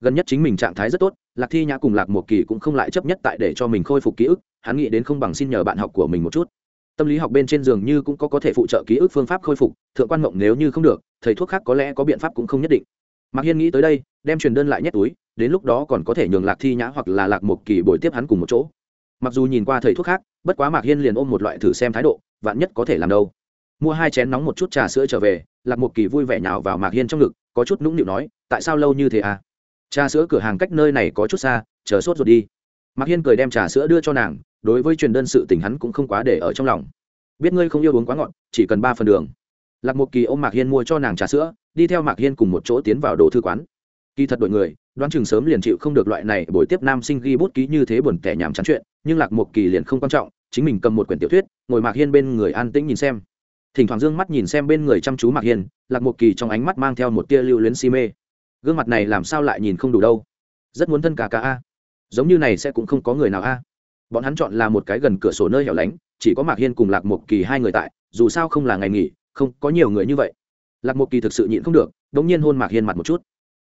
Gần nhất chính mình trạng thái rất tốt, lạc thi nhã cùng lạc một kỳ cũng không lại chấp nhất tại để cho mình khôi phục ký ức, hắn nghĩ đến không bằng xin nhờ bạn học của mình một chút. Tâm lý học bên trên giường như cũng có có thể phụ trợ ký ức phương pháp khôi phục, thượng quan mộng nếu như không được, thầy thuốc khác có lẽ có biện pháp cũng không nhất định. Mạc hiên nghĩ tới đây, đem truyền đơn lại nhét túi, đến lúc đó còn có thể nhường lạc thi nhã hoặc là lạc một kỳ bồi tiếp hắn cùng một chỗ. Mặc dù nhìn qua thầy thuốc khác, bất quá mạc hiên liền ôm một loại thử xem thái độ, vạn nhất có thể làm đâu mua hai chén nóng một chút trà sữa trở về, lạc một kỳ vui vẻ nhào vào mạc hiên trong ngực, có chút nũng nịu nói, tại sao lâu như thế à? Trà sữa cửa hàng cách nơi này có chút xa, chờ sốt rồi đi. Mạc hiên cười đem trà sữa đưa cho nàng, đối với truyền đơn sự tình hắn cũng không quá để ở trong lòng. Biết ngươi không yêu uống quá ngọt, chỉ cần ba phần đường. Lạc một kỳ ôm mạc hiên mua cho nàng trà sữa, đi theo mạc hiên cùng một chỗ tiến vào đồ thư quán. Kỳ thật đội người, đoán chừng sớm liền chịu không được loại này buổi tiếp nam sinh ghi bút ký như thế buồn tẻ nhàm chán chuyện, nhưng lạc một kỳ liền không quan trọng, chính mình cầm một quyển tiểu thuyết, ngồi mạc hiên bên người an tĩnh nhìn xem thỉnh thoảng d ư ơ n g mắt nhìn xem bên người chăm chú mạc hiên, lạc một kỳ trong ánh mắt mang theo một tia lưu luyến si mê. Gương mặt này làm sao lại nhìn không đủ đâu? Rất muốn thân cả cả a. Giống như này sẽ cũng không có người nào a. Bọn hắn chọn là một cái gần cửa sổ nơi hẻo lánh, chỉ có mạc hiên cùng lạc một kỳ hai người tại, dù sao không là ngày nghỉ, không có nhiều người như vậy. Lạc một kỳ thực sự nhịn không được đ ỗ n g nhiên hôn mạc hiên mặt một chút.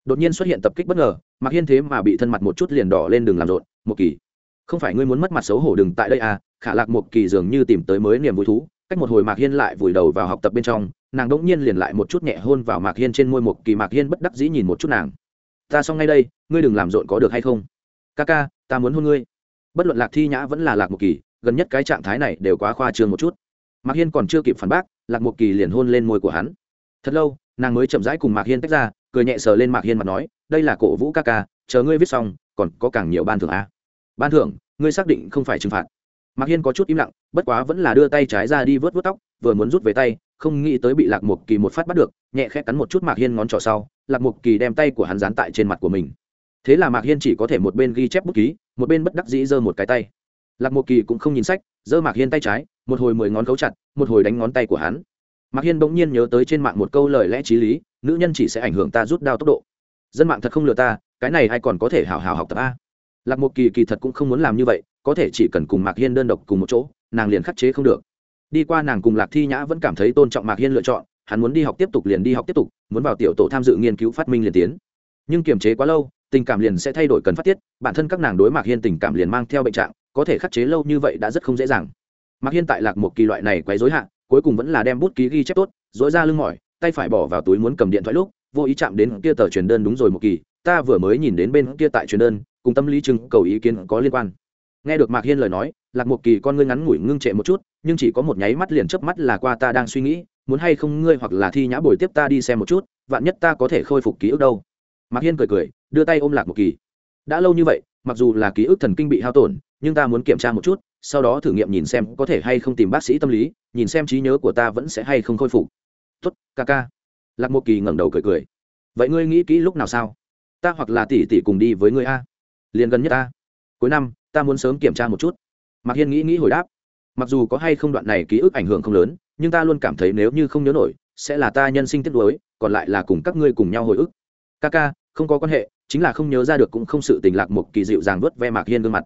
Đột nhiên xuất hiện tập kích bất ngờ, mạc hiên thế mà bị thân mặt một chút liền đỏ lên đường làm rộn một kỳ, không phải ngươi muốn mất mặt xấu hổ đừng tại đây à khả lạc một kỳ dường như tìm tới mới niềm vui thú cách một hồi mạc hiên lại vùi đầu vào học tập bên trong, nàng đ ỗ n g nhiên liền lại một chút nhẹ hôn vào mạc hiên trên môi một kỳ mạc hiên bất đắc dĩ nhìn một chút nàng. Ta xong ngay đây, ngươi đừng làm rộn có được hay không? Ca ca, ta muốn hôn ngươi. Bất luận lạc thi nhã vẫn là lạc một kỳ, gần nhất cái trạng thái này đều quá khoa trương một chút. Mạc hiên còn chưa kịp phản bác, lạc một kỳ liền hôn lên môi của hắn. Thật lâu, nàng mới chậm rãi cùng mạc hiên tách ra, cười nhẹ sờ lên mạc hiên mặt nói, đây là cổ vũ ca ca, chờ ngươi viết xong, còn có càng nhiều ban thưởng à. ban thưởng, ngươi xác định không phải trừng phạt mạc hiên có chút im lặng, bất quá vẫn là đưa tay trái ra đi vớt vớt tóc, vừa muốn rút về tay, không nghĩ tới bị lạc Mục kỳ một phát bắt được, nhẹ khẽ cắn một chút mạc hiên ngón trỏ sau, lạc Mục kỳ đem tay của hắn dán tại trên mặt của mình. Thế là mạc hiên chỉ có thể một bên ghi chép bút ký, một bên bất đắc dĩ giơ một cái tay. Lạc Mục kỳ cũng không nhìn sách, giơ mạc hiên tay trái, một hồi mười ngón cấu chặt, một hồi đánh ngón tay của hắn. Mạc hiên bỗng nhiên nhớ tới trên mạng một câu lời lẽ t r í lý, nữ nhân chỉ sẽ ảnh hưởng ta rút đao tốc độ. Dân mạng thật không lừa ta, cái này ai còn có thể hào hào học tập a? Lạc Mục kỳ kỳ thật cũng không muốn làm như vậy có thể chỉ cần cùng mạc hiên đơn độc cùng một chỗ, nàng liền khắc chế không được. Đi qua nàng cùng lạc thi nhã vẫn cảm thấy tôn trọng mạc hiên lựa chọn, hắn muốn đi học tiếp tục liền đi học tiếp tục, muốn vào tiểu tổ tham dự nghiên cứu phát minh liền tiến. Nhưng kiềm chế quá lâu, tình cảm liền sẽ thay đổi cần phát tiết, bản thân các nàng đối mạc hiên tình cảm liền mang theo bệnh trạng, có thể khắc chế lâu như vậy đã rất không dễ dàng. Mạc hiên tại lạc một kỳ loại này quấy dối hạn cuối cùng vẫn là đem bút ký ghi chép tốt dối ra lưng mỏi, tay phải bỏ vào túi muốn cầm điện thoại lúc, vô ý chạm đến kia tờ truyền đơn đúng rồi một kỳ, ta vừa mới nhìn đến bên kia tại truyền đơn, cùng tâm lý chừng cầu ý kiến có liên quan nghe được mạc hiên lời nói, lạc một kỳ con ngươi ngắn ngủi ngưng trệ một chút, nhưng chỉ có một nháy mắt liền chớp mắt là qua ta đang suy nghĩ, muốn hay không ngươi hoặc là thi nhã bồi tiếp ta đi xem một chút, vạn nhất ta có thể khôi phục ký ức đâu. Mạc hiên cười cười, đưa tay ôm lạc một kỳ. Đã lâu như vậy, mặc dù là ký ức thần kinh bị hao tổn, nhưng ta muốn kiểm tra một chút, sau đó thử nghiệm nhìn xem có thể hay không tìm bác sĩ tâm lý, nhìn xem trí nhớ của ta vẫn sẽ hay không khôi phục. Tuất ca ca. Lạc một kỳ ngẩng đầu cười cười. Vậy ngươi nghĩ kỹ lúc nào sao? Ta hoặc là tỷ tỷ cùng đi với ngươi a. Liền gần nhất ta cuối năm, ta muốn sớm kiểm tra một chút. Mạc hiên nghĩ nghĩ hồi đáp. Mặc dù có hay không đoạn này ký ức ảnh hưởng không lớn, nhưng ta luôn cảm thấy nếu như không nhớ nổi, sẽ là ta nhân sinh tiếc nuối, còn lại là cùng các ngươi cùng nhau hồi ức. Ca ca, không có quan hệ, chính là không nhớ ra được cũng không sự tình lạc một kỳ dịu dàng vớt ve mạc hiên gương mặt.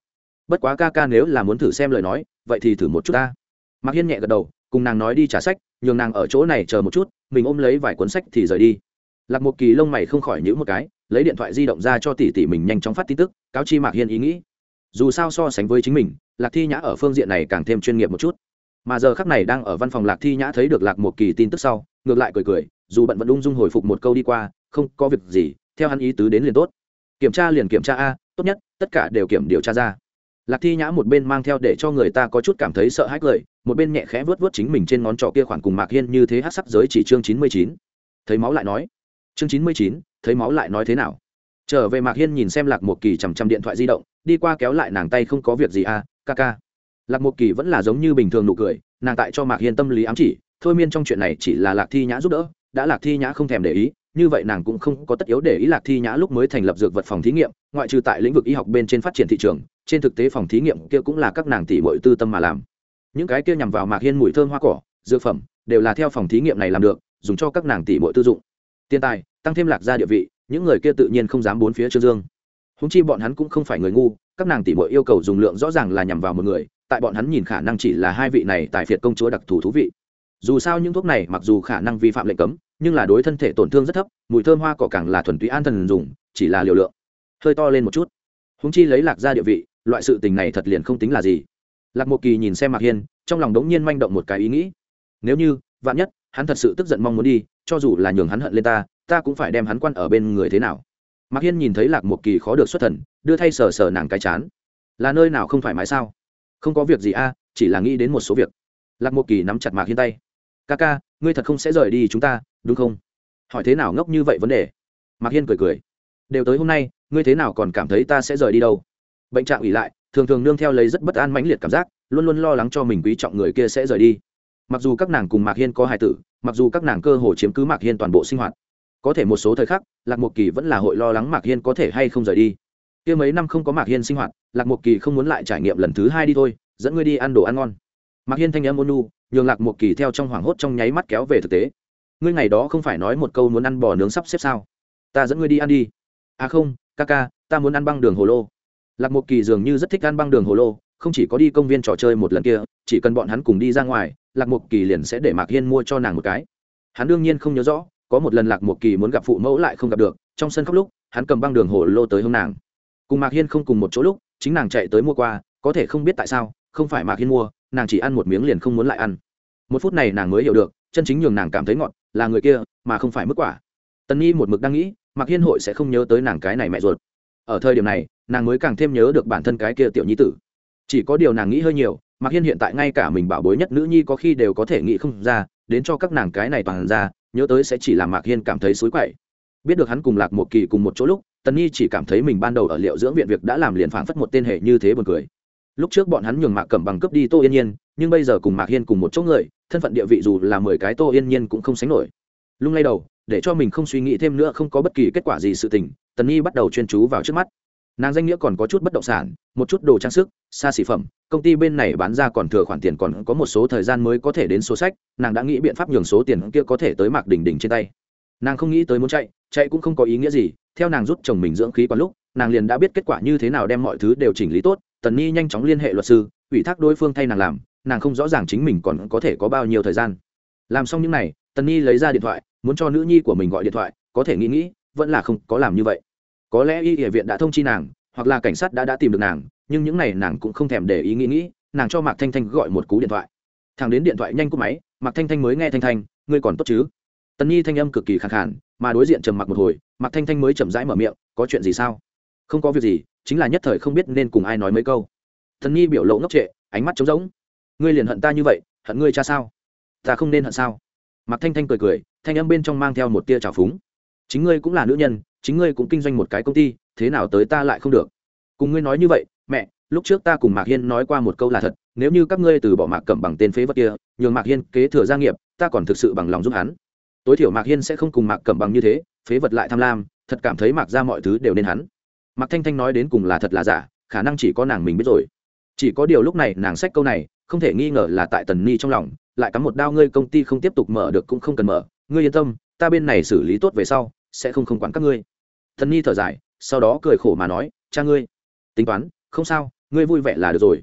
Bất quá ca ca nếu là muốn thử xem lời nói, vậy thì thử một chút ta. Mạc hiên nhẹ gật đầu, cùng nàng nói đi trả sách, nhường nàng ở chỗ này chờ một chút, mình ôm lấy vài cuốn sách thì rời đi. Lạc một kỳ lông mày không khỏi nhữ một cái, lấy điện thoại di động ra cho tỷ tỷ mình nhanh chóng phát tin tức, cáo chi mạc hiên ý nghĩ dù sao so sánh với chính mình, lạc thi nhã ở phương diện này càng thêm chuyên nghiệp một chút. Mà giờ khắc này đang ở văn phòng lạc thi nhã thấy được lạc một kỳ tin tức sau, ngược lại cười cười, dù bận vẫn ung dung hồi phục một câu đi qua, không có việc gì, theo hắn ý tứ đến liền tốt. Kiểm tra liền kiểm tra a, tốt nhất, tất cả đều kiểm điều tra ra. Lạc thi nhã một bên mang theo để cho người ta có chút cảm thấy sợ hãi cười, một bên nhẹ khẽ vớt vớt chính mình trên ngón trỏ kia khoảng cùng mạc hiên như thế hát sắc giới chỉ chương chín mươi chín. Thấy máu lại nói. Chương chín mươi chín, thấy máu lại nói thế nào? Trở về mạc hiên nhìn xem lạc một kỳ chằm chằm điện thoại di động, đi qua kéo lại nàng tay không có việc gì à ca ca. Lạc một kỳ vẫn là giống như bình thường nụ cười, nàng tại cho mạc hiên tâm lý ám chỉ, thôi miên trong chuyện này chỉ là lạc thi nhã giúp đỡ, đã lạc thi nhã không thèm để ý, như vậy nàng cũng không có tất yếu để ý lạc thi nhã lúc mới thành lập dược vật phòng thí nghiệm, ngoại trừ tại lĩnh vực y học bên trên phát triển thị trường, trên thực tế phòng thí nghiệm kia cũng là các nàng tỷ bội tư tâm mà làm. Những cái kia nhằm vào mạc hiên mùi thơm hoa cỏ, dược phẩm, đều là theo phòng thí nghiệm này làm được, dùng cho các nàng tỷ bội tư dụng. Tiền tài, tăng thêm lạc gia địa vị những người kia tự nhiên không dám bốn phía trương dương. Húng chi bọn hắn cũng không phải người ngu, các nàng tỷ mọi yêu cầu dùng lượng rõ ràng là nhằm vào một người, tại bọn hắn nhìn khả năng chỉ là hai vị này tại phiệt công chúa đặc thù thú vị. Dù sao những thuốc này mặc dù khả năng vi phạm lệnh cấm, nhưng là đối thân thể tổn thương rất thấp, mùi thơm hoa cỏ càng là thuần túy an thần dùng, chỉ là liều lượng. Hơi to lên một chút. Húng chi lấy lạc ra địa vị, loại sự tình này thật liền không tính là gì. Lạc một kỳ nhìn xem mạc hiên, trong lòng đống nhiên manh động một cái ý nghĩ. Nếu như, vạn nhất, hắn thật sự tức giận mong muốn đi, cho dù là nhường hắn hận lên ta ta cũng phải đem hắn quan ở bên người thế nào? Mạc hiên nhìn thấy lạc một kỳ khó được xuất thần, đưa thay sờ sờ nàng cái chán. Là nơi nào không thoải mái sao? Không có việc gì a, chỉ là nghĩ đến một số việc. Lạc một kỳ nắm chặt mạc hiên tay. Ca ca, ngươi thật không sẽ rời đi chúng ta, đúng không? Hỏi thế nào ngốc như vậy vấn đề? Mạc hiên cười cười. Đều tới hôm nay, ngươi thế nào còn cảm thấy ta sẽ rời đi đâu? Bệnh trạng ủy lại, thường thường nương theo lấy rất bất an mãnh liệt cảm giác, luôn luôn lo lắng cho mình quý trọng người kia sẽ rời đi. Mặc dù các nàng cùng mạc hiên có hài tử, mặc dù các nàng cơ hồ chiếm cứ mạc hiên toàn bộ sinh hoạt có thể một số thời khắc, lạc mộc kỳ vẫn là hội lo lắng mạc hiên có thể hay không rời đi. Kia mấy năm không có mạc hiên sinh hoạt, lạc mộc kỳ không muốn lại trải nghiệm lần thứ hai đi thôi, dẫn ngươi đi ăn đồ ăn ngon. Mạc hiên thanh âm ôn nu nhường lạc mộc kỳ theo trong hoảng hốt trong nháy mắt kéo về thực tế. Ngươi ngày đó không phải nói một câu muốn ăn bò nướng sắp xếp sao? Ta dẫn ngươi đi ăn đi. À không, ca ca, ta muốn ăn băng đường hồ lô. Lạc mộc kỳ dường như rất thích ăn băng đường hồ lô, không chỉ có đi công viên trò chơi một lần kia, chỉ cần bọn hắn cùng đi ra ngoài, lạc mộc kỳ liền sẽ để mạc hiên mua cho nàng một cái. Hắn đương nhiên không nhớ rõ có một lần lạc một kỳ muốn gặp phụ mẫu lại không gặp được, trong sân khóc lúc, hắn cầm băng đường hồ lô tới hướng nàng. Cùng mạc hiên không cùng một chỗ lúc, chính nàng chạy tới mua qua có thể không biết tại sao, không phải mạc hiên mua, nàng chỉ ăn một miếng liền không muốn lại ăn. Một phút này nàng mới hiểu được, chân chính nhường nàng cảm thấy ngọt, là người kia, mà không phải mức quả. Tần nhi một mực đang nghĩ, mạc hiên hội sẽ không nhớ tới nàng cái này mẹ ruột. Ở thời điểm này, nàng mới càng thêm nhớ được bản thân cái kia tiểu nhi tử. Chỉ có điều nàng nghĩ hơi nhiều, mạc hiên hiện tại ngay cả mình bảo bối nhất nữ nhi có khi đều có thể nghĩ không ra, đến cho các nàng cái này toàn ra nhớ tới sẽ chỉ làm mạc hiên cảm thấy xối quậy. Biết được hắn cùng lạc một kỳ cùng một chỗ lúc, tần nhi chỉ cảm thấy mình ban đầu ở liệu dưỡng viện việc đã làm liền phảng phất một tên hệ như thế buồn cười. Lúc trước bọn hắn nhường mạc cẩm bằng cướp đi tô yên nhiên, nhưng bây giờ cùng mạc hiên cùng một chỗ người, thân phận địa vị dù là mười cái tô yên nhiên cũng không sánh nổi. Lung lay đầu, để cho mình không suy nghĩ thêm nữa không có bất kỳ kết quả gì sự tình, tần nhi bắt đầu chuyên chú vào trước mắt nàng danh nghĩa còn có chút bất động sản, một chút đồ trang sức, xa xỉ phẩm, công ty bên này bán ra còn thừa khoản tiền còn có một số thời gian mới có thể đến số sách, nàng đã nghĩ biện pháp nhường số tiền kia có thể tới mạc đỉnh đỉnh trên tay. Nàng không nghĩ tới muốn chạy chạy cũng không có ý nghĩa gì, theo nàng rút chồng mình dưỡng khí qua lúc, nàng liền đã biết kết quả như thế nào đem mọi thứ đều chỉnh lý tốt, tần nhi nhanh chóng liên hệ luật sư, ủy thác đối phương thay nàng làm, nàng không rõ ràng chính mình còn có thể có bao nhiêu thời gian. Làm xong những n à y tần nhi lấy ra điện thoại, muốn cho nữ nhi của mình gọi điện thoại, có thể nghĩ nghĩ, vẫn là không có làm như vậy có lẽ y địa viện đã thông chi nàng, hoặc là cảnh sát đã đã tìm được nàng, nhưng những n à y nàng cũng không thèm để ý nghĩ nghĩ, nàng cho mạc thanh thanh gọi một cú điện thoại. Thằng đến điện thoại nhanh cúp máy, mạc thanh thanh mới nghe thanh thanh, ngươi còn tốt chứ? Tần nhi thanh âm cực kỳ khẳng khản mà đối diện trầm mặc một hồi, mạc thanh thanh mới chậm rãi mở miệng, có chuyện gì sao? Không có việc gì, chính là nhất thời không biết nên cùng ai nói mấy câu. Tân nhi biểu lộ ngốc trệ, ánh mắt trống rỗng. Ngươi liền hận ta như vậy, hận ngươi cha sao? Ta không nên hận sao? Mạc thanh thanh cười cười, thanh âm bên trong mang theo một tia trào phúng. Chính ngươi cũng là nữ nhân chính ngươi cũng kinh doanh một cái công ty, thế nào tới ta lại không được? Cùng ngươi nói như vậy, mẹ, lúc trước ta cùng mạc hiên nói qua một câu là thật, nếu như các ngươi từ bỏ mạc cẩm bằng tên phế vật kia, nhường mạc hiên kế thừa gia nghiệp, ta còn thực sự bằng lòng giúp hắn. Tối thiểu mạc hiên sẽ không cùng mạc cẩm bằng như thế, phế vật lại tham lam, thật cảm thấy mạc ra mọi thứ đều nên hắn. Mạc thanh thanh nói đến cùng là thật là giả, khả năng chỉ có nàng mình biết rồi. Chỉ có điều lúc này nàng xách câu này, không thể nghi ngờ là tại tần ni trong lòng, lại cắm một đao ngươi công ty không tiếp tục mở được cũng không cần mở. Ngươi yên tâm, ta bên này xử lý tốt về sau, sẽ không không quản các ngươi thần Nhi thở dài, sau đó cười khổ mà nói, cha ngươi, tính toán, không sao, ngươi vui vẻ là được rồi.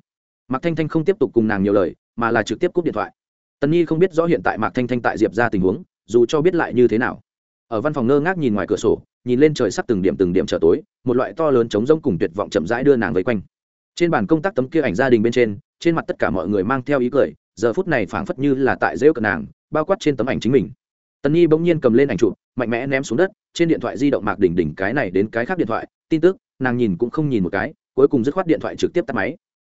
Mạc thanh thanh không tiếp tục cùng nàng nhiều lời, mà là trực tiếp cúp điện thoại. Tần nhi không biết rõ hiện tại mạc thanh thanh tại diệp ra tình huống, dù cho biết lại như thế nào. Ở văn phòng ngơ ngác nhìn ngoài cửa sổ, nhìn lên trời sắp từng điểm từng điểm trở tối, một loại to lớn trống rông cùng tuyệt vọng chậm rãi đưa nàng vây quanh. Trên bàn công tác tấm kia ảnh gia đình bên trên trên mặt tất cả mọi người mang theo ý cười, giờ phút này phảng phất như là tại rêu cận nàng, bao quát trên tấm ảnh chính mình. Tần nhi bỗng nhiên cầm lên ảnh chụp, mạnh mẽ ném xuống đất trên điện thoại di động mạc đỉnh đỉnh cái này đến cái khác điện thoại, tin tức, nàng nhìn cũng không nhìn một cái, cuối cùng dứt khoát điện thoại trực tiếp tắt máy.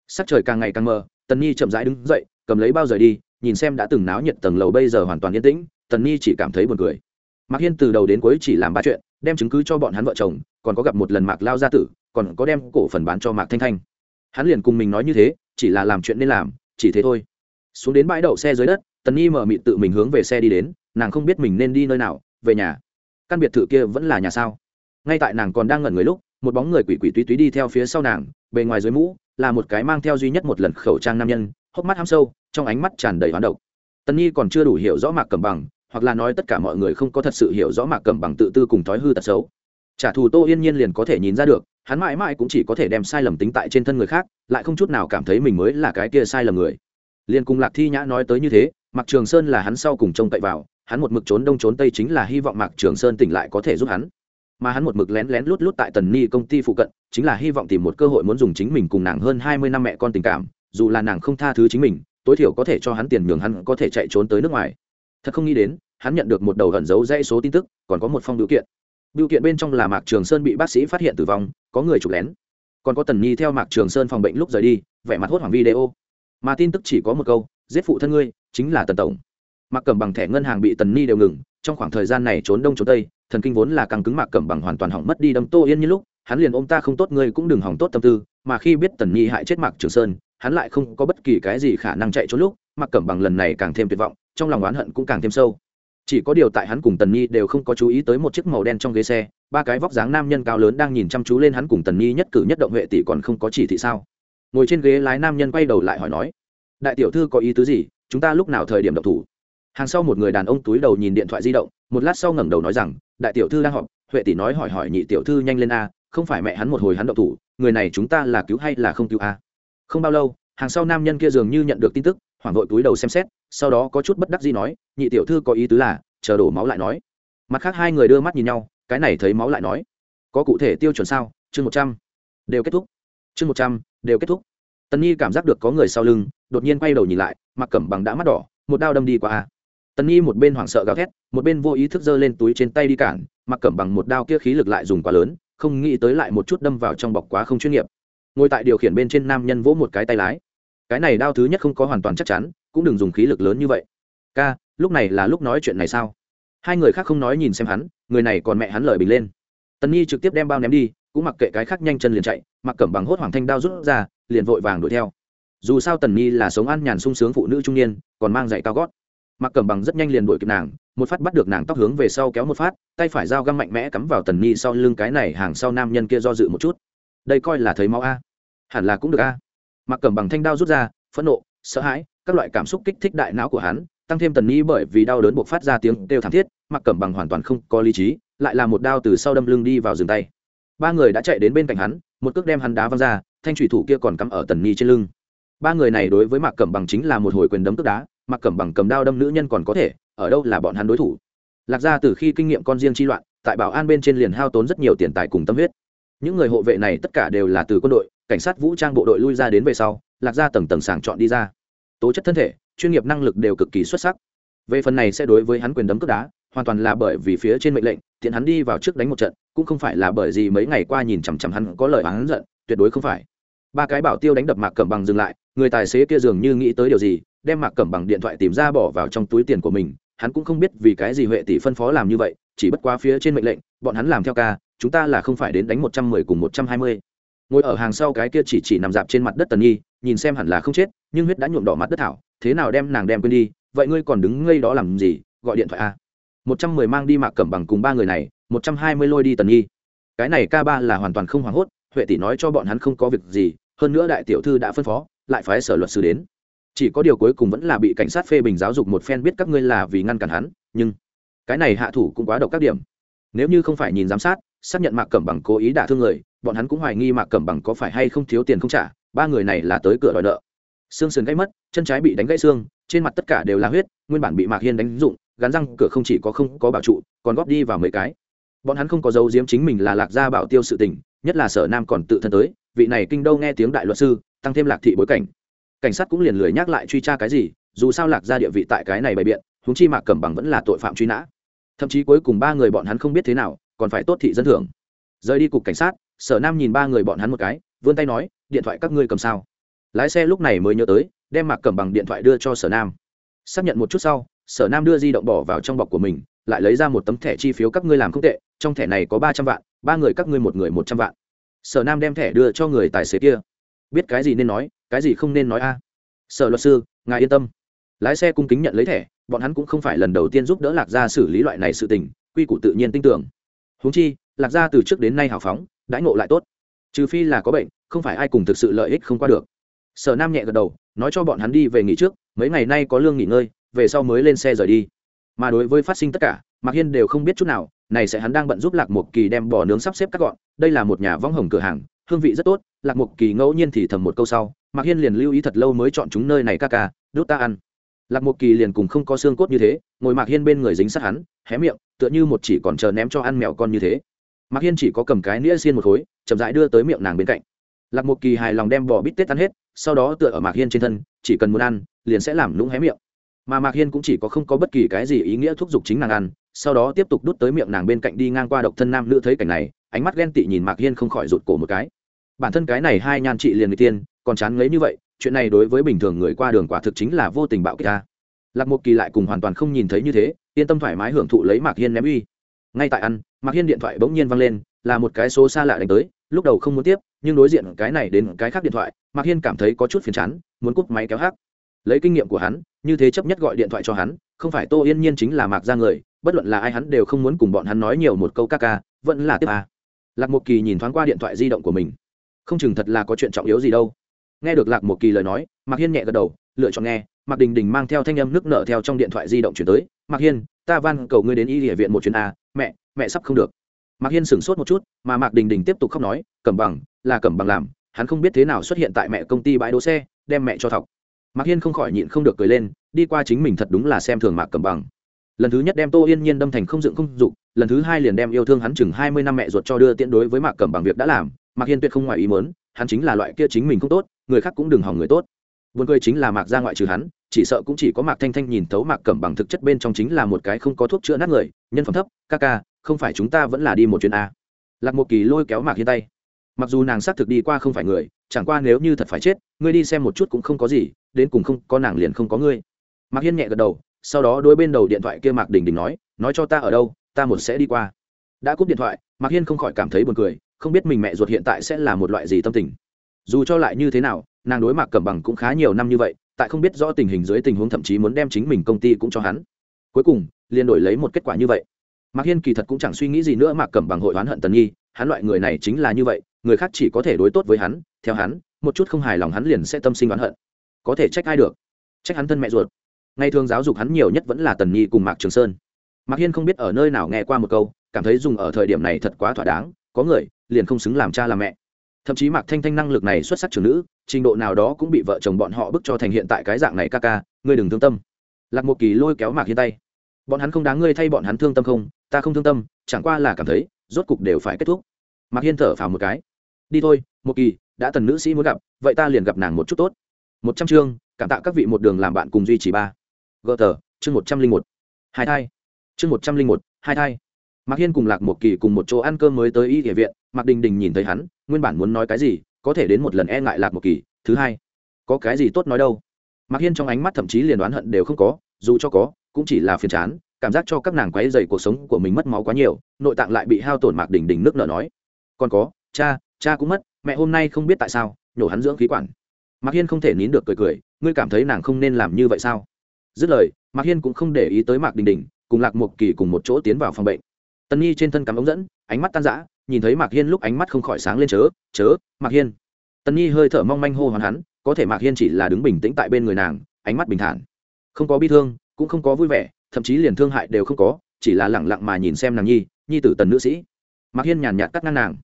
Sắc trời càng ngày càng mờ, tần nhi chậm rãi đứng dậy, cầm lấy bao rời đi, nhìn xem đã từng náo nhiệt tầng lầu bây giờ hoàn toàn yên tĩnh, tần nhi chỉ cảm thấy buồn cười. Mạc hiên từ đầu đến cuối chỉ làm ba chuyện, đem chứng cứ cho bọn hắn vợ chồng, còn có gặp một lần mạc lao gia tử, còn có đem cổ phần bán cho mạc thanh thanh. Hắn liền cùng mình nói như thế, chỉ là làm chuyện nên làm, chỉ thế thôi. Xuống đến bãi đậu xe dưới đất, tần nhi mở mịt tự mình hướng về xe đi đến, nàng không biết mình nên đi nơi nào, về nhà căn biệt thự kia vẫn là nhà sao? Ngay tại nàng còn đang ngẩn người lúc, một bóng người quỷ quỷ túy túy đi theo phía sau nàng, bề ngoài dưới mũ, là một cái mang theo duy nhất một lần khẩu trang nam nhân, hốc mắt ham sâu, trong ánh mắt tràn đầy hoán độc. Tần nhi còn chưa đủ hiểu rõ mạc cầm bằng, hoặc là nói tất cả mọi người không có thật sự hiểu rõ mạc cầm bằng tự tư cùng thói hư tật xấu. Trả thù tô yên nhiên liền có thể nhìn ra được, hắn mãi mãi cũng chỉ có thể đem sai lầm tính tại trên thân người khác, lại không chút nào cảm thấy mình mới là cái kia sai lầm người. Liền cùng lạc thi nhã nói tới như thế, mạc trường sơn là hắn sau cùng trông cậy vào hắn một mực trốn đông trốn tây chính là hy vọng mạc trường sơn tỉnh lại có thể giúp hắn. Mà hắn một mực lén lén lút lút tại tần ni công ty phụ cận, chính là hy vọng tìm một cơ hội muốn dùng chính mình cùng nàng hơn hai mươi năm mẹ con tình cảm, dù là nàng không tha thứ chính mình, tối thiểu có thể cho hắn tiền nhường hắn có thể chạy trốn tới nước ngoài. Thật không nghĩ đến, hắn nhận được một đầu hận giấu dãy số tin tức, còn có một phong biểu kiện. Biểu kiện bên trong là mạc trường sơn bị bác sĩ phát hiện tử vong, có người chụp lén. Còn có tần nhi theo mạc trường sơn phòng bệnh lúc rời đi, vẻ mặt hốt hoảng video. Mà tin tức chỉ có một câu, giết phụ thân ngươi, chính là tần tổng mạc cẩm bằng thẻ ngân hàng bị tần ni đều ngừng, trong khoảng thời gian này trốn đông trốn tây, thần kinh vốn là càng cứng mạc cẩm bằng hoàn toàn hỏng mất đi đâm tô yên như lúc, hắn liền ôm ta không tốt ngươi cũng đừng hỏng tốt tâm tư, mà khi biết tần nhi hại chết mạc trường sơn, hắn lại không có bất kỳ cái gì khả năng chạy trốn lúc, mạc cẩm bằng lần này càng thêm tuyệt vọng, trong lòng oán hận cũng càng thêm sâu. Chỉ có điều tại hắn cùng tần nhi đều không có chú ý tới một chiếc màu đen trong ghế xe, ba cái vóc dáng nam nhân cao lớn đang nhìn chăm chú lên hắn cùng tần nhi nhất cử nhất động huệ tỷ còn không có chỉ thị sao? Ngồi trên ghế lái nam nhân quay đầu lại hỏi nói, đại tiểu thư có ý tứ gì? Chúng ta lúc nào thời điểm độc thủ? Hàng sau một người đàn ông túi đầu nhìn điện thoại di động, một lát sau ngẩng đầu nói rằng, đại tiểu thư đang họp, huệ tỷ nói hỏi hỏi nhị tiểu thư nhanh lên a, không phải mẹ hắn một hồi hắn đậu thủ, người này chúng ta là cứu hay là không cứu a? Không bao lâu, hàng sau nam nhân kia dường như nhận được tin tức, hoảng vội túi đầu xem xét, sau đó có chút bất đắc gì nói, nhị tiểu thư có ý tứ là, chờ đổ máu lại nói. Mặt khác hai người đưa mắt nhìn nhau, cái này thấy máu lại nói. Có cụ thể tiêu chuẩn sao? Chương một trăm, đều kết thúc. Chương một trăm, đều kết thúc. Tần nhi cảm giác được có người sau lưng, đột nhiên quay đầu nhìn lại, mặc cẩm bằng đã mắt đỏ, một đao đâm đi qua a tần nhi một bên hoảng sợ gào thét, một bên vô ý thức giơ lên túi trên tay đi cản, mặc cẩm bằng một đao kia khí lực lại dùng quá lớn, không nghĩ tới lại một chút đâm vào trong bọc quá không chuyên nghiệp. Ngồi tại điều khiển bên trên nam nhân vỗ một cái tay lái. Cái này đao thứ nhất không có hoàn toàn chắc chắn, cũng đừng dùng khí lực lớn như vậy. Ca, lúc này là lúc nói chuyện này sao? Hai người khác không nói nhìn xem hắn, người này còn mẹ hắn lời bình lên. Tần nhi trực tiếp đem bao ném đi, cũng mặc kệ cái khác nhanh chân liền chạy, mặc cẩm bằng hốt hoàng thanh đao rút ra, liền vội vàng đuổi theo. Dù sao tần nhi là sống ăn nhàn sung sướng phụ nữ trung niên, còn mang giày cao gót mặc cẩm bằng rất nhanh liền đuổi kịp nàng, một phát bắt được nàng tóc hướng về sau kéo một phát, tay phải dao găm mạnh mẽ cắm vào tần nhi sau lưng cái này hàng sau nam nhân kia do dự một chút. Đây coi là thấy máu a? Hẳn là cũng được a. Mặc cẩm bằng thanh đao rút ra, phẫn nộ, sợ hãi, các loại cảm xúc kích thích đại não của hắn, tăng thêm tần nhi bởi vì đau đớn buộc phát ra tiếng kêu thảm thiết, mặc cẩm bằng hoàn toàn không có lý trí, lại là một đao từ sau đâm lưng đi vào giường tay. Ba người đã chạy đến bên cạnh hắn, một cước đem hắn đá văng ra, thanh thủy thủ kia còn cắm ở tần nhi trên lưng. Ba người này đối với mạc cẩm bằng chính là một hồi quyền đấm cước đá mặc cẩm bằng cầm đao đâm nữ nhân còn có thể, ở đâu là bọn hắn đối thủ? Lạc gia từ khi kinh nghiệm con riêng chi loạn, tại bảo an bên trên liền hao tốn rất nhiều tiền tài cùng tâm huyết. Những người hộ vệ này tất cả đều là từ quân đội, cảnh sát vũ trang bộ đội lui ra đến về sau, lạc gia tầng tầng sàng chọn đi ra. Tố chất thân thể, chuyên nghiệp năng lực đều cực kỳ xuất sắc. Về phần này sẽ đối với hắn quyền đấm cướp đá, hoàn toàn là bởi vì phía trên mệnh lệnh, tiện hắn đi vào trước đánh một trận, cũng không phải là bởi vì mấy ngày qua nhìn chằm chằm hắn có lời hắn giận, tuyệt đối không phải. Ba cái bảo tiêu đánh đập mạc cẩm bằng dừng lại, người tài xế kia dường như nghĩ tới điều gì đem mạc cẩm bằng điện thoại tìm ra bỏ vào trong túi tiền của mình, hắn cũng không biết vì cái gì huệ tỷ phân phó làm như vậy, chỉ bất quá phía trên mệnh lệnh, bọn hắn làm theo ca, chúng ta là không phải đến đánh một trăm mười cùng một trăm hai mươi. Ngồi ở hàng sau cái kia chỉ chỉ nằm dạp trên mặt đất tần nhi, nhìn xem hẳn là không chết, nhưng huyết đã nhuộm đỏ mặt đất thảo, thế nào đem nàng đem quên đi, vậy ngươi còn đứng ngây đó làm gì, gọi điện thoại a. một trăm mười mang đi mạc cẩm bằng cùng ba người này, một trăm hai mươi lôi đi tần nhi. Cái này ca ba là hoàn toàn không hoảng hốt, huệ tỷ nói cho bọn hắn không có việc gì, hơn nữa đại tiểu thư đã phân phó, lại phái sở luật sư đến chỉ có điều cuối cùng vẫn là bị cảnh sát phê bình giáo dục một phen biết các ngươi là vì ngăn cản hắn, nhưng cái này hạ thủ cũng quá độc các điểm. Nếu như không phải nhìn giám sát, xác nhận mạc cẩm bằng cố ý đả thương người, bọn hắn cũng hoài nghi mạc cẩm bằng có phải hay không thiếu tiền không trả, ba người này là tới cửa đòi nợ. Xương sườn gãy mất, chân trái bị đánh gãy xương, trên mặt tất cả đều là huyết, nguyên bản bị mạc hiên đánh dụng, gắn răng cửa không chỉ có không có bảo trụ, còn góp đi vào mấy cái. Bọn hắn không có dấu diếm chính mình là lạc gia bảo tiêu sự tình, nhất là sở nam còn tự thân tới, vị này kinh đâu nghe tiếng đại luật sư, tăng thêm lạc thị bối cảnh cảnh sát cũng liền lười nhắc lại truy tra cái gì, dù sao lạc ra địa vị tại cái này bày biện húng chi mạc cẩm bằng vẫn là tội phạm truy nã. Thậm chí cuối cùng ba người bọn hắn không biết thế nào, còn phải tốt thị dân thưởng. Rời đi cục cảnh sát, sở nam nhìn ba người bọn hắn một cái, vươn tay nói, điện thoại các ngươi cầm sao? Lái xe lúc này mới nhớ tới, đem mạc cẩm bằng điện thoại đưa cho sở nam. Xác nhận một chút sau, sở nam đưa di động bỏ vào trong bọc của mình, lại lấy ra một tấm thẻ chi phiếu các ngươi làm không tệ, trong thẻ này có ba trăm vạn, ba người các ngươi một người một trăm vạn. Sở nam đem thẻ đưa cho người tài xế kia. Biết cái gì nên nói cái gì không nên nói a? Sở luật sư, ngài yên tâm. Lái xe cung kính nhận lấy thẻ, bọn hắn cũng không phải lần đầu tiên giúp đỡ lạc gia xử lý loại này sự tình, quy củ tự nhiên tin tưởng. Húng chi, lạc gia từ trước đến nay hào phóng, đãi ngộ lại tốt. Trừ phi là có bệnh, không phải ai cùng thực sự lợi ích không qua được. Sở nam nhẹ gật đầu, nói cho bọn hắn đi về nghỉ trước, mấy ngày nay có lương nghỉ ngơi, về sau mới lên xe rời đi. Mà đối với phát sinh tất cả, mạc hiên đều không biết chút nào, này sẽ hắn đang bận giúp lạc một kỳ đem bò nướng sắp xếp các gọn, đây là một nhà võng hồng cửa hàng hương vị rất tốt, lạc Mục kỳ ngẫu nhiên thì thầm một câu sau, mạc hiên liền lưu ý thật lâu mới chọn chúng nơi này ca ca đốt ta ăn. Lạc Mục kỳ liền cùng không có xương cốt như thế, ngồi mạc hiên bên người dính sát hắn, hé miệng, tựa như một chỉ còn chờ ném cho ăn mèo con như thế. Mạc hiên chỉ có cầm cái nĩa xiên một khối, chậm rãi đưa tới miệng nàng bên cạnh. Lạc Mục kỳ hài lòng đem bò bít tết ăn hết, sau đó tựa ở mạc hiên trên thân, chỉ cần muốn ăn, liền sẽ làm lũng hé miệng. Mà mạc hiên cũng chỉ có không có bất kỳ cái gì ý nghĩa thúc giục chính nàng ăn sau đó tiếp tục đút tới miệng nàng bên cạnh đi ngang qua độc thân nam nữ thấy cảnh này, ánh mắt ghen tị nhìn mạc hiên không khỏi rụt cổ một cái. Bản thân cái này hai nhan trị liền người tiên, còn chán ngấy như vậy, chuyện này đối với bình thường người qua đường quả thực chính là vô tình bạo kích ta. Lạc một kỳ lại cùng hoàn toàn không nhìn thấy như thế, yên tâm thoải mái hưởng thụ lấy mạc hiên ném uy. Ngay tại ăn, mạc hiên điện thoại bỗng nhiên văng lên, là một cái số xa lạ đánh tới, lúc đầu không muốn tiếp, nhưng đối diện cái này đến cái khác điện thoại, mạc hiên cảm thấy có chút phiền chán, muốn cúp máy kéo hát lấy kinh nghiệm của hắn, như thế chấp nhất gọi điện thoại cho hắn, không phải tô yên nhiên chính là mạc ra người, bất luận là ai hắn đều không muốn cùng bọn hắn nói nhiều một câu ca ca, vẫn là tiếp a. Lạc một kỳ nhìn thoáng qua điện thoại di động của mình. Không chừng thật là có chuyện trọng yếu gì đâu. Nghe được lạc một kỳ lời nói, mạc hiên nhẹ gật đầu, lựa chọn nghe. Mạc đình đình mang theo thanh âm nước nở theo trong điện thoại di động chuyển tới. Mạc hiên, ta van cầu ngươi đến y địa viện một chuyến a. Mẹ mẹ sắp không được. Mạc hiên sửng sốt một chút, mà mạc đình đình tiếp tục khóc nói, cẩm bằng, là cẩm bằng làm, hắn không biết thế nào xuất hiện tại mẹ công ty bãi đỗ xe, đem mẹ cho thọc mạc hiên không khỏi nhịn không được cười lên đi qua chính mình thật đúng là xem thường mạc cẩm bằng lần thứ nhất đem tô yên nhiên đâm thành không dựng không dục lần thứ hai liền đem yêu thương hắn chừng hai mươi năm mẹ ruột cho đưa tiễn đối với mạc cẩm bằng việc đã làm mạc hiên tuyệt không ngoài ý mớn hắn chính là loại kia chính mình không tốt người khác cũng đừng hỏng người tốt Buồn cười chính là Mạc gia ngoại trừ hắn, chỉ sợ cũng chỉ có Mạc Thanh Thanh nhìn thấu Mạc Cẩm bằng thực chất bên trong chính là một cái không có thuốc chữa nát người, nhân phẩm thấp, ca ca, không phải chúng ta vẫn là đi một chuyến a. Lạc Một Kỳ lôi kéo Mạc Hiên tay. Mặc dù nàng xác thực đi qua không phải người, chẳng qua nếu như thật phải chết, ngươi đi xem một chút cũng không có gì, đến cùng không có nàng liền không có ngươi. Mạc Hiên nhẹ gật đầu, sau đó đối bên đầu điện thoại kia Mạc Đình Đình nói, nói cho ta ở đâu, ta một sẽ đi qua. Đã cúp điện thoại, Mạc Hiên không khỏi cảm thấy buồn cười, không biết mình mẹ ruột hiện tại sẽ là một loại gì tâm tình. Dù cho lại như thế nào, nàng đối Mạc Cẩm Bằng cũng khá nhiều năm như vậy, tại không biết rõ tình hình dưới tình huống thậm chí muốn đem chính mình công ty cũng cho hắn cuối cùng liền đổi lấy một kết quả như vậy mạc hiên kỳ thật cũng chẳng suy nghĩ gì nữa mạc cẩm bằng hội oán hận tần nhi hắn loại người này chính là như vậy người khác chỉ có thể đối tốt với hắn, theo hắn, một chút không hài lòng hắn liền sẽ tâm sinh oán hận. Có thể trách ai được? Trách hắn thân mẹ ruột. Ngày thường giáo dục hắn nhiều nhất vẫn là tần nhi cùng mạc trường sơn. Mạc hiên không biết ở nơi nào nghe qua một câu, cảm thấy dùng ở thời điểm này thật quá thỏa đáng, có người liền không xứng làm cha làm mẹ. Thậm chí mạc thanh thanh năng lực này xuất sắc trưởng nữ, trình độ nào đó cũng bị vợ chồng bọn họ bức cho thành hiện tại cái dạng này ca ca, ngươi đừng thương tâm. Lạc một kỳ lôi kéo mạc hiên tay. Bọn hắn không đáng ngươi thay bọn hắn thương tâm không? Ta không thương tâm, chẳng qua là cảm thấy, rốt cục đều phải kết thúc. Mạc hiên thở phào một cái đi thôi, một kỳ, đã tần nữ sĩ muốn gặp, vậy ta liền gặp nàng một chút tốt. Một trăm chương, cảm tạ các vị một đường làm bạn cùng duy trì ba. Gỡ tờ chương một trăm linh một. Hai thai. Chương một trăm linh một, hai thai. Mạc hiên cùng lạc một kỳ cùng một chỗ ăn cơm mới tới y địa viện, mạc đình đình nhìn thấy hắn, nguyên bản muốn nói cái gì, có thể đến một lần e ngại lạc một kỳ, thứ hai. Có cái gì tốt nói đâu? Mạc hiên trong ánh mắt thậm chí liền đoán hận đều không có, dù cho có, cũng chỉ là phiền chán, cảm giác cho các nàng quấy dày cuộc sống của mình mất máu quá nhiều, nội tạng lại bị hao tổn mạc đình đình nước nở nói. Còn có, cha cha cũng mất, mẹ hôm nay không biết tại sao, nhổ hắn dưỡng khí quản. Mạc hiên không thể nín được cười cười, ngươi cảm thấy nàng không nên làm như vậy sao? Dứt lời, mạc hiên cũng không để ý tới mạc đình đình, cùng lạc một kỳ cùng một chỗ tiến vào phòng bệnh. Tân nhi trên thân cắm ống dẫn, ánh mắt tan rã, nhìn thấy mạc hiên lúc ánh mắt không khỏi sáng lên chớ chớ, mạc hiên. Tân nhi hơi thở mong manh hô hoán hắn, có thể mạc hiên chỉ là đứng bình tĩnh tại bên người nàng, ánh mắt bình thản. Không có bi thương, cũng không có vui vẻ, thậm chí liền thương hại đều không có, chỉ là lẳng lặng mà nhìn xem nàng nhi nhi tử tần nữ sĩ. Mạc hiên nhàn nhạt cắt ngang nàng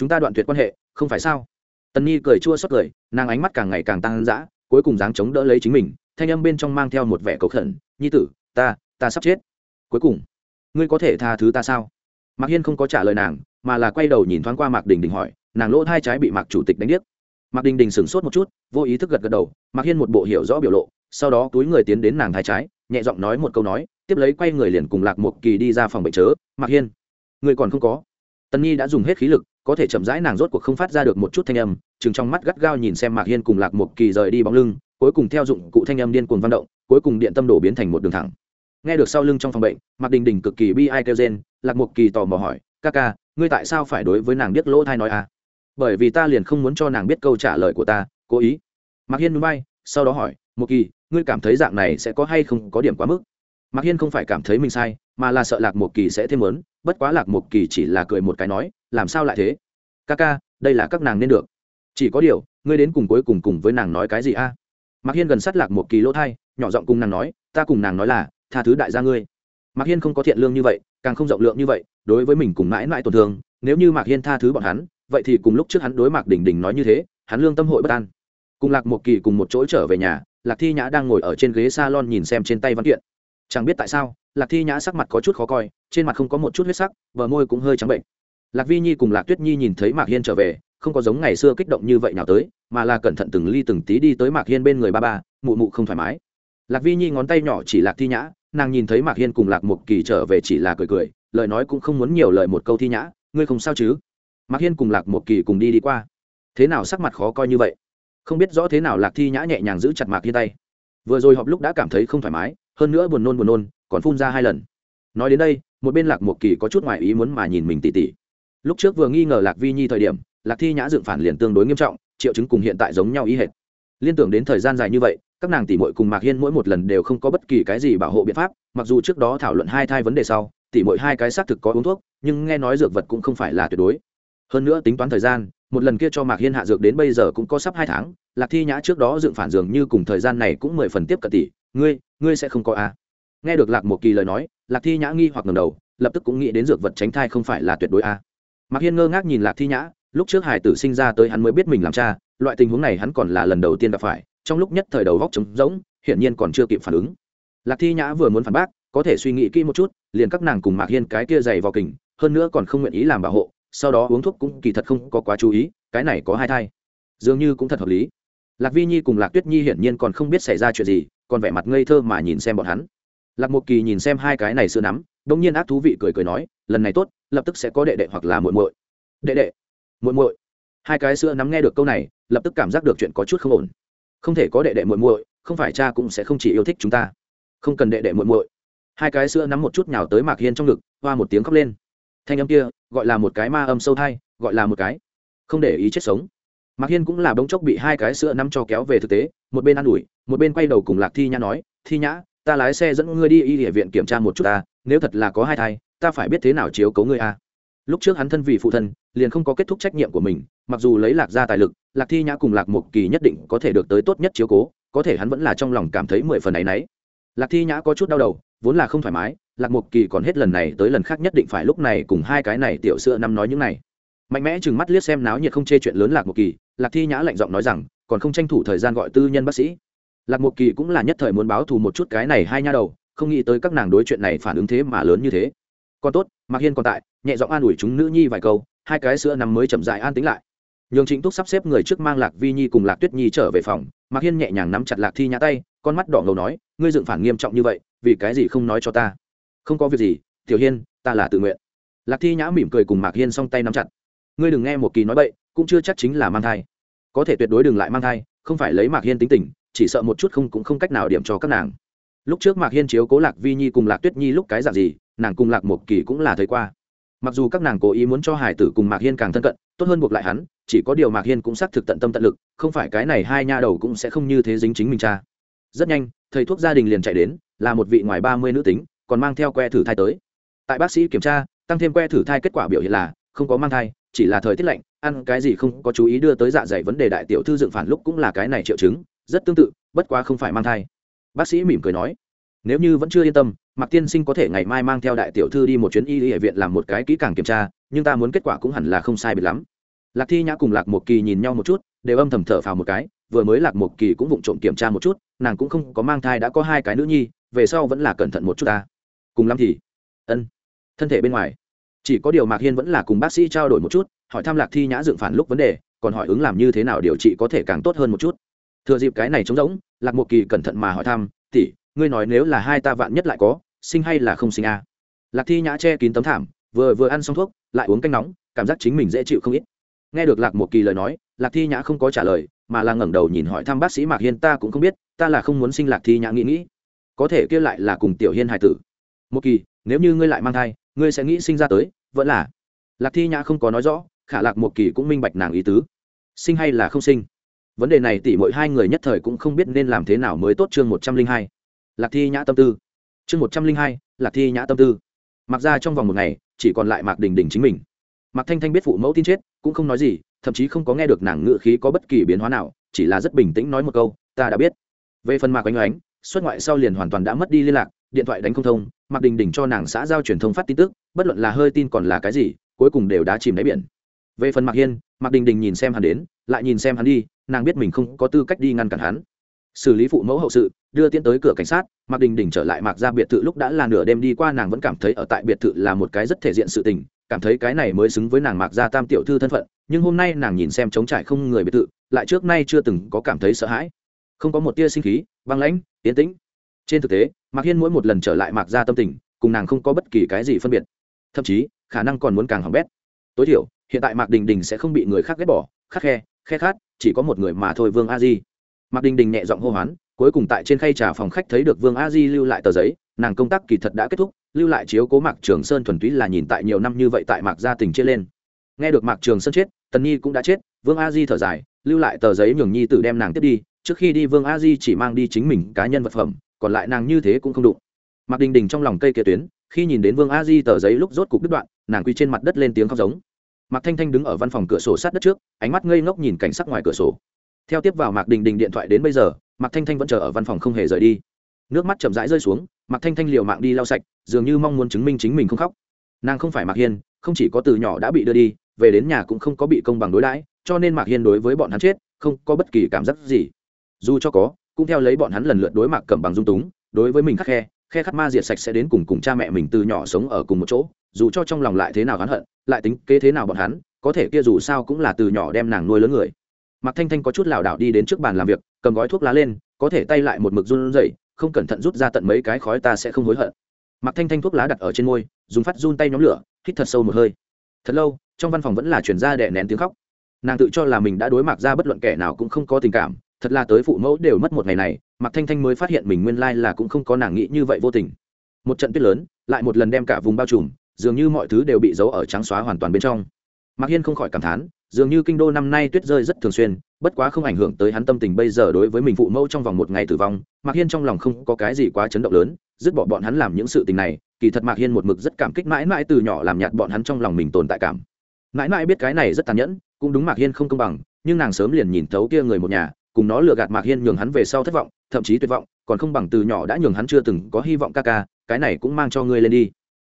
chúng ta đoạn tuyệt quan hệ, không phải sao? Tần nhi cười chua xót cười, nàng ánh mắt càng ngày càng tăng dã, cuối cùng dáng chống đỡ lấy chính mình, thanh âm bên trong mang theo một vẻ cầu khẩn, nhi tử, ta ta sắp chết. Cuối cùng, ngươi có thể tha thứ ta sao? Mạc hiên không có trả lời nàng, mà là quay đầu nhìn thoáng qua mạc đình đình hỏi, nàng lỗ hai trái bị mạc chủ tịch đánh điếc. Mạc đình đình sửng sốt một chút, vô ý thức gật gật đầu, mạc hiên một bộ hiểu rõ biểu lộ, sau đó túi người tiến đến nàng thai trái, nhẹ giọng nói một câu nói, tiếp lấy quay người liền cùng lạc một kỳ đi ra phòng bệnh chớ, mạc hiên người còn không có. Tần nhi đã dùng hết khí lực có thể chậm rãi nàng rốt cuộc không phát ra được một chút thanh âm, chừng trong mắt gắt gao nhìn xem mạc hiên cùng lạc một kỳ rời đi bóng lưng, cuối cùng theo dụng cụ thanh âm điên cuồng văn động, cuối cùng điện tâm đổ biến thành một đường thẳng. Nghe được sau lưng trong phòng bệnh, mạc đình đình cực kỳ bi ai kêu gen lạc một kỳ tò mò hỏi, ca ca, ngươi tại sao phải đối với nàng biết lỗ thai nói à? Bởi vì ta liền không muốn cho nàng biết câu trả lời của ta, cố ý. Mạc hiên núi bay, sau đó hỏi một kỳ, ngươi cảm thấy dạng này sẽ có hay không có điểm quá mức? Mạc hiên không phải cảm thấy mình sai, mà là sợ lạc một kỳ sẽ thêm lớn bất quá lạc một kỳ chỉ là cười một cái nói, làm sao lại thế? Ca ca đây là các nàng nên được. Chỉ có điều, ngươi đến cùng cuối cùng cùng với nàng nói cái gì a? À? mạc hiên gần sát lạc một kỳ lỗ thai, nhỏ giọng cùng nàng nói, ta cùng nàng nói là, tha thứ đại gia ngươi. Mạc hiên không có thiện lương như vậy, càng không rộng lượng như vậy, đối với mình cùng mãi mãi tổn thương, nếu như mạc hiên tha thứ bọn hắn, vậy thì cùng lúc trước hắn đối mạc đình đình nói như thế, hắn lương tâm hội bất an. Cùng lạc một kỳ cùng một chỗ trở về nhà, lạc thi nhã đang ngồi ở trên ghế s a lon nhìn xem trên tay văn kiện chẳng biết tại sao, lạc thi nhã sắc mặt có chút khó coi, trên mặt không có một chút huyết sắc, bờ môi cũng hơi trắng bệnh. Lạc vi nhi cùng lạc tuyết nhi nhìn thấy mạc hiên trở về, không có giống ngày xưa kích động như vậy nào tới, mà là cẩn thận từng ly từng tí đi tới mạc hiên bên người ba ba, mụ mụ không thoải mái. Lạc vi nhi ngón tay nhỏ chỉ lạc thi nhã, nàng nhìn thấy mạc hiên cùng lạc một kỳ trở về chỉ là cười cười, lời nói cũng không muốn nhiều lời một câu thi nhã, ngươi không sao chứ? Mạc hiên cùng lạc một kỳ cùng đi đi qua. Thế nào sắc mặt khó coi như vậy? Không biết rõ thế nào lạc thi nhã nhẹ nhàng giữ chặt mạc hiên tay. Vừa rồi họp lúc đã cảm thấy không thoải mái hơn nữa buồn nôn buồn nôn, còn phun ra hai lần. Nói đến đây, một bên lạc một kỳ có chút ngoài ý muốn mà nhìn mình tỉ tỉ. Lúc trước vừa nghi ngờ lạc vi nhi thời điểm, lạc thi nhã dựng phản liền tương đối nghiêm trọng, triệu chứng cùng hiện tại giống nhau ý hệt. Liên tưởng đến thời gian dài như vậy, các nàng tỉ mội cùng mạc hiên mỗi một lần đều không có bất kỳ cái gì bảo hộ biện pháp, mặc dù trước đó thảo luận hai thai vấn đề sau, tỉ mội hai cái xác thực có uống thuốc, nhưng nghe nói dược vật cũng không phải là tuyệt đối. Hơn nữa tính toán thời gian, một lần kia cho mạc hiên hạ dược đến bây giờ cũng có sắp hai tháng, lạc thi nhã trước đó dựng phản dường như cùng thời gian này cũng mười phần tiếp cận tỷ ngươi ngươi sẽ không có a à. nghe được lạc một kỳ lời nói, lạc thi nhã nghi hoặc ngầm đầu, lập tức cũng nghĩ đến dược vật tránh thai không phải là tuyệt đối a à. mạc hiên ngơ ngác nhìn lạc thi nhã, lúc trước hải tử sinh ra tới hắn mới biết mình làm cha, loại tình huống này hắn còn là lần đầu tiên gặp phải, trong lúc nhất thời đầu vóc trống rỗng, hiển nhiên còn chưa kịp phản ứng lạc thi nhã vừa muốn phản bác, có thể suy nghĩ kỹ một chút, liền các nàng cùng mạc hiên cái kia dày vào kình, hơn nữa còn không nguyện ý làm bảo hộ, sau đó uống thuốc cũng kỳ thật không có quá chú ý, cái này có hai thai dường như cũng thật hợp lý lạc vi nhi cùng lạc tuyết nhi hiển nhiên còn không biết xảy ra chuyện gì còn vẻ mặt ngây thơ mà nhìn xem bọn hắn. Lạc một kỳ nhìn xem hai cái này sữa nắm đ ỗ n g nhiên ác thú vị cười cười nói, lần này tốt, lập tức sẽ có đệ đệ hoặc là muội muội. Đệ đệ, muội muội? Hai cái sữa nắm nghe được câu này, lập tức cảm giác được chuyện có chút không ổn. Không thể có đệ đệ muội muội, không phải cha cũng sẽ không chỉ yêu thích chúng ta. Không cần đệ đệ muội muội. Hai cái sữa nắm một chút nhào tới mạc hiên trong ngực, hoa một tiếng khóc lên. Thanh âm kia, gọi là một cái ma âm sâu thai, gọi là một cái không để ý chết sống mạc hiên cũng là bỗng chốc bị hai cái sữa nắm cho kéo về thực tế, một bên ă n ủi, một bên quay đầu cùng lạc thi nhã nói, thi nhã, ta lái xe dẫn ngươi đi y địa viện kiểm tra một chút ta, nếu thật là có hai thai, ta phải biết thế nào chiếu cấu ngươi a. Lúc trước hắn thân vì phụ thân, liền không có kết thúc trách nhiệm của mình, mặc dù lấy lạc ra tài lực, lạc thi nhã cùng lạc một kỳ nhất định có thể được tới tốt nhất chiếu cố, có thể hắn vẫn là trong lòng cảm thấy mười phần ấ y n ấ y lạc thi nhã có chút đau đầu, vốn là không thoải mái, lạc một kỳ còn hết lần này tới lần khác nhất định phải lúc này cùng hai cái này tiểu sữa năm nói những này. Mạnh mẽ chừng mắt liếc xem náo nhiệt không chê chuyện lớn lạc một kỳ lạc thi nhã lạnh giọng nói rằng, còn không tranh thủ thời gian gọi tư nhân bác sĩ. Lạc một kỳ cũng là nhất thời muốn báo thù một chút cái này hai nha đầu, không nghĩ tới các nàng đối chuyện này phản ứng thế mà lớn như thế. Còn tốt, mạc hiên còn tại, nhẹ giọng an ủi chúng nữ nhi vài câu, hai cái sữa nằm mới chậm dại an tính lại. Nhường chính túc sắp xếp người trước mang lạc vi nhi cùng lạc tuyết nhi trở về phòng, mạc hiên nhẹ nhàng nắm chặt lạc thi nhã tay, con mắt đỏ ngầu nói, ngươi dựng phản nghiêm trọng như vậy, vì cái gì không nói cho ta? Không có việc gì, tiểu hiên, ta là tự nguyện. Lạc thi nhã mỉm cười cùng mạc hiên song tay nắm chặt. Ngươi đừng nghe một kỳ nói bậy cũng chưa chắc chính là mang thai. Có thể tuyệt đối đừng lại mang thai, không phải lấy mạc hiên tính tình, chỉ sợ một chút không cũng không cách nào điểm cho các nàng. Lúc trước mạc hiên chiếu cố lạc vi nhi cùng lạc tuyết nhi lúc cái dạng gì, nàng cùng lạc một kỳ cũng là thấy qua. Mặc dù các nàng cố ý muốn cho hải tử cùng mạc hiên càng thân cận, tốt hơn buộc lại hắn, chỉ có điều mạc hiên cũng xác thực tận tâm tận lực, không phải cái này hai nha đầu cũng sẽ không như thế dính chính mình cha. Rất nhanh, thầy thuốc gia đình liền chạy đến, là một vị ngoài ba mươi nữ tính, còn mang theo que thử thai tới. Tại bác sĩ kiểm tra, tăng thêm que thử thai kết quả biểu hiện là, không có mang thai chỉ là thời tiết lạnh, ăn cái gì không có chú ý đưa tới dạ dày vấn đề đại tiểu thư dựng phản lúc cũng là cái này triệu chứng, rất tương tự, bất quá không phải mang thai. Bác sĩ mỉm cười nói, nếu như vẫn chưa yên tâm, mạc tiên sinh có thể ngày mai mang theo đại tiểu thư đi một chuyến y y viện làm một cái kỹ càng kiểm tra, nhưng ta muốn kết quả cũng hẳn là không sai biệt lắm. Lạc thi nhã cùng lạc một kỳ nhìn nhau một chút, đều âm thầm thở phào một cái, vừa mới lạc một kỳ cũng vụng trộm kiểm tra một chút, nàng cũng không có mang thai đã có hai cái nữ nhi, về sau vẫn là cẩn thận một chút ta. Cùng lắm thì, ân, thân thể bên ngoài chỉ có điều mạc hiên vẫn là cùng bác sĩ trao đổi một chút, hỏi thăm lạc thi nhã dựng phản lúc vấn đề, còn hỏi ứng làm như thế nào điều trị có thể càng tốt hơn một chút. Thừa dịp cái này trống rỗng, lạc một kỳ cẩn thận mà hỏi thăm, tỷ, ngươi nói nếu là hai ta vạn nhất lại có, sinh hay là không sinh a à? lạc thi nhã che kín tấm thảm, vừa vừa ăn xong thuốc, lại uống canh nóng, cảm giác chính mình dễ chịu không ít. Nghe được lạc một kỳ lời nói, lạc thi nhã không có trả lời, mà là ngẩng đầu nhìn hỏi thăm bác sĩ mạc hiên, ta cũng không biết, ta là không muốn sinh lạc thi nhã nghĩ nghĩ. Có thể kia lại là cùng tiểu hiên hài tử. Một kỳ, nếu như ngươi lại mang thai ngươi sẽ nghĩ sinh ra tới, vẫn là. Lạc thi nhã không có nói rõ, khả lạc một kỳ cũng minh bạch nàng ý tứ. Sinh hay là không sinh? Vấn đề này tỉ mỗi hai người nhất thời cũng không biết nên làm thế nào mới tốt chương một trăm linh hai. Lạc thi nhã tâm tư. Chương một trăm linh hai, lạc thi nhã tâm tư. Mặc ra trong vòng một ngày, chỉ còn lại mạc đình đình chính mình. Mạc thanh thanh biết phụ mẫu tin chết, cũng không nói gì, thậm chí không có nghe được nàng ngự khí có bất kỳ biến hóa nào, chỉ là rất bình tĩnh nói một câu, ta đã biết. Về phần mạc oanh oánh xuất ngoại sau liền hoàn toàn đã mất đi liên lạc, điện thoại đánh không thông mạc đình đình cho nàng xã giao truyền thông phát tin tức, bất luận là hơi tin còn là cái gì, cuối cùng đều đã chìm đáy biển. Về phần mạc hiên, mạc đình đình nhìn xem hắn đến, lại nhìn xem hắn đi, nàng biết mình không có tư cách đi ngăn cản hắn. Xử lý phụ mẫu hậu sự, đưa tiến tới cửa cảnh sát, mạc đình đình trở lại mạc ra biệt thự lúc đã là nửa đêm đi qua, nàng vẫn cảm thấy ở tại biệt thự là một cái rất thể diện sự tình, cảm thấy cái này mới xứng với nàng mạc ra tam tiểu thư thân phận, nhưng hôm nay nàng nhìn xem trống trải không người biệt thự, lại trước nay chưa từng có cảm thấy sợ hãi. Không có một tia sinh khí, băng lãnh tiến tĩnh. Trên thực tế mạc hiên mỗi một lần trở lại mạc ra tâm tình, cùng nàng không có bất kỳ cái gì phân biệt. Thậm chí, khả năng còn muốn càng hỏng bét. Tối thiểu, hiện tại mạc đình đình sẽ không bị người khác ghét bỏ khắc khe khe khát, chỉ có một người mà thôi vương a di. Mạc đình đình nhẹ giọng hô hoán, cuối cùng tại trên khay trà phòng khách thấy được vương a di lưu lại tờ giấy, nàng công tác kỳ thật đã kết thúc, lưu lại chiếu cố mạc trường sơn thuần túy là nhìn tại nhiều năm như vậy tại mạc gia tình chia lên. Nghe được mạc trường sơn chết, tần nhi cũng đã chết, vương a di thở dài, lưu lại tờ giấy nhường nhi tự đem nàng tiếp đi, trước khi đi vương a di chỉ mang đi chính mình cá nhân vật phẩm còn lại nàng như thế cũng không đụng. Mạc đình đình trong lòng cây kia tuyến, khi nhìn đến vương a di tờ giấy lúc rốt cục đứt đoạn, nàng quy trên mặt đất lên tiếng khóc giống. Mạc thanh thanh đứng ở văn phòng cửa sổ sát đất trước, ánh mắt ngây ngốc nhìn cảnh sắc ngoài cửa sổ. Theo tiếp vào mạc đình đình điện thoại đến bây giờ, mạc thanh thanh vẫn chờ ở văn phòng không hề rời đi. Nước mắt chậm rãi rơi xuống, mạc thanh thanh liều mạng đi lau sạch, dường như mong muốn chứng minh chính mình không khóc. Nàng không phải mạc hiên, không chỉ có từ nhỏ đã bị đưa đi, về đến nhà cũng không có bị công bằng đối đãi, cho nên mạc hiên đối với bọn hắn chết, không có bất kỳ cảm giác gì. Dù cho có cũng theo lấy bọn hắn lần lượt đối mặt cẩm bằng dung túng, đối với mình khắc khe khe khắc ma diệt sạch sẽ đến cùng cùng cha mẹ mình từ nhỏ sống ở cùng một chỗ, dù cho trong lòng lại thế nào hắn hận, lại tính kế thế nào bọn hắn, có thể kia dù sao cũng là từ nhỏ đem nàng nuôi lớn người. Mạc thanh thanh có chút lảo đảo đi đến trước bàn làm việc, cầm gói thuốc lá lên, có thể tay lại một mực run rẩy, không cẩn thận rút ra tận mấy cái khói ta sẽ không hối hận. Mạc thanh thanh thuốc lá đặt ở trên môi, dùng phát run tay nhóm lửa, hít thật sâu một hơi. Thật lâu, trong văn phòng vẫn là chuyển ra đè nén tiếng khóc. Nàng tự cho là mình đã đối mặt ra bất luận kẻ nào cũng không có tình cảm thật là tới phụ mẫu đều mất một ngày này, mạc thanh thanh mới phát hiện mình nguyên lai là cũng không có nàng nghĩ như vậy vô tình. Một trận tuyết lớn, lại một lần đem cả vùng bao trùm, dường như mọi thứ đều bị giấu ở trắng xóa hoàn toàn bên trong. Mạc hiên không khỏi cảm thán, dường như kinh đô năm nay tuyết rơi rất thường xuyên, bất quá không ảnh hưởng tới hắn tâm tình bây giờ đối với mình phụ mẫu trong vòng một ngày tử vong, mạc hiên trong lòng không có cái gì quá chấn động lớn, dứt bỏ bọn hắn làm những sự tình này, kỳ thật mạc hiên một mực rất cảm kích mãi mãi từ nhỏ làm nhạt bọn hắn trong lòng mình tồn tại cảm. Mãi mãi biết cái này rất tàn nhẫn, cũng đúng mạc hiên không công bằng, nhưng nàng sớm liền nhìn thấu kia người một nhà cùng nó lừa gạt mạc hiên nhường hắn về sau thất vọng, thậm chí tuyệt vọng, còn không bằng từ nhỏ đã nhường hắn chưa từng có hy vọng ca ca, cái này cũng mang cho ngươi lên đi.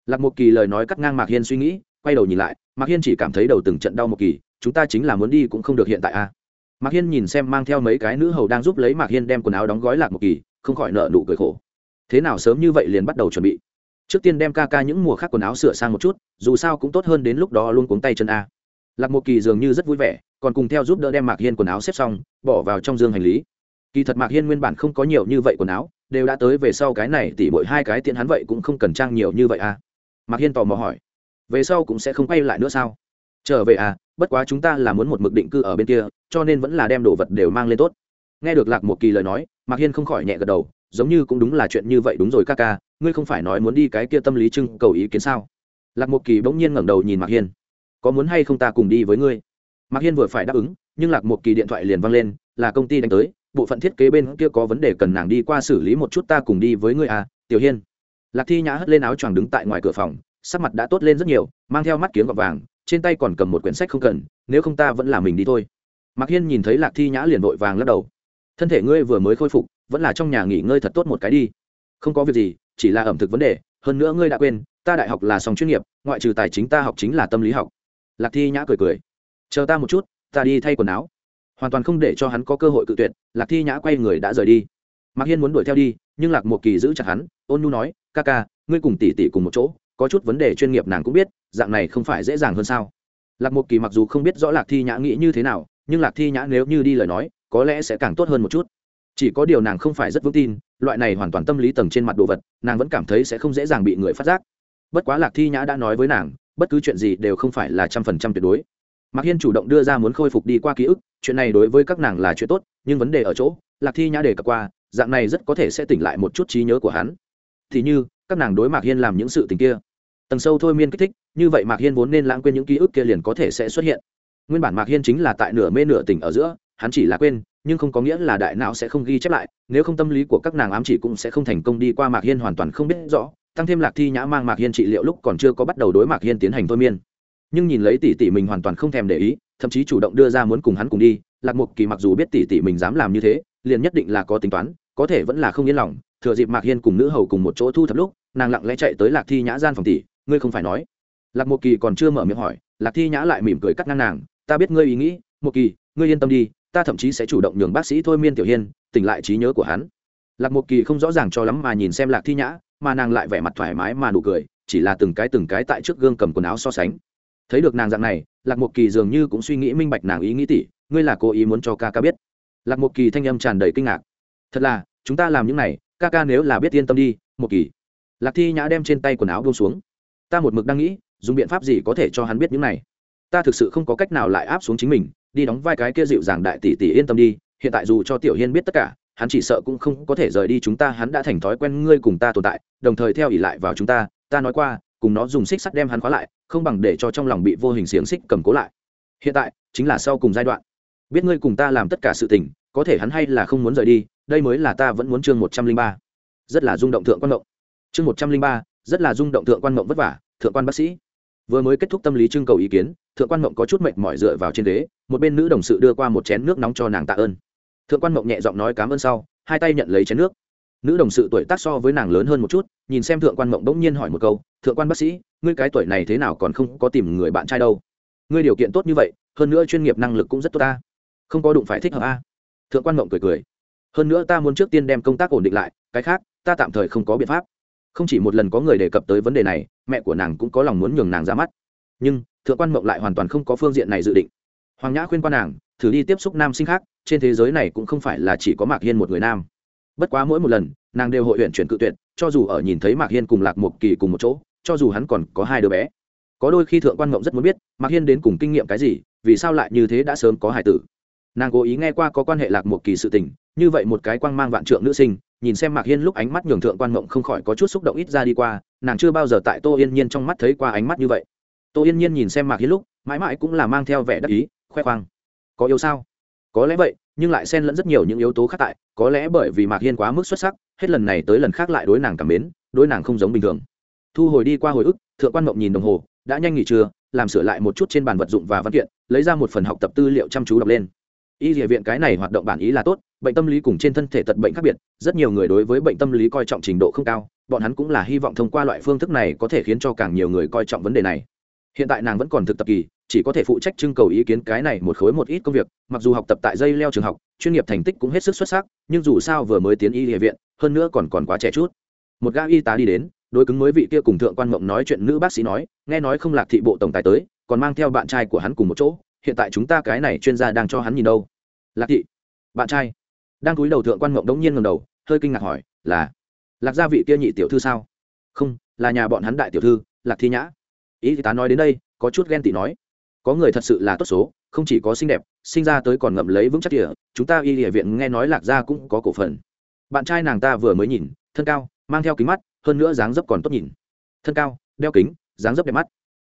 Lạc một kỳ lời nói cắt ngang mạc hiên suy nghĩ, quay đầu nhìn lại, mạc hiên chỉ cảm thấy đầu từng trận đau một kỳ, chúng ta chính là muốn đi cũng không được hiện tại a à. mạc hiên nhìn xem mang theo mấy cái nữ hầu đang giúp lấy mạc hiên đem quần áo đóng gói lạc một kỳ, không khỏi nợ nụ cười khổ. Thế nào sớm như vậy liền bắt đầu chuẩn bị? Trước tiên đem ca ca những mùa khác quần áo sửa sang một chút, dù sao cũng tốt hơn đến lúc đó luôn cuống tay chân a lạc Mộ kỳ dường như rất vui vẻ, còn cùng theo giúp đỡ đem mạc hiên quần áo xếp xong, bỏ vào trong dương hành lý. Kỳ thật mạc hiên nguyên bản không có nhiều như vậy quần áo, đều đã tới về sau cái này tỉ mỗi hai cái tiện hắn vậy cũng không cần trang nhiều như vậy à. Mạc hiên tò mò hỏi, về sau cũng sẽ không quay lại nữa sao? Trở về à bất quá chúng ta là muốn một mực định cư ở bên kia, cho nên vẫn là đem đồ vật đều mang lên tốt. Nghe được lạc một kỳ lời nói, mạc hiên không khỏi nhẹ gật đầu, giống như cũng đúng là chuyện như vậy đúng rồi ca ca, ngươi không phải nói muốn đi cái kia tâm lý trưng cầu ý kiến sao? Lạc một kỳ bỗng nhiên ngẩng đầu nhìn mạc hiên có muốn hay không ta cùng đi với ngươi? Mạc hiên vừa phải đáp ứng, nhưng lạc một kỳ điện thoại liền văng lên, là công ty đánh tới, bộ phận thiết kế bên kia có vấn đề cần nàng đi qua xử lý một chút ta cùng đi với ngươi à tiểu hiên. Lạc thi nhã hất lên áo choàng đứng tại ngoài cửa phòng, sắc mặt đã tốt lên rất nhiều, mang theo mắt kiếm gọt vàng, trên tay còn cầm một quyển sách không cần, nếu không ta vẫn là mình đi thôi. Mạc hiên nhìn thấy lạc thi nhã liền vội vàng lắc đầu. Thân thể ngươi vừa mới khôi phục, vẫn là trong nhà nghỉ ngơi thật tốt một cái đi. Không có việc gì, chỉ là ẩm thực vấn đề, hơn nữa ngươi đã quên, ta đại học là song chuyên nghiệp, ngoại trừ tài chính ta học chính là tâm lý học lạc thi nhã cười cười. Chờ ta một chút, ta đi thay quần áo. Hoàn toàn không để cho hắn có cơ hội cự tuyệt, lạc thi nhã quay người đã rời đi. Mạc hiên muốn đuổi theo đi, nhưng lạc một kỳ giữ chặt hắn, ôn nhu nói, ca ca, ngươi cùng tỷ tỷ cùng một chỗ, có chút vấn đề chuyên nghiệp nàng cũng biết, dạng này không phải dễ dàng hơn sao? Lạc một kỳ mặc dù không biết rõ lạc thi nhã nghĩ như thế nào, nhưng lạc thi nhã nếu như đi lời nói, có lẽ sẽ càng tốt hơn một chút. Chỉ có điều nàng không phải rất vững tin, loại này hoàn toàn tâm lý tầng trên mặt đồ vật, nàng vẫn cảm thấy sẽ không dễ dàng bị người phát giác. Bất quá lạc thi nhã đã nói với nàng bất cứ chuyện gì đều không phải là trăm phần trăm tuyệt đối. Mạc hiên chủ động đưa ra muốn khôi phục đi qua ký ức, chuyện này đối với các nàng là chuyện tốt, nhưng vấn đề ở chỗ, lạc thi nhã đề cập qua, dạng này rất có thể sẽ tỉnh lại một chút trí nhớ của hắn. Thì như, các nàng đối mạc hiên làm những sự tình kia. Tầng sâu thôi miên kích thích, như vậy mạc hiên vốn nên lãng quên những ký ức kia liền có thể sẽ xuất hiện. Nguyên bản mạc hiên chính là tại nửa mê nửa tỉnh ở giữa, hắn chỉ là quên, nhưng không có nghĩa là đại não sẽ không ghi chép lại, nếu không tâm lý của các nàng ám chỉ cũng sẽ không thành công đi qua mạc hiên hoàn toàn không biết rõ tăng thêm lạc thi nhã mang mạc hiên trị liệu lúc còn chưa có bắt đầu đối mạc hiên tiến hành thôi miên. Nhưng nhìn lấy tỷ tỷ mình hoàn toàn không thèm để ý, thậm chí chủ động đưa ra muốn cùng hắn cùng đi, lạc mục kỳ mặc dù biết tỷ tỷ mình dám làm như thế, liền nhất định là có tính toán, có thể vẫn là không yên lòng, thừa dịp mạc hiên cùng nữ hầu cùng một chỗ thu thập lúc, nàng lặng lẽ chạy tới lạc thi nhã gian phòng tỷ, ngươi không phải nói. Lạc mục kỳ còn chưa mở miệng hỏi, lạc thi nhã lại mỉm cười cắt ngang nàng, ta biết ngươi ý nghĩ, mục kỳ, ngươi yên tâm đi, ta thậm chí sẽ chủ động nhường bác sĩ thôi miên tiểu hiên, tỉnh lại trí nhớ của hắn. Lạc mục kỳ không rõ ràng cho lắm mà nhìn xem lạc thi nhã mà nàng lại vẻ mặt thoải mái mà nụ cười, chỉ là từng cái từng cái tại trước gương cầm quần áo so sánh. Thấy được nàng dạng này, lạc một kỳ dường như cũng suy nghĩ minh bạch nàng ý nghĩ tỉ, ngươi là cố ý muốn cho ca ca biết. Lạc một kỳ thanh âm tràn đầy kinh ngạc. Thật là, chúng ta làm những này, ca ca nếu là biết yên tâm đi một kỳ. Lạc thi nhã đem trên tay quần áo buông xuống. Ta một mực đang nghĩ, dùng biện pháp gì có thể cho hắn biết những này. Ta thực sự không có cách nào lại áp xuống chính mình, đi đóng vai cái kia dịu dàng đại tỷ tỷ yên tâm đi, hiện tại dù cho tiểu hiên biết tất cả hắn chỉ sợ cũng không có thể rời đi chúng ta hắn đã thành thói quen ngươi cùng ta tồn tại đồng thời theo ỉ lại vào chúng ta ta nói qua cùng nó dùng xích sắt đem hắn khóa lại không bằng để cho trong lòng bị vô hình xiềng xích cầm cố lại. Hiện tại chính là sau cùng giai đoạn. Biết ngươi cùng ta làm tất cả sự tình có thể hắn hay là không muốn rời đi đây mới là ta vẫn muốn chương một trăm linh ba. Rất là rung động thượng quan mộng. Chương một trăm linh ba rất là rung động thượng quan mộng vất vả thượng quan bác sĩ. Vừa mới kết thúc tâm lý trưng cầu ý kiến thượng quan mộng có chút mệt mỏi dựa vào trên đế, một bên nữ đồng sự đưa qua một chén nước nóng cho nàng tạ ơn thượng quan mộng nhẹ giọng nói cảm ơn sau, hai tay nhận lấy chén nước. Nữ đồng sự tuổi tác so với nàng lớn hơn một chút, nhìn xem thượng quan mộng bỗng nhiên hỏi một câu, thượng quan bác sĩ, ngươi cái tuổi này thế nào còn không có tìm người bạn trai đâu? Ngươi điều kiện tốt như vậy, hơn nữa chuyên nghiệp năng lực cũng rất tốt ta. Không có đụng phải thích hợp a. Thượng quan mộng cười cười. Hơn nữa ta muốn trước tiên đem công tác ổn định lại, cái khác, ta tạm thời không có biện pháp. Không chỉ một lần có người đề cập tới vấn đề này, mẹ của nàng cũng có lòng muốn nhường nàng ra mắt. Nhưng, thượng quan mộng lại hoàn toàn không có phương diện này dự định. Hoàng nhã khuyên quan nàng thử đi tiếp xúc nam sinh khác, trên thế giới này cũng không phải là chỉ có mạc hiên một người nam. Bất quá mỗi một lần, nàng đều hội huyện chuyển cự tuyệt, cho dù ở nhìn thấy mạc hiên cùng lạc một kỳ cùng một chỗ, cho dù hắn còn có hai đứa bé. Có đôi khi thượng quan mộng rất muốn biết, mạc hiên đến cùng kinh nghiệm cái gì, vì sao lại như thế đã sớm có hải tử. Nàng cố ý nghe qua có quan hệ lạc một kỳ sự tình, như vậy một cái quang mang vạn trượng nữ sinh, nhìn xem mạc hiên lúc ánh mắt nhường thượng quan mộng không khỏi có chút xúc động ít ra đi qua, nàng chưa bao giờ tại tô yên nhiên trong mắt thấy qua ánh mắt như vậy. Tô yên nhiên nhìn xem mạc hiên lúc, mãi mãi cũng là mang theo vẻ đắc ý, khoe khoang có yêu sao? Có lẽ vậy, nhưng lại xen lẫn rất nhiều những yếu tố khác tại, có lẽ bởi vì mạc hiên quá mức xuất sắc, hết lần này tới lần khác lại đối nàng cảm mến, đối nàng không giống bình thường. Thu hồi đi qua hồi ức, thượng quan mộng nhìn đồng hồ, đã nhanh nghỉ trưa, làm sửa lại một chút trên bàn vật dụng và văn kiện, lấy ra một phần học tập tư liệu chăm chú đọc lên. Y địa viện cái này hoạt động bản ý là tốt, bệnh tâm lý cùng trên thân thể tật bệnh khác biệt, rất nhiều người đối với bệnh tâm lý coi trọng trình độ không cao, bọn hắn cũng là hy vọng thông qua loại phương thức này có thể khiến cho càng nhiều người coi trọng vấn đề này hiện tại nàng vẫn còn thực tập kỳ, chỉ có thể phụ trách trưng cầu ý kiến cái này một khối một ít công việc, mặc dù học tập tại dây leo trường học, chuyên nghiệp thành tích cũng hết sức xuất sắc, nhưng dù sao vừa mới tiến y địa viện, hơn nữa còn còn quá trẻ chút. Một gã y tá đi đến, đối cứng mới vị kia cùng thượng quan mộng nói chuyện nữ bác sĩ nói, nghe nói không lạc thị bộ tổng tài tới, còn mang theo bạn trai của hắn cùng một chỗ, hiện tại chúng ta cái này chuyên gia đang cho hắn nhìn đâu. Lạc thị, bạn trai. Đang cúi đầu thượng quan mộng đống nhiên ngầm đầu, hơi kinh ngạc hỏi, là, lạc gia vị kia nhị tiểu thư sao? Không, là nhà bọn hắn đại tiểu thư, lạc thi nhã ý tá nói đến đây, có chút ghen tị nói, có người thật sự là tốt số, không chỉ có xinh đẹp, sinh ra tới còn ngậm lấy vững chắc địa, chúng ta y địa viện nghe nói lạc gia cũng có cổ phần. Bạn trai nàng ta vừa mới nhìn, thân cao, mang theo kính mắt, hơn nữa dáng dấp còn tốt nhìn. Thân cao, đeo kính, dáng dấp đẹp mắt.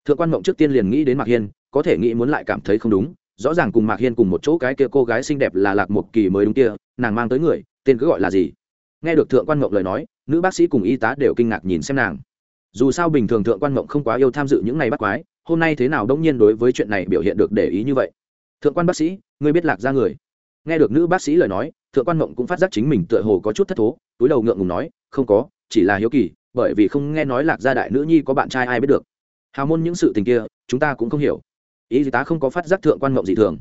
Thượng quan mộng trước tiên liền nghĩ đến mạc hiên, có thể nghĩ muốn lại cảm thấy không đúng, rõ ràng cùng mạc hiên cùng một chỗ cái kia cô gái xinh đẹp là lạc một kỳ mới đúng kia, nàng mang tới người, tên cứ gọi là gì? Nghe được thượng quan mộng lời nói, nữ bác sĩ cùng y tá đều kinh ngạc nhìn xem nàng dù sao bình thường thượng quan mộng không quá yêu tham dự những ngày bắt quái, hôm nay thế nào đông nhiên đối với chuyện này biểu hiện được để ý như vậy? Thượng quan bác sĩ, ngươi biết lạc ra người. Nghe được nữ bác sĩ lời nói, thượng quan mộng cũng phát giác chính mình tựa hồ có chút thất thố, túi đầu ngượng ngùng nói, không có, chỉ là hiếu kỳ, bởi vì không nghe nói lạc gia đại nữ nhi có bạn trai ai biết được. Hào môn những sự tình kia, chúng ta cũng không hiểu. Ý gì tá không có phát giác thượng quan mộng gì thường.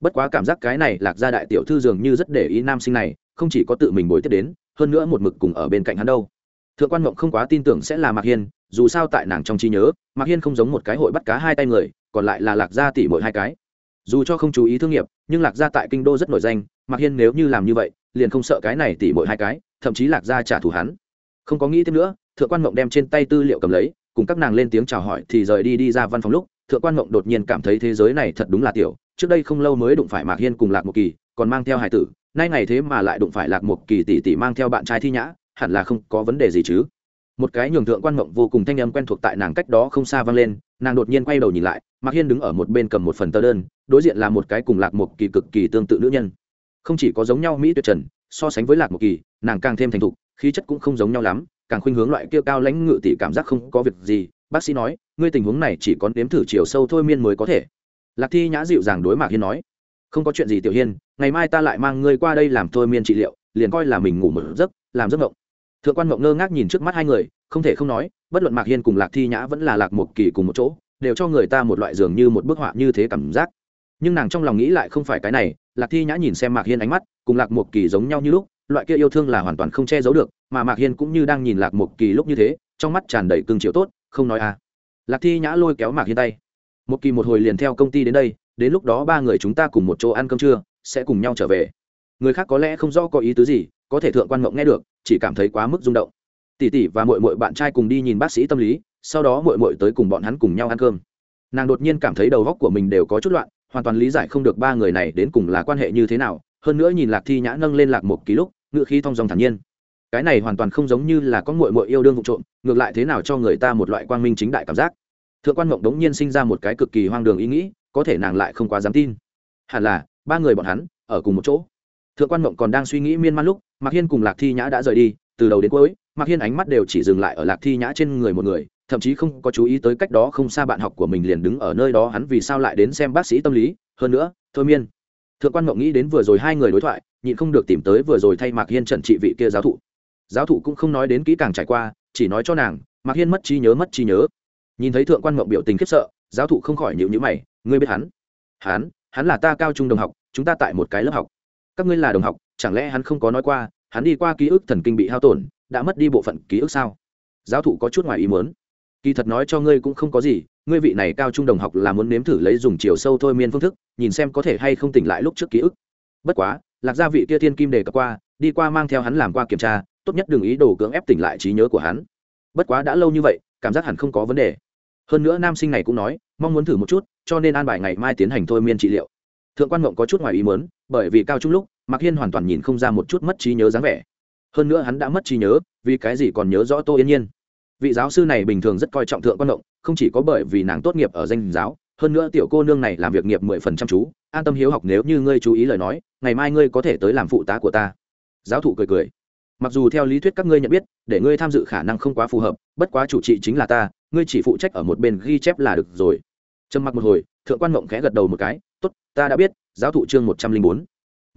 Bất quá cảm giác cái này lạc gia đại tiểu thư dường như rất để ý nam sinh này, không chỉ có tự mình bồi tiếp đến, hơn nữa một mực cùng ở bên cạnh hắn đâu thượng quan mộng không quá tin tưởng sẽ là mạc hiên, dù sao tại nàng trong trí nhớ, mạc hiên không giống một cái hội bắt cá hai tay người, còn lại là lạc gia tỷ mỗi hai cái. Dù cho không chú ý thương nghiệp, nhưng lạc gia tại kinh đô rất nổi danh, mạc hiên nếu như làm như vậy, liền không sợ cái này tỷ mỗi hai cái, thậm chí lạc gia trả thù hắn. Không có nghĩ thêm nữa, thượng quan mộng đem trên tay tư liệu cầm lấy, cùng các nàng lên tiếng chào hỏi thì rời đi đi ra văn phòng lúc, thượng quan mộng đột nhiên cảm thấy thế giới này thật đúng là tiểu, trước đây không lâu mới đụng phải mạc hiên cùng lạc một kỳ, còn mang theo hải tử, nay ngày thế mà lại đụng phải lạc một kỳ tỷ tỷ mang theo bạn trai thi nhã hẳn là không có vấn đề gì chứ. Một cái nhường thượng quan mộng vô cùng thanh âm quen thuộc tại nàng cách đó không xa vang lên, nàng đột nhiên quay đầu nhìn lại, mạc hiên đứng ở một bên cầm một phần tờ đơn, đối diện là một cái cùng lạc một kỳ cực kỳ tương tự nữ nhân. Không chỉ có giống nhau mỹ tuyệt trần, so sánh với lạc một kỳ, nàng càng thêm thành thục, khí chất cũng không giống nhau lắm, càng khuynh hướng loại kia cao lãnh ngự tỷ cảm giác không có việc gì. Bác sĩ nói, ngươi tình huống này chỉ có nếm thử chiều sâu thôi miên mới có thể. Lạc thi nhã dịu dàng đối mạc hiên nói, không có chuyện gì, tiểu hiên, ngày mai ta lại mang ngươi qua đây làm thôi miên trị liệu, liền coi là mình ngủ một giấc, làm giấc mộng thượng quan mộng ngơ ngác nhìn trước mắt hai người, không thể không nói, bất luận mạc hiên cùng lạc thi nhã vẫn là lạc một kỳ cùng một chỗ, đều cho người ta một loại dường như một bức họa như thế cảm giác. Nhưng nàng trong lòng nghĩ lại không phải cái này, lạc thi nhã nhìn xem mạc hiên ánh mắt, cùng lạc một kỳ giống nhau như lúc, loại kia yêu thương là hoàn toàn không che giấu được, mà mạc hiên cũng như đang nhìn lạc một kỳ lúc như thế, trong mắt tràn đầy cương chiều tốt, không nói à. Lạc thi nhã lôi kéo mạc hiên tay. Một kỳ một hồi liền theo công ty đến đây, đến lúc đó ba người chúng ta cùng một chỗ ăn cơm trưa, sẽ cùng nhau trở về. Người khác có lẽ không rõ có ý tứ gì, có thể thượng quan mộng nghe được chỉ cảm thấy quá mức rung động. Tỷ tỷ và mội mội bạn trai cùng đi nhìn bác sĩ tâm lý, sau đó mội mội tới cùng bọn hắn cùng nhau ăn cơm. Nàng đột nhiên cảm thấy đầu góc của mình đều có chút loạn, hoàn toàn lý giải không được ba người này đến cùng là quan hệ như thế nào, hơn nữa nhìn lạc thi nhã nâng lên lạc một ký lúc ngự khí thong dong thản nhiên. Cái này hoàn toàn không giống như là có mội mội yêu đương vụ trộm, ngược lại thế nào cho người ta một loại quang minh chính đại cảm giác. Thượng quan mộng đống nhiên sinh ra một cái cực kỳ hoang đường ý nghĩ, có thể nàng lại không quá dám tin. Hẳn là, ba người bọn hắn, ở cùng một chỗ thượng quan mộng còn đang suy nghĩ miên man lúc, mạc hiên cùng lạc thi nhã đã rời đi, từ đầu đến cuối, mạc hiên ánh mắt đều chỉ dừng lại ở lạc thi nhã trên người một người, thậm chí không có chú ý tới cách đó không xa bạn học của mình liền đứng ở nơi đó hắn vì sao lại đến xem bác sĩ tâm lý. Hơn nữa, thôi miên. Thượng quan mộng nghĩ đến vừa rồi hai người đối thoại, nhịn không được tìm tới vừa rồi thay mạc hiên trần trị vị kia giáo thụ. Giáo thụ cũng không nói đến kỹ càng trải qua, chỉ nói cho nàng, mạc hiên mất trí nhớ, mất trí nhớ. Nhìn thấy thượng quan mộng biểu tình khiếp sợ, giáo thụ không khỏi nhịu nhữ mày, ngươi biết hắn? Hắn? Hắn là ta cao trung đồng học, chúng ta tại một cái lớp học các ngươi là đồng học, chẳng lẽ hắn không có nói qua, hắn đi qua ký ức thần kinh bị hao tổn, đã mất đi bộ phận ký ức sao? Giáo thụ có chút ngoài ý muốn. Kỳ thật nói cho ngươi cũng không có gì, ngươi vị này cao trung đồng học là muốn nếm thử lấy dùng chiều sâu thôi miên phương thức, nhìn xem có thể hay không tỉnh lại lúc trước ký ức. Bất quá, lạc gia vị kia thiên kim đề cập qua, đi qua mang theo hắn làm qua kiểm tra, tốt nhất đừng ý đồ cưỡng ép tỉnh lại trí nhớ của hắn. Bất quá đã lâu như vậy, cảm giác hẳn không có vấn đề. Hơn nữa nam sinh này cũng nói, mong muốn thử một chút, cho nên an bài ngày mai tiến hành thôi miên trị liệu thượng quan mộng có chút ngoài ý muốn, bởi vì cao trung lúc, mạc hiên hoàn toàn nhìn không ra một chút mất trí nhớ dáng vẻ. Hơn nữa hắn đã mất trí nhớ, vì cái gì còn nhớ rõ tô yên nhiên? Vị giáo sư này bình thường rất coi trọng thượng quan mộng không chỉ có bởi vì nàng tốt nghiệp ở danh giáo, hơn nữa tiểu cô nương này làm việc nghiệp mười phần trăm chú, an tâm hiếu học nếu như ngươi chú ý lời nói, ngày mai ngươi có thể tới làm phụ tá của ta. Giáo thụ cười cười. Mặc dù theo lý thuyết các ngươi nhận biết, để ngươi tham dự khả năng không quá phù hợp, bất quá chủ trị chính là ta, ngươi chỉ phụ trách ở một bên ghi chép là được rồi. Trầm mặc một hồi, thượng quan mộng khẽ gật đầu một cái ta đã biết, giáo thụ chương một trăm linh bốn,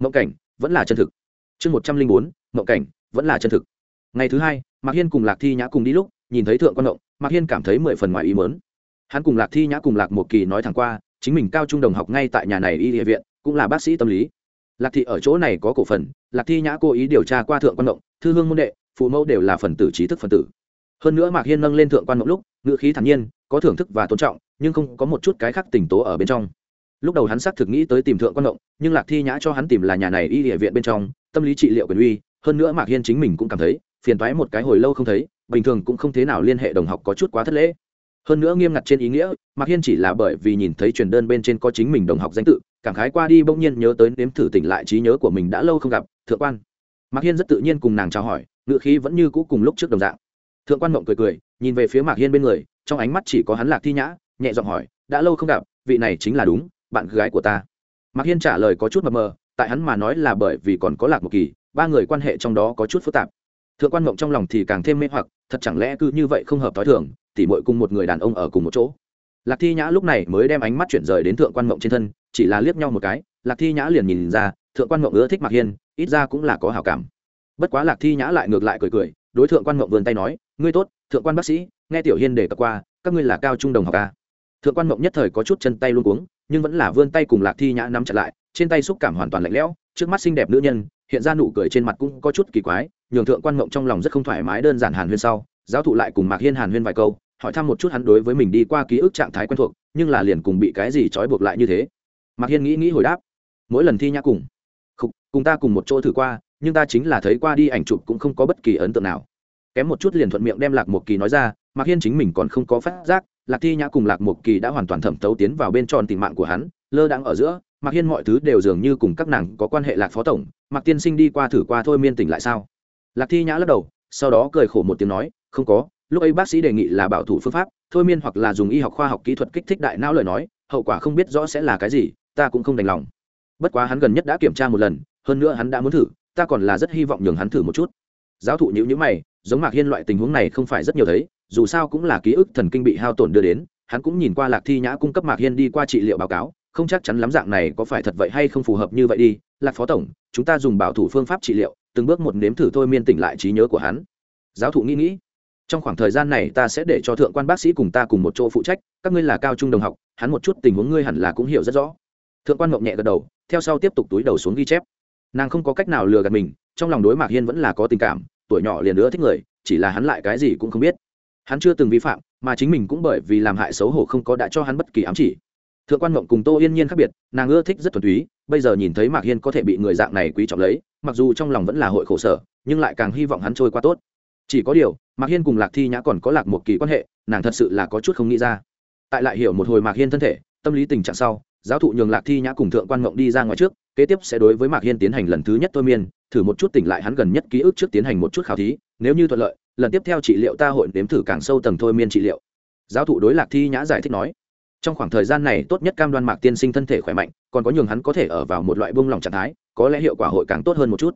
mộng cảnh, vẫn là chân thực. Chương một trăm linh bốn, mộng cảnh, vẫn là chân thực. Ngày thứ hai, mạc hiên cùng lạc thi nhã cùng đi lúc, nhìn thấy thượng quan động, mạc hiên cảm thấy mười phần ngoài ý mớn hắn cùng lạc thi nhã cùng lạc một kỳ nói thẳng qua, chính mình cao trung đồng học ngay tại nhà này y địa viện, cũng là bác sĩ tâm lý. Lạc thị ở chỗ này có cổ phần, lạc thi nhã cố ý điều tra qua thượng quan động, thư hương môn đệ, phụ mẫu đều là phần tử trí thức phần tử. Hơn nữa mạc hiên nâng lên thượng quan mộng lúc, ngữ khí thản nhiên, có thưởng thức và tôn trọng, nhưng không có một chút cái khác tình tố ở bên trong lúc đầu hắn xác thực nghĩ tới tìm thượng quan động, nhưng lạc thi nhã cho hắn tìm là nhà này y địa viện bên trong tâm lý trị liệu quyền uy hơn nữa mạc hiên chính mình cũng cảm thấy phiền toái một cái hồi lâu không thấy bình thường cũng không thế nào liên hệ đồng học có chút quá thất lễ. Hơn nữa nghiêm ngặt trên ý nghĩa mạc hiên chỉ là bởi vì nhìn thấy truyền đơn bên trên có chính mình đồng học danh tự cảm khái qua đi bỗng nhiên nhớ tới nếm thử tỉnh lại trí nhớ của mình đã lâu không gặp thượng quan. Mạc hiên rất tự nhiên cùng nàng chào hỏi ngựa khí vẫn như cũ cùng lúc trước đồng dạng. Thượng quan mộng cười cười nhìn về phía mạc hiên bên người trong ánh mắt chỉ có hắn lạc thi nhã nhẹ giọng hỏi đã lâu không gặp vị này chính là đúng bạn gái của ta. Mạc hiên trả lời có chút mờ mờ, tại hắn mà nói là bởi vì còn có lạc một kỳ, ba người quan hệ trong đó có chút phức tạp. Thượng quan mộng trong lòng thì càng thêm mê hoặc, thật chẳng lẽ cứ như vậy không hợp t h o i thường, tỉ mội cùng một người đàn ông ở cùng một chỗ. Lạc thi nhã lúc này mới đem ánh mắt chuyển rời đến thượng quan mộng trên thân, chỉ là liếc nhau một cái, lạc thi nhã liền nhìn ra, thượng quan mộng ưa thích mạc hiên, ít ra cũng là có hảo cảm. Bất quá lạc thi nhã lại ngược lại cười cười, đối thượng quan mộng vườn tay nói, ngươi tốt, thượng quan bác sĩ, nghe tiểu hiên để cập qua, các ngươi là cao trung đồng học ca thượng quan mộng nhất thời có chút chân tay luôn cuống nhưng vẫn là vươn tay cùng lạc thi nhã nắm chặt lại trên tay xúc cảm hoàn toàn lạnh lẽo trước mắt xinh đẹp nữ nhân hiện ra nụ cười trên mặt cũng có chút kỳ quái nhường thượng quan mộng trong lòng rất không thoải mái đơn giản hàn huyên sau giáo thụ lại cùng mạc hiên hàn huyên vài câu hỏi thăm một chút hắn đối với mình đi qua ký ức trạng thái quen thuộc nhưng là liền cùng bị cái gì trói buộc lại như thế. Mạc hiên nghĩ nghĩ hồi đáp mỗi lần thi nhã cùng không, cùng ta cùng một chỗ thử qua nhưng ta chính là thấy qua đi ảnh chụp cũng không có bất kỳ ấn tượng nào. Kém một chút liền thuận miệng đem lạc một kỳ nói ra mạc hiên chính mình còn không có phát giác, lạc thi nhã cùng lạc một kỳ đã hoàn toàn thẩm tấu tiến vào bên tròn tình mạng của hắn, lơ đãng ở giữa, mạc hiên mọi thứ đều dường như cùng các nàng có quan hệ lạc phó tổng, mạc tiên sinh đi qua thử qua thôi miên tỉnh lại sao? Lạc thi nhã lắc đầu, sau đó cười khổ một tiếng nói, không có, lúc ấy bác sĩ đề nghị là bảo thủ phương pháp, thôi miên hoặc là dùng y học khoa học kỹ thuật kích thích đại não lời nói, hậu quả không biết rõ sẽ là cái gì, ta cũng không đành lòng. Bất quá hắn gần nhất đã kiểm tra một lần, hơn nữa hắn đã muốn thử, ta còn là rất hy vọng nhường hắn thử một chút. Giáo thụ nhữ nhữ mày, giống mạc hiên loại tình huống này không phải rất nhiều thấy dù sao cũng là ký ức thần kinh bị hao tổn đưa đến, hắn cũng nhìn qua lạc thi nhã cung cấp mạc hiên đi qua trị liệu báo cáo, không chắc chắn lắm dạng này có phải thật vậy hay không phù hợp như vậy đi. Lạc phó tổng, chúng ta dùng bảo thủ phương pháp trị liệu, từng bước một nếm thử thôi miên tỉnh lại trí nhớ của hắn. Giáo thụ nghĩ nghĩ, trong khoảng thời gian này ta sẽ để cho thượng quan bác sĩ cùng ta cùng một chỗ phụ trách, các ngươi là cao trung đồng học, hắn một chút tình huống ngươi hẳn là cũng hiểu rất rõ. Thượng quan mộng nhẹ gật đầu, theo sau tiếp tục túi đầu xuống ghi chép. Nàng không có cách nào lừa gạt mình, trong lòng đối mạc hiên vẫn là có tình cảm, tuổi nhỏ liền nữa thích người, chỉ là hắn lại cái gì cũng không biết hắn chưa từng vi phạm, mà chính mình cũng bởi vì làm hại xấu hổ không có đã cho hắn bất kỳ ám chỉ. Thượng quan mộng cùng tô yên nhiên khác biệt, nàng ưa thích rất thuần túy, bây giờ nhìn thấy mạc hiên có thể bị người dạng này quý trọng lấy, mặc dù trong lòng vẫn là hội khổ sở, nhưng lại càng hy vọng hắn trôi qua tốt. Chỉ có điều, mạc hiên cùng lạc thi nhã còn có lạc một kỳ quan hệ, nàng thật sự là có chút không nghĩ ra. Tại lại hiểu một hồi mạc hiên thân thể, tâm lý tình trạng sau, giáo thụ nhường lạc thi nhã cùng thượng quan mộng đi ra ngoài trước, kế tiếp sẽ đối với mạc hiên tiến hành lần thứ nhất thôi miên, thử một chút tỉnh lại hắn gần nhất ký ức trước tiến hành một chút khảo thí, nếu như thuận lợi lần tiếp theo trị liệu ta hội nếm thử càng sâu tầng thôi miên trị liệu. Giáo thụ đối lạc thi nhã giải thích nói, trong khoảng thời gian này tốt nhất cam đoan mạc tiên sinh thân thể khỏe mạnh, còn có nhường hắn có thể ở vào một loại buông lỏng trạng thái, có lẽ hiệu quả hội càng tốt hơn một chút.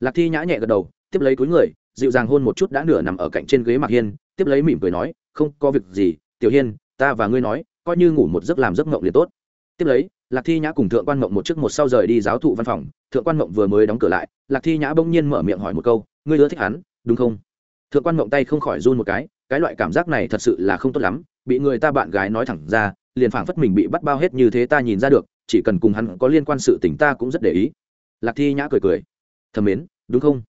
Lạc thi nhã nhẹ gật đầu, tiếp lấy túi người, dịu dàng hôn một chút đã nửa nằm ở cạnh trên ghế mạc hiên, tiếp lấy mỉm cười nói, không có việc gì, tiểu hiên, ta và ngươi nói, coi như ngủ một giấc làm giấc ngộng liền tốt. Tiếp lấy, lạc thi nhã cùng thượng quan mộng một chiếc một sau rời đi giáo thụ văn phòng. Thượng quan mộng vừa mới đóng cửa lại, lạc thi nhã bỗng nhiên mở miệng hỏi một câu, ngươi ưa thích hắn, đúng không? Thượng quan mộng tay không khỏi run một cái cái loại cảm giác này thật sự là không tốt lắm, bị người ta bạn gái nói thẳng ra, liền phảng phất mình bị bắt bao hết như thế ta nhìn ra được, chỉ cần cùng hắn có liên quan sự tình ta cũng rất để ý. Lạc thi nhã cười cười. Thầm mến, đúng không?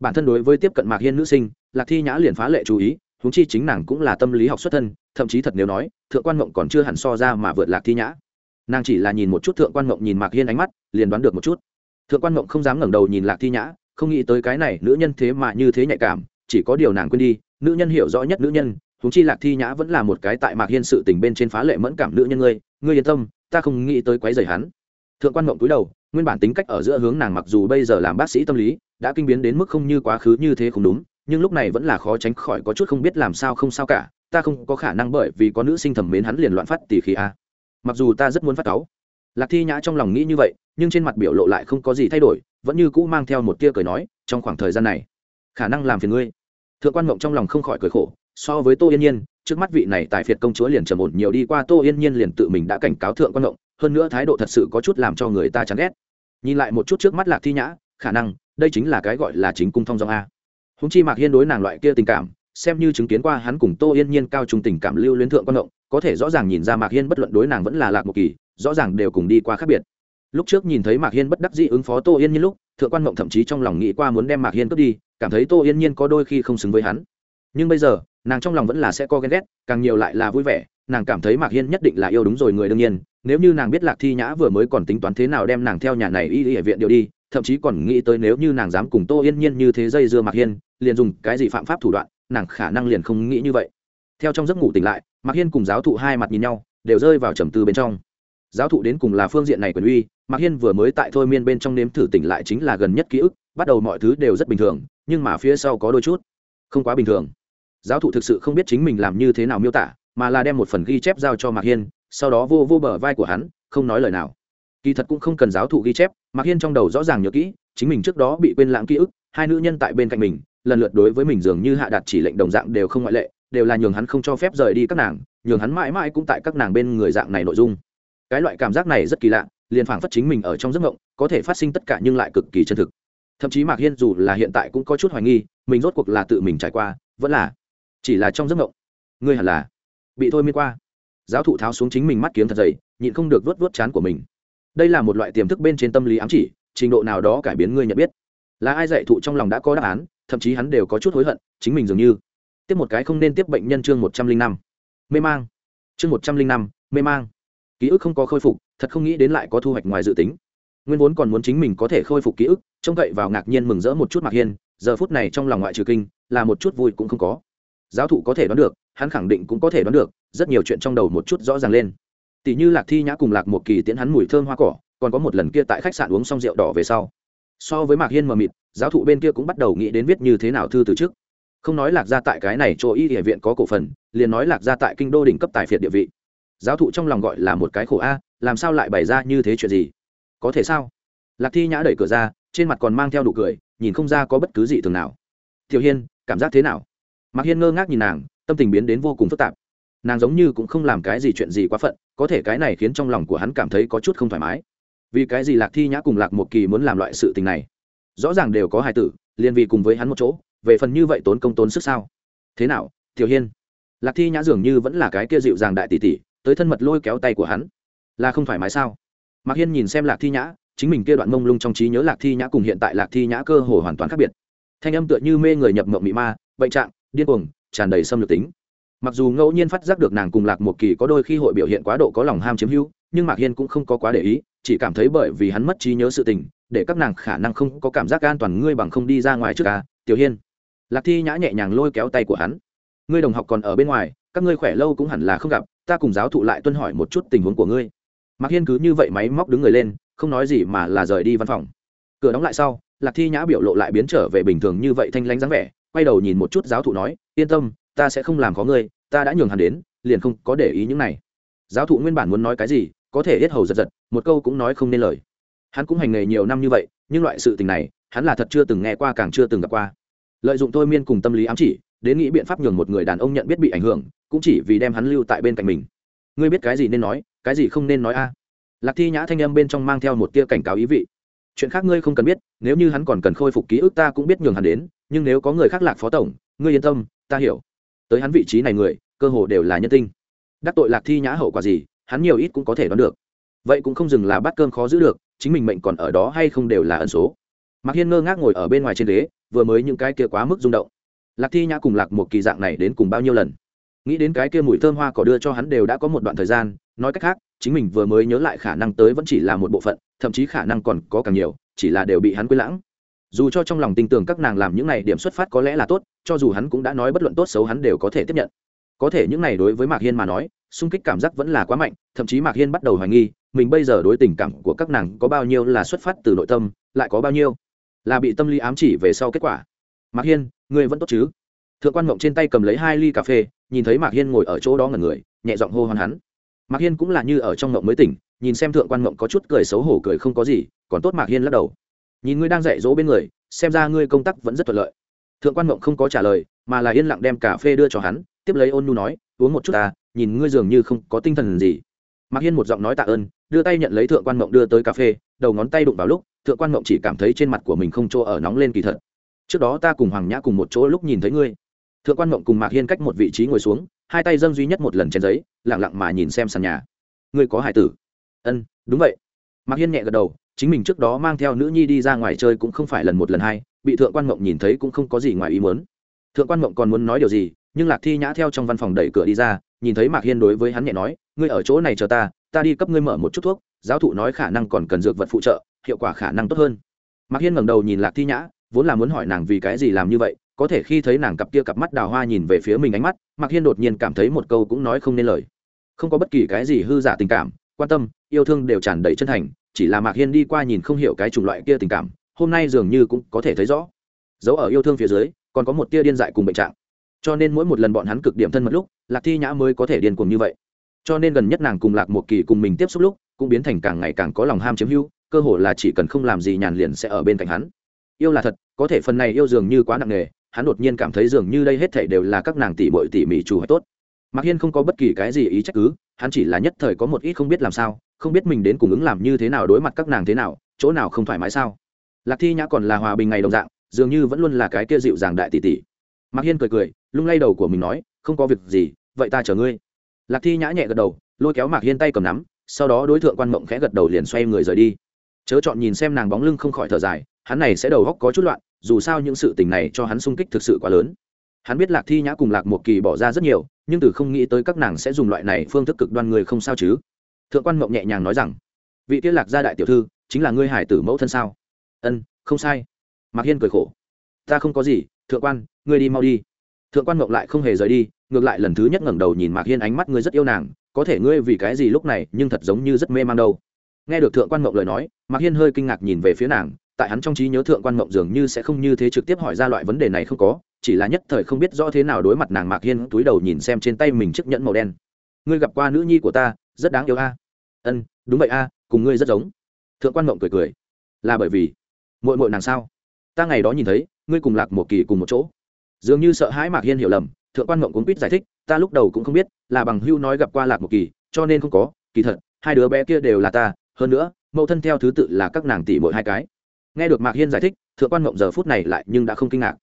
Bản thân đối với tiếp cận mạc hiên nữ sinh, lạc thi nhã liền phá lệ chú ý húng chi chính nàng cũng là tâm lý học xuất thân, thậm chí thật nếu nói, thượng quan mộng còn chưa hẳn so ra mà vượt lạc thi nhã. Nàng chỉ là nhìn một chút thượng quan mộng nhìn mạc hiên ánh mắt, liền đoán được một chút. Thượng quan mộng không dám ngẩng đầu nhìn lạc thi nhã, không nghĩ tới cái này nữ nhân thế mà như thế nhạy cảm chỉ có điều nàng quên đi, nữ nhân hiểu rõ nhất nữ nhân húng chi lạc thi nhã vẫn là một cái tại mạc hiên sự tình bên trên phá lệ mẫn cảm nữ nhân ngươi ngươi yên tâm, ta không nghĩ tới quấy rầy hắn. Thượng quan ngộng cúi đầu, nguyên bản tính cách ở giữa hướng nàng mặc dù bây giờ làm bác sĩ tâm lý, đã kinh biến đến mức không như quá khứ như thế không đúng, nhưng lúc này vẫn là khó tránh khỏi có chút không biết làm sao không sao cả, ta không có khả năng bởi vì có nữ sinh thẩm mến hắn liền loạn phát tỷ khí a. Mặc dù ta rất muốn phát cáu. Lạc thi nhã trong lòng nghĩ như vậy, nhưng trên mặt biểu lộ lại không có gì thay đổi, vẫn như cũ mang theo một tia cười nói, trong khoảng thời gian này, khả năng làm phiền ngươi thượng quan mộng trong lòng không khỏi cười khổ, so với tô yên nhiên, trước mắt vị này tại phiệt công chúa liền trầm ổn nhiều đi qua tô yên nhiên liền tự mình đã cảnh cáo thượng quan mộng hơn nữa thái độ thật sự có chút làm cho người ta chán ghét. Nhìn lại một chút trước mắt lạc thi nhã, khả năng, đây chính là cái gọi là chính cung thong dòng a. Húng chi mạc hiên đối nàng loại kia tình cảm, xem như chứng kiến qua hắn cùng tô yên nhiên cao trung tình cảm lưu luyến thượng quan động có thể rõ ràng nhìn ra mạc hiên bất luận đối nàng vẫn là lạc một kỳ, rõ ràng đều cùng đi qua khác biệt. Lúc trước nhìn thấy mạc hiên bất đắc dĩ ứng phó tô yên nhiên lúc, thượng quan mộng thậm chí trong lòng nghĩ qua muốn đem mạc hiên cướp đi cảm thấy tô yên nhiên có đôi khi không xứng với hắn. Nhưng bây giờ, nàng trong lòng vẫn là sẽ co ghen ghét, càng nhiều lại là vui vẻ, nàng cảm thấy mạc hiên nhất định là yêu đúng rồi người đương nhiên, nếu như nàng biết lạc thi nhã vừa mới còn tính toán thế nào đem nàng theo nhà này y y ở viện điều đi, thậm chí còn nghĩ tới nếu như nàng dám cùng tô yên nhiên như thế dây dưa mạc hiên, liền dùng cái gì phạm pháp thủ đoạn, nàng khả năng liền không nghĩ như vậy. Theo trong giấc ngủ tỉnh lại, mạc hiên cùng giáo thụ hai mặt nhìn nhau, đều rơi vào trầm tư bên trong. Giáo thụ đến cùng là phương diện này quyền uy, mạc hiên vừa mới tại thôi miên bên trong nếm thử tỉnh lại chính là gần nhất ký ức, bắt đầu mọi thứ đều rất bình thường nhưng mà phía sau có đôi chút không quá bình thường. Giáo thụ thực sự không biết chính mình làm như thế nào miêu tả, mà là đem một phần ghi chép giao cho mạc hiên, sau đó vô vô bờ vai của hắn, không nói lời nào. Kỳ thật cũng không cần giáo thụ ghi chép, mạc hiên trong đầu rõ ràng nhớ kỹ, chính mình trước đó bị quên lãng ký ức, hai nữ nhân tại bên cạnh mình, lần lượt đối với mình dường như hạ đặt chỉ lệnh đồng dạng đều không ngoại lệ, đều là nhường hắn không cho phép rời đi các nàng, nhường hắn mãi mãi cũng tại các nàng bên người dạng này nội dung. Cái loại cảm giác này rất kỳ lạ, liền phảng phất chính mình ở trong giấc mộng, có thể phát sinh tất cả nhưng lại cực kỳ chân thực thậm chí mạc hiên dù là hiện tại cũng có chút hoài nghi, mình rốt cuộc là tự mình trải qua, vẫn là chỉ là trong giấc mộng. Ngươi hẳn là bị thôi miên qua. Giáo thụ tháo xuống chính mình mắt kiếm thật dày, nhịn không được vớt vớt chán của mình. Đây là một loại tiềm thức bên trên tâm lý ám chỉ, trình độ nào đó cải biến ngươi nhận biết. Là ai dạy thụ trong lòng đã có đáp án, thậm chí hắn đều có chút hối hận, chính mình dường như tiếp một cái không nên tiếp bệnh nhân chương một trăm linh năm. Mê mang. Chương một trăm linh năm, mê mang. Ký ức không có khôi phục, thật không nghĩ đến lại có thu hoạch ngoài dự tính nguyên vốn còn muốn chính mình có thể khôi phục ký ức, trông cậy vào ngạc nhiên mừng rỡ một chút mạc hiên, giờ phút này trong lòng ngoại trừ kinh, là một chút vui cũng không có. Giáo thụ có thể đoán được, hắn khẳng định cũng có thể đoán được, rất nhiều chuyện trong đầu một chút rõ ràng lên. Tỷ như lạc thi nhã cùng lạc một kỳ tiễn hắn mùi thơm hoa cỏ, còn có một lần kia tại khách sạn uống xong rượu đỏ về sau. So với mạc hiên mờ mịt, giáo thụ bên kia cũng bắt đầu nghĩ đến viết như thế nào thư từ trước. Không nói lạc ra tại cái này chỗ y địa viện có cổ phần, liền nói lạc ra tại kinh đô đỉnh cấp tài phiệt địa vị. Giáo thụ trong lòng gọi là một cái khổ a, làm sao lại bày ra như thế chuyện gì? Có thể sao? Lạc thi nhã đẩy cửa ra, trên mặt còn mang theo đủ cười, nhìn không ra có bất cứ gì thường nào. Tiểu hiên, cảm giác thế nào? Mạc hiên ngơ ngác nhìn nàng, tâm tình biến đến vô cùng phức tạp. Nàng giống như cũng không làm cái gì chuyện gì quá phận, có thể cái này khiến trong lòng của hắn cảm thấy có chút không thoải mái. Vì cái gì lạc thi nhã cùng lạc một kỳ muốn làm loại sự tình này? Rõ ràng đều có hai tử, liền vì cùng với hắn một chỗ, về phần như vậy tốn công tốn sức sao? Thế nào, tiểu hiên? Lạc thi nhã dường như vẫn là cái kia dịu dàng đại tỷ tỷ, tới thân mật lôi kéo tay của hắn. Là không thoải mái sao? Mạc hiên nhìn xem lạc thi nhã, chính mình kia đoạn mông lung trong trí nhớ lạc thi nhã cùng hiện tại lạc thi nhã cơ hồ hoàn toàn khác biệt. Thanh âm tựa như mê người nhập mộng mị ma, bệnh trạng, điên cuồng, tràn đầy xâm lược tính. Mặc dù ngẫu nhiên phát giác được nàng cùng lạc một kỳ có đôi khi hội biểu hiện quá độ có lòng ham chiếm hữu, nhưng mạc hiên cũng không có quá để ý, chỉ cảm thấy bởi vì hắn mất trí nhớ sự tình, để các nàng khả năng không có cảm giác an toàn ngươi bằng không đi ra ngoài trước ca tiểu hiên. Lạc thi nhã nhẹ nhàng lôi kéo tay của hắn. Ngươi đồng học còn ở bên ngoài, các ngươi khỏe lâu cũng hẳn là không gặp, ta cùng giáo thụ lại tuân hỏi một chút tình huống của ngươi mạc hiên cứ như vậy máy móc đứng người lên, không nói gì mà là rời đi văn phòng. Cửa đóng lại sau, lạc thi nhã biểu lộ lại biến trở về bình thường như vậy thanh lánh dáng vẻ, quay đầu nhìn một chút giáo thụ nói, yên tâm, ta sẽ không làm có ngươi, ta đã nhường hắn đến, liền không có để ý những này. Giáo thụ nguyên bản muốn nói cái gì, có thể hết hầu giật giật, một câu cũng nói không nên lời. Hắn cũng hành nghề nhiều năm như vậy, nhưng loại sự tình này, hắn là thật chưa từng nghe qua càng chưa từng gặp qua. Lợi dụng thôi miên cùng tâm lý ám chỉ, đến nghĩ biện pháp nhường một người đàn ông nhận biết bị ảnh hưởng, cũng chỉ vì đem hắn lưu tại bên cạnh mình. Ngươi biết cái gì nên nói cái gì không nên nói a? Lạc thi nhã thanh âm bên trong mang theo một tia cảnh cáo ý vị. Chuyện khác ngươi không cần biết, nếu như hắn còn cần khôi phục ký ức ta cũng biết nhường hắn đến, nhưng nếu có người khác lạc phó tổng, ngươi yên tâm, ta hiểu. Tới hắn vị trí này người, cơ hồ đều là nhân tinh. Đắc tội lạc thi nhã hậu quả gì, hắn nhiều ít cũng có thể đoán được. Vậy cũng không dừng là bắt cơm khó giữ được, chính mình mệnh còn ở đó hay không đều là ẩn số. Mạc hiên ngơ ngác ngồi ở bên ngoài trên ghế, vừa mới những cái kia quá mức rung động. Lạc thi nhã cùng lạc một kỳ dạng này đến cùng bao nhiêu lần? Nghĩ đến cái kia mùi thơm hoa cỏ đưa cho hắn đều đã có một đoạn thời gian nói cách khác, chính mình vừa mới nhớ lại khả năng tới vẫn chỉ là một bộ phận, thậm chí khả năng còn có càng nhiều, chỉ là đều bị hắn quên lãng. Dù cho trong lòng tin tưởng các nàng làm những này điểm xuất phát có lẽ là tốt, cho dù hắn cũng đã nói bất luận tốt xấu hắn đều có thể tiếp nhận. Có thể những này đối với mạc hiên mà nói, xung kích cảm giác vẫn là quá mạnh, thậm chí mạc hiên bắt đầu hoài nghi, mình bây giờ đối tình cảm của các nàng có bao nhiêu là xuất phát từ nội tâm, lại có bao nhiêu là bị tâm lý ám chỉ về sau kết quả. Mạc hiên, ngươi vẫn tốt chứ? Thượng quan mộng trên tay cầm lấy hai ly cà phê, nhìn thấy mạc hiên ngồi ở chỗ đó ngẩn người, nhẹ giọng hô hoán hắn mạc hiên cũng là như ở trong ngộng mới tỉnh, nhìn xem thượng quan ngộng có chút cười xấu hổ cười không có gì, còn tốt mạc hiên lắc đầu. Nhìn ngươi đang dạy dỗ bên người, xem ra ngươi công tác vẫn rất thuận lợi. Thượng quan ngộng không có trả lời, mà là yên lặng đem cà phê đưa cho hắn, tiếp lấy ôn nhu nói, uống một chút ta, nhìn ngươi dường như không có tinh thần gì. Mạc hiên một giọng nói tạ ơn, đưa tay nhận lấy thượng quan mộng đưa tới cà phê, đầu ngón tay đụng vào lúc, thượng quan mộng chỉ cảm thấy trên mặt của mình không chỗ ở nóng lên kỳ thật. Trước đó ta cùng hoàng nhã cùng một chỗ lúc nhìn thấy ngươi. Thượng quan mộng cùng mạc hiên cách một vị trí ngồi xuống hai tay dâng duy nhất một lần trên giấy lẳng lặng mà nhìn xem sàn nhà. Ngươi có hải tử? Ân, đúng vậy. Mạc hiên nhẹ gật đầu, chính mình trước đó mang theo nữ nhi đi ra ngoài chơi cũng không phải lần một lần hai, bị thượng quan mộng nhìn thấy cũng không có gì ngoài ý muốn. Thượng quan mộng còn muốn nói điều gì, nhưng lạc thi nhã theo trong văn phòng đẩy cửa đi ra, nhìn thấy mạc hiên đối với hắn nhẹ nói, ngươi ở chỗ này chờ ta ta đi cấp ngươi mở một chút thuốc, giáo thụ nói khả năng còn cần dược vật phụ trợ, hiệu quả khả năng tốt hơn. Mạc hiên ngẩng đầu nhìn lạc thi nhã, vốn là muốn hỏi nàng vì cái gì làm như vậy có thể khi thấy nàng cặp kia cặp mắt đào hoa nhìn về phía mình ánh mắt, mạc hiên đột nhiên cảm thấy một câu cũng nói không nên lời. Không có bất kỳ cái gì hư giả tình cảm, quan tâm, yêu thương đều tràn đầy chân thành, chỉ là mạc hiên đi qua nhìn không hiểu cái chủng loại kia tình cảm, hôm nay dường như cũng có thể thấy rõ. Dấu ở yêu thương phía dưới, còn có một tia điên dại cùng bệnh trạng. Cho nên mỗi một lần bọn hắn cực điểm thân mật lúc, lạc thi nhã mới có thể điên cuồng như vậy. Cho nên gần nhất nàng cùng lạc một kỳ cùng mình tiếp xúc lúc, cũng biến thành càng ngày càng có lòng ham chiếm hữu, cơ hồ là chỉ cần không làm gì nhàn liền sẽ ở bên cạnh hắn. Yêu là thật, có thể phần này yêu dường như quá nặng nề hắn đột nhiên cảm thấy dường như đây hết thảy đều là các nàng tỷ bội tỉ mỉ chủ hay tốt. Mạc hiên không có bất kỳ cái gì ý trách cứ, hắn chỉ là nhất thời có một ít không biết làm sao, không biết mình đến cùng ứng làm như thế nào đối mặt các nàng thế nào, chỗ nào không thoải mái sao. Lạc thi nhã còn là hòa bình ngày đồng dạng, dường như vẫn luôn là cái kia dịu dàng đại tỷ tỷ. Mạc hiên cười cười, lung lay đầu của mình nói, không có việc gì, vậy ta chờ ngươi. Lạc thi nhã nhẹ gật đầu, lôi kéo mạc hiên tay cầm nắm, sau đó đối tượng quan mộng khẽ gật đầu liền xoay người rời đi. Chớ chọn nhìn xem nàng bóng lưng không khỏi thở dài, hắn này sẽ đầu góc có chút loạn dù sao những sự tình này cho hắn sung kích thực sự quá lớn. Hắn biết lạc thi nhã cùng lạc một kỳ bỏ ra rất nhiều, nhưng từ không nghĩ tới các nàng sẽ dùng loại này phương thức cực đoan người không sao chứ. Thượng quan mộng nhẹ nhàng nói rằng, vị tiết lạc gia đại tiểu thư, chính là ngươi hải tử mẫu thân sao? Ân, không sai. Mạc hiên cười khổ, ta không có gì, thượng quan, ngươi đi mau đi. Thượng quan mộng lại không hề rời đi, ngược lại lần thứ nhất ngẩng đầu nhìn mạc hiên ánh mắt ngươi rất yêu nàng, có thể ngươi vì cái gì lúc này, nhưng thật giống như rất mê man đâu. Nghe được thượng quan mộng lời nói, mạc hiên hơi kinh ngạc nhìn về phía nàng tại hắn trong trí nhớ thượng quan mộng dường như sẽ không như thế trực tiếp hỏi ra loại vấn đề này không có, chỉ là nhất thời không biết rõ thế nào đối mặt nàng mạc hiên túi đầu nhìn xem trên tay mình chiếc nhẫn màu đen. Ngươi gặp qua nữ nhi của ta, rất đáng yêu a. Ân, đúng vậy a, cùng ngươi rất giống. Thượng quan mộng cười cười. Là bởi vì mội mội nàng sao? Ta ngày đó nhìn thấy, ngươi cùng lạc một kỳ cùng một chỗ. Dường như sợ hãi mạc hiên hiểu lầm, thượng quan mộng cũng biết giải thích, ta lúc đầu cũng không biết, là bằng hưu nói gặp qua lạc một kỳ, cho nên không có. Kỳ thật, hai đứa bé kia đều là ta, hơn nữa, mẫu thân theo thứ tự là các nàng tỷ mỗi hai cái nghe được mạc hiên giải thích, thượng quan mộng giờ phút này lại nhưng đã không kinh ngạc.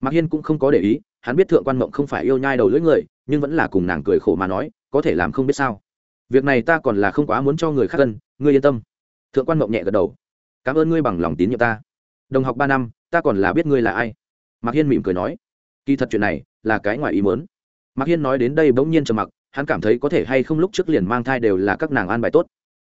Mạc hiên cũng không có để ý, hắn biết thượng quan mộng không phải yêu nhai đầu lưỡi người, nhưng vẫn là cùng nàng cười khổ mà nói, có thể làm không biết sao. Việc này ta còn là không quá muốn cho người khác cân ngươi yên tâm. Thượng quan mộng nhẹ gật đầu. Cảm ơn ngươi bằng lòng tín nhiệm ta. Đồng học ba năm, ta còn là biết ngươi là ai. Mạc hiên mỉm cười nói. Kỳ thật chuyện này là cái ngoài ý mớn mạc hiên nói đến đây bỗng nhiên trầm mặc, hắn cảm thấy có thể hay không lúc trước liền mang thai đều là các nàng an bài tốt.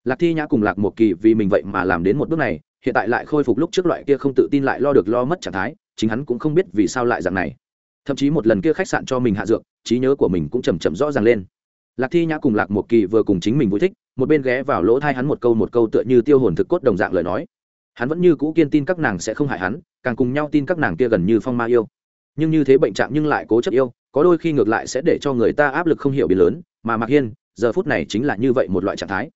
Lạc thi nhã cùng lạc một kỳ vì mình vậy mà làm đến một bước này hiện tại lại khôi phục lúc trước loại kia không tự tin lại lo được lo mất trạng thái, chính hắn cũng không biết vì sao lại dạng này. Thậm chí một lần kia khách sạn cho mình hạ dược, trí nhớ của mình cũng chầm chậm rõ ràng lên. Lạc thi nhã cùng lạc một kỳ vừa cùng chính mình vui thích, một bên ghé vào lỗ thai hắn một câu một câu tựa như tiêu hồn thực cốt đồng dạng lời nói. Hắn vẫn như cũ kiên tin các nàng sẽ không hại hắn, càng cùng nhau tin các nàng kia gần như phong ma yêu. Nhưng như thế bệnh trạng nhưng lại cố chấp yêu, có đôi khi ngược lại sẽ để cho người ta áp lực không hiểu biến lớn, mà mặc hiên, giờ phút này chính là như vậy một loại trạng thái.